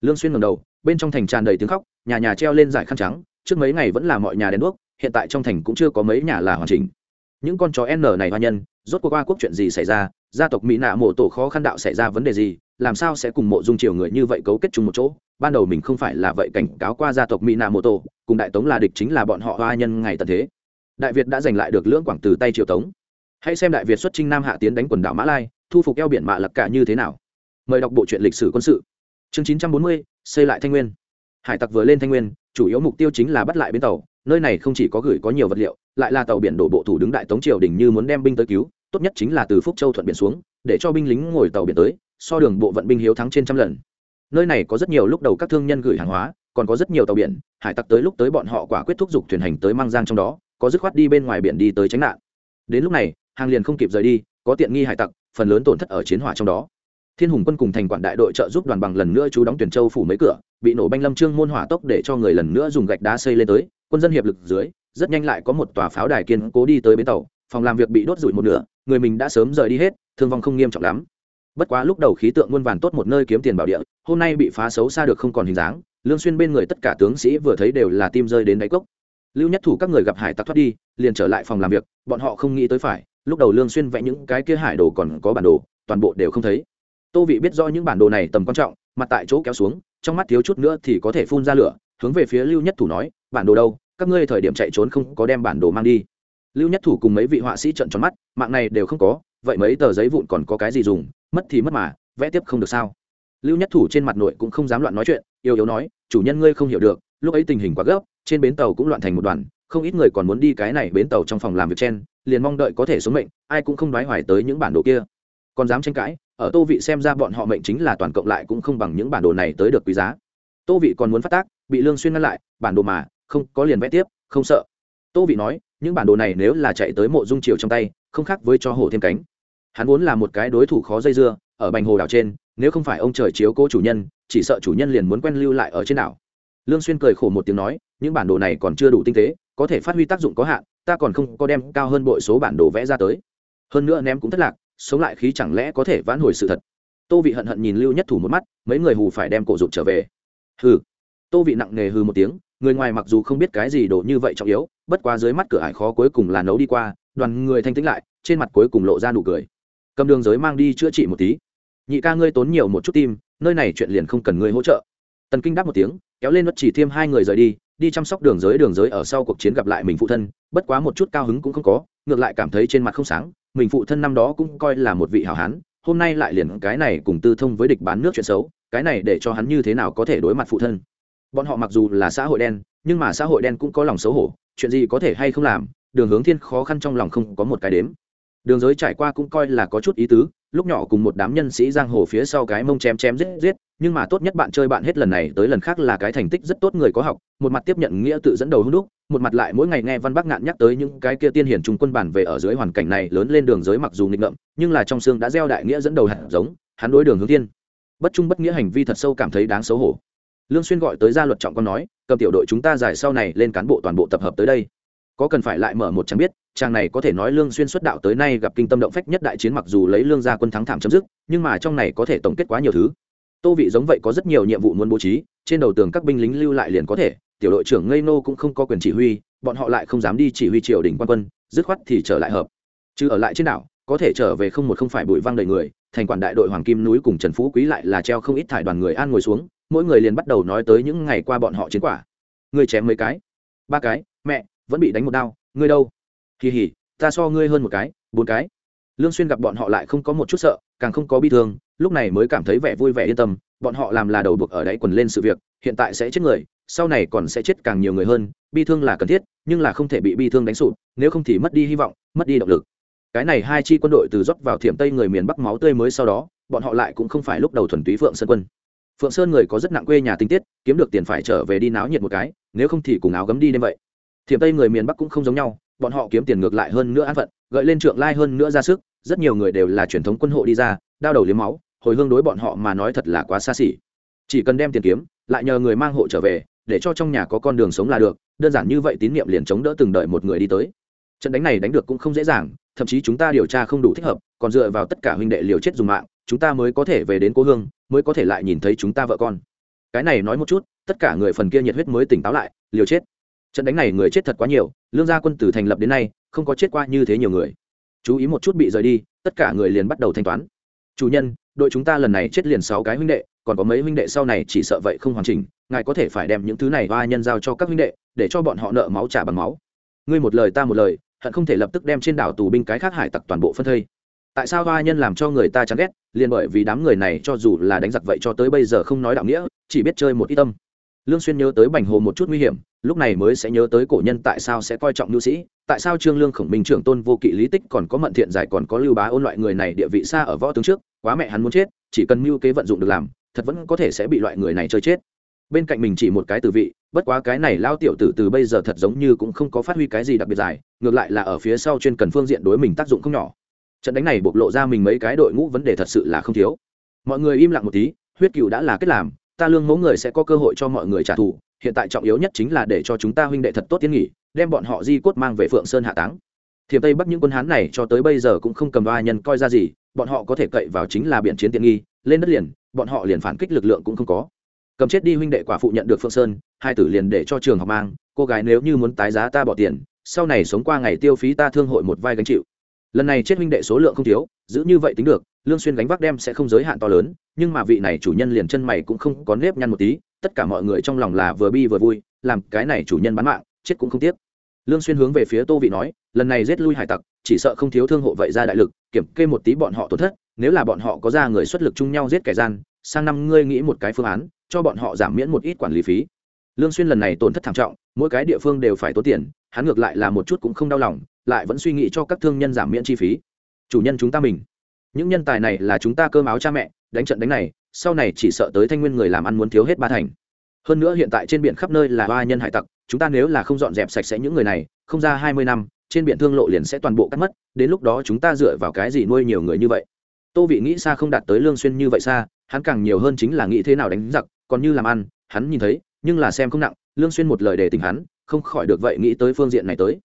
Lương xuyên ngẩng đầu, bên trong thành tràn đầy tiếng khóc, nhà nhà treo lên giải khăn trắng, trước mấy ngày vẫn là mọi nhà đèn đuốc, hiện tại trong thành cũng chưa có mấy nhà là hoàn chỉnh. Những con chó n này hoa nhân, rốt cuộc qua quốc chuyện gì xảy ra, gia tộc mỹ nạ mộ tổ khó khăn đạo xảy ra vấn đề gì, làm sao sẽ cùng mộ dung triều người như vậy cấu kết chung một chỗ? Ban đầu mình không phải là vậy cảnh cáo qua gia tộc mỹ nạ mộ tổ, cùng đại tống là địch chính là bọn họ hoa nhân ngày tận thế. Đại việt đã giành lại được lưỡng quảng từ tay triều tống hãy xem đại việt xuất trinh nam hạ tiến đánh quần đảo mã lai, thu phục eo biển mạ Lập cả như thế nào. Mời đọc bộ truyện lịch sử quân sự. Chương chín trăm bốn mươi, xây lại thanh nguyên. Hải tặc vừa lên thanh nguyên, chủ yếu mục tiêu chính là bắt lại bến tàu. Nơi này không chỉ có gửi có nhiều vật liệu, lại là tàu biển đổ bộ thủ đứng đại tống triều đình như muốn đem binh tới cứu, tốt nhất chính là từ phúc châu thuận biển xuống, để cho binh lính ngồi tàu biển tới, so đường bộ vận binh hiếu thắng trên trăm lần. Nơi này có rất nhiều lúc đầu các thương nhân gửi hàng hóa, còn có rất nhiều tàu biển, hải tặc tới lúc tới bọn họ quả quyết thúc giục thuyền hành tới mang giang trong đó, có dứt khoát đi bên ngoài biển đi tới tránh nạn. Đến lúc này hàng liền không kịp rời đi, có tiện nghi hải tặc, phần lớn tổn thất ở chiến hỏa trong đó. Thiên hùng quân cùng thành quản đại đội trợ giúp đoàn bằng lần nữa chú đóng tuyển châu phủ mấy cửa, bị nổ banh lâm trương môn hỏa tốc để cho người lần nữa dùng gạch đá xây lên tới, quân dân hiệp lực dưới, rất nhanh lại có một tòa pháo đài kiên cố đi tới bến tàu, phòng làm việc bị đốt rụi một nửa, người mình đã sớm rời đi hết, thương vong không nghiêm trọng lắm. Bất quá lúc đầu khí tượng muôn vàn tốt một nơi kiếm tiền bảo địa, hôm nay bị phá xấu xa được không còn hình dáng, lương xuyên bên người tất cả tướng sĩ vừa thấy đều là tim rơi đến đáy cốc. Lưu nhất thủ các người gặp hải tặc thoát đi, liền trở lại phòng làm việc, bọn họ không nghĩ tới phải lúc đầu lương xuyên vẽ những cái kia hải đồ còn có bản đồ, toàn bộ đều không thấy. Tô vị biết rõ những bản đồ này tầm quan trọng, mặt tại chỗ kéo xuống, trong mắt thiếu chút nữa thì có thể phun ra lửa, hướng về phía lưu nhất thủ nói, bản đồ đâu? Các ngươi thời điểm chạy trốn không có đem bản đồ mang đi. Lưu nhất thủ cùng mấy vị họa sĩ trợn tròn mắt, mạng này đều không có, vậy mấy tờ giấy vụn còn có cái gì dùng? Mất thì mất mà, vẽ tiếp không được sao? Lưu nhất thủ trên mặt nội cũng không dám loạn nói chuyện yêu yếu nói, chủ nhân ngươi không hiểu được, lúc ấy tình hình quá gấp, trên bến tàu cũng loạn thành một đoàn, không ít người còn muốn đi cái này bến tàu trong phòng làm việc trên liền mong đợi có thể sống mệnh, ai cũng không đoái hoài tới những bản đồ kia. Còn dám tranh cãi, ở tô vị xem ra bọn họ mệnh chính là toàn cộng lại cũng không bằng những bản đồ này tới được quý giá. Tô vị còn muốn phát tác, bị lương xuyên ngăn lại, bản đồ mà, không, có liền vẽ tiếp, không sợ. Tô vị nói, những bản đồ này nếu là chạy tới mộ dung triều trong tay, không khác với cho hổ thêm cánh. Hắn vốn là một cái đối thủ khó dây dưa, ở bành hồ đảo trên, nếu không phải ông trời chiếu cố chủ nhân, chỉ sợ chủ nhân liền muốn quen lưu lại ở trên đảo. Lương xuyên cười khổ một tiếng nói, những bản đồ này còn chưa đủ tinh tế, có thể phát huy tác dụng có hạn ta còn không có đem cao hơn bội số bản đồ vẽ ra tới. Hơn nữa ném cũng thất lạc, sống lại khí chẳng lẽ có thể vãn hồi sự thật? Tô vị hận hận nhìn lưu nhất thủ một mắt, mấy người hù phải đem cổ dụng trở về. Hừ. Tô vị nặng nề hừ một tiếng, người ngoài mặc dù không biết cái gì đồ như vậy trọng yếu, bất quá dưới mắt cửa ải khó cuối cùng là nấu đi qua, đoàn người thanh tĩnh lại, trên mặt cuối cùng lộ ra nụ cười. Cầm đường giới mang đi chữa trị một tí. Nhị ca ngươi tốn nhiều một chút tim, nơi này chuyện liền không cần ngươi hỗ trợ. Tần kinh đáp một tiếng, kéo lên mất chỉ thêm hai người rời đi đi chăm sóc đường giới đường giới ở sau cuộc chiến gặp lại mình phụ thân, bất quá một chút cao hứng cũng không có, ngược lại cảm thấy trên mặt không sáng, mình phụ thân năm đó cũng coi là một vị hảo hán, hôm nay lại liền cái này cùng tư thông với địch bán nước chuyện xấu, cái này để cho hắn như thế nào có thể đối mặt phụ thân. Bọn họ mặc dù là xã hội đen, nhưng mà xã hội đen cũng có lòng xấu hổ, chuyện gì có thể hay không làm, đường hướng thiên khó khăn trong lòng không có một cái đếm. Đường giới trải qua cũng coi là có chút ý tứ lúc nhỏ cùng một đám nhân sĩ giang hồ phía sau cái mông chém chém giết giết, nhưng mà tốt nhất bạn chơi bạn hết lần này tới lần khác là cái thành tích rất tốt người có học, một mặt tiếp nhận nghĩa tự dẫn đầu hung đúc, một mặt lại mỗi ngày nghe văn bắc ngạn nhắc tới những cái kia tiên hiển trung quân bản về ở dưới hoàn cảnh này lớn lên đường giới mặc dù nghịch ngợm, nhưng là trong xương đã gieo đại nghĩa dẫn đầu hạt giống, hắn đối đường hướng tiên bất trung bất nghĩa hành vi thật sâu cảm thấy đáng xấu hổ. Lương xuyên gọi tới gia luật trọng con nói, cầm tiểu đội chúng ta giải sau này lên cán bộ toàn bộ tập hợp tới đây có cần phải lại mở một chẳng biết, chàng này có thể nói lương xuyên xuất đạo tới nay gặp kinh tâm động phách nhất đại chiến mặc dù lấy lương gia quân thắng thảm chấm dứt, nhưng mà trong này có thể tổng kết quá nhiều thứ. Tô vị giống vậy có rất nhiều nhiệm vụ muốn bố trí, trên đầu tường các binh lính lưu lại liền có thể, tiểu đội trưởng ngây nô cũng không có quyền chỉ huy, bọn họ lại không dám đi chỉ huy triều đình quan quân, dứt khoát thì trở lại hợp. Chứ ở lại trên đảo, có thể trở về không một không phải bụi văng đầy người, thành quản đại đội hoàng kim núi cùng trần phú quý lại là treo không ít thải đoàn người an ngồi xuống, mỗi người liền bắt đầu nói tới những ngày qua bọn họ chiến quả. Người chém mấy cái? Ba cái, mẹ vẫn bị đánh một đao, ngươi đâu? Kỳ hỉ, ta so ngươi hơn một cái, bốn cái. Lương xuyên gặp bọn họ lại không có một chút sợ, càng không có bi thương, lúc này mới cảm thấy vẻ vui vẻ yên tâm, bọn họ làm là đầu buộc ở đáy quần lên sự việc, hiện tại sẽ chết người, sau này còn sẽ chết càng nhiều người hơn, bi thương là cần thiết, nhưng là không thể bị bi thương đánh sụp, nếu không thì mất đi hy vọng, mất đi động lực. Cái này hai chi quân đội từ dốc vào thiểm tây người miền bắc máu tươi mới sau đó, bọn họ lại cũng không phải lúc đầu thuần túy phượng sơn quân. Phượng sơn người có rất nặng quê nhà tinh tiết, kiếm được tiền phải trở về đi náo nhiệt một cái, nếu không thì cùng áo gấm đi đêm vậy thiểm tây người miền bắc cũng không giống nhau, bọn họ kiếm tiền ngược lại hơn nữa an phận, gợi lên trượng lai hơn nữa ra sức, rất nhiều người đều là truyền thống quân hộ đi ra, đao đầu liếm máu, hồi hương đối bọn họ mà nói thật là quá xa xỉ. Chỉ cần đem tiền kiếm, lại nhờ người mang hộ trở về, để cho trong nhà có con đường sống là được, đơn giản như vậy tín nhiệm liền chống đỡ từng đợi một người đi tới. Trận đánh này đánh được cũng không dễ dàng, thậm chí chúng ta điều tra không đủ thích hợp, còn dựa vào tất cả huynh đệ liều chết dùng mạng, chúng ta mới có thể về đến cố hương, mới có thể lại nhìn thấy chúng ta vợ con. Cái này nói một chút, tất cả người phần kia nhiệt huyết mới tỉnh táo lại, liều chết trận đánh này người chết thật quá nhiều, lương gia quân tử thành lập đến nay, không có chết qua như thế nhiều người. Chú ý một chút bị rời đi, tất cả người liền bắt đầu thanh toán. Chủ nhân, đội chúng ta lần này chết liền sáu cái huynh đệ, còn có mấy huynh đệ sau này chỉ sợ vậy không hoàn chỉnh, ngài có thể phải đem những thứ này ba nhân giao cho các huynh đệ, để cho bọn họ nợ máu trả bằng máu. Ngươi một lời ta một lời, hận không thể lập tức đem trên đảo tù binh cái khác hải tặc toàn bộ phân thây. Tại sao ba nhân làm cho người ta chán ghét, liền bởi vì đám người này cho dù là đánh giặc vậy cho tới bây giờ không nói đạo nghĩa, chỉ biết chơi một ít tâm. Lương xuyên nhớ tới bành hồ một chút nguy hiểm lúc này mới sẽ nhớ tới cổ nhân tại sao sẽ coi trọng nhu sĩ, tại sao trương lương khổng minh trưởng tôn vô kỵ lý tích còn có mận thiện giải còn có lưu bá ôn loại người này địa vị xa ở võ tướng trước, quá mẹ hắn muốn chết, chỉ cần mưu kế vận dụng được làm, thật vẫn có thể sẽ bị loại người này chơi chết. Bên cạnh mình chỉ một cái từ vị, bất quá cái này lao tiểu tử từ bây giờ thật giống như cũng không có phát huy cái gì đặc biệt dài, ngược lại là ở phía sau chuyên cần phương diện đối mình tác dụng không nhỏ. Trận đánh này bộc lộ ra mình mấy cái đội ngũ vấn đề thật sự là không thiếu. Mọi người im lặng một tí, huyết cựu đã là kết làm, ta lương mẫu người sẽ có cơ hội cho mọi người trả thù hiện tại trọng yếu nhất chính là để cho chúng ta huynh đệ thật tốt tiến nghỉ, đem bọn họ di cốt mang về phượng sơn hạ táng. Thiềm tây bắc những quân hán này cho tới bây giờ cũng không cầm ba nhân coi ra gì, bọn họ có thể cậy vào chính là biển chiến tiện nghi, lên đất liền, bọn họ liền phản kích lực lượng cũng không có. Cầm chết đi huynh đệ quả phụ nhận được phượng sơn, hai tử liền để cho trường học mang, cô gái nếu như muốn tái giá ta bỏ tiền, sau này sống qua ngày tiêu phí ta thương hội một vai gánh chịu. Lần này chết huynh đệ số lượng không thiếu, giữ như vậy tính được, lương xuyên gánh vác đem sẽ không giới hạn to lớn, nhưng mà vị này chủ nhân liền chân mày cũng không có nếp nhăn một tí tất cả mọi người trong lòng là vừa bi vừa vui, làm cái này chủ nhân bán mạng, chết cũng không tiếc. Lương xuyên hướng về phía tô vị nói, lần này giết lui hải tặc, chỉ sợ không thiếu thương hộ vậy ra đại lực, kiểm kê một tí bọn họ tổn thất, nếu là bọn họ có ra người xuất lực chung nhau giết kẻ gian, sang năm ngươi nghĩ một cái phương án, cho bọn họ giảm miễn một ít quản lý phí. Lương xuyên lần này tổn thất thảm trọng, mỗi cái địa phương đều phải tốn tiền, hắn ngược lại là một chút cũng không đau lòng, lại vẫn suy nghĩ cho các thương nhân giảm miễn chi phí. Chủ nhân chúng ta mình. Những nhân tài này là chúng ta cơm áo cha mẹ, đánh trận đánh này sau này chỉ sợ tới thanh nguyên người làm ăn muốn thiếu hết ba thành. Hơn nữa hiện tại trên biển khắp nơi là ba nhân hải tặc, chúng ta nếu là không dọn dẹp sạch sẽ những người này, không ra hai mươi năm, trên biển thương lộ liền sẽ toàn bộ cắt mất, đến lúc đó chúng ta dựa vào cái gì nuôi nhiều người như vậy? Tô vị nghĩ xa không đạt tới lương xuyên như vậy xa, hắn càng nhiều hơn chính là nghĩ thế nào đánh giặc, còn như làm ăn, hắn nhìn thấy, nhưng là xem không nặng, lương xuyên một lời để tình hắn, không khỏi được vậy nghĩ tới phương diện này tới.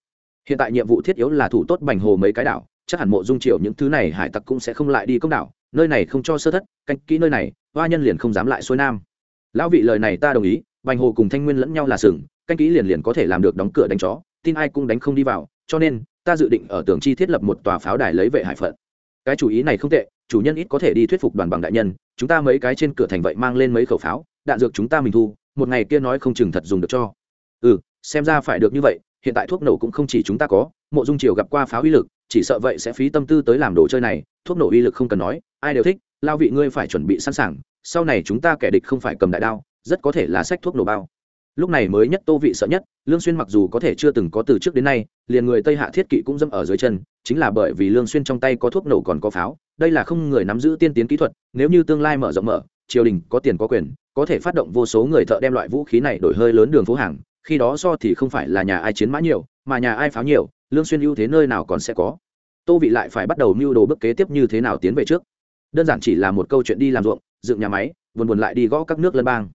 Hiện tại nhiệm vụ thiết yếu là thủ tốt bành hồ mấy cái đảo, chắc hẳn mộ dung triệu những thứ này hải tặc cũng sẽ không lại đi công đảo nơi này không cho sơ thất, canh kỹ nơi này, hoa nhân liền không dám lại xuôi nam. Lão vị lời này ta đồng ý, bành hồ cùng thanh nguyên lẫn nhau là sừng, canh kỹ liền liền có thể làm được đóng cửa đánh chó, tin ai cũng đánh không đi vào, cho nên, ta dự định ở tường chi thiết lập một tòa pháo đài lấy vệ hải phận. Cái chủ ý này không tệ, chủ nhân ít có thể đi thuyết phục đoàn bằng đại nhân, chúng ta mấy cái trên cửa thành vậy mang lên mấy khẩu pháo, đạn dược chúng ta mình thu, một ngày kia nói không chừng thật dùng được cho. Ừ xem ra phải được như vậy hiện tại thuốc nổ cũng không chỉ chúng ta có, mộ dung triều gặp qua pháo uy lực, chỉ sợ vậy sẽ phí tâm tư tới làm đồ chơi này, thuốc nổ uy lực không cần nói, ai đều thích, lao vị ngươi phải chuẩn bị sẵn sàng, sau này chúng ta kẻ địch không phải cầm đại đao, rất có thể là sách thuốc nổ bao. Lúc này mới nhất tô vị sợ nhất, lương xuyên mặc dù có thể chưa từng có từ trước đến nay, liền người tây hạ thiết kỵ cũng dâm ở dưới chân, chính là bởi vì lương xuyên trong tay có thuốc nổ còn có pháo, đây là không người nắm giữ tiên tiến kỹ thuật, nếu như tương lai mở rộng mở, triều đình có tiền có quyền, có thể phát động vô số người thợ đem loại vũ khí này đổi hơi lớn đường phố hàng khi đó so thì không phải là nhà ai chiến mã nhiều, mà nhà ai pháo nhiều, lương xuyên ưu thế nơi nào còn sẽ có. Tô vị lại phải bắt đầu mưu đồ bước kế tiếp như thế nào tiến về trước? Đơn giản chỉ là một câu chuyện đi làm ruộng, dựng nhà máy, buồn buồn lại đi gõ các nước lân bang.